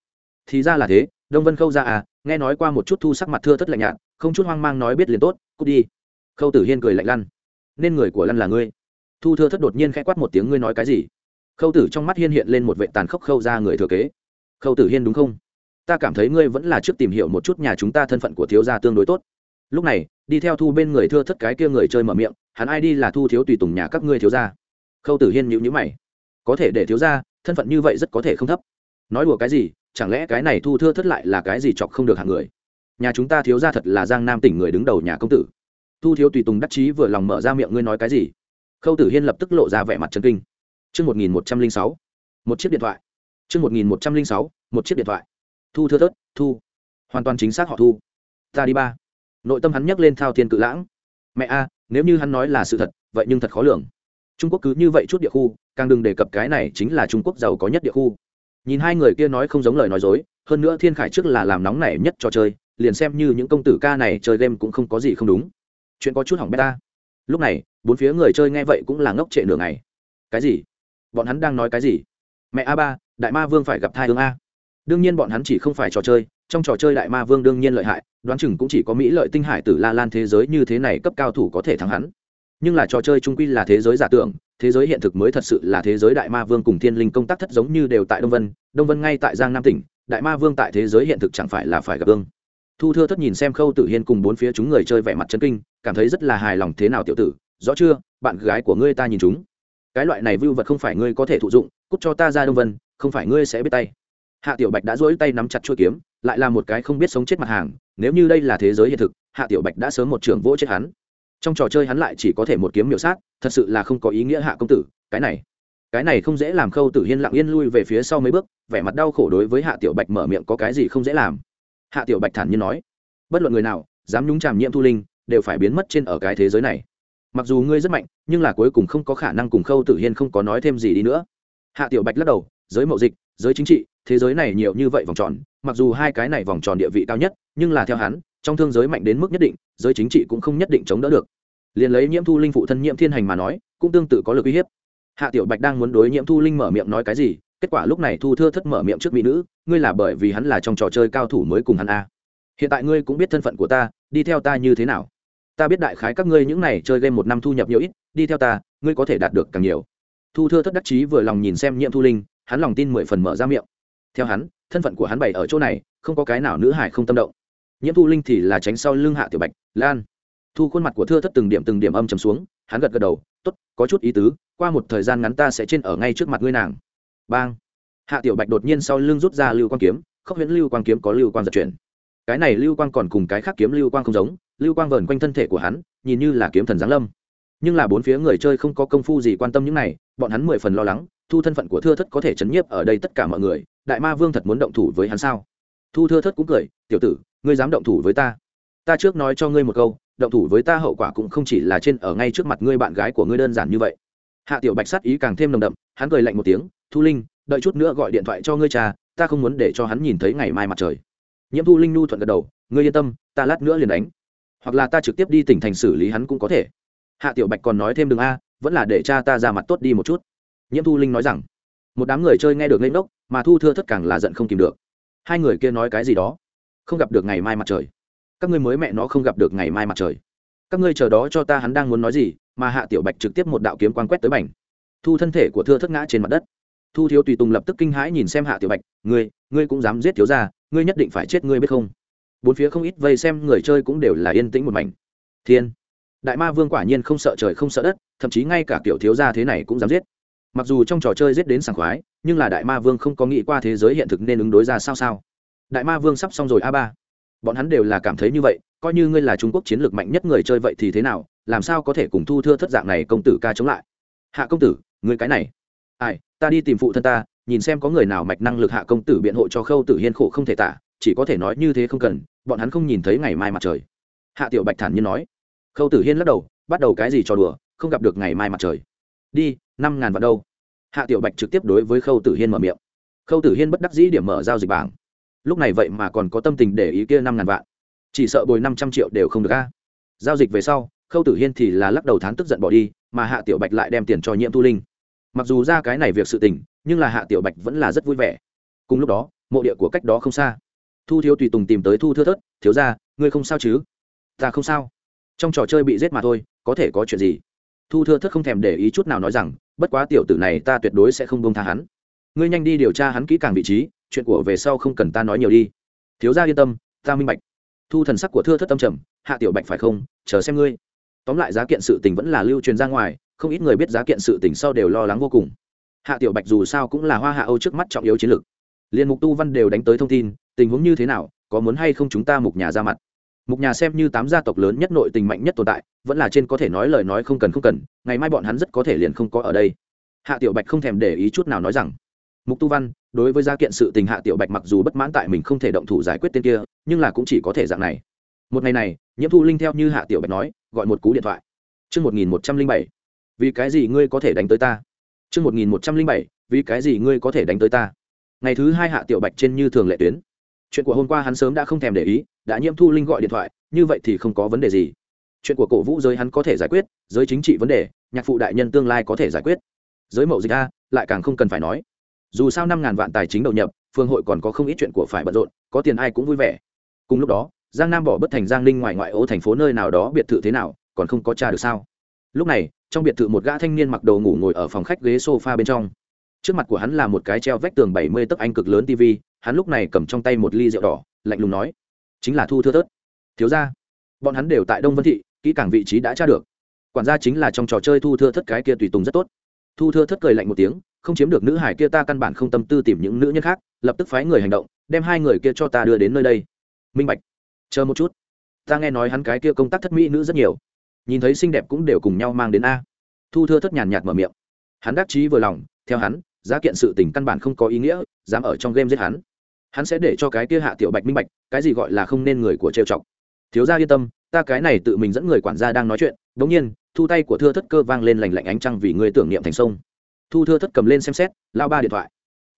thì ra là thế đông vân khâu ra à nghe nói qua một chút thu sắc mặt thưa thất lạnh nhạt không chút hoang mang nói biết liền tốt cút đi khâu tử hiên cười lạnh lăn nên người của lăn là ngươi thu thưa thất đột nhiên khẽ quát một tiếng ngươi nói cái gì khâu tử trong mắt hiên hiện lên một vệ tàn khốc khâu ra người thừa kế khâu tử hiên đúng không ta cảm thấy ngươi vẫn là trước tìm hiểu một chút nhà chúng ta thân phận của thiếu gia tương đối tốt lúc này đi theo thu bên người thưa thất cái kia người chơi mở miệng hắn ai đi là thu thiếu tùy tùng nhà các ngươi thiếu gia khâu tử hiên nhữ nhữ mày có thể để thiếu gia thân phận như vậy rất có thể không thấp nói đùa cái gì chẳng lẽ cái này thu thưa thất lại là cái gì chọc không được hàng người nhà chúng ta thiếu gia thật là giang nam tỉnh người đứng đầu nhà công tử thu thiếu tùy tùng đắc chí vừa lòng mở ra miệng ngươi nói cái gì khâu tử hiên lập tức lộ ra vẻ mặt chân kinh Trước 1106, một chiếc điện thoại. Trước 1106, một chiếc điện thoại. Thu thưa thớt, thu. Hoàn toàn chính xác họ thu. Ta đi ba. Nội tâm hắn nhắc lên thao thiên cự lãng. Mẹ a, nếu như hắn nói là sự thật, vậy nhưng thật khó lường. Trung Quốc cứ như vậy chút địa khu, càng đừng đề cập cái này chính là Trung Quốc giàu có nhất địa khu. Nhìn hai người kia nói không giống lời nói dối, hơn nữa Thiên Khải trước là làm nóng nảy nhất trò chơi, liền xem như những công tử ca này chơi game cũng không có gì không đúng chuyện có chút hỏng beta lúc này bốn phía người chơi nghe vậy cũng là ngốc trệ nửa ngày cái gì bọn hắn đang nói cái gì mẹ a ba đại ma vương phải gặp thai hương a đương nhiên bọn hắn chỉ không phải trò chơi trong trò chơi đại ma vương đương nhiên lợi hại, đoán chừng cũng chỉ có mỹ lợi tinh hải tử la lan thế giới như thế này cấp cao thủ có thể thắng hắn. Nhưng là trò chơi trung quy là thế giới giả tưởng, thế giới hiện thực mới thật sự là thế giới đại ma vương cùng thiên linh công tác thất giống như đều tại đông vân đông vân ngay tại giang nam tỉnh, đại ma vương tại thế giới hiện thực chẳng phải là phải gặp ương thu thưa thất nhìn xem khâu tử hiên cùng bốn phía chúng người chơi vẻ mặt chân kinh, cảm thấy rất là hài lòng thế nào tiểu tử, rõ chưa, bạn gái của ngươi ta nhìn chúng. Cái loại này vưu vật không phải ngươi có thể thụ dụng, cút cho ta ra đông vân, không phải ngươi sẽ biết tay. Hạ tiểu bạch đã dỗi tay nắm chặt chuôi kiếm lại là một cái không biết sống chết mặt hàng, nếu như đây là thế giới hiện thực, hạ tiểu bạch đã sớm một trường vỗ chết hắn. Trong trò chơi hắn lại chỉ có thể một kiếm miểu sát, thật sự là không có ý nghĩa hạ công tử, cái này cái này không dễ làm khâu tử hiên lặng yên lui về phía sau mấy bước, vẻ mặt đau khổ đối với hạ tiểu bạch mở miệng có cái gì không dễ làm. Hạ tiểu bạch thản nhiên nói, bất luận người nào, dám nhúng chàm nhiễm thu linh, đều phải biến mất trên ở cái thế giới này. Mặc dù ngươi rất mạnh, nhưng là cuối cùng không có khả năng cùng khâu tử hiên không có nói thêm gì đi nữa. Hạ tiểu bạch lắc đầu, giới mậu dịch, giới chính trị, thế giới này nhiều như vậy vòng tròn mặc dù hai cái này vòng tròn địa vị cao nhất, nhưng là theo hắn, trong thương giới mạnh đến mức nhất định, giới chính trị cũng không nhất định chống đỡ được. Liền lấy nhiễm thu linh phụ thân nhiễm thiên hành mà nói, cũng tương tự có lực uy hiếp. Hạ tiểu bạch đang muốn đối nhiễm thu linh mở miệng nói cái gì, kết quả lúc này thu thưa thất mở miệng trước mỹ nữ, ngươi là bởi vì hắn là trong trò chơi cao thủ mới cùng hắn a. Hiện tại ngươi cũng biết thân phận của ta, đi theo ta như thế nào? Ta biết đại khái các ngươi những này chơi game một năm thu nhập nhiều ít, đi theo ta, ngươi có thể đạt được càng nhiều. Thu thưa thất đắc chí vừa lòng nhìn xem nhiễm thu linh, hắn lòng tin mười phần mở ra miệng theo hắn, thân phận của hắn bày ở chỗ này, không có cái nào nữ hải không tâm động. Nhiễm thu linh thì là tránh sau lưng hạ tiểu bạch, lan. Thu khuôn mặt của thưa thất từng điểm từng điểm âm trầm xuống, hắn gật gật đầu t ố t có chút ý tứ, qua một thời gian ngắn ta sẽ trên ở ngay trước mặt ngươi nàng. Bang. Hạ tiểu bạch đột nhiên sau lưng rút ra lưu quang kiếm không huyễn lưu quang kiếm có lưu quang giật chuyển. Cái này lưu quang còn cùng cái khác kiếm lưu quang không giống, lưu quang vờn quanh thân thể của hắn, nhìn như là kiếm thần giáng lâm. Nhưng là bốn phía người chơi không có công phu gì quan tâm những này, bọn hắn mười phần lo lắng thu thân phận của thưa thất có thể chấn nhiếp ở đây tất cả mọi người, đại ma vương thật muốn động thủ với hắn sao? Thu thưa thất cũng cười, tiểu tử, ngươi dám động thủ với ta? Ta trước nói cho ngươi một câu, động thủ với ta hậu quả cũng không chỉ là trên ở ngay trước mặt ngươi bạn gái của ngươi đơn giản như vậy. Hạ tiểu bạch sát ý càng thêm nồng đậm, hắn cười lạnh một tiếng, thu linh, đợi chút nữa gọi điện thoại cho ngươi cha, ta không muốn để cho hắn nhìn thấy ngày mai mặt trời. Nhiễm thu linh nu thuận gật đầu, ngươi yên tâm, ta lát nữa liền đánh. Hoặc là ta trực tiếp đi tỉnh thành xử lý hắn cũng có thể. Hạ tiểu bạch còn nói thêm đường a, vẫn là để cha ta ra mặt tốt đi một chút nhiễm thu linh nói rằng một đám người chơi nghe được lên đốc mà thu thưa thất càng là giận không kìm được. Hai người kia nói cái gì đó? Không gặp được ngày mai mặt trời. Các ngươi mới mẹ nó không gặp được ngày mai mặt trời. Các ngươi chờ đó cho ta hắn đang muốn nói gì mà hạ tiểu bạch trực tiếp một đạo kiếm quan quét tới bành, thu thân thể của thưa thất ngã trên mặt đất. Thu thiếu tùy tùng lập tức kinh hãi nhìn xem hạ tiểu bạch ngươi ngươi cũng dám giết thiếu ra ngươi nhất định phải chết ngươi biết không? Bốn phía không ít vây xem người chơi cũng đều là yên tĩnh một mảnh. Thiên! Đại ma vương quả nhiên không sợ trời không sợ đất thậm chí ngay cả kiểu thiếu gia thế này cũng dám giết mặc dù trong trò chơi giết đến sảng khoái, nhưng là đại ma vương không có nghĩ qua thế giới hiện thực nên ứng đối ra sao sao. Đại ma vương sắp xong rồi, a ba. Bọn hắn đều là cảm thấy như vậy, coi như ngươi là trung quốc chiến lược mạnh nhất người chơi vậy thì thế nào, làm sao có thể cùng thu thưa thất dạng này công tử ca chống lại? Hạ công tử, ngươi cái này. Ai, ta đi tìm phụ thân ta, nhìn xem có người nào mạch năng lực hạ công tử biện hộ cho khâu tử hiên khổ không thể tả, chỉ có thể nói như thế không cần, bọn hắn không nhìn thấy ngày mai mặt trời. Hạ tiểu bạch thản nhiên nói. Khâu tử hiên lắc đầu, bắt đầu cái gì trò đùa, không gặp được ngày mai mặt trời đi, năm ngàn vạn đâu. Hạ tiểu bạch trực tiếp đối với khâu tử hiên mở miệng. Khâu tử hiên bất đắc dĩ điểm mở giao dịch bảng. Lúc này vậy mà còn có tâm tình để ý kia năm ngàn vạn. Chỉ sợ bồi năm trăm triệu đều không được a. Giao dịch về sau, khâu tử hiên thì là lắc đầu thán tức giận bỏ đi, mà hạ tiểu bạch lại đem tiền cho nhiễm tu linh. Mặc dù ra cái này việc sự tình, nhưng là hạ tiểu bạch vẫn là rất vui vẻ. Cùng lúc đó, mộ địa của cách đó không xa. Thu thiếu tùy tùng tìm tới thu thưa thớt, thiếu ra ngươi không sao chứ? Ta không sao. Trong trò chơi bị giết mà thôi, có thể có chuyện gì? Thu thưa thất không thèm để ý chút nào nói rằng, bất quá tiểu tử này ta tuyệt đối sẽ không bông tha hắn. Ngươi nhanh đi điều tra hắn kỹ càng vị trí, chuyện của về sau không cần ta nói nhiều đi. Thiếu gia yên tâm, ta minh bạch. Thu thần sắc của thưa thất tâm trầm, hạ tiểu bạch phải không? Chờ xem ngươi. Tóm lại giá kiện sự tình vẫn là lưu truyền ra ngoài, không ít người biết giá kiện sự tình sau đều lo lắng vô cùng. Hạ tiểu bạch dù sao cũng là hoa hạ âu trước mắt trọng yếu chiến lược. Liên mục tu văn đều đánh tới thông tin, tình huống như thế nào, có muốn hay không chúng ta mục nhà ra mặt mục nhà xem như tám gia tộc lớn nhất nội tình mạnh nhất tồn tại vẫn là trên có thể nói lời nói không cần không cần ngày mai bọn hắn rất có thể liền không có ở đây hạ tiểu bạch không thèm để ý chút nào nói rằng mục tu văn đối với gia kiện sự tình hạ tiểu bạch mặc dù bất mãn tại mình không thể động thủ giải quyết tên kia nhưng là cũng chỉ có thể dạng này một ngày này nhiễm thu linh theo như hạ tiểu bạch nói gọi một cú điện thoại Trương một nghìn một trăm linh bảy, vì cái gì ngươi có thể đánh tới ta? Trương một nghìn một trăm linh bảy, vì cái gì ngươi có thể đánh tới ta? Ngày thứ hai hạ tiểu bạch trên như thường lệ tuyến. Chuyện của hôm qua hắn sớm đã không thèm để ý, đã nhiễm thu linh gọi điện thoại, như vậy thì không có vấn đề gì. Chuyện của cổ vũ giới hắn có thể giải quyết, giới chính trị vấn đề, nhạc phụ đại nhân tương lai có thể giải quyết. Giới mậu dịch a, lại càng không cần phải nói dù sao năm ngàn vạn tài chính đầu nhập phương hội còn có không ít chuyện của phải bận rộn có tiền ai cũng vui vẻ cùng lúc đó giang nam bỏ bất thành giang ninh ngoài ngoại ô thành phố nơi nào đó biệt thự thế nào còn không có cha được sao lúc này trong biệt thự một gã thanh niên mặc đồ ngủ ngồi ở phòng khách ghế sofa bên trong trước mặt của hắn là một cái treo vách tường bảy mươi tấc anh cực lớn tv hắn lúc này cầm trong tay một ly rượu đỏ, lạnh lùng nói, chính là thu thưa thớt. Thiếu ra bọn hắn đều tại đông vân thị, kỹ càng vị trí đã tra được. Quản gia chính là trong trò chơi thu thưa thất cái kia tùy tùng rất tốt. Thu thưa thất cười lạnh một tiếng, không chiếm được nữ hải kia ta căn bản không tâm tư tìm những nữ nhân khác, lập tức phái người hành động, đem hai người kia cho ta đưa đến nơi đây. Minh bạch. Chờ một chút. Ta nghe nói hắn cái kia công tác thất mỹ nữ rất nhiều. Nhìn thấy xinh đẹp cũng đều cùng nhau mang đến a. Thu thưa thất nhàn nhạt mở miệng. Hắn đắc chí vừa lòng, theo hắn, giá kiện sự tình căn bản không có ý nghĩa, dám ở trong game giết hắn hắn sẽ để cho cái kia hạ tiểu bạch minh bạch, cái gì gọi là không nên người của trêu chọc. Thiếu gia yên tâm, ta cái này tự mình dẫn người quản gia đang nói chuyện đ ỗ n g nhiên, thu tay của thưa thất cơ vang lên lành lạnh ánh trăng vì người tưởng niệm thành sông. Thu thưa thất cầm lên xem xét, lao ba điện thoại.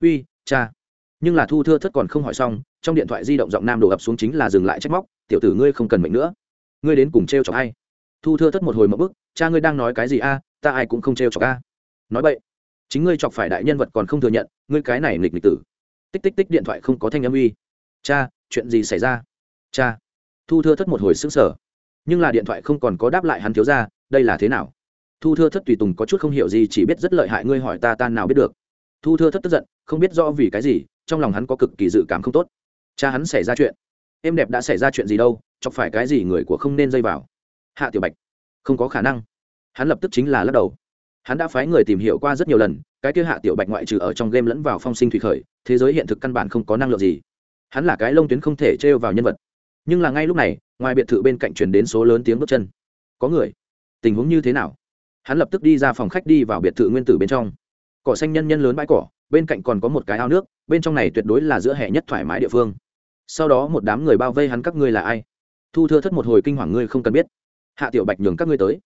Uy, cha. Nhưng là thu thưa thất còn không hỏi xong, trong điện thoại di động giọng nam đổ ập xuống chính là dừng lại trách móc, tiểu tử ngươi không cần mệnh nữa. Ngươi đến cùng t r e o chọc ai? Thu thưa thất một hồi mậu bức, cha ngươi đang nói cái gì a? Ta ai cũng không t r e o chọc a. Nói vậy chính ngươi chọc phải đại nhân vật còn không thừa nhận, ngươi cái này nghịch nghịch tử tích tích tích điện thoại không có thanh âm uy. Cha, chuyện gì xảy ra? Cha. Thu thưa thất một hồi xứng sở nhưng là điện thoại không còn có đáp lại hắn thiếu ra đây là thế nào? Thu thưa thất tùy tùng có chút không hiểu gì, chỉ biết rất lợi hại ngươi hỏi ta tan nào biết được. Thu thưa thất tức giận, không biết rõ vì cái gì, trong lòng hắn có cực kỳ dự cảm không tốt. Cha hắn xảy ra chuyện. Em đẹp đã xảy ra chuyện gì đâu, chọc phải cái gì người của không nên dây vào. Hạ tiểu bạch. Không có khả năng. Hắn lập tức chính là lắc đầu hắn đã phái người tìm hiểu qua rất nhiều lần, cái kia hạ tiểu bạch ngoại trừ ở trong game lẫn vào phong sinh thủy khởi, thế giới hiện thực căn bản không có năng lượng gì. Hắn là cái lông tuyến không thể trêu vào nhân vật. Nhưng là ngay lúc này, ngoài biệt thự bên cạnh truyền đến số lớn tiếng bước chân. Có người. Tình huống như thế nào? Hắn lập tức đi ra phòng khách đi vào biệt thự nguyên tử bên trong. Cỏ xanh nhân nhân lớn bãi cỏ, bên cạnh còn có một cái ao nước, bên trong này tuyệt đối là giữa hệ nhất thoải mái địa phương. Sau đó một đám người bao vây hắn, các ngươi là ai? Thu thưa thất một hồi kinh hoàng, ngươi không cần biết. Hạ tiểu bạch nhường các ngươi tới.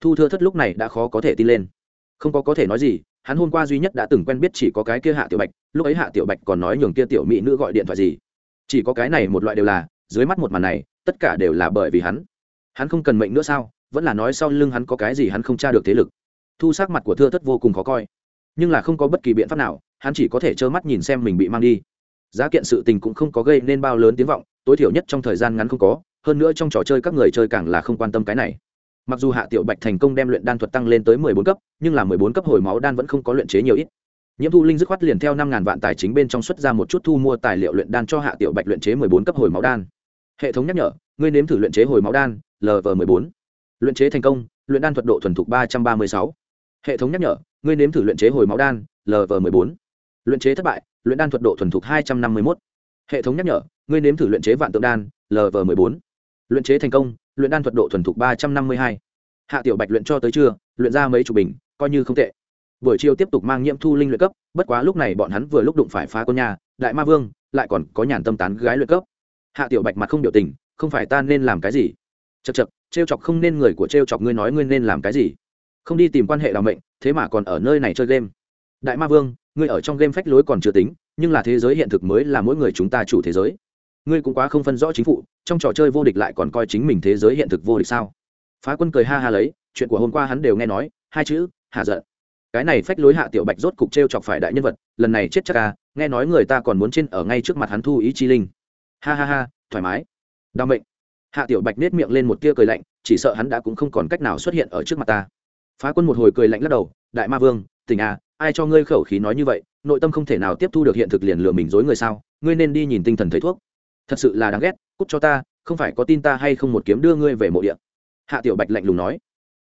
Thu thưa thất lúc này đã khó có thể tin lên không có có thể nói gì, hắn hôm qua duy nhất đã từng quen biết chỉ có cái kia hạ tiểu bạch, lúc ấy hạ tiểu bạch còn nói nhường kia tiểu mỹ nữ gọi điện thoại gì. Chỉ có cái này một loại đều là, dưới mắt một màn này, tất cả đều là bởi vì hắn. Hắn không cần mệnh nữa sao, vẫn là nói sau lưng hắn có cái gì hắn không tra được thế lực. Thu sắc mặt của thưa thất vô cùng khó coi. Nhưng là không có bất kỳ biện pháp nào, hắn chỉ có thể trơ mắt nhìn xem mình bị mang đi. Giá kiện sự tình cũng không có gây nên bao lớn tiếng vọng, tối thiểu nhất trong thời gian ngắn không có, hơn nữa trong trò chơi các người chơi càng là không quan tâm cái này mặc dù hạ tiểu bạch thành công đem luyện đan thuật tăng lên tới mười bốn cấp, nhưng là mười bốn cấp hồi máu đan vẫn không có luyện chế nhiều ít. Nhiễm thu linh dứt khoát liền theo năm ngàn vạn tài chính bên trong xuất ra một chút thu mua tài liệu luyện đan cho hạ tiểu bạch luyện chế mười bốn cấp hồi máu đan. Hệ thống nhắc nhở, ngươi nếm thử luyện chế hồi máu đan lv mười bốn. Luyện chế thành công, luyện đan thuật độ thuần thục ba trăm ba mươi sáu. Hệ thống nhắc nhở, ngươi nếm thử luyện chế hồi máu đan lv mười bốn. Luyện chế thất bại, luyện đan thuật độ thuần thục hai trăm năm mươi một hệ thống nhắc nhở, ngươi nếm thử luyện chế vạn tượng đan lv mười bốn luyện chế thành công, luyện đan thuật độ thuần thục ba trăm năm mươi hai. Hạ tiểu bạch luyện cho tới trưa, luyện ra mấy chục bình, coi như không tệ. Buổi chiều tiếp tục mang nhiễm thu linh luyện cấp, bất quá lúc này bọn hắn vừa lúc đụng phải phá con nhà, đại ma vương, lại còn có nhàn tâm tán gái luyện cấp. Hạ tiểu bạch mặt không biểu tình, không phải ta nên làm cái gì? Chật chật trêu chọc không nên người của trêu chọc ngươi nói ngươi nên làm cái gì? Không đi tìm quan hệ làm mệnh, thế mà còn ở nơi này chơi game. Đại ma vương, ngươi ở trong game phách lối còn chưa tính, nhưng là thế giới hiện thực mới là mỗi người chúng ta chủ thế giới ngươi cũng quá không phân rõ chính phủ trong trò chơi vô địch lại còn coi chính mình thế giới hiện thực vô địch sao? Phá quân cười ha ha lấy, chuyện của hôm qua hắn đều nghe nói, hai chữ, hạ giận. Cái này phách lối hạ tiểu bạch rốt cục t r e o chọc phải đại nhân vật, lần này chết chắc ca nghe nói người ta còn muốn trên ở ngay trước mặt hắn thu ý chi linh. Ha ha ha, thoải mái. Đau mệnh. Hạ tiểu bạch nết miệng lên một tia cười lạnh, chỉ sợ hắn đã cũng không còn cách nào xuất hiện ở trước mặt ta. Phá quân một hồi cười lạnh lắc đầu, đại ma vương tình à ai cho ngươi khẩu khí nói như vậy, nội tâm không thể nào tiếp thu được hiện thực liền lừa mình dối người sao, ngươi nên đi nhìn tinh thần thấy thuốc thật sự là đáng ghét, cút cho ta, không phải có tin ta hay không một kiếm đưa ngươi về mộ địa. Hạ tiểu bạch lạnh lùng nói.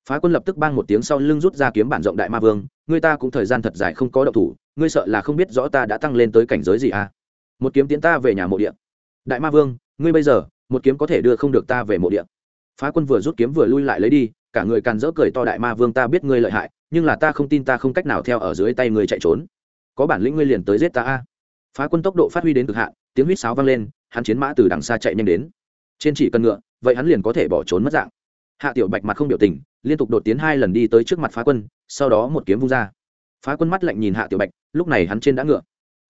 Phá quân lập tức bang một tiếng sau lưng rút ra kiếm bản rộng đại ma vương ngươi ta cũng thời gian thật dài không có động thủ, ngươi sợ là không biết rõ ta đã tăng lên tới cảnh giới gì à? Một kiếm tiến ta về nhà mộ địa. Đại ma vương, ngươi bây giờ, một kiếm có thể đưa không được ta về mộ địa. Phá quân vừa rút kiếm vừa lui lại lấy đi, cả người càn rỡ cười to đại ma vương ta biết ngươi lợi hại, nhưng là ta không tin ta không cách nào theo ở dưới tay ngươi chạy trốn. Có bản lĩnh ngươi liền tới giết ta a. Phá quân tốc độ phát huy đến cực hạn, tiếng huýt sáo vang lên hắn chiến mã từ đằng xa chạy nhanh đến. Trên chỉ cần ngựa, vậy hắn liền có thể bỏ trốn mất dạng. Hạ tiểu bạch mặt không biểu tình, liên tục đột tiến hai lần đi tới trước mặt phá quân, sau đó một kiếm vung ra. Phá quân mắt lạnh nhìn hạ tiểu bạch, lúc này hắn trên đã ngựa.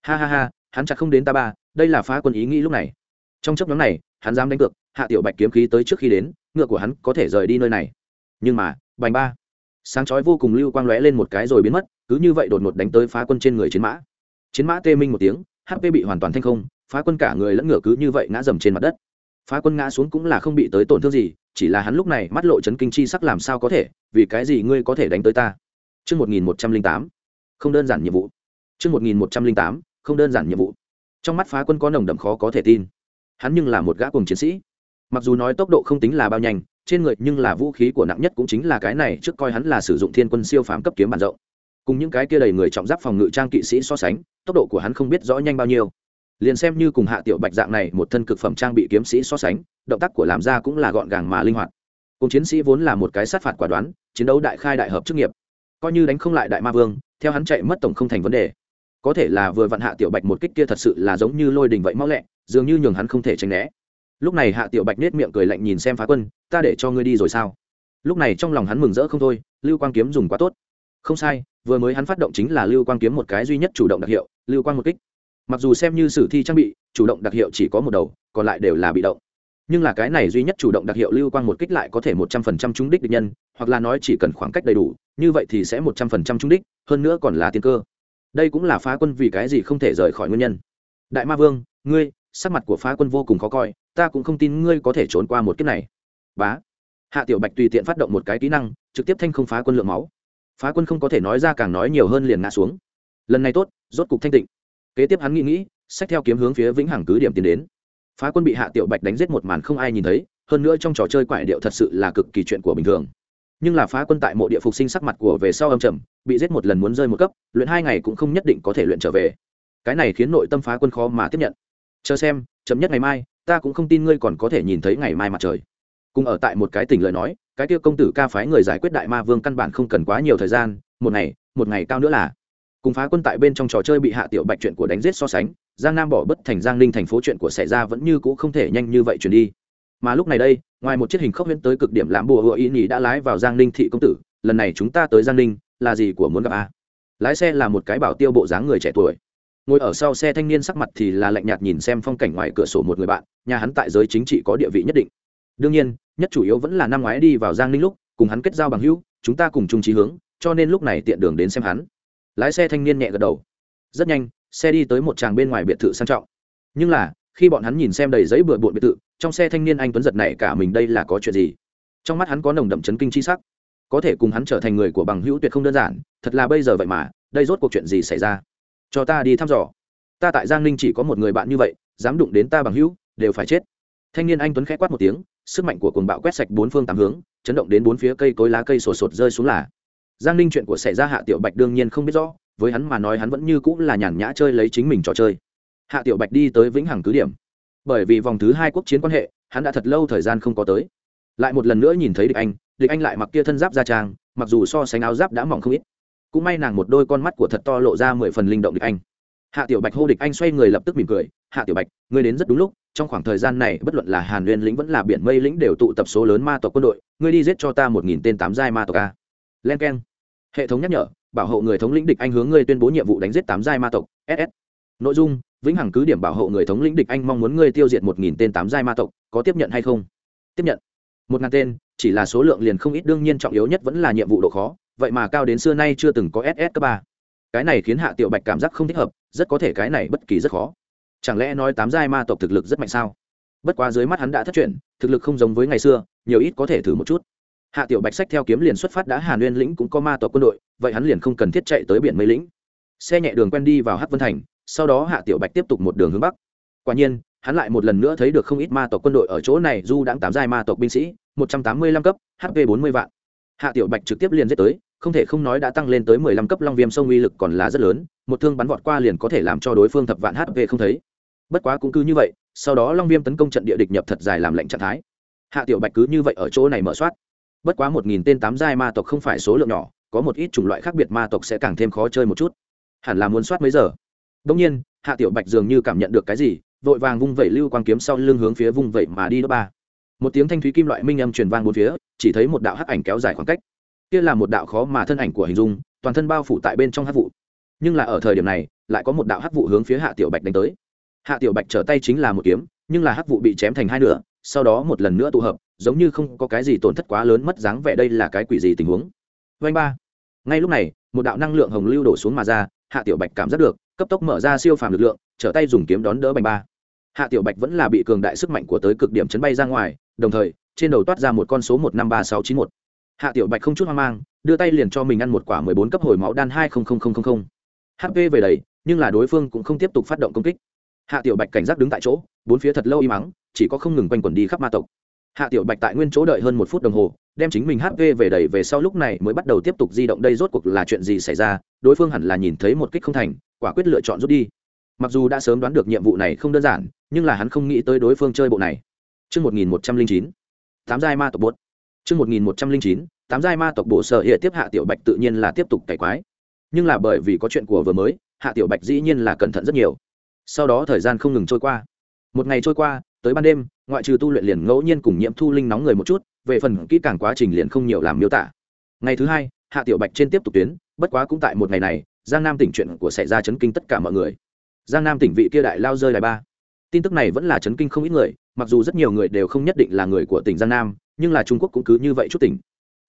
Ha ha ha, hắn chặt không đến ta ba, đây là phá quân ý nghĩ lúc này. Trong chấp nhóm này, hắn dám đánh cược, hạ tiểu bạch kiếm khí tới trước khi đến, ngựa của hắn có thể rời đi nơi này. Nhưng mà, bành ba. Sáng chói vô cùng lưu quang lóe lên một cái rồi biến mất, cứ như vậy đột ngột đánh tới phá quân trên người chiến mã. Chiến mã tê minh một tiếng hp bị hoàn toàn thanh không phá quân cả người lẫn ngửa cứ như vậy ngã dầm trên mặt đất phá quân ngã xuống cũng là không bị tới tổn thương gì chỉ là hắn lúc này mắt lộ chấn kinh chi sắc làm sao có thể vì cái gì ngươi có thể đánh tới ta Trước 1108, không đơn giản nhiệm vụ. Trước 1108, không đơn giản nhiệm vụ. Trong mắt phá quân có nồng đậm khó có thể tin. Hắn nhưng là một gã cùng chiến sĩ. Mặc dù nói tốc độ không tính là bao nhanh, trên người nhưng là vũ khí của nặng nhất cũng chính là cái này trước coi hắn là sử dụng thiên quân siêu phàm cấp kiếm bản rộng cùng những cái kia đầy người trọng giáp phòng ngự trang kỵ sĩ so sánh tốc độ của hắn không biết rõ nhanh bao nhiêu liền xem như cùng hạ tiểu bạch dạng này, một thân cực phẩm trang bị kiếm sĩ so sánh, động tác của làm ra cũng là gọn gàng mà linh hoạt. Cùng chiến sĩ vốn là một cái sát phạt quả đoán, chiến đấu đại khai đại hợp chức nghiệp. Coi như đánh không lại đại ma vương, theo hắn chạy mất tổng không thành vấn đề. Có thể là vừa vặn hạ tiểu bạch một kích kia thật sự là giống như lôi đình vậy mau lẹ, dường như nhường hắn không thể tránh né. Lúc này hạ tiểu bạch nết miệng cười lạnh nhìn xem phá quân, ta để cho ngươi đi rồi sao? Lúc này trong lòng hắn mừng rỡ không thôi, lưu quang kiếm dùng quá tốt. Không sai, vừa mới hắn phát động chính là lưu quang kiếm một cái duy nhất chủ động đặc hiệu, lưu quang một kích mặc dù xem như sử thi trang bị, chủ động đặc hiệu chỉ có một đầu, còn lại đều là bị động. Nhưng là cái này duy nhất chủ động đặc hiệu lưu quang một kích lại có thể một trăm phần trăm trúng đích địch nhân, hoặc là nói chỉ cần khoảng cách đầy đủ, như vậy thì sẽ một trăm phần trăm trúng đích, hơn nữa còn là tiên cơ. Đây cũng là phá quân vì cái gì không thể rời khỏi nguyên nhân. Đại ma vương, ngươi, sắc mặt của phá quân vô cùng khó coi, ta cũng không tin ngươi có thể trốn qua một kiếp này. Bá. Hạ tiểu bạch tùy tiện phát động một cái kỹ năng, trực tiếp thanh không phá quân lượng máu. Phá quân không có thể nói ra càng nói nhiều hơn liền ngã xuống. Lần này tốt, rốt cục thanh tịnh kế tiếp hắn nghĩ nghĩ, xách theo kiếm hướng phía vĩnh hằng cứ điểm tiến đến. Phá quân bị hạ tiểu bạch đánh giết một màn không ai nhìn thấy, hơn nữa trong trò chơi quại điệu thật sự là cực kỳ chuyện của bình thường. Nhưng là phá quân tại mộ địa phục sinh sắc mặt của về sau âm trầm, bị giết một lần muốn rơi một cấp, luyện hai ngày cũng không nhất định có thể luyện trở về. Cái này khiến nội tâm phá quân khó mà tiếp nhận. Chờ xem chấm nhất ngày mai, ta cũng không tin ngươi còn có thể nhìn thấy ngày mai mặt trời. Cùng ở tại một cái tỉnh lời nói, cái kia công tử ca phái người giải quyết đại ma vương căn bản không cần quá nhiều thời gian, một ngày một ngày cao nữa là cùng phá quân tại bên trong trò chơi bị hạ tiểu bạch chuyện của đánh giết so sánh, giang nam bỏ bất thành giang ninh thành phố chuyện của xảy ra vẫn như cũ không thể nhanh như vậy chuyển đi. Mà lúc này đây, ngoài một chiếc hình khốc huyễn tới cực điểm làm bùa hựa ý nhị đã lái vào giang ninh thị công tử, lần này chúng ta tới giang ninh, là gì của muốn gặp a lái xe là một cái bảo tiêu bộ dáng người trẻ tuổi. Ngồi ở sau xe thanh niên sắc mặt thì là lạnh nhạt nhìn xem phong cảnh ngoài cửa sổ một người bạn, nhà hắn tại giới chính trị có địa vị nhất định. Đương nhiên, nhất chủ yếu vẫn là năm ngoái đi vào giang ninh lúc, cùng hắn kết giao bằng hữu, chúng ta cùng chung trí hướng, cho nên lúc này tiện đường đến xem hắn lái xe thanh niên nhẹ gật đầu. Rất nhanh, xe đi tới một tràng bên ngoài biệt thự sang trọng. Nhưng là, khi bọn hắn nhìn xem đầy giấy bừa bộn biệt thự, trong xe thanh niên anh tuấn giật này cả mình đây là có chuyện gì? Trong mắt hắn có nồng đậm chấn kinh c h i sắc. Có thể cùng hắn trở thành người của bằng hữu tuyệt không đơn giản, thật là bây giờ vậy mà, đây rốt cuộc chuyện gì xảy ra? Cho ta đi thăm dò. Ta tại giang ninh chỉ có một người bạn như vậy, dám đụng đến ta bằng hữu, đều phải chết. Thanh niên anh tuấn k h ẽ quát một tiếng, sức mạnh của cuồng bạo quét sạch bốn phương tám hướng, chấn động đến bốn phía cây cối lá cây sổ sột rơi xuống là giang ninh chuyện của xảy ra hạ tiểu bạch đương nhiên không biết rõ, với hắn mà nói hắn vẫn như cũng là nhàn nhã chơi lấy chính mình trò chơi. Hạ tiểu bạch đi tới vĩnh hằng cứ điểm. Bởi vì vòng thứ hai quốc chiến quan hệ, hắn đã thật lâu thời gian không có tới. Lại một lần nữa nhìn thấy địch anh địch anh lại mặc kia thân giáp ra trang, mặc dù so sánh áo giáp đã mỏng không ít, cũng may nàng một đôi con mắt của thật to lộ ra mười phần linh động địch anh. Hạ tiểu bạch hô địch anh xoay người lập tức mỉm cười, hạ tiểu bạch, ngươi đến rất đúng lúc, trong khoảng thời gian này, bất luận là hàn nguyên lĩnh vẫn là biển mây lĩnh đều tụ tập số lớn ma tộc quân đội, ngươi đi giết cho ta một nghìn tên tám giai ma tộc a. Len k e n hệ thống nhắc nhở, bảo hộ người thống lĩnh địch anh hướng ngươi tuyên bố nhiệm vụ đánh giết tám giai ma tộc ss nội dung, vĩnh hằng cứ điểm bảo hộ người thống lĩnh địch anh mong muốn ngươi tiêu diệt một nghìn tên tám giai ma tộc, có tiếp nhận hay không? Tiếp nhận. Một ngàn tên, chỉ là số lượng liền không ít, đương nhiên trọng yếu nhất vẫn là nhiệm vụ độ khó, vậy mà cao đến xưa nay chưa từng có ss cấp ba. Cái này khiến hạ tiểu bạch cảm giác không thích hợp, rất có thể cái này bất kỳ rất khó. Chẳng lẽ nói tám giai ma tộc thực lực rất mạnh sao? Bất quá dưới mắt hắn đã thất truyền, thực lực không giống với ngày xưa, nhiều ít có thể thử một chút hạ tiểu bạch sách theo kiếm liền xuất phát đã, hàn nguyên lĩnh cũng có ma tộc quân đội, vậy hắn liền không cần thiết chạy tới biển mây lĩnh. Xe nhẹ đường quen đi vào hắc vân thành, sau đó hạ tiểu bạch tiếp tục một đường hướng bắc. Quả nhiên, hắn lại một lần nữa thấy được không ít ma tộc quân đội ở chỗ này, du đãng tám giai ma tộc binh sĩ, một trăm tám mươi lăm cấp hp bốn mươi vạn. Hạ tiểu bạch trực tiếp liền giết tới, không thể không nói đã tăng lên tới mười lăm cấp long viêm sông uy lực còn là rất lớn, một thương bắn vọt qua liền có thể làm cho đối phương thập vạn hp không thấy. Bất quá cũng cứ như vậy, sau đó long viêm tấn công trận địa địch nhập thật dài làm lệnh trạng thái. Hạ tiểu bạch cứ như vậy ở chỗ này mở soát bất quá một nghìn tên tám giai ma tộc không phải số lượng nhỏ, có một ít chủng loại khác biệt ma tộc sẽ càng thêm khó chơi một chút. Hẳn là muốn soát mấy giờ? Đông nhiên, hạ tiểu bạch dường như cảm nhận được cái gì, vội vàng vung vẩy lưu quang kiếm sau lưng hướng phía vung vẩy mà đi đó ba. Một tiếng thanh thúy kim loại minh âm truyền vang bốn phía, chỉ thấy một đạo hắc ảnh kéo dài khoảng cách. Kia là một đạo khó mà thân ảnh của hình dung, toàn thân bao phủ tại bên trong hắc vụ. Nhưng là ở thời điểm này, lại có một đạo hắc vụ hướng phía hạ tiểu bạch đánh tới. Hạ tiểu bạch trở tay chính là một kiếm, nhưng là hắc vụ bị chém thành hai nửa, sau đó một lần nữa tụ hợp giống như không có cái gì tổn thất quá lớn mất dáng vẻ đây là cái quỷ gì tình huống. Vanh ba. Ngay lúc này một đạo năng lượng hồng lưu đổ xuống mà ra hạ tiểu bạch cảm giác được cấp tốc mở ra siêu phàm lực lượng trở tay dùng kiếm đón đỡ bành ba. Hạ tiểu bạch vẫn là bị cường đại sức mạnh của tới cực điểm chấn bay ra ngoài đồng thời trên đầu toát ra một con số một năm ba sáu chín một. Hạ tiểu bạch không chút hoang mang đưa tay liền cho mình ăn một quả mười bốn cấp hồi máu đan hai hp về đầy nhưng là đối phương cũng không tiếp tục phát động công kích. Hạ tiểu bạch cảnh giác đứng tại chỗ bốn phía thật lâu im lặng, chỉ có không ngừng quanh quẩn đi khắp ma tộc hạ tiểu bạch tại nguyên chỗ đợi hơn một phút đồng hồ đem chính mình hp về đầy về sau lúc này mới bắt đầu tiếp tục di động đây rốt cuộc là chuyện gì xảy ra đối phương hẳn là nhìn thấy một kích không thành quả quyết lựa chọn rút đi mặc dù đã sớm đoán được nhiệm vụ này không đơn giản nhưng là hắn không nghĩ tới đối phương chơi bộ này Trước 1109, tám giai ma tộc bột. Trước 1109, tám giai ma tộc bộ sở hệ tiếp hạ tiểu bạch tự nhiên là tiếp tục cải quái. Nhưng là bởi vì có chuyện của vừa mới, hạ tiểu bạch dĩ nhiên là cẩn thận rất nhiều. Sau đó thời gian không ngừng trôi qua. Một ngày trôi qua, tới ban đêm, ngoại trừ tu luyện liền ngẫu nhiên cùng nhiễm thu linh nóng người một chút, về phần kỹ càng quá trình liền không nhiều làm miêu tả. Ngày thứ hai, hạ tiểu bạch trên tiếp tục tuyến, bất quá cũng tại một ngày này, Giang Nam tỉnh chuyện của xảy ra chấn kinh tất cả mọi người. Giang Nam tỉnh vị kia đại lao rơi đài ba. Tin tức này vẫn là chấn kinh không ít người, mặc dù rất nhiều người đều không nhất định là người của tỉnh Giang Nam, nhưng là Trung Quốc cũng cứ như vậy chút tỉnh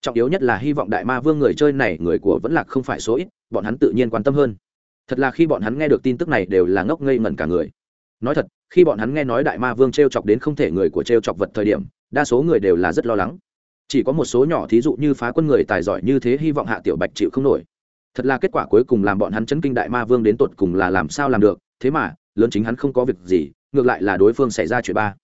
trọng yếu nhất là hy vọng đại ma vương người chơi này người của vẫn là không phải số ít bọn hắn tự nhiên quan tâm hơn thật là khi bọn hắn nghe được tin tức này đều là ngốc ngây ngẩn cả người nói thật, khi bọn hắn nghe nói đại ma vương t r e o chọc đến không thể người của t r e o chọc vật thời điểm, đa số người đều là rất lo lắng. Chỉ có một số nhỏ thí dụ như phá quân người tài giỏi như thế hy vọng hạ tiểu bạch chịu không nổi. Thật là kết quả cuối cùng làm bọn hắn chấn kinh đại ma vương đến tột cùng là làm sao làm được, thế mà, lớn chính hắn không có việc gì, ngược lại là đối phương xảy ra chuyện ba.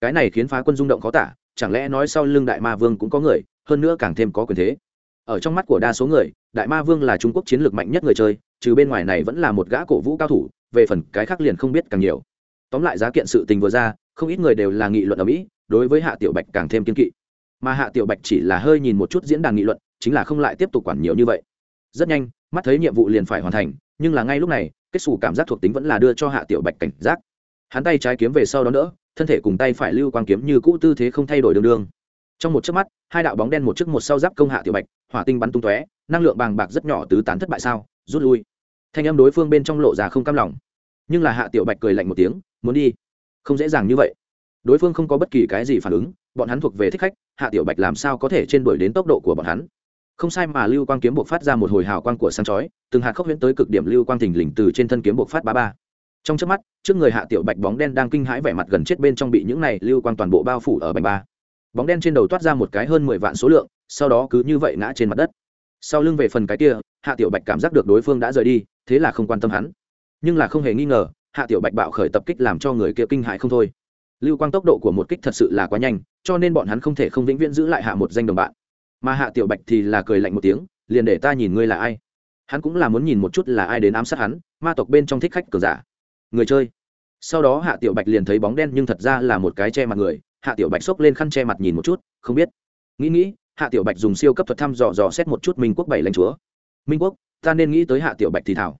Cái này khiến phá quân rung động khó tả, chẳng lẽ nói sau lưng đại ma vương cũng có người, hơn nữa càng thêm có quyền thế. Ở trong mắt của đa số người, đại ma vương là trung quốc chiến lược mạnh nhất người chơi, trừ bên ngoài này vẫn là một gã cổ vũ cao thủ, về phần cái khác liền không biết càng nhiều tóm lại giá kiện sự tình vừa ra, không ít người đều là nghị luận ở mỹ, đối với hạ tiểu bạch càng thêm kiên kỵ. Mà hạ tiểu bạch chỉ là hơi nhìn một chút diễn đàn nghị luận, chính là không lại tiếp tục quản nhiều như vậy. Rất nhanh, mắt thấy nhiệm vụ liền phải hoàn thành, nhưng là ngay lúc này, kết xù cảm giác thuộc tính vẫn là đưa cho hạ tiểu bạch cảnh giác. Hắn tay trái kiếm về sau đó nữa thân thể cùng tay phải lưu quang kiếm như cũ tư thế không thay đổi đường đường trong một chớp mắt, hai đạo bóng đen một chiếc một sau giáp công hạ tiểu bạch, hỏa tinh bắn tung tóe, năng lượng bàng bạc rất nhỏ tứ tán thất bại sao, rút lui. Thanh âm đối phương bên trong lộ ra không cam lòng. Nhưng là hạ tiểu bạch cười lạnh một tiếng muốn đi. Không dễ dàng như vậy. Đối phương không có bất kỳ cái gì phản ứng, bọn hắn thuộc về thích khách, hạ tiểu bạch làm sao có thể trên đuổi đến tốc độ của bọn hắn? Không sai mà lưu quang kiếm buộc phát ra một hồi hào quang của sáng chói, từng hạt khốc huyễn tới cực điểm lưu quang thình lình từ trên thân kiếm buộc phát ba ba. Trong trước mắt, trước người hạ tiểu bạch bóng đen đang kinh hãi vẻ mặt gần chết bên trong bị những này lưu quang toàn bộ bao phủ ở bành ba. Bóng đen trên đầu toát ra một cái hơn mười vạn số lượng, sau đó cứ như vậy ngã trên mặt đất. Sau lưng về phần cái kia, hạ tiểu bạch cảm giác được đối phương đã rời đi, thế là không quan tâm hắn. Nhưng là không hề nghi ngờ hạ tiểu bạch bạo khởi tập kích làm cho người kia kinh hại không thôi. Lưu quang tốc độ của một kích thật sự là quá nhanh, cho nên bọn hắn không thể không vĩnh viễn giữ lại hạ một danh đồng bạn. Mà hạ tiểu bạch thì là cười lạnh một tiếng, liền để ta nhìn ngươi là ai. Hắn cũng là muốn nhìn một chút là ai đến ám sát hắn, ma tộc bên trong thích khách cờ giả. Người chơi. Sau đó hạ tiểu bạch liền thấy bóng đen nhưng thật ra là một cái che mặt người, hạ tiểu bạch xốc lên khăn che mặt nhìn một chút, không biết. Nghĩ nghĩ, hạ tiểu bạch dùng siêu cấp thuật thăm dò dò xét một chút minh quốc bảy lãnh chúa. Minh quốc, ta nên nghĩ tới hạ tiểu bạch thì thảo.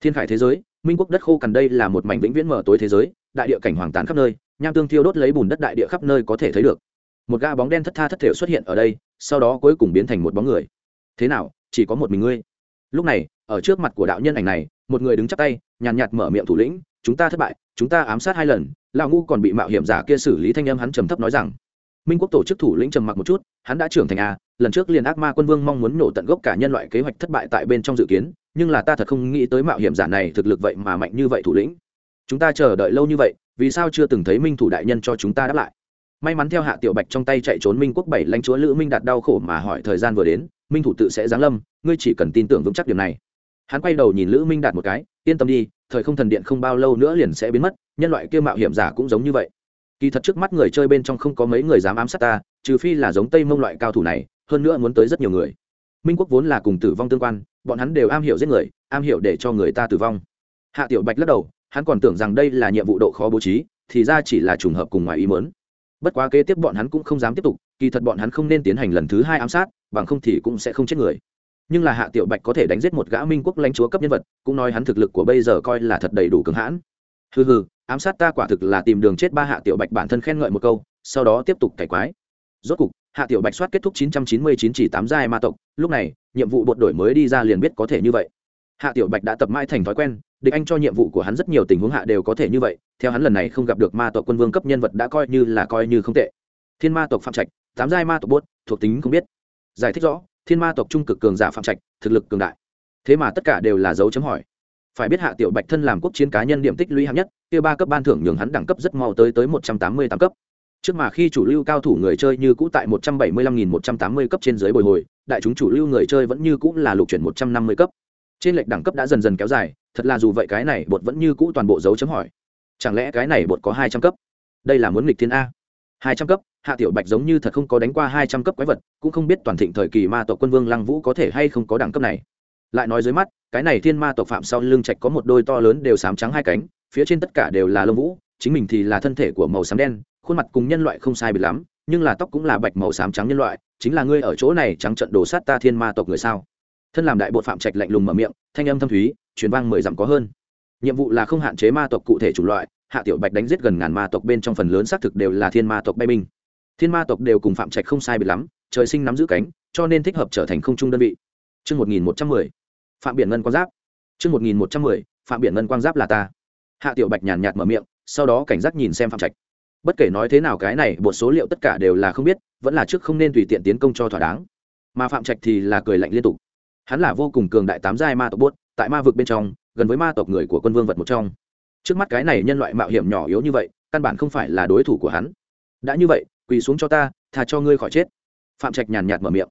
Thiên khải thế giới minh quốc đất khô cằn đây là một mảnh vĩnh viễn mở tối thế giới, đại địa cảnh hoàng tàn khắp nơi, nham tương thiêu đốt lấy bùn đất đại địa khắp nơi có thể thấy được. Một ga bóng đen thất tha thất thể xuất hiện ở đây, sau đó cuối cùng biến thành một bóng người. Thế nào, chỉ có một mình ngươi? Lúc này, ở trước mặt của đạo nhân ảnh này, một người đứng chắp tay, nhàn nhạt mở miệng thủ lĩnh, chúng ta thất bại, chúng ta ám sát hai lần. Lão ngu còn bị mạo hiểm giả kia xử lý thanh âm hắn trầm thấp nói rằng. Minh quốc tổ chức thủ lĩnh trầm mặc một chút, hắn đã trưởng thành a lần trước liền ác ma quân vương mong muốn nổ tận gốc cả nhân loại kế hoạch thất bại tại bên trong dự kiến nhưng là ta thật không nghĩ tới mạo hiểm giả này thực lực vậy mà mạnh như vậy thủ lĩnh. Chúng ta chờ đợi lâu như vậy, vì sao chưa từng thấy minh thủ đại nhân cho chúng ta đáp lại? May mắn theo hạ tiểu bạch trong tay chạy trốn minh quốc bảy lãnh chúa lữ minh đạt đau khổ mà hỏi thời gian vừa đến, minh thủ tự sẽ giáng lâm, ngươi chỉ cần tin tưởng vững chắc điều này. Hắn quay đầu nhìn lữ minh đạt một cái, yên tâm đi, thời không thần điện không bao lâu nữa liền sẽ biến mất, nhân loại kia mạo hiểm giả cũng giống như vậy. Kỳ thật trước mắt người chơi bên trong không có mấy người dám ám sát ta, trừ phi là giống tây mông loại cao thủ này, hơn nữa muốn tới rất nhiều người. Minh quốc vốn là cùng tử vong tương quan bọn hắn đều am hiểu giết người, am hiểu để cho người ta tử vong. Hạ tiểu bạch lắc đầu, hắn còn tưởng rằng đây là nhiệm vụ độ khó bố trí, thì ra chỉ là trùng hợp cùng ngoài ý mớn bất quá kế tiếp bọn hắn cũng không dám tiếp tục, kỳ thật bọn hắn không nên tiến hành lần thứ hai ám sát, bằng không thì cũng sẽ không chết người. Nhưng là hạ tiểu bạch có thể đánh giết một gã minh quốc lãnh chúa cấp nhân vật, cũng nói hắn thực lực của bây giờ coi là thật đầy đủ cường hãn. Hừ hừ, ám sát ta quả thực là tìm đường chết ba hạ tiểu bạch bản thân khen ngợi một câu, sau đó tiếp tục cải quái. Rốt cục, hạ tiểu bạch soát kết thúc 999 chỉ tám giai ma tộc, lúc này nhiệm vụ bột đổi mới đi ra liền biết có thể như vậy. Hạ tiểu bạch đã tập mãi thành thói quen, địch anh cho nhiệm vụ của hắn rất nhiều tình huống hạ đều có thể như vậy, theo hắn lần này không gặp được ma tộc quân vương cấp nhân vật đã coi như là coi như không tệ. Thiên ma tộc phạm trạch, tám giai ma tộc bốt thuộc tính không biết. Giải thích rõ, thiên ma tộc trung cực cường giả phạm trạch, thực lực cường đại. Thế mà tất cả đều là dấu chấm hỏi. Phải biết hạ tiểu bạch thân làm quốc chiến cá nhân điểm tích lũy hạng nhất, kia ba cấp ban thưởng nhường hắn đẳng cấp rất mau tới tới một trăm tám mươi tám cấp. Trước mà khi chủ lưu cao thủ người chơi như cũ tại một trăm bảy mươi lăm nghìn một trăm tám mươi cấp trên dưới bồi hồi đại chúng chủ lưu người chơi vẫn như cũ là lục chuyển một trăm năm mươi cấp. Trên lệch đẳng cấp đã dần dần kéo dài, thật là dù vậy cái này bột vẫn như cũ toàn bộ dấu chấm hỏi. Chẳng lẽ cái này bột có hai trăm cấp? Đây là muốn nghịch thiên a. Hai trăm cấp, hạ tiểu bạch giống như thật không có đánh qua hai trăm cấp quái vật, cũng không biết toàn thịnh thời kỳ ma tộc quân vương lăng vũ có thể hay không có đẳng cấp này. Lại nói dưới mắt, cái này thiên ma tộc phạm sau lưng trạch có một đôi to lớn đều sám trắng hai cánh, phía trên tất cả đều là lông vũ, chính mình thì là thân thể của màu xám đen, khuôn mặt cùng nhân loại không sai biệt lắm nhưng là tóc cũng là bạch màu xám trắng nhân loại chính là ngươi ở chỗ này trắng trận đổ sát ta thiên ma tộc người sao thân làm đại bộ phạm trạch lạnh lùng mở miệng thanh âm thâm thúy truyền vang mười dặm có hơn nhiệm vụ là không hạn chế ma tộc cụ thể chủng loại hạ tiểu bạch đánh giết gần ngàn ma tộc bên trong phần lớn xác thực đều là thiên ma tộc bay binh thiên ma tộc đều cùng phạm trạch không sai biệt lắm trời sinh nắm giữ cánh cho nên thích hợp trở thành không trung đơn vị Chương 1110. Phạm Biển Ngân Quang Giáp. Chương 1110. Phạm Biển Ngân Quang Giáp là ta. Hạ Tiểu Bạch nhàn nhạt mở miệng, sau đó cảnh giác nhìn xem Phạm Trạch. Bất kể nói thế nào cái này, bộ số liệu tất cả đều là không biết, vẫn là trước không nên tùy tiện tiến công cho thỏa đáng. Mà Phạm Trạch thì là cười lạnh liên tục. Hắn là vô cùng cường đại tám giai ma tộc buốt, tại ma vực bên trong, gần với ma tộc người của quân vương vật một trong. Trước mắt cái này nhân loại mạo hiểm nhỏ yếu như vậy, căn bản không phải là đối thủ của hắn. Đã như vậy, quỳ xuống cho ta, tha cho ngươi khỏi chết. Phạm Trạch nhàn nhạt mở miệng.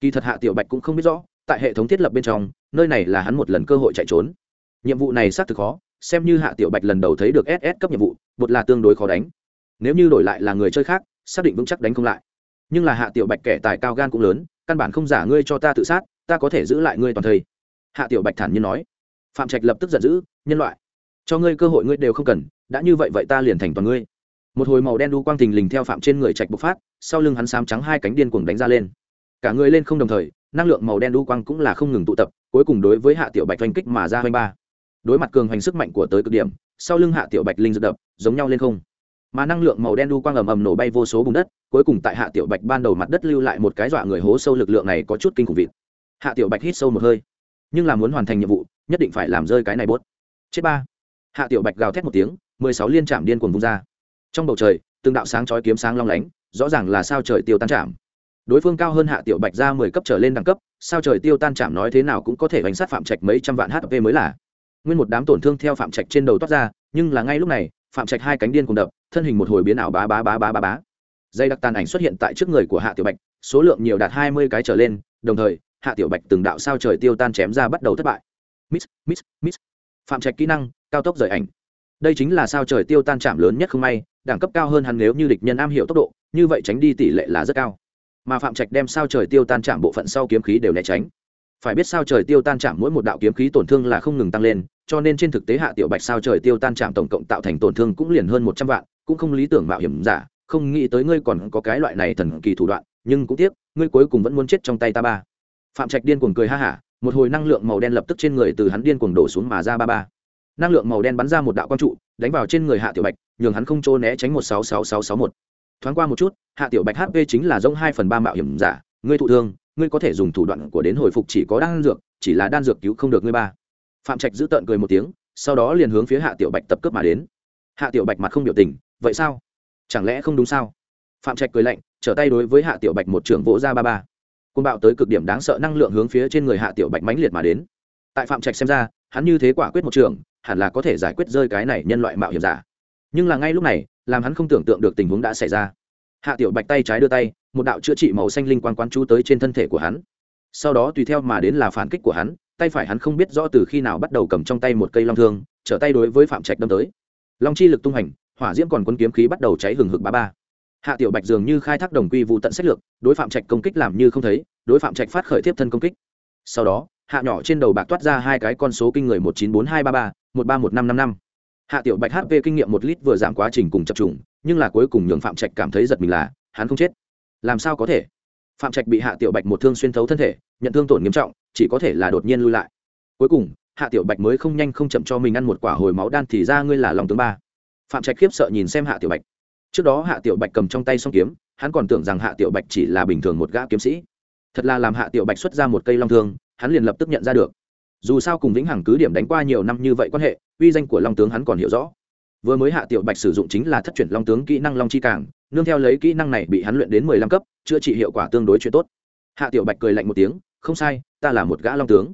Kỳ thật Hạ Tiểu Bạch cũng không biết rõ, tại hệ thống thiết lập bên trong nơi này là hắn một lần cơ hội chạy trốn nhiệm vụ này xác thực khó xem như hạ tiểu bạch lần đầu thấy được ss cấp nhiệm vụ bột là tương đối khó đánh nếu như đổi lại là người chơi khác, xác định vững chắc đánh không lại. Nhưng là hạ tiểu bạch kẻ tài cao gan cũng lớn, căn bản không giả ngươi cho ta tự sát, ta có thể giữ lại ngươi toàn thây. Hạ tiểu bạch thản nhiên nói. Phạm trạch lập tức giận dữ, nhân loại, cho ngươi cơ hội ngươi đều không cần, đã như vậy vậy ta liền thành toàn ngươi. Một hồi màu đen đu quang thình lình theo phạm trên người trạch bộc phát, sau lưng hắn xám trắng hai cánh điên cuồng đánh ra lên. Cả người lên không đồng thời, năng lượng màu đen đu quang cũng là không ngừng tụ tập, cuối cùng đối với hạ tiểu bạch oanh kích mà ra oanh ba. Đối mặt cường hoành sức mạnh của tới cực điểm, sau lưng hạ tiểu bạch linh dự đập, giống nhau lên không mà năng lượng màu đen đu quang ầm ầm nổ bay vô số bùn đất, cuối cùng tại hạ tiểu bạch ban đầu mặt đất lưu lại một cái dọa người hố sâu lực lượng này có chút kinh khủng vịt. Hạ tiểu bạch hít sâu một hơi. Nhưng là muốn hoàn thành nhiệm vụ, nhất định phải làm rơi cái này bốt. Chết ba. Hạ tiểu bạch gào thét một tiếng, mười sáu liên trạm điên cuồng vung ra. Trong bầu trời, từng đạo sáng chói kiếm sáng long lánh, rõ ràng là sao trời tiêu tan chạm đối phương cao hơn hạ tiểu bạch ra mười cấp trở lên đẳng cấp, sao trời tiêu tan chạm nói thế nào cũng có thể bánh sát phạm trạch mấy trăm vạn hp mới là. Nguyên một đám tổn thương theo phạm trạch trên đầu toát ra, nhưng là ngay lúc này phạm trạch hai cánh điên cùng đập, thân hình một hồi biến ảo bá bá bá bá bá bá. Dây đặc tàn ảnh xuất hiện tại trước người của hạ tiểu bạch, số lượng nhiều đạt hai mươi cái trở lên, đồng thời, hạ tiểu bạch từng đạo sao trời tiêu tan chém ra bắt đầu thất bại. Miss miss miss phạm trạch kỹ năng, cao tốc rời ảnh. Đây chính là sao trời tiêu tan chạm lớn nhất không may, đẳng cấp cao hơn hắn nếu như địch nhân am hiểu tốc độ, như vậy tránh đi tỷ lệ là rất cao. Mà phạm trạch đem sao trời tiêu tan chạm bộ phận sau kiếm khí đều né tránh phải biết sao trời tiêu tan chạm mỗi một đạo kiếm khí tổn thương là không ngừng tăng lên, cho nên trên thực tế hạ tiểu bạch sao trời tiêu tan chạm tổng cộng tạo thành tổn thương cũng liền hơn một trăm vạn, cũng không lý tưởng mạo hiểm giả, không nghĩ tới ngươi còn có cái loại này thần kỳ thủ đoạn, nhưng cũng tiếc, ngươi cuối cùng vẫn muốn chết trong tay ta ba. Phạm trạch điên cuồng cười ha hả, một hồi năng lượng màu đen lập tức trên người từ hắn điên cuồng đổ xuống mà ra ba ba. Năng lượng màu đen bắn ra một đạo quang trụ, đánh vào trên người hạ tiểu bạch, nhường hắn không trô né tránh một sáu sáu sáu sáu một. Thoáng qua một chút, hạ tiểu bạch hp chính là giống hai phần ba mạo hiểm giả, ngươi thụ thương ngươi có thể dùng thủ đoạn của đến hồi phục chỉ có đan dược, chỉ là đan dược cứu không được ngươi ba. Phạm trạch giữ tợn cười một tiếng, sau đó liền hướng phía hạ tiểu bạch tập cướp mà đến. Hạ tiểu bạch mặt không biểu tình, vậy sao? Chẳng lẽ không đúng sao? Phạm trạch cười lạnh, trở tay đối với hạ tiểu bạch một trưởng vỗ ra ba ba. Côn bạo tới cực điểm đáng sợ năng lượng hướng phía trên người hạ tiểu bạch mãnh liệt mà đến. Tại phạm trạch xem ra, hắn như thế quả quyết một trường, hẳn là có thể giải quyết rơi cái này nhân loại mạo hiểm giả. Nhưng là ngay lúc này, làm hắn không tưởng tượng được tình huống đã xảy ra hạ tiểu bạch tay trái đưa tay, một đạo chữa trị màu xanh linh quang quán chú tới trên thân thể của hắn. Sau đó tùy theo mà đến là phản kích của hắn, tay phải hắn không biết rõ từ khi nào bắt đầu cầm trong tay một cây long thương, trở tay đối với phạm trạch đâm tới. Long chi lực tung hành, hỏa diễm còn quân kiếm khí bắt đầu cháy hừng hực ba ba. Hạ tiểu bạch dường như khai thác đồng quy vụ tận sách lược, đối phạm trạch công kích làm như không thấy, đối phạm trạch phát khởi tiếp thân công kích. Sau đó, hạ nhỏ trên đầu bạc toát ra hai cái con số kinh người một chín bốn hai ba ba, một ba một năm năm năm. Hạ tiểu bạch hp kinh nghiệm một lít vừa giảm quá trình cùng chập trùng nhưng là cuối cùng nhường phạm trạch cảm thấy giật mình là, hắn không chết. Làm sao có thể? Phạm trạch bị hạ tiểu bạch một thương xuyên thấu thân thể, nhận thương tổn nghiêm trọng, chỉ có thể là đột nhiên lui lại. Cuối cùng, hạ tiểu bạch mới không nhanh không chậm cho mình ăn một quả hồi máu đan thì ra ngươi là lòng tướng ba. Phạm trạch khiếp sợ nhìn xem hạ tiểu bạch. Trước đó hạ tiểu bạch cầm trong tay song kiếm, hắn còn tưởng rằng hạ tiểu bạch chỉ là bình thường một gã kiếm sĩ. Thật là làm hạ tiểu bạch xuất ra một cây long thương, hắn liền lập tức nhận ra được. Dù sao cùng vĩnh hằng cứ điểm đánh qua nhiều năm như vậy quan hệ, uy danh của long tướng hắn còn hiểu rõ vừa mới hạ tiểu bạch sử dụng chính là thất chuyển long tướng kỹ năng long chi cảng, nương theo lấy kỹ năng này bị hắn luyện đến mười lăm cấp, chữa trị hiệu quả tương đối chuyện tốt. Hạ tiểu bạch cười lạnh một tiếng, không sai, ta là một gã long tướng.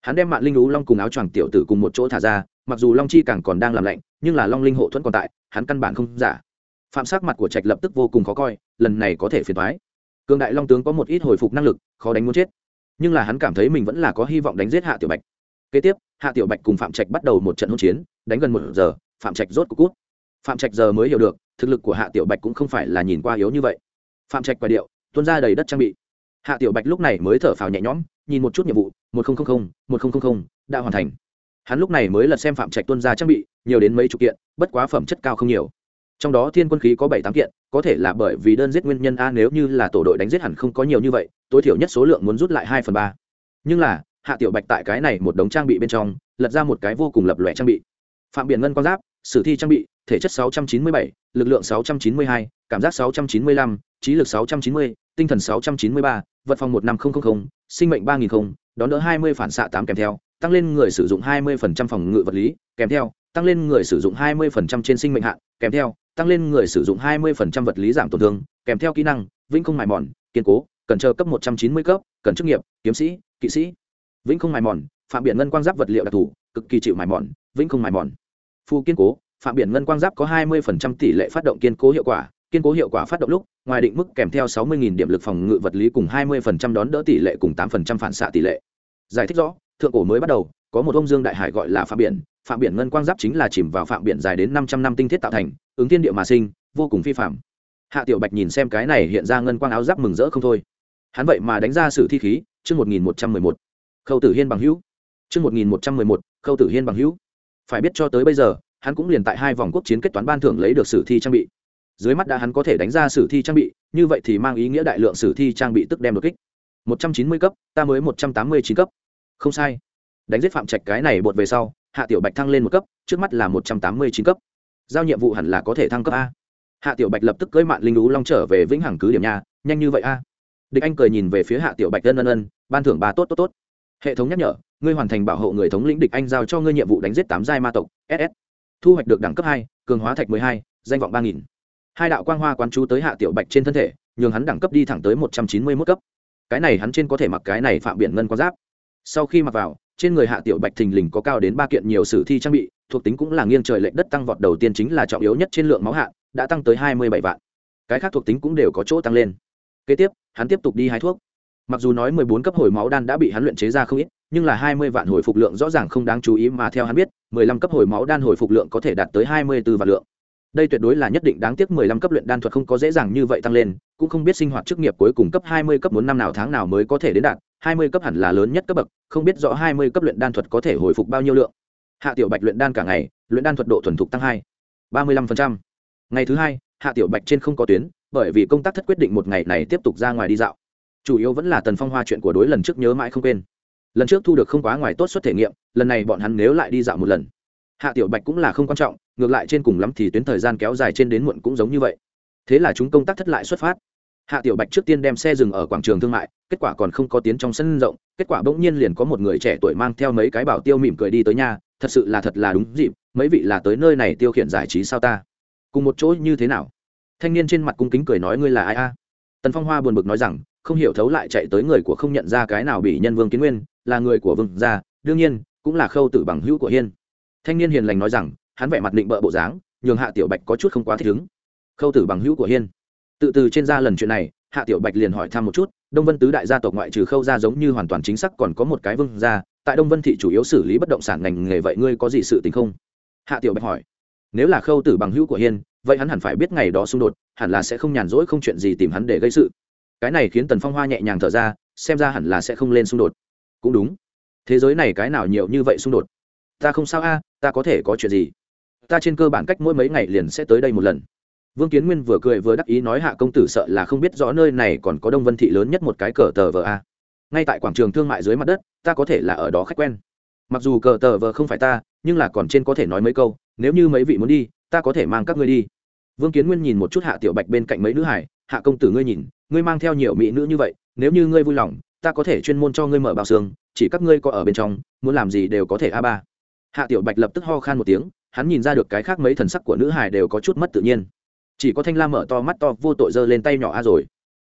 Hắn đem mạng linh lú long cùng áo choàng tiểu tử cùng một chỗ thả ra, mặc dù long chi càng còn đang làm lạnh, nhưng là long linh hộ thuẫn còn tại, hắn căn bản không giả. Phạm sắc mặt của trạch lập tức vô cùng khó coi, lần này có thể phiền thoái cường đại long tướng có một ít hồi phục năng lực, khó đánh muốn chết. Nhưng là hắn cảm thấy mình vẫn là có hy vọng đánh giết hạ tiểu bạch. Kế tiếp, hạ tiểu bạch cùng phạm trạch bắt đầu một trận hỗn chiến, đánh gần một giờ phạm trạch rốt cuộc cút. Phạm trạch giờ mới hiểu được, thực lực của hạ tiểu bạch cũng không phải là nhìn qua yếu như vậy. Phạm trạch quả điệu, tuôn ra đầy đất trang bị. Hạ tiểu bạch lúc này mới thở phào nhẹ nhõm, nhìn một chút nhiệm vụ, một nghìn một nghìn đã hoàn thành. Hắn lúc này mới lật xem phạm trạch tuân ra trang bị, nhiều đến mấy chục kiện, bất quá phẩm chất cao không nhiều. Trong đó thiên quân khí có bảy tám kiện, có thể là bởi vì đơn giết nguyên nhân a, nếu như là tổ đội đánh giết hẳn không có nhiều như vậy, tối thiểu nhất số lượng muốn rút lại hai phần ba. Nhưng là, hạ tiểu bạch tại cái này một đống trang bị bên trong, lật ra một cái vô cùng lập lòe trang bị. Phạm biển ngân quang giáp sử thi trang bị thể chất 697, lực lượng 692, cảm giác 695, trí lực 690, tinh thần 693, vật phòng 15000, sinh mệnh 3000, đón đỡ 20 phản xạ 8 kèm theo, tăng lên người sử dụng 20% phòng ngự vật lý, kèm theo, tăng lên người sử dụng 20% trên sinh mệnh hạn, kèm theo, tăng lên người sử dụng 20% vật lý giảm tổn thương, kèm theo kỹ năng, vĩnh không mài mòn, kiên cố, cần chờ cấp 190 cấp, cần chức nghiệp, kiếm sĩ, kỵ sĩ. Vĩnh không mài mòn, phạm biển ngân quang giáp vật liệu đặc thù, cực kỳ chịu mài mòn, vĩnh không mài mòn phu kiên cố, phạm biển ngân quang giáp có 20% tỷ lệ phát động kiên cố hiệu quả, kiên cố hiệu quả phát động lúc, ngoài định mức kèm theo 60.000 điểm lực phòng ngự vật lý cùng 20% đón đỡ tỷ lệ cùng 8% phản xạ tỷ lệ. Giải thích rõ, thượng cổ mới bắt đầu, có một ông dương đại hải gọi là phạm biển, phạm biển ngân quang giáp chính là chìm vào phạm biển dài đến 500 năm tinh thiết tạo thành, ứng thiên địa mà sinh, vô cùng phi phạm. Hạ Tiểu Bạch nhìn xem cái này hiện ra ngân quang áo giáp mừng rỡ không thôi. Hắn vậy mà đánh ra sử thi khí, chương 1111. Khâu Tử Hiên bằng hữu. Chương 1111, Khâu Tử Hiên bằng hữu. Phải biết cho tới bây giờ, hắn cũng liền tại hai vòng quốc chiến kết toán ban thưởng lấy được sử thi trang bị. Dưới mắt đã hắn có thể đánh ra sử thi trang bị như vậy thì mang ý nghĩa đại lượng sử thi trang bị tức đem đột kích. Một trăm chín mươi cấp ta mới một trăm tám mươi chín cấp. Không sai. Đánh giết phạm trạch cái này bột về sau hạ tiểu bạch thăng lên một cấp trước mắt là một trăm tám mươi chín cấp. Giao nhiệm vụ hẳn là có thể thăng cấp a. Hạ tiểu bạch lập tức cưỡi mạng linh lú long trở về vĩnh hằng cứ điểm nhà nhanh như vậy a. Địch anh cười nhìn về phía hạ tiểu bạch ân ân ân ban thưởng ba tốt tốt tốt. Hệ thống nhắc nhở ngươi hoàn thành bảo hộ người thống lĩnh địch anh giao cho ngươi nhiệm vụ đánh giết tám giai ma tộc ss thu hoạch được đẳng cấp hai, cường hóa thạch mười hai, danh vọng ba nghìn. Hai đạo quang hoa quán chú tới hạ tiểu bạch trên thân thể, nhường hắn đẳng cấp đi thẳng tới một trăm chín mươi mốt cấp. Cái này hắn trên có thể mặc cái này phạm biển ngân quan giáp. Sau khi mặc vào, trên người hạ tiểu bạch thình lình có cao đến ba kiện nhiều sử thi trang bị, thuộc tính cũng là nghiêng trời lệnh đất tăng vọt đầu tiên chính là trọng yếu nhất trên lượng máu hạ đã tăng tới hai mươi bảy vạn. Cái khác thuộc tính cũng đều có chỗ tăng lên. Kế tiếp, hắn tiếp tục đi hái thuốc mặc dù nói mười bốn cấp hồi máu đan đã bị hắn luyện chế ra không ít, nhưng là hai mươi vạn hồi phục lượng rõ ràng không đáng chú ý mà theo hắn biết, mười lăm cấp hồi máu đan hồi phục lượng có thể đạt tới hai mươi b ố vạn lượng. Đây tuyệt đối là nhất định đáng tiếc mười lăm cấp luyện đan thuật không có dễ dàng như vậy tăng lên, cũng không biết sinh hoạt chức nghiệp cuối cùng cấp hai mươi cấp muốn năm nào tháng nào mới có thể đến đạt, hai mươi cấp hẳn là lớn nhất cấp bậc, không biết rõ hai mươi cấp luyện đan thuật có thể hồi phục bao nhiêu lượng. Hạ tiểu bạch luyện đan cả ngày, luyện đan thuật độ thuần thục tăng hai, ba mươi lăm phần trăm. Ngày thứ hai, hạ tiểu bạch trên không có tuyến, bởi vì công tác thất quyết định một ngày này tiếp tục ra ngoài đi dạo chủ yếu vẫn là tần phong hoa chuyện của đối lần trước nhớ mãi không quên. Lần trước thu được không quá ngoài tốt suất thể nghiệm, lần này bọn hắn nếu lại đi dạo một lần. Hạ tiểu bạch cũng là không quan trọng, ngược lại trên cùng lắm thì tuyến thời gian kéo dài trên đến muộn cũng giống như vậy. Thế là chúng công tác thất lại xuất phát. Hạ tiểu bạch trước tiên đem xe dừng ở quảng trường thương mại, kết quả còn không có tiến trong sân rộng, kết quả bỗng nhiên liền có một người trẻ tuổi mang theo mấy cái bảo tiêu mỉm cười đi tới nhà, thật sự là thật là đúng dịp, mấy vị là tới nơi này tiêu khiển giải trí sao ta? Cùng một chỗ như thế nào? Thanh niên trên mặt cung kính cười nói ngươi là ai a? Tần phong hoa buồn bực nói rằng không hiểu thấu lại chạy tới người của không nhận ra cái nào bị nhân vương kiến nguyên, là người của vương gia, đương nhiên, cũng là khâu tử bằng hữu của hiên. Thanh niên hiền lành nói rằng, hắn vẻ mặt định bợ bộ dáng, nhường hạ tiểu bạch có chút không quá thích ứng. Khâu tử bằng hữu của hiên. Tự từ trên ra lần chuyện này, hạ tiểu bạch liền hỏi thăm một chút, đông vân tứ đại gia tộc ngoại trừ khâu gia giống như hoàn toàn chính xác còn có một cái vương gia, tại đông vân thị chủ yếu xử lý bất động sản ngành nghề vậy ngươi có gì sự tình không? Hạ tiểu bạch hỏi. Nếu là khâu tử bằng hữu của hiên, vậy hắn hẳn phải biết ngày đó xung đột, hẳn là sẽ không nhàn rỗi không chuyện gì tìm hắn để gây sự cái này khiến tần phong hoa nhẹ nhàng thở ra, xem ra hẳn là sẽ không lên xung đột. Cũng đúng. Thế giới này cái nào nhiều như vậy xung đột? Ta không sao a, ta có thể có chuyện gì? Ta trên cơ bản cách mỗi mấy ngày liền sẽ tới đây một lần. Vương kiến nguyên vừa cười vừa đắc ý nói hạ công tử sợ là không biết rõ nơi này còn có đông vân thị lớn nhất một cái cờ tờ vờ a. Ngay tại quảng trường thương mại dưới mặt đất, ta có thể là ở đó khách quen. Mặc dù cờ tờ vờ không phải ta, nhưng là còn trên có thể nói mấy câu, nếu như mấy vị muốn đi, ta có thể mang các ngươi đi. Vương kiến nguyên nhìn một chút hạ tiểu bạch bên cạnh mấy nữ hải hạ công tử ngươi nhìn, ngươi mang theo nhiều mỹ nữ như vậy, nếu như ngươi vui lòng, ta có thể chuyên môn cho ngươi mở bao xương, chỉ các ngươi có ở bên trong, muốn làm gì đều có thể a ba. Hạ tiểu bạch lập tức ho khan một tiếng, hắn nhìn ra được cái khác mấy thần sắc của nữ hải đều có chút mất tự nhiên. Chỉ có thanh la mở to mắt to, vô tội giơ lên tay nhỏ a rồi.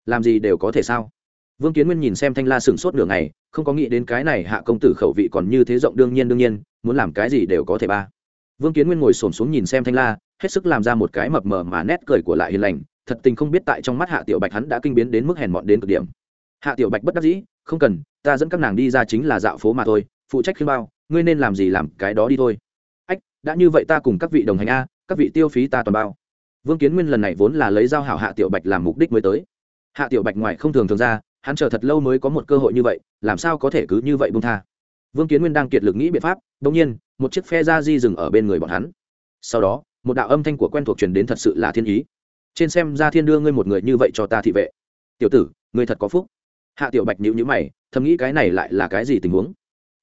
Làm gì đều có thể sao? Vương kiến nguyên nhìn xem thanh la sửng sốt nửa ngày, không có nghĩ đến cái này hạ công tử khẩu vị còn như thế rộng đương nhiên đương nhiên, muốn làm cái gì đều có thể ba. Vương kiến nguyên ngồi s ổ m xuống nhìn xem thanh la, hết sức làm ra một cái mập mờ mà nét cười của lại hiền lành thật tình không biết tại trong mắt hạ tiểu bạch hắn đã kinh biến đến mức hèn mọn đến cực điểm. Hạ tiểu bạch bất đắc dĩ, không cần, ta dẫn các nàng đi ra chính là dạo phố mà thôi, phụ trách khiêm bao, ngươi nên làm gì làm cái đó đi thôi. Ách, đã như vậy ta cùng các vị đồng hành a, các vị tiêu phí ta toàn bao. Vương kiến nguyên lần này vốn là lấy giao hảo hạ tiểu bạch làm mục đích mới tới. Hạ tiểu bạch ngoài không thường thường ra, hắn chờ thật lâu mới có một cơ hội như vậy, làm sao có thể cứ như vậy bung tha? Vương kiến nguyên đang kiệt lực nghĩ biện pháp đ ỗ n g nhiên, một chiếc phe ra di dừng ở bên người bọn hắn. Sau đó, một đạo âm thanh của quen thuộc truyền đến thật sự là thiên ý trên xem ra thiên đưa ngươi một người như vậy cho ta thị vệ. Tiểu tử, ngươi thật có phúc. Hạ tiểu bạch nhữ nhữ mày, thầm nghĩ cái này lại là cái gì tình huống?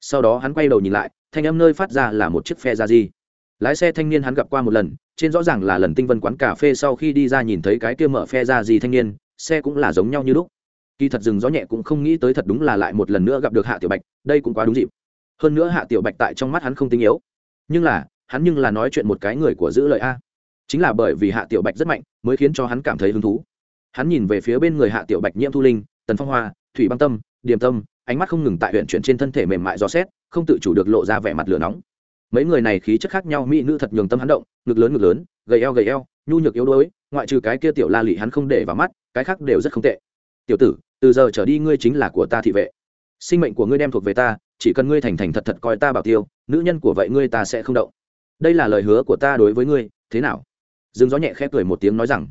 Sau đó hắn quay đầu nhìn lại, thanh âm nơi phát ra là một chiếc phe ra di lái xe thanh niên hắn gặp qua một lần, trên rõ ràng là lần tinh vân quán cà phê sau khi đi ra nhìn thấy cái kia mở phe ra gì thanh niên, xe cũng là giống nhau như lúc. Kỳ thật rừng gió nhẹ cũng không nghĩ tới thật đúng là lại một lần nữa gặp được hạ tiểu bạch, đây cũng quá đúng dịp. Hơn nữa hạ tiểu bạch tại trong mắt hắn không tinh yếu. Nhưng là, hắn nhưng là nói chuyện một cái người của giữ lời a. Chính là bởi vì hạ tiểu bạch rất mạnh mới khiến cho hắn cảm thấy hứng thú. Hắn nhìn về phía bên người hạ tiểu bạch nhiễm thu linh, tần phong hoa, thủy băng tâm, điềm tâm, ánh mắt không ngừng tại huyện chuyển trên thân thể mềm mại do xét, không tự chủ được lộ ra vẻ mặt lửa nóng. Mấy người này khí chất khác nhau, mỹ nữ thật nhường tâm hắn động, ngực lớn ngực lớn, gầy eo gầy eo, nhu nhược yếu đuối, ngoại trừ cái kia tiểu la lị hắn không để vào mắt, cái khác đều rất không tệ. Tiểu tử, từ giờ trở đi ngươi chính là của ta thị vệ. Sinh mệnh của ngươi đem thuộc về ta, chỉ cần ngươi thành thành thật thật coi ta bảo tiêu, nữ nhân của vậy ngươi ta sẽ không động. Đây là lời hứa của ta đối với ngươi, thế nào? Rừng gió nhẹ khẽ cười một tiếng nói rằng,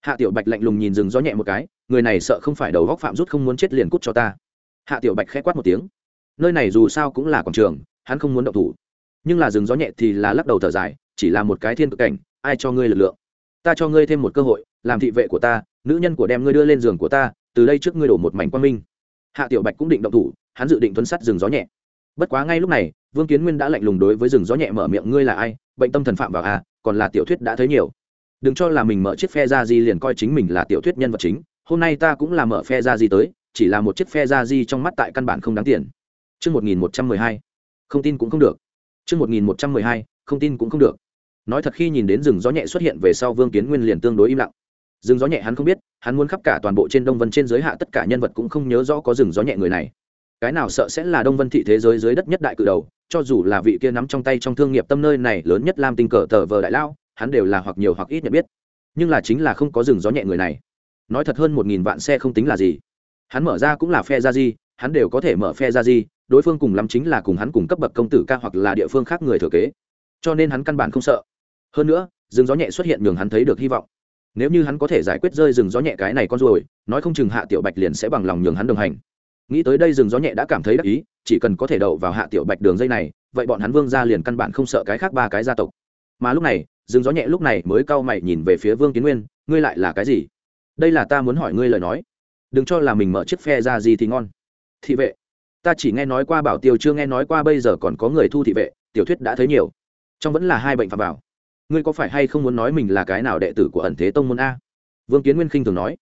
hạ tiểu bạch lạnh lùng nhìn rừng gió nhẹ một cái, người này sợ không phải đầu góc phạm rút không muốn chết liền cút cho ta. Hạ tiểu bạch khẽ quát một tiếng, nơi này dù sao cũng là quảng trường, hắn không muốn động thủ. Nhưng là rừng gió nhẹ thì là lắc đầu thở dài, chỉ là một cái thiên cực cảnh, ai cho ngươi lực lượng? Ta cho ngươi thêm một cơ hội, làm thị vệ của ta, nữ nhân của đem ngươi đưa lên giường của ta, từ đây trước ngươi đổ một mảnh quang minh. Hạ tiểu bạch cũng định động thủ, hắn dự định tuấn sắt rừng gió nhẹ. Bất quá ngay lúc này, vương kiến nguyên đã lạnh lùng đối với rừng gió nhẹ mở miệng, ngươi là ai? Bệnh tâm thần phạm vào à còn là tiểu thuyết đã thấy nhiều đừng cho là mình mở chiếc phe ra di liền coi chính mình là tiểu thuyết nhân vật chính hôm nay ta cũng là mở phe ra di tới chỉ là một chiếc phe ra di trong mắt tại căn bản không đáng tiền Trước 1112, không tin cũng không được. Trước 1112, không tin cũng không được. Nói thật khi nhìn đến rừng gió nhẹ xuất hiện về sau Vương Kiến Nguyên liền tương đối im lặng. Rừng gió nhẹ hắn không biết, hắn muốn khắp cả toàn bộ trên Đông Vân trên giới hạ tất cả nhân vật cũng không nhớ rõ có rừng gió nhẹ người này. Cái nào sợ sẽ là Đông Vân thị thế giới dưới đất nhất đại cự đầu, cho dù là vị kia nắm trong tay trong thương nghiệp tâm nơi này lớn nhất Lam Tinh cờ tờ vờ đại lao, hắn đều là hoặc nhiều hoặc ít nhận biết. Nhưng là chính là không có rừng gió nhẹ người này. Nói thật hơn một nghìn vạn xe không tính là gì. Hắn mở ra cũng là phe ra gì, hắn đều có thể mở phe ra gì, đối phương cùng lắm chính là cùng hắn cùng cấp bậc công tử ca hoặc là địa phương khác người thừa kế cho nên hắn căn bản không sợ hơn nữa rừng gió nhẹ xuất hiện nhường hắn thấy được hy vọng nếu như hắn có thể giải quyết rơi rừng gió nhẹ cái này con ruồi nói không chừng hạ tiểu bạch liền sẽ bằng lòng nhường hắn đồng hành nghĩ tới đây rừng gió nhẹ đã cảm thấy đắc ý chỉ cần có thể đậu vào hạ tiểu bạch đường dây này vậy bọn hắn vương ra liền căn bản không sợ cái khác ba cái gia tộc mà lúc này rừng gió nhẹ lúc này mới cau mày nhìn về phía vương kiến nguyên, ngươi lại là cái gì? Đây là ta muốn hỏi ngươi lời nói. Đừng cho là mình mở chiếc phe ra gì thì ngon. Thị vệ, ta chỉ nghe nói qua bảo tiêu, chưa nghe nói qua bây giờ còn có người thu thị vệ, tiểu thuyết đã thấy nhiều. Trong vẫn là hai bệnh phạm bảo ngươi có phải hay không muốn nói mình là cái nào đệ tử của ẩn thế tông môn a? Vương kiến nguyên khinh thường nói.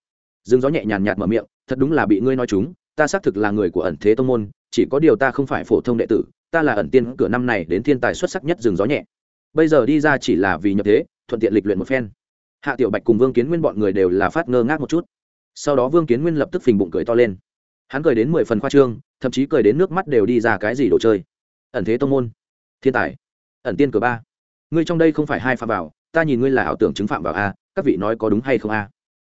Dương gió nhẹ nhàn nhạt mở miệng, thật đúng là bị ngươi nói chúng, ta xác thực là người của ẩn thế tông môn, chỉ có điều ta không phải phổ thông đệ tử, ta là ẩn tiên cửa năm này đến thiên tài xuất sắc nhất rừng gió nhẹ bây giờ đi ra chỉ là vì nhập thế, thuận tiện lịch luyện một phen. Hạ tiểu bạch cùng vương kiến nguyên bọn người đều là phát ngơ ngác một chút. Sau đó vương kiến nguyên lập tức phình bụng cười to lên. Hắn cười đến mười phần khoa trương, thậm chí cười đến nước mắt đều đi ra cái gì đồ chơi. Ẩn thế tông môn. Thiên tài. Ẩn tiên cửa ba. Ngươi trong đây không phải hai phạm vào, ta nhìn ngươi là ảo tưởng chứng phạm vào a, các vị nói có đúng hay không a?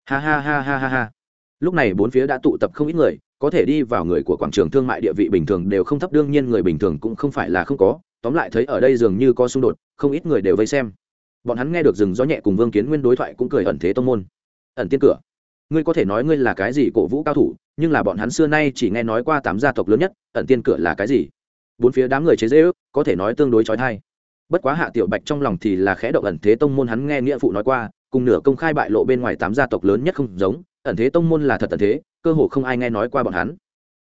Ha ha ha ha ha ha. Lúc này bốn phía đã tụ tập không ít người, có thể đi vào người của quảng trường thương mại địa vị bình thường đều không thấp, đương nhiên người bình thường cũng không phải là không có tóm lại thấy ở đây dường như có xung đột, không ít người đều vây xem. Bọn hắn nghe được rừng gió nhẹ cùng vương kiến nguyên đối thoại cũng cười ẩn thế tông môn. Ẩn tiên cửa. Ngươi có thể nói ngươi là cái gì cổ vũ cao thủ, nhưng là bọn hắn xưa nay chỉ nghe nói qua tám gia tộc lớn nhất, ẩn tiên cửa là cái gì? Bốn phía đám người chế dễ ước có thể nói tương đối trói thai bất quá hạ tiểu bạch trong lòng thì là khẽ động ẩn thế tông môn hắn nghe nghĩa phụ nói qua, cùng nửa công khai bại lộ bên ngoài tám gia tộc lớn nhất không giống, ẩn thế tông môn là thật ẩn thế, cơ hồ không ai nghe nói qua bọn hắn.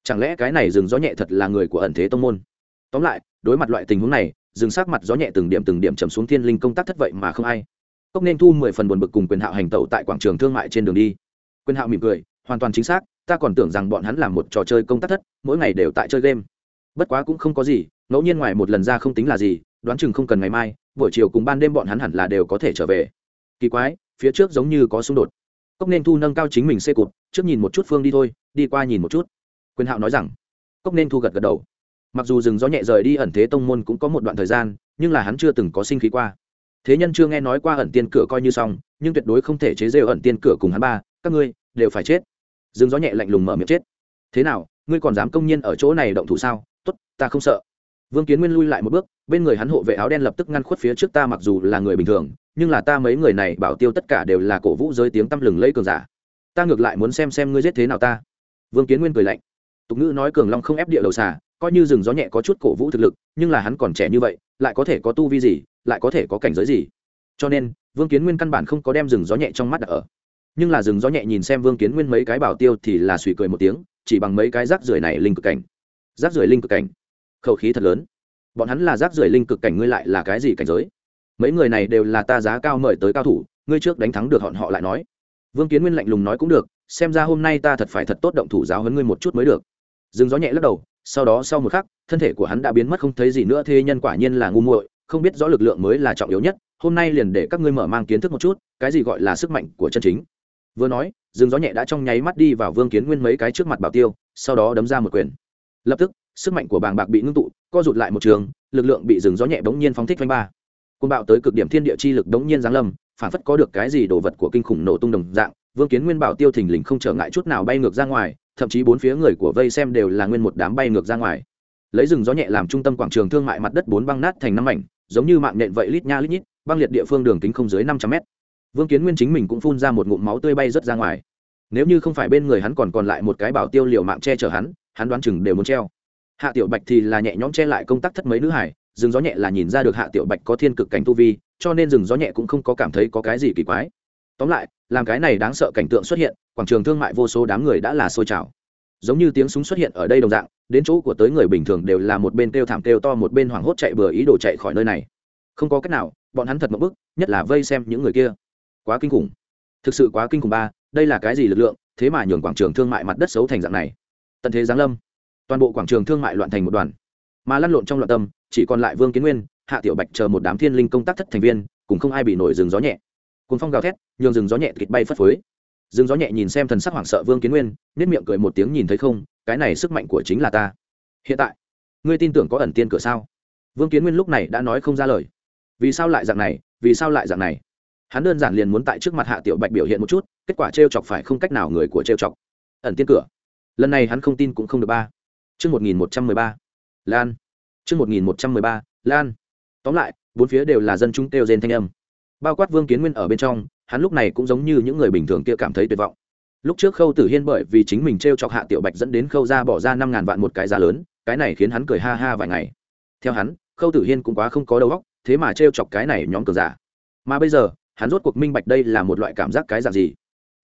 Chẳng lẽ cái này dừng gió nhẹ thật là người của ẩn thế tông môn? Tóm lại đối mặt loại tình huống này, dừng sát mặt gió nhẹ từng điểm từng điểm chầm xuống thiên linh công tác thất vậy mà không ai. Cốc nên thu mười phần buồn bực cùng quyền hạo hành tẩu tại quảng trường thương mại trên đường đi. Quyền hạo mỉm cười, hoàn toàn chính xác, ta còn tưởng rằng bọn hắn làm một trò chơi công tác thất, mỗi ngày đều tại chơi game. Bất quá cũng không có gì, ngẫu nhiên ngoài một lần ra không tính là gì, đoán chừng không cần ngày mai, buổi chiều cùng ban đêm bọn hắn hẳn là đều có thể trở về. Kỳ quái, phía trước giống như có xung đột. Cốc nên thu nâng cao chính mình xê cụt, trước nhìn một chút phương đi thôi, đi qua nhìn một chút. Quyền hạo nói rằng. Cốc nên thu gật gật đầu mặc dù rừng gió nhẹ rời đi ẩn thế tông môn cũng có một đoạn thời gian, nhưng là hắn chưa từng có sinh khí qua. Thế nhân chưa nghe nói qua ẩn tiên cửa coi như xong, nhưng tuyệt đối không thể chế rêu ẩn tiên cửa cùng hắn ba, các ngươi đều phải chết. Rừng gió nhẹ lạnh lùng mở miệng chết. Thế nào, ngươi còn dám công nhiên ở chỗ này động thủ sao? Tốt, ta không sợ. Vương kiến nguyên lui lại một bước, bên người hắn hộ vệ áo đen lập tức ngăn khuất phía trước ta mặc dù là người bình thường, nhưng là ta mấy người này bảo tiêu tất cả đều là cổ vũ giới tiếng tăm lừng lấy cường giả. Ta ngược lại muốn xem xem ngươi giết thế nào ta. Vương kiến nguyên cười lạnh. Tục ngữ nói cường long không ép địa đầu xà coi như rừng gió nhẹ có chút cổ vũ thực lực, nhưng là hắn còn trẻ như vậy, lại có thể có tu vi gì, lại có thể có cảnh giới gì? Cho nên, vương kiến nguyên căn bản không có đem rừng gió nhẹ trong mắt đặt ở. Nhưng là rừng gió nhẹ nhìn xem vương kiến nguyên mấy cái bảo tiêu thì là suy cười một tiếng, chỉ bằng mấy cái rác rưởi này linh cực cảnh. Rác rưởi linh cực cảnh? Khẩu khí thật lớn. Bọn hắn là rác rưởi linh cực cảnh ngươi lại là cái gì cảnh giới? Mấy người này đều là ta giá cao mời tới cao thủ, ngươi trước đánh thắng được họn họ lại nói. Vương kiến nguyên lạnh lùng nói cũng được, xem ra hôm nay ta thật phải thật tốt động thủ giáo hấn ngươi một chút mới được. Rừng gió nhẹ lắc đầu sau đó sau một khắc, thân thể của hắn đã biến mất không thấy gì nữa, thế nhân quả nhiên là ngu muội, không biết rõ lực lượng mới là trọng yếu nhất, hôm nay liền để các ngươi mở mang kiến thức một chút, cái gì gọi là sức mạnh của chân chính. Vừa nói, rừng gió nhẹ đã trong nháy mắt đi vào vương kiến nguyên mấy cái trước mặt bảo tiêu, sau đó đấm ra một quyền. Lập tức, sức mạnh của bàng bạc bị ngưng tụ, co rụt lại một trường, lực lượng bị rừng gió nhẹ bỗng nhiên phóng thích vanh ba. Côn bạo tới cực điểm thiên địa chi lực bỗng nhiên giáng lâm, phản phất có được cái gì đồ vật của kinh khủng nổ tung đồng dạng, vương kiến nguyên bảo tiêu thình lình không trở ngại chút nào bay ngược ra ngoài thậm chí bốn phía người của vây xem đều là nguyên một đám bay ngược ra ngoài. Lấy rừng gió nhẹ làm trung tâm quảng trường thương mại mặt đất bốn băng nát thành năm mảnh, giống như mạng nện vậy lít nha lít nhít, băng liệt địa phương đường kính không dưới năm trăm mét. Vương kiến nguyên chính mình cũng phun ra một ngụm máu tươi bay rớt ra ngoài. Nếu như không phải bên người hắn còn còn lại một cái bảo tiêu liều mạng che chở hắn hắn đoán chừng đều muốn treo. Hạ tiểu bạch thì là nhẹ nhõm che lại công tác thất mấy nữ hải, rừng gió nhẹ là nhìn ra được hạ tiểu bạch có thiên cực cảnh tu vi, cho nên rừng gió nhẹ cũng không có cảm thấy có cái gì kỳ quái tóm lại, làm cái này đáng sợ cảnh tượng xuất hiện, quảng trường thương mại vô số đám người đã là sôi trào. Giống như tiếng súng xuất hiện ở đây đồng dạng, đến chỗ của tới người bình thường đều là một bên kêu thảm kêu to một bên hoảng hốt chạy bừa ý đồ chạy khỏi nơi này. Không có cách nào, bọn hắn thật mập bức nhất là vây xem những người kia. Quá kinh khủng. Thực sự quá kinh khủng ba, đây là cái gì lực lượng, thế mà nhường quảng trường thương mại mặt đất xấu thành dạng này. Tận thế giáng lâm. Toàn bộ quảng trường thương mại loạn thành một đoàn. Mà lăn lộn trong loạn tâm, chỉ còn lại vương kiến nguyên, hạ tiểu bạch chờ một đám thiên linh công tác thất thành viên, cùng không ai bị nổi rừng gió nhẹ. Cuốn phong gào thét, nhường rừng gió nhẹ kịch bay phất phới. Rừng gió nhẹ nhìn xem thần sắc hoảng sợ vương kiến nguyên nết miệng cười một tiếng nhìn thấy không, cái này sức mạnh của chính là ta. Hiện tại, ngươi tin tưởng có ẩn tiên cửa sao? Vương kiến nguyên lúc này đã nói không ra lời. Vì sao lại dạng này? Vì sao lại dạng này? Hắn đơn giản liền muốn tại trước mặt hạ tiểu bạch biểu hiện một chút, kết quả t r e o chọc phải không cách nào người của t r e o chọc. Ẩn tiên cửa. Lần này hắn không tin cũng không được ba. Chương một nghìn một trăm mười ba. Lan. Chương một nghìn một trăm mười ba. Lan. Tóm lại, bốn phía đều là dân chúng kêu rên thanh âm bao quát vương kiến nguyên ở bên trong hắn lúc này cũng giống như những người bình thường kia cảm thấy tuyệt vọng lúc trước khâu tử hiên bởi vì chính mình t r e o chọc hạ tiểu bạch dẫn đến khâu ra bỏ ra năm ngàn vạn một cái giá lớn cái này khiến hắn cười ha ha vài ngày theo hắn khâu tử hiên cũng quá không có đầu óc, thế mà t r e o chọc cái này nhóm cờ giả mà bây giờ hắn rốt cuộc minh bạch đây là một loại cảm giác cái dạng gì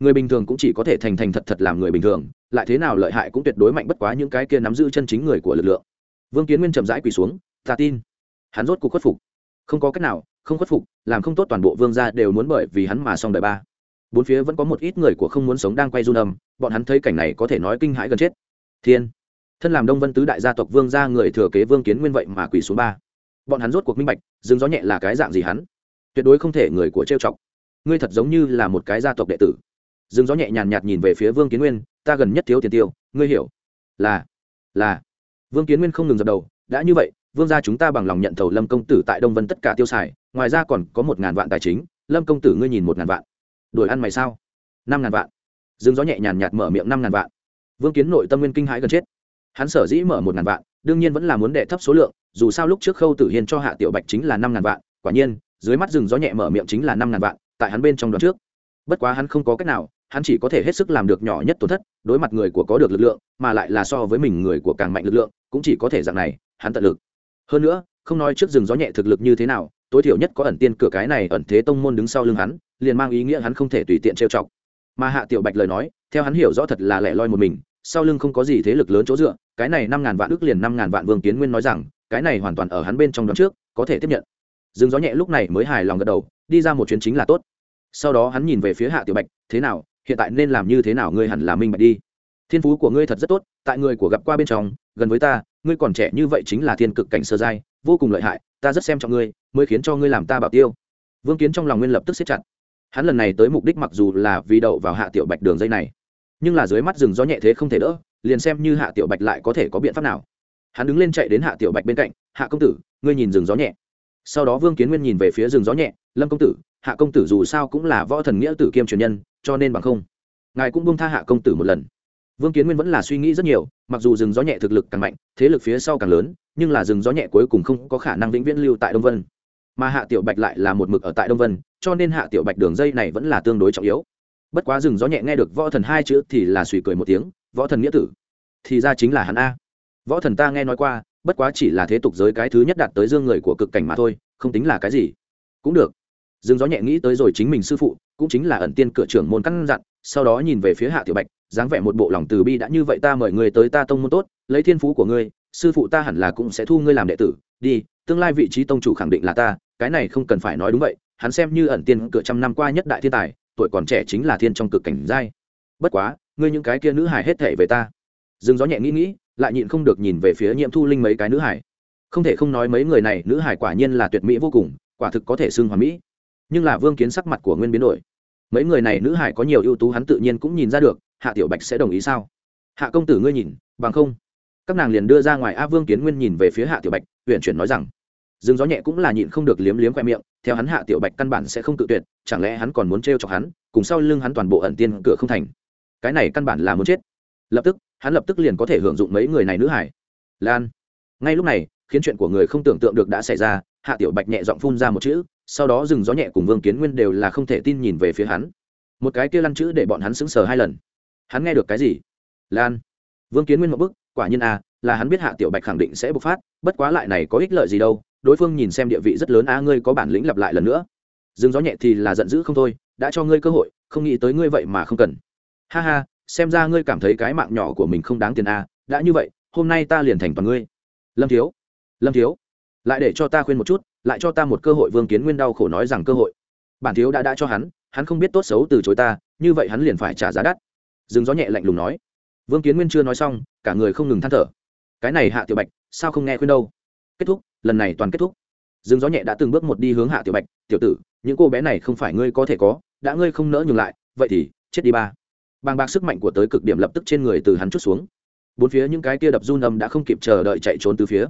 người bình thường cũng chỉ có thể thành thành thật thật làm người bình thường lại thế nào lợi hại cũng tuyệt đối mạnh bất quá những cái kia nắm giữ chân chính người của lực lượng vương kiến nguyên chậm rãi quỳ xuống ta tin hắn rốt cuộc khuất phục không có cách nào không khuất phục, làm không tốt toàn bộ vương gia đều muốn bởi vì hắn mà xong đời ba. Bốn phía vẫn có một ít người của không muốn sống đang quay run âm, bọn hắn thấy cảnh này có thể nói kinh hãi gần chết. Thiên, thân làm đông vân tứ đại gia tộc vương gia người thừa kế vương kiến nguyên vậy mà quỳ xuống ba. Bọn hắn rốt cuộc minh bạch dừng gió nhẹ là cái dạng gì hắn? Tuyệt đối không thể người của trêu chọc. Ngươi thật giống như là một cái gia tộc đệ tử. Dừng gió nhẹ nhàn nhạt nhìn về phía vương kiến nguyên, ta gần nhất thiếu tiền tiêu, ngươi hiểu. Là là. Vương kiến nguyên không ngừng dập đầu, đã như vậy, vương gia chúng ta bằng lòng nhận thầu lâm công tử tại đông vân tất cả tiêu xài ngoài ra còn có một ngàn vạn tài chính. Lâm công tử ngươi nhìn một ngàn vạn. Đổi ăn mày sao? Năm ngàn vạn. Dừng gió nhẹ nhàn nhạt mở miệng năm ngàn vạn. Vương kiến nội tâm nguyên kinh hãi gần chết. Hắn sở dĩ mở một ngàn vạn, đương nhiên vẫn là muốn đệ thấp số lượng, dù sao lúc trước khâu tử hiên cho hạ tiểu bạch chính là năm ngàn vạn, quả nhiên, dưới mắt rừng gió nhẹ mở miệng chính là năm ngàn vạn, tại hắn bên trong đoạn trước. Bất quá hắn không có cách nào, hắn chỉ có thể hết sức làm được nhỏ nhất tổn thất, đối mặt người của có được lực lượng, mà lại là so với mình người của càng mạnh lực lượng, cũng chỉ có thể dạng này, hắn tận lực. Hơn nữa, không nói trước rừng gió nhẹ thực lực như thế nào tối thiểu nhất có ẩn tiên cửa cái này ẩn thế tông môn đứng sau lưng hắn, liền mang ý nghĩa hắn không thể tùy tiện trêu chọc. Mà hạ tiểu bạch lời nói, theo hắn hiểu rõ thật là lẻ loi một mình, sau lưng không có gì thế lực lớn chỗ dựa, cái này năm ngàn vạn ước liền năm ngàn vạn vương kiến nguyên nói rằng, cái này hoàn toàn ở hắn bên trong đón trước, có thể tiếp nhận. Dương gió nhẹ lúc này mới hài lòng gật đầu, đi ra một chuyến chính là tốt. Sau đó hắn nhìn về phía hạ tiểu bạch, thế nào, hiện tại nên làm như thế nào ngươi hẳn là minh bạch đi. Thiên phú của ngươi thật rất tốt, tại người của gặp qua bên trong, gần với ta, ngươi còn trẻ như vậy chính là thiên cực cảnh sơ giai, vô cùng lợi hại, ta rất xem trọng ngươi mới khiến cho ngươi làm ta bảo tiêu. Vương kiến trong lòng nguyên lập tức xếp chặt. Hắn lần này tới mục đích mặc dù là vì đậu vào hạ tiểu bạch đường dây này, nhưng là dưới mắt rừng gió nhẹ thế không thể đỡ, liền xem như hạ tiểu bạch lại có thể có biện pháp nào. Hắn đứng lên chạy đến hạ tiểu bạch bên cạnh, hạ công tử, ngươi nhìn rừng gió nhẹ. Sau đó vương kiến nguyên nhìn về phía rừng gió nhẹ, lâm công tử, hạ công tử dù sao cũng là võ thần nghĩa tử kiêm truyền nhân, cho nên bằng không, ngài cũng bông tha hạ công tử một lần. Vương kiến nguyên vẫn là suy nghĩ rất nhiều, mặc dù rừng gió nhẹ thực lực càng mạnh, thế lực phía sau càng lớn, nhưng là rừng gió nhẹ cuối cùng không có khả năng vĩnh viễn lưu tại đông vân mà hạ tiểu bạch lại là một mực ở tại đông vân, cho nên hạ tiểu bạch đường dây này vẫn là tương đối trọng yếu. Bất quá rừng gió nhẹ nghe được võ thần hai chữ thì là suy cười một tiếng, võ thần nghĩa tử, thì ra chính là hắn a. Võ thần ta nghe nói qua, bất quá chỉ là thế tục giới cái thứ nhất đạt tới dương người của cực cảnh mà thôi, không tính là cái gì. Cũng được. Dương gió nhẹ nghĩ tới rồi chính mình sư phụ, cũng chính là ẩn tiên cửa trưởng môn căn dặn, sau đó nhìn về phía hạ tiểu bạch, dáng vẻ một bộ lòng từ bi đã như vậy ta mời người tới ta tông môn tốt, lấy thiên phú của ngươi, sư phụ ta hẳn là cũng sẽ thu ngươi làm đệ tử, đi, tương lai vị trí tông chủ khẳng định là ta cái này không cần phải nói đúng vậy, hắn xem như ẩn tiên cửa trăm năm qua nhất đại thiên tài, tuổi còn trẻ chính là thiên trong cực cảnh giai. Bất quá, ngươi những cái kia nữ hải hết thể về ta. Dừng gió nhẹ nghĩ nghĩ, lại nhịn không được nhìn về phía nhiễm thu linh mấy cái nữ hải không thể không nói mấy người này, nữ hải quả nhiên là tuyệt mỹ vô cùng, quả thực có thể xưng hòa mỹ. Nhưng là vương kiến sắc mặt của nguyên biến đổi. Mấy người này nữ hải có nhiều ưu tú hắn tự nhiên cũng nhìn ra được, hạ tiểu bạch sẽ đồng ý sao? Hạ công tử ngươi nhìn, bằng không. Các nàng liền đưa ra ngoài a vương kiến nguyên nhìn về phía hạ tiểu bạch huyện chuyển nói rằng dương gió nhẹ cũng là nhịn không được liếm liếm khoe miệng, theo hắn hạ tiểu bạch căn bản sẽ không tự tuyệt, chẳng lẽ hắn còn muốn t chọc hắn, cùng sau lưng hắn toàn bộ ẩn tiên cửa không thành. Cái này căn bản là muốn chết. Lập tức, hắn lập tức liền có thể hưởng dụng mấy người này nữ hải. Lan. Ngay lúc này, khiến chuyện của người không tưởng tượng được đã xảy ra, hạ tiểu bạch nhẹ giọng phun ra một chữ, sau đó dừng gió nhẹ cùng vương kiến nguyên đều là không thể tin nhìn về phía hắn. Một cái kia lăn chữ để bọn hắn sững sờ hai lần. Hắn nghe được cái gì? Lan. Vương kiến nguyên một bức quả nhiên a là hắn biết hạ tiểu bạch khẳng định sẽ bộc phát, bất quá lại này có ích lợi gì đâu đối phương nhìn xem địa vị rất lớn a ngươi có bản lĩnh lặp lại lần nữa. Dừng gió nhẹ thì là giận dữ không thôi, đã cho ngươi cơ hội, không nghĩ tới ngươi vậy mà không cần. Ha ha, xem ra ngươi cảm thấy cái mạng nhỏ của mình không đáng tiền a đã như vậy, hôm nay ta liền thành toàn ngươi. Lâm thiếu lâm thiếu, lại để cho ta khuyên một chút, lại cho ta một cơ hội, vương kiến nguyên đau khổ nói rằng cơ hội. Bản thiếu đã đã cho hắn hắn không biết tốt xấu từ chối ta, như vậy hắn liền phải trả giá đắt. Dừng gió nhẹ lạnh lùng nói. Vương kiến nguyên chưa nói xong, cả người không ngừng than thở. Cái này hạ tiểu bạch, sao không nghe khuyên đâu? Kết thúc lần này toàn kết thúc. Dừng gió nhẹ đã từng bước một đi hướng hạ tiểu bạch, tiểu tử, những cô bé này không phải ngươi có thể có, đã ngươi không nỡ nhường lại, vậy thì chết đi ba. Bàng bạc sức mạnh của tới cực điểm lập tức trên người từ hắn chút xuống. Bốn phía những cái kia đập run âm đã không kịp chờ đợi chạy trốn từ phía.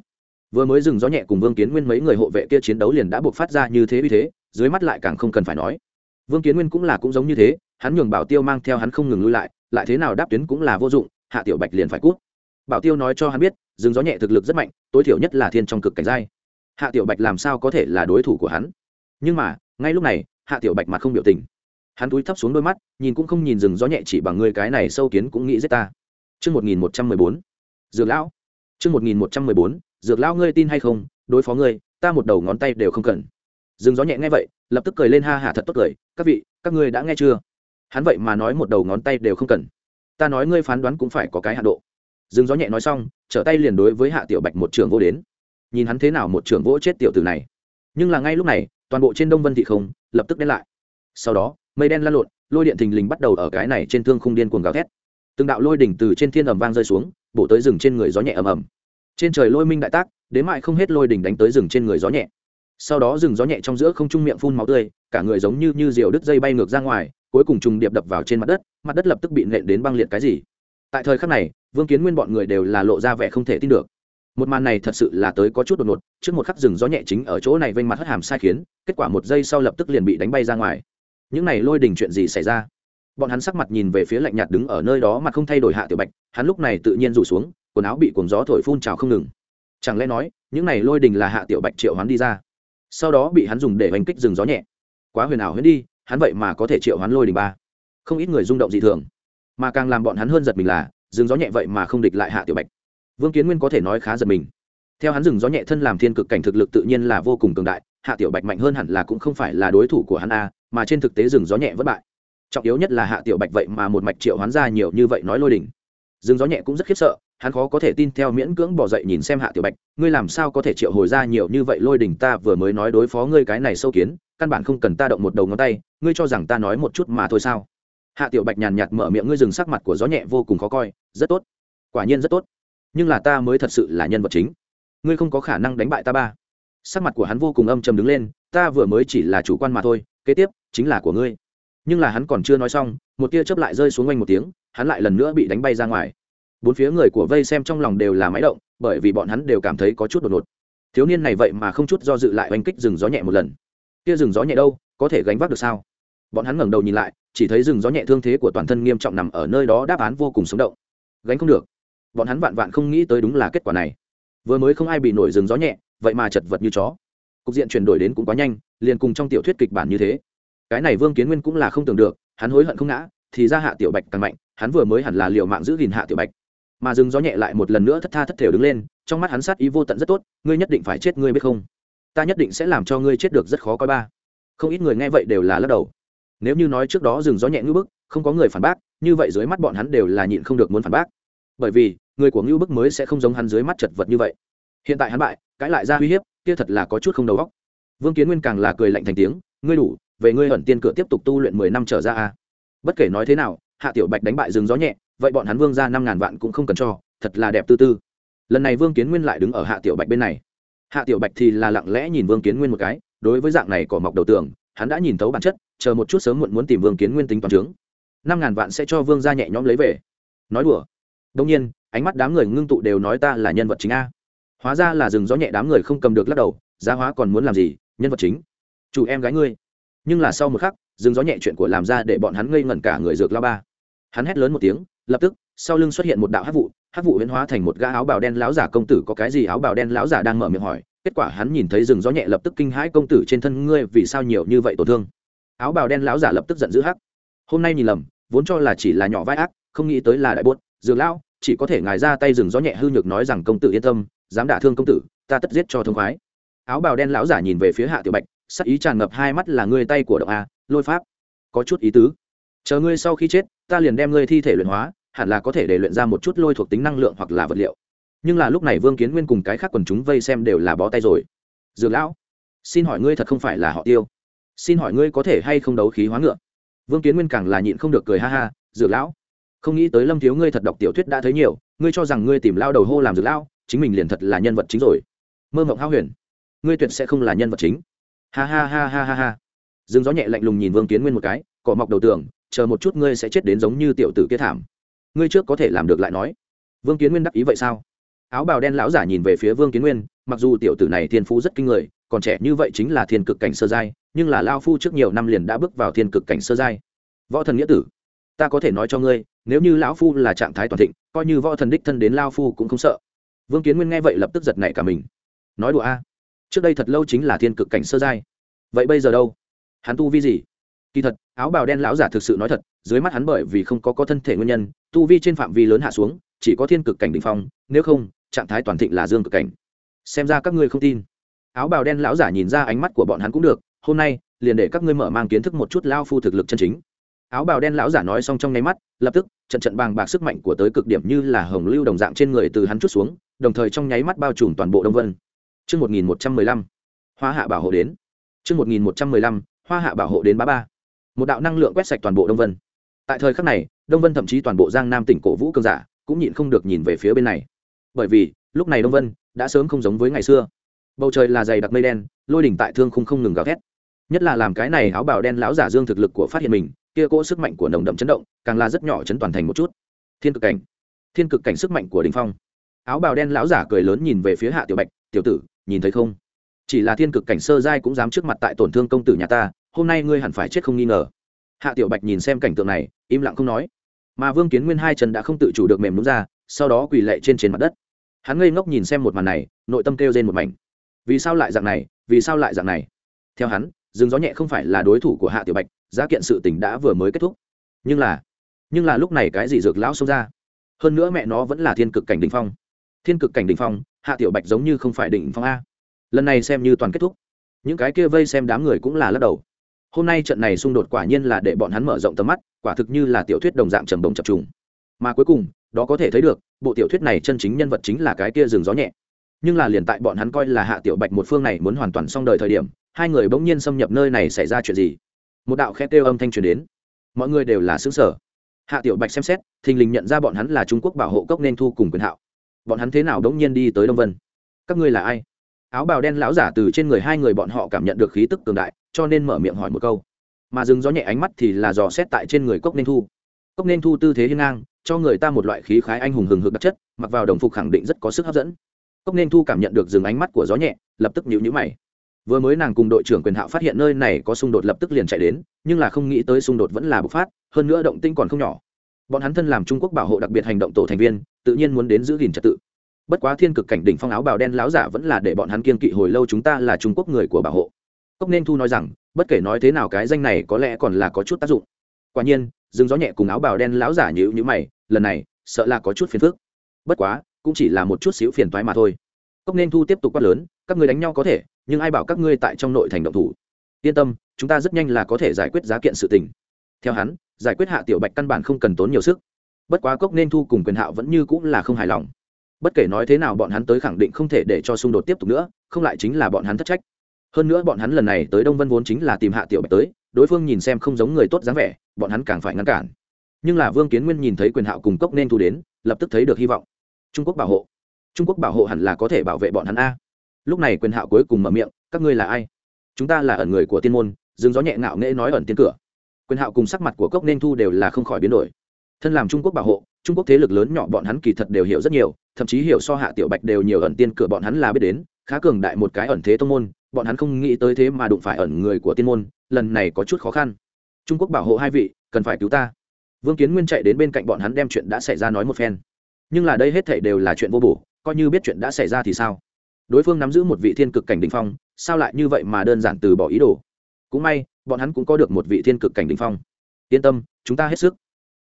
Vừa mới dừng gió nhẹ cùng vương kiến nguyên mấy người hộ vệ kia chiến đấu liền đã buộc phát ra như thế vì thế, dưới mắt lại càng không cần phải nói. Vương kiến nguyên cũng là cũng giống như thế, hắn nhường bảo tiêu mang theo hắn không ngừng lui lại lại thế nào đáp tuyến cũng là vô dụng, hạ tiểu bạch liền phải cút bảo tiêu nói cho hắn biết, rừng gió nhẹ thực lực rất mạnh, tối thiểu nhất là thiên trong cực cảnh giai. Hạ tiểu bạch làm sao có thể là đối thủ của hắn? Nhưng mà, ngay lúc này, hạ tiểu bạch mặt không biểu tình. Hắn túi thấp xuống đôi mắt, nhìn cũng không nhìn rừng gió nhẹ chỉ bằng ngươi cái này sâu kiến cũng nghĩ giết ta. Chương một nghìn một trăm mười bốn, dược lão. Chương một nghìn một trăm mười bốn, dược lão ngươi tin hay không? Đối phó ngươi, ta một đầu ngón tay đều không cần. Rừng gió nhẹ nghe vậy, lập tức cười lên ha hả thật tốt cười. Các vị, các ngươi đã nghe chưa? Hắn vậy mà nói một đầu ngón tay đều không cần. Ta nói ngươi phán đoán cũng phải có cái hạ độ dừng gió nhẹ nói xong, trở tay liền đối với hạ tiểu bạch một trường vô đến. Nhìn hắn thế nào một trường vỗ chết tiểu tử này. Nhưng là ngay lúc này, toàn bộ trên đông vân thị không, lập tức đen lại. Sau đó, mây đen lan lộn, lôi điện thình lình bắt đầu ở cái này trên thương khung điên cuồng gào thét. Từng đạo lôi đỉnh từ trên thiên ầm vang rơi xuống, bổ tới rừng trên người gió nhẹ ầm ầm. Trên trời lôi minh đại tác, đến mại không hết lôi đỉnh đánh tới rừng trên người gió nhẹ. Sau đó rừng gió nhẹ trong giữa không trung miệng phun máu tươi, cả người giống như như diều đứt dây bay ngược ra ngoài, cuối cùng trùng điệp đập vào trên mặt đất mặt đất lập tức bị nện đến băng liệt cái gì tại thời khắc này, vương kiến nguyên bọn người đều là lộ ra vẻ không thể tin được. Một màn này thật sự là tới có chút đột ngột, trước một khắc rừng gió nhẹ chính ở chỗ này vênh mặt hất hàm sai khiến, kết quả một giây sau lập tức liền bị đánh bay ra ngoài. Những này lôi đình chuyện gì xảy ra? Bọn hắn sắc mặt nhìn về phía lạnh nhạt đứng ở nơi đó mà không thay đổi hạ tiểu bạch, hắn lúc này tự nhiên rủ xuống, quần áo bị cuồng gió thổi phun trào không ngừng. Chẳng lẽ nói, những này lôi đình là hạ tiểu bạch triệu hắn đi ra? Sau đó bị hắn dùng để hành kích rừng gió nhẹ. Quá huyền ảo huyễn đi, hắn vậy mà có thể triệu hắn lôi đình ba? Không ít người rung động dị thường mà càng làm bọn hắn hơn giật mình là, rừng gió nhẹ vậy mà không địch lại hạ tiểu bạch. Vương kiến nguyên có thể nói khá giật mình. Theo hắn rừng gió nhẹ thân làm thiên cực cảnh thực lực tự nhiên là vô cùng cường đại, hạ tiểu bạch mạnh hơn hẳn là cũng không phải là đối thủ của hắn a, mà trên thực tế rừng gió nhẹ vất bại. Trọng yếu nhất là hạ tiểu bạch vậy mà một mạch triệu hắn ra nhiều như vậy nói lôi đỉnh rừng gió nhẹ cũng rất khiếp sợ, hắn khó có thể tin theo miễn cưỡng bỏ dậy nhìn xem hạ tiểu bạch, ngươi làm sao có thể triệu hồi ra nhiều như vậy lôi đỉnh ta vừa mới nói đối phó ngươi cái này sâu kiến, căn bản không cần ta động một đầu ngón tay, ngươi cho rằng ta nói một chút mà thôi sao? Hạ tiểu bạch nhàn nhạt mở miệng, ngươi dừng sắc mặt của gió nhẹ vô cùng khó coi, rất tốt. Quả nhiên rất tốt. Nhưng là ta mới thật sự là nhân vật chính. Ngươi không có khả năng đánh bại ta ba. Sắc mặt của hắn vô cùng âm trầm đứng lên, ta vừa mới chỉ là chủ quan mà thôi, kế tiếp chính là của ngươi. Nhưng là hắn còn chưa nói xong, một tia chớp lại rơi xuống quanh một tiếng, hắn lại lần nữa bị đánh bay ra ngoài. Bốn phía người của vây xem trong lòng đều là máy động, bởi vì bọn hắn đều cảm thấy có chút đột ngột. Thiếu niên này vậy mà không chút do dự lại oanh kích rừng gió nhẹ một lần. Kia rừng gió nhẹ đâu, có thể gánh vác được sao? Bọn hắn ngẩng đầu nhìn lại chỉ thấy rừng gió nhẹ thương thế của toàn thân nghiêm trọng nằm ở nơi đó đáp án vô cùng sống động. Gánh không được. Bọn hắn vạn vạn không nghĩ tới đúng là kết quả này. Vừa mới không ai bị nổi rừng gió nhẹ, vậy mà chật vật như chó. Cục diện chuyển đổi đến cũng quá nhanh, liền cùng trong tiểu thuyết kịch bản như thế. Cái này vương kiến nguyên cũng là không tưởng được, hắn hối hận không ngã, thì ra hạ tiểu bạch càng mạnh, hắn vừa mới hẳn là liệu mạng giữ gìn hạ tiểu bạch. Mà rừng gió nhẹ lại một lần nữa thất tha thất thểu đứng lên, trong mắt hắn sát ý vô tận rất tốt, ngươi nhất định phải chết ngươi biết không? Ta nhất định sẽ làm cho ngươi chết được rất khó coi ba. Không ít người nghe vậy đều là lắc đầu nếu như nói trước đó rừng gió nhẹ ngữ bức, không có người phản bác, như vậy dưới mắt bọn hắn đều là nhịn không được muốn phản bác. Bởi vì, người của ngữ bức mới sẽ không giống hắn dưới mắt chật vật như vậy. Hiện tại hắn bại, cãi lại ra uy hiếp, kia thật là có chút không đầu óc. Vương kiến nguyên càng là cười lạnh thành tiếng, ngươi đủ, về ngươi hận tiên cửa tiếp tục tu luyện mười năm trở ra a. Bất kể nói thế nào, hạ tiểu bạch đánh bại rừng gió nhẹ, vậy bọn hắn vương ra năm ngàn vạn cũng không cần cho, thật là đẹp tư tư. Lần này vương kiến nguyên lại đứng ở hạ tiểu bạch bên này. Hạ tiểu bạch thì là lặng lẽ nhìn vương kiến nguyên một cái, đối với dạng này cỏ mọc đầu tường, hắn đã nhìn thấu bản chất chờ một chút sớm muộn muốn tìm vương kiến nguyên tính toàn trướng. Năm ngàn vạn sẽ cho vương ra nhẹ nhõm lấy về. Nói đùa. Đông nhiên, ánh mắt đám người ngưng tụ đều nói ta là nhân vật chính a. Hóa ra là rừng gió nhẹ đám người không cầm được lắc đầu, giá hóa còn muốn làm gì, nhân vật chính. Chủ em gái ngươi. Nhưng là sau một khắc, rừng gió nhẹ chuyện của làm ra để bọn hắn ngây ngẩn cả người dược lao ba. Hắn hét lớn một tiếng, lập tức, sau lưng xuất hiện một đạo hát vụ hát vụ huyễn hóa thành một gã áo bào đen lão giả công tử có cái gì áo bào đen lão giả đang mở miệng hỏi, kết quả hắn nhìn thấy rừng gió nhẹ lập tức kinh hãi công tử trên thân ngươi vì sao nhiều như vậy tổn thương áo bào đen lão giả lập tức giận dữ hắc. Hôm nay nhìn lầm, vốn cho là chỉ là nhỏ vai ác, không nghĩ tới là đại buốt dường lão, chỉ có thể ngài ra tay dừng gió nhẹ hư nhược nói rằng công tử yên tâm, dám đả thương công tử, ta tất giết cho thông khoái. Áo bào đen lão giả nhìn về phía hạ tiểu bạch, sắc ý tràn ngập hai mắt là ngươi tay của động a, lôi pháp. Có chút ý tứ. Chờ ngươi sau khi chết, ta liền đem ngươi thi thể luyện hóa, hẳn là có thể để luyện ra một chút lôi thuộc tính năng lượng hoặc là vật liệu. Nhưng là lúc này vương kiến nguyên cùng cái khác quần chúng vây xem đều là bó tay rồi. Dược lão, xin hỏi ngươi thật không phải là họ tiêu? Xin hỏi ngươi có thể hay không đấu khí hóa ngựa? Vương kiến nguyên càng là nhịn không được cười ha ha, dược lão, không nghĩ tới lâm thiếu ngươi thật đọc tiểu thuyết đã thấy nhiều, ngươi cho rằng ngươi tìm lao đầu hô làm dược lão, chính mình liền thật là nhân vật chính rồi. Mơ mộng hao huyền, ngươi tuyệt sẽ không là nhân vật chính. Ha ha ha ha ha ha. Dương gió nhẹ lạnh lùng nhìn vương kiến nguyên một cái cỏ mọc đầu tường, chờ một chút ngươi sẽ chết đến giống như tiểu tử kia thảm. Ngươi trước có thể làm được lại nói. Vương kiến nguyên đắc ý vậy sao? Áo bào đen lão giả nhìn về phía vương kiến nguyên, mặc dù tiểu tử này thiên phú rất kinh người còn trẻ như vậy chính là thiên cực cảnh sơ giai, nhưng là lao phu trước nhiều năm liền đã bước vào thiên cực cảnh sơ giai. Võ thần nghĩa tử, ta có thể nói cho ngươi, nếu như lão phu là trạng thái toàn thịnh, coi như võ thần đích thân đến lao phu cũng không sợ. Vương kiến nguyên nghe vậy lập tức giật nảy cả mình. Nói đùa a, trước đây thật lâu chính là thiên cực cảnh sơ giai. Vậy bây giờ đâu? Hắn tu vi gì? Kỳ thật, áo bào đen lão giả thực sự nói thật, dưới mắt hắn bởi vì không có có thân thể nguyên nhân, tu vi trên phạm vi lớn hạ xuống, chỉ có thiên cực cảnh đ ỉ n h phong, nếu không, trạng thái toàn thịnh là dương cực cảnh. Xem ra các ngươi không tin áo bào đen lão giả nhìn ra ánh mắt của bọn hắn cũng được hôm nay liền để các ngươi mở mang kiến thức một chút lao phu thực lực chân chính áo bào đen lão giả nói xong trong nháy mắt lập tức trận trận bàng bạc sức mạnh của tới cực điểm như là hồng lưu đồng dạng trên người từ hắn chút xuống đồng thời trong nháy mắt bao trùm toàn bộ đông vân Trước 1115, hoa hạ bảo hộ đến. Trước 1115, hoa hạ bảo hộ đến bá ba. Một đạo năng lượng quét sạch toàn bộ đông vân. Tại thời khắc này, đông vân thậm chí toàn bộ giang nam tỉnh cổ vũ cường giả cũng nhịn không được nhìn về phía bên này bởi vì lúc này đông vân đã sớm không giống với ngày xưa bầu trời là dày đặc mây đen, lôi đỉnh tại thương không không ngừng gào thét. Nhất là làm cái này áo bào đen lão giả dương thực lực của phát hiện mình, kia cỗ sức mạnh của nồng đậm chấn động, càng là rất nhỏ chấn toàn thành một chút. Thiên cực cảnh. Thiên cực cảnh sức mạnh của đình phong. Áo bào đen lão giả cười lớn nhìn về phía hạ tiểu bạch, tiểu tử, nhìn thấy không? Chỉ là thiên cực cảnh sơ giai cũng dám trước mặt tại tổn thương công tử nhà ta, hôm nay ngươi hẳn phải chết không nghi ngờ. Hạ tiểu bạch nhìn xem cảnh tượng này, im lặng không nói. Mà vương kiến nguyên hai chân đã không tự chủ được mềm đúng ra, sau đó quỳ lệ trên trên mặt đất. Hắn ngây ngốc nhìn xem một màn này, nội tâm kêu trên một mảnh vì sao lại dạng này, vì sao lại dạng này? Theo hắn, rừng gió nhẹ không phải là đối thủ của hạ tiểu bạch, giá kiện sự tình đã vừa mới kết thúc. Nhưng là nhưng là lúc này cái gì dược lão xông ra? Hơn nữa mẹ nó vẫn là thiên cực cảnh đ ỉ n h phong. Thiên cực cảnh đ ỉ n h phong, hạ tiểu bạch giống như không phải đỉnh phong a. Lần này xem như toàn kết thúc. Những cái kia vây xem đám người cũng là lắc đầu. Hôm nay trận này xung đột quả nhiên là để bọn hắn mở rộng tầm mắt, quả thực như là tiểu thuyết đồng dạng trầm bồng chập trùng. Mà cuối cùng, đó có thể thấy được, bộ tiểu thuyết này chân chính nhân vật chính là cái kia rừng gió nhẹ nhưng là liền tại bọn hắn coi là hạ tiểu bạch một phương này muốn hoàn toàn xong đời thời điểm, hai người bỗng nhiên xâm nhập nơi này xảy ra chuyện gì. Một đạo khét kêu âm thanh truyền đến. Mọi người đều là xứ sở hạ tiểu bạch xem xét, thình lình nhận ra bọn hắn là trung quốc bảo hộ cốc nên thu cùng quyền hạo. Bọn hắn thế nào đống nhiên đi tới đông vân? Các ngươi là ai? Áo bào đen lão giả từ trên người hai người bọn họ cảm nhận được khí tức cường đại, cho nên mở miệng hỏi một câu. Mà dừng gió nhẹ ánh mắt thì là dò xét tại trên người cốc nên thu. Cốc nên thu tư thế hiên ngang, cho người ta một loại khí khái anh hùng hừng hực đặc chất, mặc vào đồng phục khẳng định rất có sức hấp dẫn cốc nên thu cảm nhận được dừng ánh mắt của gió nhẹ, lập tức nhịu nhữ mày. Vừa mới nàng cùng đội trưởng quyền hạo phát hiện nơi này có xung đột lập tức liền chạy đến, nhưng là không nghĩ tới xung đột vẫn là bộc phát, hơn nữa động tinh còn không nhỏ. Bọn hắn thân làm trung quốc bảo hộ đặc biệt hành động tổ thành viên, tự nhiên muốn đến giữ gìn trật tự. Bất quá thiên cực cảnh đỉnh phong áo bào đen láo giả vẫn là để bọn hắn kiên kỵ hồi lâu chúng ta là trung quốc người của bảo hộ. Cốc nên thu nói rằng, bất kể nói thế nào cái danh này có lẽ còn là có chút tác dụng. Quả nhiên, dừng gió nhẹ cùng áo bào đen láo giả nhữ nhữ mày, lần này, sợ là có chút phiền phức. Bất quá cũng chỉ là một chút xíu phiền toái mà thôi. Cốc nên thu tiếp tục quát lớn, các ngươi đánh nhau có thể, nhưng ai bảo các ngươi tại trong nội thành động thủ? Yên tâm, chúng ta rất nhanh là có thể giải quyết giá kiện sự tình. Theo hắn, giải quyết hạ tiểu bạch căn bản không cần tốn nhiều sức. Bất quá cốc nên thu cùng quyền hạo vẫn như cũng là không hài lòng. Bất kể nói thế nào bọn hắn tới khẳng định không thể để cho xung đột tiếp tục nữa, không lại chính là bọn hắn thất trách. Hơn nữa bọn hắn lần này tới đông vân vốn chính là tìm hạ tiểu bạch tới, đối phương nhìn xem không giống người tốt dáng vẻ, bọn hắn càng phải ngăn cản. Nhưng là vương kiến nguyên nhìn thấy quyền hạo cùng cốc nên thu đến, lập tức thấy được hy vọng trung quốc bảo hộ. Trung quốc bảo hộ hẳn là có thể bảo vệ bọn hắn a. Lúc này quyền hạo cuối cùng mở miệng, các ngươi là ai? Chúng ta là ẩn người của tiên môn dừng gió nhẹ ngạo nghễ nói ẩn tiên cửa. Quyền hạo cùng sắc mặt của cốc nên thu đều là không khỏi biến đổi. Thân làm trung quốc bảo hộ, trung quốc thế lực lớn nhỏ bọn hắn kỳ thật đều hiểu rất nhiều, thậm chí hiểu so hạ tiểu bạch đều nhiều ẩn tiên cửa bọn hắn là biết đến, khá cường đại một cái ẩn thế tông môn, bọn hắn không nghĩ tới thế mà đụng phải ẩn người của tiên môn, lần này có chút khó khăn. Trung quốc bảo hộ hai vị, cần phải cứu ta. Vương kiến nguyên chạy đến bên cạnh bọn hắn đem chuyện đã xảy ra nói một phen nhưng là đây hết thảy đều là chuyện vô bổ, coi như biết chuyện đã xảy ra thì sao? Đối phương nắm giữ một vị thiên cực cảnh đình phong, sao lại như vậy mà đơn giản từ bỏ ý đồ? Cũng may, bọn hắn cũng có được một vị thiên cực cảnh đình phong. Yên tâm, chúng ta hết sức.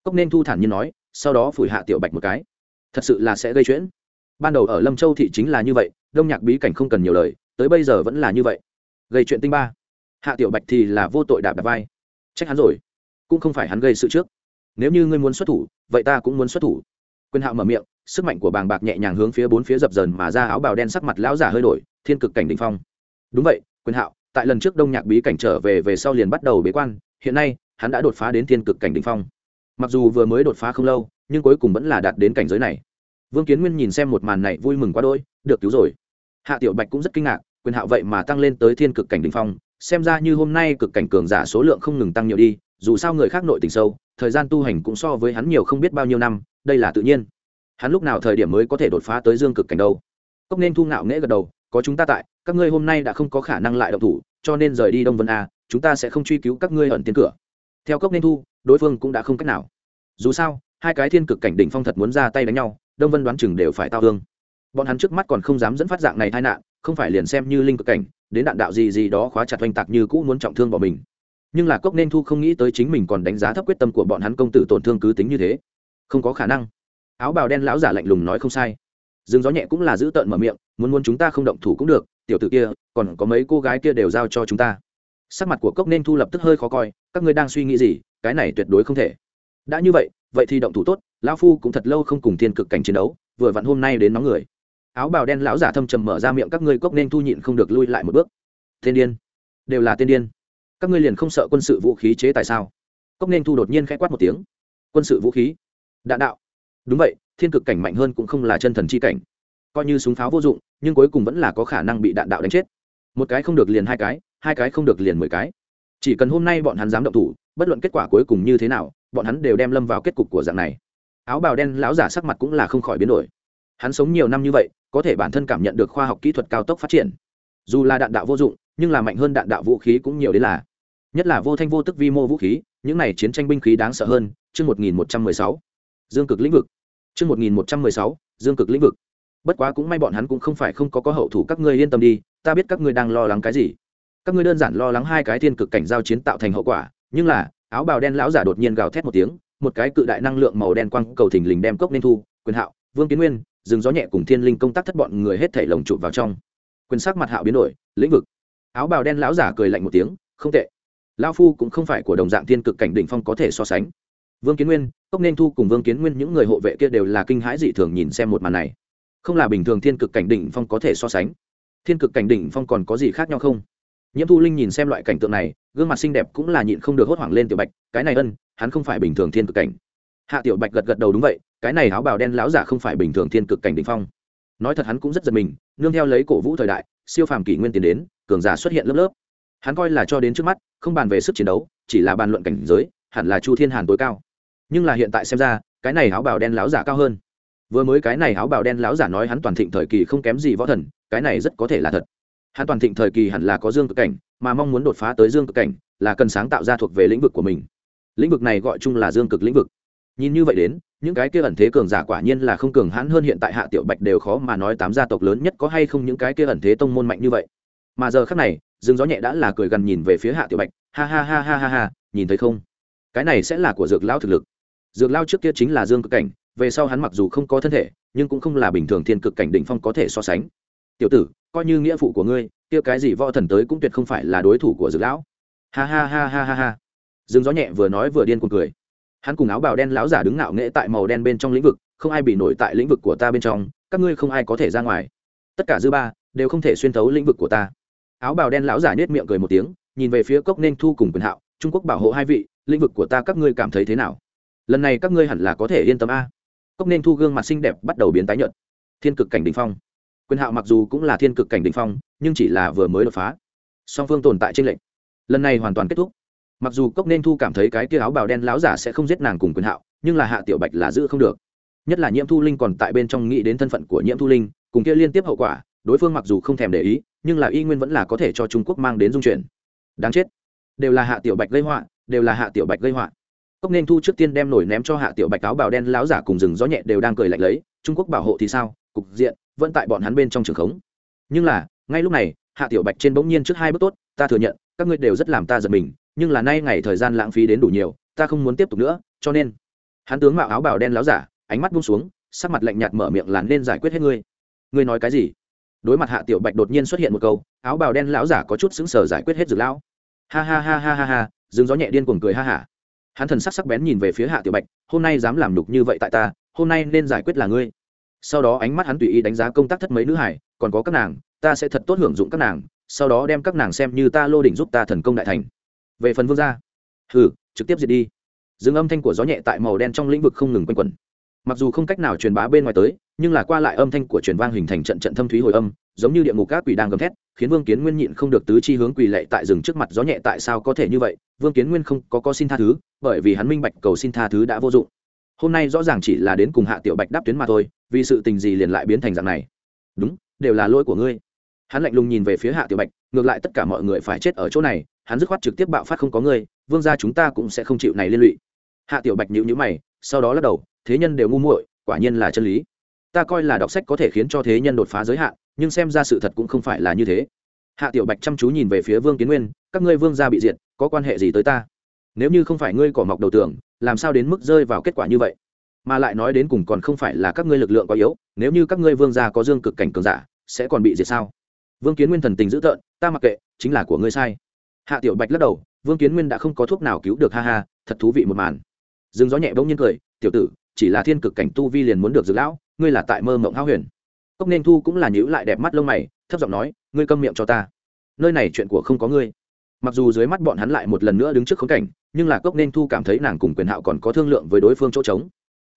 Cốc nên thu thản nhiên nói, sau đó phủi hạ tiểu bạch một cái. Thật sự là sẽ gây chuyện. Ban đầu ở lâm châu thị chính là như vậy, đông nhạc bí cảnh không cần nhiều lời, tới bây giờ vẫn là như vậy. Gây chuyện tinh ba. Hạ tiểu bạch thì là vô tội đạp đạp vai. Trách hắn rồi. Cũng không phải hắn gây sự trước. Nếu như ngươi muốn xuất thủ, vậy ta cũng muốn xuất thủ quyền hạo mở miệng, sức mạnh của bàng bạc nhẹ nhàng hướng phía bốn phía dập dờn mà ra áo bào đen sắc mặt lão giả hơi đổi, thiên cực cảnh đ ỉ n h phong. Đúng vậy, quyền hạo, tại lần trước đông nhạc bí cảnh trở về về sau liền bắt đầu bế quan, hiện nay, hắn đã đột phá đến thiên cực cảnh đ ỉ n h phong. Mặc dù vừa mới đột phá không lâu, nhưng cuối cùng vẫn là đạt đến cảnh giới này. Vương kiến nguyên nhìn xem một màn này vui mừng quá đôi được cứu rồi. Hạ tiểu bạch cũng rất kinh ngạc, quyền hạo vậy mà tăng lên tới thiên cực cảnh đ ỉ n h phong, xem ra như hôm nay cực cảnh cường giả số lượng không ngừng tăng nhiều đi dù sao người khác nội tình sâu, thời gian tu hành cũng so với hắn nhiều không biết bao nhiêu năm, đây là tự nhiên. Hắn lúc nào thời điểm mới có thể đột phá tới dương cực cảnh đâu? Cốc nên thu ngạo nghễ gật đầu, có chúng ta tại, các ngươi hôm nay đã không có khả năng lại động thủ, cho nên rời đi đông vân a, chúng ta sẽ không truy cứu các ngươi ẩn tiến cửa. Theo cốc nên thu, đối phương cũng đã không cách nào. Dù sao, hai cái thiên cực cảnh đỉnh phong thật muốn ra tay đánh nhau, đông vân đoán chừng đều phải tao thương. bọn hắn trước mắt còn không dám dẫn phát dạng này tai nạn, không phải liền xem như linh cực cảnh, đến đạn đạo gì gì đó khóa chặt oanh tạc như cũ muốn trọng thương bỏ mình nhưng là cốc nên thu không nghĩ tới chính mình còn đánh giá thấp quyết tâm của bọn hắn công tử tổn thương cứ tính như thế. Không có khả năng. Áo bào đen lão giả lạnh lùng nói không sai. Dương gió nhẹ cũng là giữ tợn mở miệng, muốn muốn chúng ta không động thủ cũng được, tiểu tử kia, còn có mấy cô gái kia đều giao cho chúng ta. Sắc mặt của cốc nên thu lập tức hơi khó coi, các ngươi đang suy nghĩ gì, cái này tuyệt đối không thể. Đã như vậy vậy thì động thủ tốt, lão phu cũng thật lâu không cùng thiên cực cảnh chiến đấu, vừa vặn hôm nay đến nóng người. Áo bào đen lão giả thâm trầm mở ra miệng các ngươi cốc nên thu nhịn không được lui lại một bước. Thiên điên. Đều là tiên điên các ngươi liền không sợ quân sự vũ khí chế tại sao? Cốc nên thu đột nhiên khẽ quát một tiếng. Quân sự vũ khí? Đạn đạo. Đúng vậy, thiên cực cảnh mạnh hơn cũng không là chân thần chi cảnh. Coi như súng pháo vô dụng, nhưng cuối cùng vẫn là có khả năng bị đạn đạo đánh chết. Một cái không được liền hai cái hai cái không được liền mười cái. Chỉ cần hôm nay bọn hắn dám động thủ, bất luận kết quả cuối cùng như thế nào, bọn hắn đều đem lâm vào kết cục của dạng này. Áo bào đen lão giả sắc mặt cũng là không khỏi biến đổi. Hắn sống nhiều năm như vậy, có thể bản thân cảm nhận được khoa học kỹ thuật cao tốc phát triển. Dù là đạn đạo vô dụng, nhưng là mạnh hơn đạn đạo vũ khí cũng nhiều đến là nhất là vô thanh vô tức vi mô vũ khí, những này chiến tranh binh khí đáng sợ hơn, chương một nghìn một trăm mười sáu. Dương cực lĩnh vực. Chương một nghìn một trăm mười sáu, dương cực lĩnh vực. Bất quá cũng may bọn hắn cũng không phải không có có hậu thủ, các ngươi yên tâm đi, ta biết các ngươi đang lo lắng cái gì. Các ngươi đơn giản lo lắng hai cái thiên cực cảnh giao chiến tạo thành hậu quả, nhưng là, áo bào đen lão giả đột nhiên gào thét một tiếng, một cái cự đại năng lượng màu đen quang cầu thình lình đem cốc nên thu, quyền hạo, vương kiến nguyên dừng gió nhẹ cùng thiên linh công tác thất bọn người hết thảy lồng chụp vào trong. Quyền sắc mặt hạo biến đổi, lĩnh vực. Áo bào đen lão giả cười lạnh một tiếng, không tệ lão phu cũng không phải của đồng dạng thiên cực cảnh đỉnh phong có thể so sánh. Vương kiến nguyên cốc nên thu cùng vương kiến nguyên những người hộ vệ kia đều là kinh hãi dị thường nhìn xem một màn này. Không là bình thường thiên cực cảnh đỉnh phong có thể so sánh. Thiên cực cảnh đỉnh phong còn có gì khác nhau không? Nhiễm thu linh nhìn xem loại cảnh tượng này, gương mặt xinh đẹp cũng là nhịn không được hốt hoảng lên tiểu bạch, cái này ân, hắn không phải bình thường thiên cực cảnh. Hạ tiểu bạch gật gật đầu, đúng vậy, cái này áo bào đen lão giả không phải bình thường thiên cực cảnh đỉnh phong. Nói thật hắn cũng rất giật mình, nương theo lấy cổ vũ thời đại, siêu phàm kỷ nguyên tiến đến, cường giả xuất hiện lớp lớp hắn coi là cho đến trước mắt, không bàn về sức chiến đấu, chỉ là bàn luận cảnh giới, hẳn là chu thiên hàn tối cao. Nhưng là hiện tại xem ra, cái này áo bào đen láo giả cao hơn. Vừa mới cái này áo bào đen láo giả nói hắn toàn thịnh thời kỳ không kém gì võ thần, cái này rất có thể là thật. Hắn toàn thịnh thời kỳ hẳn là có dương cực cảnh, mà mong muốn đột phá tới dương cực cảnh là cần sáng tạo ra thuộc về lĩnh vực của mình. Lĩnh vực này gọi chung là dương cực lĩnh vực. Nhìn như vậy đến, những cái kia ẩn thế cường giả quả nhiên là không cường hãn hơn hiện tại hạ tiểu bạch đều khó mà nói tám gia tộc lớn nhất có hay không những cái kia ẩn thế tông môn mạnh như vậy. Mà giờ khác này dương gió nhẹ đã là cười gần nhìn về phía hạ tiểu bạch, ha ha ha ha ha ha, nhìn thấy không? Cái này sẽ là của dược lão thực lực. Dược lao trước kia chính là dương cực cảnh, về sau hắn mặc dù không có thân thể, nhưng cũng không là bình thường thiên cực cảnh đỉnh phong có thể so sánh. Tiểu tử, coi như nghĩa phụ của ngươi, kia cái gì võ thần tới cũng tuyệt không phải là đối thủ của dược lão. Ha ha ha ha ha ha. Dương gió nhẹ vừa nói vừa điên cuồng cười. Hắn cùng áo bào đen lão giả đứng ngạo nghễ tại màu đen bên trong lĩnh vực, không ai bị nổi tại lĩnh vực của ta bên trong, các ngươi không ai có thể ra ngoài. Tất cả dư ba đều không thể xuyên thấu lĩnh vực của ta áo bào đen lão giả nết miệng cười một tiếng, nhìn về phía cốc nên thu cùng quyền hạo, trung quốc bảo hộ hai vị, lĩnh vực của ta các ngươi cảm thấy thế nào? Lần này các ngươi hẳn là có thể yên tâm a. Cốc nên thu gương mặt xinh đẹp bắt đầu biến tái nhợt. Thiên cực cảnh đình phong. Quyền hạo mặc dù cũng là thiên cực cảnh đình phong, nhưng chỉ là vừa mới đột phá. Song phương tồn tại trên lệnh lần này hoàn toàn kết thúc. Mặc dù cốc nên thu cảm thấy cái kia áo bào đen láo giả sẽ không giết nàng cùng quyền hạo, nhưng là hạ tiểu bạch là giữ không được. Nhất là nhiễm thu linh còn tại bên trong nghĩ đến thân phận của nhiễm thu linh, cùng kia liên tiếp hậu quả đối phương mặc dù không thèm để ý, nhưng là y nguyên vẫn là có thể cho trung quốc mang đến dung chuyển. Đáng chết. Đều là hạ tiểu bạch gây họa, đều là hạ tiểu bạch gây họa. Cốc nên thu trước tiên đem nổi ném cho hạ tiểu bạch áo bào đen láo giả cùng rừng gió nhẹ đều đang cười lạnh lấy, trung quốc bảo hộ thì sao? Cục diện vẫn tại bọn hắn bên trong trường khống. Nhưng là, ngay lúc này, hạ tiểu bạch trên bỗng nhiên trước hai bước tốt, ta thừa nhận, các ngươi đều rất làm ta giật mình, nhưng là nay ngày thời gian lãng phí đến đủ nhiều, ta không muốn tiếp tục nữa, cho nên hắn tướng mạo áo bào đen láo giả, ánh mắt buông xuống, sắc mặt lạnh nhạt mở miệng là nên giải quyết hết ngươi. Ngươi nói cái gì? Đối mặt hạ tiểu bạch đột nhiên xuất hiện một câu, áo bào đen lão giả có chút xứng sở giải quyết hết dược lão. Ha ha ha ha ha ha dương gió nhẹ điên cuồng cười ha hả. Hắn thần sắc sắc bén nhìn về phía hạ tiểu bạch, hôm nay dám làm đục như vậy tại ta, hôm nay nên giải quyết là ngươi. Sau đó ánh mắt hắn tùy ý đánh giá công tác thất mấy nữ hải, còn có các nàng, ta sẽ thật tốt hưởng dụng các nàng, sau đó đem các nàng xem như ta lô đỉnh giúp ta thần công đại thành. Về phần vương gia. Hừ, trực tiếp diệt đi. Dương âm thanh của gió nhẹ tại màu đen trong lĩnh vực không ngừng quanh quẩn mặc dù không cách nào truyền bá bên ngoài tới, nhưng là qua lại âm thanh của truyền vang hình thành trận trận thâm thúy hồi âm, giống như địa ngục các quỷ đang gầm thét, khiến vương kiến nguyên nhịn không được tứ chi hướng quỳ lệ tại rừng trước mặt gió nhẹ tại sao có thể như vậy? Vương kiến nguyên không có có xin tha thứ, bởi vì hắn minh bạch cầu xin tha thứ đã vô dụng. Hôm nay rõ ràng chỉ là đến cùng hạ tiểu bạch đáp tuyến mà thôi, vì sự tình gì liền lại biến thành dạng này? Đúng, đều là lỗi của ngươi. Hắn lạnh lùng nhìn về phía hạ tiểu bạch, ngược lại tất cả mọi người phải chết ở chỗ này, hắn dứt khoát trực tiếp bạo phát không có ngươi, vương gia chúng ta cũng sẽ không chịu này liên lụy hạ tiểu bạch nhữ nhữ mày, sau đó lắc đầu, thế nhân đều ngu muội, quả nhiên là chân lý. Ta coi là đọc sách có thể khiến cho thế nhân đột phá giới hạn, nhưng xem ra sự thật cũng không phải là như thế. Hạ tiểu bạch chăm chú nhìn về phía vương kiến nguyên, các ngươi vương gia bị diệt, có quan hệ gì tới ta? Nếu như không phải ngươi cỏ mọc đầu tưởng làm sao đến mức rơi vào kết quả như vậy? Mà lại nói đến cùng còn không phải là các ngươi lực lượng quá yếu, nếu như các ngươi vương gia có dương cực cảnh cường giả, sẽ còn bị diệt sao? Vương kiến nguyên thần tình dữ tợn, ta mặc kệ, chính là của ngươi sai. Hạ tiểu bạch lắc đầu, vương kiến nguyên đã không có thuốc nào cứu được, ha ha, thật thú vị một màn dừng gió nhẹ bỗng nhiên cười, tiểu tử, chỉ là thiên cực cảnh tu vi liền muốn được dược lão, ngươi là tại mơ mộng hao huyền. Cốc nên thu cũng là nhíu lại đẹp mắt lông mày, thấp giọng nói, ngươi câm miệng cho ta. Nơi này chuyện của không có ngươi. Mặc dù dưới mắt bọn hắn lại một lần nữa đứng trước khung cảnh, nhưng là cốc nên thu cảm thấy nàng cùng quyền hạo còn có thương lượng với đối phương chỗ trống.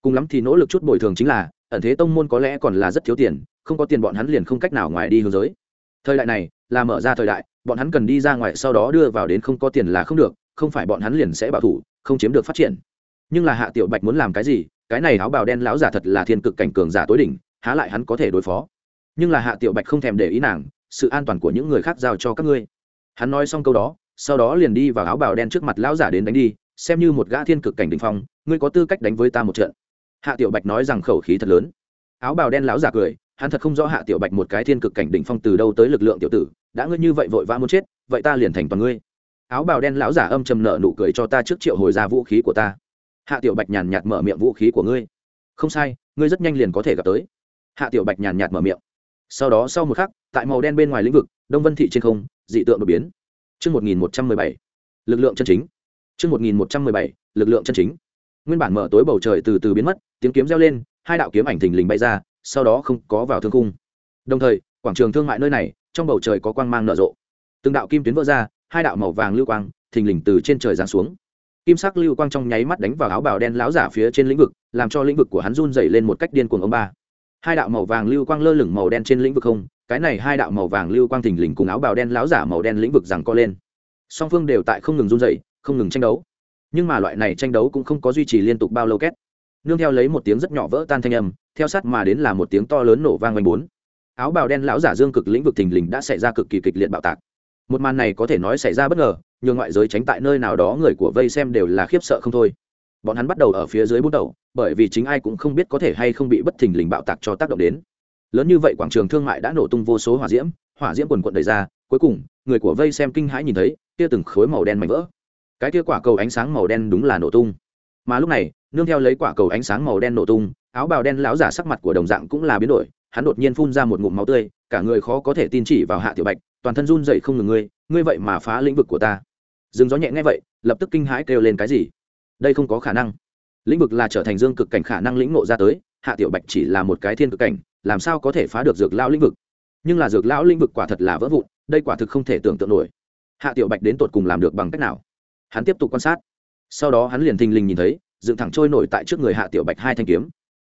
Cùng lắm thì nỗ lực chút bồi thường chính là, ẩn thế tông môn có lẽ còn là rất thiếu tiền, không có tiền bọn hắn liền không cách nào ngoài đi hướng giới. Thời đại này, là mở ra thời đại, bọn hắn cần đi ra ngoài sau đó đưa vào đến không có tiền là không được, không phải bọn hắn liền sẽ bảo thủ, không chiếm được phát triển nhưng là hạ tiểu bạch muốn làm cái gì? Cái này áo bào đen lão giả thật là thiên cực cảnh cường giả tối đỉnh, há lại hắn có thể đối phó? Nhưng là hạ tiểu bạch không thèm để ý nàng, sự an toàn của những người khác giao cho các ngươi. Hắn nói xong câu đó, sau đó liền đi vào áo bào đen trước mặt lão giả đến đánh đi, xem như một gã thiên cực cảnh đình phong, ngươi có tư cách đánh với ta một trận. Hạ tiểu bạch nói rằng khẩu khí thật lớn. Áo bào đen lão giả cười, hắn thật không rõ hạ tiểu bạch một cái thiên cực cảnh đỉnh phong từ đâu tới lực lượng tiểu tử, đã ngươi như vậy vội vã muốn chết, vậy ta liền thành toàn ngươi. Áo bào đen lão giả âm trầm nợ nụ cười cho ta trước triệu hồi ra vũ khí của ta hạ tiểu bạch nhàn nhạt mở miệng vũ khí của ngươi không sai ngươi rất nhanh liền có thể gặp tới hạ tiểu bạch nhàn nhạt mở miệng sau đó sau một khắc tại màu đen bên ngoài lĩnh vực đông vân thị trên không dị tượng đột biến Trước 1117, lực lượng chân chính. Trước 1117, lực lượng chân chính. Nguyên bản mở tối bầu trời từ từ biến mất, tiếng kiếm reo lên, hai đạo kiếm ảnh thình lình bay ra, sau đó không có vào thương cung. Đồng thời, quảng trường thương mại nơi này, trong bầu trời có quang mang nở rộ. Từng đạo kim tuyến vỡ ra, hai đạo màu vàng lưu quang, thình lình từ trên trời giáng xuống kim sắc lưu quang trong nháy mắt đánh vào áo bào đen láo giả phía trên lĩnh vực, làm cho lĩnh vực của hắn run dày lên một cách điên cuồng ông ba. Hai đạo màu vàng lưu quang lơ lửng màu đen trên lĩnh vực không, cái này hai đạo màu vàng lưu quang thình lình cùng áo bào đen láo giả màu đen lĩnh vực rằng co lên. Song phương đều tại không ngừng run dày không ngừng tranh đấu. Nhưng mà loại này tranh đấu cũng không có duy trì liên tục bao lâu két. Nương theo lấy một tiếng rất nhỏ vỡ tan thanh âm, theo sát mà đến là một tiếng to lớn nổ vang oanh bốn. Áo bào đen lão giả dương cực lĩnh vực thình lình đã xảy ra cực kỳ kịch liệt bạo tạc. Một màn này có thể nói xảy ra bất ngờ nhường ngoại giới tránh tại nơi nào đó người của vây xem đều là khiếp sợ không thôi. Bọn hắn bắt đầu ở phía dưới bút đầu, bởi vì chính ai cũng không biết có thể hay không bị bất thình lình bạo tạc cho tác động đến. Lớn như vậy quảng trường thương mại đã nổ tung vô số hỏa diễm hỏa diễm quần quận đầy ra, cuối cùng, người của vây xem kinh hãi nhìn thấy, kia từng khối màu đen mảnh vỡ. Cái kia quả cầu ánh sáng màu đen đúng là nổ tung. Mà lúc này, nương theo lấy quả cầu ánh sáng màu đen nổ tung, áo bào đen láo giả sắc mặt của đồng dạng cũng là biến đổi, hắn đột nhiên phun ra một ngụm máu tươi, cả người khó có thể tin chỉ vào hạ tiểu bạch toàn thân run dậy không ngừng ngươi ngươi vậy mà phá lĩnh vực của ta. Dừng gió nhẹ nghe vậy, lập tức kinh hãi kêu lên cái gì? Đây không có khả năng. Lĩnh vực là trở thành dương cực cảnh khả năng lĩnh ngộ ra tới, hạ tiểu bạch chỉ là một cái thiên cực cảnh, làm sao có thể phá được dược lão lĩnh vực? Nhưng là dược lão lĩnh vực quả thật là vỡ vụn, đây quả thực không thể tưởng tượng nổi. Hạ tiểu bạch đến tột cùng làm được bằng cách nào? Hắn tiếp tục quan sát. Sau đó hắn liền thình lình nhìn thấy, dựng thẳng trôi nổi tại trước người hạ tiểu bạch hai thanh kiếm.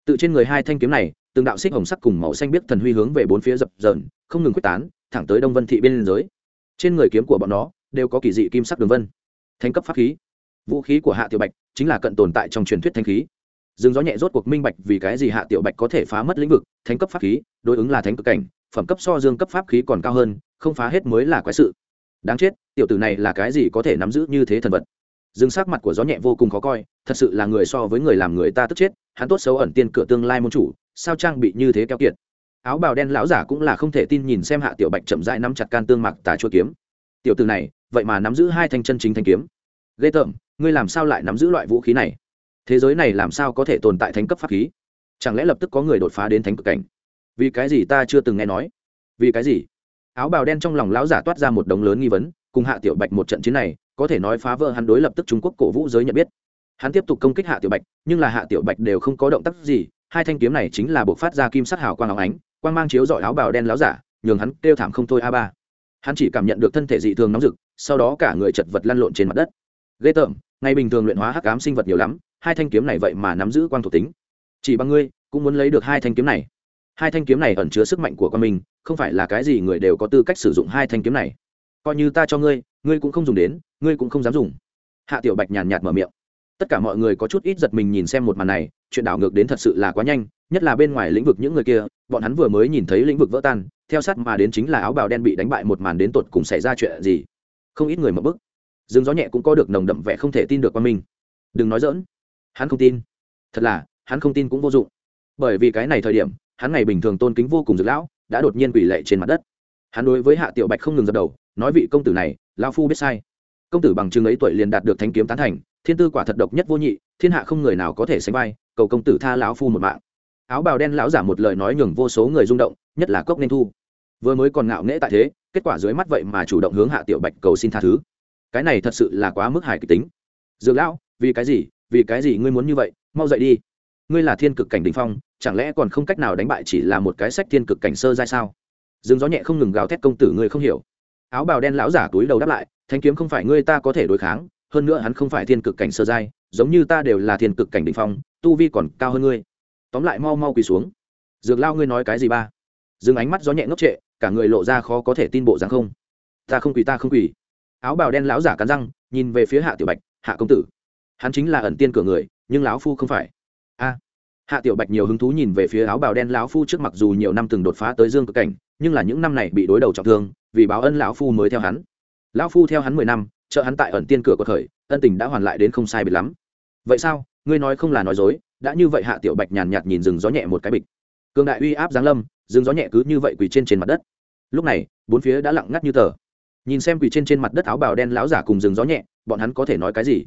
Tự trên người hai thanh kiếm này từng đạo xích hồng sắc cùng màu xanh biết thần huy hướng về bốn phía dập dờn, không ngừng quyết tán, thẳng tới đông vân thị bên giới. Trên người kiếm của bọn nó đều có kỳ dị kim sắc đường vân. Thánh cấp pháp khí. Vũ khí của hạ tiểu bạch chính là cận tồn tại trong truyền thuyết thanh khí. Dương gió nhẹ rốt cuộc minh bạch vì cái gì hạ tiểu bạch có thể phá mất lĩnh vực, thánh cấp pháp khí, đối ứng là thánh cực cảnh, phẩm cấp so dương cấp pháp khí còn cao hơn, không phá hết mới là quái sự. Đáng chết, tiểu tử này là cái gì có thể nắm giữ như thế thần vật? Dương sắc mặt của gió nhẹ vô cùng khó coi, thật sự là người so với người làm người ta tức chết, hắn tốt xấu ẩn tiên cửa tương lai môn chủ sao trang bị như thế keo kiệt? Áo bào đen lão giả cũng là không thể tin nhìn xem hạ tiểu bạch chậm rãi nắm chặt can tương mặc tà chua kiếm. Tiểu từ này, vậy mà nắm giữ hai thanh chân chính thanh kiếm. Ghê tởm, ngươi làm sao lại nắm giữ loại vũ khí này? Thế giới này làm sao có thể tồn tại thánh cấp pháp khí? Chẳng lẽ lập tức có người đột phá đến thánh cực cảnh? Vì cái gì ta chưa từng nghe nói? Vì cái gì? Áo bào đen trong lòng lão giả toát ra một đống lớn nghi vấn, cùng hạ tiểu bạch một trận chiến này, có thể nói phá vỡ hắn đối lập tức trung quốc cổ vũ giới nhận biết. Hắn tiếp tục công kích hạ tiểu bạch, nhưng là hạ tiểu bạch đều không có động tác gì hai thanh kiếm này chính là buộc phát ra kim sắc hào quang áo ánh, quang mang chiếu dọi áo bào đen láo giả, nhường hắn kêu thảm không thôi a ba. Hắn chỉ cảm nhận được thân thể dị thường nóng rực, sau đó cả người chật vật lăn lộn trên mặt đất. Ghê tởm ngày bình thường luyện hóa hắc ám sinh vật nhiều lắm, hai thanh kiếm này vậy mà nắm giữ quang thuộc tính. Chỉ bằng ngươi, cũng muốn lấy được hai thanh kiếm này. Hai thanh kiếm này ẩn chứa sức mạnh của con mình, không phải là cái gì người đều có tư cách sử dụng hai thanh kiếm này. Coi như ta cho ngươi ngươi cũng không dùng đến, ngươi cũng không dám dùng. Hạ tiểu bạch nhàn nhạt mở miệng. Tất cả mọi người có chút ít giật mình nhìn xem một màn này chuyện đảo ngược đến thật sự là quá nhanh, nhất là bên ngoài lĩnh vực những người kia, bọn hắn vừa mới nhìn thấy lĩnh vực vỡ tan, theo sát mà đến chính là áo bào đen bị đánh bại một màn đến tột cùng xảy ra chuyện gì. Không ít người mở bức. Dương gió nhẹ cũng có được nồng đậm vẻ không thể tin được qua mình. Đừng nói dỡn hắn không tin. Thật là, hắn không tin cũng vô dụng. Bởi vì cái này thời điểm, hắn ngày bình thường tôn kính vô cùng dược lão, đã đột nhiên quỷ lệ trên mặt đất. Hắn đối với hạ tiểu bạch không ngừng dập đầu, nói vị công tử này lao phu biết sai. Công tử bằng chừng ấy tuổi liền đạt được thanh kiếm tán thành, thiên tư quả thật độc nhất vô nhị, thiên hạ không người nào có thể sánh vai cầu công tử tha lão phu một mạng. Áo bào đen lão giả một lời nói nhường vô số người rung động, nhất là cốc nên thu. Vừa mới còn ngạo nghễ tại thế, kết quả dưới mắt vậy mà chủ động hướng hạ tiểu bạch cầu xin tha thứ. Cái này thật sự là quá mức hài kịch tính. Dược lão, vì cái gì, vì cái gì ngươi muốn như vậy? Mau dậy đi. Ngươi là thiên cực cảnh đình phong, chẳng lẽ còn không cách nào đánh bại chỉ là một cái sách thiên cực cảnh sơ giai sao? Dương gió nhẹ không ngừng gào thét công tử ngươi không hiểu. Áo bào đen lão giả túi đầu đáp lại, thanh kiếm không phải ngươi ta có thể đối kháng hơn nữa hắn không phải thiên cực cảnh sơ giai, giống như ta đều là thiên cực cảnh định phong, tu vi còn cao hơn ngươi. Tóm lại mau mau quỳ xuống. Dược lao ngươi nói cái gì ba? Dừng ánh mắt gió nhẹ ngốc trệ, cả người lộ ra khó có thể tin bộ dáng không. Ta không quỳ, ta không quỳ. Áo bào đen lão giả cắn răng, nhìn về phía hạ tiểu bạch, hạ công tử, hắn chính là ẩn tiên cửa người, nhưng lão phu không phải. A. Hạ tiểu bạch nhiều hứng thú nhìn về phía áo bào đen lão phu trước mặc dù nhiều năm từng đột phá tới dương cực cảnh, nhưng là những năm này bị đối đầu trọng thương, vì báo ân lão phu mới theo hắn. Lão phu theo hắn mười năm trợ hắn tại ẩn tiên cửa của thời, ân tình đã hoàn lại đến không sai biệt lắm. Vậy sao? Ngươi nói không là nói dối, đã như vậy hạ tiểu bạch nhàn nhạt nhìn rừng gió nhẹ một cái bịch. Cường đại uy áp giáng lâm, rừng gió nhẹ cứ như vậy quỳ trên trên mặt đất. Lúc này, bốn phía đã lặng ngắt như tờ. Nhìn xem quỳ trên trên mặt đất áo bào đen láo giả cùng rừng gió nhẹ, bọn hắn có thể nói cái gì?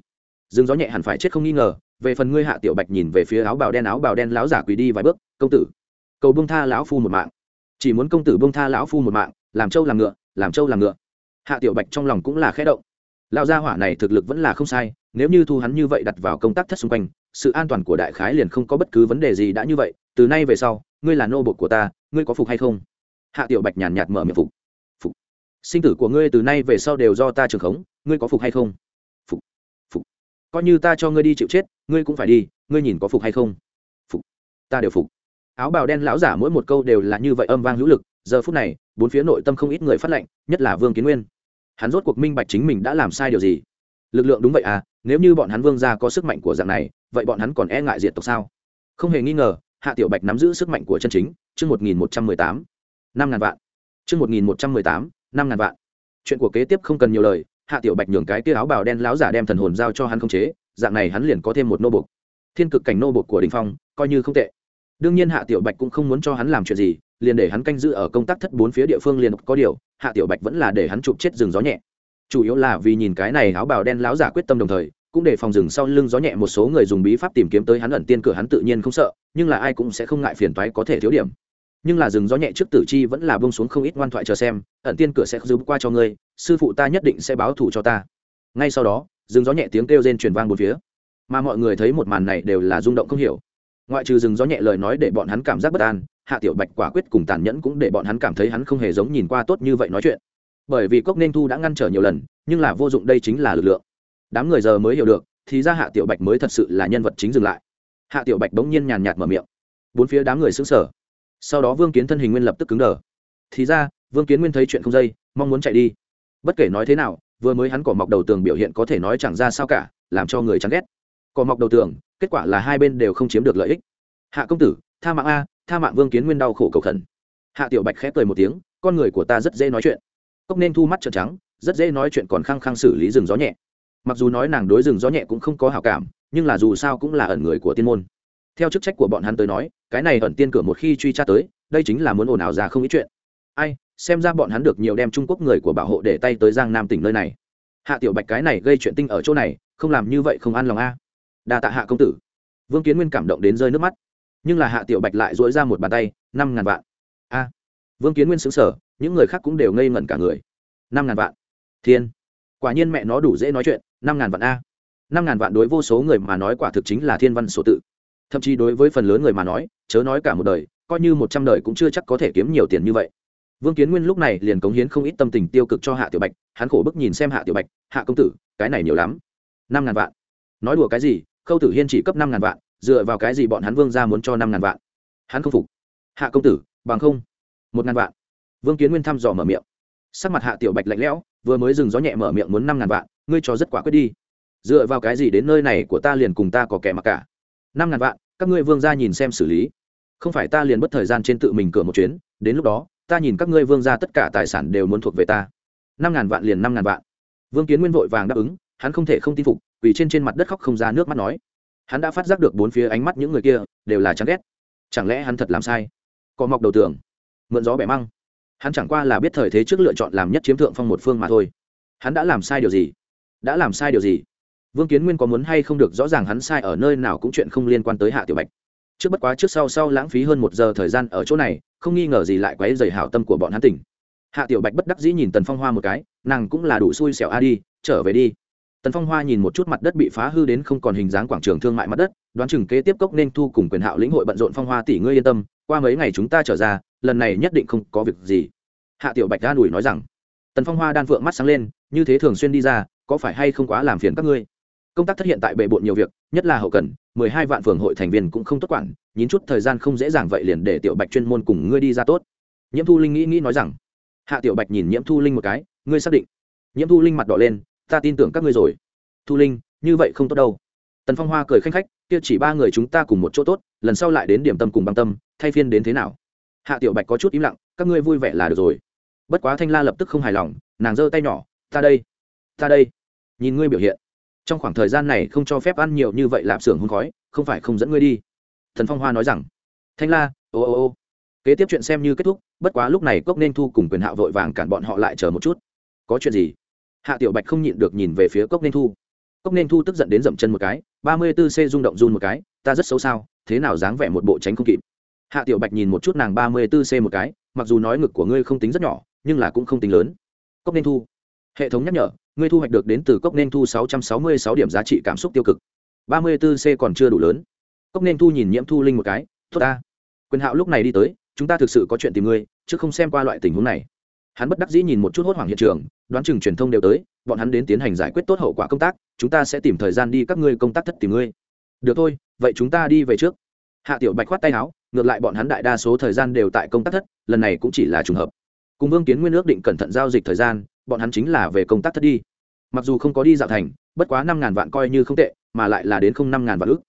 Rừng gió nhẹ hẳn phải chết không nghi ngờ, về phần ngươi hạ tiểu bạch nhìn về phía áo bào đen, áo bào đen láo giả quỳ đi vài bước, công tử, cầu bông tha lão phu một mạng. Chỉ muốn công tử bông tha lão phu một mạng, làm trâu làm ngựa, làm trâu làm ngựa. Hạ tiểu bạch trong lòng cũng là khẽ động lão gia hỏa này thực lực vẫn là không sai, nếu như thu hắn như vậy đặt vào công tác thất xung quanh, sự an toàn của đại khái liền không có bất cứ vấn đề gì đã như vậy, từ nay về sau, ngươi là nô bộc của ta, ngươi có phục hay không? Hạ tiểu bạch nhàn nhạt mở miệng phục. Phục. Sinh tử của ngươi từ nay về sau đều do ta trường khống, ngươi có phục hay không? Phục. Phục. Coi như ta cho ngươi đi chịu chết, ngươi cũng phải đi, ngươi nhìn có phục hay không? Phục. Ta đều phục. Áo bào đen lão giả mỗi một câu đều là như vậy âm vang hữu lực, giờ phút này, bốn phía nội tâm không ít người phát lệnh, nhất là vương kiến nguyên hắn rốt cuộc minh bạch chính mình đã làm sai điều gì. Lực lượng đúng vậy à nếu như bọn hắn vương gia có sức mạnh của dạng này, vậy bọn hắn còn e ngại diệt tộc sao? Không hề nghi ngờ, hạ tiểu bạch nắm giữ sức mạnh của chân chính, chương một nghìn một trăm mười tám. Năm ngàn vạn. Chương một nghìn một trăm mười tám, năm ngàn vạn. Chuyện của kế tiếp không cần nhiều lời, hạ tiểu bạch nhường cái tia áo bào đen láo giả đem thần hồn giao cho hắn không chế, dạng này hắn liền có thêm một nô bục thiên cực cảnh nô bục của đình phong, coi như không tệ. Đương nhiên hạ tiểu bạch cũng không muốn cho hắn làm chuyện gì liền để hắn canh giữ ở công tác thất bốn phía địa phương liền có điều, hạ tiểu bạch vẫn là để hắn chụp chết rừng gió nhẹ. Chủ yếu là vì nhìn cái này áo bào đen láo giả quyết tâm đồng thời, cũng để phòng rừng sau lưng gió nhẹ một số người dùng bí pháp tìm kiếm tới hắn ẩn tiên cửa hắn tự nhiên không sợ, nhưng là ai cũng sẽ không ngại phiền toái có thể thiếu điểm. Nhưng là rừng gió nhẹ trước tử chi vẫn là bông xuống không ít ngoan thoại chờ xem, ẩn tiên cửa sẽ giúp qua cho ngươi, sư phụ ta nhất định sẽ báo thù cho ta. Ngay sau đó, rừng gió nhẹ tiếng kêu rên truyền vang một phía. Mà mọi người thấy một màn này đều là rung động không hiểu. Ngoại trừ rừng gió nhẹ lời nói để bọn hắn cảm giác bất an hạ tiểu bạch quả quyết cùng tàn nhẫn cũng để bọn hắn cảm thấy hắn không hề giống nhìn qua tốt như vậy nói chuyện. Bởi vì cốc nên thu đã ngăn trở nhiều lần, nhưng là vô dụng đây chính là lực lượng. Đám người giờ mới hiểu được, thì ra hạ tiểu bạch mới thật sự là nhân vật chính dừng lại. Hạ tiểu bạch bỗng nhiên nhàn nhạt mở miệng. Bốn phía đám người xứng sở sau đó vương kiến thân hình nguyên lập tức cứng đờ. Thì ra, vương kiến nguyên thấy chuyện không dây, mong muốn chạy đi. Bất kể nói thế nào, vừa mới hắn cỏ mọc đầu tường biểu hiện có thể nói chẳng ra sao cả, làm cho người chán ghét. Cỏ mọc đầu tường, kết quả là hai bên đều không chiếm được lợi ích. Hạ công tử, tha mạng a tha mạng vương kiến nguyên đau khổ cầu khẩn. Hạ tiểu bạch khép cười một tiếng, con người của ta rất dễ nói chuyện. Cốc nên thu mắt trợn trắng, rất dễ nói chuyện còn khăng khăng xử lý rừng gió nhẹ. Mặc dù nói nàng đối rừng gió nhẹ cũng không có hảo cảm, nhưng là dù sao cũng là ẩn người của tiên môn. Theo chức trách của bọn hắn tới nói, cái này ẩn tiên cửa một khi truy tra tới, đây chính là muốn ồn ào ra không ít chuyện. Ai, xem ra bọn hắn được nhiều đem trung quốc người của bảo hộ để tay tới giang nam tỉnh nơi này. Hạ tiểu bạch cái này gây chuyện tinh ở chỗ này, không làm như vậy không an lòng a. Đa tạ hạ công tử. Vương kiến nguyên cảm động đến rơi nước mắt nhưng là hạ tiểu bạch lại dỗi ra một bàn tay, năm ngàn vạn. A, vương kiến nguyên xứng sở những người khác cũng đều ngây ngẩn cả người. Năm ngàn vạn. Thiên, quả nhiên mẹ nó đủ dễ nói chuyện, năm ngàn vạn a. Năm ngàn vạn đối vô số người mà nói quả thực chính là thiên văn số tự. Thậm chí đối với phần lớn người mà nói, chớ nói cả một đời, coi như một trăm đời cũng chưa chắc có thể kiếm nhiều tiền như vậy. Vương kiến nguyên lúc này liền cống hiến không ít tâm tình tiêu cực cho hạ tiểu bạch, hắn khổ bức nhìn xem hạ tiểu bạch, hạ công tử, cái này nhiều lắm. Năm ngàn vạn. Nói đùa cái gì, khâu tử hiên chỉ cấp năm ngàn vạn dựa vào cái gì bọn hắn vương ra muốn cho năm ngàn vạn? Hắn không phục. Hạ công tử, bằng không, một ngàn vạn. Vương kiến nguyên thăm dò mở miệng. Sắc mặt hạ tiểu bạch lạnh lẽo, vừa mới dừng gió nhẹ mở miệng muốn năm ngàn vạn, ngươi cho rất quả quyết đi. Dựa vào cái gì đến nơi này của ta liền cùng ta có kẻ mặc cả? Năm ngàn vạn, các ngươi vương ra nhìn xem xử lý. Không phải ta liền bất thời gian trên tự mình cửa một chuyến, đến lúc đó, ta nhìn các ngươi vương ra tất cả tài sản đều muốn thuộc về ta. Năm ngàn vạn liền năm ngàn vạn. Vương kiến nguyên vội vàng đáp ứng, hắn không thể không tin phục, vì trên trên mặt đất khóc không ra nước mắt nói hắn đã phát giác được bốn phía ánh mắt những người kia, đều là chán ghét. Chẳng lẽ hắn thật làm sai? Có mọc đầu tường, mượn gió bẻ măng. Hắn chẳng qua là biết thời thế trước lựa chọn làm nhất chiếm thượng phong một phương mà thôi. Hắn đã làm sai điều gì? Đã làm sai điều gì? Vương kiến nguyên có muốn hay không được rõ ràng hắn sai ở nơi nào cũng chuyện không liên quan tới hạ tiểu bạch. Trước bất quá trước sau sau lãng phí hơn một giờ thời gian ở chỗ này, không nghi ngờ gì lại quấy dày hảo tâm của bọn hắn tỉnh. Hạ tiểu bạch bất đắc dĩ nhìn tần phong hoa một cái, nàng cũng là đủ xui xẻo a đi, trở về đi tần phong hoa nhìn một chút mặt đất bị phá hư đến không còn hình dáng quảng trường thương mại mặt đất, đoán chừng kế tiếp cốc nên thu cùng quyền hạo lĩnh hội bận rộn phong hoa tỷ ngươi yên tâm, qua mấy ngày chúng ta trở ra, lần này nhất định không có việc gì. Hạ tiểu bạch an ủi nói rằng. Tần phong hoa đan phượng mắt sáng lên, như thế thường xuyên đi ra, có phải hay không quá làm phiền các ngươi? Công tác thất hiện tại bệ bộn nhiều việc, nhất là hậu cần, mười hai vạn phường hội thành viên cũng không tốt quản, nhín chút thời gian không dễ dàng vậy liền để tiểu bạch chuyên môn cùng ngươi đi ra tốt. Nhiễm thu linh nghĩ nghĩ nói rằng. Hạ tiểu bạch nhìn nhiễm thu linh một cái, ngươi xác định. Nhiễm thu linh mặt đỏ lên ta tin tưởng các ngươi rồi. Thu linh, như vậy không tốt đâu. Tần phong hoa cười khanh khách, kia chỉ ba người chúng ta cùng một chỗ tốt, lần sau lại đến điểm tâm cùng băng tâm, thay phiên đến thế nào? Hạ tiểu bạch có chút im lặng, các ngươi vui vẻ là được rồi. Bất quá thanh la lập tức không hài lòng, nàng giơ tay nhỏ, ta đây ta đây. Nhìn ngươi biểu hiện, trong khoảng thời gian này không cho phép ăn nhiều như vậy lạp xưởng hôn khói, không phải không dẫn ngươi đi. Thần phong hoa nói rằng, thanh la, ô ô ô. Kế tiếp chuyện xem như kết thúc, bất quá lúc này cốc nên thu cùng quyền hạo vội vàng cản bọn họ lại chờ một chút. Có chuyện gì? Hạ tiểu bạch không nhịn được nhìn về phía cốc nên thu. Cốc nên thu tức giận đến dậm chân một cái, ba mươi b ố c rung động run một cái, ta rất xấu sao, thế nào dáng vẻ một bộ tránh không kịp? Hạ tiểu bạch nhìn một chút nàng ba mươi b ố c một cái, mặc dù nói ngực của ngươi không tính rất nhỏ, nhưng là cũng không tính lớn. Cốc nên thu, hệ thống nhắc nhở, ngươi thu hoạch được đến từ cốc nên thu sáu trăm sáu mươi sáu điểm giá trị cảm xúc tiêu cực. ba mươi b ố c còn chưa đủ lớn. Cốc nên thu nhìn nhiễm thu linh một cái, tốt ta. Quyền hạo lúc này đi tới, chúng ta thực sự có chuyện tìm ngươi, chứ không xem qua loại tình huống này hắn bất đắc dĩ nhìn một chút hốt hoảng hiện trường, đoán chừng truyền thông đều tới, bọn hắn đến tiến hành giải quyết tốt hậu quả công tác, chúng ta sẽ tìm thời gian đi các ngươi công tác thất tìm ngươi. Được thôi, vậy chúng ta đi về trước. Hạ tiểu bạch khoát tay áo, ngược lại bọn hắn đại đa số thời gian đều tại công tác thất, lần này cũng chỉ là trùng hợp. Cùng vương kiến nguyên ước định cẩn thận giao dịch thời gian, bọn hắn chính là về công tác thất đi. Mặc dù không có đi dạo thành, bất quá năm ngàn vạn coi như không tệ, mà lại là đến không năm ngàn vạn ước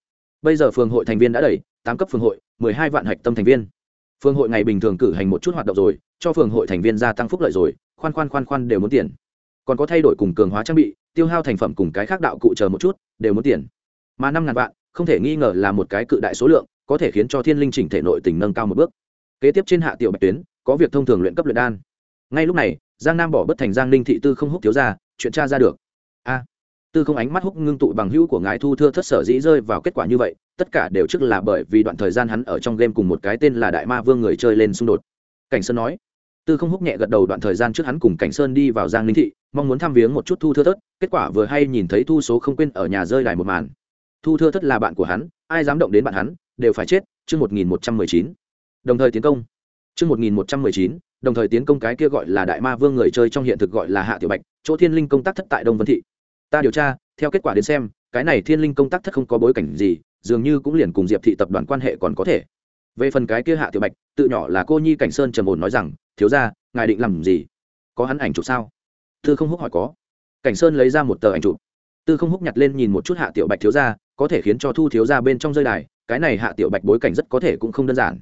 bây giờ phường hội thành viên đã đầy, tám cấp phường hội, mười hai vạn hạch tâm thành viên. Phường hội ngày bình thường cử hành một chút hoạt động rồi cho phường hội thành viên gia tăng phúc lợi rồi, khoan khoan khoan khoan đều muốn tiền. Còn có thay đổi cùng cường hóa trang bị, tiêu hao thành phẩm cùng cái khác đạo cụ chờ một chút, đều muốn tiền. Mà năm ngàn vạn, không thể nghi ngờ là một cái cự đại số lượng, có thể khiến cho thiên linh chỉnh thể nội tình nâng cao một bước. Kế tiếp trên hạ tiểu bạch tuyến, có việc thông thường luyện cấp luyện đan. Ngay lúc này, giang nam bỏ bất thành giang ninh thị tư không húc thiếu ra, chuyện tra ra được. A, tư không ánh mắt húc ngưng tụ bằng hữu của ngài thu thưa thất sở dĩ rơi vào kết quả như vậy, tất cả đều trước là bởi vì đoạn thời gian hắn ở trong game cùng một cái tên là đại ma vương người chơi lên xung đột cảnh sơn nói. Tư không húc nhẹ gật đầu đoạn thời gian trước hắn cùng cảnh sơn đi vào giang ninh thị, mong muốn thăm viếng một chút thu thưa thất, kết quả vừa hay nhìn thấy thu số không quên ở nhà rơi đài một màn. Thu thưa thất là bạn của hắn, ai dám động đến bạn hắn, đều phải chết, chương một nghìn một trăm mười chín. Đồng thời tiến công. Chương một nghìn một trăm mười chín, đồng thời tiến công cái kia gọi là đại ma vương người chơi trong hiện thực gọi là hạ tiểu bạch, chỗ thiên linh công tác thất tại đông vân thị. Ta điều tra, theo kết quả đến xem, cái này thiên linh công tác thất không có bối cảnh gì, dường như cũng liền cùng diệp thị tập đoàn quan hệ còn có thể về phần cái kia hạ tiểu bạch, tự nhỏ là cô nhi cảnh sơn trầm ổn nói rằng, thiếu ra ngài định làm gì? Có hắn ảnh chụp sao? Tư không húc hỏi có. Cảnh sơn lấy ra một tờ ảnh chụp. Tư không húc nhặt lên nhìn một chút hạ tiểu bạch thiếu ra có thể khiến cho thu thiếu ra bên trong rơi đài, cái này hạ tiểu bạch bối cảnh rất có thể cũng không đơn giản.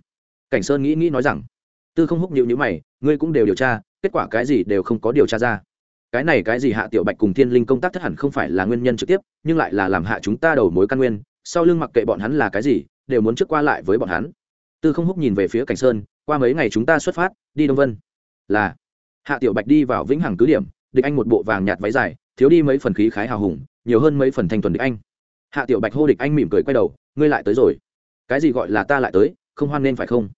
Cảnh sơn nghĩ nghĩ nói rằng, tư không húc nhịu nhữ mày, ngươi cũng đều điều tra, kết quả cái gì đều không có điều tra ra. Cái này cái gì hạ tiểu bạch cùng thiên linh công tác thất hẳn không phải là nguyên nhân trực tiếp, nhưng lại là làm hạ chúng ta đầu mối căn nguyên, sau lưng mặc kệ bọn hắn là cái gì, đều muốn trước qua lại với bọn hắn tư không húc nhìn về phía cảnh sơn, qua mấy ngày chúng ta xuất phát, đi đông vân. Là. Hạ tiểu bạch đi vào vĩnh hằng cứ điểm, địch anh một bộ vàng nhạt váy dài, thiếu đi mấy phần khí khái hào hùng, nhiều hơn mấy phần thanh thuần địch anh. Hạ tiểu bạch hô địch anh mỉm cười quay đầu, ngươi lại tới rồi. Cái gì gọi là ta lại tới, không hoan nên phải không?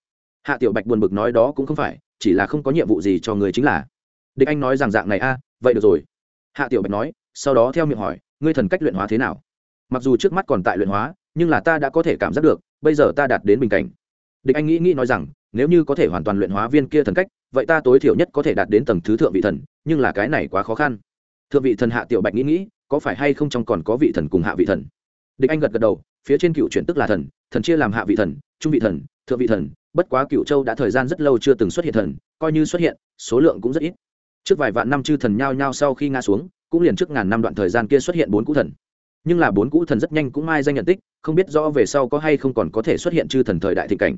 Hạ tiểu bạch buồn bực nói, đó cũng không phải, chỉ là không có nhiệm vụ gì cho người chính là. Địch anh nói rằng, dạng này a, vậy được rồi. Hạ tiểu bạch nói, sau đó theo miệng hỏi, ngươi thần cách luyện hóa thế nào? Mặc dù trước mắt còn tại luyện hóa, nhưng là ta đã có thể cảm giác được, bây giờ ta đạt đến bình cảnh địch anh nghĩ nghĩ nói rằng, nếu như có thể hoàn toàn luyện hóa viên kia thần cách, vậy ta tối thiểu nhất có thể đạt đến tầng thứ thượng vị thần, nhưng là cái này quá khó khăn. Thượng vị thần hạ tiểu bạch nghĩ nghĩ, có phải hay không trong còn có vị thần cùng hạ vị thần? Địch anh gật gật đầu, phía trên cựu chuyển tức là thần thần chia làm hạ vị thần, trung vị thần, thượng vị thần, bất quá cựu châu đã thời gian rất lâu chưa từng xuất hiện thần, coi như xuất hiện, số lượng cũng rất ít. Trước vài vạn năm chư thần nhao nhao sau khi ngã xuống, cũng liền trước ngàn năm đoạn thời gian kia xuất hiện bốn cũ thần. Nhưng là bốn cũ thần rất nhanh cũng mai danh nhận tích, không biết rõ về sau có hay không còn có thể xuất hiện chư thần thời đại thịnh cảnh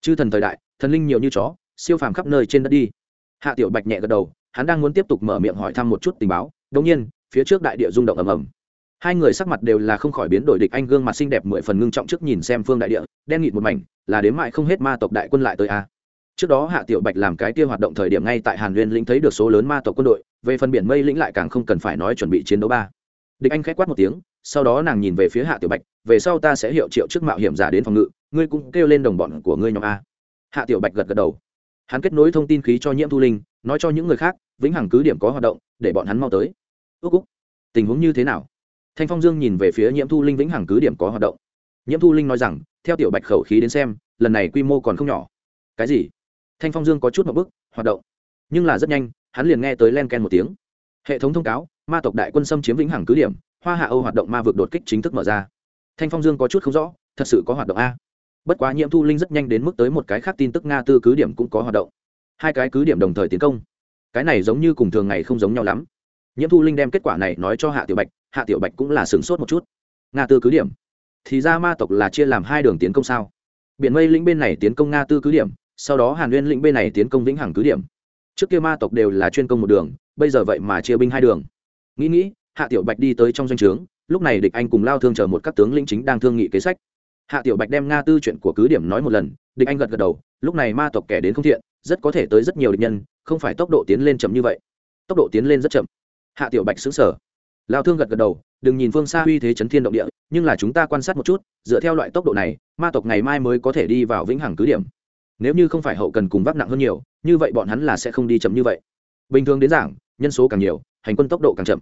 chư thần thời đại, thần linh nhiều như chó, siêu phàm khắp nơi trên đất đi. Hạ tiểu bạch nhẹ gật đầu, hắn đang muốn tiếp tục mở miệng hỏi thăm một chút tình báo đ nhiên, phía trước đại địa rung động ầm ầm. Hai người sắc mặt đều là không khỏi biến đổi địch anh, gương mặt xinh đẹp mười phần ngưng trọng trước nhìn xem phương đại địa, đen nghịt một mảnh, là đến mại không hết ma tộc đại quân lại tới a. Trước đó hạ tiểu bạch làm cái kia hoạt động thời điểm ngay tại hàn nguyên lĩnh thấy được số lớn ma tộc quân đội, về phần biển mây lĩnh lại càng không cần phải nói chuẩn bị chiến đấu ba. Địch anh k h á c quát một tiếng, sau đó nàng nhìn về phía hạ tiểu bạch, về sau ta sẽ hiệu triệu trước mạo hiểm giả đến phòng ngự ngươi cũng kêu lên đồng bọn của ngươi nhóm a. Hạ tiểu bạch gật gật đầu. Hắn kết nối thông tin khí cho nhiễm thu linh, nói cho những người khác, vĩnh hằng cứ điểm có hoạt động, để bọn hắn mau tới. Ước úc, tình huống như thế nào? Thanh phong dương nhìn về phía nhiễm thu linh vĩnh hằng cứ điểm có hoạt động. Nhiễm thu linh nói rằng, theo tiểu bạch khẩu khí đến xem, lần này quy mô còn không nhỏ. Cái gì? Thanh phong dương có chút một bức, hoạt động. Nhưng là rất nhanh, hắn liền nghe tới len ken một tiếng. Hệ thống thông cáo, ma tộc đại quân xâm chiếm vĩnh hằng cứ điểm, hoa hạ âu hoạt động ma vực đột kích chính thức mở ra. Thanh phong dương có chút không rõ, thật sự có hoạt động a bất quá nhiễm thu linh rất nhanh đến mức tới một cái khác tin tức nga tư cứ điểm cũng có hoạt động. Hai cái cứ điểm đồng thời tiến công. Cái này giống như cùng thường ngày không giống nhau lắm. Nhiễm thu linh đem kết quả này nói cho hạ tiểu bạch, hạ tiểu bạch cũng là sửng sốt một chút. Nga tư cứ điểm. Thì ra ma tộc là chia làm hai đường tiến công sao? Biển mây lĩnh bên này tiến công nga tư cứ điểm, sau đó hàn nguyên lĩnh bên này tiến công vĩnh hằng cứ điểm. Trước kia ma tộc đều là chuyên công một đường, bây giờ vậy mà chia binh hai đường. Nghĩ nghĩ, hạ tiểu bạch đi tới trong doanh trướng, lúc này địch anh cùng lao thương chờ một các tướng lĩnh chính đang thương nghị kế sách hạ tiểu bạch đem nga tư chuyện của cứ điểm nói một lần, địch anh gật gật đầu, lúc này ma tộc kẻ đến không thiện, rất có thể tới rất nhiều địch nhân, không phải tốc độ tiến lên chậm như vậy. Tốc độ tiến lên rất chậm. Hạ tiểu bạch xứng sở lao thương gật gật đầu, đừng nhìn phương xa uy thế chấn thiên động địa, nhưng là chúng ta quan sát một chút, dựa theo loại tốc độ này, ma tộc ngày mai mới có thể đi vào vĩnh hằng cứ điểm. Nếu như không phải hậu cần cùng vác nặng hơn nhiều, như vậy bọn hắn là sẽ không đi chậm như vậy. Bình thường đến giảng, nhân số càng nhiều, hành quân tốc độ càng chậm.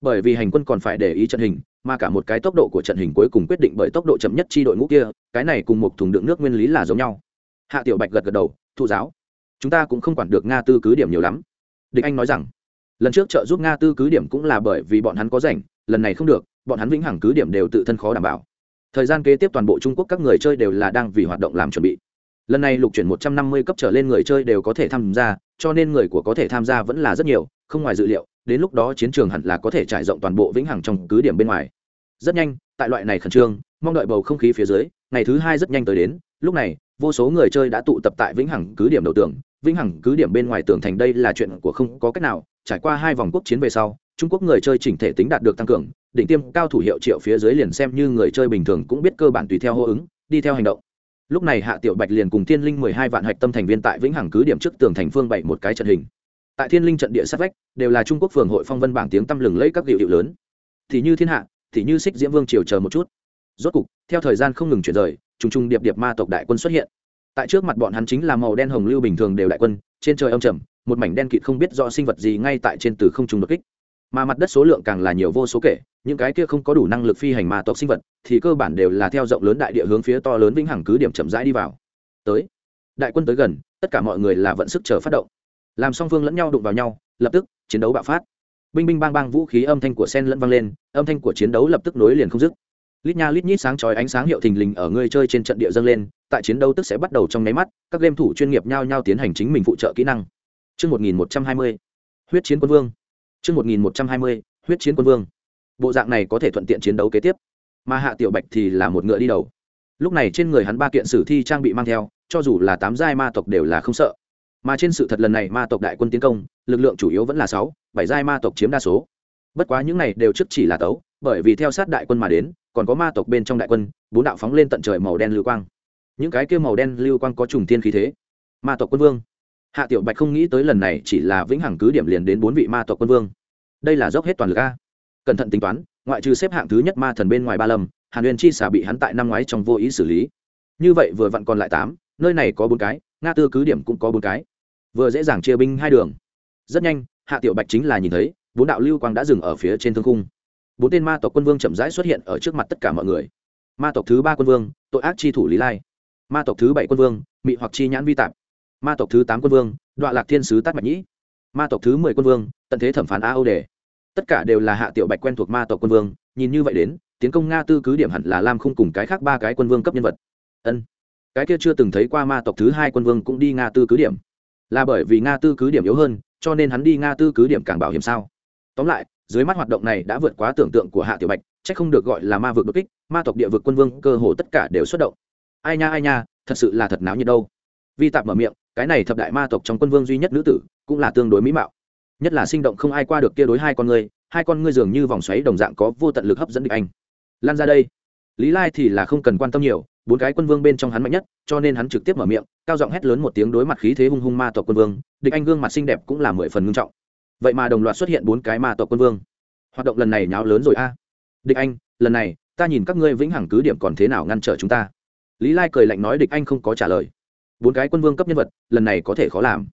Bởi vì hành quân còn phải để ý trận hình mà cả một cái tốc độ của trận hình cuối cùng quyết định bởi tốc độ chậm nhất chi đội ngũ kia, cái này cùng một thùng đựng nước nguyên lý là giống nhau. Hạ tiểu bạch gật gật đầu, thụ giáo, chúng ta cũng không quản được nga tư cứ điểm nhiều lắm. Địch anh nói rằng, lần trước trợ giúp nga tư cứ điểm cũng là bởi vì bọn hắn có rảnh, lần này không được, bọn hắn vĩnh hằng cứ điểm đều tự thân khó đảm bảo. Thời gian kế tiếp toàn bộ trung quốc các người chơi đều là đang vì hoạt động làm chuẩn bị. Lần này lục chuyển một trăm năm mươi cấp trở lên người chơi đều có thể tham gia, cho nên người của có thể tham gia vẫn là rất nhiều, không ngoài dự liệu đến lúc đó chiến trường hẳn là có thể trải rộng toàn bộ vĩnh hằng trong cứ điểm bên ngoài. Rất nhanh, tại loại này khẩn trương, mong đợi bầu không khí phía dưới, ngày thứ hai rất nhanh tới đến, lúc này, vô số người chơi đã tụ tập tại vĩnh hằng cứ điểm đầu tường. Vĩnh hằng cứ điểm bên ngoài tường thành đây là chuyện của không có cách nào, trải qua hai vòng quốc chiến về sau, trung quốc người chơi chỉnh thể tính đạt được tăng cường, đỉnh tiêm cao thủ hiệu triệu phía dưới liền xem như người chơi bình thường cũng biết cơ bản tùy theo hô ứng, đi theo hành động. Lúc này hạ tiểu bạch liền cùng thiên linh mười hai vạn hạch tâm thành viên tại vĩnh hằng cứ điểm trước tường thành phương bảy một cái trận hình tại thiên linh trận địa sát vách, đều là trung quốc phường hội phong vân bảng tiếng tăm lừng lấy các hiệu hiệu lớn. Thì như thiên hạ, thì như xích diễm vương triều chờ một chút. Rốt cục, theo thời gian không ngừng chuyển rời, trùng trùng điệp điệp ma tộc đại quân xuất hiện. Tại trước mặt bọn hắn chính là màu đen hồng lưu bình thường đều đại quân, trên trời âm trầm, một mảnh đen kịt không biết do sinh vật gì ngay tại trên từ không trùng đột kích. Mà mặt đất số lượng càng là nhiều vô số kể, những cái kia không có đủ năng lực phi hành ma tộc sinh vật, thì cơ bản đều là theo rộng lớn đại địa hướng phía to lớn vĩnh hằng cứ điểm chậm rãi đi vào. Tới, đại quân tới gần, tất cả mọi người là vận sức chờ phát động làm song phương lẫn nhau đụng vào nhau lập tức chiến đấu bạo phát binh binh bang bang vũ khí âm thanh của sen lẫn vang lên âm thanh của chiến đấu lập tức nối liền không dứt lít nha lít nhít sáng chói ánh sáng hiệu thình lình ở người chơi trên trận địa dâng lên tại chiến đấu tức sẽ bắt đầu trong nháy mắt các game thủ chuyên nghiệp nhau nhau tiến hành chính mình phụ trợ kỹ năng trước 1120. Huyết chiến quân vương. trước 1120. Huyết chiến quân vương. Bộ dạng này có thể thuận tiện chiến đấu kế tiếp. Mà Hạ Tiểu Bạch thì là một ngựa đi đầu. Lúc này trên người hắn ba kiện sử thi trang bị mang theo, cho dù là tám giai ma tộc đều là không sợ. Mà trên sự thật lần này ma tộc đại quân tiến công, lực lượng chủ yếu vẫn là sáu, bảy giai ma tộc chiếm đa số. Bất quá những này đều trước chỉ là tấu, bởi vì theo sát đại quân mà đến, còn có ma tộc bên trong đại quân, bốn đạo phóng lên tận trời màu đen lưu quang. Những cái kia màu đen lưu quang có trùng thiên khí thế. Ma tộc quân vương hạ tiểu bạch không nghĩ tới lần này chỉ là vĩnh hằng cứ điểm liền đến bốn vị ma tộc quân vương đây là dốc hết toàn lực a cẩn thận tính toán ngoại trừ xếp hạng thứ nhất ma thần bên ngoài ba lâm hàn huyền chi xả bị hắn tại năm ngoái trong vô ý xử lý như vậy vừa vặn còn lại tám nơi này có bốn cái nga tư cứ điểm cũng có bốn cái vừa dễ dàng chia binh hai đường. Rất nhanh, hạ tiểu bạch chính là nhìn thấy, bốn đạo lưu quang đã dừng ở phía trên thương khung. Bốn tên ma tộc quân vương chậm rãi xuất hiện ở trước mặt tất cả mọi người. Ma tộc thứ ba quân vương, tội ác chi thủ lý lai. Ma tộc thứ bảy quân vương, mị hoặc chi nhãn vi tạp. Ma tộc thứ tám quân vương đoạn lạc thiên sứ tát mạch nhĩ. Ma tộc thứ mười quân vương, tận thế thẩm phán a âu đề. Tất cả đều là hạ tiểu bạch quen thuộc ma tộc quân vương, nhìn như vậy đến, tiến công nga tư cứ điểm hẳn là lam không cùng cái khác ba cái quân vương cấp nhân vật. Ân. Cái kia chưa từng thấy qua ma tộc thứ hai quân vương cũng đi nga tư cứ điểm là bởi vì nga tư cứ điểm yếu hơn, cho nên hắn đi nga tư cứ điểm càng bảo hiểm sao. Tóm lại, dưới mắt hoạt động này đã vượt quá tưởng tượng của hạ tiểu bạch c h ắ c không được gọi là ma vực đột kích, ma tộc địa vực quân vương cơ hồ tất cả đều xuất động. Ai nha ai nha, thật sự là thật náo nhiệt đâu. Vi tạp mở miệng, cái này thập đại ma tộc trong quân vương duy nhất nữ tử, cũng là tương đối mỹ mạo. Nhất là sinh động không ai qua được kia đối hai con ngươi hai con ngươi dường như vòng xoáy đồng dạng có vô tận lực hấp dẫn địch anh. Lan ra đây. Lý lai thì là không cần quan tâm nhiều bốn cái quân vương bên trong hắn mạnh nhất, cho nên hắn trực tiếp mở miệng, cao giọng hét lớn một tiếng đối mặt khí thế hung hung ma tộc quân vương, địch anh gương mặt xinh đẹp cũng là mười phần ngưng trọng. Vậy mà đồng loạt xuất hiện bốn cái ma tộc quân vương. Hoạt động lần này nháo lớn rồi a. Địch anh, lần này, ta nhìn các ngươi vĩnh hằng cứ điểm còn thế nào ngăn trở chúng ta. Lý lai cười lạnh nói địch anh không có trả lời. Bốn cái quân vương cấp nhân vật, lần này có thể khó làm.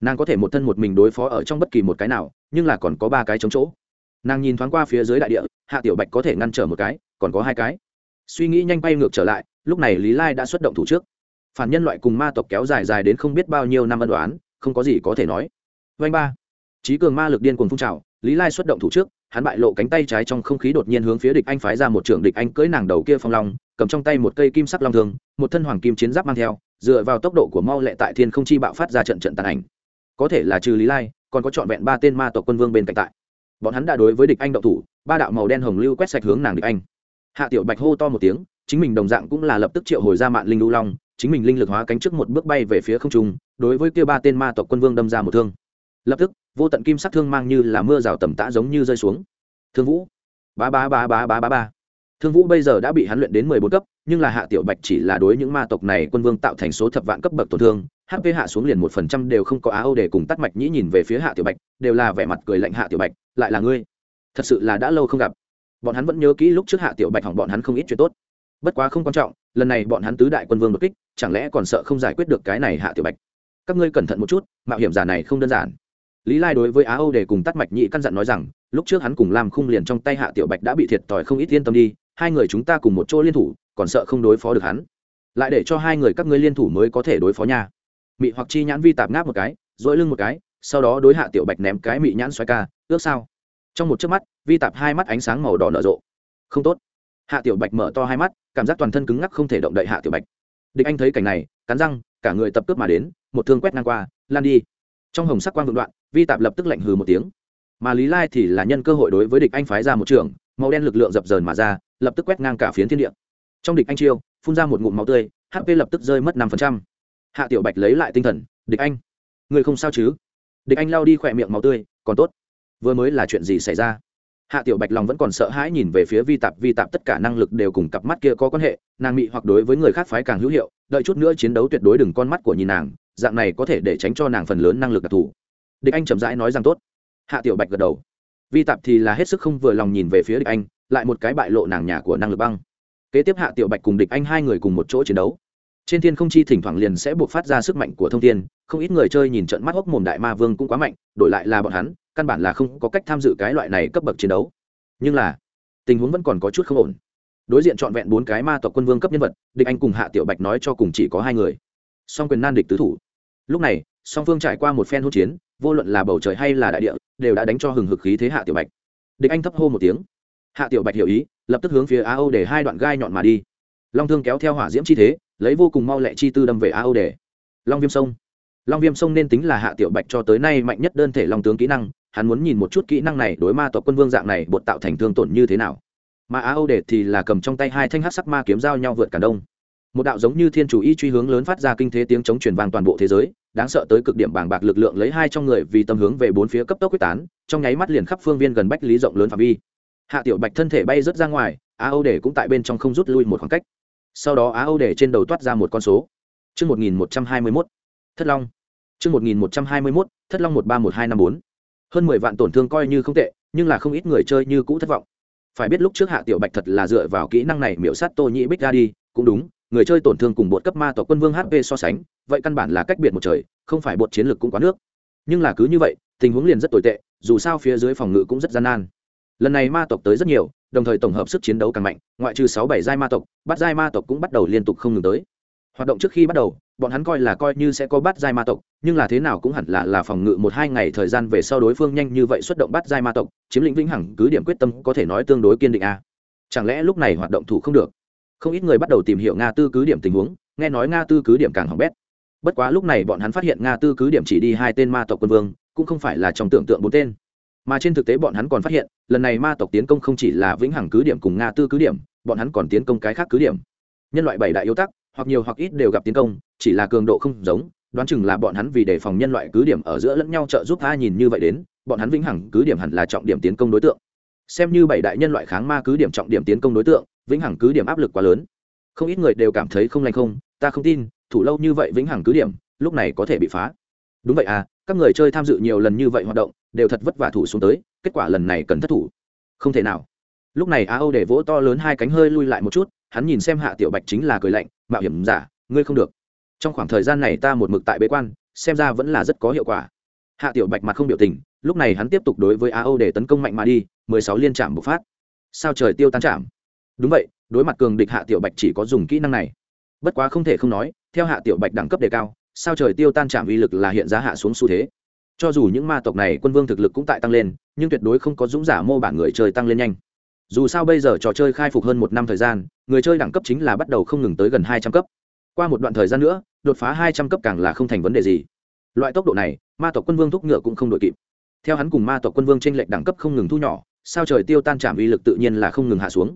Nàng có thể một thân một mình đối phó ở trong bất kỳ một cái nào, nhưng là còn có ba cái chống chỗ. Nàng nhìn thoáng qua phía dưới đại địa, hạ tiểu bạch có thể ngăn trở một cái, còn có hai cái. Suy nghĩ nhanh bay ngược trở lại lúc này lý lai đã xuất động thủ trước. Phản nhân loại cùng ma tộc kéo dài dài đến không biết bao nhiêu năm ân đoán không có gì có thể nói. Vanh ba. Trí cường ma lực điên cuồng phun trào, lý lai xuất động thủ trước, hắn bại lộ cánh tay trái trong không khí đột nhiên hướng phía địch anh phái ra một trưởng địch anh cưỡi nàng đầu kia phong long, cầm trong tay một cây kim sắc long thường một thân hoàng kim chiến giáp mang theo, dựa vào tốc độ của mau lẹ tại thiên không chi bạo phát ra trận trận tàn ảnh. Có thể là trừ lý lai, còn có trọn vẹn ba tên ma tộc quân vương bên cạnh tại. Bọn hắn đã đối với địch anh động thủ, ba đạo màu đen hồng lưu quét sạch hướng nàng địch anh. Hạ tiểu bạch hô to một tiếng chính mình đồng dạng cũng là lập tức triệu hồi ra mạng linh lưu long, chính mình linh lực hóa cánh trước một bước bay về phía không trung, đối với kia ba tên ma tộc quân vương đâm ra một thương. Lập tức, vô tận kim sắc thương mang như là mưa rào tầm tã giống như rơi xuống. Thương vũ. Ba ba ba ba ba ba ba. Thương vũ bây giờ đã bị hắn luyện đến mười bốn cấp, nhưng là hạ tiểu bạch chỉ là đối những ma tộc này quân vương tạo thành số thập vạn cấp bậc tổn thương hp hạ xuống liền một phần trăm đều không có á âu để cùng tắt mạch nhĩ nhìn về phía hạ tiểu bạch, đều là vẻ mặt cười lạnh hạ tiểu bạch, lại là ngươi? Thật sự là đã lâu không gặp. Bọn hắn vẫn nhớ kỹ lúc trước hạ tiểu bạch hỏng bọn hắn không ít chuyện tốt bất quá không quan trọng, lần này bọn hắn tứ đại quân vương đột kích, chẳng lẽ còn sợ không giải quyết được cái này hạ tiểu bạch? Các ngươi cẩn thận một chút, mạo hiểm giả này không đơn giản. Lý lai đối với á âu để cùng tắt mạch nhị căn dặn nói rằng, lúc trước hắn cùng làm khung liền trong tay hạ tiểu bạch đã bị thiệt thòi không ít yên tâm đi, hai người chúng ta cùng một chỗ liên thủ, còn sợ không đối phó được hắn. Lại để cho hai người các ngươi liên thủ mới có thể đối phó nha. Mị hoặc chi nhãn vi tạp ngáp một cái dỗi lưng một cái, sau đó đối hạ tiểu bạch ném cái mị nhãn xoay ca, ước sao. Trong một chớp mắt, vi tạp hai mắt ánh sáng màu đỏ nở rộ. Không tốt hạ tiểu bạch mở to hai mắt, cảm giác toàn thân cứng ngắc không thể động đậy hạ tiểu bạch. Địch anh thấy cảnh này, cắn răng, cả người tập cướp mà đến, một thương quét ngang qua, lan đi. Trong hồng sắc quang vượng đoạn, vi tạp lập tức lạnh hừ một tiếng. Mà lý lai thì là nhân cơ hội đối với địch anh phái ra một trường, màu đen lực lượng dập dờn mà ra, lập tức quét ngang cả phiến thiên địa. Trong địch anh chiêu, phun ra một ngụm máu tươi hp lập tức rơi mất năm hạ tiểu bạch lấy lại tinh thần, địch anh, người không sao chứ? Địch anh lao đi khỏe miệng máu tươi, còn tốt. Vừa mới là chuyện gì xảy ra? Hạ tiểu bạch lòng vẫn còn sợ hãi nhìn về phía vi tạp vi tạp tất cả năng lực đều cùng cặp mắt kia có quan hệ, nàng mị hoặc đối với người khác phái càng hữu hiệu, đợi chút nữa chiến đấu tuyệt đối đừng con mắt của nhìn nàng, dạng này có thể để tránh cho nàng phần lớn năng lực đặc thù. Địch anh chậm rãi nói rằng tốt. Hạ tiểu bạch gật đầu. Vi tạp thì là hết sức không vừa lòng nhìn về phía địch anh, lại một cái bại lộ nàng nhà của năng lực băng. Kế tiếp hạ tiểu bạch cùng địch anh hai người cùng một chỗ chiến đấu. Trên thiên không chi thỉnh thoảng liền sẽ buộc phát ra sức mạnh của thông thiên, không ít người chơi nhìn trận mắt hốc mồm đại ma vương cũng quá mạnh, đổi lại là bọn hắn căn bản là không có cách tham dự cái loại này cấp bậc chiến đấu. Nhưng là, tình huống vẫn còn có chút không ổn. Đối diện trọn vẹn bốn cái ma tộc quân vương cấp nhân vật, địch anh cùng hạ tiểu bạch nói cho cùng chỉ có hai người. Song quyền nan địch tứ thủ. Lúc này, song phương trải qua một phen hỗn chiến, vô luận là bầu trời hay là đại địa, đều đã đánh cho hừng hực khí thế hạ tiểu bạch. Địch anh thấp hô một tiếng. Hạ tiểu bạch hiểu ý, lập tức hướng phía a âu để hai đoạn gai nhọn mà đi. Long thương kéo theo hỏa diễm chi thế, lấy vô cùng mau lẹ chi tư đâm về a âu để. Long viêm sông. Long viêm sông nên tính là hạ tiểu bạch cho tới nay mạnh nhất đơn thể long tướng kỹ năng hắn muốn nhìn một chút kỹ năng này đối ma tộc quân vương dạng này bột tạo thành thương tổn như thế nào. Mà á âu đệt thì là cầm trong tay hai thanh hát sắc ma kiếm dao nhau vượt cả đông. Một đạo giống như thiên chủ y truy hướng lớn phát ra kinh thế tiếng chống truyền vang toàn bộ thế giới đáng sợ tới cực điểm bàng bạc lực lượng lấy hai trong người vì tâm hướng về bốn phía cấp tốc quyết tán trong nháy mắt liền khắp phương viên gần bách lý rộng lớn phạm vi. Hạ tiểu bạch thân thể bay rớt ra ngoài á âu để cũng tại bên trong không rút lui một khoảng cách. Sau đó á âu để trên đầu toát ra một con số. Trương một nghìn một trăm hai mươi 1121, Thất Long. Trương một nghìn một trăm hai mươi 1121, Thất Long 131254 hơn mười vạn tổn thương coi như không tệ, nhưng là không ít người chơi như cũ thất vọng. Phải biết lúc trước hạ tiểu bạch thật là dựa vào kỹ năng này miễu sát tô nhĩ bích ra đi, cũng đúng, người chơi tổn thương cùng bột cấp ma tộc quân vương hp so sánh, vậy căn bản là cách biệt một trời, không phải bột chiến lược cũng quá nước. Nhưng là cứ như vậy, tình huống liền rất tồi tệ, dù sao phía dưới phòng ngự cũng rất gian nan. Lần này ma tộc tới rất nhiều, đồng thời tổng hợp sức chiến đấu càng mạnh, ngoại trừ sáu bảy giai ma tộc, bắt giai ma tộc cũng bắt đầu liên tục không ngừng tới hoạt động trước khi bắt đầu, bọn hắn coi là coi như sẽ có bắt giai ma tộc, nhưng là thế nào cũng hẳn là là phòng ngự một hai ngày thời gian về sau đối phương nhanh như vậy xuất động bắt giai ma tộc, chiếm lĩnh vĩnh hằng cứ điểm quyết tâm có thể nói tương đối kiên định a. À. Chẳng lẽ lúc này hoạt động thủ không được? Không ít người bắt đầu tìm hiểu nga tư cứ điểm tình huống, nghe nói nga tư cứ điểm càng hỏng bét. Bất quá lúc này bọn hắn phát hiện nga tư cứ điểm chỉ đi hai tên ma tộc quân vương, cũng không phải là trong tưởng tượng bốn tên. Mà trên thực tế bọn hắn còn phát hiện, lần này ma tộc tiến công không chỉ là vĩnh hằng cứ điểm cùng nga tư cứ điểm, bọn hắn còn tiến công cái khác cứ điểm. Nhân loại bảy đại yếu tắc hoặc nhiều hoặc ít đều gặp tiến công, chỉ là cường độ không giống, đoán chừng là bọn hắn vì đề phòng nhân loại cứ điểm ở giữa lẫn nhau trợ giúp a nhìn như vậy đến, bọn hắn vĩnh hằng cứ điểm hẳn là trọng điểm tiến công đối tượng. Xem như bảy đại nhân loại kháng ma cứ điểm trọng điểm tiến công đối tượng, vĩnh hằng cứ điểm áp lực quá lớn. Không ít người đều cảm thấy không lành không, ta không tin, thủ lâu như vậy vĩnh hằng cứ điểm, lúc này có thể bị phá. Đúng vậy à các người chơi tham dự nhiều lần như vậy hoạt động, đều thật vất vả thủ xuống tới, kết quả lần này cần thất thủ. Không thể nào. Lúc này á âu để vỗ to lớn hai cánh hơi lui lại một chút hắn nhìn xem hạ tiểu bạch chính là cười lạnh, mạo hiểm giả, ngươi không được. Trong khoảng thời gian này ta một mực tại bế quan, xem ra vẫn là rất có hiệu quả. Hạ tiểu bạch mặt không biểu tình, lúc này hắn tiếp tục đối với a âu để tấn công mạnh mà đi, mười sáu liên trạm bộc phát. Sao trời tiêu tan trạm? Đúng vậy, đối mặt cường địch hạ tiểu bạch chỉ có dùng kỹ năng này. Bất quá không thể không nói, theo hạ tiểu bạch đẳng cấp đề cao, sao trời tiêu tan trạm uy lực là hiện giá hạ xuống xu thế. Cho dù những ma tộc này quân vương thực lực cũng tại tăng lên, nhưng tuyệt đối không có dũng giả mô bản người chơi tăng lên nhanh dù sao bây giờ trò chơi khai phục hơn một năm thời gian, người chơi đẳng cấp chính là bắt đầu không ngừng tới gần hai trăm cấp. Qua một đoạn thời gian nữa, đột phá hai trăm cấp càng là không thành vấn đề gì. Loại tốc độ này, ma tộc quân vương thúc ngựa cũng không đội kịp. Theo hắn cùng ma tộc quân vương t r ê n lệch đẳng cấp không ngừng thu nhỏ, sao trời tiêu tan trảm uy lực tự nhiên là không ngừng hạ xuống.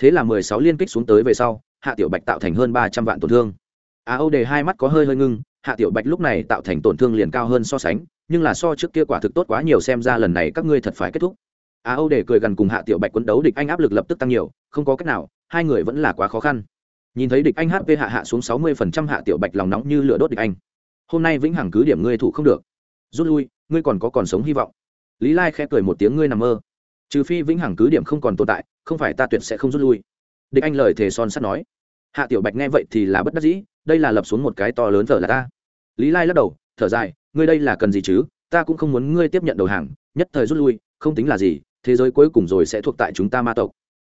Thế là mười sáu liên kích xuống tới về sau, hạ tiểu bạch tạo thành hơn ba trăm vạn tổn thương. Á âu đề hai mắt có hơi hơi ngưng, hạ tiểu bạch lúc này tạo thành tổn thương liền cao hơn so sánh, nhưng là so trước kia quả thực tốt quá nhiều, xem ra lần này các ngươi thật phải kết thúc á âu để cười gần cùng hạ tiểu bạch quấn đấu địch anh áp lực lập tức tăng nhiều, không có cách nào, hai người vẫn là quá khó khăn. Nhìn thấy địch anh hp hạ hạ xuống sáu mươi phần trăm hạ tiểu bạch lòng nóng như lửa đốt địch anh. Hôm nay vĩnh hằng cứ điểm ngươi thủ không được. Rút lui, ngươi còn có còn sống hy vọng. Lý lai khẽ cười một tiếng ngươi nằm mơ. Trừ phi vĩnh hằng cứ điểm không còn tồn tại, không phải ta tuyệt sẽ không rút lui. Địch anh lời thề son sắt nói. Hạ tiểu bạch nghe vậy thì là bất đắc dĩ, đây là lập xuống một cái to lớn thở là ta. Lý lai lắc đầu, thở dài, ngươi đây là cần gì chứ? Ta cũng không muốn ngươi tiếp nhận đầu hàng, nhất thời rút lui, không tính là gì thế giới cuối cùng rồi sẽ thuộc tại chúng ta ma tộc.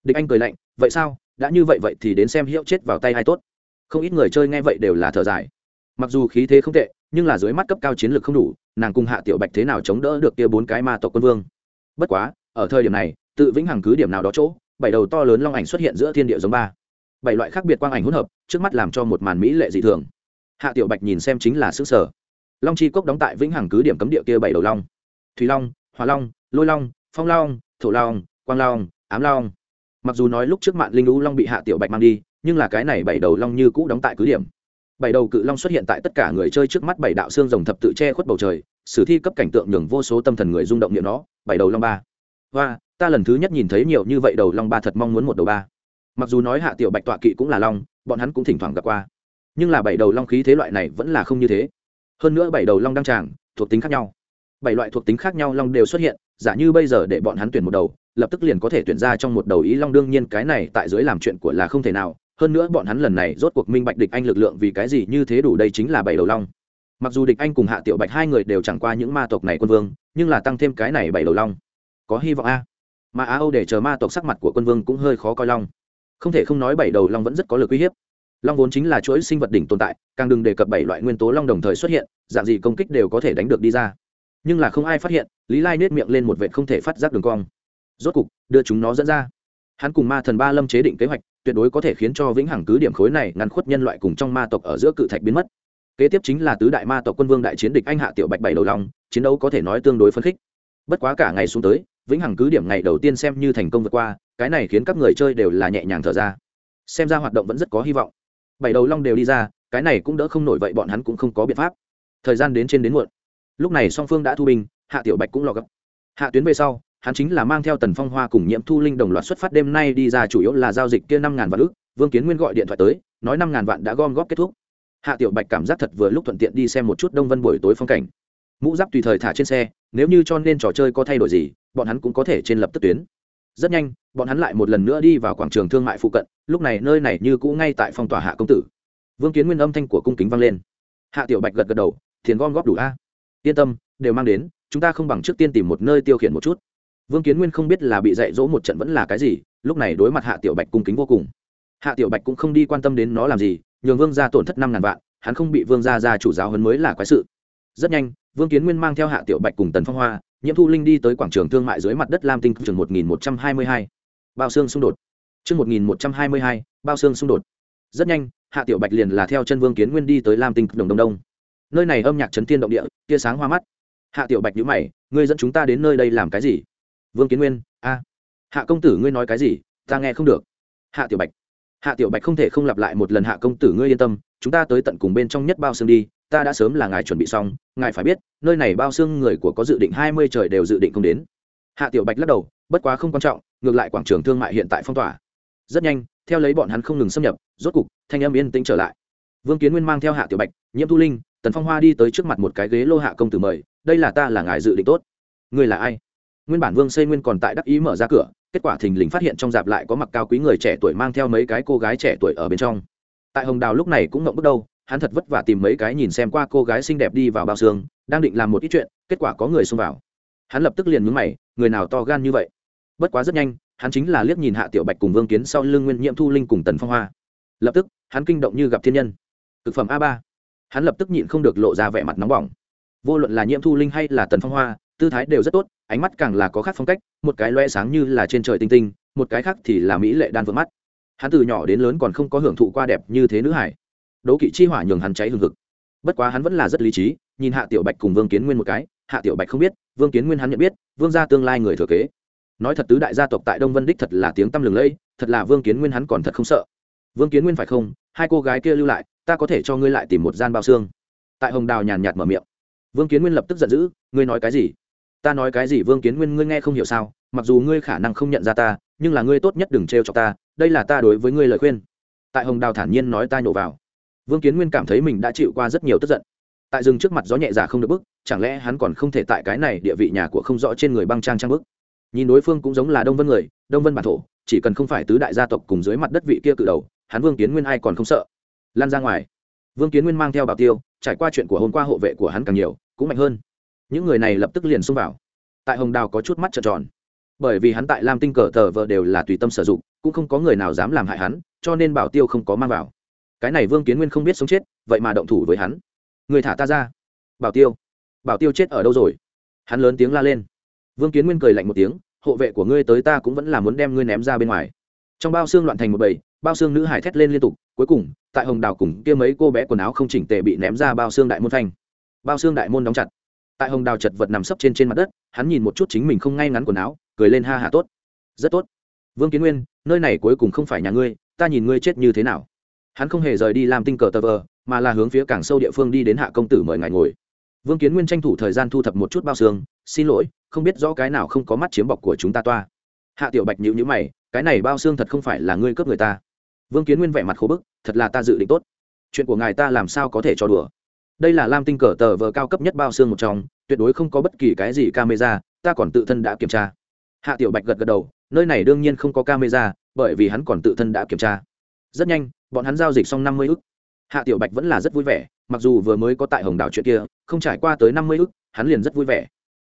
Địch anh cười lạnh, vậy sao? Đã như vậy vậy thì đến xem hiệu chết vào tay hay tốt. Không ít người chơi nghe vậy đều là thở dài. Mặc dù khí thế không tệ, nhưng là dưới mắt cấp cao chiến lược không đủ, nàng cùng hạ tiểu bạch thế nào chống đỡ được kia bốn cái ma tộc quân vương? Bất quá, ở thời điểm này, tự vĩnh hằng cứ điểm nào đó chỗ, bảy đầu to lớn long ảnh xuất hiện giữa thiên địa giống ba. Bảy loại khác biệt quang ảnh hỗn hợp, trước mắt làm cho một màn mỹ lệ dị thường. Hạ tiểu bạch nhìn xem chính là xứ sở. Long chi cốc đóng tại vĩnh hằng cứ điểm cấm địa kia bảy đầu long. Thủy long hòa long, lôi long phong long, thổ long, quang long, ám long. Mặc dù nói lúc trước mạng linh lũ long bị hạ tiểu bạch mang đi, nhưng là cái này bảy đầu long như cũ đóng tại cứ điểm. Bảy đầu cự long xuất hiện tại tất cả người chơi trước mắt bảy đạo xương rồng thập tự che khuất bầu trời, sử thi cấp cảnh tượng nhường vô số tâm thần người rung động niệm nó, bảy đầu long ba. Và ta lần thứ nhất nhìn thấy nhiều như vậy đầu long ba thật mong muốn một đầu ba. Mặc dù nói hạ tiểu bạch tọa kỵ cũng là long, bọn hắn cũng thỉnh thoảng gặp qua. Nhưng là bảy đầu long khí thế loại này vẫn là không như thế. Hơn nữa bảy đầu long đăng tràng, thuộc tính khác nhau bảy loại thuộc tính khác nhau long đều xuất hiện, giả như bây giờ để bọn hắn tuyển một đầu, lập tức liền có thể tuyển ra trong một đầu ý long. Đương nhiên cái này tại dưới làm chuyện của là không thể nào, hơn nữa bọn hắn lần này rốt cuộc minh bạch địch anh lực lượng vì cái gì như thế đủ đây chính là bảy đầu long. Mặc dù địch anh cùng hạ tiểu bạch hai người đều chẳng qua những ma tộc này quân vương, nhưng là tăng thêm cái này bảy đầu long. Có hy vọng a. Mà á âu để chờ ma tộc sắc mặt của quân vương cũng hơi khó coi long. Không thể không nói bảy đầu long vẫn rất có lực uy hiếp. Long vốn chính là chuỗi sinh vật đỉnh tồn tại, càng đừng đề cập bảy loại nguyên tố long đồng thời xuất hiện, dạng gì công kích đều có thể đánh được đi ra nhưng là không ai phát hiện, lý lai nết miệng lên một vệ không thể phát giác đường cong. Rốt cục, đưa chúng nó dẫn ra. Hắn cùng ma thần ba lâm chế định kế hoạch, tuyệt đối có thể khiến cho vĩnh hằng cứ điểm khối này ngăn khuất nhân loại cùng trong ma tộc ở giữa cự thạch biến mất. Kế tiếp chính là tứ đại ma tộc quân vương đại chiến địch anh hạ tiểu bạch bảy đầu lòng chiến đấu có thể nói tương đối phấn khích. Bất quá cả ngày xuống tới, vĩnh hằng cứ điểm ngày đầu tiên xem như thành công vượt qua, cái này khiến các người chơi đều là nhẹ nhàng thở ra. Xem ra hoạt động vẫn rất có hy vọng. Bảy đầu long đều đi ra, cái này cũng đỡ không nổi vậy bọn hắn cũng không có biện pháp. Thời gian đến trên đến muộn lúc này song phương đã thu binh, hạ tiểu bạch cũng lò gấp hạ tuyến về sau, hắn chính là mang theo tần phong hoa cùng nhiễm thu linh đồng loạt xuất phát đêm nay đi ra chủ yếu là giao dịch kia năm ngàn vạn ước vương kiến nguyên gọi điện thoại tới, nói năm ngàn vạn đã gom góp kết thúc. Hạ tiểu bạch cảm giác thật vừa lúc thuận tiện đi xem một chút đông vân buổi tối phong cảnh. Mũ giáp tùy thời thả trên xe, nếu như cho nên trò chơi có thay đổi gì, bọn hắn cũng có thể trên lập tức tuyến. Rất nhanh, bọn hắn lại một lần nữa đi vào quảng trường thương mại phụ cận, lúc này nơi này như cũ ngay tại phong tỏa hạ công tử. Vương kiến nguyên âm thanh của cung kính vang lên. Hạ tiểu bạch gật gật đầu thiền gom góp đủ a yên tâm đều mang đến chúng ta không bằng trước tiên tìm một nơi tiêu khiển một chút. Vương kiến nguyên không biết là bị dạy dỗ một trận vẫn là cái gì lúc này đối mặt hạ tiểu bạch cung kính vô cùng. Hạ tiểu bạch cũng không đi quan tâm đến nó làm gì nhường vương gia tổn thất năm ngàn vạn hắn không bị vương gia gia chủ giáo hơn mới là quái sự. Rất nhanh vương kiến nguyên mang theo hạ tiểu bạch cùng tần phong hoa nhiễm thu linh đi tới quảng trường thương mại dưới mặt đất lam tinh trường một nghìn một trăm hai mươi hai. Bao xương xung đột. Trước 1122, bao xương xung đột. Rất nhanh, Hạ Tiểu Bạch liền là theo chân Vương Kiến Nguyên đi tới Lam Tinh Đồng Đông Đông. Nơi này âm nhạc chấn thiên động địa, tia sáng hoa mắt. Hạ Tiểu Bạch nhữ mày, ngươi dẫn chúng ta đến nơi đây làm cái gì? Vương Kiến Nguyên, a, Hạ công tử ngươi nói cái gì? Ta nghe không được. Hạ Tiểu Bạch. Hạ Tiểu Bạch không thể không lặp lại một lần Hạ công tử ngươi yên tâm, chúng ta tới tận cùng bên trong nhất bao xương đi, ta đã sớm là ngài chuẩn bị xong, ngài phải biết, nơi này bao xương người của có dự định hai mươi trời đều dự định không đến. Hạ Tiểu Bạch lắc đầu, bất quá không quan trọng, ngược lại quảng trường thương mại hiện tại phong tỏa, rất nhanh theo lấy bọn hắn không ngừng xâm nhập rốt cục thanh âm yên tĩnh trở lại vương kiến nguyên mang theo hạ tiểu bạch nhiễm thu linh tần phong hoa đi tới trước mặt một cái ghế lô hạ công tử mời, đây là ta là ngài dự định tốt. Ngươi là ai? Nguyên bản vương xây nguyên còn tại đắc ý mở ra cửa, kết quả thình lình phát hiện trong dạp lại có mặc cao quý người trẻ tuổi mang theo mấy cái cô gái trẻ tuổi ở bên trong. Tại hồng đào lúc này cũng ngậm bước đâu hắn thật vất vả tìm mấy cái nhìn xem qua cô gái xinh đẹp đi vào bao xương, đang định làm một ít chuyện, kết quả có người xông vào. Hắn lập tức liền nhúng mày, người nào to gan như vậy? Bất quá rất nhanh, hắn chính là liếc nhìn hạ tiểu bạch cùng vương kiến sau lưng nguyên nhiễm thu linh cùng tần phong hoa. Lập tức, hắn kinh động như gặp thiên nhân. Thực phẩm a ba hắn lập tức nhịn không được lộ ra vẻ mặt nóng bỏng. Vô luận là nhiễm thu linh hay là tần phong hoa, tư thái đều rất tốt, ánh mắt càng là có khác phong cách, một cái loe sáng như là trên trời tinh tinh, một cái khác thì là mỹ lệ đan vượt mắt. Hắn từ nhỏ đến lớn còn không có hưởng thụ qua đẹp như thế nữ hải. Đố kỵ chi hỏa nhường hắn cháy hừng hực. Bất quá hắn vẫn là rất lý trí, nhìn hạ tiểu bạch cùng vương kiến nguyên một cái, hạ tiểu bạch không biết, vương kiến nguyên hắn nhận biết, vương gia tương lai người thừa kế. Nói thật tứ đại gia tộc tại đông vân đích thật là tiếng tăm lừng lẫy, thật là vương kiến nguyên hắn còn thật không sợ. Vương kiến nguyên phải không? Hai cô gái kia lưu lại ta có thể cho ngươi lại tìm một gian bao xương. Tại hồng đào nhàn nhạt mở miệng. Vương kiến nguyên lập tức giận dữ, ngươi nói cái gì? Ta nói cái gì vương kiến nguyên, ngươi nghe không hiểu sao? Mặc dù ngươi khả năng không nhận ra ta, nhưng là ngươi tốt nhất đừng trêu cho ta, đây là ta đối với ngươi lời khuyên. Tại hồng đào thản nhiên nói ta nhổ vào. Vương kiến nguyên cảm thấy mình đã chịu qua rất nhiều tức giận. Tại rừng trước mặt gió nhẹ giả không được bức, chẳng lẽ hắn còn không thể tại cái này địa vị nhà của không rõ trên người băng trang trang bức? Nhìn đối phương cũng giống là đông vân người, đông vân bản thổ, chỉ cần không phải tứ đại gia tộc cùng dưới mặt đất vị kia cự đầu, hắn vương kiến nguyên ai còn không sợ lan ra ngoài. Vương kiến nguyên mang theo bảo tiêu, trải qua chuyện của hôm qua hộ vệ của hắn càng nhiều, cũng mạnh hơn. Những người này lập tức liền xông vào. Tại hồng đào có chút mắt trợn tròn. Bởi vì hắn tại lam tinh cờ tờ vợ đều là tùy tâm sử dụng, cũng không có người nào dám làm hại hắn, cho nên bảo tiêu không có mang vào. Cái này vương kiến nguyên không biết sống chết, vậy mà động thủ với hắn. Người thả ta ra. Bảo tiêu. Bảo tiêu chết ở đâu rồi? Hắn lớn tiếng la lên. Vương kiến nguyên cười lạnh một tiếng, hộ vệ của ngươi tới ta cũng vẫn là muốn đem ngươi ném ra bên ngoài. Trong bao xương loạn thành một bầy, bao xương nữ hải thét lên liên tục, cuối cùng tại hồng đào cùng kia mấy cô bé quần áo không chỉnh tề bị ném ra bao xương đại môn phanh. Bao xương đại môn đóng chặt. Tại hồng đào chật vật nằm sấp trên trên mặt đất, hắn nhìn một chút chính mình không ngay ngắn quần áo, cười lên ha hả tốt. Rất tốt. Vương kiến nguyên, nơi này cuối cùng không phải nhà ngươi, ta nhìn ngươi chết như thế nào. Hắn không hề rời đi làm tinh cờ tờ vờ, mà là hướng phía cảng sâu địa phương đi đến hạ công tử mời ngài ngồi. Vương kiến nguyên tranh thủ thời gian thu thập một chút bao xương, xin lỗi, không biết rõ cái nào không có mắt chiếm bọc của chúng ta toa. Hạ tiểu bạch nhữ nhữ mày, cái này bao xương thật không phải là ngươi cướp người ta vương kiến nguyên vẻ mặt khổ bức, thật là ta dự định tốt. Chuyện của ngài ta làm sao có thể cho đùa? Đây là lam tinh cờ tờ vờ cao cấp nhất bao xương một trong, tuyệt đối không có bất kỳ cái gì camera, ta còn tự thân đã kiểm tra. Hạ tiểu bạch gật gật đầu, nơi này đương nhiên không có camera, bởi vì hắn còn tự thân đã kiểm tra. Rất nhanh, bọn hắn giao dịch xong năm mươi ức. Hạ tiểu bạch vẫn là rất vui vẻ, mặc dù vừa mới có tại hồng đảo chuyện kia, không trải qua tới năm mươi ức, hắn liền rất vui vẻ.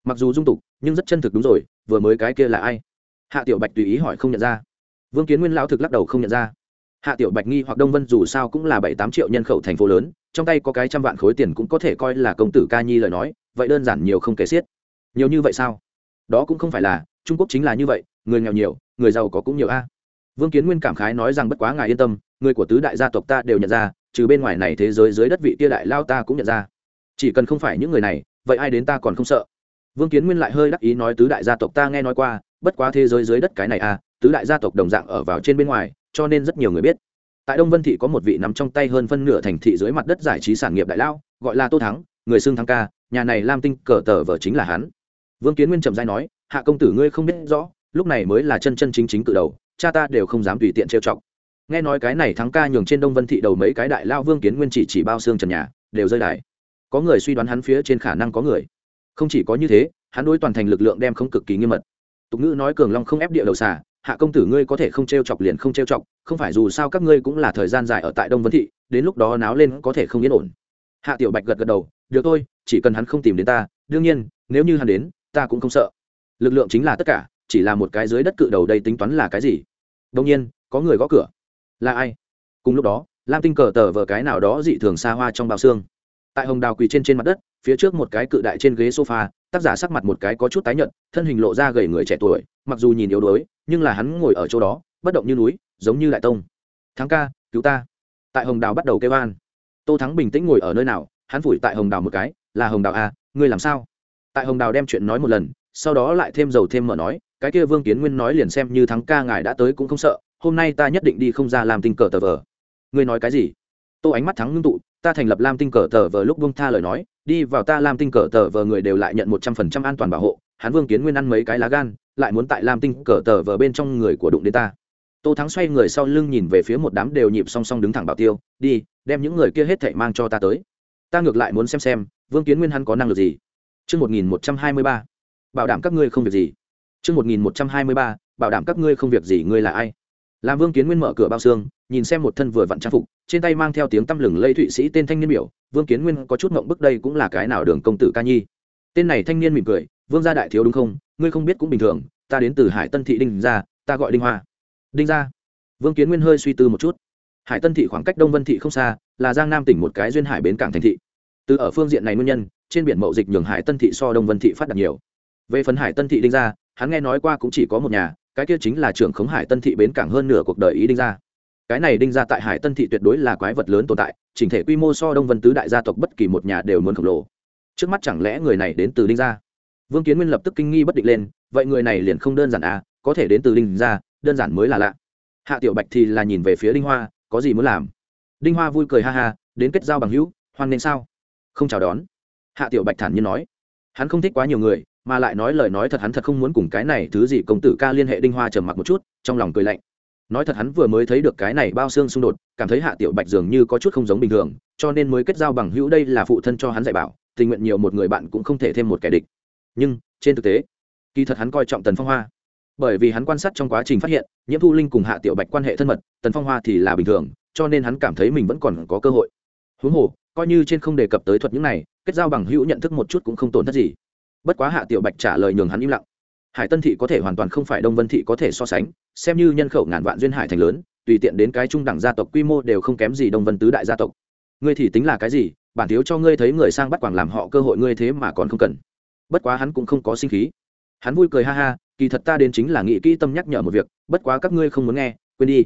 Mặc dù dung tục, nhưng rất chân thực đúng rồi, vừa mới cái kia là ai? Hạ tiểu bạch tùy ý hỏi không nhận ra. Vương kiến nguyên lão thực lắc đầu không nhận ra hạ tiểu bạch nghi hoặc đông vân dù sao cũng là bảy tám triệu nhân khẩu thành phố lớn, trong tay có cái trăm vạn khối tiền cũng có thể coi là công tử ca nhi lời nói, vậy đơn giản nhiều không kể xiết. Nhiều như vậy sao? Đó cũng không phải là, trung quốc chính là như vậy, người nghèo nhiều, người giàu có cũng nhiều a. Vương kiến nguyên cảm khái nói rằng bất quá ngài yên tâm, người của tứ đại gia tộc ta đều nhận ra, trừ bên ngoài này thế giới dưới đất vị tia đại lao ta cũng nhận ra. Chỉ cần không phải những người này, vậy ai đến ta còn không sợ? Vương kiến nguyên lại hơi đắc ý nói tứ đại gia tộc ta nghe nói qua, bất quá thế giới dưới đất cái này à tứ đại gia tộc đồng dạng ở vào trên bên ngoài cho nên rất nhiều người biết. Tại đông vân thị có một vị nắm trong tay hơn phân nửa thành thị dưới mặt đất giải trí sản nghiệp đại lao gọi là tô thắng, người xưng thắng ca, nhà này lam tinh cờ tờ vợ chính là hắn. Vương kiến nguyên trầm giai nói, hạ công tử ngươi không biết rõ, lúc này mới là chân chân chính chính cự đầu, cha ta đều không dám tùy tiện trêu chọc. Nghe nói cái này thắng ca nhường trên đông vân thị đầu mấy cái đại lao vương kiến nguyên chỉ chỉ bao xương trần nhà, đều rơi đài. Có người suy đoán hắn phía trên khả năng có người. Không chỉ có như thế, hắn đối toàn thành lực lượng đem không cực kỳ nghiêm mật. Tục ngữ nói cường long không ép địa đầu xà hạ công tử ngươi có thể không t r e o chọc liền không t r e o chọc, không phải dù sao các ngươi cũng là thời gian dài ở tại đông vân thị, đến lúc đó náo lên có thể không yên ổn. Hạ tiểu bạch gật gật đầu, được thôi, chỉ cần hắn không tìm đến ta, đương nhiên, nếu như hắn đến, ta cũng không sợ. Lực lượng chính là tất cả, chỉ là một cái dưới đất cự đầu đây tính toán là cái gì? Đông nhiên, có người gõ cửa. Là ai? Cùng lúc đó, lam tinh cờ tờ vờ cái nào đó dị thường xa hoa trong bao xương. Tại hồng đào quỳ trên trên mặt đất phía trước một cái cự đại trên ghế sofa, tác giả sắc mặt một cái có chút tái nhợt, thân hình lộ ra gầy người trẻ tuổi, mặc dù nhìn yếu đuối, nhưng là hắn ngồi ở chỗ đó, bất động như núi, giống như đại tông. Thắng ca, cứu ta. Tại hồng đào bắt đầu kêu an. Tô thắng bình tĩnh ngồi ở nơi nào, hắn phủi tại hồng đào một cái, là hồng đào à ngươi làm sao? Tại hồng đào đem chuyện nói một lần, sau đó lại thêm dầu thêm mở nói, cái kia vương kiến nguyên nói liền xem như thắng ca ngài đã tới cũng không sợ, hôm nay ta nhất định đi không ra làm tình cờ tờ vờ. Ngươi nói cái gì? Tô ánh mắt thắng ngưng tụ, ta thành lập lam tinh cờ tờ vờ lúc bông tha lời nói đi vào ta lam tinh cờ tờ vờ người đều lại nhận một trăm phần trăm an toàn bảo hộ hắn vương kiến nguyên ăn mấy cái lá gan lại muốn tại lam tinh cờ tờ vờ bên trong người của đụng đến ta. Tô thắng xoay người sau lưng nhìn về phía một đám đều nhịp song song đứng thẳng bảo tiêu đi đem những người kia hết thảy mang cho ta tới. Ta ngược lại muốn xem xem vương kiến nguyên hắn có năng lực gì. Trước 1123, bảo đảm các ngươi không việc gì. Trước 1123, bảo đảm các ngươi không việc gì, ngươi là ai? Làm Vương Kiến Nguyên mở cửa bao xương, nhìn xem một thân vừa vặn trang phục, trên tay mang theo tiếng tăm lừng lây thụy sĩ tên thanh niên biểu, Vương Kiến Nguyên có chút mộng bức đây cũng là cái nào đường công tử ca nhi. Tên này thanh niên mỉm cười, "Vương gia đại thiếu đúng không? Ngươi không biết cũng bình thường, ta đến từ Hải Tân thị Đinh gia, ta gọi Đinh Hoa." Đinh gia. Vương Kiến Nguyên hơi suy tư một chút. Hải Tân thị khoảng cách Đông Vân thị không xa, là Giang Nam tỉnh một cái duyên hải bến cảng thành thị. Từ ở phương diện này nguyên nhân, trên biển mậu dịch nhường Hải Tân thị so Đông Vân thị phát đạt nhiều. Về phần Hải Tân thị Đinh gia, hắn nghe nói qua cũng chỉ có một nhà, cái kia chính là trưởng khống Hải Tân thị bến cảng hơn nửa cuộc đời ý Đinh gia. Cái này đinh gia tại hải tân thị tuyệt đối là quái vật lớn tồn tại, chỉnh thể quy mô so đông vân tứ đại gia tộc bất kỳ một nhà đều muốn khổng lồ. Trước mắt chẳng lẽ người này đến từ đinh gia? Vương kiến nguyên lập tức kinh nghi bất định lên, vậy người này liền không đơn giản à có thể đến từ đinh gia, đơn giản mới là lạ. Hạ tiểu bạch thì là nhìn về phía đinh hoa, có gì muốn làm? Đinh hoa vui cười ha ha, đến kết giao bằng hữu, hoan nên sao? Không chào đón. Hạ tiểu bạch thản nhiên nói. Hắn không thích quá nhiều người mà lại nói lời nói thật hắn thật không muốn cùng cái này thứ gì công tử ca liên hệ đinh hoa trầm mặc một chút, trong lòng cười lạnh. Nói thật hắn vừa mới thấy được cái này bao xương xung đột, cảm thấy hạ tiểu bạch dường như có chút không giống bình thường, cho nên mới kết giao bằng hữu đây là phụ thân cho hắn dạy bảo, tình nguyện nhiều một người bạn cũng không thể thêm một kẻ địch. Nhưng, trên thực tế, kỳ thật hắn coi trọng tần phong hoa. Bởi vì hắn quan sát trong quá trình phát hiện, nhiễm thu linh cùng hạ tiểu bạch quan hệ thân mật, tần phong hoa thì là bình thường, cho nên hắn cảm thấy mình vẫn còn có cơ hội. Huống hồ, coi như trên không đề cập tới thuật những này, kết giao bằng hữu nhận thức một chút cũng không tổn thất gì bất quá hạ tiểu bạch trả lời nhường hắn im lặng. Hải tân thị có thể hoàn toàn không phải đông vân thị có thể so sánh, xem như nhân khẩu ngàn vạn duyên hải thành lớn, tùy tiện đến cái trung đẳng gia tộc quy mô đều không kém gì đông vân tứ đại gia tộc. Ngươi thì tính là cái gì, bản thiếu cho ngươi thấy người sang bắt quảng làm họ cơ hội ngươi thế mà còn không cần. Bất quá hắn cũng không có sinh khí. Hắn vui cười ha ha, kỳ thật ta đến chính là nghĩ kỹ tâm nhắc nhở một việc, bất quá các ngươi không muốn nghe, quên đi.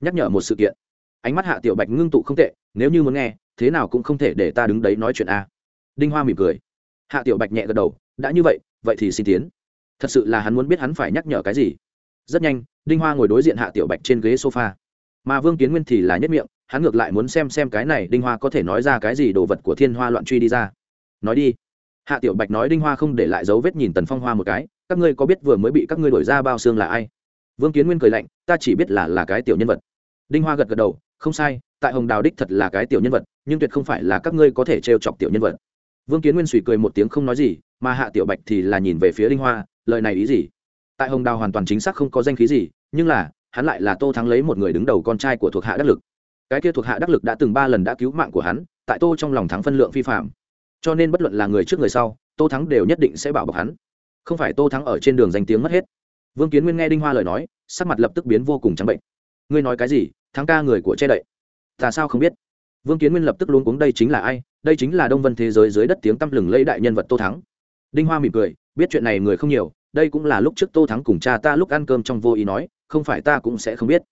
Nhắc nhở một sự kiện. Ánh mắt hạ tiểu bạch ngưng tụ không tệ, nếu như muốn nghe, thế nào cũng không thể để ta đứng đấy nói chuyện a. Đinh hoa mỉm cười. Hạ tiểu bạch nhẹ gật đầu đã như vậy vậy thì xin tiến. Thật sự là hắn muốn biết hắn phải nhắc nhở cái gì. Rất nhanh, đinh hoa ngồi đối diện hạ tiểu bạch trên ghế sofa. Mà vương kiến nguyên thì là nhất miệng, hắn ngược lại muốn xem xem cái này đinh hoa có thể nói ra cái gì đồ vật của thiên hoa loạn truy đi ra. Nói đi. Hạ tiểu bạch nói đinh hoa không để lại dấu vết nhìn tần phong hoa một cái, các ngươi có biết vừa mới bị các ngươi đổi ra bao xương là ai? Vương kiến nguyên cười lạnh, ta chỉ biết là là cái tiểu nhân vật. Đinh hoa gật gật đầu, không sai, tại hồng đào đích thật là cái tiểu nhân vật, nhưng tuyệt không phải là các ngươi có thể trêu chọc tiểu nhân vật. Vương kiến nguyên suy cười một tiếng không nói gì mà hạ tiểu bạch thì là nhìn về phía đinh hoa, lời này ý gì? Tại hồng đào hoàn toàn chính xác không có danh khí gì, nhưng là, hắn lại là tô thắng lấy một người đứng đầu con trai của thuộc hạ đắc lực. Cái kia thuộc hạ đắc lực đã từng ba lần đã cứu mạng của hắn, tại tô trong lòng thắng phân lượng phi phạm. Cho nên bất luận là người trước người sau, tô thắng đều nhất định sẽ bảo bọc hắn. Không phải tô thắng ở trên đường danh tiếng mất hết. Vương kiến nguyên nghe đinh hoa lời nói, sắc mặt lập tức biến vô cùng trắng bệnh. Ngươi nói cái gì? Thắng ca người của che đậy. Ta sao không biết? Vương kiến nguyên lập tức luôn cuống, đây chính là ai? Đây chính là đông vân thế giới dưới đất tiếng tăm lừng lấy đại nhân vật tô thắng đinh hoa mỉm cười, biết chuyện này người không nhiều, đây cũng là lúc trước tô thắng cùng cha ta lúc ăn cơm trong vô ý nói, không phải ta cũng sẽ không biết.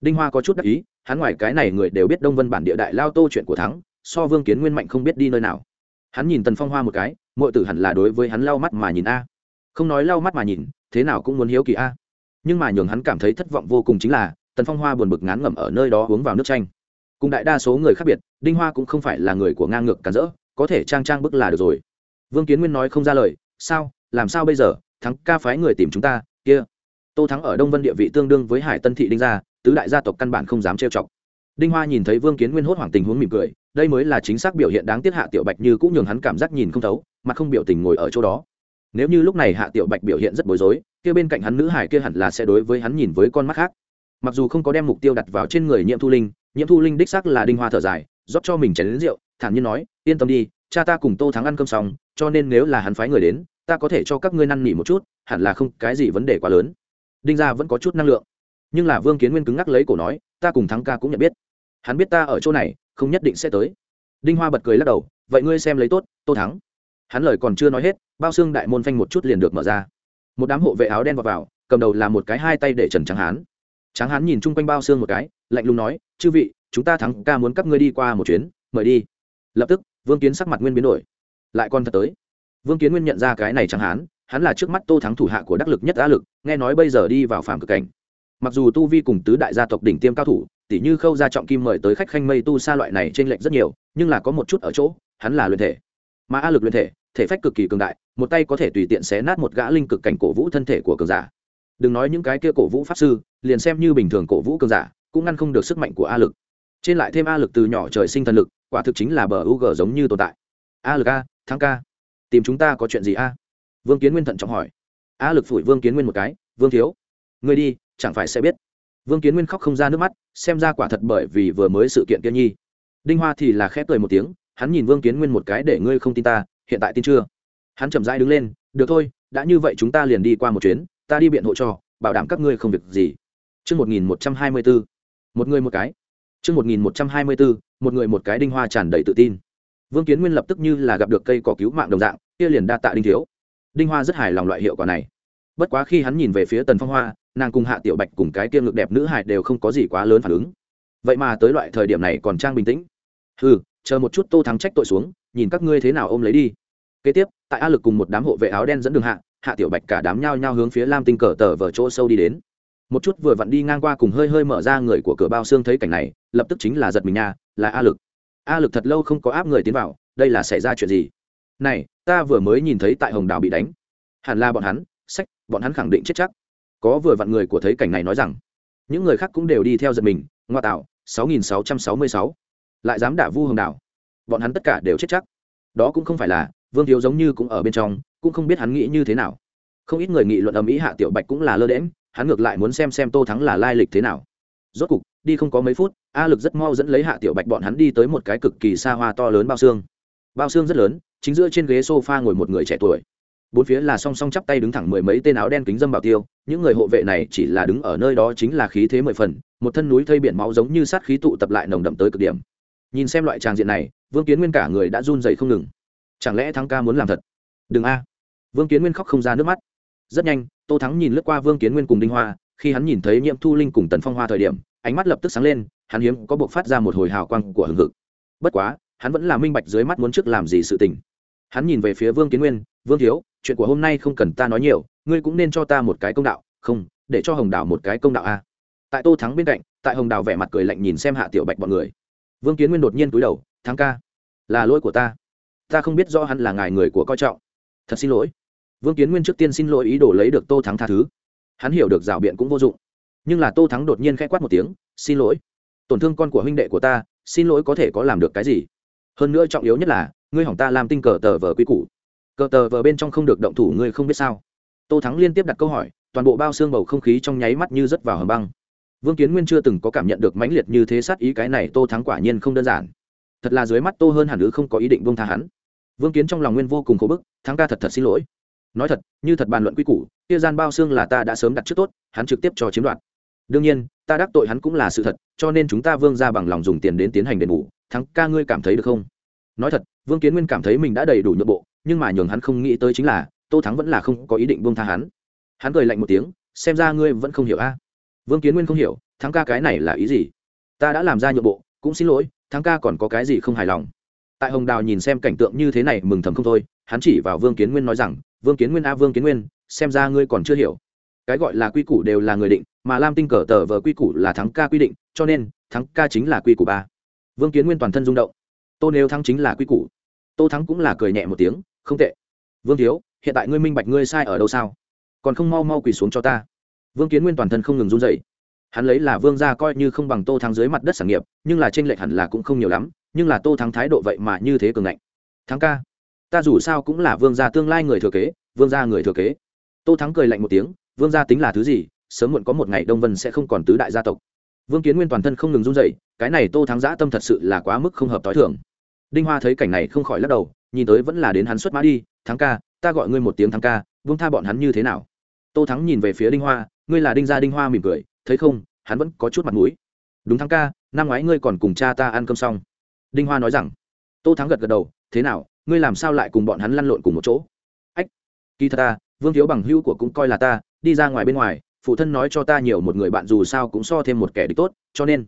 Đinh hoa có chút đắc ý, hắn ngoài cái này người đều biết đông vân bản địa đại lao tô chuyện của thắng, so vương kiến nguyên mạnh không biết đi nơi nào. Hắn nhìn tần phong hoa một cái mọi tử hẳn là đối với hắn lau mắt mà nhìn a. Không nói lau mắt mà nhìn, thế nào cũng muốn hiếu kỳ a. Nhưng mà nhường hắn cảm thấy thất vọng vô cùng chính là, tần phong hoa buồn bực ngán ngẩm ở nơi đó uống vào nước chanh. Cùng đại đa số người khác biệt, đinh hoa cũng không phải là người của ngang ngược cản rỡ, có thể trang trang bức là được rồi vương kiến nguyên nói không ra lời, sao? Làm sao bây giờ? Thắng ca phái người tìm chúng ta, kia. Tô thắng ở đông vân địa vị tương đương với hải tân thị đinh gia, tứ đại gia tộc căn bản không dám trêu chọc. Đinh hoa nhìn thấy vương kiến nguyên hốt hoảng tình huống mỉm cười, đây mới là chính xác biểu hiện đáng tiếc hạ tiểu bạch như cũng nhường hắn cảm giác nhìn không thấu mà không biểu tình ngồi ở chỗ đó. Nếu như lúc này hạ tiểu bạch biểu hiện rất bối rối, kia bên cạnh hắn nữ hải kia hẳn là sẽ đối với hắn nhìn với con mắt khác. Mặc dù không có đem mục tiêu đặt vào trên người nhiễm thu linh nhiễm thu linh đích xác là đinh hoa thở dài, rót cho mình chén đến rượu, thản nhiên nói, yên tâm đi cha ta cùng tô thắng ăn cơm xong cho nên nếu là hắn phái người đến ta có thể cho các ngươi năn nỉ một chút hẳn là không cái gì vấn đề quá lớn. Đinh gia vẫn có chút năng lượng. Nhưng là vương kiến nguyên cứng ngắc lấy cổ nói ta cùng thắng ca cũng nhận biết. Hắn biết ta ở chỗ này không nhất định sẽ tới. Đinh hoa bật cười lắc đầu vậy ngươi xem lấy tốt tô thắng. Hắn lời còn chưa nói hết bao xương đại môn phanh một chút liền được mở ra. Một đám hộ vệ áo đen vào, vào cầm đầu là một cái hai tay để trần trắng hán. Tráng hán nhìn chung quanh bao xương một cái lạnh lùng nói chư vị chúng ta thắng ca muốn các ngươi đi qua một chuyến mời đi. Lập tức vương kiến sắc mặt nguyên biến đổi. Lại còn thật tới. Vương kiến nguyên nhận ra cái này chẳng hán hắn là trước mắt tô thắng thủ hạ của đắc lực nhất Á lực, nghe nói bây giờ đi vào phạm cực cảnh. Mặc dù tu vi cùng tứ đại gia tộc đỉnh tiêm cao thủ tỷ như khâu gia trọng kim mời tới khách khanh mây tu xa loại này trên lệnh rất nhiều, nhưng là có một chút ở chỗ, hắn là luyện thể. Mà a lực luyện thể thể phách cực kỳ cường đại, một tay có thể tùy tiện xé nát một gã linh cực cảnh cổ vũ thân thể của cường giả. Đừng nói những cái kia cổ vũ pháp sư, liền xem như bình thường cổ vũ cường giả, cũng ngăn không được sức mạnh của a lực. Trên lại thêm a lực từ nhỏ trời sinh thần lực quả thực chính là bờ u g giống như tồn tại. A lực a thắng ca tìm chúng ta có chuyện gì a? Vương kiến nguyên thận trọng hỏi. A lực phủi vương kiến nguyên một cái vương thiếu người đi chẳng phải sẽ biết. Vương kiến nguyên khóc không ra nước mắt xem ra quả thật bởi vì vừa mới sự kiện kia nhi. Đinh hoa thì là khép cười một tiếng hắn nhìn vương kiến nguyên một cái để ngươi không tin ta hiện tại tin chưa? Hắn chậm rãi đứng lên được thôi đã như vậy chúng ta liền đi qua một chuyến ta đi biện hộ cho bảo đảm các ngươi không việc gì. Trước 1124, một người một cái. Trước 1124, một người một cái đinh hoa tràn đầy tự tin. Vương Kiến Nguyên lập tức như là gặp được cây cỏ cứu mạng đồng dạng, kia liền đa tạ đinh thiếu. Đinh Hoa rất hài lòng loại hiệu quả này. Bất quá khi hắn nhìn về phía Tần Phong Hoa, nàng cùng Hạ Tiểu Bạch cùng cái kia ngực đẹp nữ hài đều không có gì quá lớn phản ứng. Vậy mà tới loại thời điểm này còn trang bình tĩnh. Hừ, chờ một chút Tô Thắng trách tội xuống, nhìn các ngươi thế nào ôm lấy đi. Kế tiếp, tại A Lực cùng một đám hộ vệ áo đen dẫn đường hạ, Hạ Tiểu Bạch cả đám nhao nhao hướng phía Lam Tinh cờ tờ vở chỗ sâu đi đến một chút vừa vặn đi ngang qua cùng hơi hơi mở ra người của cửa bao xương thấy cảnh này lập tức chính là giật mình nha, là a lực. A lực thật lâu không có áp người tiến vào, đây là xảy ra chuyện gì? Này, ta vừa mới nhìn thấy tại hồng đảo bị đánh. Hẳn là bọn hắn, sách, bọn hắn khẳng định chết chắc. Có vừa vặn người của thấy cảnh này nói rằng, những người khác cũng đều đi theo giật mình, ngoa tạo, sáu nghìn sáu trăm sáu mươi sáu. Lại dám đả vu hồng đảo. Bọn hắn tất cả đều chết chắc. Đó cũng không phải là, vương thiếu giống như cũng ở bên trong, cũng không biết hắn nghĩ như thế nào. Không ít người nghị luận ầm ĩ hạ tiểu bạch cũng là lơ đễm hắn ngược lại muốn xem xem tô thắng là lai lịch thế nào rốt cục, đi không có mấy phút, a lực rất mau dẫn lấy hạ tiểu bạch bọn hắn đi tới một cái cực kỳ xa hoa to lớn bao xương. Bao xương rất lớn, chính giữa trên ghế s o f a ngồi một người trẻ tuổi. Bốn phía là song song chắp tay đứng thẳng mười mấy tên áo đen kính dâm bảo tiêu, những người hộ vệ này chỉ là đứng ở nơi đó chính là khí thế mười phần, một thân núi thây biển máu giống như sát khí tụ tập lại nồng đậm tới cực điểm. Nhìn xem loại tràng diện này, vương kiến nguyên cả người đã run dậy không ngừng. Chẳng lẽ thắng ca muốn làm thật? Đừng a. Vương kiến nguyên khóc không ra nước mắt. Rất nhanh, tô thắng nhìn lướt qua vương kiến nguyên cùng đinh hoa khi hắn nhìn thấy nhiễm thu linh cùng tần phong hoa thời điểm, ánh mắt lập tức sáng lên, hắn hiếm có buộc phát ra một hồi hào quang của hừng hực. Bất quá, hắn vẫn là minh bạch dưới mắt muốn trước làm gì sự tình. Hắn nhìn về phía vương kiến nguyên, vương thiếu, chuyện của hôm nay không cần ta nói nhiều, ngươi cũng nên cho ta một cái công đạo, không, để cho hồng đào một cái công đạo a. Tại tô thắng bên cạnh, tại hồng đào vẻ mặt cười lạnh nhìn xem hạ tiểu bạch bọn người. Vương kiến nguyên đột nhiên túi đầu, thắng ca, là lỗi của ta. Ta không biết do hắn là ngài người của coi trọng. Thật xin lỗi. Vương kiến nguyên trước tiên xin lỗi ý đồ lấy được tô thắng tha thứ hắn hiểu được rào biện cũng vô dụng. Nhưng là tô thắng đột nhiên k h ẽ quát một tiếng, xin lỗi. Tổn thương con của huynh đệ của ta, xin lỗi có thể có làm được cái gì? Hơn nữa trọng yếu nhất là, ngươi hỏng ta làm tinh cờ tờ vờ quy củ. Cờ tờ vờ bên trong không được động thủ ngươi không biết sao. Tô thắng liên tiếp đặt câu hỏi, toàn bộ bao xương bầu không khí trong nháy mắt như rớt vào hầm băng. Vương kiến nguyên chưa từng có cảm nhận được mãnh liệt như thế sát ý cái này, tô thắng quả nhiên không đơn giản. Thật là dưới mắt tô hơn hẳn ứ không có ý định buông tha hắn. Vương kiến trong lòng nguyên vô cùng khổ bức, thắng ca thật thật xin lỗi nói thật, như thật bàn luận quy củ, kia gian bao xương là ta đã sớm đặt trước tốt, hắn trực tiếp cho chiếm đoạt. Đương nhiên, ta đắc tội hắn cũng là sự thật, cho nên chúng ta vương ra bằng lòng dùng tiền đến tiến hành đền bù, thắng ca ngươi cảm thấy được không? Nói thật, vương kiến nguyên cảm thấy mình đã đầy đủ nhượng bộ, nhưng mà nhường hắn không nghĩ tới chính là, tô thắng vẫn là không có ý định buông tha hắn. Hắn cười lạnh một tiếng, xem ra ngươi vẫn không hiểu a. Vương kiến nguyên không hiểu, thắng ca cái này là ý gì? Ta đã làm ra nhượng bộ, cũng xin lỗi, thắng ca còn có cái gì không hài lòng? Tại hồng đào nhìn xem cảnh tượng như thế này mừng thầm không thôi, hắn chỉ vào vương kiến nguyên nói rằng vương kiến nguyên a vương kiến nguyên, xem ra ngươi còn chưa hiểu. Cái gọi là quy củ đều là người định, mà lam tinh cờ tờ vờ quy củ là thắng ca quy định, cho nên, thắng ca chính là quy củ ba. Vương kiến nguyên toàn thân rung động. Tô nếu thắng chính là quy củ. Tô thắng cũng là cười nhẹ một tiếng, không tệ. Vương thiếu, hiện tại ngươi minh bạch ngươi sai ở đâu sao? Còn không mau mau quỳ xuống cho ta. Vương kiến nguyên toàn thân không ngừng run dậy hắn lấy là vương gia coi như không bằng tô thắng dưới mặt đất sản nghiệp, nhưng là tranh lệch hẳn là cũng không nhiều lắm, nhưng là tô thắng thái độ vậy mà như thế cường ngạnh. Thắng ca ta dù sao cũng là vương gia tương lai người thừa kế, vương gia người thừa kế. Tô thắng cười lạnh một tiếng, vương gia tính là thứ gì, sớm muộn có một ngày đông vân sẽ không còn tứ đại gia tộc. Vương kiến nguyên toàn thân không ngừng run dậy cái này tô thắng giã tâm thật sự là quá mức không hợp t h i thường. Đinh hoa thấy cảnh này không khỏi lắc đầu, nhìn tới vẫn là đến hắn xuất mã đi, thắng ca, ta gọi ngươi một tiếng thắng ca, vương tha bọn hắn như thế nào? Tô thắng nhìn về phía đinh hoa, ngươi là đinh gia đinh hoa mỉm cười, thấy không, hắn vẫn có chút mặt mũi. Đúng thắng ca, năm ngoái ngươi còn cùng cha ta ăn cơm xong. Đinh hoa nói rằng. Tô thắng gật gật đầu, thế nào ngươi làm sao lại cùng bọn hắn lăn lộn cùng một chỗ? Ách, kỳ thật ta, vương thiếu bằng hữu của cũng coi là ta, đi ra ngoài bên ngoài, phụ thân nói cho ta nhiều một người bạn dù sao cũng so thêm một kẻ địch tốt, cho nên,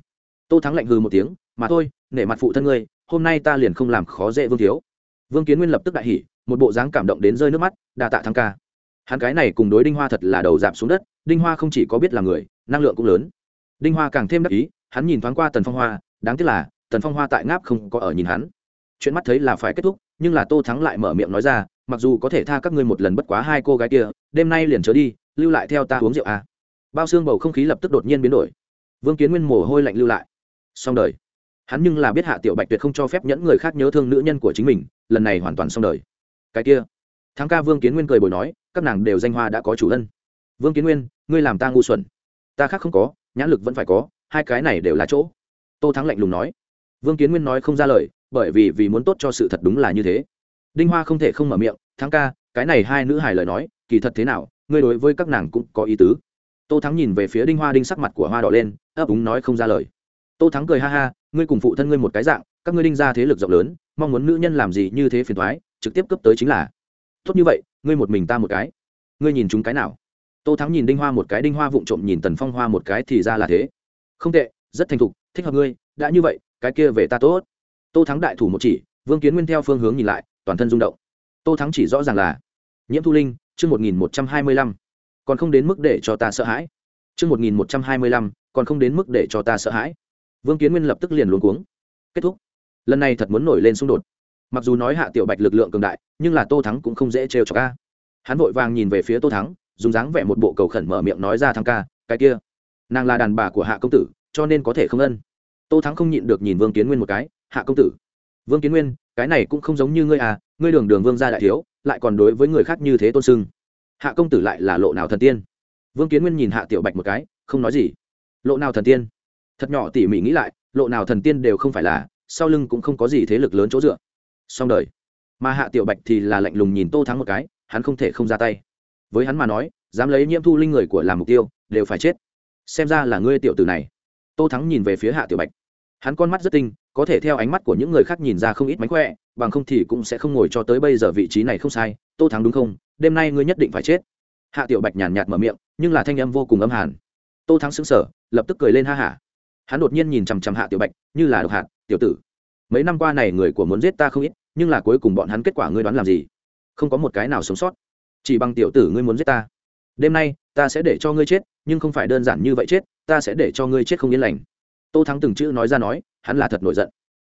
tô thắng lạnh hừ một tiếng, mà thôi, nể mặt phụ thân ngươi, hôm nay ta liền không làm khó dễ vương thiếu. Vương kiến nguyên lập tức đại hỉ, một bộ dáng cảm động đến rơi nước mắt đà tạ thắng ca. Hắn cái này cùng đối đinh hoa thật là đầu dạp xuống đất, đinh hoa không chỉ có biết là người, năng lượng cũng lớn. Đinh hoa càng thêm đắc ý, hắn nhìn thoáng qua tần phong hoa, đáng tiếc là, tần phong hoa tại ngáp không có ở nhìn hắn chuyện mắt thấy là phải kết thúc, nhưng là tô thắng lại mở miệng nói ra, mặc dù có thể tha các ngươi một lần bất quá hai cô gái kia, đêm nay liền trở đi, lưu lại theo ta uống rượu à. bao xương bầu không khí lập tức đột nhiên biến đổi. Vương kiến nguyên mồ hôi lạnh lưu lại. Xong đời. Hắn nhưng là biết hạ tiểu bạch tuyệt không cho phép nhẫn người khác nhớ thương nữ nhân của chính mình, lần này hoàn toàn xong đời. Cái kia. Thắng ca vương kiến nguyên cười bồi nói, các nàng đều danh hoa đã có chủ ân. Vương kiến nguyên, ngươi làm ta ngu xuẩn. Ta khác không có, nhãn lực vẫn phải có, hai cái này đều là chỗ. Tô thắng lạnh lùng nói. Vương kiến nguyên nói không ra lời bởi vì vì muốn tốt cho sự thật đúng là như thế. Đinh hoa không thể không mở miệng, thắng ca, cái này hai nữ hài lời nói, kỳ thật thế nào, ngươi đối với các nàng cũng có ý tứ. Tô thắng nhìn về phía đinh hoa đinh sắc mặt của hoa đỏ lên, ấp úng nói không ra lời. Tô thắng cười ha ha, ngươi cùng phụ thân ngươi một cái dạng, các ngươi đinh ra thế lực rộng lớn, mong muốn nữ nhân làm gì như thế phiền thoái trực tiếp cấp tới chính là. Tốt như vậy, ngươi một mình ta một cái. Ngươi nhìn chúng cái nào? Tô thắng nhìn đinh hoa một cái, đinh hoa vụng trộm nhìn tần phong hoa một cái thì ra là thế. Không tệ, rất thành thục, thích hợp ngươi, đã như vậy, cái kia về ta tốt tô thắng đại thủ một chỉ, vương kiến nguyên theo phương hướng nhìn lại, toàn thân rung động. Tô thắng chỉ rõ ràng là nhiễm thu linh, chương một nghìn một trăm hai mươi lăm. Còn không đến mức để cho ta sợ hãi. Chương một nghìn một trăm hai mươi lăm, còn không đến mức để cho ta sợ hãi. Vương kiến nguyên lập tức liền luống cuống. Kết thúc. Lần này thật muốn nổi lên xung đột. Mặc dù nói hạ tiểu bạch lực lượng cường đại, nhưng là tô thắng cũng không dễ trêu cho ca hắn vội vàng nhìn về phía tô thắng, dùng dáng vẻ một bộ cầu khẩn mở miệng nói ra thằng ca, cái kia, nàng là đàn bà của hạ công tử, cho nên có thể không ân. Tô thắng không nhịn được nhìn vương kiến nguyên một cái hạ công tử. Vương kiến nguyên, cái này cũng không giống như ngươi à ngươi đường đường vương gia đại thiếu, lại còn đối với người khác như thế tôn sưng. Hạ công tử lại là lộ nào thần tiên? Vương kiến nguyên nhìn hạ tiểu bạch một cái, không nói gì. Lộ nào thần tiên? Thật nhỏ tỉ mỉ nghĩ lại, lộ nào thần tiên đều không phải là, sau lưng cũng không có gì thế lực lớn chỗ dựa. Song đời. Mà hạ tiểu bạch thì là lạnh lùng nhìn tô thắng một cái, hắn không thể không ra tay. Với hắn mà nói, dám lấy nhiễm thu linh người của làm mục tiêu, đều phải chết. Xem ra là ngươi tiểu tử này. Tô thắng nhìn về phía hạ tiểu bạch hắn con mắt rất tinh, có thể theo ánh mắt của những người khác nhìn ra không ít mánh khỏe, bằng không thì cũng sẽ không ngồi cho tới bây giờ vị trí này không sai, tô thắng đúng không? Đêm nay ngươi nhất định phải chết. Hạ tiểu bạch nhàn nhạt mở miệng, nhưng là thanh âm vô cùng âm hàn. Tô thắng xứng sở lập tức cười lên ha hả. Hắn đột nhiên nhìn chằm chằm hạ tiểu bạch, như là độc hạt, tiểu tử, mấy năm qua này người của muốn giết ta không ít, nhưng là cuối cùng bọn hắn kết quả ngươi đoán làm gì? Không có một cái nào sống sót. Chỉ bằng tiểu tử ngươi muốn giết ta. Đêm nay, ta sẽ để cho ngươi chết, nhưng không phải đơn giản như vậy chết, ta sẽ để cho ngươi chết không yên lành tô thắng từng chữ nói ra nói, hắn là thật nổi giận.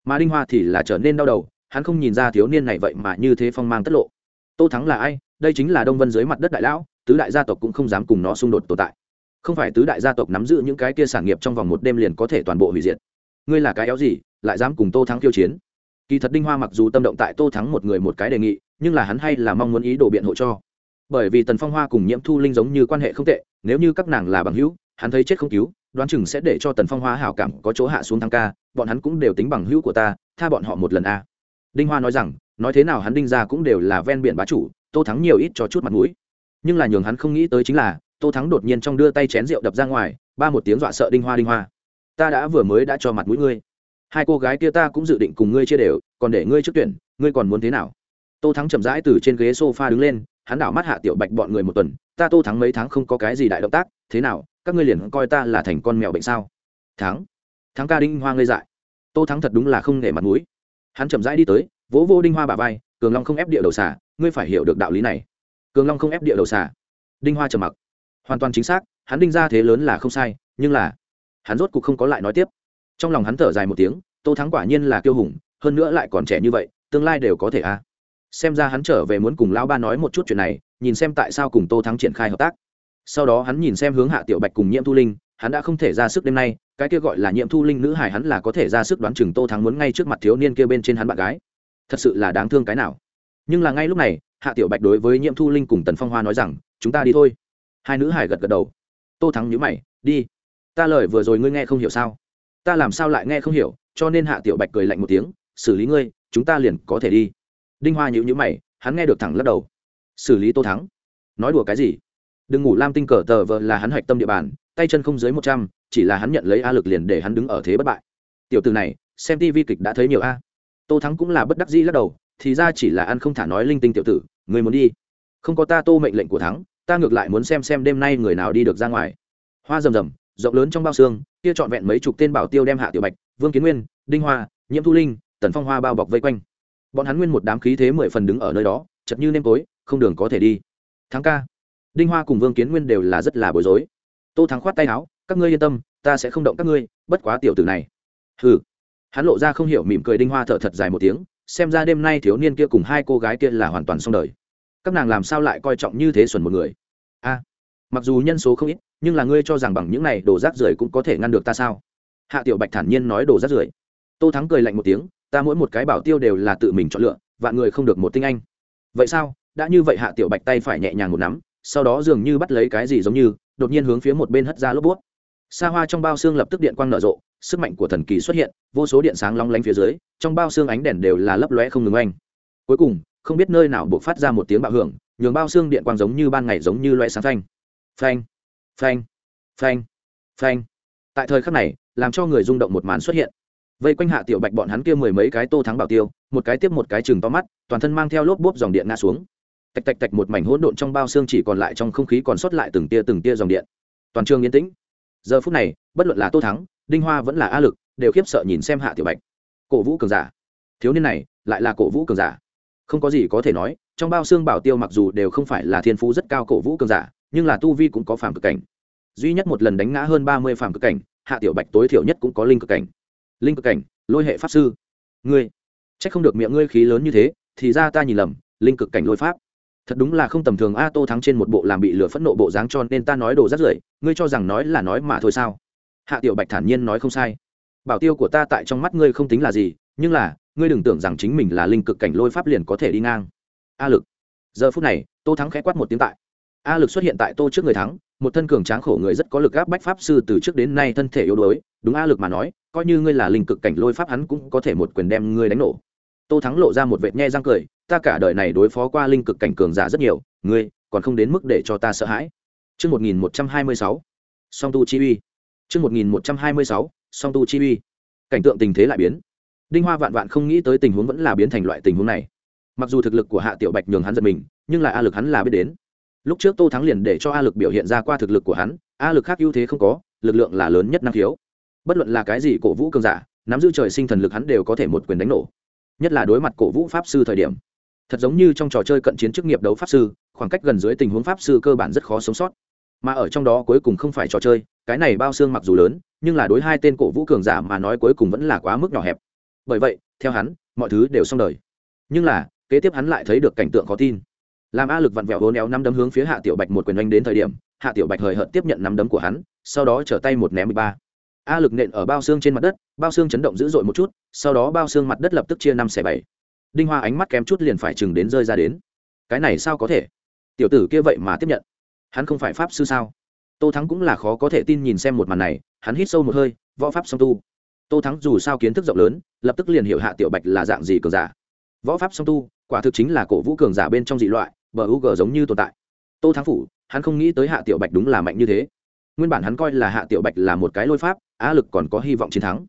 Mà đinh hoa thì là trở nên đau đầu, hắn không nhìn ra thiếu niên này vậy mà như thế phong mang tất lộ. Tô thắng là ai? Đây chính là đông vân dưới mặt đất đại lão, tứ đại gia tộc cũng không dám cùng nó xung đột tồn tại. Không phải tứ đại gia tộc nắm giữ những cái kia sản nghiệp trong vòng một đêm liền có thể toàn bộ hủy diệt. Ngươi là cái éo gì, lại dám cùng tô thắng khiêu chiến? Kỳ thật đinh hoa mặc dù tâm động tại tô thắng một người một cái đề nghị, nhưng là hắn hay là mong muốn ý đồ biện hộ cho. Bởi vì tần phong hoa cùng nhiễm thu linh giống như quan hệ không tệ, nếu như các nàng là bằng hữu hắn thấy chết không cứu, đoán chừng sẽ để cho tần phong hoa hảo cảm có chỗ hạ xuống thăng ca, bọn hắn cũng đều tính bằng hữu của ta, tha bọn họ một lần a. Đinh hoa nói rằng, nói thế nào hắn đinh ra cũng đều là ven biển bá chủ, tô thắng nhiều ít cho chút mặt mũi. Nhưng là nhường hắn không nghĩ tới chính là, tô thắng đột nhiên trong đưa tay chén rượu đập ra ngoài, ba một tiếng dọa sợ đinh hoa đinh hoa, ta đã vừa mới đã cho mặt mũi ngươi. Hai cô gái kia ta cũng dự định cùng ngươi chia đều, còn để ngươi trước tuyển, ngươi còn muốn thế nào? Tô thắng chậm rãi từ trên ghế s o f a đứng lên, hắn đảo mắt hạ tiểu bạch bọn người một tuần, ta tô thắng mấy tháng không có cái gì đại động tác, thế nào các ngươi liền coi ta là thành con mèo bệnh sao? Thắng. Thắng ca đinh hoa ngây dại. Tô thắng thật đúng là không nể mặt mũi. Hắn chậm rãi đi tới, vỗ vô đinh hoa bà vai, cường long không ép địa đầu xả, ngươi phải hiểu được đạo lý này. Cường long không ép địa đầu xả. Đinh hoa trầm mặc. Hoàn toàn chính xác, hắn đinh ra thế lớn là không sai, nhưng là hắn rốt cuộc không có lại nói tiếp. Trong lòng hắn thở dài một tiếng, tô thắng quả nhiên là kiêu hùng, hơn nữa lại còn trẻ như vậy, tương lai đều có thể à. xem ra hắn trở về muốn cùng lão ba nói một chút chuyện này, nhìn xem tại sao cùng tô thắng triển khai hợp tác sau đó hắn nhìn xem hướng hạ tiểu bạch cùng nhiễm thu linh, hắn đã không thể ra sức đêm nay, cái kia gọi là nhiễm thu linh nữ hải hắn là có thể ra sức đoán chừng tô thắng muốn ngay trước mặt thiếu niên kia bên trên hắn bạn gái. Thật sự là đáng thương cái nào. Nhưng là ngay lúc này, hạ tiểu bạch đối với nhiễm thu linh cùng tần phong hoa nói rằng, chúng ta đi thôi. Hai nữ hải gật gật đầu. Tô thắng nhữ mày, đi. Ta lời vừa rồi ngươi nghe không hiểu sao? Ta làm sao lại nghe không hiểu? Cho nên hạ tiểu bạch cười lạnh một tiếng, xử lý ngươi, chúng ta liền có thể đi. Đinh hoa nhữ nhữ mày, hắn nghe được thẳng lắc đầu. Xử lý tô thắng? Nói đùa cái gì? Đừng ngủ, lam tinh cờ tờ vờ là hắn hạch tâm địa bàn, tay chân không dưới một trăm, chỉ là hắn nhận lấy a lực liền để hắn đứng ở thế bất bại. Tiểu từ này, xem tv kịch đã thấy nhiều a. Tô thắng cũng là bất đắc dĩ lắc đầu, thì ra chỉ là ăn không thả nói linh tinh tiểu tử, người muốn đi. Không có ta tô mệnh lệnh của thắng, ta ngược lại muốn xem xem đêm nay người nào đi được ra ngoài. Hoa rầm rầm, rộng lớn trong bao xương, kia trọn vẹn mấy chục tên bảo tiêu đem hạ tiểu bạch, vương kiến nguyên, đinh hoa, nhiễm thu linh, tần phong hoa bao bọc vây quanh. Bọn hắn nguyên một đám khí thế mười phần đứng ở nơi đó, chật như nêm tối, không đường có thể đi. Thắng ca đinh hoa cùng vương kiến nguyên đều là rất là bối rối. Tô thắng khoát tay áo, các ngươi yên tâm, ta sẽ không động các ngươi, bất quá tiểu tử này. Hừ. Hắn lộ ra không hiểu mỉm cười đinh hoa thở thật dài một tiếng, xem ra đêm nay thiếu niên kia cùng hai cô gái kia là hoàn toàn xong đời. Các nàng làm sao lại coi trọng như thế xuẩn một người? A, mặc dù nhân số không ít, nhưng là ngươi cho rằng bằng những này đồ rác rưởi cũng có thể ngăn được ta sao? Hạ tiểu bạch thản nhiên nói đồ rác rưởi. Tô thắng cười lạnh một tiếng, ta mỗi một cái bảo tiêu đều là tự mình chọn lựa, vạn người không được một tinh anh. Vậy sao? Đã như vậy hạ tiểu bạch tay phải nhẹ nhàng một nắm sau đó dường như bắt lấy cái gì giống như, đột nhiên hướng phía một bên hất ra lốp bút. Xa hoa trong bao xương lập tức điện quang nở rộ, sức mạnh của thần kỳ xuất hiện, vô số điện sáng long lánh phía dưới, trong bao xương ánh đèn đều là lấp lóe không ngừng oanh. Cuối cùng, không biết nơi nào buộc phát ra một tiếng bạo hưởng, nhường bao xương điện quang giống như ban ngày giống như loe sáng phanh. Phanh phanh phanh phanh. Tại thời khắc này, làm cho người rung động một màn xuất hiện. Vây quanh hạ tiểu bạch bọn hắn kia mười mấy cái tô thắng bảo tiêu, một cái tiếp một cái chừng to mắt, toàn thân mang theo lốp bốp dòng điện ngã xuống tạch tạch tạch một mảnh hỗn độn trong bao xương chỉ còn lại trong không khí còn sót lại từng tia từng tia dòng điện. Toàn trường yên tĩnh. Giờ phút này, bất luận là tô thắng, đinh hoa vẫn là a lực, đều khiếp sợ nhìn xem hạ tiểu bạch. Cổ vũ cường giả. Thiếu niên này, lại là cổ vũ cường giả. Không có gì có thể nói, trong bao xương bảo tiêu mặc dù đều không phải là thiên phú rất cao cổ vũ cường giả, nhưng là tu vi cũng có phàm cực cảnh. Duy nhất một lần đánh ngã hơn ba mươi phàm cực cảnh, hạ tiểu bạch tối thiểu nhất cũng có linh cực cảnh. Linh cực cảnh, lôi hệ pháp sư. Ngươi c h ắ c không được miệng ngươi khí lớn như thế, thì ra ta nhìn lầm, linh cực cảnh lôi pháp thật đúng là không tầm thường a tô thắng trên một bộ làm bị lửa phẫn nộ bộ dáng cho nên ta nói đồ rắt rưởi, ngươi cho rằng nói là nói mà thôi sao? Hạ tiểu bạch thản nhiên nói không sai. Bảo tiêu của ta tại trong mắt ngươi không tính là gì, nhưng là, ngươi đừng tưởng rằng chính mình là linh cực cảnh lôi pháp liền có thể đi ngang. A lực. Giờ phút này, tô thắng khẽ quát một tiếng tại. A lực xuất hiện tại tô trước người thắng, một thân cường tráng khổ người rất có lực gáp bách pháp sư từ trước đến nay thân thể yếu đuối, đúng a lực mà nói, coi như ngươi là linh cực cảnh lôi pháp hắn cũng có thể một quyền đem ngươi đánh nổ. Tô thắng lộ ra một vệt nhe răng cười ta cả đời này đối phó qua linh cực cảnh cường giả rất nhiều ngươi còn không đến mức để cho ta sợ hãi Trước 1126, song tu chi uy. Trước 1126, song tu chi uy. Cảnh tượng tình thế lại biến. Đinh Hoa vạn vạn không nghĩ tới tình huống vẫn là biến thành loại tình huống này. Mặc dù thực lực của Hạ Tiểu Bạch nhường hắn giật mình, nhưng là A lực hắn là biết đến. Lúc trước Tô Thắng liền để cho A lực biểu hiện ra qua thực lực của hắn, A lực khác ưu thế không có, lực lượng là lớn nhất năng khiếu bất luận là cái gì cổ vũ cường giả nắm giữ trời sinh thần lực hắn đều có thể một quyền đánh nổ nhất là đối mặt cổ vũ pháp sư thời điểm thật giống như trong trò chơi cận chiến chức nghiệp đấu pháp sư, khoảng cách gần dưới tình huống pháp sư cơ bản rất khó sống sót. Mà ở trong đó cuối cùng không phải trò chơi, cái này bao xương mặc dù lớn, nhưng là đối hai tên cổ vũ cường giả mà nói cuối cùng vẫn là quá mức nhỏ hẹp. Bởi vậy, theo hắn, mọi thứ đều xong đời. Nhưng là, kế tiếp hắn lại thấy được cảnh tượng khó tin. Làm a lực vặn vẹo hôn éo năm đấm hướng phía hạ tiểu bạch một quyền oanh đến thời điểm, hạ tiểu bạch hời hợt tiếp nhận năm đấm của hắn, sau đó trở tay một ném mười ba. A lực nện ở bao xương trên mặt đất, bao xương chấn động dữ dội một chút, sau đó bao xương mặt đất lập tức chia năm xẻ bảy đinh hoa ánh mắt kém chút liền phải chừng đến rơi ra đến. Cái này sao có thể? Tiểu tử kia vậy mà tiếp nhận. Hắn không phải pháp sư sao? Tô thắng cũng là khó có thể tin nhìn xem một màn này, hắn hít sâu một hơi, võ pháp song tu. Tô thắng dù sao kiến thức rộng lớn, lập tức liền hiểu hạ tiểu bạch là dạng gì cường giả. Võ pháp song tu, quả thực chính là cổ vũ cường giả bên trong dị loại, bờ u g giống như tồn tại. Tô thắng phủ, hắn không nghĩ tới hạ tiểu bạch đúng là mạnh như thế. Nguyên bản hắn coi là hạ tiểu bạch là một cái lôi pháp, á lực còn có hy vọng chiến thắng.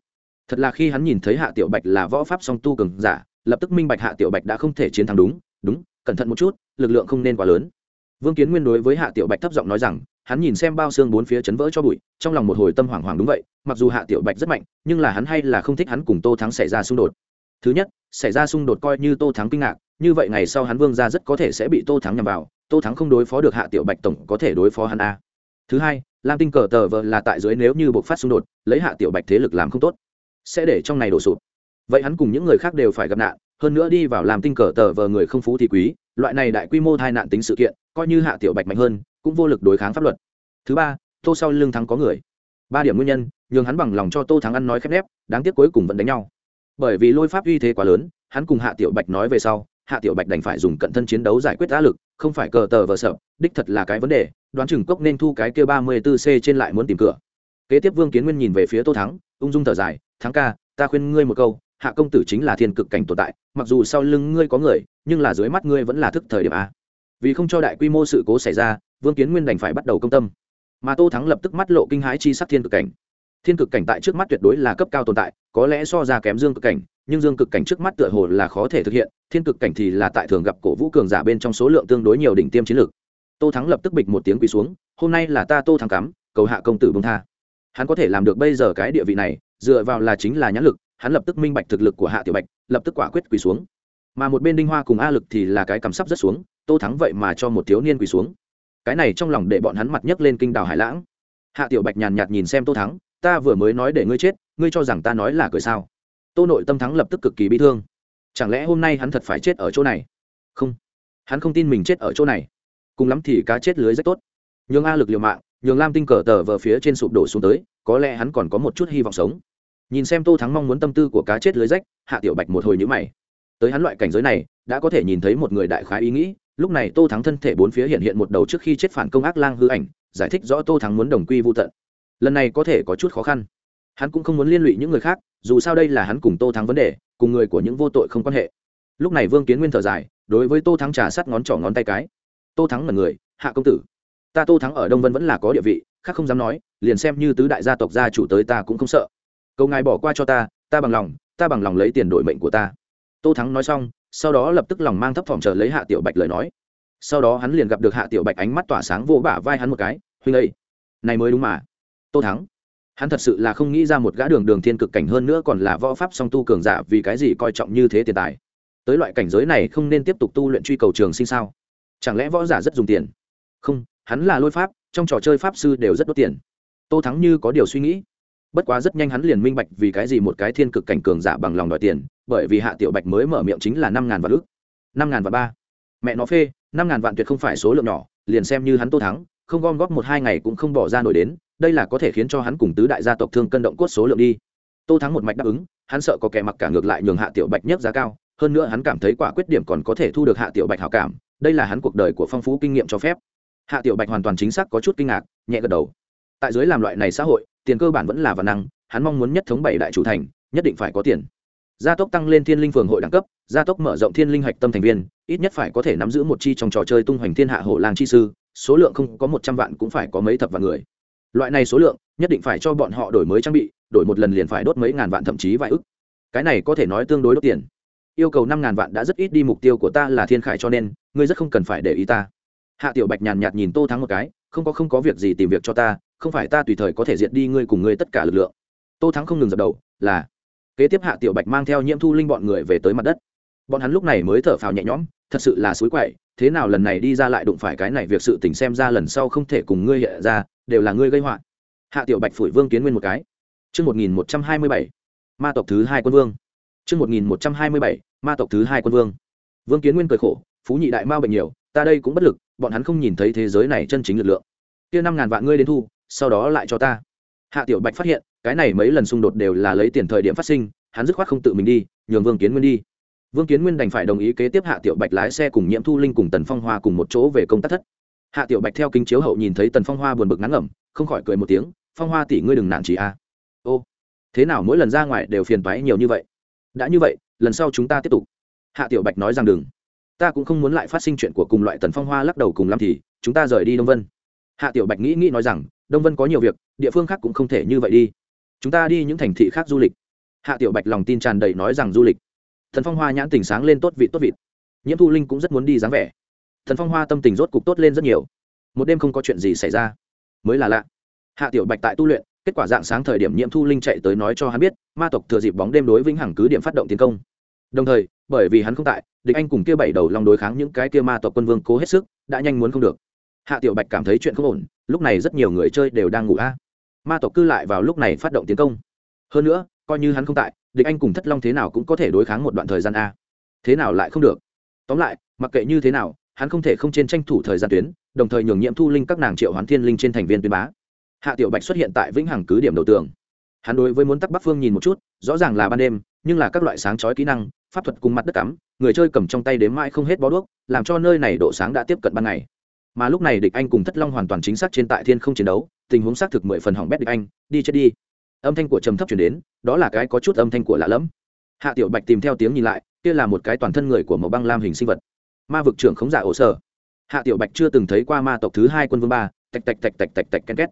Thật là khi hắn nhìn thấy hạ tiểu bạch là võ pháp song tu cường giả lập tức minh bạch hạ tiểu bạch đã không thể chiến thắng đúng đúng, cẩn thận một chút, lực lượng không nên quá lớn. Vương kiến nguyên đối với hạ tiểu bạch thấp giọng nói rằng, hắn nhìn xem bao xương bốn phía chấn vỡ cho bụi, trong lòng một hồi tâm hoảng hoảng đúng vậy, mặc dù hạ tiểu bạch rất mạnh, nhưng là hắn hay là không thích hắn cùng tô thắng xảy ra xung đột. Thứ nhất, xảy ra xung đột coi như tô thắng kinh ngạc, như vậy ngày sau hắn vương ra rất có thể sẽ bị tô thắng nhằm vào, tô thắng không đối phó được hạ tiểu bạch tổng có thể đối phó hắn a. Thứ hai, lam tinh cờ tờ vờ là tại dưới nếu như buộc phát xung đột, lấy hạ tiểu bạch thế lực làm không tốt, sẽ để trong này đổ sụp vậy hắn cùng những người khác đều phải gặp nạn, hơn nữa đi vào làm tinh cờ tờ vờ người không phú thì quý, loại này đại quy mô tai nạn tính sự kiện, coi như hạ tiểu bạch mạnh hơn, cũng vô lực đối kháng pháp luật. Thứ ba, tô sau lưng thắng có người. Ba điểm nguyên nhân, nhường hắn bằng lòng cho tô thắng ăn nói khép nép, đáng tiếc cuối cùng vẫn đánh nhau. Bởi vì lôi pháp uy thế quá lớn, hắn cùng hạ tiểu bạch nói về sau, hạ tiểu bạch đành phải dùng cận thân chiến đấu giải quyết áp lực, không phải cờ tờ vờ sợ, đích thật là cái vấn đề, đoán chừng cốc nên thu cái kia ba mươi 34 c trên lại muốn tìm cửa. Kế tiếp vương kiến nguyên nhìn về phía tô thắng, ung dung thở dài, thắng ca, ta khuyên ngươi một câu hạ công tử chính là thiên cực cảnh tồn tại, mặc dù sau lưng ngươi có người, nhưng là dưới mắt ngươi vẫn là thức thời điểm a. Vì không cho đại quy mô sự cố xảy ra, vương kiến nguyên đành phải bắt đầu công tâm. Mà tô thắng lập tức mắt lộ kinh hãi chi sắc thiên cực cảnh. Thiên cực cảnh tại trước mắt tuyệt đối là cấp cao tồn tại, có lẽ so ra kém dương cực cảnh, nhưng dương cực cảnh trước mắt tựa hồ là khó thể thực hiện, thiên cực cảnh thì là tại thường gặp cổ vũ cường giả bên trong số lượng tương đối nhiều đỉnh tiêm chiến lược. Tô thắng lập tức bịch một tiếng quỳ xuống, hôm nay là ta tô thắng cắm, cầu hạ công tử bông tha. Hắn có thể làm được bây giờ cái địa vị này, dựa vào là chính là nhãn lực hắn lập tức minh bạch thực lực của hạ tiểu bạch, lập tức quả quyết quỳ xuống. Mà một bên đinh hoa cùng a lực thì là cái cầm sắp rất xuống, tô thắng vậy mà cho một thiếu niên quỳ xuống. Cái này trong lòng để bọn hắn mặt nhấc lên kinh đào hải lãng. Hạ tiểu bạch nhàn nhạt nhìn xem tô thắng, ta vừa mới nói để ngươi chết, ngươi cho rằng ta nói là cười sao? Tô nội tâm thắng lập tức cực kỳ bi thương. Chẳng lẽ hôm nay hắn thật phải chết ở chỗ này? Không, hắn không tin mình chết ở chỗ này. Cùng lắm thì cá chết lưới rất tốt. Nhường a lực liều mạng, nhường lam tinh cờ tờ vờ phía trên sụp đổ xuống tới, có lẽ hắn còn có một chút hy vọng sống nhìn xem tô thắng mong muốn tâm tư của cá chết lưới rách, hạ tiểu bạch một hồi nhữ mày. Tới hắn loại cảnh giới này, đã có thể nhìn thấy một người đại khái ý nghĩ. Lúc này tô thắng thân thể bốn phía hiện hiện một đầu trước khi chết phản công ác lang hư ảnh, giải thích rõ tô thắng muốn đồng quy vô tận. Lần này có thể có chút khó khăn. Hắn cũng không muốn liên lụy những người khác, dù sao đây là hắn cùng tô thắng vấn đề, cùng người của những vô tội không quan hệ. Lúc này vương kiến nguyên thở dài, đối với tô thắng trà sát ngón trỏ ngón tay cái. Tô thắng là người, hạ công tử, ta tô thắng ở đông vân vẫn là có địa vị, khác không dám nói, liền xem như tứ đại gia tộc gia chủ tới ta cũng không sợ câu ngài bỏ qua cho ta ta bằng lòng, ta bằng lòng lấy tiền đổi mệnh của ta. Tô thắng nói xong, sau đó lập tức lòng mang thấp thỏm chờ lấy hạ tiểu bạch lời nói. Sau đó hắn liền gặp được hạ tiểu bạch ánh mắt tỏa sáng vô bả vai hắn một cái, huynh ấy này mới đúng mà. Tô thắng, hắn thật sự là không nghĩ ra một gã đường đường thiên cực cảnh hơn nữa còn là võ pháp song tu cường giả vì cái gì coi trọng như thế tiền tài. Tới loại cảnh giới này không nên tiếp tục tu luyện truy cầu trường sinh sao? Chẳng lẽ võ giả rất dùng tiền? Không, hắn là lôi pháp, trong trò chơi pháp sư đều rất đốt tiền. Tô thắng như có điều suy nghĩ bất quá rất nhanh hắn liền minh bạch vì cái gì một cái thiên cực cảnh cường giả bằng lòng đòi tiền, bởi vì hạ tiểu bạch mới mở miệng chính là năm ngàn vạn ước năm ngàn vạn ba. Mẹ nó phê, năm ngàn vạn tuyệt không phải số lượng nhỏ, liền xem như hắn tô thắng, không gom góp một hai ngày cũng không bỏ ra nổi đến, đây là có thể khiến cho hắn cùng tứ đại gia tộc thương cân động cốt số lượng đi. Tô thắng một mạch đáp ứng, hắn sợ có kẻ mặc cả ngược lại nhường hạ tiểu bạch nhất giá cao, hơn nữa hắn cảm thấy quả quyết điểm còn có thể thu được hạ tiểu bạch hảo cảm, đây là hắn cuộc đời của phong phú kinh nghiệm cho phép. Hạ tiểu bạch hoàn toàn chính xác có chút kinh ngạc, nhẹ gật đầu. Tại dưới làm loại này xã hội tiền cơ bản vẫn là văn năng, hắn mong muốn nhất thống bảy đại chủ thành, nhất định phải có tiền. Gia tốc tăng lên thiên linh phường hội đẳng cấp, gia tốc mở rộng thiên linh hạch tâm thành viên, ít nhất phải có thể nắm giữ một chi trong trò chơi tung hoành thiên hạ hổ lang chi sư, số lượng không có một trăm vạn cũng phải có mấy thập vạn người. Loại này số lượng, nhất định phải cho bọn họ đổi mới trang bị, đổi một lần liền phải đốt mấy ngàn vạn thậm chí vài ức. Cái này có thể nói tương đối đốt tiền. Yêu cầu năm ngàn vạn đã rất ít đi mục tiêu của ta là thiên khải cho nên, ngươi rất không cần phải để ý ta. Hạ tiểu bạch nhàn nhạt nhìn tô thắng một cái, không có không có việc gì tìm việc cho ta không phải ta tùy thời có thể diệt đi ngươi cùng ngươi tất cả lực lượng. Tô thắng không ngừng dập đầu, là, kế tiếp hạ tiểu bạch mang theo nhiễm thu linh bọn người về tới mặt đất. Bọn hắn lúc này mới thở phào nhẹ nhõm, thật sự là suối quậy, thế nào lần này đi ra lại đụng phải cái này việc sự tình xem ra lần sau không thể cùng ngươi hiện ra, đều là ngươi gây họa. Hạ tiểu bạch phủi vương kiến nguyên một cái. Chương một nghìn một trăm hai mươi bảy, ma tộc thứ hai quân vương. Chương một nghìn một trăm hai mươi bảy, ma tộc thứ hai quân vương. Vương kiến nguyên cười khổ, phú nhị đại mao bệnh nhiều, ta đây cũng bất lực, bọn hắn không nhìn thấy thế giới này chân chính lực lượng. Kia năm ngàn vạn ngươi đến thu sau đó lại cho ta. Hạ tiểu bạch phát hiện, cái này mấy lần xung đột đều là lấy tiền thời điểm phát sinh, hắn dứt khoát không tự mình đi, nhường vương kiến nguyên đi. Vương kiến nguyên đành phải đồng ý kế tiếp hạ tiểu bạch lái xe cùng nhiễm thu linh cùng tần phong hoa cùng một chỗ về công tác thất. Hạ tiểu bạch theo kính chiếu hậu nhìn thấy tần phong hoa buồn bực ngắn ngẩm, không khỏi cười một tiếng, phong hoa tỷ ngươi đừng nản chỉ a. Ô, thế nào mỗi lần ra ngoài đều phiền toái nhiều như vậy? Đã như vậy, lần sau chúng ta tiếp tục. Hạ tiểu bạch nói rằng đừng. Ta cũng không muốn lại phát sinh chuyện của cùng loại tần phong hoa lắc đầu cùng lắm thì, chúng ta rời đi đông vân hạ tiểu bạch nghĩ nghĩ nói rằng, đông vân có nhiều việc, địa phương khác cũng không thể như vậy đi. Chúng ta đi những thành thị khác du lịch. Hạ tiểu bạch lòng tin tràn đầy nói rằng du lịch. Thần phong hoa nhãn tình sáng lên tốt vị tốt vịt. Nhiễm thu linh cũng rất muốn đi dáng vẻ. Thần phong hoa tâm tình rốt cục tốt lên rất nhiều. Một đêm không có chuyện gì xảy ra. Mới là lạ. Hạ tiểu bạch tại tu luyện, kết quả dạng sáng thời điểm nhiễm thu linh chạy tới nói cho hắn biết, ma tộc thừa dịp bóng đêm đối vĩnh hằng cứ điểm phát động tiến công. Đồng thời, bởi vì hắn không tại, địch anh cùng kia bảy đầu long đối kháng những cái kia ma tộc quân vương cố hết sức, đã nhanh muốn không được hạ tiểu bạch cảm thấy chuyện không ổn, lúc này rất nhiều người chơi đều đang ngủ a. Ma tộc cư lại vào lúc này phát động tiến công. Hơn nữa, coi như hắn không tại, địch anh cùng thất long thế nào cũng có thể đối kháng một đoạn thời gian a. Thế nào lại không được? Tóm lại, mặc kệ như thế nào, hắn không thể không trên tranh thủ thời gian tuyến, đồng thời nhường nhiệm thu linh các nàng triệu hoán thiên linh trên thành viên tuyến bá. Hạ tiểu bạch xuất hiện tại vĩnh hằng cứ điểm đầu tường. Hắn đối với muốn tắc bắc phương nhìn một chút, rõ ràng là ban đêm, nhưng là các loại sáng chói kỹ năng, pháp thuật cùng mặt đất cắm, người chơi cầm trong tay đếm mãi không hết bó đuốc, làm cho nơi này độ sáng đã tiếp cận ban ngày mà lúc này địch anh cùng thất long hoàn toàn chính xác trên tại thiên không chiến đấu, tình huống xác thực mười phần hỏng bét địch anh, đi chết đi. Âm thanh của trầm thấp chuyển đến, đó là cái có chút âm thanh của lạ lẫm. Hạ tiểu bạch tìm theo tiếng nhìn lại, kia là một cái toàn thân người của màu băng lam hình sinh vật. Ma vực trưởng khống giả ổ sở. Hạ tiểu bạch chưa từng thấy qua ma tộc thứ hai quân vương ba, tạch tạch tạch tạch tạch tạch ken két.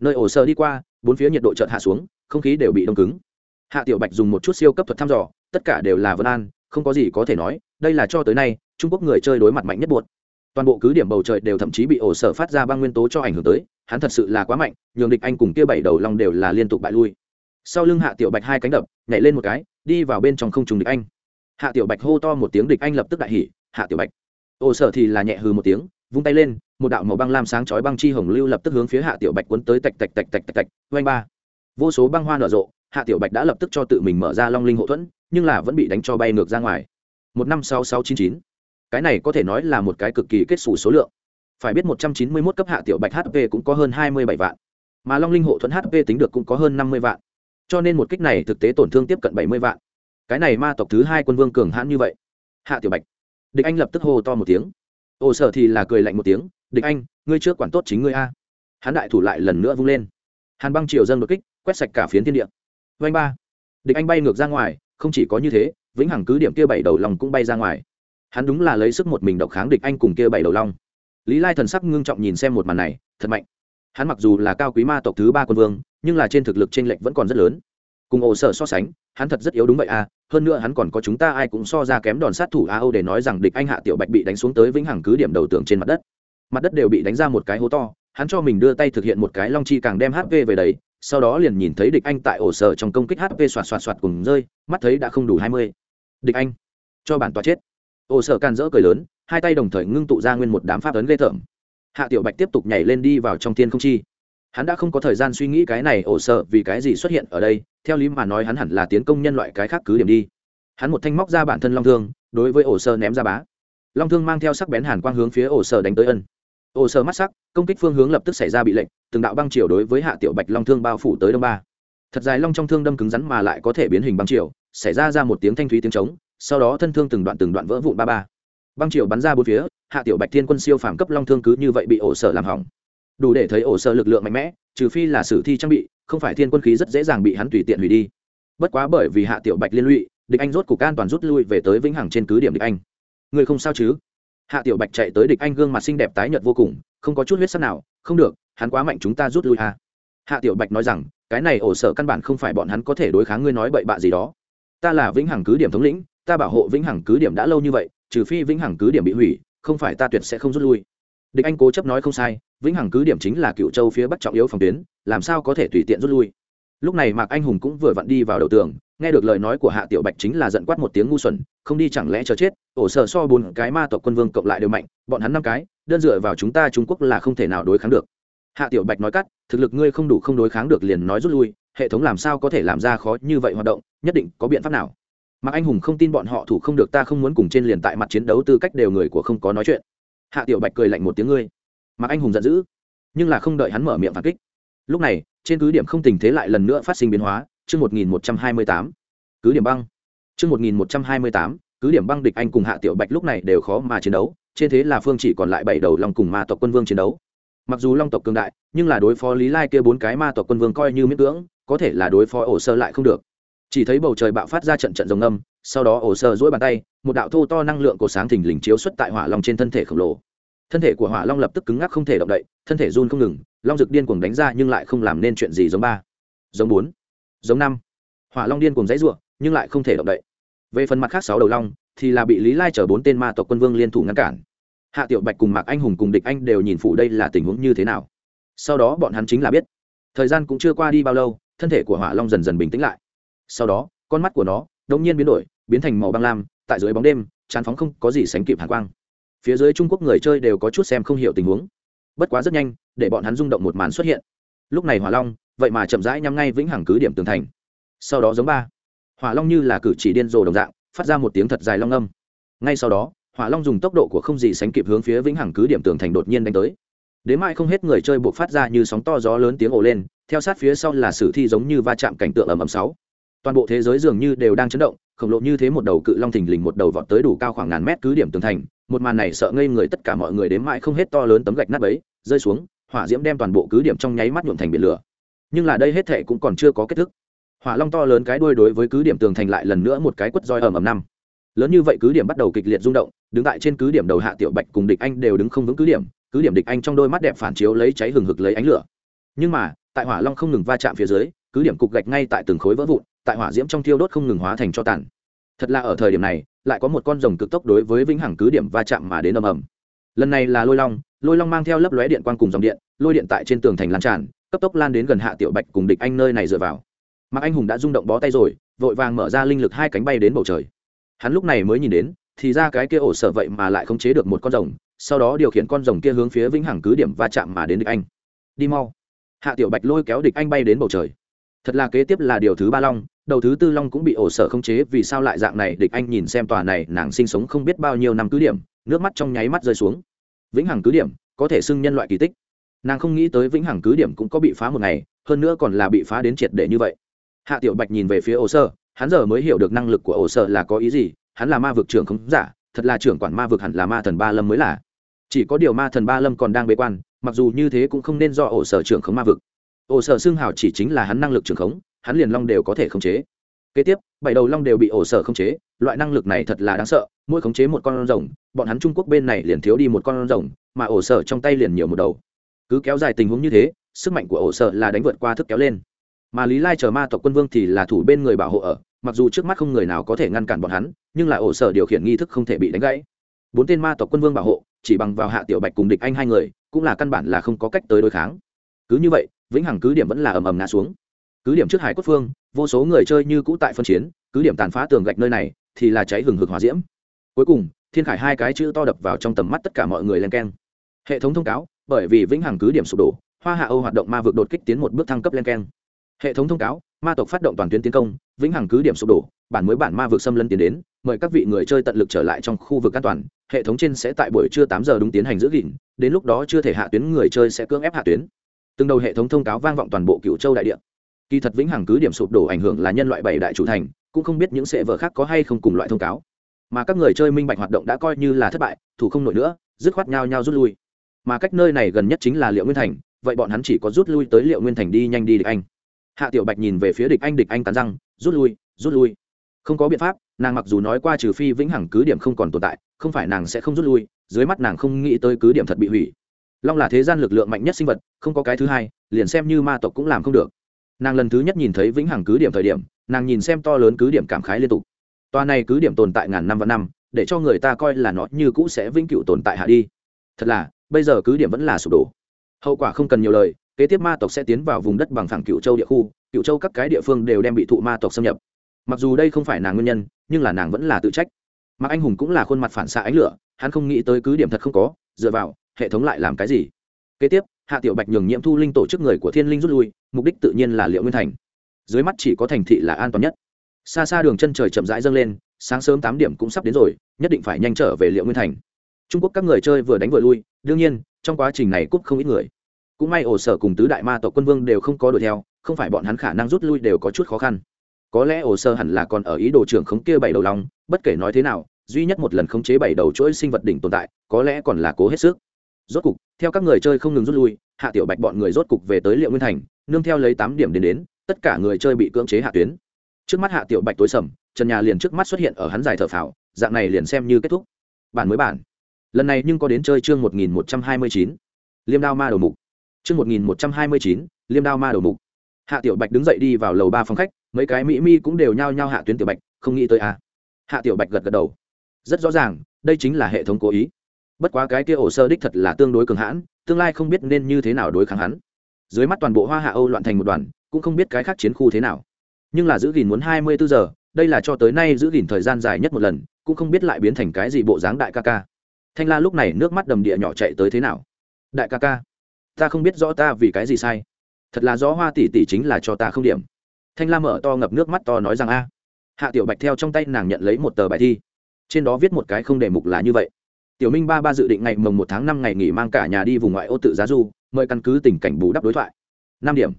Nơi ổ sơ đi qua, bốn phía nhiệt độ chợt hạ xuống, không khí đều bị đông cứng. Hạ tiểu bạch dùng một chút siêu cấp thuật thăm dò, tất cả đều là vân an, không có gì có thể nói, đây là cho tới nay, trung quốc người chơi đối mặt mạnh nhất buột toàn bộ cứ điểm bầu trời đều thậm chí bị ổ sở phát ra băng nguyên tố cho ảnh hưởng tới, hắn thật sự là quá mạnh, nhường địch anh cùng kia bảy đầu long đều là liên tục bại lui. Sau lưng hạ tiểu bạch hai cánh đập, nhảy lên một cái, đi vào bên trong không trùng địch anh. Hạ tiểu bạch hô to một tiếng địch anh lập tức đại hỉ, hạ tiểu bạch. Ổ sở thì là nhẹ hừ một tiếng, vung tay lên, một đạo màu băng lam sáng chói băng chi hồng lưu lập tức hướng phía hạ tiểu bạch cuốn tới tạch tạch tạch tạch tạch tạch vanh ba. Vô số băng hoa nở rộ, hạ tiểu bạch đã lập tức cho tự mình mở ra long linh hộ thuẫn, nhưng là vẫn bị đánh cho bay ngược ra ngoài. Một năm sáu sáu chín chín cái này có thể nói là một cái cực kỳ kết xù số lượng. Phải biết một trăm chín mươi mốt cấp hạ tiểu bạch hp cũng có hơn hai mươi bảy vạn. Mà long linh hộ thuẫn hp tính được cũng có hơn năm mươi vạn. Cho nên một kích này thực tế tổn thương tiếp cận bảy mươi vạn. Cái này ma tộc thứ hai quân vương cường hãn như vậy. Hạ tiểu bạch. Địch anh lập tức hô to một tiếng. Ồ sở thì là cười lạnh một tiếng. Địch anh, ngươi trước quản tốt chính ngươi a. Hắn đại thủ lại lần nữa vung lên. Hàn băng triều dân đột kích, quét sạch cả phiến thiên địa. Vanh ba. Địch anh bay ngược ra ngoài, không chỉ có như thế, vĩnh hằng cứ điểm kia bảy đầu lòng cũng bay ra ngoài hắn đúng là lấy sức một mình độc kháng địch anh cùng kia bảy đầu long. Lý lai thần sắc ngưng trọng nhìn xem một màn này, thật mạnh. Hắn mặc dù là cao quý ma tộc thứ ba quân vương, nhưng là trên thực lực t r ê n lệch vẫn còn rất lớn. Cùng ổ sở so sánh, hắn thật rất yếu đúng vậy à hơn nữa hắn còn có chúng ta ai cũng so ra kém đòn sát thủ a âu để nói rằng địch anh hạ tiểu bạch bị đánh xuống tới vĩnh hằng cứ điểm đầu tường trên mặt đất. Mặt đất đều bị đánh ra một cái hố to, hắn cho mình đưa tay thực hiện một cái long chi càng đem hp về đấy sau đó liền nhìn thấy địch anh tại ổ sở trong công kích hp xoạt xoạt xoạt cùng rơi, mắt thấy đã không đủ hai mươi. Địch anh, cho bản tòa chết ổ sở can dỡ cười lớn, hai tay đồng thời ngưng tụ ra nguyên một đám pháp ấn ghê tởm. Hạ tiểu bạch tiếp tục nhảy lên đi vào trong thiên không chi. Hắn đã không có thời gian suy nghĩ cái này ổ sở, vì cái gì xuất hiện ở đây? Theo lý mà nói hắn hẳn là tiến công nhân loại cái khác cứ điểm đi. Hắn một thanh móc ra bản thân long thương, đối với ổ sở ném ra bá. Long thương mang theo sắc bén hàn quang hướng phía ổ sở đánh tới ân. Ổ sở mắt sắc, công kích phương hướng lập tức xảy ra bị lệnh, từng đạo băng chiều đối với hạ tiểu bạch long thương bao phủ tới đông ba. Thật dài long trong thương đâm cứng rắn mà lại có thể biến hình băng chiều xảy ra ra một tiếng thanh thúy tiếng trống sau đó thân thương từng đoạn từng đoạn vỡ vụn ba ba. Băng triều bắn ra bốn phía, hạ tiểu bạch thiên quân siêu phàm cấp long thương cứ như vậy bị ổ sở làm hỏng. Đủ để thấy ổ sở lực lượng mạnh mẽ, trừ phi là sử thi trang bị, không phải thiên quân khí rất dễ dàng bị hắn tùy tiện hủy đi. Bất quá bởi vì hạ tiểu bạch liên lụy, địch anh rốt cục an toàn rút lui về tới vĩnh hằng trên cứ điểm địch anh. Người không sao chứ? Hạ tiểu bạch chạy tới địch anh gương mặt xinh đẹp tái nhợt vô cùng, không có chút huyết sắc nào, không được, hắn quá mạnh chúng ta rút lui à. hạ tiểu bạch nói rằng, cái này ổ sở căn bản không phải bọn hắn có thể đối kháng ngươi nói bậy bạ gì đó. Ta là vĩnh hằng cứ điểm thống lĩnh ta bảo hộ vĩnh hằng cứ điểm đã lâu như vậy, trừ phi vĩnh hằng cứ điểm bị hủy, không phải ta tuyệt sẽ không rút lui. Địch anh cố chấp nói không sai, vĩnh hằng cứ điểm chính là cựu châu phía bắc trọng yếu phòng tuyến, làm sao có thể tùy tiện rút lui. Lúc này mạc anh hùng cũng vừa vặn đi vào đầu tường, nghe được lời nói của hạ tiểu bạch chính là giận quát một tiếng ngu xuẩn, không đi chẳng lẽ chờ chết, ổ sở so bốn cái ma tộc quân vương cộng lại đều mạnh, bọn hắn năm cái, đơn dựa vào chúng ta trung quốc là không thể nào đối kháng được. Hạ tiểu bạch nói cắt, thực lực ngươi không đủ không đối kháng được liền nói rút lui, hệ thống làm sao có thể làm ra khó như vậy hoạt động, nhất định có biện pháp nào? Mạc anh hùng không tin bọn họ thủ không được, ta không muốn cùng trên liền tại mặt chiến đấu tư cách đều người của không có nói chuyện. Hạ tiểu bạch cười lạnh một tiếng, ngươi. Mạc anh hùng giận dữ, nhưng là không đợi hắn mở miệng phản kích. Lúc này, trên cứ điểm không tình thế lại lần nữa phát sinh biến hóa, chương một nghìn một trăm hai mươi tám. Cứ điểm băng. Chương một nghìn một trăm hai mươi tám, cứ điểm băng địch anh cùng hạ tiểu bạch lúc này đều khó mà chiến đấu, trên thế là phương chỉ còn lại bảy đầu long cùng ma tộc quân vương chiến đấu. Mặc dù long tộc cường đại, nhưng là đối phó lý lai kia bốn cái ma tộc quân vương coi như miễn cưỡng, có thể là đối phó ổ sơ lại không được chỉ thấy bầu trời bạo phát ra trận trận rồng âm sau đó ổ sơ dỗi bàn tay, một đạo thô to năng lượng cổ sáng thình lình chiếu xuất tại hỏa long trên thân thể khổng lồ. Thân thể của hỏa long lập tức cứng ngắc không thể động đậy, thân thể run không ngừng, long rực điên cuồng đánh ra nhưng lại không làm nên chuyện gì giống ba. Giống bốn, giống năm. Hỏa long điên cuồng dãy ruộng, nhưng lại không thể động đậy. Về phần mặt khác sáu đầu long, thì là bị lý lai chở bốn tên ma tộc quân vương liên thủ ngăn cản. Hạ tiểu bạch cùng mạc anh hùng cùng địch anh đều nhìn phụ đây là tình huống như thế nào. Sau đó bọn hắn chính là biết. Thời gian cũng chưa qua đi bao lâu, thân thể của hỏa long dần dần bình tĩnh lại sau đó, con mắt của nó đột nhiên biến đổi, biến thành màu băng lam, tại dưới bóng đêm chán phóng không có gì sánh kịp hàn quang. Phía dưới trung quốc người chơi đều có chút xem không hiểu tình huống. Bất quá rất nhanh, để bọn hắn rung động một màn xuất hiện. Lúc này hỏa long, vậy mà chậm rãi nhắm ngay vĩnh hằng cứ điểm tường thành. Sau đó giống ba. Hỏa long như là cử chỉ điên rồ đồng dạng, phát ra một tiếng thật dài long âm. Ngay sau đó, hỏa long dùng tốc độ của không gì sánh kịp hướng phía vĩnh hằng cứ điểm tường thành đột nhiên đánh tới. Đến mai không hết người chơi buộc phát ra như sóng to gió lớn tiếng ồ lên, theo sát phía sau là sử thi giống như va chạm cảnh tượng ầm ầm sáu toàn bộ thế giới dường như đều đang chấn động, khổng lồ như thế một đầu cự long thình lình một đầu vọt tới đủ cao khoảng ngàn mét cứ điểm tường thành, một màn này sợ ngây người tất cả mọi người đến mãi không hết to lớn tấm gạch nát ấy rơi xuống, hỏa diễm đem toàn bộ cứ điểm trong nháy mắt nhuộm thành biển lửa. Nhưng là đây hết thệ cũng còn chưa có kết thúc. Hỏa long to lớn cái đuôi đối với cứ điểm tường thành lại lần nữa một cái quất roi ầm ầm năm. Lớn như vậy cứ điểm bắt đầu kịch liệt rung động, đứng tại trên cứ điểm đầu hạ tiểu bạch cùng địch anh đều đứng không vững cứ điểm cứ điểm địch anh trong đôi mắt đẹp phản chiếu lấy cháy hừng hực lấy ánh lửa. Nhưng mà, tại hỏa long không ngừng va chạm phía dưới, cứ điểm cục gạch ngay tại từng khối vỡ vụn tại hỏa diễm trong thiêu đốt không ngừng hóa thành cho tàn. Thật là ở thời điểm này, lại có một con rồng cực tốc đối với vĩnh hằng cứ điểm va chạm mà đến ầm ầm. Lần này là lôi long lôi long mang theo lấp lóe điện quang cùng dòng điện, lôi điện tại trên tường thành lan tràn, cấp tốc lan đến gần hạ tiểu bạch cùng địch anh nơi này dựa vào. Mạc anh hùng đã rung động bó tay rồi, vội vàng mở ra linh lực hai cánh bay đến bầu trời. Hắn lúc này mới nhìn đến, thì ra cái kia ổ sở vậy mà lại không chế được một con rồng, sau đó điều khiển con rồng kia hướng phía vĩnh hằng cứ điểm va chạm mà đến địch anh. Đi mau. Hạ tiểu bạch lôi kéo địch anh bay đến bầu trời thật là kế tiếp là điều thứ ba long, đầu thứ tư long cũng bị ổ sở không chế, vì sao lại dạng này, địch anh nhìn xem tòa này, nàng sinh sống không biết bao nhiêu năm cứ điểm, nước mắt trong nháy mắt rơi xuống. Vĩnh hằng cứ điểm, có thể xưng nhân loại kỳ tích. Nàng không nghĩ tới vĩnh hằng cứ điểm cũng có bị phá một ngày, hơn nữa còn là bị phá đến triệt để như vậy. Hạ tiểu bạch nhìn về phía ổ sơ hắn giờ mới hiểu được năng lực của ổ sơ là có ý gì, hắn là ma vực trưởng không giả, thật là trưởng quản ma vực hẳn là ma thần ba lâm mới là. Chỉ có điều ma thần ba lâm còn đang bế quan, mặc dù như thế cũng không nên do ổ sở trưởng khống ma vực ổ sở xương hào chỉ chính là hắn năng lực trường khống, hắn liền long đều có thể khống chế. Kế tiếp, bảy đầu long đều bị ổ sở khống chế, loại năng lực này thật là đáng sợ, mỗi khống chế một con rồng, bọn hắn trung quốc bên này liền thiếu đi một con rồng, mà ổ sở trong tay liền nhiều một đầu. Cứ kéo dài tình huống như thế, sức mạnh của ổ sở là đánh vượt qua thức kéo lên. Mà lý lai chờ ma tộc quân vương thì là thủ bên người bảo hộ ở, mặc dù trước mắt không người nào có thể ngăn cản bọn hắn, nhưng là ổ sở điều khiển nghi thức không thể bị đánh gãy. Bốn tên ma tộc quân vương bảo hộ, chỉ bằng vào hạ tiểu bạch cùng địch anh hai người, cũng là căn bản là không có cách tới đối kháng. Cứ như vậy vĩnh hằng cứ điểm vẫn là ầm ầm ngã xuống. Cứ điểm trước hải quốc phương, vô số người chơi như cũ tại phân chiến, cứ điểm tàn phá tường gạch nơi này, thì là cháy hừng hực hỏa diễm. Cuối cùng, thiên khải hai cái chữ to đập vào trong tầm mắt tất cả mọi người len keng. Hệ thống thông cáo, bởi vì vĩnh hằng cứ điểm sụp đổ, hoa hạ âu hoạt động ma vực đột kích tiến một bước thăng cấp len keng. Hệ thống thông cáo, ma tộc phát động toàn tuyến tiến công, vĩnh hằng cứ điểm sụp đổ, bản mới bản ma vực xâm lân tiến đến, mời các vị người chơi tận lực trở lại trong khu vực an toàn, hệ thống trên sẽ tại buổi trưa tám giờ đúng tiến hành giữ gìn, đến lúc đó chưa thể hạ tuyến người chơi sẽ cưỡng ép hạ tuyến từng đầu hệ thống thông cáo vang vọng toàn bộ cựu châu đại địa. Kỳ thật vĩnh hằng cứ điểm sụp đổ ảnh hưởng là nhân loại bảy đại chủ thành, cũng không biết những sệ vợ khác có hay không cùng loại thông cáo. Mà các người chơi minh bạch hoạt động đã coi như là thất bại, thủ không nổi nữa, dứt khoát nhau nhau rút lui. Mà cách nơi này gần nhất chính là liệu nguyên thành, vậy bọn hắn chỉ có rút lui tới liệu nguyên thành đi nhanh đi địch anh. Hạ tiểu bạch nhìn về phía địch anh địch anh cắn răng, rút lui rút lui. Không có biện pháp, nàng mặc dù nói qua trừ phi vĩnh hằng cứ điểm không còn tồn tại, không phải nàng sẽ không rút lui, dưới mắt nàng không nghĩ tới cứ điểm thật bị hủy long là thế gian lực lượng mạnh nhất sinh vật, không có cái thứ hai, liền xem như ma tộc cũng làm không được. Nàng lần thứ nhất nhìn thấy vĩnh hằng cứ điểm thời điểm, nàng nhìn xem to lớn cứ điểm cảm khái liên tục. Tòa này cứ điểm tồn tại ngàn năm và năm, để cho người ta coi là nó như cũ sẽ vĩnh cửu tồn tại hạ đi. Thật là, bây giờ cứ điểm vẫn là sụp đổ. Hậu quả không cần nhiều lời, kế tiếp ma tộc sẽ tiến vào vùng đất bằng phẳng cựu châu địa khu cựu châu các cái địa phương đều đem bị thụ ma tộc xâm nhập. Mặc dù đây không phải nàng nguyên nhân, nhưng là nàng vẫn là tự trách. Mặc anh hùng cũng là khuôn mặt phản xạ ánh lửa, hắn không nghĩ tới cứ điểm thật không có dựa vào, hệ thống lại làm cái gì? Kế tiếp, hạ tiểu bạch nhường nhiễm thu linh tổ chức người của thiên linh rút lui, mục đích tự nhiên là liệu nguyên thành. Dưới mắt chỉ có thành thị là an toàn nhất. Xa xa đường chân trời chậm rãi dâng lên, sáng sớm tám điểm cũng sắp đến rồi, nhất định phải nhanh trở về liệu nguyên thành. Trung quốc các người chơi vừa đánh vừa lui, đương nhiên, trong quá trình này cúp không ít người. Cũng may ổ sở cùng tứ đại ma tộc quân vương đều không có đuổi theo, không phải bọn hắn khả năng rút lui đều có chút khó khăn. Có lẽ ổ sơ hẳn là còn ở ý đồ trưởng khống kia bảy đầu lòng, bất kể nói thế nào duy nhất một lần khống chế bảy đầu chuỗi sinh vật đỉnh tồn tại, có lẽ còn là cố hết sức. Rốt cục, theo các người chơi không ngừng rút lui, hạ tiểu bạch bọn người rốt cục về tới liệu nguyên thành, nương theo lấy tám điểm đến đến, tất cả người chơi bị cưỡng chế hạ tuyến. Trước mắt hạ tiểu bạch tối sầm, trần nhà liền trước mắt xuất hiện ở hắn dài thở phào, dạng này liền xem như kết thúc. Bản mới bản. Lần này nhưng có đến chơi chương một nghìn một trăm hai mươi chín. Liêm đao ma đầu mục. Chương một nghìn một trăm hai mươi chín, liêm đao ma đầu mục. Hạ tiểu bạch đứng dậy đi vào lầu ba phòng khách, mấy cái mỹ mi cũng đều nhao nhao hạ tuyến tiểu bạch, không nghĩ tới à. hạ tiểu bạch gật gật đầu rất rõ ràng, đây chính là hệ thống cố ý. Bất quá cái kia ổ sơ đích thật là tương đối cường hãn, tương lai không biết nên như thế nào đối kháng hắn. Dưới mắt toàn bộ hoa hạ âu loạn thành một đoàn, cũng không biết cái khác chiến khu thế nào. Nhưng là giữ gìn muốn hai mươi bốn giờ, đây là cho tới nay giữ gìn thời gian dài nhất một lần, cũng không biết lại biến thành cái gì bộ dáng đại ca ca. Thanh la lúc này nước mắt đầm địa nhỏ chạy tới thế nào? Đại ca ca, ta không biết rõ ta vì cái gì sai. Thật là rõ hoa tỷ tỷ chính là cho ta không điểm. Thanh la mở to ngập nước mắt to nói rằng a. Hạ tiểu bạch theo trong tay nàng nhận lấy một tờ bài thi trên đó viết một cái không đề mục là như vậy. Tiểu minh ba ba dự định ngày mồng một tháng năm ngày nghỉ mang cả nhà đi vùng ngoại ô tự giá du, mời căn cứ tình cảnh bù đắp đối thoại. Năm điểm.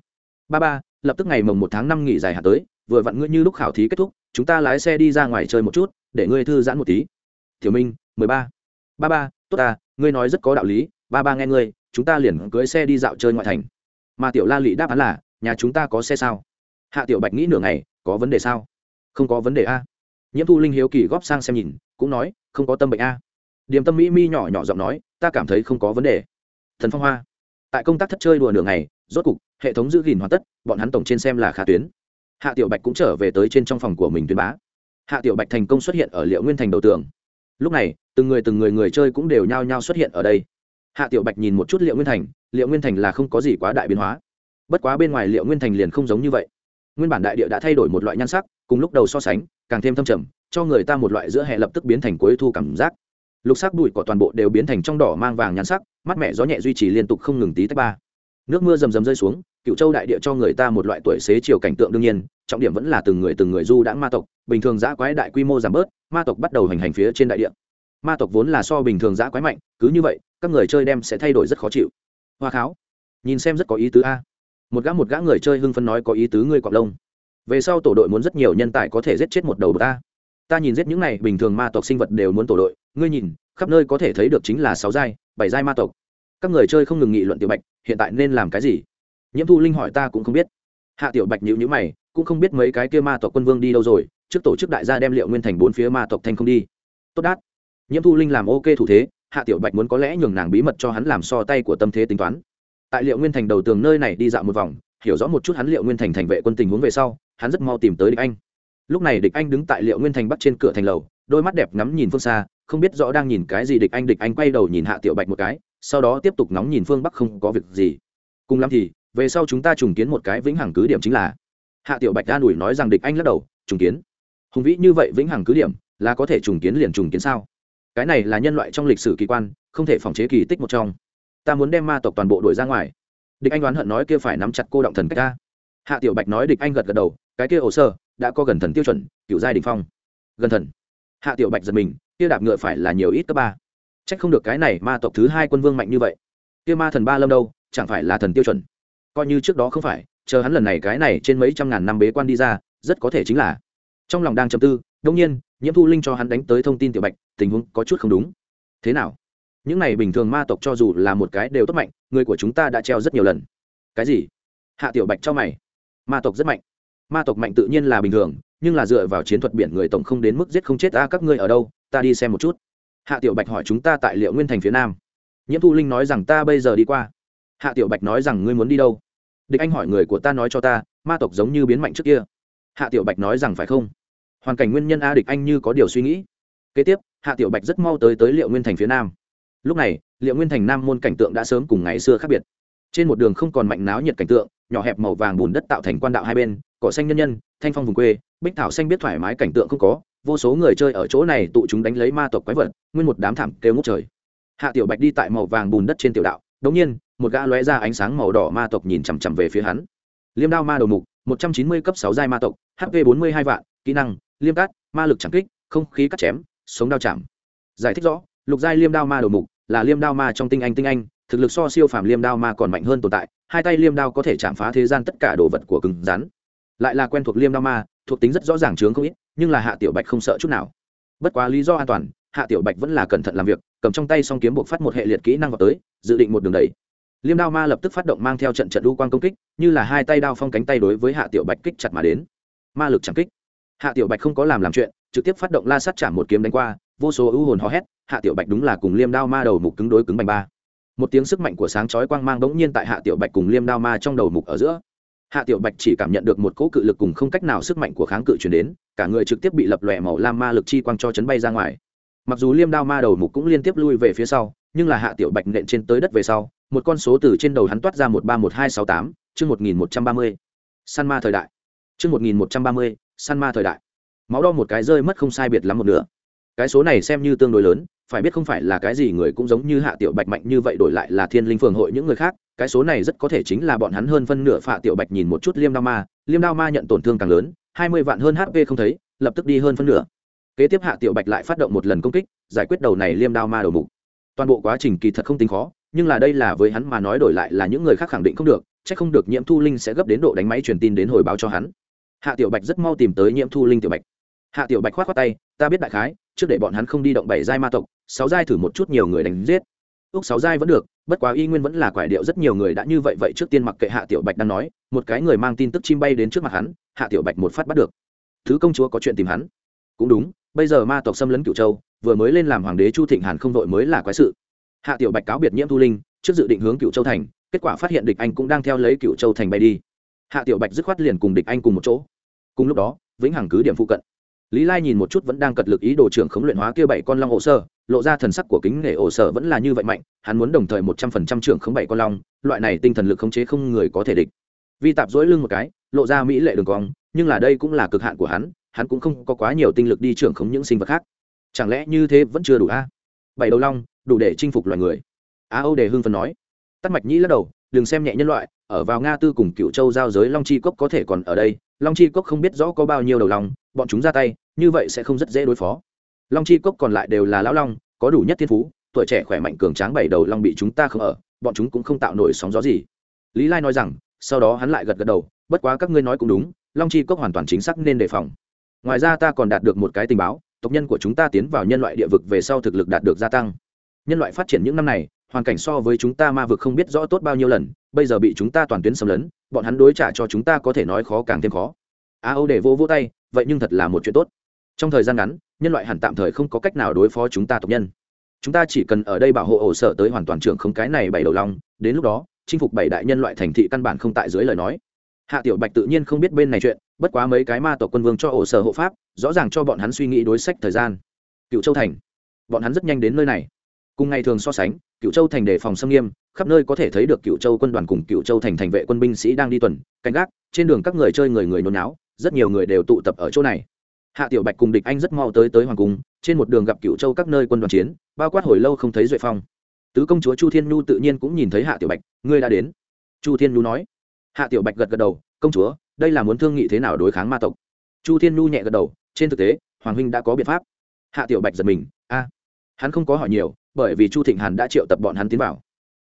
Ba ba, lập tức ngày mồng một tháng năm nghỉ dài hạn tới, vừa vặn ngươi như lúc khảo thí kết thúc, chúng ta lái xe đi ra ngoài chơi một chút, để ngươi thư giãn một tí. Tiểu minh, mười ba. Ba ba, tốt à ngươi nói rất có đạo lý, ba ba nghe ngươi, chúng ta liền cưới xe đi dạo chơi ngoại thành. Mà tiểu la lị đáp án là, nhà chúng ta có xe sao? Hạ tiểu bạch nghĩ nửa ngày, có vấn đề sao? Không có vấn đề a nhiễm thu linh hiếu kỳ góp sang xem nhìn, cũng nói, không có tâm bệnh a. Điểm tâm mỹ mi nhỏ nhỏ giọng nói, ta cảm thấy không có vấn đề. Thần phong hoa. Tại công tác thất chơi đùa nửa ngày, rốt cục, hệ thống giữ gìn hoàn tất, bọn hắn tổng trên xem là khả tuyến. Hạ tiểu bạch cũng trở về tới trên trong phòng của mình tuyên bá. Hạ tiểu bạch thành công xuất hiện ở liệu nguyên thành đầu tường. Lúc này, từng người từng người người chơi cũng đều nhao nhao xuất hiện ở đây. Hạ tiểu bạch nhìn một chút liệu nguyên thành, liệu nguyên thành là không có gì quá đại biến hóa. Bất quá bên ngoài liệu nguyên thành liền không giống như vậy nguyên bản đại địa đã thay đổi một loại nhan sắc, cùng lúc đầu so sánh, càng thêm thâm trầm, cho người ta một loại giữa hè lập tức biến thành cuối thu cảm giác. Lục sắc bụi của toàn bộ đều biến thành trong đỏ mang vàng nhan sắc mắt mẹ gió nhẹ duy trì liên tục không ngừng tí tách ba. Nước mưa rầm rầm rơi xuống, cựu châu đại địa cho người ta một loại tuổi xế chiều cảnh tượng đương nhiên, trọng điểm vẫn là từng người từng người du đã ma tộc, bình thường giã quái đại quy mô giảm bớt, ma tộc bắt đầu hành hành phía trên đại địa. Ma tộc vốn là so bình thường giã quái mạnh, cứ như vậy, các người chơi đem sẽ thay đổi rất khó chịu. Hoa kháo, nhìn xem rất có ý tứ a một gã một gã người chơi hưng phân nói có ý tứ ngươi cọp lông. Về sau tổ đội muốn rất nhiều nhân tài có thể giết chết một đầu ta. Ta nhìn giết những này bình thường ma tộc sinh vật đều muốn tổ đội. Ngươi nhìn, khắp nơi có thể thấy được chính là sáu giai, bảy giai ma tộc. Các người chơi không ngừng nghị luận tiểu bạch, hiện tại nên làm cái gì? Nhiễm thu linh hỏi ta cũng không biết. Hạ tiểu bạch nhữ nhữ mày, cũng không biết mấy cái kia ma tộc quân vương đi đâu rồi, trước tổ chức đại gia đem liệu nguyên thành bốn phía ma tộc thành không đi. Tốt đát. Nhiễm thu linh làm ok thủ thế, hạ tiểu bạch muốn có lẽ nhường nàng bí mật cho hắn làm so tay của tâm thế tính toán tại liệu nguyên thành đầu tường nơi này đi dạo một vòng, hiểu rõ một chút hắn liệu nguyên thành thành vệ quân tình huống về sau, hắn rất mau tìm tới địch anh. Lúc này địch anh đứng tại liệu nguyên thành bắc trên cửa thành lầu, đôi mắt đẹp ngắm nhìn phương xa, không biết rõ đang nhìn cái gì địch anh địch anh quay đầu nhìn hạ tiểu bạch một cái, sau đó tiếp tục ngóng nhìn phương bắc không có việc gì. Cùng lắm thì, về sau chúng ta trùng kiến một cái vĩnh hằng cứ điểm chính là. Hạ tiểu bạch an ủi nói rằng địch anh lắc đầu, trùng kiến. Hùng vĩ như vậy vĩnh hằng cứ điểm, là có thể trùng kiến liền trùng kiến sao? Cái này là nhân loại trong lịch sử kỳ quan, không thể phòng chế kỳ tích một trong ta muốn đem ma tộc toàn bộ đuổi ra ngoài. Địch anh đoán hận nói kia phải nắm chặt cô động thần cách ta hạ tiểu bạch nói địch anh gật gật đầu, cái kia hồ sơ, đã có gần thần tiêu chuẩn, cựu giai đình phong. Gần thần. Hạ tiểu bạch giật mình, kia đạp ngựa phải là nhiều ít cấp ba. C h ắ c không được cái này ma tộc thứ hai quân vương mạnh như vậy. Kia ma thần ba lâm đâu, chẳng phải là thần tiêu chuẩn. Coi như trước đó không phải, chờ hắn lần này cái này trên mấy trăm ngàn năm bế quan đi ra, rất có thể chính là. Trong lòng đang chầm tư đông nhiên, nhiễm thu linh cho hắn đánh tới thông tin tiểu bạch, tình huống có chút không đúng. Thế nào? Những này bình thường ma tộc cho dù là một cái đều tốt mạnh, người của chúng ta đã treo rất nhiều lần. Cái gì? Hạ tiểu bạch cho mày. Ma tộc rất mạnh. Ma tộc mạnh tự nhiên là bình thường, nhưng là dựa vào chiến thuật biển người tổng không đến mức giết không chết ta các ngươi ở đâu? Ta đi xem một chút. Hạ tiểu bạch hỏi chúng ta tại liệu nguyên thành phía nam. Nhiễm thu linh nói rằng ta bây giờ đi qua. Hạ tiểu bạch nói rằng ngươi muốn đi đâu? Địch anh hỏi người của ta nói cho ta, ma tộc giống như biến mạnh trước kia. Hạ tiểu bạch nói rằng phải không? Hoàn cảnh nguyên nhân a, địch anh như có điều suy nghĩ. Kế tiếp, hạ tiểu bạch rất mau tới tới liệu nguyên thành phía nam lúc này, liệu nguyên thành nam môn cảnh tượng đã sớm cùng ngày xưa khác biệt. Trên một đường không còn mạnh náo nhiệt cảnh tượng, nhỏ hẹp màu vàng bùn đất tạo thành quan đạo hai bên, cỏ xanh nhân nhân, thanh phong vùng quê, bích thảo xanh biết thoải mái cảnh tượng không có, vô số người chơi ở chỗ này tụ chúng đánh lấy ma tộc quái vật, nguyên một đám thảm kêu ngút trời. Hạ tiểu bạch đi tại màu vàng bùn đất trên tiểu đạo đống nhiên, một gã lóe ra ánh sáng màu đỏ ma tộc nhìn chằm chằm về phía hắn. Liêm đao ma đầu mục, một trăm chín mươi cấp sáu giai ma tộc hp bốn mươi hai vạn, kỹ năng, liêm cát, ma lực chẳng kích, không khí cắt chém, sống đao chạm. Giải thích rõ, lục giai liêm đao ma đầu mục là liêm đao ma trong tinh anh tinh anh, thực lực so siêu phàm liêm đao ma còn mạnh hơn tồn tại, hai tay liêm đao có thể chạm phá thế gian tất cả đồ vật của cứng rắn. Lại là quen thuộc liêm đao ma, thuộc tính rất rõ ràng chướng không ít, nhưng là hạ tiểu bạch không sợ chút nào. Bất quá lý do an toàn, hạ tiểu bạch vẫn là cẩn thận làm việc, cầm trong tay song kiếm buộc phát một hệ liệt kỹ năng vào tới, dự định một đường đẩy. Liêm đao ma lập tức phát động mang theo trận trận đu quang công kích, như là hai tay đao phong cánh tay đối với hạ tiểu bạch kích chặt mà đến. Ma lực chẳng kích. Hạ tiểu bạch không có làm làm chuyện, trực tiếp phát động la sát chạm một kiếm đánh qua vô số ưu hồn hò hét, hạ tiểu bạch đúng là cùng liêm đao ma đầu mục cứng đối cứng bành ba. Một tiếng sức mạnh của sáng chói quang mang bỗng nhiên tại hạ tiểu bạch cùng liêm đao ma trong đầu mục ở giữa. Hạ tiểu bạch chỉ cảm nhận được một cỗ cự lực cùng không cách nào sức mạnh của kháng cự chuyển đến, cả người trực tiếp bị lập lòe màu lam ma lực chi quang cho chấn bay ra ngoài. Mặc dù liêm đao ma đầu mục cũng liên tiếp lui về phía sau, nhưng là hạ tiểu bạch nện trên tới đất về sau, một con số từ trên đầu hắn toát ra một ba một hai sáu tám, chương một nghìn một trăm ba mươi. San ma thời đại. Chương một nghìn một trăm ba mươi, san ma thời đại. Máu đo một cái rơi mất không sai biệt lắm một nửa cái số này xem như tương đối lớn, phải biết không phải là cái gì người cũng giống như hạ tiểu bạch mạnh như vậy đổi lại là thiên linh phường hội những người khác, cái số này rất có thể chính là bọn hắn hơn phân nửa phạ tiểu bạch nhìn một chút liêm đao ma, liêm đao ma nhận tổn thương càng lớn, hai mươi vạn hơn hp không thấy, lập tức đi hơn phân nửa. Kế tiếp hạ tiểu bạch lại phát động một lần công kích, giải quyết đầu này liêm đao ma đầu mục. Toàn bộ quá trình kỳ thật không tính khó, nhưng là đây là với hắn mà nói đổi lại là những người khác khẳng định không được c h ắ c không được nhiễm thu linh sẽ gấp đến độ đánh máy truyền tin đến hồi báo cho hắn. Hạ tiểu bạch rất mau tìm tới nhiễm thu linh tiểu bạch hạ tiểu bạch khoát khoát tay, ta biết đại khái, trước để bọn hắn không đi động bảy giai ma tộc, sáu giai thử một chút nhiều người đánh giết. Ước sáu giai vẫn được, bất quá y nguyên vẫn là quải điệu rất nhiều người đã như vậy vậy trước tiên mặc kệ hạ tiểu bạch đang nói, một cái người mang tin tức chim bay đến trước mặt hắn, hạ tiểu bạch một phát bắt được. Thứ công chúa có chuyện tìm hắn. Cũng đúng, bây giờ ma tộc xâm lấn Cửu châu, vừa mới lên làm hoàng đế chu thịnh hàn không đội mới là quái sự. Hạ tiểu bạch cáo biệt nhiễm thu linh, trước dự định hướng Cửu châu thành, kết quả phát hiện địch anh cũng đang theo lấy Cửu châu thành bay đi. Hạ tiểu bạch dứt khoát liền cùng địch anh cùng một chỗ. Cùng lúc đó, vĩnh hằng cứ điểm phụ cận lý lai nhìn một chút vẫn đang cật lực ý đồ trưởng khống luyện hóa kia bảy con long ổ sơ lộ ra thần sắc của kính nể ổ sơ vẫn là như vậy mạnh, hắn muốn đồng thời một trăm phần trăm trưởng khống bảy con long, loại này tinh thần lực khống chế không người có thể địch. Vi tạp dỗi lưng một cái, lộ ra mỹ lệ đường cong, nhưng là đây cũng là cực hạn của hắn hắn cũng không có quá nhiều tinh lực đi trưởng khống những sinh vật khác. Chẳng lẽ như thế vẫn chưa đủ a? Bảy đầu long, đủ để chinh phục loài người. Á âu đề hưng phần nói. Tắt mạch nhĩ lắc đầu, đừng xem nhẹ nhân loại, ở vào nga tư cùng cựu châu giao giới long chi cốc có thể còn ở đây, long chi cốc không biết rõ có bao nhiêu đầu long bọn chúng ra tay, như vậy sẽ không rất dễ đối phó. Long chi cốc còn lại đều là lão long, có đủ nhất thiên phú, tuổi trẻ khỏe mạnh cường tráng bảy đầu long bị chúng ta không ở, bọn chúng cũng không tạo nổi sóng gió gì. Lý lai nói rằng, sau đó hắn lại gật gật đầu, bất quá các ngươi nói cũng đúng, long chi cốc hoàn toàn chính xác nên đề phòng. Ngoài ra ta còn đạt được một cái tình báo, tộc nhân của chúng ta tiến vào nhân loại địa vực về sau thực lực đạt được gia tăng. Nhân loại phát triển những năm này, hoàn cảnh so với chúng ta ma vực không biết rõ tốt bao nhiêu lần, bây giờ bị chúng ta toàn tuyến xâm lấn, bọn hắn đối trả cho chúng ta có thể nói khó càng thêm khó. A âu để vô vô tay vậy nhưng thật là một chuyện tốt. Trong thời gian ngắn, nhân loại hẳn tạm thời không có cách nào đối phó chúng ta tộc nhân. Chúng ta chỉ cần ở đây bảo hộ ổ sở tới hoàn toàn trưởng không cái này bảy đầu long, đến lúc đó, chinh phục bảy đại nhân loại thành thị căn bản không tại dưới lời nói. Hạ tiểu bạch tự nhiên không biết bên này chuyện, bất quá mấy cái ma tộc quân vương cho ổ sở hộ pháp, rõ ràng cho bọn hắn suy nghĩ đối sách thời gian. Cựu châu thành. Bọn hắn rất nhanh đến nơi này. Cùng ngày thường so sánh, cựu châu thành đề phòng xâm nghiêm, khắp nơi có thể thấy được cựu châu quân đoàn cùng cựu châu thành thành vệ quân binh sĩ đang đi tuần, canh gác, trên đường các người chơi người người nôn náo rất nhiều người đều tụ tập ở chỗ này. Hạ tiểu bạch cùng địch anh rất mau tới tới hoàng cung, trên một đường gặp cựu châu các nơi quân đoàn chiến, bao quát hồi lâu không thấy duệ phong. Tứ công chúa chu thiên nhu tự nhiên cũng nhìn thấy hạ tiểu bạch, ngươi đã đến? Chu thiên nhu nói. Hạ tiểu bạch gật gật đầu, công chúa, đây là muốn thương nghị thế nào đối kháng ma tộc? Chu thiên nhu nhẹ gật đầu, trên thực tế, hoàng huynh đã có biện pháp. Hạ tiểu bạch giật mình, a, hắn không có hỏi nhiều, bởi vì chu thịnh hàn đã triệu tập bọn hắn tiến vào.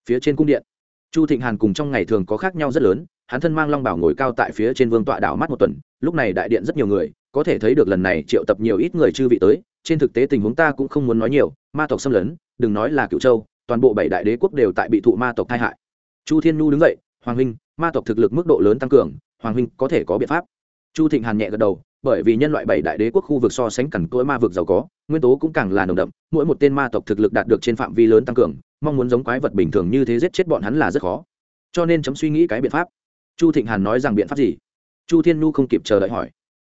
Phía trên cung điện chu thịnh hàn cùng trong ngày thường có khác nhau rất lớn, hắn thân mang long bảo ngồi cao tại phía trên vương tọa đảo mắt một tuần, lúc này đại điện rất nhiều người, có thể thấy được lần này triệu tập nhiều ít người chư vị tới, trên thực tế tình huống ta cũng không muốn nói nhiều, ma tộc xâm lấn, đừng nói là cựu châu, toàn bộ bảy đại đế quốc đều tại bị thụ ma tộc tai hại. Chu thiên nhu đứng dậy, hoàng huynh, ma tộc thực lực mức độ lớn tăng cường, hoàng huynh có thể có biện pháp. Chu thịnh hàn nhẹ gật đầu bởi vì nhân loại bảy đại đế quốc khu vực so sánh cằn cỗi ma vực giàu có, nguyên tố cũng càng là nồng đậm, mỗi một tên ma tộc thực lực đạt được trên phạm vi lớn tăng cường, mong muốn giống quái vật bình thường như thế giết chết bọn hắn là rất khó. Cho nên chấm suy nghĩ cái biện pháp. Chu thịnh hàn nói rằng biện pháp gì? Chu thiên nhu không kịp chờ đợi hỏi.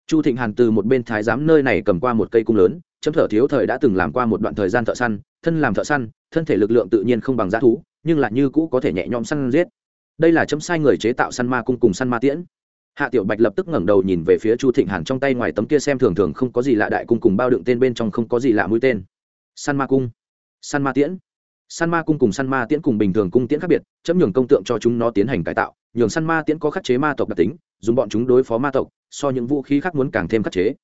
Chu thịnh hàn từ một bên thái giám nơi này cầm qua một cây cung lớn, chấm thở thiếu thời đã từng làm qua một đoạn thời gian thợ săn, thân làm thợ săn, thân thể lực lượng tự nhiên không bằng g thú, nhưng lại như cũ có thể nhẹ nhõm săn giết. Đây là chấm sai người chế tạo săn ma cung cùng săn ma tiễn hạ tiểu bạch lập tức ngẩng đầu nhìn về phía chu thịnh hàn trong tay ngoài tấm kia xem thường thường không có gì lạ đại cung cùng bao đựng tên bên trong không có gì lạ mũi tên. San ma cung. San ma tiễn. San ma cung cùng San ma tiễn cùng bình thường cung tiễn khác biệt chấm nhường công tượng cho chúng nó tiến hành cải tạo, nhường San ma tiễn có khắc chế ma tộc đặc tính, dùng bọn chúng đối phó ma tộc, so những vũ khí khác muốn càng thêm khắc chế.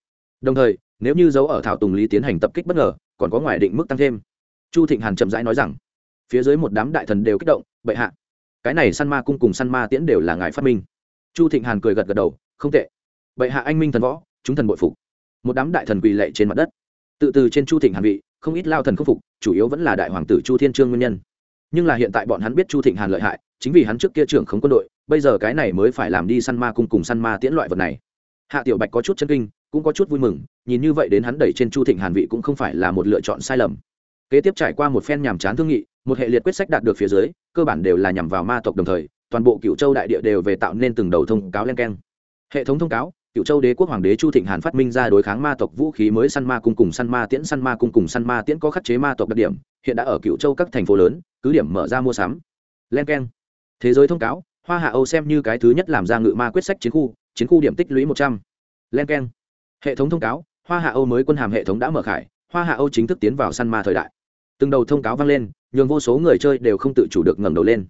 Đồng thời, nếu như giấu ở thảo tùng lý tiến hành tập kích bất ngờ, còn có ngoài định mức tăng thêm. Chu thịnh hàn chậm rãi nói rằng, phía dưới một đám đại thần đều kích động, bệ hạ, cái này săn ma cung cùng săn ma tiễn đều là ngài phát minh chu thịnh hàn cười gật gật đầu, không tệ. Bệ hạ anh minh thần võ, chúng thần bội phục. Một đám đại thần quỳ lệ trên mặt đất. Tự từ trên chu thịnh hàn vị, không ít lao thần khâm phục, chủ yếu vẫn là đại hoàng tử chu thiên trương nguyên nhân. Nhưng là hiện tại bọn hắn biết chu thịnh hàn lợi hại, chính vì hắn trước kia trưởng khống quân đội, bây giờ cái này mới phải làm đi săn ma cung cùng săn ma tiễn loại vật này. Hạ tiểu bạch có chút chân kinh, cũng có chút vui mừng, nhìn như vậy đến hắn đẩy trên chu thịnh hàn vị cũng không phải là một lựa chọn sai lầm. Kế tiếp trải qua một phen nhàm chán thương nghị, một hệ liệt quyết sách đạt được phía dưới, cơ bản đều là nhằm vào ma tộc đồng thời toàn bộ cựu châu đại địa đều về tạo nên từng đầu thông cáo len keng. Hệ thống thông cáo cựu châu đế quốc hoàng đế chu thịnh hàn phát minh ra đối kháng ma tộc vũ khí mới săn ma cung cùng săn ma tiễn, săn ma cung cùng săn ma tiễn có khắc chế ma tộc đặc điểm, hiện đã ở cựu châu các thành phố lớn, cứ điểm mở ra mua sắm. Len keng. Thế giới thông cáo, hoa hạ âu xem như cái thứ nhất làm ra ngự ma quyết sách chiến khu chiến khu điểm tích lũy một trăm. Len n hệ thống thông cáo, hoa hạ âu mới quân hàm hệ thống đã mở khải, hoa hạ âu chính thức tiến vào săn ma thời đại. Từng đầu thông cáo vang lên, nhường vô số người chơi đều không tự chủ được ngẩng đầu lên.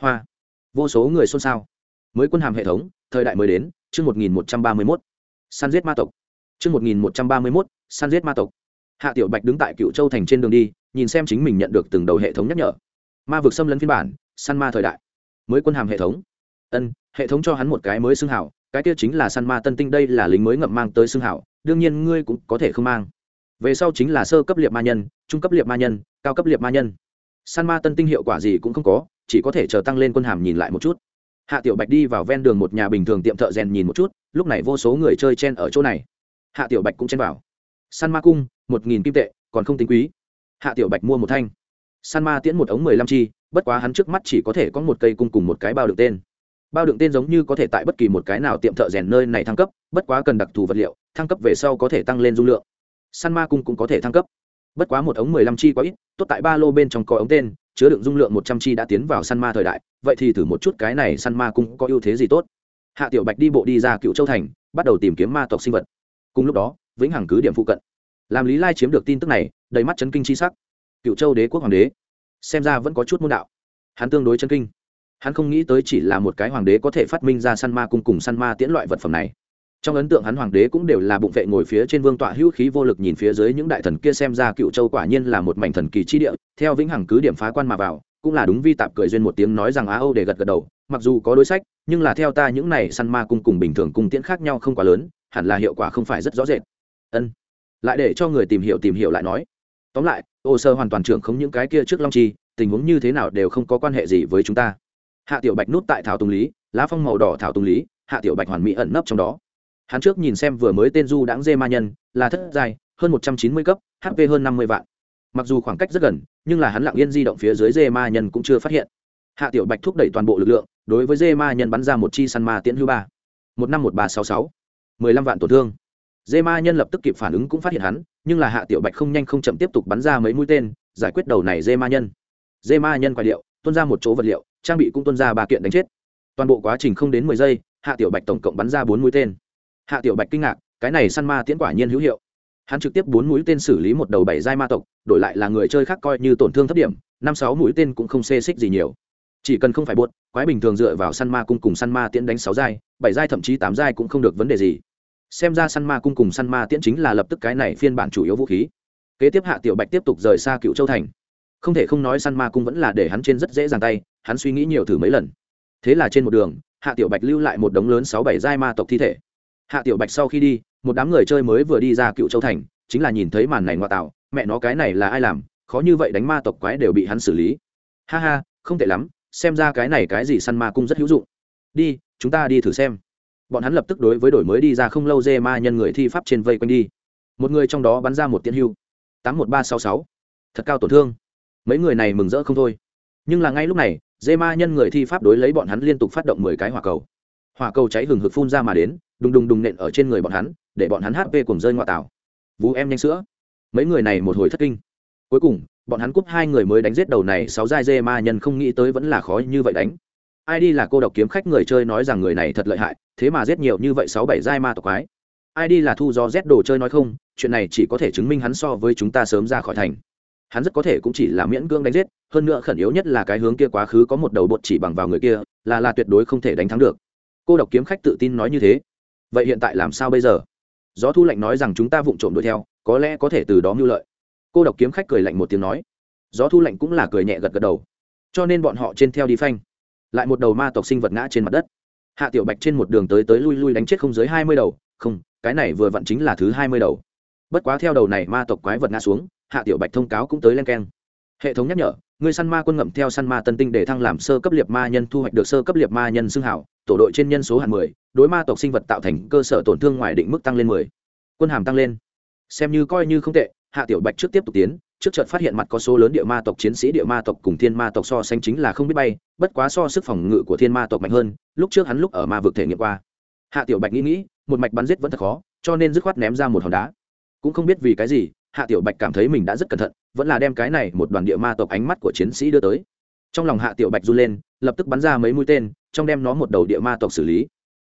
Hoa vô số người xôn xao. Mới quân hàm hệ thống, thời đại mới đến, chương một nghìn một trăm ba mươi mốt. Săn giết ma tộc. Chương một nghìn một trăm ba mươi mốt săn giết ma tộc. Hạ tiểu bạch đứng tại cựu châu thành trên đường đi, nhìn xem chính mình nhận được từng đầu hệ thống nhắc nhở. Ma vực xâm lấn phiên bản săn ma thời đại. Mới quân hàm hệ thống. Ân, hệ thống cho hắn một cái mới xưng hảo, cái kia chính là săn ma tân tinh đây là lính mới ngậm mang tới xưng hảo, đương nhiên ngươi cũng có thể không mang. Về sau chính là sơ cấp liệt ma nhân, trung cấp liệt ma nhân, cao cấp liệt ma nhân. Săn ma tân tinh hiệu quả gì cũng không có chỉ có thể chờ tăng lên quân hàm nhìn lại một chút. Hạ tiểu bạch đi vào ven đường một nhà bình thường tiệm thợ rèn nhìn một chút, lúc này vô số người chơi chen ở chỗ này. Hạ tiểu bạch cũng chen vào. San ma cung, một nghìn kim tệ, còn không tính quý. Hạ tiểu bạch mua một thanh. San ma tiễn một ống mười lăm chi, bất quá hắn trước mắt chỉ có thể có một cây cung cùng một cái bao đựng tên. Bao đựng tên giống như có thể tại bất kỳ một cái nào tiệm thợ rèn nơi này thăng cấp, bất quá cần đặc thù vật liệu, thăng cấp về sau có thể tăng lên dung lượng. San ma cung cũng có thể thăng cấp. Bất quá một ống mười lăm chi quá ít, tốt tại ba lô bên trong có ống tên chứa đựng dung lượng một trăm chi đã tiến vào săn ma thời đại, vậy thì thử một chút cái này săn ma cung có ưu thế gì tốt. Hạ tiểu bạch đi bộ đi ra cựu châu thành, bắt đầu tìm kiếm ma tộc sinh vật. Cùng lúc đó, vĩnh hằng cứ điểm phụ cận. Làm lý lai chiếm được tin tức này, đầy mắt chấn kinh chi sắc. Cựu châu đế quốc hoàng đế. Xem ra vẫn có chút môn đạo. Hắn tương đối chấn kinh. Hắn không nghĩ tới chỉ là một cái hoàng đế có thể phát minh ra săn ma cung cùng săn ma tiễn loại vật phẩm này trong ấn tượng hắn hoàng đế cũng đều là bụng vệ ngồi phía trên vương tọa hữu khí vô lực nhìn phía dưới những đại thần kia xem ra cựu châu quả nhiên là một mảnh thần kỳ chi địa, theo vĩnh hằng cứ điểm phá quan mà vào, cũng là đúng vi tạp cười duyên một tiếng nói rằng á âu để gật gật đầu, mặc dù có đối sách, nhưng là theo ta những này săn ma cung cùng bình thường cung tiễn khác nhau không quá lớn, hẳn là hiệu quả không phải rất rõ rệt. Ân. Lại để cho người tìm hiểu tìm hiểu lại nói. Tóm lại, ô sơ hoàn toàn trưởng không những cái kia trước long chi, tình huống như thế nào đều không có quan hệ gì với chúng ta. Hạ tiểu bạch nút tại thảo tùng lý, lá phong màu đỏ thảo tùng lý, hạ tiểu bạch hoàn mỹ ẩn nấp trong đó hắn trước nhìn xem vừa mới tên du đãng dê ma nhân, là thất dài hơn một trăm chín mươi cấp hp hơn năm mươi vạn. Mặc dù khoảng cách rất gần, nhưng là hắn lặng yên di động phía dưới dê ma nhân cũng chưa phát hiện. Hạ tiểu bạch thúc đẩy toàn bộ lực lượng, đối với dê ma nhân bắn ra một chi săn ma tiễn hư ba. một năm một ba sáu sáu. mười lăm vạn tổn thương. Dê ma nhân lập tức kịp phản ứng cũng phát hiện hắn, nhưng là hạ tiểu bạch không nhanh không chậm tiếp tục bắn ra mấy mũi tên, giải quyết đầu này dê ma nhân. Dê ma nhân quái điệu, tuôn ra một chỗ vật liệu, trang bị cũng tuôn ra ba kiện đánh chết. Toàn bộ quá trình không đến mười giây, hạ tiểu bạch tổng cộng bắn ra bốn mũi tên hạ tiểu bạch kinh ngạc, cái này săn ma tiễn quả nhiên hữu hiệu. Hắn trực tiếp bốn mũi tên xử lý một đầu bảy giai ma tộc, đổi lại là người chơi khác coi như tổn thương thấp điểm, năm sáu mũi tên cũng không xê xích gì nhiều. Chỉ cần không phải buốt, quái bình thường dựa vào săn ma cung cùng săn ma tiễn đánh sáu giai, bảy giai thậm chí tám giai cũng không được vấn đề gì. Xem ra săn ma cung cùng săn ma tiễn chính là lập tức cái này phiên bản chủ yếu vũ khí. Kế tiếp hạ tiểu bạch tiếp tục rời xa cựu châu thành. Không thể không nói săn ma cung vẫn là để hắn trên rất dễ dàng tay, hắn suy nghĩ nhiều thử mấy lần. Thế là trên một đường, hạ tiểu bạch lưu lại một đống lớn sáu bảy giai ma tộc thi thể hạ tiểu bạch sau khi đi, một đám người chơi mới vừa đi ra cựu châu thành, chính là nhìn thấy màn này ngoại tạo, mẹ nó cái này là ai làm, khó như vậy đánh ma tộc quái đều bị hắn xử lý. Ha ha, không tệ lắm, xem ra cái này cái gì săn ma cung rất hữu dụng. Đi, chúng ta đi thử xem. Bọn hắn lập tức đối với đổi mới đi ra không lâu dê ma nhân người thi pháp trên vây quanh đi. Một người trong đó bắn ra một tiên hưu. tám một ba sáu sáu. Thật cao tổn thương. Mấy người này mừng rỡ không thôi. Nhưng là ngay lúc này, dê ma nhân người thi pháp đối lấy bọn hắn liên tục phát động mười cái hỏa cầu. Hỏa cầu cháy hừng hực phun ra mà đến đùng đùng đùng nện ở trên người bọn hắn, để bọn hắn hp cùng rơi ngoại tảo. Vú em nhanh sữa. Mấy người này một hồi thất kinh. Cuối cùng, bọn hắn cúp hai người mới đánh giết đầu này sáu giai dê ma nhân không nghĩ tới vẫn là khó như vậy đánh. Ai đi là cô độc kiếm khách người chơi nói rằng người này thật lợi hại, thế mà giết nhiều như vậy sáu bảy giai ma tộc quái. Ai đi là thu do rét đồ chơi nói không, chuyện này chỉ có thể chứng minh hắn so với chúng ta sớm ra khỏi thành. Hắn rất có thể cũng chỉ là miễn cưỡng đánh giết, hơn nữa khẩn yếu nhất là cái hướng kia quá khứ có một đầu bột chỉ bằng vào người kia, là là tuyệt đối không thể đánh thắng được. Cô độc kiếm khách tự tin nói như thế vậy hiện tại làm sao bây giờ? Gió thu lạnh nói rằng chúng ta vụng trộm đuổi theo, có lẽ có thể từ đó mưu lợi. Cô độc kiếm khách cười lạnh một tiếng nói. Gió thu lạnh cũng là cười nhẹ gật gật đầu. Cho nên bọn họ trên theo đi phanh. Lại một đầu ma tộc sinh vật ngã trên mặt đất. Hạ tiểu bạch trên một đường tới tới lui lui đánh chết không dưới hai mươi đầu. Không, cái này vừa vặn chính là thứ hai mươi đầu. Bất quá theo đầu này ma tộc quái vật ngã xuống, hạ tiểu bạch thông cáo cũng tới len keng. Hệ thống nhắc nhở, người săn ma quân ngậm theo săn ma tân tinh để thăng làm sơ cấp liệt ma nhân thu hoạch được sơ cấp liệt ma nhân xưng hảo tổ đội trên nhân số hạn mười, đối ma tộc sinh vật tạo thành cơ sở tổn thương ngoài định mức tăng lên mười. Quân hàm tăng lên. Xem như coi như không tệ, hạ tiểu bạch trước tiếp tục tiến, trước chợt phát hiện mặt có số lớn địa ma tộc chiến sĩ địa ma tộc cùng thiên ma tộc so sánh chính là không biết bay, bất quá so sức phòng ngự của thiên ma tộc mạnh hơn, lúc trước hắn lúc ở ma vực thể nghiệm qua. Hạ tiểu bạch nghĩ nghĩ, một mạch bắn giết vẫn thật khó, cho nên dứt khoát ném ra một hòn đá. Cũng không biết vì cái gì, hạ tiểu bạch cảm thấy mình đã rất cẩn thận, vẫn là đem cái này một đoàn địa ma tộc ánh mắt của chiến sĩ đưa tới. Trong lòng hạ tiểu bạch run lên, lập tức bắn ra mấy mũi tên trong đem nó một đầu địa ma tộc xử lý.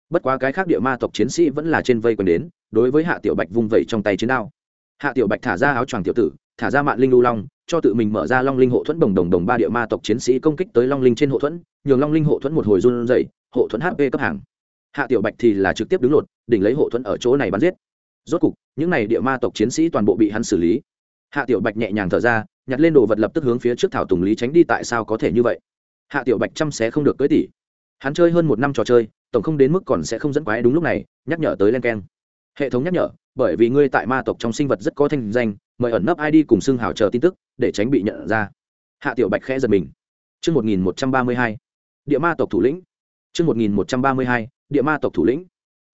Bất quá cái khác địa ma tộc chiến sĩ vẫn là trên vây quần đến, đối với hạ tiểu bạch vung vẩy trong tay chiến đao. Hạ tiểu bạch thả ra áo choàng tiểu tử, thả ra mạng linh lưu long, cho tự mình mở ra long linh hộ thuẫn đồng đồng đồng ba địa ma tộc chiến sĩ công kích tới long linh trên hộ thuẫn, nhường long linh hộ thuẫn một hồi run dậy hộ thuẫn hp cấp hàng. Hạ tiểu bạch thì là trực tiếp đứng lột, đỉnh lấy hộ thuẫn ở chỗ này bắn giết. Rốt cục, những n à y địa ma tộc chiến sĩ toàn bộ bị hắn xử lý. Hạ tiểu bạch nhẹ nhàng thở ra, nhặt lên đồ vật lập tức hướng phía trước thảo tùng lý tránh đi tại sao có thể như vậy. Hạ tiểu bạch chăm xé không được cưới tỷ hắn chơi hơn một năm trò chơi tổng không đến mức còn sẽ không dẫn quái đúng lúc này nhắc nhở tới len keng. Hệ thống nhắc nhở bởi vì ngươi tại ma tộc trong sinh vật rất có thanh danh mời ẩn nấp id cùng xưng hào chờ tin tức để tránh bị nhận ra. Hạ tiểu bạch khẽ giật mình. Trước 1132, địa ma tộc thủ lĩnh. Trước 1132, địa ma tộc thủ lĩnh.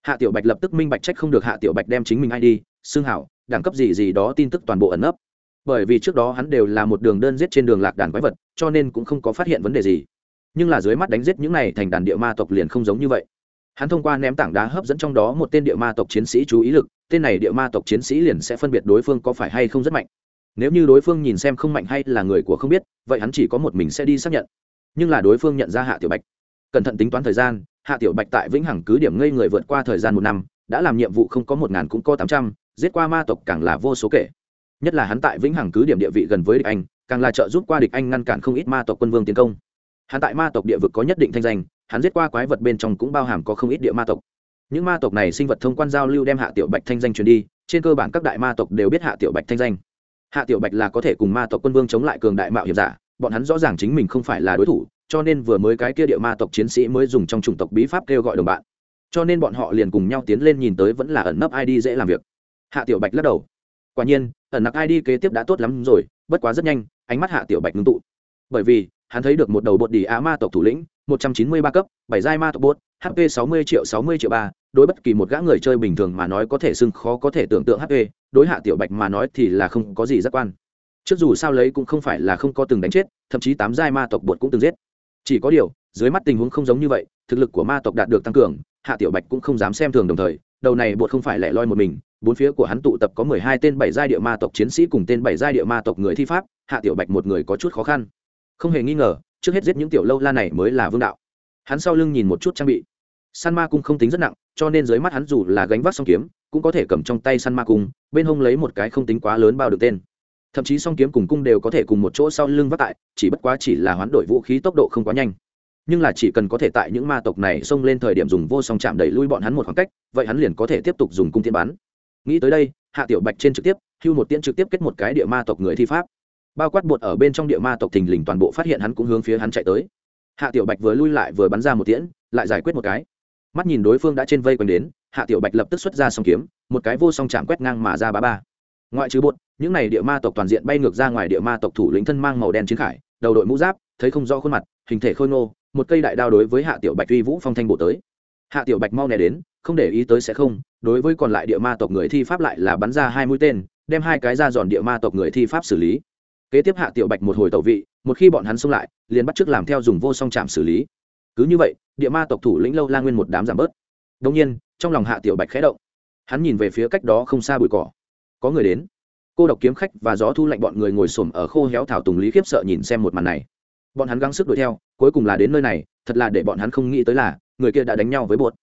Hạ tiểu bạch lập tức minh bạch trách không được hạ tiểu bạch đem chính mình id xưng hào đẳng cấp gì gì đó tin tức toàn bộ ẩn nấp. Bởi vì trước đó hắn đều là một đường đơn giết trên đường lạc đàn quái vật cho nên cũng không có phát hiện vấn đề gì nhưng là dưới mắt đánh giết những này thành đàn địa ma tộc liền không giống như vậy. Hắn thông qua ném tảng đá hấp dẫn trong đó một tên địa ma tộc chiến sĩ chú ý lực, tên này địa ma tộc chiến sĩ liền sẽ phân biệt đối phương có phải hay không rất mạnh. Nếu như đối phương nhìn xem không mạnh hay là người của không biết, vậy hắn chỉ có một mình sẽ đi xác nhận. Nhưng là đối phương nhận ra hạ tiểu bạch. Cẩn thận tính toán thời gian, hạ tiểu bạch tại vĩnh hằng cứ điểm ngây người vượt qua thời gian một năm, đã làm nhiệm vụ không có một ngàn cũng có tám trăm, giết qua ma tộc càng là vô số kể. Nhất là hắn tại vĩnh hằng cứ điểm địa vị gần với địch anh, càng là trợ giúp qua địch anh ngăn cản không ít ma tộc quân vương tiến công hắn tại ma tộc địa vực có nhất định thanh danh, hắn giết qua quái vật bên trong cũng bao hàm có không ít địa ma tộc. Những ma tộc này sinh vật thông quan giao lưu đem hạ tiểu bạch thanh danh truyền đi, trên cơ bản các đại ma tộc đều biết hạ tiểu bạch thanh danh. Hạ tiểu bạch là có thể cùng ma tộc quân vương chống lại cường đại mạo hiểm giả, bọn hắn rõ ràng chính mình không phải là đối thủ, cho nên vừa mới cái kia địa ma tộc chiến sĩ mới dùng trong chủng tộc bí pháp kêu gọi đồng bạn. Cho nên bọn họ liền cùng nhau tiến lên nhìn tới vẫn là ẩn nấp id dễ làm việc. Hạ tiểu bạch lắc đầu. Quả nhiên, ẩn nặc id kế tiếp đã tốt lắm rồi, bất quá rất nhanh, ánh mắt hạ tiểu bạch ngưng tụ. Bởi vì hắn thấy được một đầu bột đỉ á ma tộc thủ lĩnh, một trăm chín mươi ba cấp, bảy giai ma tộc bốt hp sáu mươi triệu sáu mươi triệu ba, đối bất kỳ một gã người chơi bình thường mà nói có thể xưng khó có thể tưởng tượng hp đối hạ tiểu bạch mà nói thì là không có gì giác quan. Trước dù sao lấy cũng không phải là không có từng đánh chết, thậm chí tám giai ma tộc bột cũng từng giết. Chỉ có điều, dưới mắt tình huống không giống như vậy, thực lực của ma tộc đạt được tăng cường, hạ tiểu bạch cũng không dám xem thường đồng thời, đầu này bột không phải lẻ loi một mình, bốn phía của hắn tụ tập có mười hai tên bảy giai địa ma tộc chiến sĩ cùng tên bảy giai địa ma tộc người thi pháp, hạ tiểu bạch một người có chút khó khăn không hề nghi ngờ, trước hết giết những tiểu lâu la này mới là vương đạo. Hắn sau lưng nhìn một chút trang bị. Săn ma cung không tính rất nặng, cho nên dưới mắt hắn dù là gánh vác song kiếm, cũng có thể cầm trong tay săn ma cung, bên hông lấy một cái không tính quá lớn bao được tên. Thậm chí song kiếm cùng cung đều có thể cùng một chỗ sau lưng vác tại, chỉ bất quá chỉ là hoán đổi vũ khí tốc độ không quá nhanh. Nhưng là chỉ cần có thể tại những ma tộc này xông lên thời điểm dùng vô song chạm đẩy lui bọn hắn một khoảng cách, vậy hắn liền có thể tiếp tục dùng cung tiên bắn. Nghĩ tới đây, hạ tiểu bạch trên trực tiếp, hưu một tiễn trực tiếp kết một cái địa ma tộc người thi pháp bao quát bột ở bên trong địa ma tộc thình lình toàn bộ phát hiện hắn cũng hướng phía hắn chạy tới. Hạ tiểu bạch vừa lui lại vừa bắn ra một tiễn, lại giải quyết một cái. Mắt nhìn đối phương đã trên vây quanh đến, hạ tiểu bạch lập tức xuất ra song kiếm, một cái vô song chạm quét ngang mà ra ba ba. Ngoại trừ bột, những này địa ma tộc toàn diện bay ngược ra ngoài địa ma tộc thủ lĩnh thân mang màu đen chiến khải, đầu đội mũ giáp, thấy không rõ khuôn mặt, hình thể khôi ngô, một cây đại đao đối với hạ tiểu bạch uy vũ phong thanh bộ tới. Hạ tiểu bạch mau nè đến, không để ý tới sẽ không, đối với còn lại địa ma tộc người thi pháp lại là bắn ra hai mũi tên, đem hai cái ra dọn địa ma tộc người thi pháp xử lý kế tiếp hạ tiểu bạch một hồi tẩu vị, một khi bọn hắn xông lại, liền bắt trước làm theo dùng vô song chạm xử lý. Cứ như vậy, địa ma tộc thủ lĩnh lâu la nguyên một đám giảm bớt. Đông nhiên, trong lòng hạ tiểu bạch khẽ động. Hắn nhìn về phía cách đó không xa bụi cỏ. Có người đến. Cô độc kiếm khách và gió thu lạnh bọn người ngồi xổm ở khô héo thảo tùng lý khiếp sợ nhìn xem một màn này. Bọn hắn gắng sức đuổi theo, cuối cùng là đến nơi này, thật là để bọn hắn không nghĩ tới là, người kia đã đánh nhau với bột.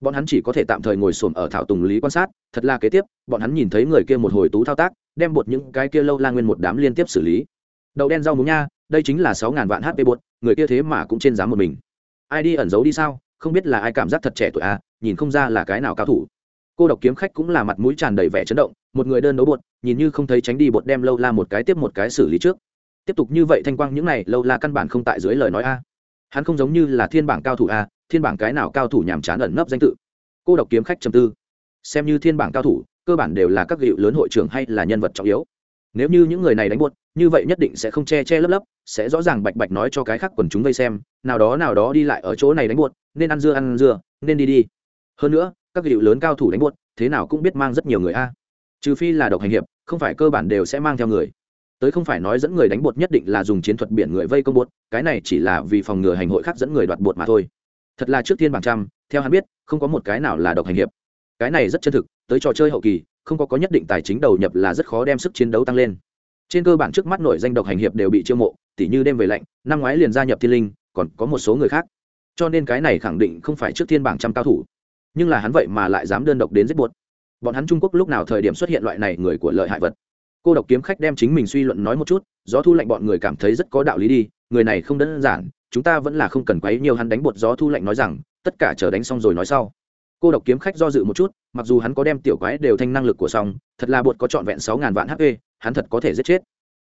Bọn hắn chỉ có thể tạm thời ngồi xổm ở thảo tùng lý quan sát, thật là kế tiếp, bọn hắn nhìn thấy người kia một hồi tú thao tác đem bột những cái kia lâu la nguyên một đám liên tiếp xử lý. Đậu đen rau muống nha, đây chính là sáu ngàn vạn hp bột, người kia thế mà cũng trên giá một mình. Ai đi ẩn giấu đi sao? Không biết là ai cảm giác thật trẻ tuổi à nhìn không ra là cái nào cao thủ. Cô độc kiếm khách cũng là mặt mũi tràn đầy vẻ chấn động, một người đơn đấu bột, nhìn như không thấy tránh đi bột đem lâu la một cái tiếp một cái xử lý trước. Tiếp tục như vậy thanh quang những này, lâu la căn bản không tại dưới lời nói a. Hắn không giống như là thiên bảng cao thủ a, thiên bảng cái nào cao thủ nhàm chán ẩn nấp danh tự. Cô độc kiếm khách trầm tư. Xem như thiên bảng cao thủ cơ bản đều là các hiệu lớn hội trưởng hay là nhân vật trọng yếu. Nếu như những người này đánh buốt, như vậy nhất định sẽ không che che lấp lấp, sẽ rõ ràng bạch bạch nói cho cái khác quần chúng vây xem, nào đó nào đó đi lại ở chỗ này đánh buốt, nên ăn dưa ăn dưa, nên đi đi. Hơn nữa, các hiệu lớn cao thủ đánh buốt, thế nào cũng biết mang rất nhiều người a. Trừ phi là độc hành hiệp, không phải cơ bản đều sẽ mang theo người. Tới không phải nói dẫn người đánh bột nhất định là dùng chiến thuật biển người vây công bột cái này chỉ là vì phòng ngừa hành hội khác dẫn người đoạt bột mà thôi. Thật là trước tiên bảng trăm, theo hắn biết, không có một cái nào là độc hành hiệp cái này rất chân thực, tới trò chơi hậu kỳ, không có có nhất định tài chính đầu nhập là rất khó đem sức chiến đấu tăng lên. Trên cơ bản trước mắt nổi danh độc hành hiệp đều bị chiêu mộ, tỉ như đêm về lạnh, năm ngoái liền gia nhập thiên linh, còn có một số người khác. Cho nên cái này khẳng định không phải trước thiên bảng trăm cao thủ. Nhưng là hắn vậy mà lại dám đơn độc đến giết buốt bọn hắn trung quốc lúc nào thời điểm xuất hiện loại này người của lợi hại vật? Cô độc kiếm khách đem chính mình suy luận nói một chút, gió thu lạnh bọn người cảm thấy rất có đạo lý đi, người này không đơn giản, chúng ta vẫn là không cần quấy nhiều hắn đánh bột gió thu lạnh nói rằng, tất cả chờ đánh xong rồi nói sau cô độc kiếm khách do dự một chút, mặc dù hắn có đem tiểu quái đều thanh năng lực của xong, thật là bột có trọn vẹn sáu ngàn vạn hp hắn thật có thể giết chết.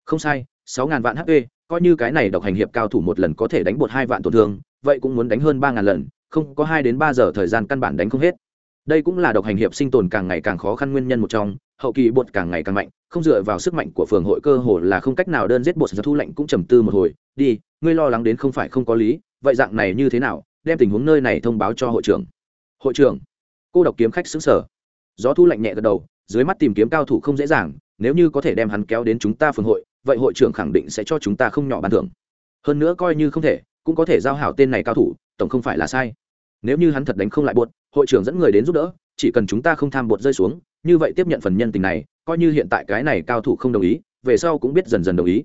Không sai, sáu ngàn vạn hp coi như cái này độc hành hiệp cao thủ một lần có thể đánh bột hai vạn tổn thương, vậy cũng muốn đánh hơn ba ngàn lần, không có hai đến ba giờ thời gian căn bản đánh không hết. Đây cũng là độc hành hiệp sinh tồn càng ngày càng khó khăn nguyên nhân một trong, hậu kỳ bột càng ngày càng mạnh, không dựa vào sức mạnh của phường hội cơ hồ là không cách nào đơn giết bột, giờ thu lệnh cũng trầm tư một hồi, đi, ngươi lo lắng đến không phải không có lý, vậy dạng này như thế nào, đem tình huống nơi này thông báo cho hội trưởng hội trưởng. Cô độc kiếm khách xứng sở gió thu lạnh nhẹ gật đầu, dưới mắt tìm kiếm cao thủ không dễ dàng, nếu như có thể đem hắn kéo đến chúng ta phường hội, vậy hội trưởng khẳng định sẽ cho chúng ta không nhỏ bàn thưởng. Hơn nữa coi như không thể, cũng có thể giao hảo tên này cao thủ, tổng không phải là sai. Nếu như hắn thật đánh không lại bột hội trưởng dẫn người đến giúp đỡ, chỉ cần chúng ta không tham bột rơi xuống, như vậy tiếp nhận phần nhân tình này, coi như hiện tại cái này cao thủ không đồng ý, về sau cũng biết dần dần đồng ý.